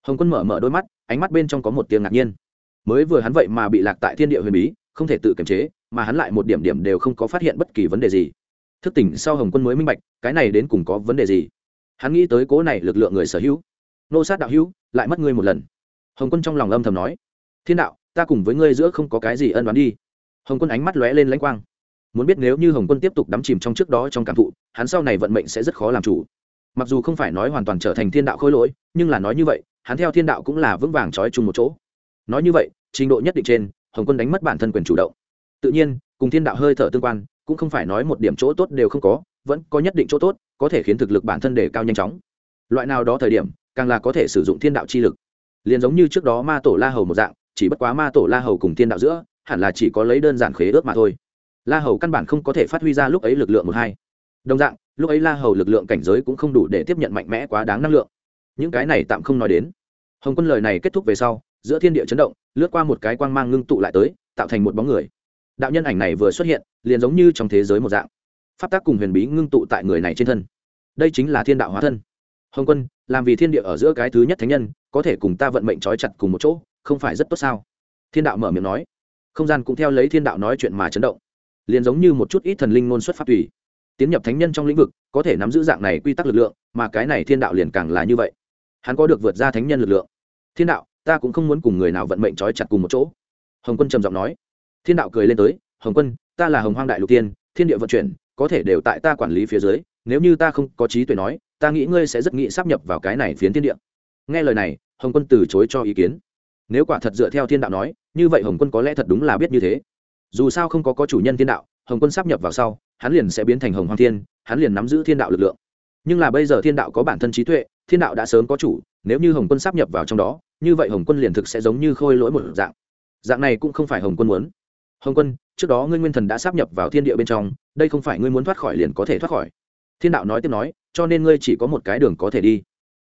Hồng quân mở mở đôi mắt ánh mắt bên trong có một tiếng ngạc nhiên. Mới vừa hắn vậy mà bị lạc tại thiên địa huyền bí, không thể tự kiềm chế, mà hắn lại một điểm điểm đều không có phát hiện bất kỳ vấn đề gì. Thức tỉnh sau hồng quân mới minh bạch, cái này đến cùng có vấn đề gì? Hắn nghĩ tới cố này lực lượng người sở hữu. Nô sát đạo hữu, lại mất ngươi một lần. Hồng quân trong lòng âm thầm nói, thiên đạo, ta cùng với ngươi giữa không có cái gì ân đoán đi. Hồng quân ánh mắt lóe lên lãnh quang. Muốn biết nếu như hồng quân tiếp tục đắm chìm trong trước đó trong cảm thụ, hắn sau này vận mệnh sẽ rất khó làm chủ. Mặc dù không phải nói hoàn toàn trở thành thiên đạo khôi lỗi, nhưng là nói như vậy hắn theo thiên đạo cũng là vững vàng trói chung một chỗ. Nói như vậy, trình độ nhất định trên, hồng quân đánh mất bản thân quyền chủ động. Tự nhiên, cùng thiên đạo hơi thở tương quan, cũng không phải nói một điểm chỗ tốt đều không có, vẫn có nhất định chỗ tốt, có thể khiến thực lực bản thân đề cao nhanh chóng. Loại nào đó thời điểm, càng là có thể sử dụng thiên đạo chi lực. Liền giống như trước đó ma tổ la hầu một dạng, chỉ bất quá ma tổ la hầu cùng thiên đạo giữa, hẳn là chỉ có lấy đơn giản khế ước mà thôi. La hầu căn bản không có thể phát huy ra lúc ấy lực lượng một hai. Đồng dạng, lúc ấy la hầu lực lượng cảnh giới cũng không đủ để tiếp nhận mạnh mẽ quá đáng năng lượng. Những cái này tạm không nói đến hồng quân lời này kết thúc về sau, giữa thiên địa chấn động, lướt qua một cái quang mang ngưng tụ lại tới, tạo thành một bóng người. Đạo nhân ảnh này vừa xuất hiện, liền giống như trong thế giới một dạng. Pháp tác cùng huyền bí ngưng tụ tại người này trên thân. Đây chính là thiên đạo hóa thân. Hồng quân, làm vì thiên địa ở giữa cái thứ nhất thánh nhân, có thể cùng ta vận mệnh trói chặt cùng một chỗ, không phải rất tốt sao? Thiên đạo mở miệng nói. Không gian cũng theo lấy thiên đạo nói chuyện mà chấn động. Liền giống như một chút ít thần linh ngôn xuất phát tùy. Tiến nhập thánh nhân trong lĩnh vực, có thể nắm giữ dạng này quy tắc lực lượng, mà cái này thiên đạo liền càng là như vậy hắn có được vượt ra thánh nhân lực lượng. Thiên đạo, ta cũng không muốn cùng người nào vận mệnh trói chặt cùng một chỗ. Hồng quân trầm giọng nói. Thiên đạo cười lên tới. Hồng quân, ta là hồng hoang đại lục tiên, thiên địa vận chuyển, có thể đều tại ta quản lý phía dưới. Nếu như ta không có trí tuệ nói, ta nghĩ ngươi sẽ rất nghĩ sắp nhập vào cái này phiến thiên địa. Nghe lời này, hồng quân từ chối cho ý kiến. Nếu quả thật dựa theo thiên đạo nói, như vậy hồng quân có lẽ thật đúng là biết như thế. Dù sao không có có chủ nhân thiên đạo, hồng quân sắp nhập vào sau, hắn liền sẽ biến thành hồng hoàng thiên, hắn liền nắm giữ thiên đạo lực lượng. Nhưng là bây giờ thiên đạo có bản thân trí tuệ thiên đạo đã sớm có chủ, nếu như hồng quân sắp nhập vào trong đó, như vậy hồng quân liền thực sẽ giống như khôi lỗi một dạng. Dạng này cũng không phải hồng quân muốn. Hồng quân, trước đó ngươi nguyên thần đã sắp nhập vào thiên địa bên trong, đây không phải ngươi muốn thoát khỏi liền có thể thoát khỏi. Thiên đạo nói tiếp nói, cho nên ngươi chỉ có một cái đường có thể đi.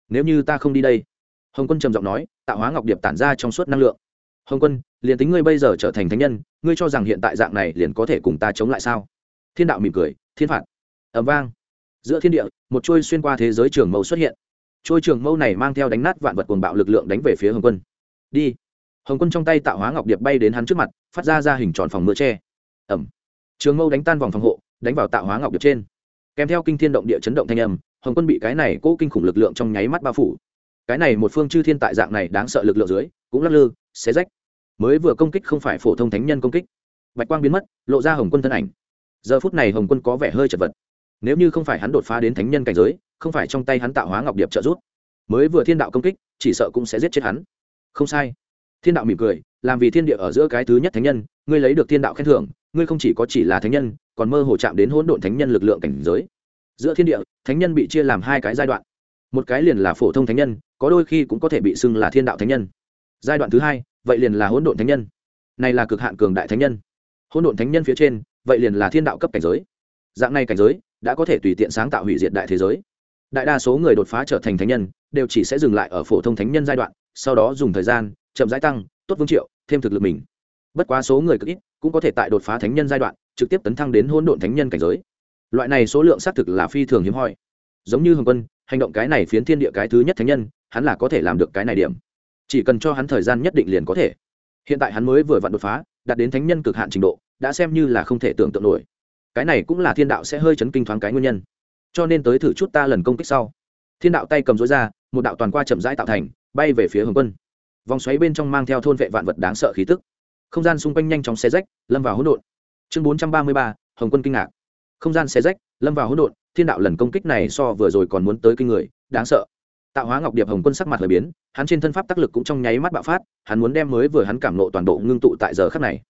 Nếu như ta không đi đây, hồng quân trầm giọng nói, tạo hóa ngọc điệp tản ra trong suốt năng lượng. Hồng quân, liền tính ngươi bây giờ trở thành thánh nhân, ngươi cho rằng hiện tại dạng này liền có thể cùng ta chống lại sao? Thiên đạo mỉm cười, thiên phạt. Ẩm vang. Giữa thiên địa, một chuôi xuyên qua thế giới trường mẫu xuất hiện trôi trường mâu này mang theo đánh nát vạn vật cuồng bạo lực lượng đánh về phía hồng quân. Đi. Hồng quân trong tay tạo hóa ngọc điệp bay đến hắn trước mặt, phát ra ra hình tròn phòng mưa tre. Ẩm. Trường mâu đánh tan vòng phòng hộ, đánh vào tạo hóa ngọc điệp trên. Kèm theo kinh thiên động địa chấn động thanh âm, hồng quân bị cái này cố kinh khủng lực lượng trong nháy mắt bao phủ. Cái này một phương chư thiên tại dạng này đáng sợ lực lượng dưới, cũng lắc lư, xé rách. Mới vừa công kích không phải phổ thông thánh nhân công kích. Bạch quang biến mất, lộ ra hồng quân thân ảnh. Giờ phút này hồng quân có vẻ hơi chật vật. Nếu như không phải hắn đột phá đến thánh nhân cảnh giới không phải trong tay hắn tạo hóa ngọc điệp trợ giúp. Mới vừa thiên đạo công kích, chỉ sợ cũng sẽ giết chết hắn. Không sai. Thiên đạo mỉm cười, làm vì thiên địa ở giữa cái thứ nhất thánh nhân, ngươi lấy được thiên đạo khen thưởng, ngươi không chỉ có chỉ là thánh nhân, còn mơ hồ chạm đến hỗn độn thánh nhân lực lượng cảnh giới. Giữa thiên địa, thánh nhân bị chia làm hai cái giai đoạn. Một cái liền là phổ thông thánh nhân, có đôi khi cũng có thể bị xưng là thiên đạo thánh nhân. Giai đoạn thứ hai, vậy liền là hỗn độn thánh nhân. Này là cực hạn cường đại thánh nhân. Hỗn độn thánh nhân phía trên, vậy liền là thiên đạo cấp cảnh giới. Dạng này cảnh giới, đã có thể tùy tiện sáng tạo hủy diệt đại thế giới đại đa số người đột phá trở thành thánh nhân, đều chỉ sẽ dừng lại ở phổ thông thánh nhân giai đoạn, sau đó dùng thời gian, chậm rãi tăng, tốt vương triệu, thêm thực lực mình. Bất quá số người cực ít, cũng có thể tại đột phá thánh nhân giai đoạn, trực tiếp tấn thăng đến hôn độn thánh nhân cảnh giới. Loại này số lượng xác thực là phi thường hiếm hoi. Giống như hồng quân, hành động cái này phiến thiên địa cái thứ nhất thánh nhân, hắn là có thể làm được cái này điểm. Chỉ cần cho hắn thời gian nhất định liền có thể. Hiện tại hắn mới vừa vặn đột phá, đạt đến thánh nhân cực hạn trình độ, đã xem như là không thể tưởng tượng nổi. Cái này cũng là thiên đạo sẽ hơi chấn kinh thoáng cái nguyên nhân cho nên tới thử chút ta lần công kích sau. Thiên đạo tay cầm rối ra, một đạo toàn qua chậm rãi tạo thành, bay về phía hồng quân. Vòng xoáy bên trong mang theo thôn vệ vạn vật đáng sợ khí tức. Không gian xung quanh nhanh chóng xe rách, lâm vào hỗn độn. Chương bốn trăm ba mươi ba, hồng quân kinh ngạc. Không gian xe rách, lâm vào hỗn độn, thiên đạo lần công kích này so vừa rồi còn muốn tới kinh người, đáng sợ. Tạo hóa ngọc điệp hồng quân sắc mặt hơi biến, hắn trên thân pháp tác lực cũng trong nháy mắt bạo phát, hắn muốn đem mới vừa hắn cảm nộ toàn bộ ngưng tụ tại giờ khắc này.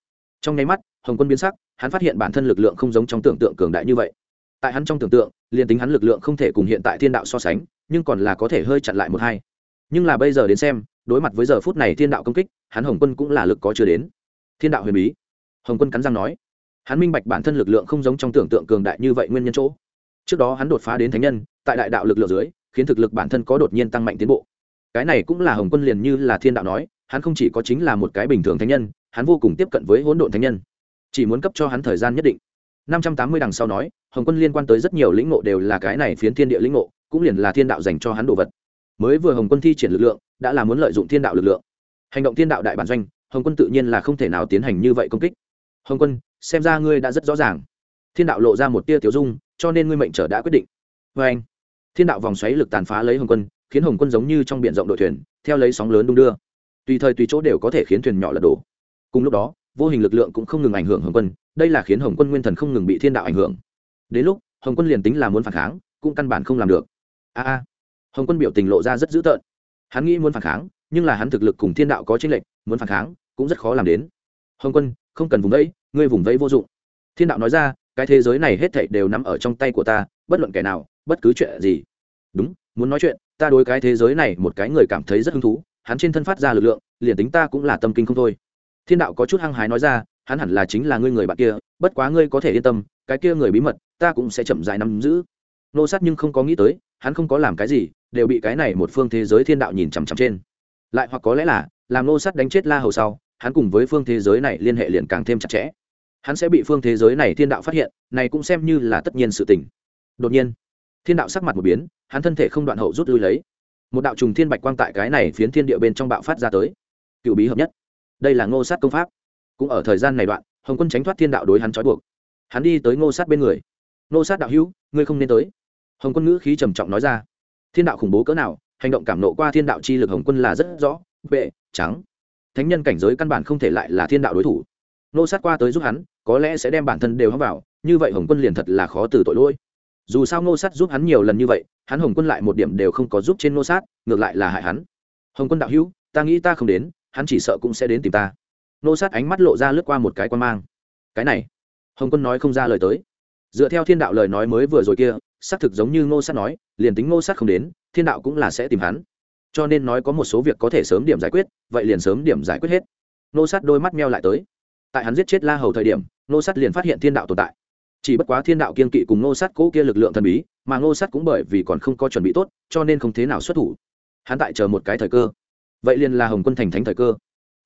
Trong nháy mắt, hồng quân biến sắc, hắn phát hiện bản thân lực lượng không giống trong tưởng tượng cường đại như vậy. Tại hắn trong tưởng tượng liền tính hắn lực lượng không thể cùng hiện tại thiên đạo so sánh, nhưng còn là có thể hơi chặn lại một hai. Nhưng là bây giờ đến xem, đối mặt với giờ phút này thiên đạo công kích, hắn hồng quân cũng là lực có chưa đến. Thiên đạo huyền bí. Hồng quân cắn răng nói, hắn minh bạch bản thân lực lượng không giống trong tưởng tượng cường đại như vậy nguyên nhân chỗ. Trước đó hắn đột phá đến thánh nhân, tại đại đạo lực lượng dưới, khiến thực lực bản thân có đột nhiên tăng mạnh tiến bộ. Cái này cũng là hồng quân liền như là thiên đạo nói, hắn không chỉ có chính là một cái bình thường thánh nhân, hắn vô cùng tiếp cận với hỗn độn thánh nhân. Chỉ muốn cấp cho hắn thời gian nhất định năm trăm tám mươi đằng sau nói, hồng quân liên quan tới rất nhiều lĩnh ngộ đều là cái này phiến thiên địa lĩnh ngộ, cũng liền là thiên đạo dành cho hắn đồ vật. Mới vừa hồng quân thi triển lực lượng, đã là muốn lợi dụng thiên đạo lực lượng. Hành động thiên đạo đại bản doanh, hồng quân tự nhiên là không thể nào tiến hành như vậy công kích. Hồng quân, xem ra ngươi đã rất rõ ràng. Thiên đạo lộ ra một tia tiểu dung, cho nên ngươi mệnh trở đã quyết định. Vê anh, thiên đạo vòng xoáy lực tàn phá lấy hồng quân, khiến hồng quân giống như trong b i ể n rộng đội thuyền, theo lấy sóng lớn đung đưa. Tùy thời tùy chỗ đều có thể khiến thuyền nhỏ lật đổ. Cùng lúc đó vô hình lực lượng cũng không ngừng ảnh hưởng hồng quân, đây là khiến hồng quân nguyên thần không ngừng bị thiên đạo ảnh hưởng. Đến lúc, hồng quân liền tính là muốn phản kháng, cũng căn bản không làm được. A a. Hồng quân biểu tình lộ ra rất dữ tợn. Hắn nghĩ muốn phản kháng, nhưng là hắn thực lực cùng thiên đạo có chênh lệch, muốn phản kháng, cũng rất khó làm đến. Hồng quân, không cần vùng vẫy, ngươi vùng vẫy vô dụng. Thiên đạo nói ra, cái thế giới này hết thảy đều nằm ở trong tay của ta, bất luận kẻ nào, bất cứ chuyện gì. Đúng, muốn nói chuyện, ta đối cái thế giới này một cái người cảm thấy rất hứng thú, hắn trên thân phát ra lực lượng, liền tính ta cũng là tâm kinh không thôi thiên đạo có chút hăng hái nói ra, hắn hẳn là chính là ngươi người bạn kia, bất quá ngươi có thể yên tâm, cái kia người bí mật, ta cũng sẽ chậm dài nắm giữ. Nô sát nhưng không có nghĩ tới, hắn không có làm cái gì, đều bị cái này một phương thế giới thiên đạo nhìn chằm chằm trên. Lại hoặc có lẽ là, làm nô sát đánh chết la hầu sau, hắn cùng với phương thế giới này liên hệ liền càng thêm chặt chẽ. Hắn sẽ bị phương thế giới này thiên đạo phát hiện, này cũng xem như là tất nhiên sự tình. Đột nhiên, thiên đạo sắc mặt một biến, hắn thân thể không đoạn hậu rút lui lấy. Một đạo trùng thiên bạch quang tại cái này phiến thiên địa bên trong bạo phát ra tới. Cựu bí hợp nhất đây là ngô sát công pháp. Cũng ở thời gian này đoạn, hồng quân tránh thoát thiên đạo đối hắn trói buộc. Hắn đi tới ngô sát bên người. Ngô sát đạo hữu, ngươi không nên tới. Hồng quân ngữ khí trầm trọng nói ra. Thiên đạo khủng bố cỡ nào, hành động cảm nộ qua thiên đạo chi lực hồng quân là rất rõ vệ trắng. Thánh nhân cảnh giới căn bản không thể lại là thiên đạo đối thủ. Ngô sát qua tới giúp hắn, có lẽ sẽ đem bản thân đều hóng vào, như vậy hồng quân liền thật là khó từ tội lỗi. Dù sao ngô sát giúp hắn nhiều lần như vậy, hắn hồng quân lại một điểm đều không có giúp trên ngô sát, ngược lại là hại hắn. Hồng quân đạo hữu, ta nghĩ ta không đến hắn chỉ sợ cũng sẽ đến tìm ta. Nô sát ánh mắt lộ ra lướt qua một cái quan mang. Cái này, hồng quân nói không ra lời tới. Dựa theo thiên đạo lời nói mới vừa rồi kia, xác thực giống như ngô sát nói, liền tính ngô sát không đến, thiên đạo cũng là sẽ tìm hắn. Cho nên nói có một số việc có thể sớm điểm giải quyết, vậy liền sớm điểm giải quyết hết. Ngô sát đôi mắt meo lại tới. Tại hắn giết chết la hầu thời điểm, ngô sát liền phát hiện thiên đạo tồn tại. Chỉ bất quá thiên đạo kiên kỵ cùng ngô sát cỗ kia lực lượng thần bí, mà ngô sát cũng bởi vì còn không có chuẩn bị tốt, cho nên không thế nào xuất thủ. Hắn tại chờ một cái thời cơ vậy liền là hồng quân thành thánh thời cơ.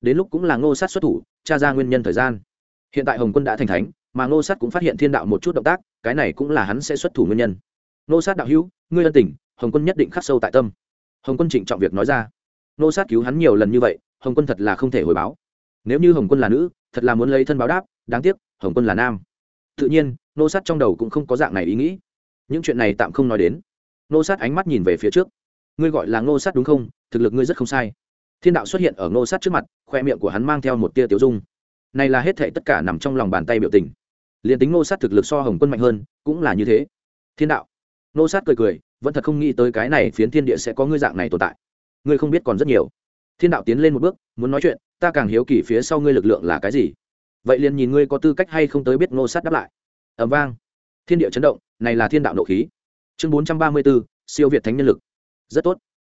Đến lúc cũng là ngô sát xuất thủ, tra ra nguyên nhân thời gian. Hiện tại hồng quân đã thành thánh, mà ngô sát cũng phát hiện thiên đạo một chút động tác, cái này cũng là hắn sẽ xuất thủ nguyên nhân. Ngô sát đạo hữu, ngươi ân tình, hồng quân nhất định khắc sâu tại tâm. Hồng quân trịnh trọng việc nói ra. Ngô sát cứu hắn nhiều lần như vậy, hồng quân thật là không thể hồi báo. Nếu như hồng quân là nữ, thật là muốn lấy thân báo đáp, đáng tiếc, hồng quân là nam. Tự nhiên, ngô sát trong đầu cũng không có dạng này ý nghĩ. Những chuyện này tạm không nói đến. Ngô sát ánh mắt nhìn về phía trước. Ngươi gọi là ngô sát đúng không? Thực lực ngươi rất không sai thiên đạo xuất hiện ở ngô sát trước mặt, khoe miệng của hắn mang theo một tia tiểu dung. Này là hết thệ tất cả nằm trong lòng bàn tay biểu tình. Liền tính ngô sát thực lực so hồng quân mạnh hơn, cũng là như thế. Thiên đạo. Ngô sát cười cười, vẫn thật không nghĩ tới cái này phiến thiên địa sẽ có ngươi dạng này tồn tại. Ngươi không biết còn rất nhiều. Thiên đạo tiến lên một bước, muốn nói chuyện, ta càng hiếu kỳ phía sau ngươi lực lượng là cái gì. Vậy liền nhìn ngươi có tư cách hay không tới biết ngô sát đáp lại. Ẩm vang. Thiên địa chấn động, này là thiên đạo nộ khí. Chương bốn trăm ba mươi b ố siêu việt thánh nhân lực. Rất tốt.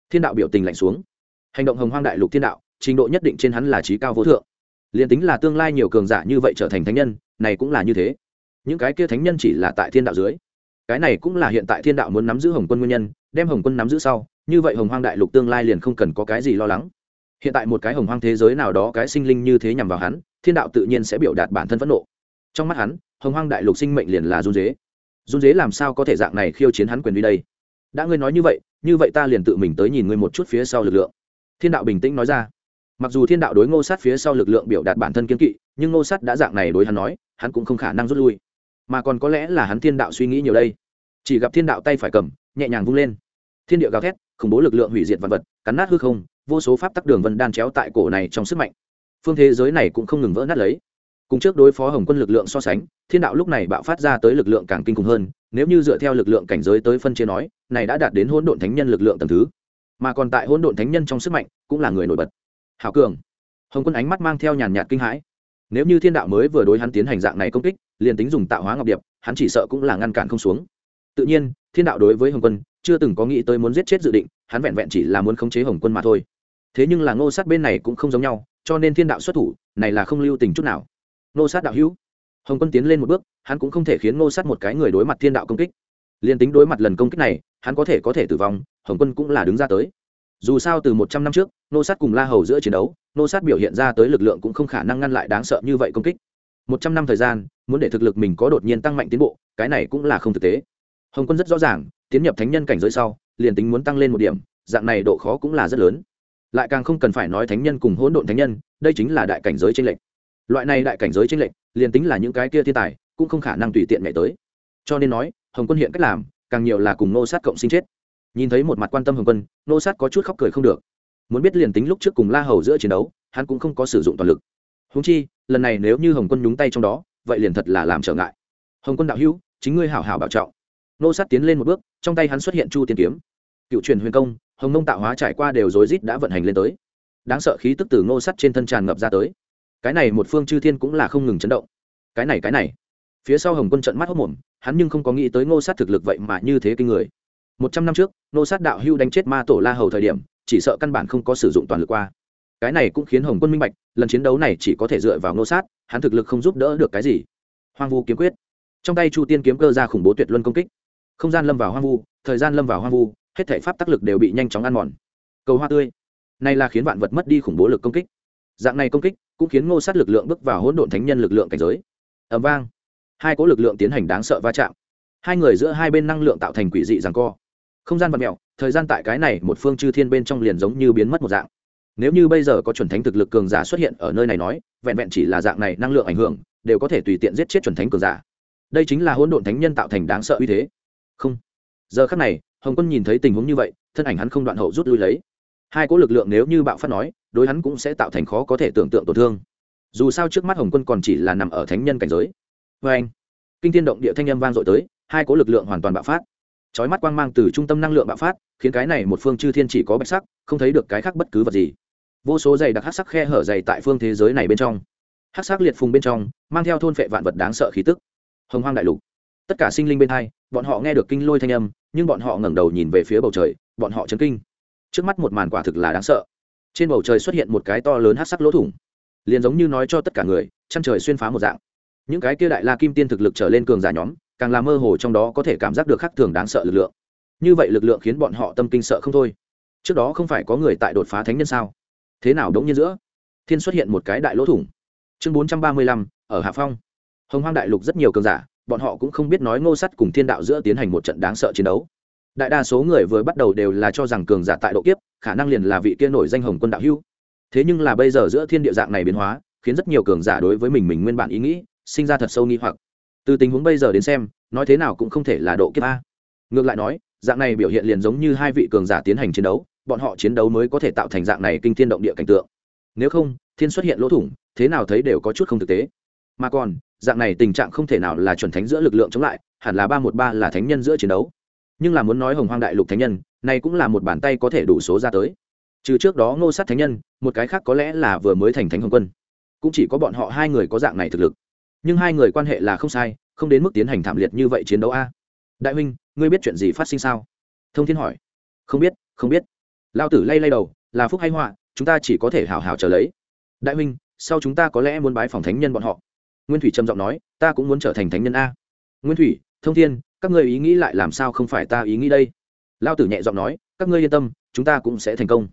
Thiên đạo biểu tình lạnh xuống hành động hồng hoang đại lục thiên đạo, trình độ nhất định trên hắn là trí cao vô thượng. Liền tính là tương lai nhiều cường giả như vậy trở thành thánh nhân, này cũng là như thế. Những cái kia thánh nhân chỉ là tại thiên đạo dưới. Cái này cũng là hiện tại thiên đạo muốn nắm giữ hồng quân nguyên nhân, đem hồng quân nắm giữ sau, như vậy hồng hoang đại lục tương lai liền không cần có cái gì lo lắng. Hiện tại một cái hồng hoang thế giới nào đó cái sinh linh như thế nhằm vào hắn, thiên đạo tự nhiên sẽ biểu đạt bản thân phẫn nộ. Trong mắt hắn, hồng hoang đại lục sinh mệnh liền là run dế run dế làm sao có thể dạng này khiêu chiến hắn quyền đi đây? Đã ngươi nói như vậy như vậy ta liền tự mình tới nhìn ngươi một chút phía sau lực lượng thiên đạo bình tĩnh nói ra. Mặc dù thiên đạo đối ngô sát phía sau lực lượng biểu đạt bản thân kiên kỵ, nhưng ngô sát đã dạng này đối hắn nói, hắn cũng không khả năng rút lui. Mà còn có lẽ là hắn thiên đạo suy nghĩ nhiều đây. Chỉ gặp thiên đạo tay phải cầm, nhẹ nhàng vung lên. Thiên địa gào thét, khủng bố lực lượng hủy diệt vật vật, cắn nát hư không, vô số pháp tắc đường vân đan chéo tại cổ này trong sức mạnh. Phương thế giới này cũng không ngừng vỡ nát lấy. Cùng trước đối phó hồng quân lực lượng so sánh, thiên đạo lúc này bạo phát ra tới lực lượng càng kinh khủng hơn, nếu như dựa theo lực lượng cảnh giới tới phân chia nói, này đã đạt đến hỗn độn thánh nhân lực lượng tầm thứ mà còn tại hỗn độn thánh nhân trong sức mạnh, cũng là người nổi bật. Hảo cường. Hồng quân ánh mắt mang theo nhàn nhạt kinh hãi. Nếu như thiên đạo mới vừa đối hắn tiến hành dạng này công kích, liền tính dùng tạo hóa ngọc điệp, hắn chỉ sợ cũng là ngăn cản không xuống. Tự nhiên, thiên đạo đối với hồng quân, chưa từng có nghĩ tới muốn giết chết dự định, hắn vẹn vẹn chỉ là muốn khống chế hồng quân mà thôi. Thế nhưng là ngô sát bên này cũng không giống nhau, cho nên thiên đạo xuất thủ, này là không lưu tình chút nào. Ngô sát đạo hữu. Hồng quân tiến lên một bước, hắn cũng không thể khiến ngô sát một cái người đối mặt thiên đạo công kích. Liền tính đối mặt lần công kích này, hắn có thể có thể tử vong hồng quân cũng là đứng ra tới. Dù sao từ một trăm năm trước, nô sát cùng la hầu giữa chiến đấu, nô sát biểu hiện ra tới lực lượng cũng không khả năng ngăn lại đáng sợ như vậy công kích. Một trăm năm thời gian, muốn để thực lực mình có đột nhiên tăng mạnh tiến bộ, cái này cũng là không thực tế. Hồng quân rất rõ ràng, tiến nhập thánh nhân cảnh giới sau, liền tính muốn tăng lên một điểm, dạng này độ khó cũng là rất lớn. Lại càng không cần phải nói thánh nhân cùng hỗn độn thánh nhân, đây chính là đại cảnh giới tranh lệch. Loại này đại cảnh giới tranh lệch, liền tính là những cái kia thiên tài, cũng không khả năng tùy tiện nhảy tới. Cho nên nói, hồng quân hiện cách làm, càng nhiều là cùng nô sát cộng sinh chết nhìn thấy một mặt quan tâm hồng quân, nô sát có chút khóc cười không được. Muốn biết liền tính lúc trước cùng la hầu giữa chiến đấu, hắn cũng không có sử dụng toàn lực. Húng chi, lần này nếu như hồng quân nhúng tay trong đó, vậy liền thật là làm trở ngại. Hồng quân đạo hữu, chính ngươi hảo hảo bảo trọng. Nô sát tiến lên một bước, trong tay hắn xuất hiện chu tiên kiếm. Cựu truyền huyền công, hồng nông tạo hóa trải qua đều rối rít đã vận hành lên tới. Đáng sợ khí tức từ ngô sắt trên thân tràn ngập ra tới. Cái này một phương chư thiên cũng là không ngừng chấn động. Cái này cái này. Phía sau hồng quân trận mắt hốc mồm, hắn nhưng không có nghĩ tới ngô sát thực lực vậy mà như thế kinh người một trăm năm trước ngô sát đạo hưu đánh chết ma tổ la hầu thời điểm, chỉ sợ căn bản không có sử dụng toàn lực qua. Cái này cũng khiến hồng quân minh bạch, lần chiến đấu này chỉ có thể dựa vào ngô sát, hắn thực lực không giúp đỡ được cái gì. Hoang vu kiếm quyết. Trong tay chu tiên kiếm cơ ra khủng bố tuyệt luân công kích. Không gian lâm vào hoang vu, thời gian lâm vào hoang vu, hết thể pháp tác lực đều bị nhanh chóng ăn mòn. Cầu hoa tươi. Này là khiến vạn vật mất đi khủng bố lực công kích. Dạng này công kích cũng khiến ngô sát lực lượng bước vào hỗn độn thánh nhân lực lượng cảnh giới. Ẩm vang. Hai cỗ lực lượng tiến hành đáng sợ va chạm. Hai người giữa hai bên năng lượng tạo thành quỷ dị rằng co không gian vật mẹo, thời gian tại cái này một phương chư thiên bên trong liền giống như biến mất một dạng. Nếu như bây giờ có chuẩn thánh thực lực cường giả xuất hiện ở nơi này nói, vẹn vẹn chỉ là dạng này năng lượng ảnh hưởng, đều có thể tùy tiện giết chết chuẩn thánh cường giả. Đây chính là hỗn độn thánh nhân tạo thành đáng sợ uy thế. Không. Giờ khắc này, hồng quân nhìn thấy tình huống như vậy, thân ảnh hắn không đoạn hậu rút lui lấy. Hai cỗ lực lượng nếu như bạo phát nói, đối hắn cũng sẽ tạo thành khó có thể tưởng tượng tổn thương. Dù sao trước mắt hồng quân còn chỉ là nằm ở thánh nhân cảnh giới. Vê anh kinh thiên động địa thanh âm vang dội tới, hai cỗ lực lượng hoàn toàn bạo phát chói mắt quang mang từ trung tâm năng lượng bạo phát, khiến cái này một phương chư thiên chỉ có bạch sắc, không thấy được cái khác bất cứ vật gì. Vô số dày đặc hát sắc khe hở dày tại phương thế giới này bên trong. Hát sắc liệt phùng bên trong, mang theo thôn phệ vạn vật đáng sợ khí tức. Hồng hoang đại lục. Tất cả sinh linh bên hai, bọn họ nghe được kinh lôi thanh âm, nhưng bọn họ ngẩng đầu nhìn về phía bầu trời, bọn họ chấn kinh. Trước mắt một màn quả thực là đáng sợ. Trên bầu trời xuất hiện một cái to lớn hát sắc lỗ thủng. Liền giống như nói cho tất cả người, chăn trời xuyên phá một dạng. Những cái kia đại la kim tiên thực lực trở lên cường giả nhóm càng làm mơ hồ trong đó có thể cảm giác được khác thường đáng sợ lực lượng. Như vậy lực lượng khiến bọn họ tâm kinh sợ không thôi. Trước đó không phải có người tại đột phá thánh nhân sao? Thế nào đống nhiên giữa? Thiên xuất hiện một cái đại lỗ thủng. Chương bốn trăm ba mươi lăm, ở hạ phong. Hồng hoang đại lục rất nhiều cường giả, bọn họ cũng không biết nói ngô sắt cùng thiên đạo giữa tiến hành một trận đáng sợ chiến đấu. Đại đa số người vừa bắt đầu đều là cho rằng cường giả tại độ kiếp, khả năng liền là vị kia nổi danh hồng quân đạo hưu thế nhưng là bây giờ giữa thiên địa dạng này biến hóa, khiến rất nhiều cường giả đối với mình mình nguyên bản ý nghĩ, sinh ra thật sâu nghi hoặc từ tình huống bây giờ đến xem, nói thế nào cũng không thể là độ kiếp a. Ngược lại nói, dạng này biểu hiện liền giống như hai vị cường giả tiến hành chiến đấu, bọn họ chiến đấu mới có thể tạo thành dạng này kinh thiên động địa cảnh tượng. Nếu không, thiên xuất hiện lỗ thủng, thế nào thấy đều có chút không thực tế. Mà còn, dạng này tình trạng không thể nào là chuẩn thánh giữa lực lượng chống lại, hẳn là ba một ba là thánh nhân giữa chiến đấu. Nhưng là muốn nói hồng hoang đại lục thánh nhân, này cũng là một bàn tay có thể đủ số ra tới. Trừ trước đó ngô sát thánh nhân, một cái khác có lẽ là vừa mới thành thánh hồng quân. Cũng chỉ có bọn họ hai người có dạng này thực lực nhưng hai người quan hệ là không sai, không đến mức tiến hành thảm liệt như vậy chiến đấu a. Đại huynh, ngươi biết chuyện gì phát sinh sao? Thông thiên hỏi. Không biết không biết. Lao tử lay lay đầu, là phúc hay họa, chúng ta chỉ có thể hào hào trở lấy. Đại huynh, sau chúng ta có lẽ muốn bái phòng thánh nhân bọn họ. Nguyên thủy trầm giọng nói, ta cũng muốn trở thành thánh nhân a. Nguyên thủy, thông thiên, các ngươi ý nghĩ lại làm sao không phải ta ý nghĩ đây? Lao tử nhẹ giọng nói, các ngươi yên tâm, chúng ta cũng sẽ thành công.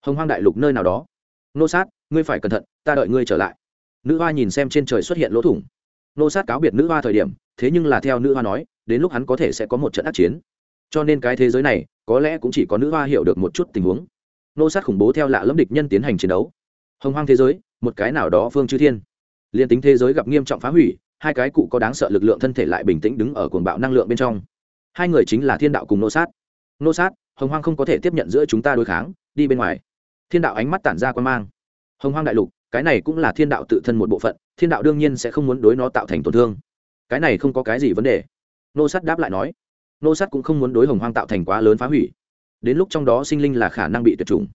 Hồng hoang đại lục nơi nào đó. Nô sát, ngươi phải cẩn thận, ta đợi ngươi trở lại nữ hoa nhìn xem trên trời xuất hiện lỗ thủng. Nô sát cáo biệt nữ hoa thời điểm, thế nhưng là theo nữ hoa nói, đến lúc hắn có thể sẽ có một trận ác chiến. Cho nên cái thế giới này, có lẽ cũng chỉ có nữ hoa hiểu được một chút tình huống. Nô sát khủng bố theo lạ lẫm địch nhân tiến hành chiến đấu. Hồng hoang thế giới, một cái nào đó phương chư thiên. Liền tính thế giới gặp nghiêm trọng phá hủy, hai cái cụ có đáng sợ lực lượng thân thể lại bình tĩnh đứng ở cuồng bạo năng lượng bên trong. Hai người chính là thiên đạo cùng nô sát. Nô sát, hồng hoang không có thể tiếp nhận giữa chúng ta đối kháng, đi bên ngoài. Thiên đạo ánh mắt tản ra quan mang. Hồng hoang đại lục cái này cũng là thiên đạo tự thân một bộ phận, thiên đạo đương nhiên sẽ không muốn đối nó tạo thành tổn thương. Cái này không có cái gì vấn đề. Nô sát đáp lại nói. Nô sát cũng không muốn đối hồng hoang tạo thành quá lớn phá hủy. Đến lúc trong đó sinh linh là khả năng bị tuyệt chủng.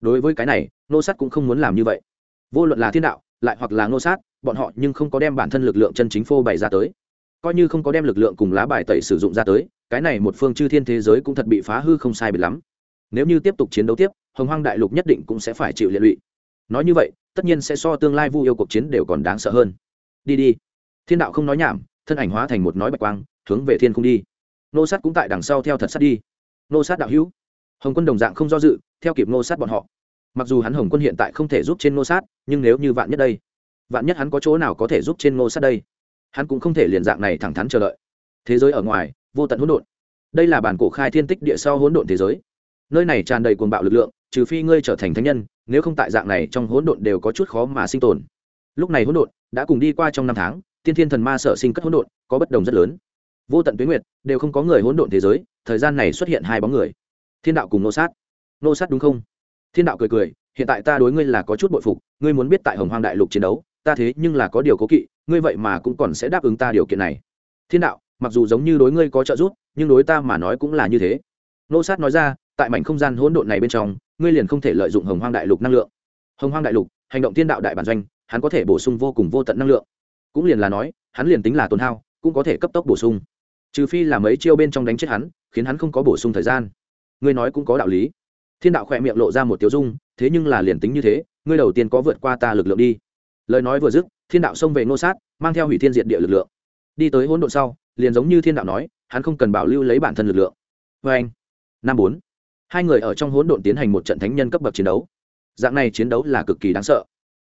Đối với cái này, nô sát cũng không muốn làm như vậy. Vô luận là thiên đạo, lại hoặc là nô sát, bọn họ nhưng không có đem bản thân lực lượng chân chính phô bày ra tới. Coi như không có đem lực lượng cùng lá bài tẩy sử dụng ra tới, cái này một phương chư thiên thế giới cũng thật bị phá hư không sai biệt lắm. Nếu như tiếp tục chiến đấu tiếp, hồng hoang đại lục nhất định cũng sẽ phải chịu liệt lụy. Nói như vậy tất nhiên sẽ so tương lai vu yêu cuộc chiến đều còn đáng sợ hơn. Đi đi. Thiên đạo không nói nhảm, thân ảnh hóa thành một nói bạch quang, hướng về thiên không đi. Nô sát cũng tại đằng sau theo thật sát đi. Nô sát đạo hữu. Hồng quân đồng dạng không do dự, theo kịp nô sát bọn họ. Mặc dù hắn hồng quân hiện tại không thể giúp trên nô sát, nhưng nếu như vạn nhất đây, vạn nhất hắn có chỗ nào có thể giúp trên nô sát đây, hắn cũng không thể liền dạng này thẳng thắn chờ đợi. Thế giới ở ngoài, vô tận hỗn độn. Đây là bản cổ khai thiên tích địa sau hỗn độn thế giới. Nơi này tràn đầy cuồng bạo lực lượng trừ phi ngươi trở thành thánh nhân, nếu không tại dạng này trong hỗn độn đều có chút khó mà sinh tồn. Lúc này hỗn độn đã cùng đi qua trong năm tháng, tiên thiên thần ma sở sinh cất hỗn độn, có bất đồng rất lớn. Vô tận tuyến nguyệt, đều không có người hỗn độn thế giới, thời gian này xuất hiện hai bóng người. Thiên đạo cùng nô sát. Nô sát đúng không? Thiên đạo cười cười, hiện tại ta đối ngươi là có chút bội phục, ngươi muốn biết tại hồng hoang đại lục chiến đấu, ta thế nhưng là có điều cố kỵ, ngươi vậy mà cũng còn sẽ đáp ứng ta điều kiện này. Thiên đạo, mặc dù giống như đối ngươi có trợ giúp, nhưng đối ta mà nói cũng là như thế. Nô sát nói ra tại mảnh không gian hỗn độn này bên trong, ngươi liền không thể lợi dụng hồng hoang đại lục năng lượng. Hồng hoang đại lục, hành động thiên đạo đại bản doanh, hắn có thể bổ sung vô cùng vô tận năng lượng. Cũng liền là nói, hắn liền tính là tồn hao, cũng có thể cấp tốc bổ sung. Trừ phi là mấy chiêu bên trong đánh chết hắn, khiến hắn không có bổ sung thời gian. Ngươi nói cũng có đạo lý. Thiên đạo khỏe miệng lộ ra một tiêu dung, thế nhưng là liền tính như thế, ngươi đầu tiên có vượt qua ta lực lượng đi. Lời nói vừa dứt, thiên đạo xông về nô sát, mang theo hủy thiên diệt địa lực lượng. Đi tới hỗn độn sau, liền giống như thiên đạo nói, hắn không cần bảo lưu lấy bản thân lực lượng. Vê anh năm bốn hai người ở trong hỗn độn tiến hành một trận thánh nhân cấp bậc chiến đấu. Dạng này chiến đấu là cực kỳ đáng sợ.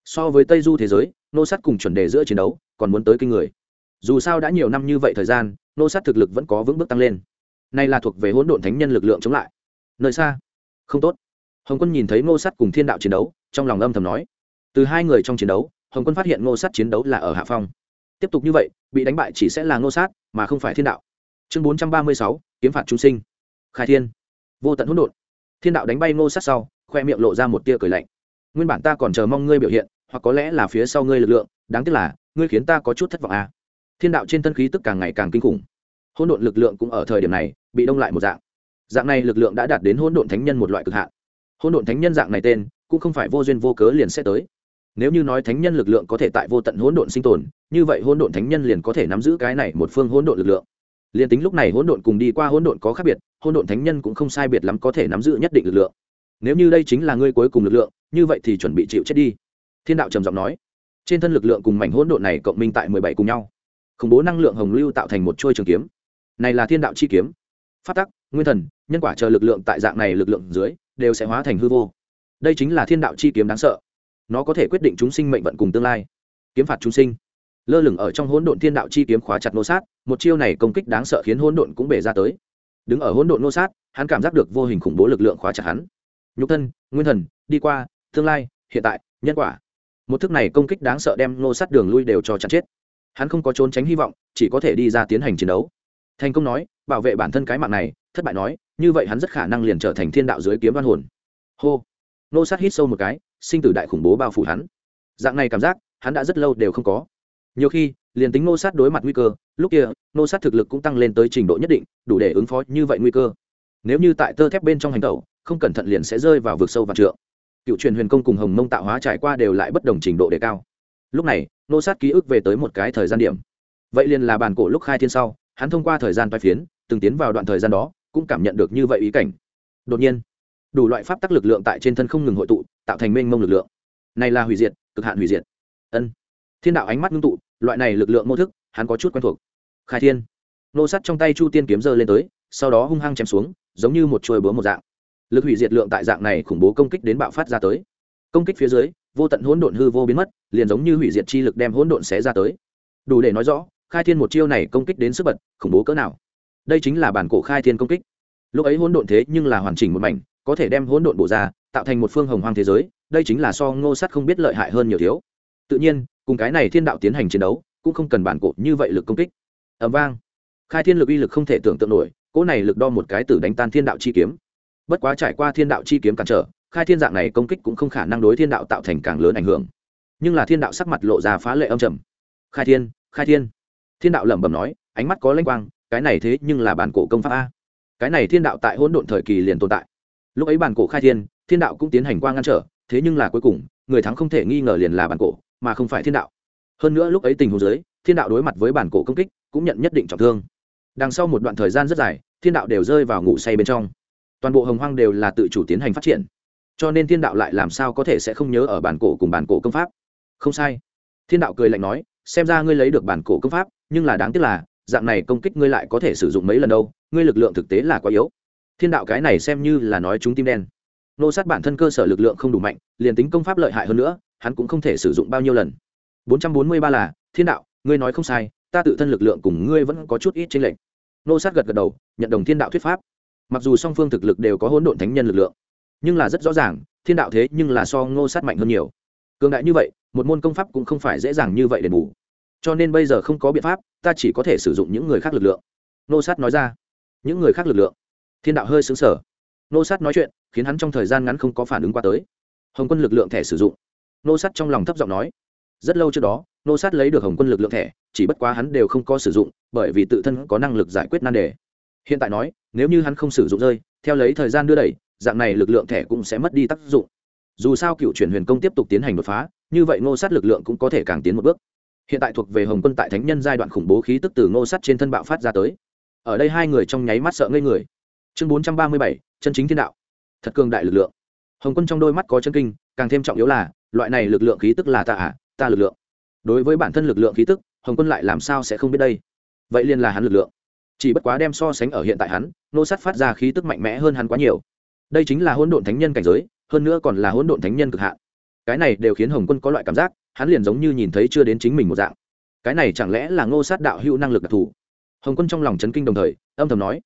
So với tây du thế giới, nô sát cùng chuẩn đề giữa chiến đấu còn muốn tới kinh người. Dù sao đã nhiều năm như vậy thời gian, nô sát thực lực vẫn có vững bước tăng lên. Nay là thuộc về hỗn độn thánh nhân lực lượng chống lại. Nơi xa. Không tốt. Hồng quân nhìn thấy nô sát cùng thiên đạo chiến đấu, trong lòng âm thầm nói. Từ hai người trong chiến đấu, hồng quân phát hiện nô sát chiến đấu là ở hạ phong. Tiếp tục như vậy, bị đánh bại chỉ sẽ là nô sát, mà không phải thiên đạo. Chương bốn trăm ba mươi sáu, kiếm phạt chúng sinh. Khai thiên vô tận hỗn độn. Thiên đạo đánh bay Ngô sát sau, khoe miệng lộ ra một tia cười lạnh. Nguyên bản ta còn chờ mong ngươi biểu hiện, hoặc có lẽ là phía sau ngươi lực lượng, đáng tiếc là, ngươi khiến ta có chút thất vọng à. thiên đạo trên thân khí tức càng ngày càng kinh khủng. Hỗn độn lực lượng cũng ở thời điểm này, bị đông lại một dạng. Dạng này lực lượng đã đạt đến hỗn độn thánh nhân một loại cực hạn. Hỗn độn thánh nhân dạng này tên, cũng không phải vô duyên vô cớ liền sẽ tới. Nếu như nói thánh nhân lực lượng có thể tại vô tận hỗn độn sinh tồn, như vậy hỗn độn thánh nhân liền có thể nắm giữ cái này một phương hỗn độn lực lượng. Liền tính lúc này hỗn độn cùng đi qua hỗn độn có khác biệt Hôn độn thánh nhân cũng không sai biệt lắm có thể nắm giữ nhất định lực lượng. Nếu như đây chính là ngươi cuối cùng lực lượng, như vậy thì chuẩn bị chịu chết đi. Thiên đạo trầm giọng nói. Trên thân lực lượng cùng mảnh hỗn độn này cộng minh tại mười bảy cùng nhau. Khủng bố năng lượng hồng lưu tạo thành một chuôi trường kiếm. Này là thiên đạo chi kiếm. Phát tắc, nguyên thần, nhân quả chờ lực lượng tại dạng này lực lượng dưới, đều sẽ hóa thành hư vô. Đây chính là thiên đạo chi kiếm đáng sợ. Nó có thể quyết định chúng sinh mệnh vận cùng tương lai. Kiếm phạt chúng sinh. Lơ lửng ở trong hỗn độn thiên đạo chi kiếm khóa chặt nô sát, một chiêu này công kích đáng sợ khiến hỗn độn cũng bể ra tới đứng ở hỗn độn nô sát, hắn cảm giác được vô hình khủng bố lực lượng khóa chặt hắn. Nhục thân, nguyên thần, đi qua, tương lai, hiện tại, nhân quả. Một thức này công kích đáng sợ đem nô sát đường lui đều cho chặt chết. Hắn không có trốn tránh hy vọng, chỉ có thể đi ra tiến hành chiến đấu. Thành công nói, bảo vệ bản thân cái mạng này, thất bại nói, như vậy hắn rất khả năng liền trở thành thiên đạo dưới kiếm văn hồn. Hô. Nô sát hít sâu một cái, sinh tử đại khủng bố bao phủ hắn. Dạng này cảm giác, hắn đã rất lâu đều không có. Nhiều khi liền tính nô sát đối mặt nguy cơ, lúc kia, nô sát thực lực cũng tăng lên tới trình độ nhất định, đủ để ứng phó như vậy nguy cơ. Nếu như tại tơ thép bên trong hành tẩu, không cẩn thận liền sẽ rơi vào vực sâu và trượng. Cựu truyền huyền công cùng hồng mông tạo hóa trải qua đều lại bất đồng trình độ đề cao. Lúc này, nô sát ký ức về tới một cái thời gian điểm. Vậy liền là bàn cổ lúc khai thiên sau, hắn thông qua thời gian toai phiến, từng tiến vào đoạn thời gian đó, cũng cảm nhận được như vậy ý cảnh. Đột nhiên, đủ loại pháp tắc lực lượng tại trên thân không ngừng hội tụ, tạo thành mênh mông lực lượng. Này là hủy diệt, cực hạn hủy diệt. Ân thiên đạo ánh mắt ngưng tụ, loại này lực lượng mô thức, hắn có chút quen thuộc. Khai thiên. Nô sắt trong tay chu tiên kiếm giơ lên tới, sau đó hung hăng chém xuống, giống như một chuôi búa một dạng. Lực hủy diệt lượng tại dạng này khủng bố công kích đến bạo phát ra tới. Công kích phía dưới, vô tận hỗn độn hư vô biến mất, liền giống như hủy diệt chi lực đem hỗn độn xé ra tới. Đủ để nói rõ, khai thiên một chiêu này công kích đến sức bật, khủng bố cỡ nào. Đây chính là bản cổ khai thiên công kích. Lúc ấy hỗn độn thế nhưng là hoàn chỉnh một mảnh, có thể đem hỗn độn bổ ra, tạo thành một phương hồng hoang thế giới, đây chính là so ngô sắt không biết lợi hại hơn nhiều thiếu. Tự nhiên cùng cái này thiên đạo tiến hành chiến đấu, cũng không cần bản cổ như vậy lực công kích. Ẩm vang. Khai thiên lực uy lực không thể tưởng tượng nổi, cỗ này lực đo một cái tử đánh tan thiên đạo chi kiếm. Bất quá trải qua thiên đạo chi kiếm cản trở, khai thiên dạng này công kích cũng không khả năng đối thiên đạo tạo thành càng lớn ảnh hưởng. Nhưng là thiên đạo sắc mặt lộ ra phá lệ âm trầm. Khai thiên khai thiên. Thiên đạo lẩm bẩm nói, ánh mắt có lanh quang, cái này thế nhưng là bản cổ công pháp a. Cái này thiên đạo tại hỗn độn thời kỳ liền tồn tại. Lúc ấy bản cổ khai thiên thiên đạo cũng tiến hành qua ngăn trở, thế nhưng là cuối cùng, người thắng không thể nghi ngờ liền là bản cổ mà không phải thiên đạo. Hơn nữa lúc ấy tình huống giới thiên đạo đối mặt với bản cổ công kích, cũng nhận nhất định trọng thương. Đằng sau một đoạn thời gian rất dài, thiên đạo đều rơi vào ngủ say bên trong. Toàn bộ hồng hoang đều là tự chủ tiến hành phát triển. Cho nên thiên đạo lại làm sao có thể sẽ không nhớ ở bản cổ cùng bản cổ công pháp? Không sai. Thiên đạo cười lạnh nói, xem ra ngươi lấy được bản cổ công pháp, nhưng là đáng tiếc là, dạng này công kích ngươi lại có thể sử dụng mấy lần đâu, ngươi lực lượng thực tế là quá yếu. Thiên đạo cái này xem như là nói chúng tim đen. Nô sát bản thân cơ sở lực lượng không đủ mạnh, liền tính công pháp lợi hại hơn nữa hắn cũng không thể sử dụng bao nhiêu lần. 443 là, thiên đạo, ngươi nói không sai, ta tự thân lực lượng cùng ngươi vẫn có chút ít chênh lệch. Nô sát gật gật đầu, nhận đồng thiên đạo thuyết pháp. Mặc dù song phương thực lực đều có hỗn độn thánh nhân lực lượng, nhưng là rất rõ ràng, thiên đạo thế nhưng là so ngô sát mạnh hơn nhiều. Cường đại như vậy, một môn công pháp cũng không phải dễ dàng như vậy để bù. Cho nên bây giờ không có biện pháp, ta chỉ có thể sử dụng những người khác lực lượng. Nô sát nói ra. Những người khác lực lượng? Thiên đạo hơi xứng sở nô sát nói chuyện, khiến hắn trong thời gian ngắn không có phản ứng qua tới. Hồng quân lực lượng thẻ sử dụng nô sát trong lòng thấp giọng nói. Rất lâu trước đó, nô sát lấy được hồng quân lực lượng thẻ, chỉ bất quá hắn đều không có sử dụng, bởi vì tự thân có năng lực giải quyết nan đề. Hiện tại nói, nếu như hắn không sử dụng rơi, theo lấy thời gian đưa đẩy, dạng này lực lượng thẻ cũng sẽ mất đi tác dụng. Dù sao cựu chuyển huyền công tiếp tục tiến hành đột phá, như vậy ngô sát lực lượng cũng có thể càng tiến một bước. Hiện tại thuộc về hồng quân tại thánh nhân giai đoạn khủng bố khí tức từ ngô sát trên thân bạo phát ra tới. Ở đây hai người trong nháy mắt sợ ngây người. Chương bốn trăm ba mươi bảy, chân chính thiên đạo. Thật cường đại lực lượng. Hồng quân trong đôi mắt có chân kinh, càng thêm trọng yếu là loại này lực lượng khí tức là ta à ta lực lượng. Đối với bản thân lực lượng khí tức, hồng quân lại làm sao sẽ không biết đây? Vậy liền là hắn lực lượng. Chỉ bất quá đem so sánh ở hiện tại hắn, nô sát phát ra khí tức mạnh mẽ hơn hắn quá nhiều. Đây chính là hỗn độn thánh nhân cảnh giới, hơn nữa còn là hỗn độn thánh nhân cực hạn. Cái này đều khiến hồng quân có loại cảm giác, hắn liền giống như nhìn thấy chưa đến chính mình một dạng. Cái này chẳng lẽ là ngô sát đạo hữu năng lực đặc thù? Hồng quân trong lòng chấn kinh đồng thời, âm thầm nói,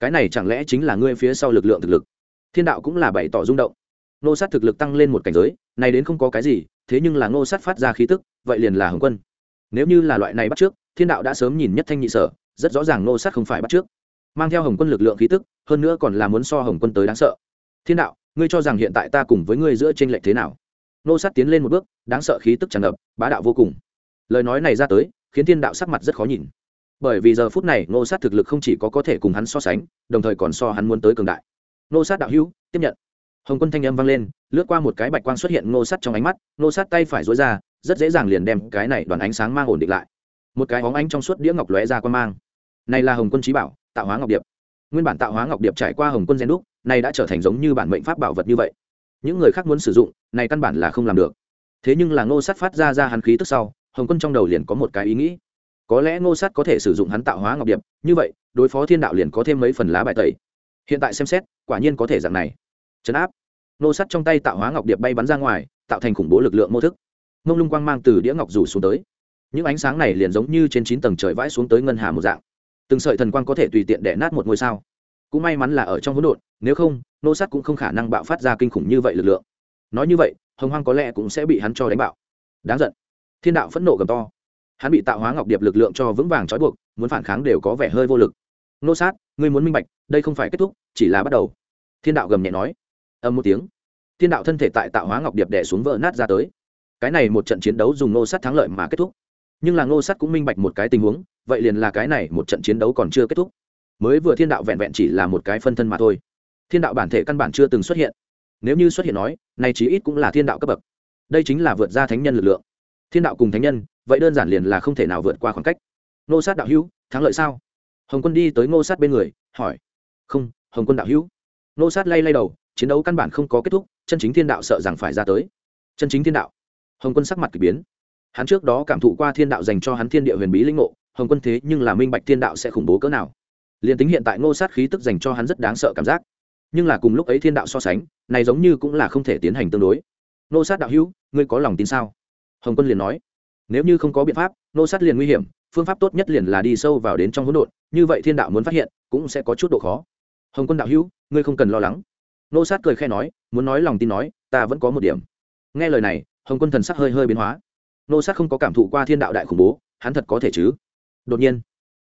cái này chẳng lẽ chính là ngươi phía sau lực lượng thực lực? Thiên đạo cũng là bày tỏ rung động. Nô sát thực lực tăng lên một cảnh giới, này đến không có cái gì, thế nhưng là nô sát phát ra khí tức, vậy liền là hồng quân. Nếu như là loại này bắt trước, thiên đạo đã sớm nhìn nhất thanh nhị sở, rất rõ ràng nô sát không phải bắt trước. Mang theo hồng quân lực lượng khí tức, hơn nữa còn là muốn so hồng quân tới đáng sợ. Thiên đạo, ngươi cho rằng hiện tại ta cùng với ngươi giữa t r ê n lệch thế nào? Nô sát tiến lên một bước, đáng sợ khí tức tràn ngập, bá đạo vô cùng. Lời nói này ra tới, khiến thiên đạo sắc mặt rất khó nhìn. Bởi vì giờ phút này nô sát thực lực không chỉ có có thể cùng hắn so sánh, đồng thời còn so hắn muốn tới cường đại. Nô sát đạo hữu, tiếp nhận hồng quân thanh âm vang lên, lướt qua một cái bạch quang xuất hiện nô Sắt trong ánh mắt nô Sắt tay phải dối ra, rất dễ dàng liền đem cái này đoàn ánh sáng mang ổn định lại. Một cái hóng ánh trong suốt đĩa ngọc lóe ra quan mang. Này là hồng quân trí bảo, tạo hóa ngọc điệp. Nguyên bản tạo hóa ngọc điệp trải qua hồng quân gen đúc, này đã trở thành giống như bản mệnh pháp bảo vật như vậy. Những người khác muốn sử dụng, này căn bản là không làm được. Thế nhưng là ngô Sắt phát ra ra hắn khí tức sau, hồng quân trong đầu liền có một cái ý nghĩ. Có lẽ ngô Sắt có thể sử dụng hắn tạo hóa ngọc điệp, như vậy, đối phó thiên đạo liền có thêm mấy phần lá bài tẩy. Hiện tại xem xét, quả nhiên có thể dạng này chấn áp. Nô sát trong tay tạo hóa ngọc điệp bay bắn ra ngoài, tạo thành khủng bố lực lượng mô thức. Mông lung quang mang từ đĩa ngọc rủ xuống tới. Những ánh sáng này liền giống như trên chín tầng trời vãi xuống tới ngân hà một dạng. Từng sợi thần quang có thể tùy tiện đẻ nát một ngôi sao. Cũng may mắn là ở trong hỗn độn, nếu không, nô sát cũng không khả năng bạo phát ra kinh khủng như vậy lực lượng. Nói như vậy, hồng hoang có lẽ cũng sẽ bị hắn cho đánh bạo. Đáng giận. Thiên đạo phẫn nộ gầm to. Hắn bị tạo hóa ngọc điệp lực lượng cho vững vàng trói buộc, muốn phản kháng đều có vẻ hơi vô lực. Nô sát ngươi muốn minh bạch, đây không phải kết thúc, chỉ là bắt đầu. Thiên đạo gầm nhẹ nói âm một tiếng. Thiên đạo thân thể tại tạo hóa ngọc điệp đẻ xuống vỡ nát ra tới. Cái này một trận chiến đấu dùng nô sát thắng lợi mà kết thúc. Nhưng là nô sát cũng minh bạch một cái tình huống, vậy liền là cái này một trận chiến đấu còn chưa kết thúc. Mới vừa thiên đạo vẹn vẹn chỉ là một cái phân thân mà thôi. Thiên đạo bản thể căn bản chưa từng xuất hiện. Nếu như xuất hiện nói nay chí ít cũng là thiên đạo cấp bậc. Đây chính là vượt ra thánh nhân lực lượng. Thiên đạo cùng thánh nhân, vậy đơn giản liền là không thể nào vượt qua khoảng cách. Nô sát đạo hữu, thắng lợi sao? Hồng quân đi tới ngô sát bên người, hỏi. Không, hồng quân đạo hữu. Nô sát lay lay đầu chiến đấu căn bản không có kết thúc, chân chính thiên đạo sợ rằng phải ra tới. Chân chính thiên đạo. Hồng quân sắc mặt k ỳ biến. Hắn trước đó cảm thụ qua thiên đạo dành cho hắn thiên địa huyền bí linh ngộ, hồng quân thế nhưng là minh bạch thiên đạo sẽ khủng bố cỡ nào. Liền tính hiện tại ngô sát khí tức dành cho hắn rất đáng sợ cảm giác. Nhưng là cùng lúc ấy thiên đạo so sánh, này giống như cũng là không thể tiến hành tương đối. Ngô sát đạo hữu, ngươi có lòng tin sao? Hồng quân liền nói. Nếu như không có biện pháp, ngô sát liền nguy hiểm, phương pháp tốt nhất liền là đi sâu vào đến trong hỗn độn, như vậy thiên đạo muốn phát hiện, cũng sẽ có chút độ khó. Hồng quân đạo hữu, ngươi không cần lo lắng. Nô sát cười khe nói, muốn nói lòng tin nói, ta vẫn có một điểm. Nghe lời này, hồng quân thần sắc hơi hơi biến hóa. Nô sát không có cảm thụ qua thiên đạo đại khủng bố, hắn thật có thể chứ? Đột nhiên,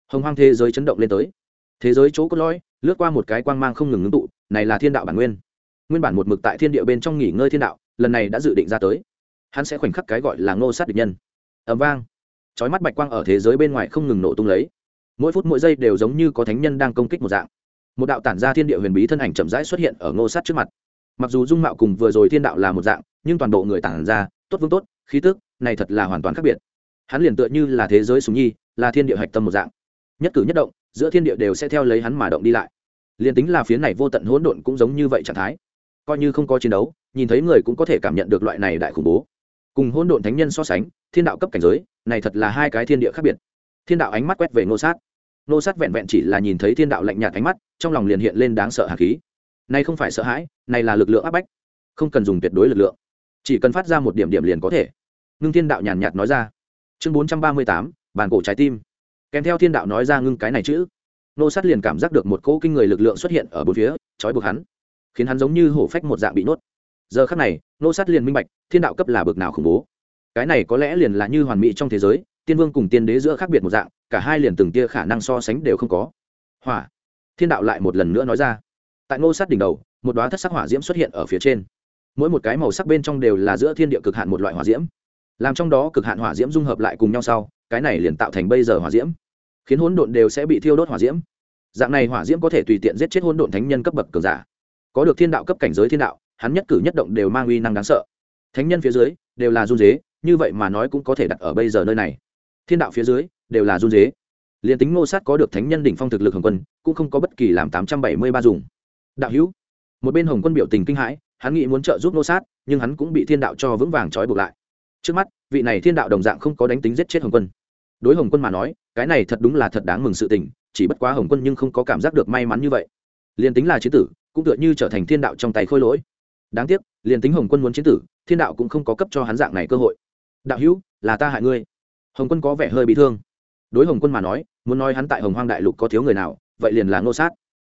hồng hoang thế giới chấn động lên tới. Thế giới chỗ cốt lõi, lướt qua một cái quang mang không ngừng ngưng tụ, này là thiên đạo bản nguyên. Nguyên bản một mực tại thiên địa bên trong nghỉ ngơi thiên đạo, lần này đã dự định ra tới. Hắn sẽ khoảnh khắc cái gọi là ngô sát địch nhân. Ẩm vang. Trói mắt bạch quang ở thế giới bên ngoài không ngừng nổ tung lấy. Mỗi phút mỗi giây đều giống như có thánh nhân đang công kích một dạng một đạo tản ra thiên địa huyền bí thân ảnh chậm rãi xuất hiện ở ngô sát trước mặt. Mặc dù dung mạo cùng vừa rồi thiên đạo là một dạng, nhưng toàn bộ người tản ra, tốt vương tốt, khí tức, này thật là hoàn toàn khác biệt. Hắn liền tựa như là thế giới súng nhi, là thiên địa hạch tâm một dạng. Nhất cử nhất động, giữa thiên địa đều sẽ theo lấy hắn mà động đi lại. Liền tính là phía này vô tận hỗn độn cũng giống như vậy trạng thái. Coi như không có chiến đấu, nhìn thấy người cũng có thể cảm nhận được loại này đại khủng bố. Cùng hỗn độn thánh nhân so sánh, thiên đạo cấp cảnh giới, này thật là hai cái thiên địa khác biệt. Thiên đạo ánh mắt quét về ngô sát. Nô sát vẹn vẹn chỉ là nhìn thấy thiên đạo lạnh nhạt ánh mắt, trong lòng liền hiện lên đáng sợ hà khí. Này không phải sợ hãi, này là lực lượng áp bách. Không cần dùng tuyệt đối lực lượng, chỉ cần phát ra một điểm điểm liền có thể. Ngưng thiên đạo nhàn nhạt nói ra. Chương bốn trăm ba mươi tám, bàn cổ trái tim. Kèm theo thiên đạo nói ra ngưng cái này chữ, nô sát liền cảm giác được một cỗ kinh người lực lượng xuất hiện ở bốn phía, trói buộc hắn, khiến hắn giống như hổ phách một dạng bị nuốt. Giờ khắc này, nô sát liền minh bạch, thiên đạo cấp là bực nào khủng bố. Cái này có lẽ liền là như hoàn mỹ trong thế giới tiên vương cùng tiên đế giữa khác biệt một dạng, cả hai liền từng tia khả năng so sánh đều không có. Hỏa. Thiên đạo lại một lần nữa nói ra. Tại ngô sát đỉnh đầu, một đoá thất sắc hỏa diễm xuất hiện ở phía trên. Mỗi một cái màu sắc bên trong đều là giữa thiên địa cực hạn một loại hỏa diễm. Làm trong đó cực hạn hỏa diễm dung hợp lại cùng nhau sau, cái này liền tạo thành bây giờ hỏa diễm. Khiến hỗn độn đều sẽ bị thiêu đốt hỏa diễm. Dạng này hỏa diễm có thể tùy tiện giết chết hỗn độn thánh nhân cấp bậc cường giả. Có được thiên đạo cấp cảnh giới thiên đạo, hắn nhất cử nhất động đều mang uy năng đáng sợ. Thánh nhân phía dưới, đều là run dế như vậy mà nói cũng có thể đặt ở bây giờ nơi này thiên đạo phía dưới, đều là run dế. Liền tính ngô sát có được thánh nhân đỉnh phong thực lực hồng quân, cũng không có bất kỳ làm tám trăm bảy mươi ba dùng. Đạo hữu, một bên hồng quân biểu tình kinh hãi, hắn nghĩ muốn trợ giúp ngô sát, nhưng hắn cũng bị thiên đạo cho vững vàng trói buộc lại. Trước mắt, vị này thiên đạo đồng dạng không có đánh tính giết chết hồng quân. Đối hồng quân mà nói, cái này thật đúng là thật đáng mừng sự tình, chỉ bất quá hồng quân nhưng không có cảm giác được may mắn như vậy. Liền tính là chiến tử, cũng tựa như trở thành thiên đạo trong tay khôi lỗi. Đáng tiếc liền tính hồng quân muốn chiến tử, thiên đạo cũng không có cấp cho hắn dạng này cơ hội. Đạo hữu, là ta hại ngươi hồng quân có vẻ hơi bị thương. Đối hồng quân mà nói, muốn nói hắn tại hồng hoang đại lục có thiếu người nào, vậy liền là ngô sát.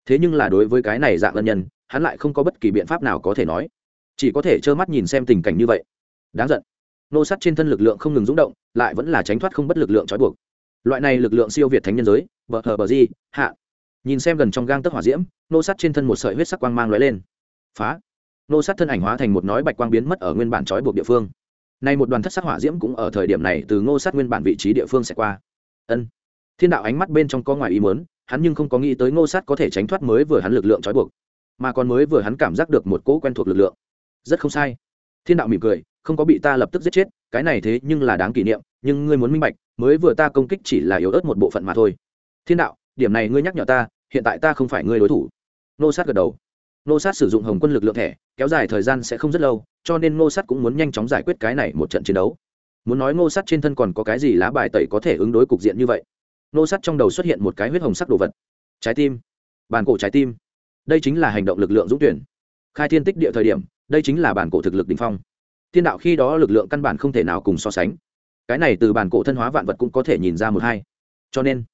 Thế nhưng là đối với cái này dạng ân nhân, hắn lại không có bất kỳ biện pháp nào có thể nói. Chỉ có thể trơ mắt nhìn xem tình cảnh như vậy. Đáng giận. Nô sát trên thân lực lượng không ngừng rúng động, lại vẫn là tránh thoát không bất lực lượng trói buộc. Loại này lực lượng siêu việt thánh nhân giới, bờ hờ bờ di hạ. Nhìn xem gần trong gang tấc hỏa diễm nô sát trên thân một sợi huyết sắc quang mang lóe lên. Phá. Nô sát thân ảnh hóa thành một nói bạch quang biến mất ở nguyên bản trói buộc địa phương nay một đoàn thất sắc hỏa diễm cũng ở thời điểm này từ ngô sát nguyên bản vị trí địa phương sẽ qua. Ân. Thiên đạo ánh mắt bên trong có ngoài ý muốn, hắn nhưng không có nghĩ tới ngô sát có thể tránh thoát mới vừa hắn lực lượng trói buộc mà còn mới vừa hắn cảm giác được một cỗ quen thuộc lực lượng. Rất không sai. Thiên đạo mỉm cười không có bị ta lập tức giết chết cái này thế nhưng là đáng kỷ niệm nhưng ngươi muốn minh bạch mới vừa ta công kích chỉ là yếu ớt một bộ phận mà thôi. Thiên đạo điểm này ngươi nhắc nhở ta hiện tại ta không phải ngươi đối thủ. Nô sát gật đầu. Nô sát sử dụng hồng quân lực lượng thẻ kéo dài thời gian sẽ không rất lâu cho nên Ngô sát cũng muốn nhanh chóng giải quyết cái này một trận chiến đấu. Muốn nói Ngô sát trên thân còn có cái gì lá bài tẩy có thể ứng đối cục diện như vậy? Ngô sát trong đầu xuất hiện một cái huyết hồng sắc đồ vật. Trái tim. Bàn cổ trái tim. Đây chính là hành động lực lượng dũng tuyển. Khai thiên tích địa thời điểm, đây chính là bản cổ thực lực đ ỉ n h phong. Thiên đạo khi đó lực lượng căn bản không thể nào cùng so sánh. Cái này từ bản cổ thân hóa vạn vật cũng có thể nhìn ra một hai. Cho nên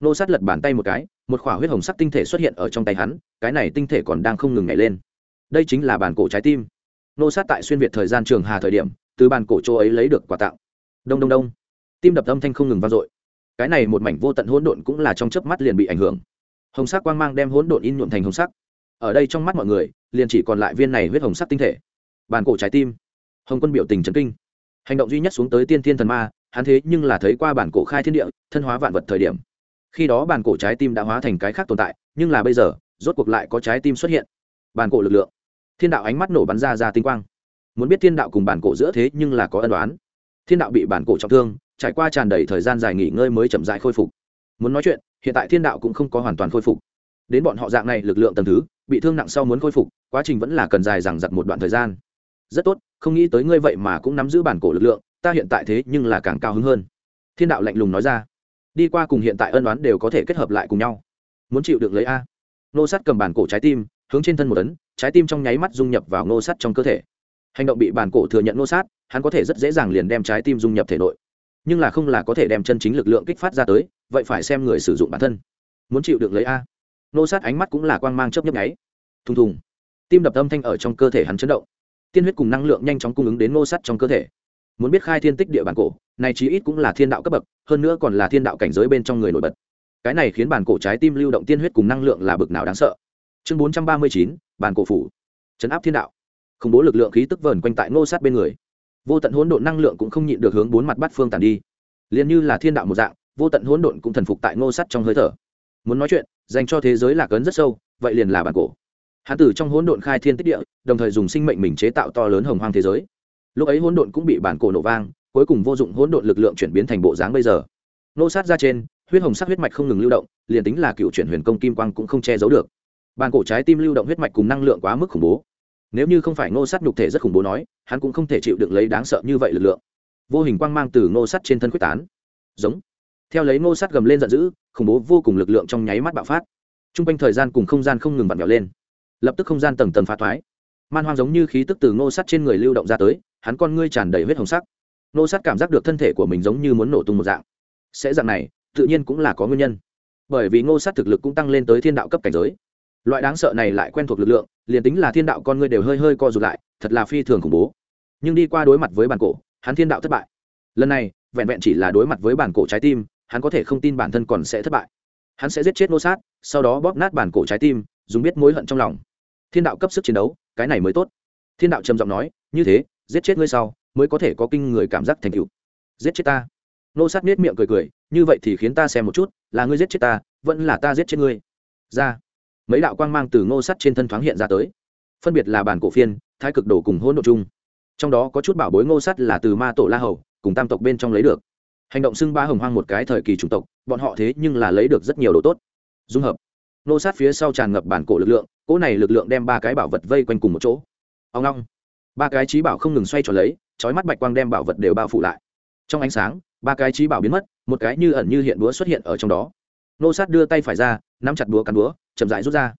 nô sát lật bàn tay một cái, một khỏa huyết hồng sắc tinh thể xuất hiện ở trong tay hắn, cái này tinh thể còn đang không ngừng nhảy lên. Đây chính là bản cổ trái tim nô sát tại xuyên việt thời gian trường hà thời điểm, từ bàn cổ chỗ ấy lấy được quà tặng. Đông đông đông. Tim đập âm thanh không ngừng vang dội. Cái này một mảnh vô tận hỗn độn cũng là trong chớp mắt liền bị ảnh hưởng. Hồng sắc quang mang đem hỗn độn in nhuộm thành hồng sắc. Ở đây trong mắt mọi người, liền chỉ còn lại viên này huyết hồng sắc tinh thể. Bàn cổ trái tim. Hồng quân biểu tình trấn kinh. Hành động duy nhất xuống tới tiên thiên thần ma, hắn thế nhưng là thấy qua bản cổ khai thiên địa, thân hóa vạn vật thời điểm. Khi đó bản cổ trái tim đã hóa thành cái khác tồn tại, nhưng là bây giờ, rốt cuộc lại có trái tim xuất hiện. Bản cổ lực lượng thiên đạo ánh mắt nổ bắn ra ra tinh quang. Muốn biết thiên đạo cùng bản cổ giữa thế nhưng là có ân đoán thiên đạo bị bản cổ trọng thương, trải qua tràn đầy thời gian dài nghỉ ngơi mới chậm dại khôi phục. Muốn nói chuyện, hiện tại thiên đạo cũng không có hoàn toàn khôi phục. Đến bọn họ dạng này, lực lượng tầm thứ, bị thương nặng sau muốn khôi phục, quá trình vẫn là cần dài dằng dặc một đoạn thời gian. Rất tốt, không nghĩ tới ngươi vậy mà cũng nắm giữ bản cổ lực lượng, ta hiện tại thế nhưng là càng cao hứng hơn. Thiên đạo lạnh lùng nói ra. Đi qua cùng hiện tại ân đoán đều có thể kết hợp lại cùng nhau. Muốn chịu được lấy a. Nô sát cầm bản cổ trái tim, hướng trên thân một tấn trái tim trong nháy mắt dung nhập vào nô Sát trong cơ thể. Hành động bị bản cổ thừa nhận nô sát, hắn có thể rất dễ dàng liền đem trái tim dung nhập thể nội. Nhưng là không là có thể đem chân chính lực lượng kích phát ra tới, vậy phải xem người sử dụng bản thân. Muốn chịu được lấy a. Nô sát ánh mắt cũng là quang mang chớp nhấp nháy. Thùng thùng. Tim đập âm thanh ở trong cơ thể hắn chấn động. Tiên huyết cùng năng lượng nhanh chóng cung ứng đến nô sát trong cơ thể. Muốn biết khai thiên tích địa bản cổ, này chí ít cũng là thiên đạo cấp bậc, hơn nữa còn là thiên đạo cảnh giới bên trong người nổi bật. Cái này khiến bản cổ trái tim lưu động tiên huyết cùng năng lượng là bực nào đáng sợ chương bốn trăm ba mươi chín bản cổ phủ. Chấn áp thiên đạo. Khủng bố lực lượng khí tức vờn quanh tại ngô sát bên người. Vô tận hỗn độn năng lượng cũng không nhịn được hướng bốn mặt bắt phương tàn đi. Liền như là thiên đạo một dạng, vô tận hỗn độn cũng thần phục tại ngô sát trong hơi thở. Muốn nói chuyện, dành cho thế giới lạc ấn rất sâu, vậy liền là bản cổ. Hán tử trong hỗn độn khai thiên tích địa, đồng thời dùng sinh mệnh mình chế tạo to lớn hồng hoang thế giới. Lúc ấy hỗn độn cũng bị bản cổ nổ vang, cuối cùng vô dụng hỗn độn lực lượng chuyển biến thành bộ dáng bây giờ. Nô sát ra trên, huyết hồng sắc huyết mạch không ngừng lưu động, liền tính là cựu chuyển huyền công kim quang cũng không che giấu được bàn cổ trái tim lưu động huyết mạch cùng năng lượng quá mức khủng bố. Nếu như không phải ngô Sắt nhục thể rất khủng bố nói, hắn cũng không thể chịu được lấy đáng sợ như vậy lực lượng. Vô hình quang mang từ ngô sắt trên thân quyết tán. Giống. Theo lấy ngô sắt gầm lên giận dữ, khủng bố vô cùng lực lượng trong nháy mắt bạo phát. T r u n g quanh thời gian cùng không gian không ngừng vặn vẹo lên. Lập tức không gian tầng tầng phá thoái. Man hoang giống như khí tức từ ngô sắt trên người lưu động ra tới, hắn con ngươi tràn đầy huyết hồng sắc. Ngô sắt cảm giác được thân thể của mình giống như muốn nổ tung một dạng. Sẽ dạng này, tự nhiên cũng là có nguyên nhân. Bởi vì ngô sắt thực lực cũng tăng lên tới thiên đạo cấp cảnh giới loại đáng sợ này lại quen thuộc lực lượng, liền tính là thiên đạo con người đều hơi hơi co rụt lại, thật là phi thường khủng bố. Nhưng đi qua đối mặt với bản cổ, hắn thiên đạo thất bại. Lần này, vẹn vẹn chỉ là đối mặt với bản cổ trái tim, hắn có thể không tin bản thân còn sẽ thất bại. Hắn sẽ giết chết nô sát, sau đó bóp nát bản cổ trái tim, dùng biết mối hận trong lòng. Thiên đạo cấp sức chiến đấu, cái này mới tốt. Thiên đạo trầm giọng nói, như thế, giết chết ngươi sau, mới có thể có kinh người cảm giác thành cựu giết chết ta? Nô sát nết miệng cười cười, như vậy thì khiến ta xem một chút, là ngươi giết chết ta, vẫn là ta giết chết ngươi. Ra mấy đạo quang mang từ ngô sắt trên thân thoáng hiện ra tới. Phân biệt là bản cổ phiên, thái cực đồ cùng hỗn độ chung trong đó có chút bảo bối ngô sắt là từ ma tổ la hầu, cùng tam tộc bên trong lấy được. Hành động xưng ba hồng hoang một cái thời kỳ chủng tộc, bọn họ thế nhưng là lấy được rất nhiều đồ tốt. Dung hợp. Ngô sắt phía sau tràn ngập bản cổ lực lượng, cỗ này lực lượng đem ba cái bảo vật vây quanh cùng một chỗ. Ông long ba cái trí bảo không ngừng xoay trở lấy trói mắt bạch quang đem bảo vật đều bao phủ lại. Trong ánh sáng, ba cái trí bảo biến mất, một cái như ẩn như hiện búa xuất hiện ở trong đó. Nô sát đưa tay phải ra nắm chặt búa cắn búa, chậm dại rút ra.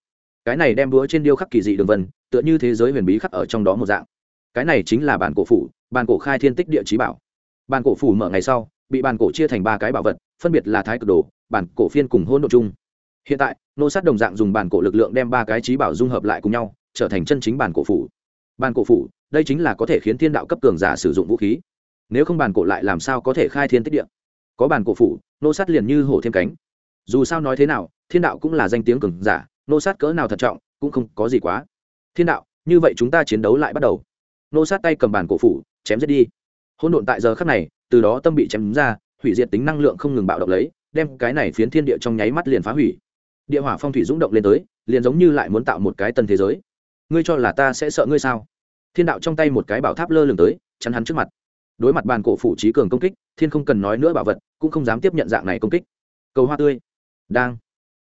Cái này đem búa trên điêu khắc kỳ dị đường vân, tựa như thế giới huyền bí khắc ở trong đó một dạng. Cái này chính là bản cổ phủ, bản cổ khai thiên tích địa trí bảo. Bản cổ phủ mở ngày sau, bị bản cổ chia thành ba cái bảo vật, phân biệt là thái cực đồ, bản cổ phiên cùng hôn độ chung. Hiện tại, nô sát đồng dạng dùng bản cổ lực lượng đem ba cái trí bảo dung hợp lại cùng nhau, trở thành chân chính bản cổ phủ. Bản cổ phủ, đây chính là có thể khiến thiên đạo cấp cường giả sử dụng vũ khí. Nếu không bản cổ lại làm sao có thể khai thiên tích địa? Có bản cổ phủ, nô sát liền như hổ thêm cánh. Dù sao nói thế nào thiên đạo cũng là danh tiếng cường giả, nô sát cỡ nào thận trọng, cũng không có gì quá. Thiên đạo, như vậy chúng ta chiến đấu lại bắt đầu. Nô sát tay cầm bàn cổ phủ, chém giết đi. Hôn độn tại giờ khắc này, từ đó tâm bị chém ra, hủy diệt tính năng lượng không ngừng bạo động lấy, đem cái này phiến thiên địa trong nháy mắt liền phá hủy. Địa hỏa phong thủy rung động lên tới, liền giống như lại muốn tạo một cái tân thế giới. Ngươi cho là ta sẽ sợ ngươi sao? Thiên đạo trong tay một cái bảo tháp lơ lửng tới, chắn hắn trước mặt. Đối mặt bàn cổ phủ trí cường công kích, thiên không cần nói nữa bảo vật, cũng không dám tiếp nhận dạng này công kích. Cầu hoa tươi. Đang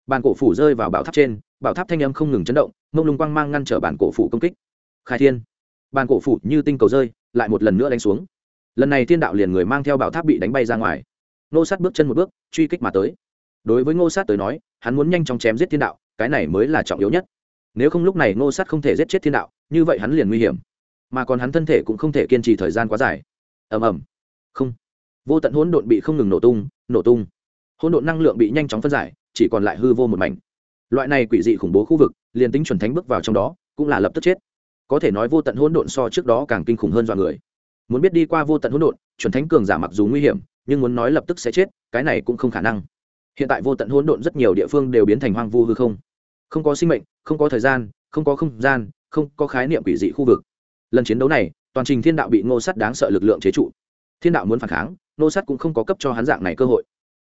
bàn cổ phủ rơi vào bảo tháp trên, bảo tháp thanh âm không ngừng chấn động, mông lung quang mang ngăn trở bàn cổ phủ công kích. Khai thiên. Bàn cổ phủ như tinh cầu rơi, lại một lần nữa đánh xuống. Lần này thiên đạo liền người mang theo bảo tháp bị đánh bay ra ngoài. Ngô sát bước chân một bước, truy kích mà tới. Đối với ngô sát tới nói, hắn muốn nhanh chóng chém giết thiên đạo, cái này mới là trọng yếu nhất. Nếu không lúc này ngô sát không thể giết chết thiên đạo, như vậy hắn liền nguy hiểm. Mà còn hắn thân thể cũng không thể kiên trì thời gian quá dài. Ầm ầm. Không. Vô tận hỗn độn bị không ngừng nổ tung nổ tung. Hỗn độn năng lượng bị nhanh chóng phân giải chỉ còn lại hư vô một mảnh. Loại này quỷ dị khủng bố khu vực, liền tính chuẩn thánh bước vào trong đó, cũng là lập tức chết. Có thể nói vô tận hỗn độn so trước đó càng kinh khủng hơn dọa người. Muốn biết đi qua vô tận hỗn độn, chuẩn thánh cường giả mặc dù nguy hiểm, nhưng muốn nói lập tức sẽ chết, cái này cũng không khả năng. Hiện tại vô tận hỗn độn rất nhiều địa phương đều biến thành hoang vu hư không. Không có sinh mệnh, không có thời gian, không có không gian, không có khái niệm quỷ dị khu vực. Lần chiến đấu này, toàn trình thiên đạo bị ngô sắt đáng sợ lực lượng chế trụ. Thiên đạo muốn phản kháng, ngô sắt cũng không có cấp cho hắn dạng này cơ hội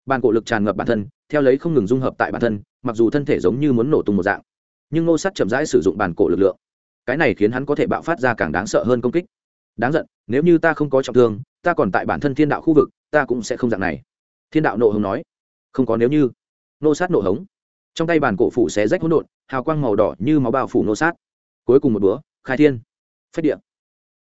bàn cổ lực tràn ngập bản thân, theo lấy không ngừng dung hợp tại bản thân, mặc dù thân thể giống như muốn nổ tung một dạng, nhưng ngô sắt chậm rãi sử dụng bàn cổ lực lượng. Cái này khiến hắn có thể bạo phát ra càng đáng sợ hơn công kích. Đáng giận, nếu như ta không có trọng thương, ta còn tại bản thân thiên đạo khu vực, ta cũng sẽ không dạng này. Thiên đạo nộ hống nói. Không có nếu như. Nô sát nộ hống. Trong tay bàn cổ phủ xé rách hỗn độn, hào quang màu đỏ như máu bao phủ nô sát. Cuối cùng một búa khai thiên. Phách địa.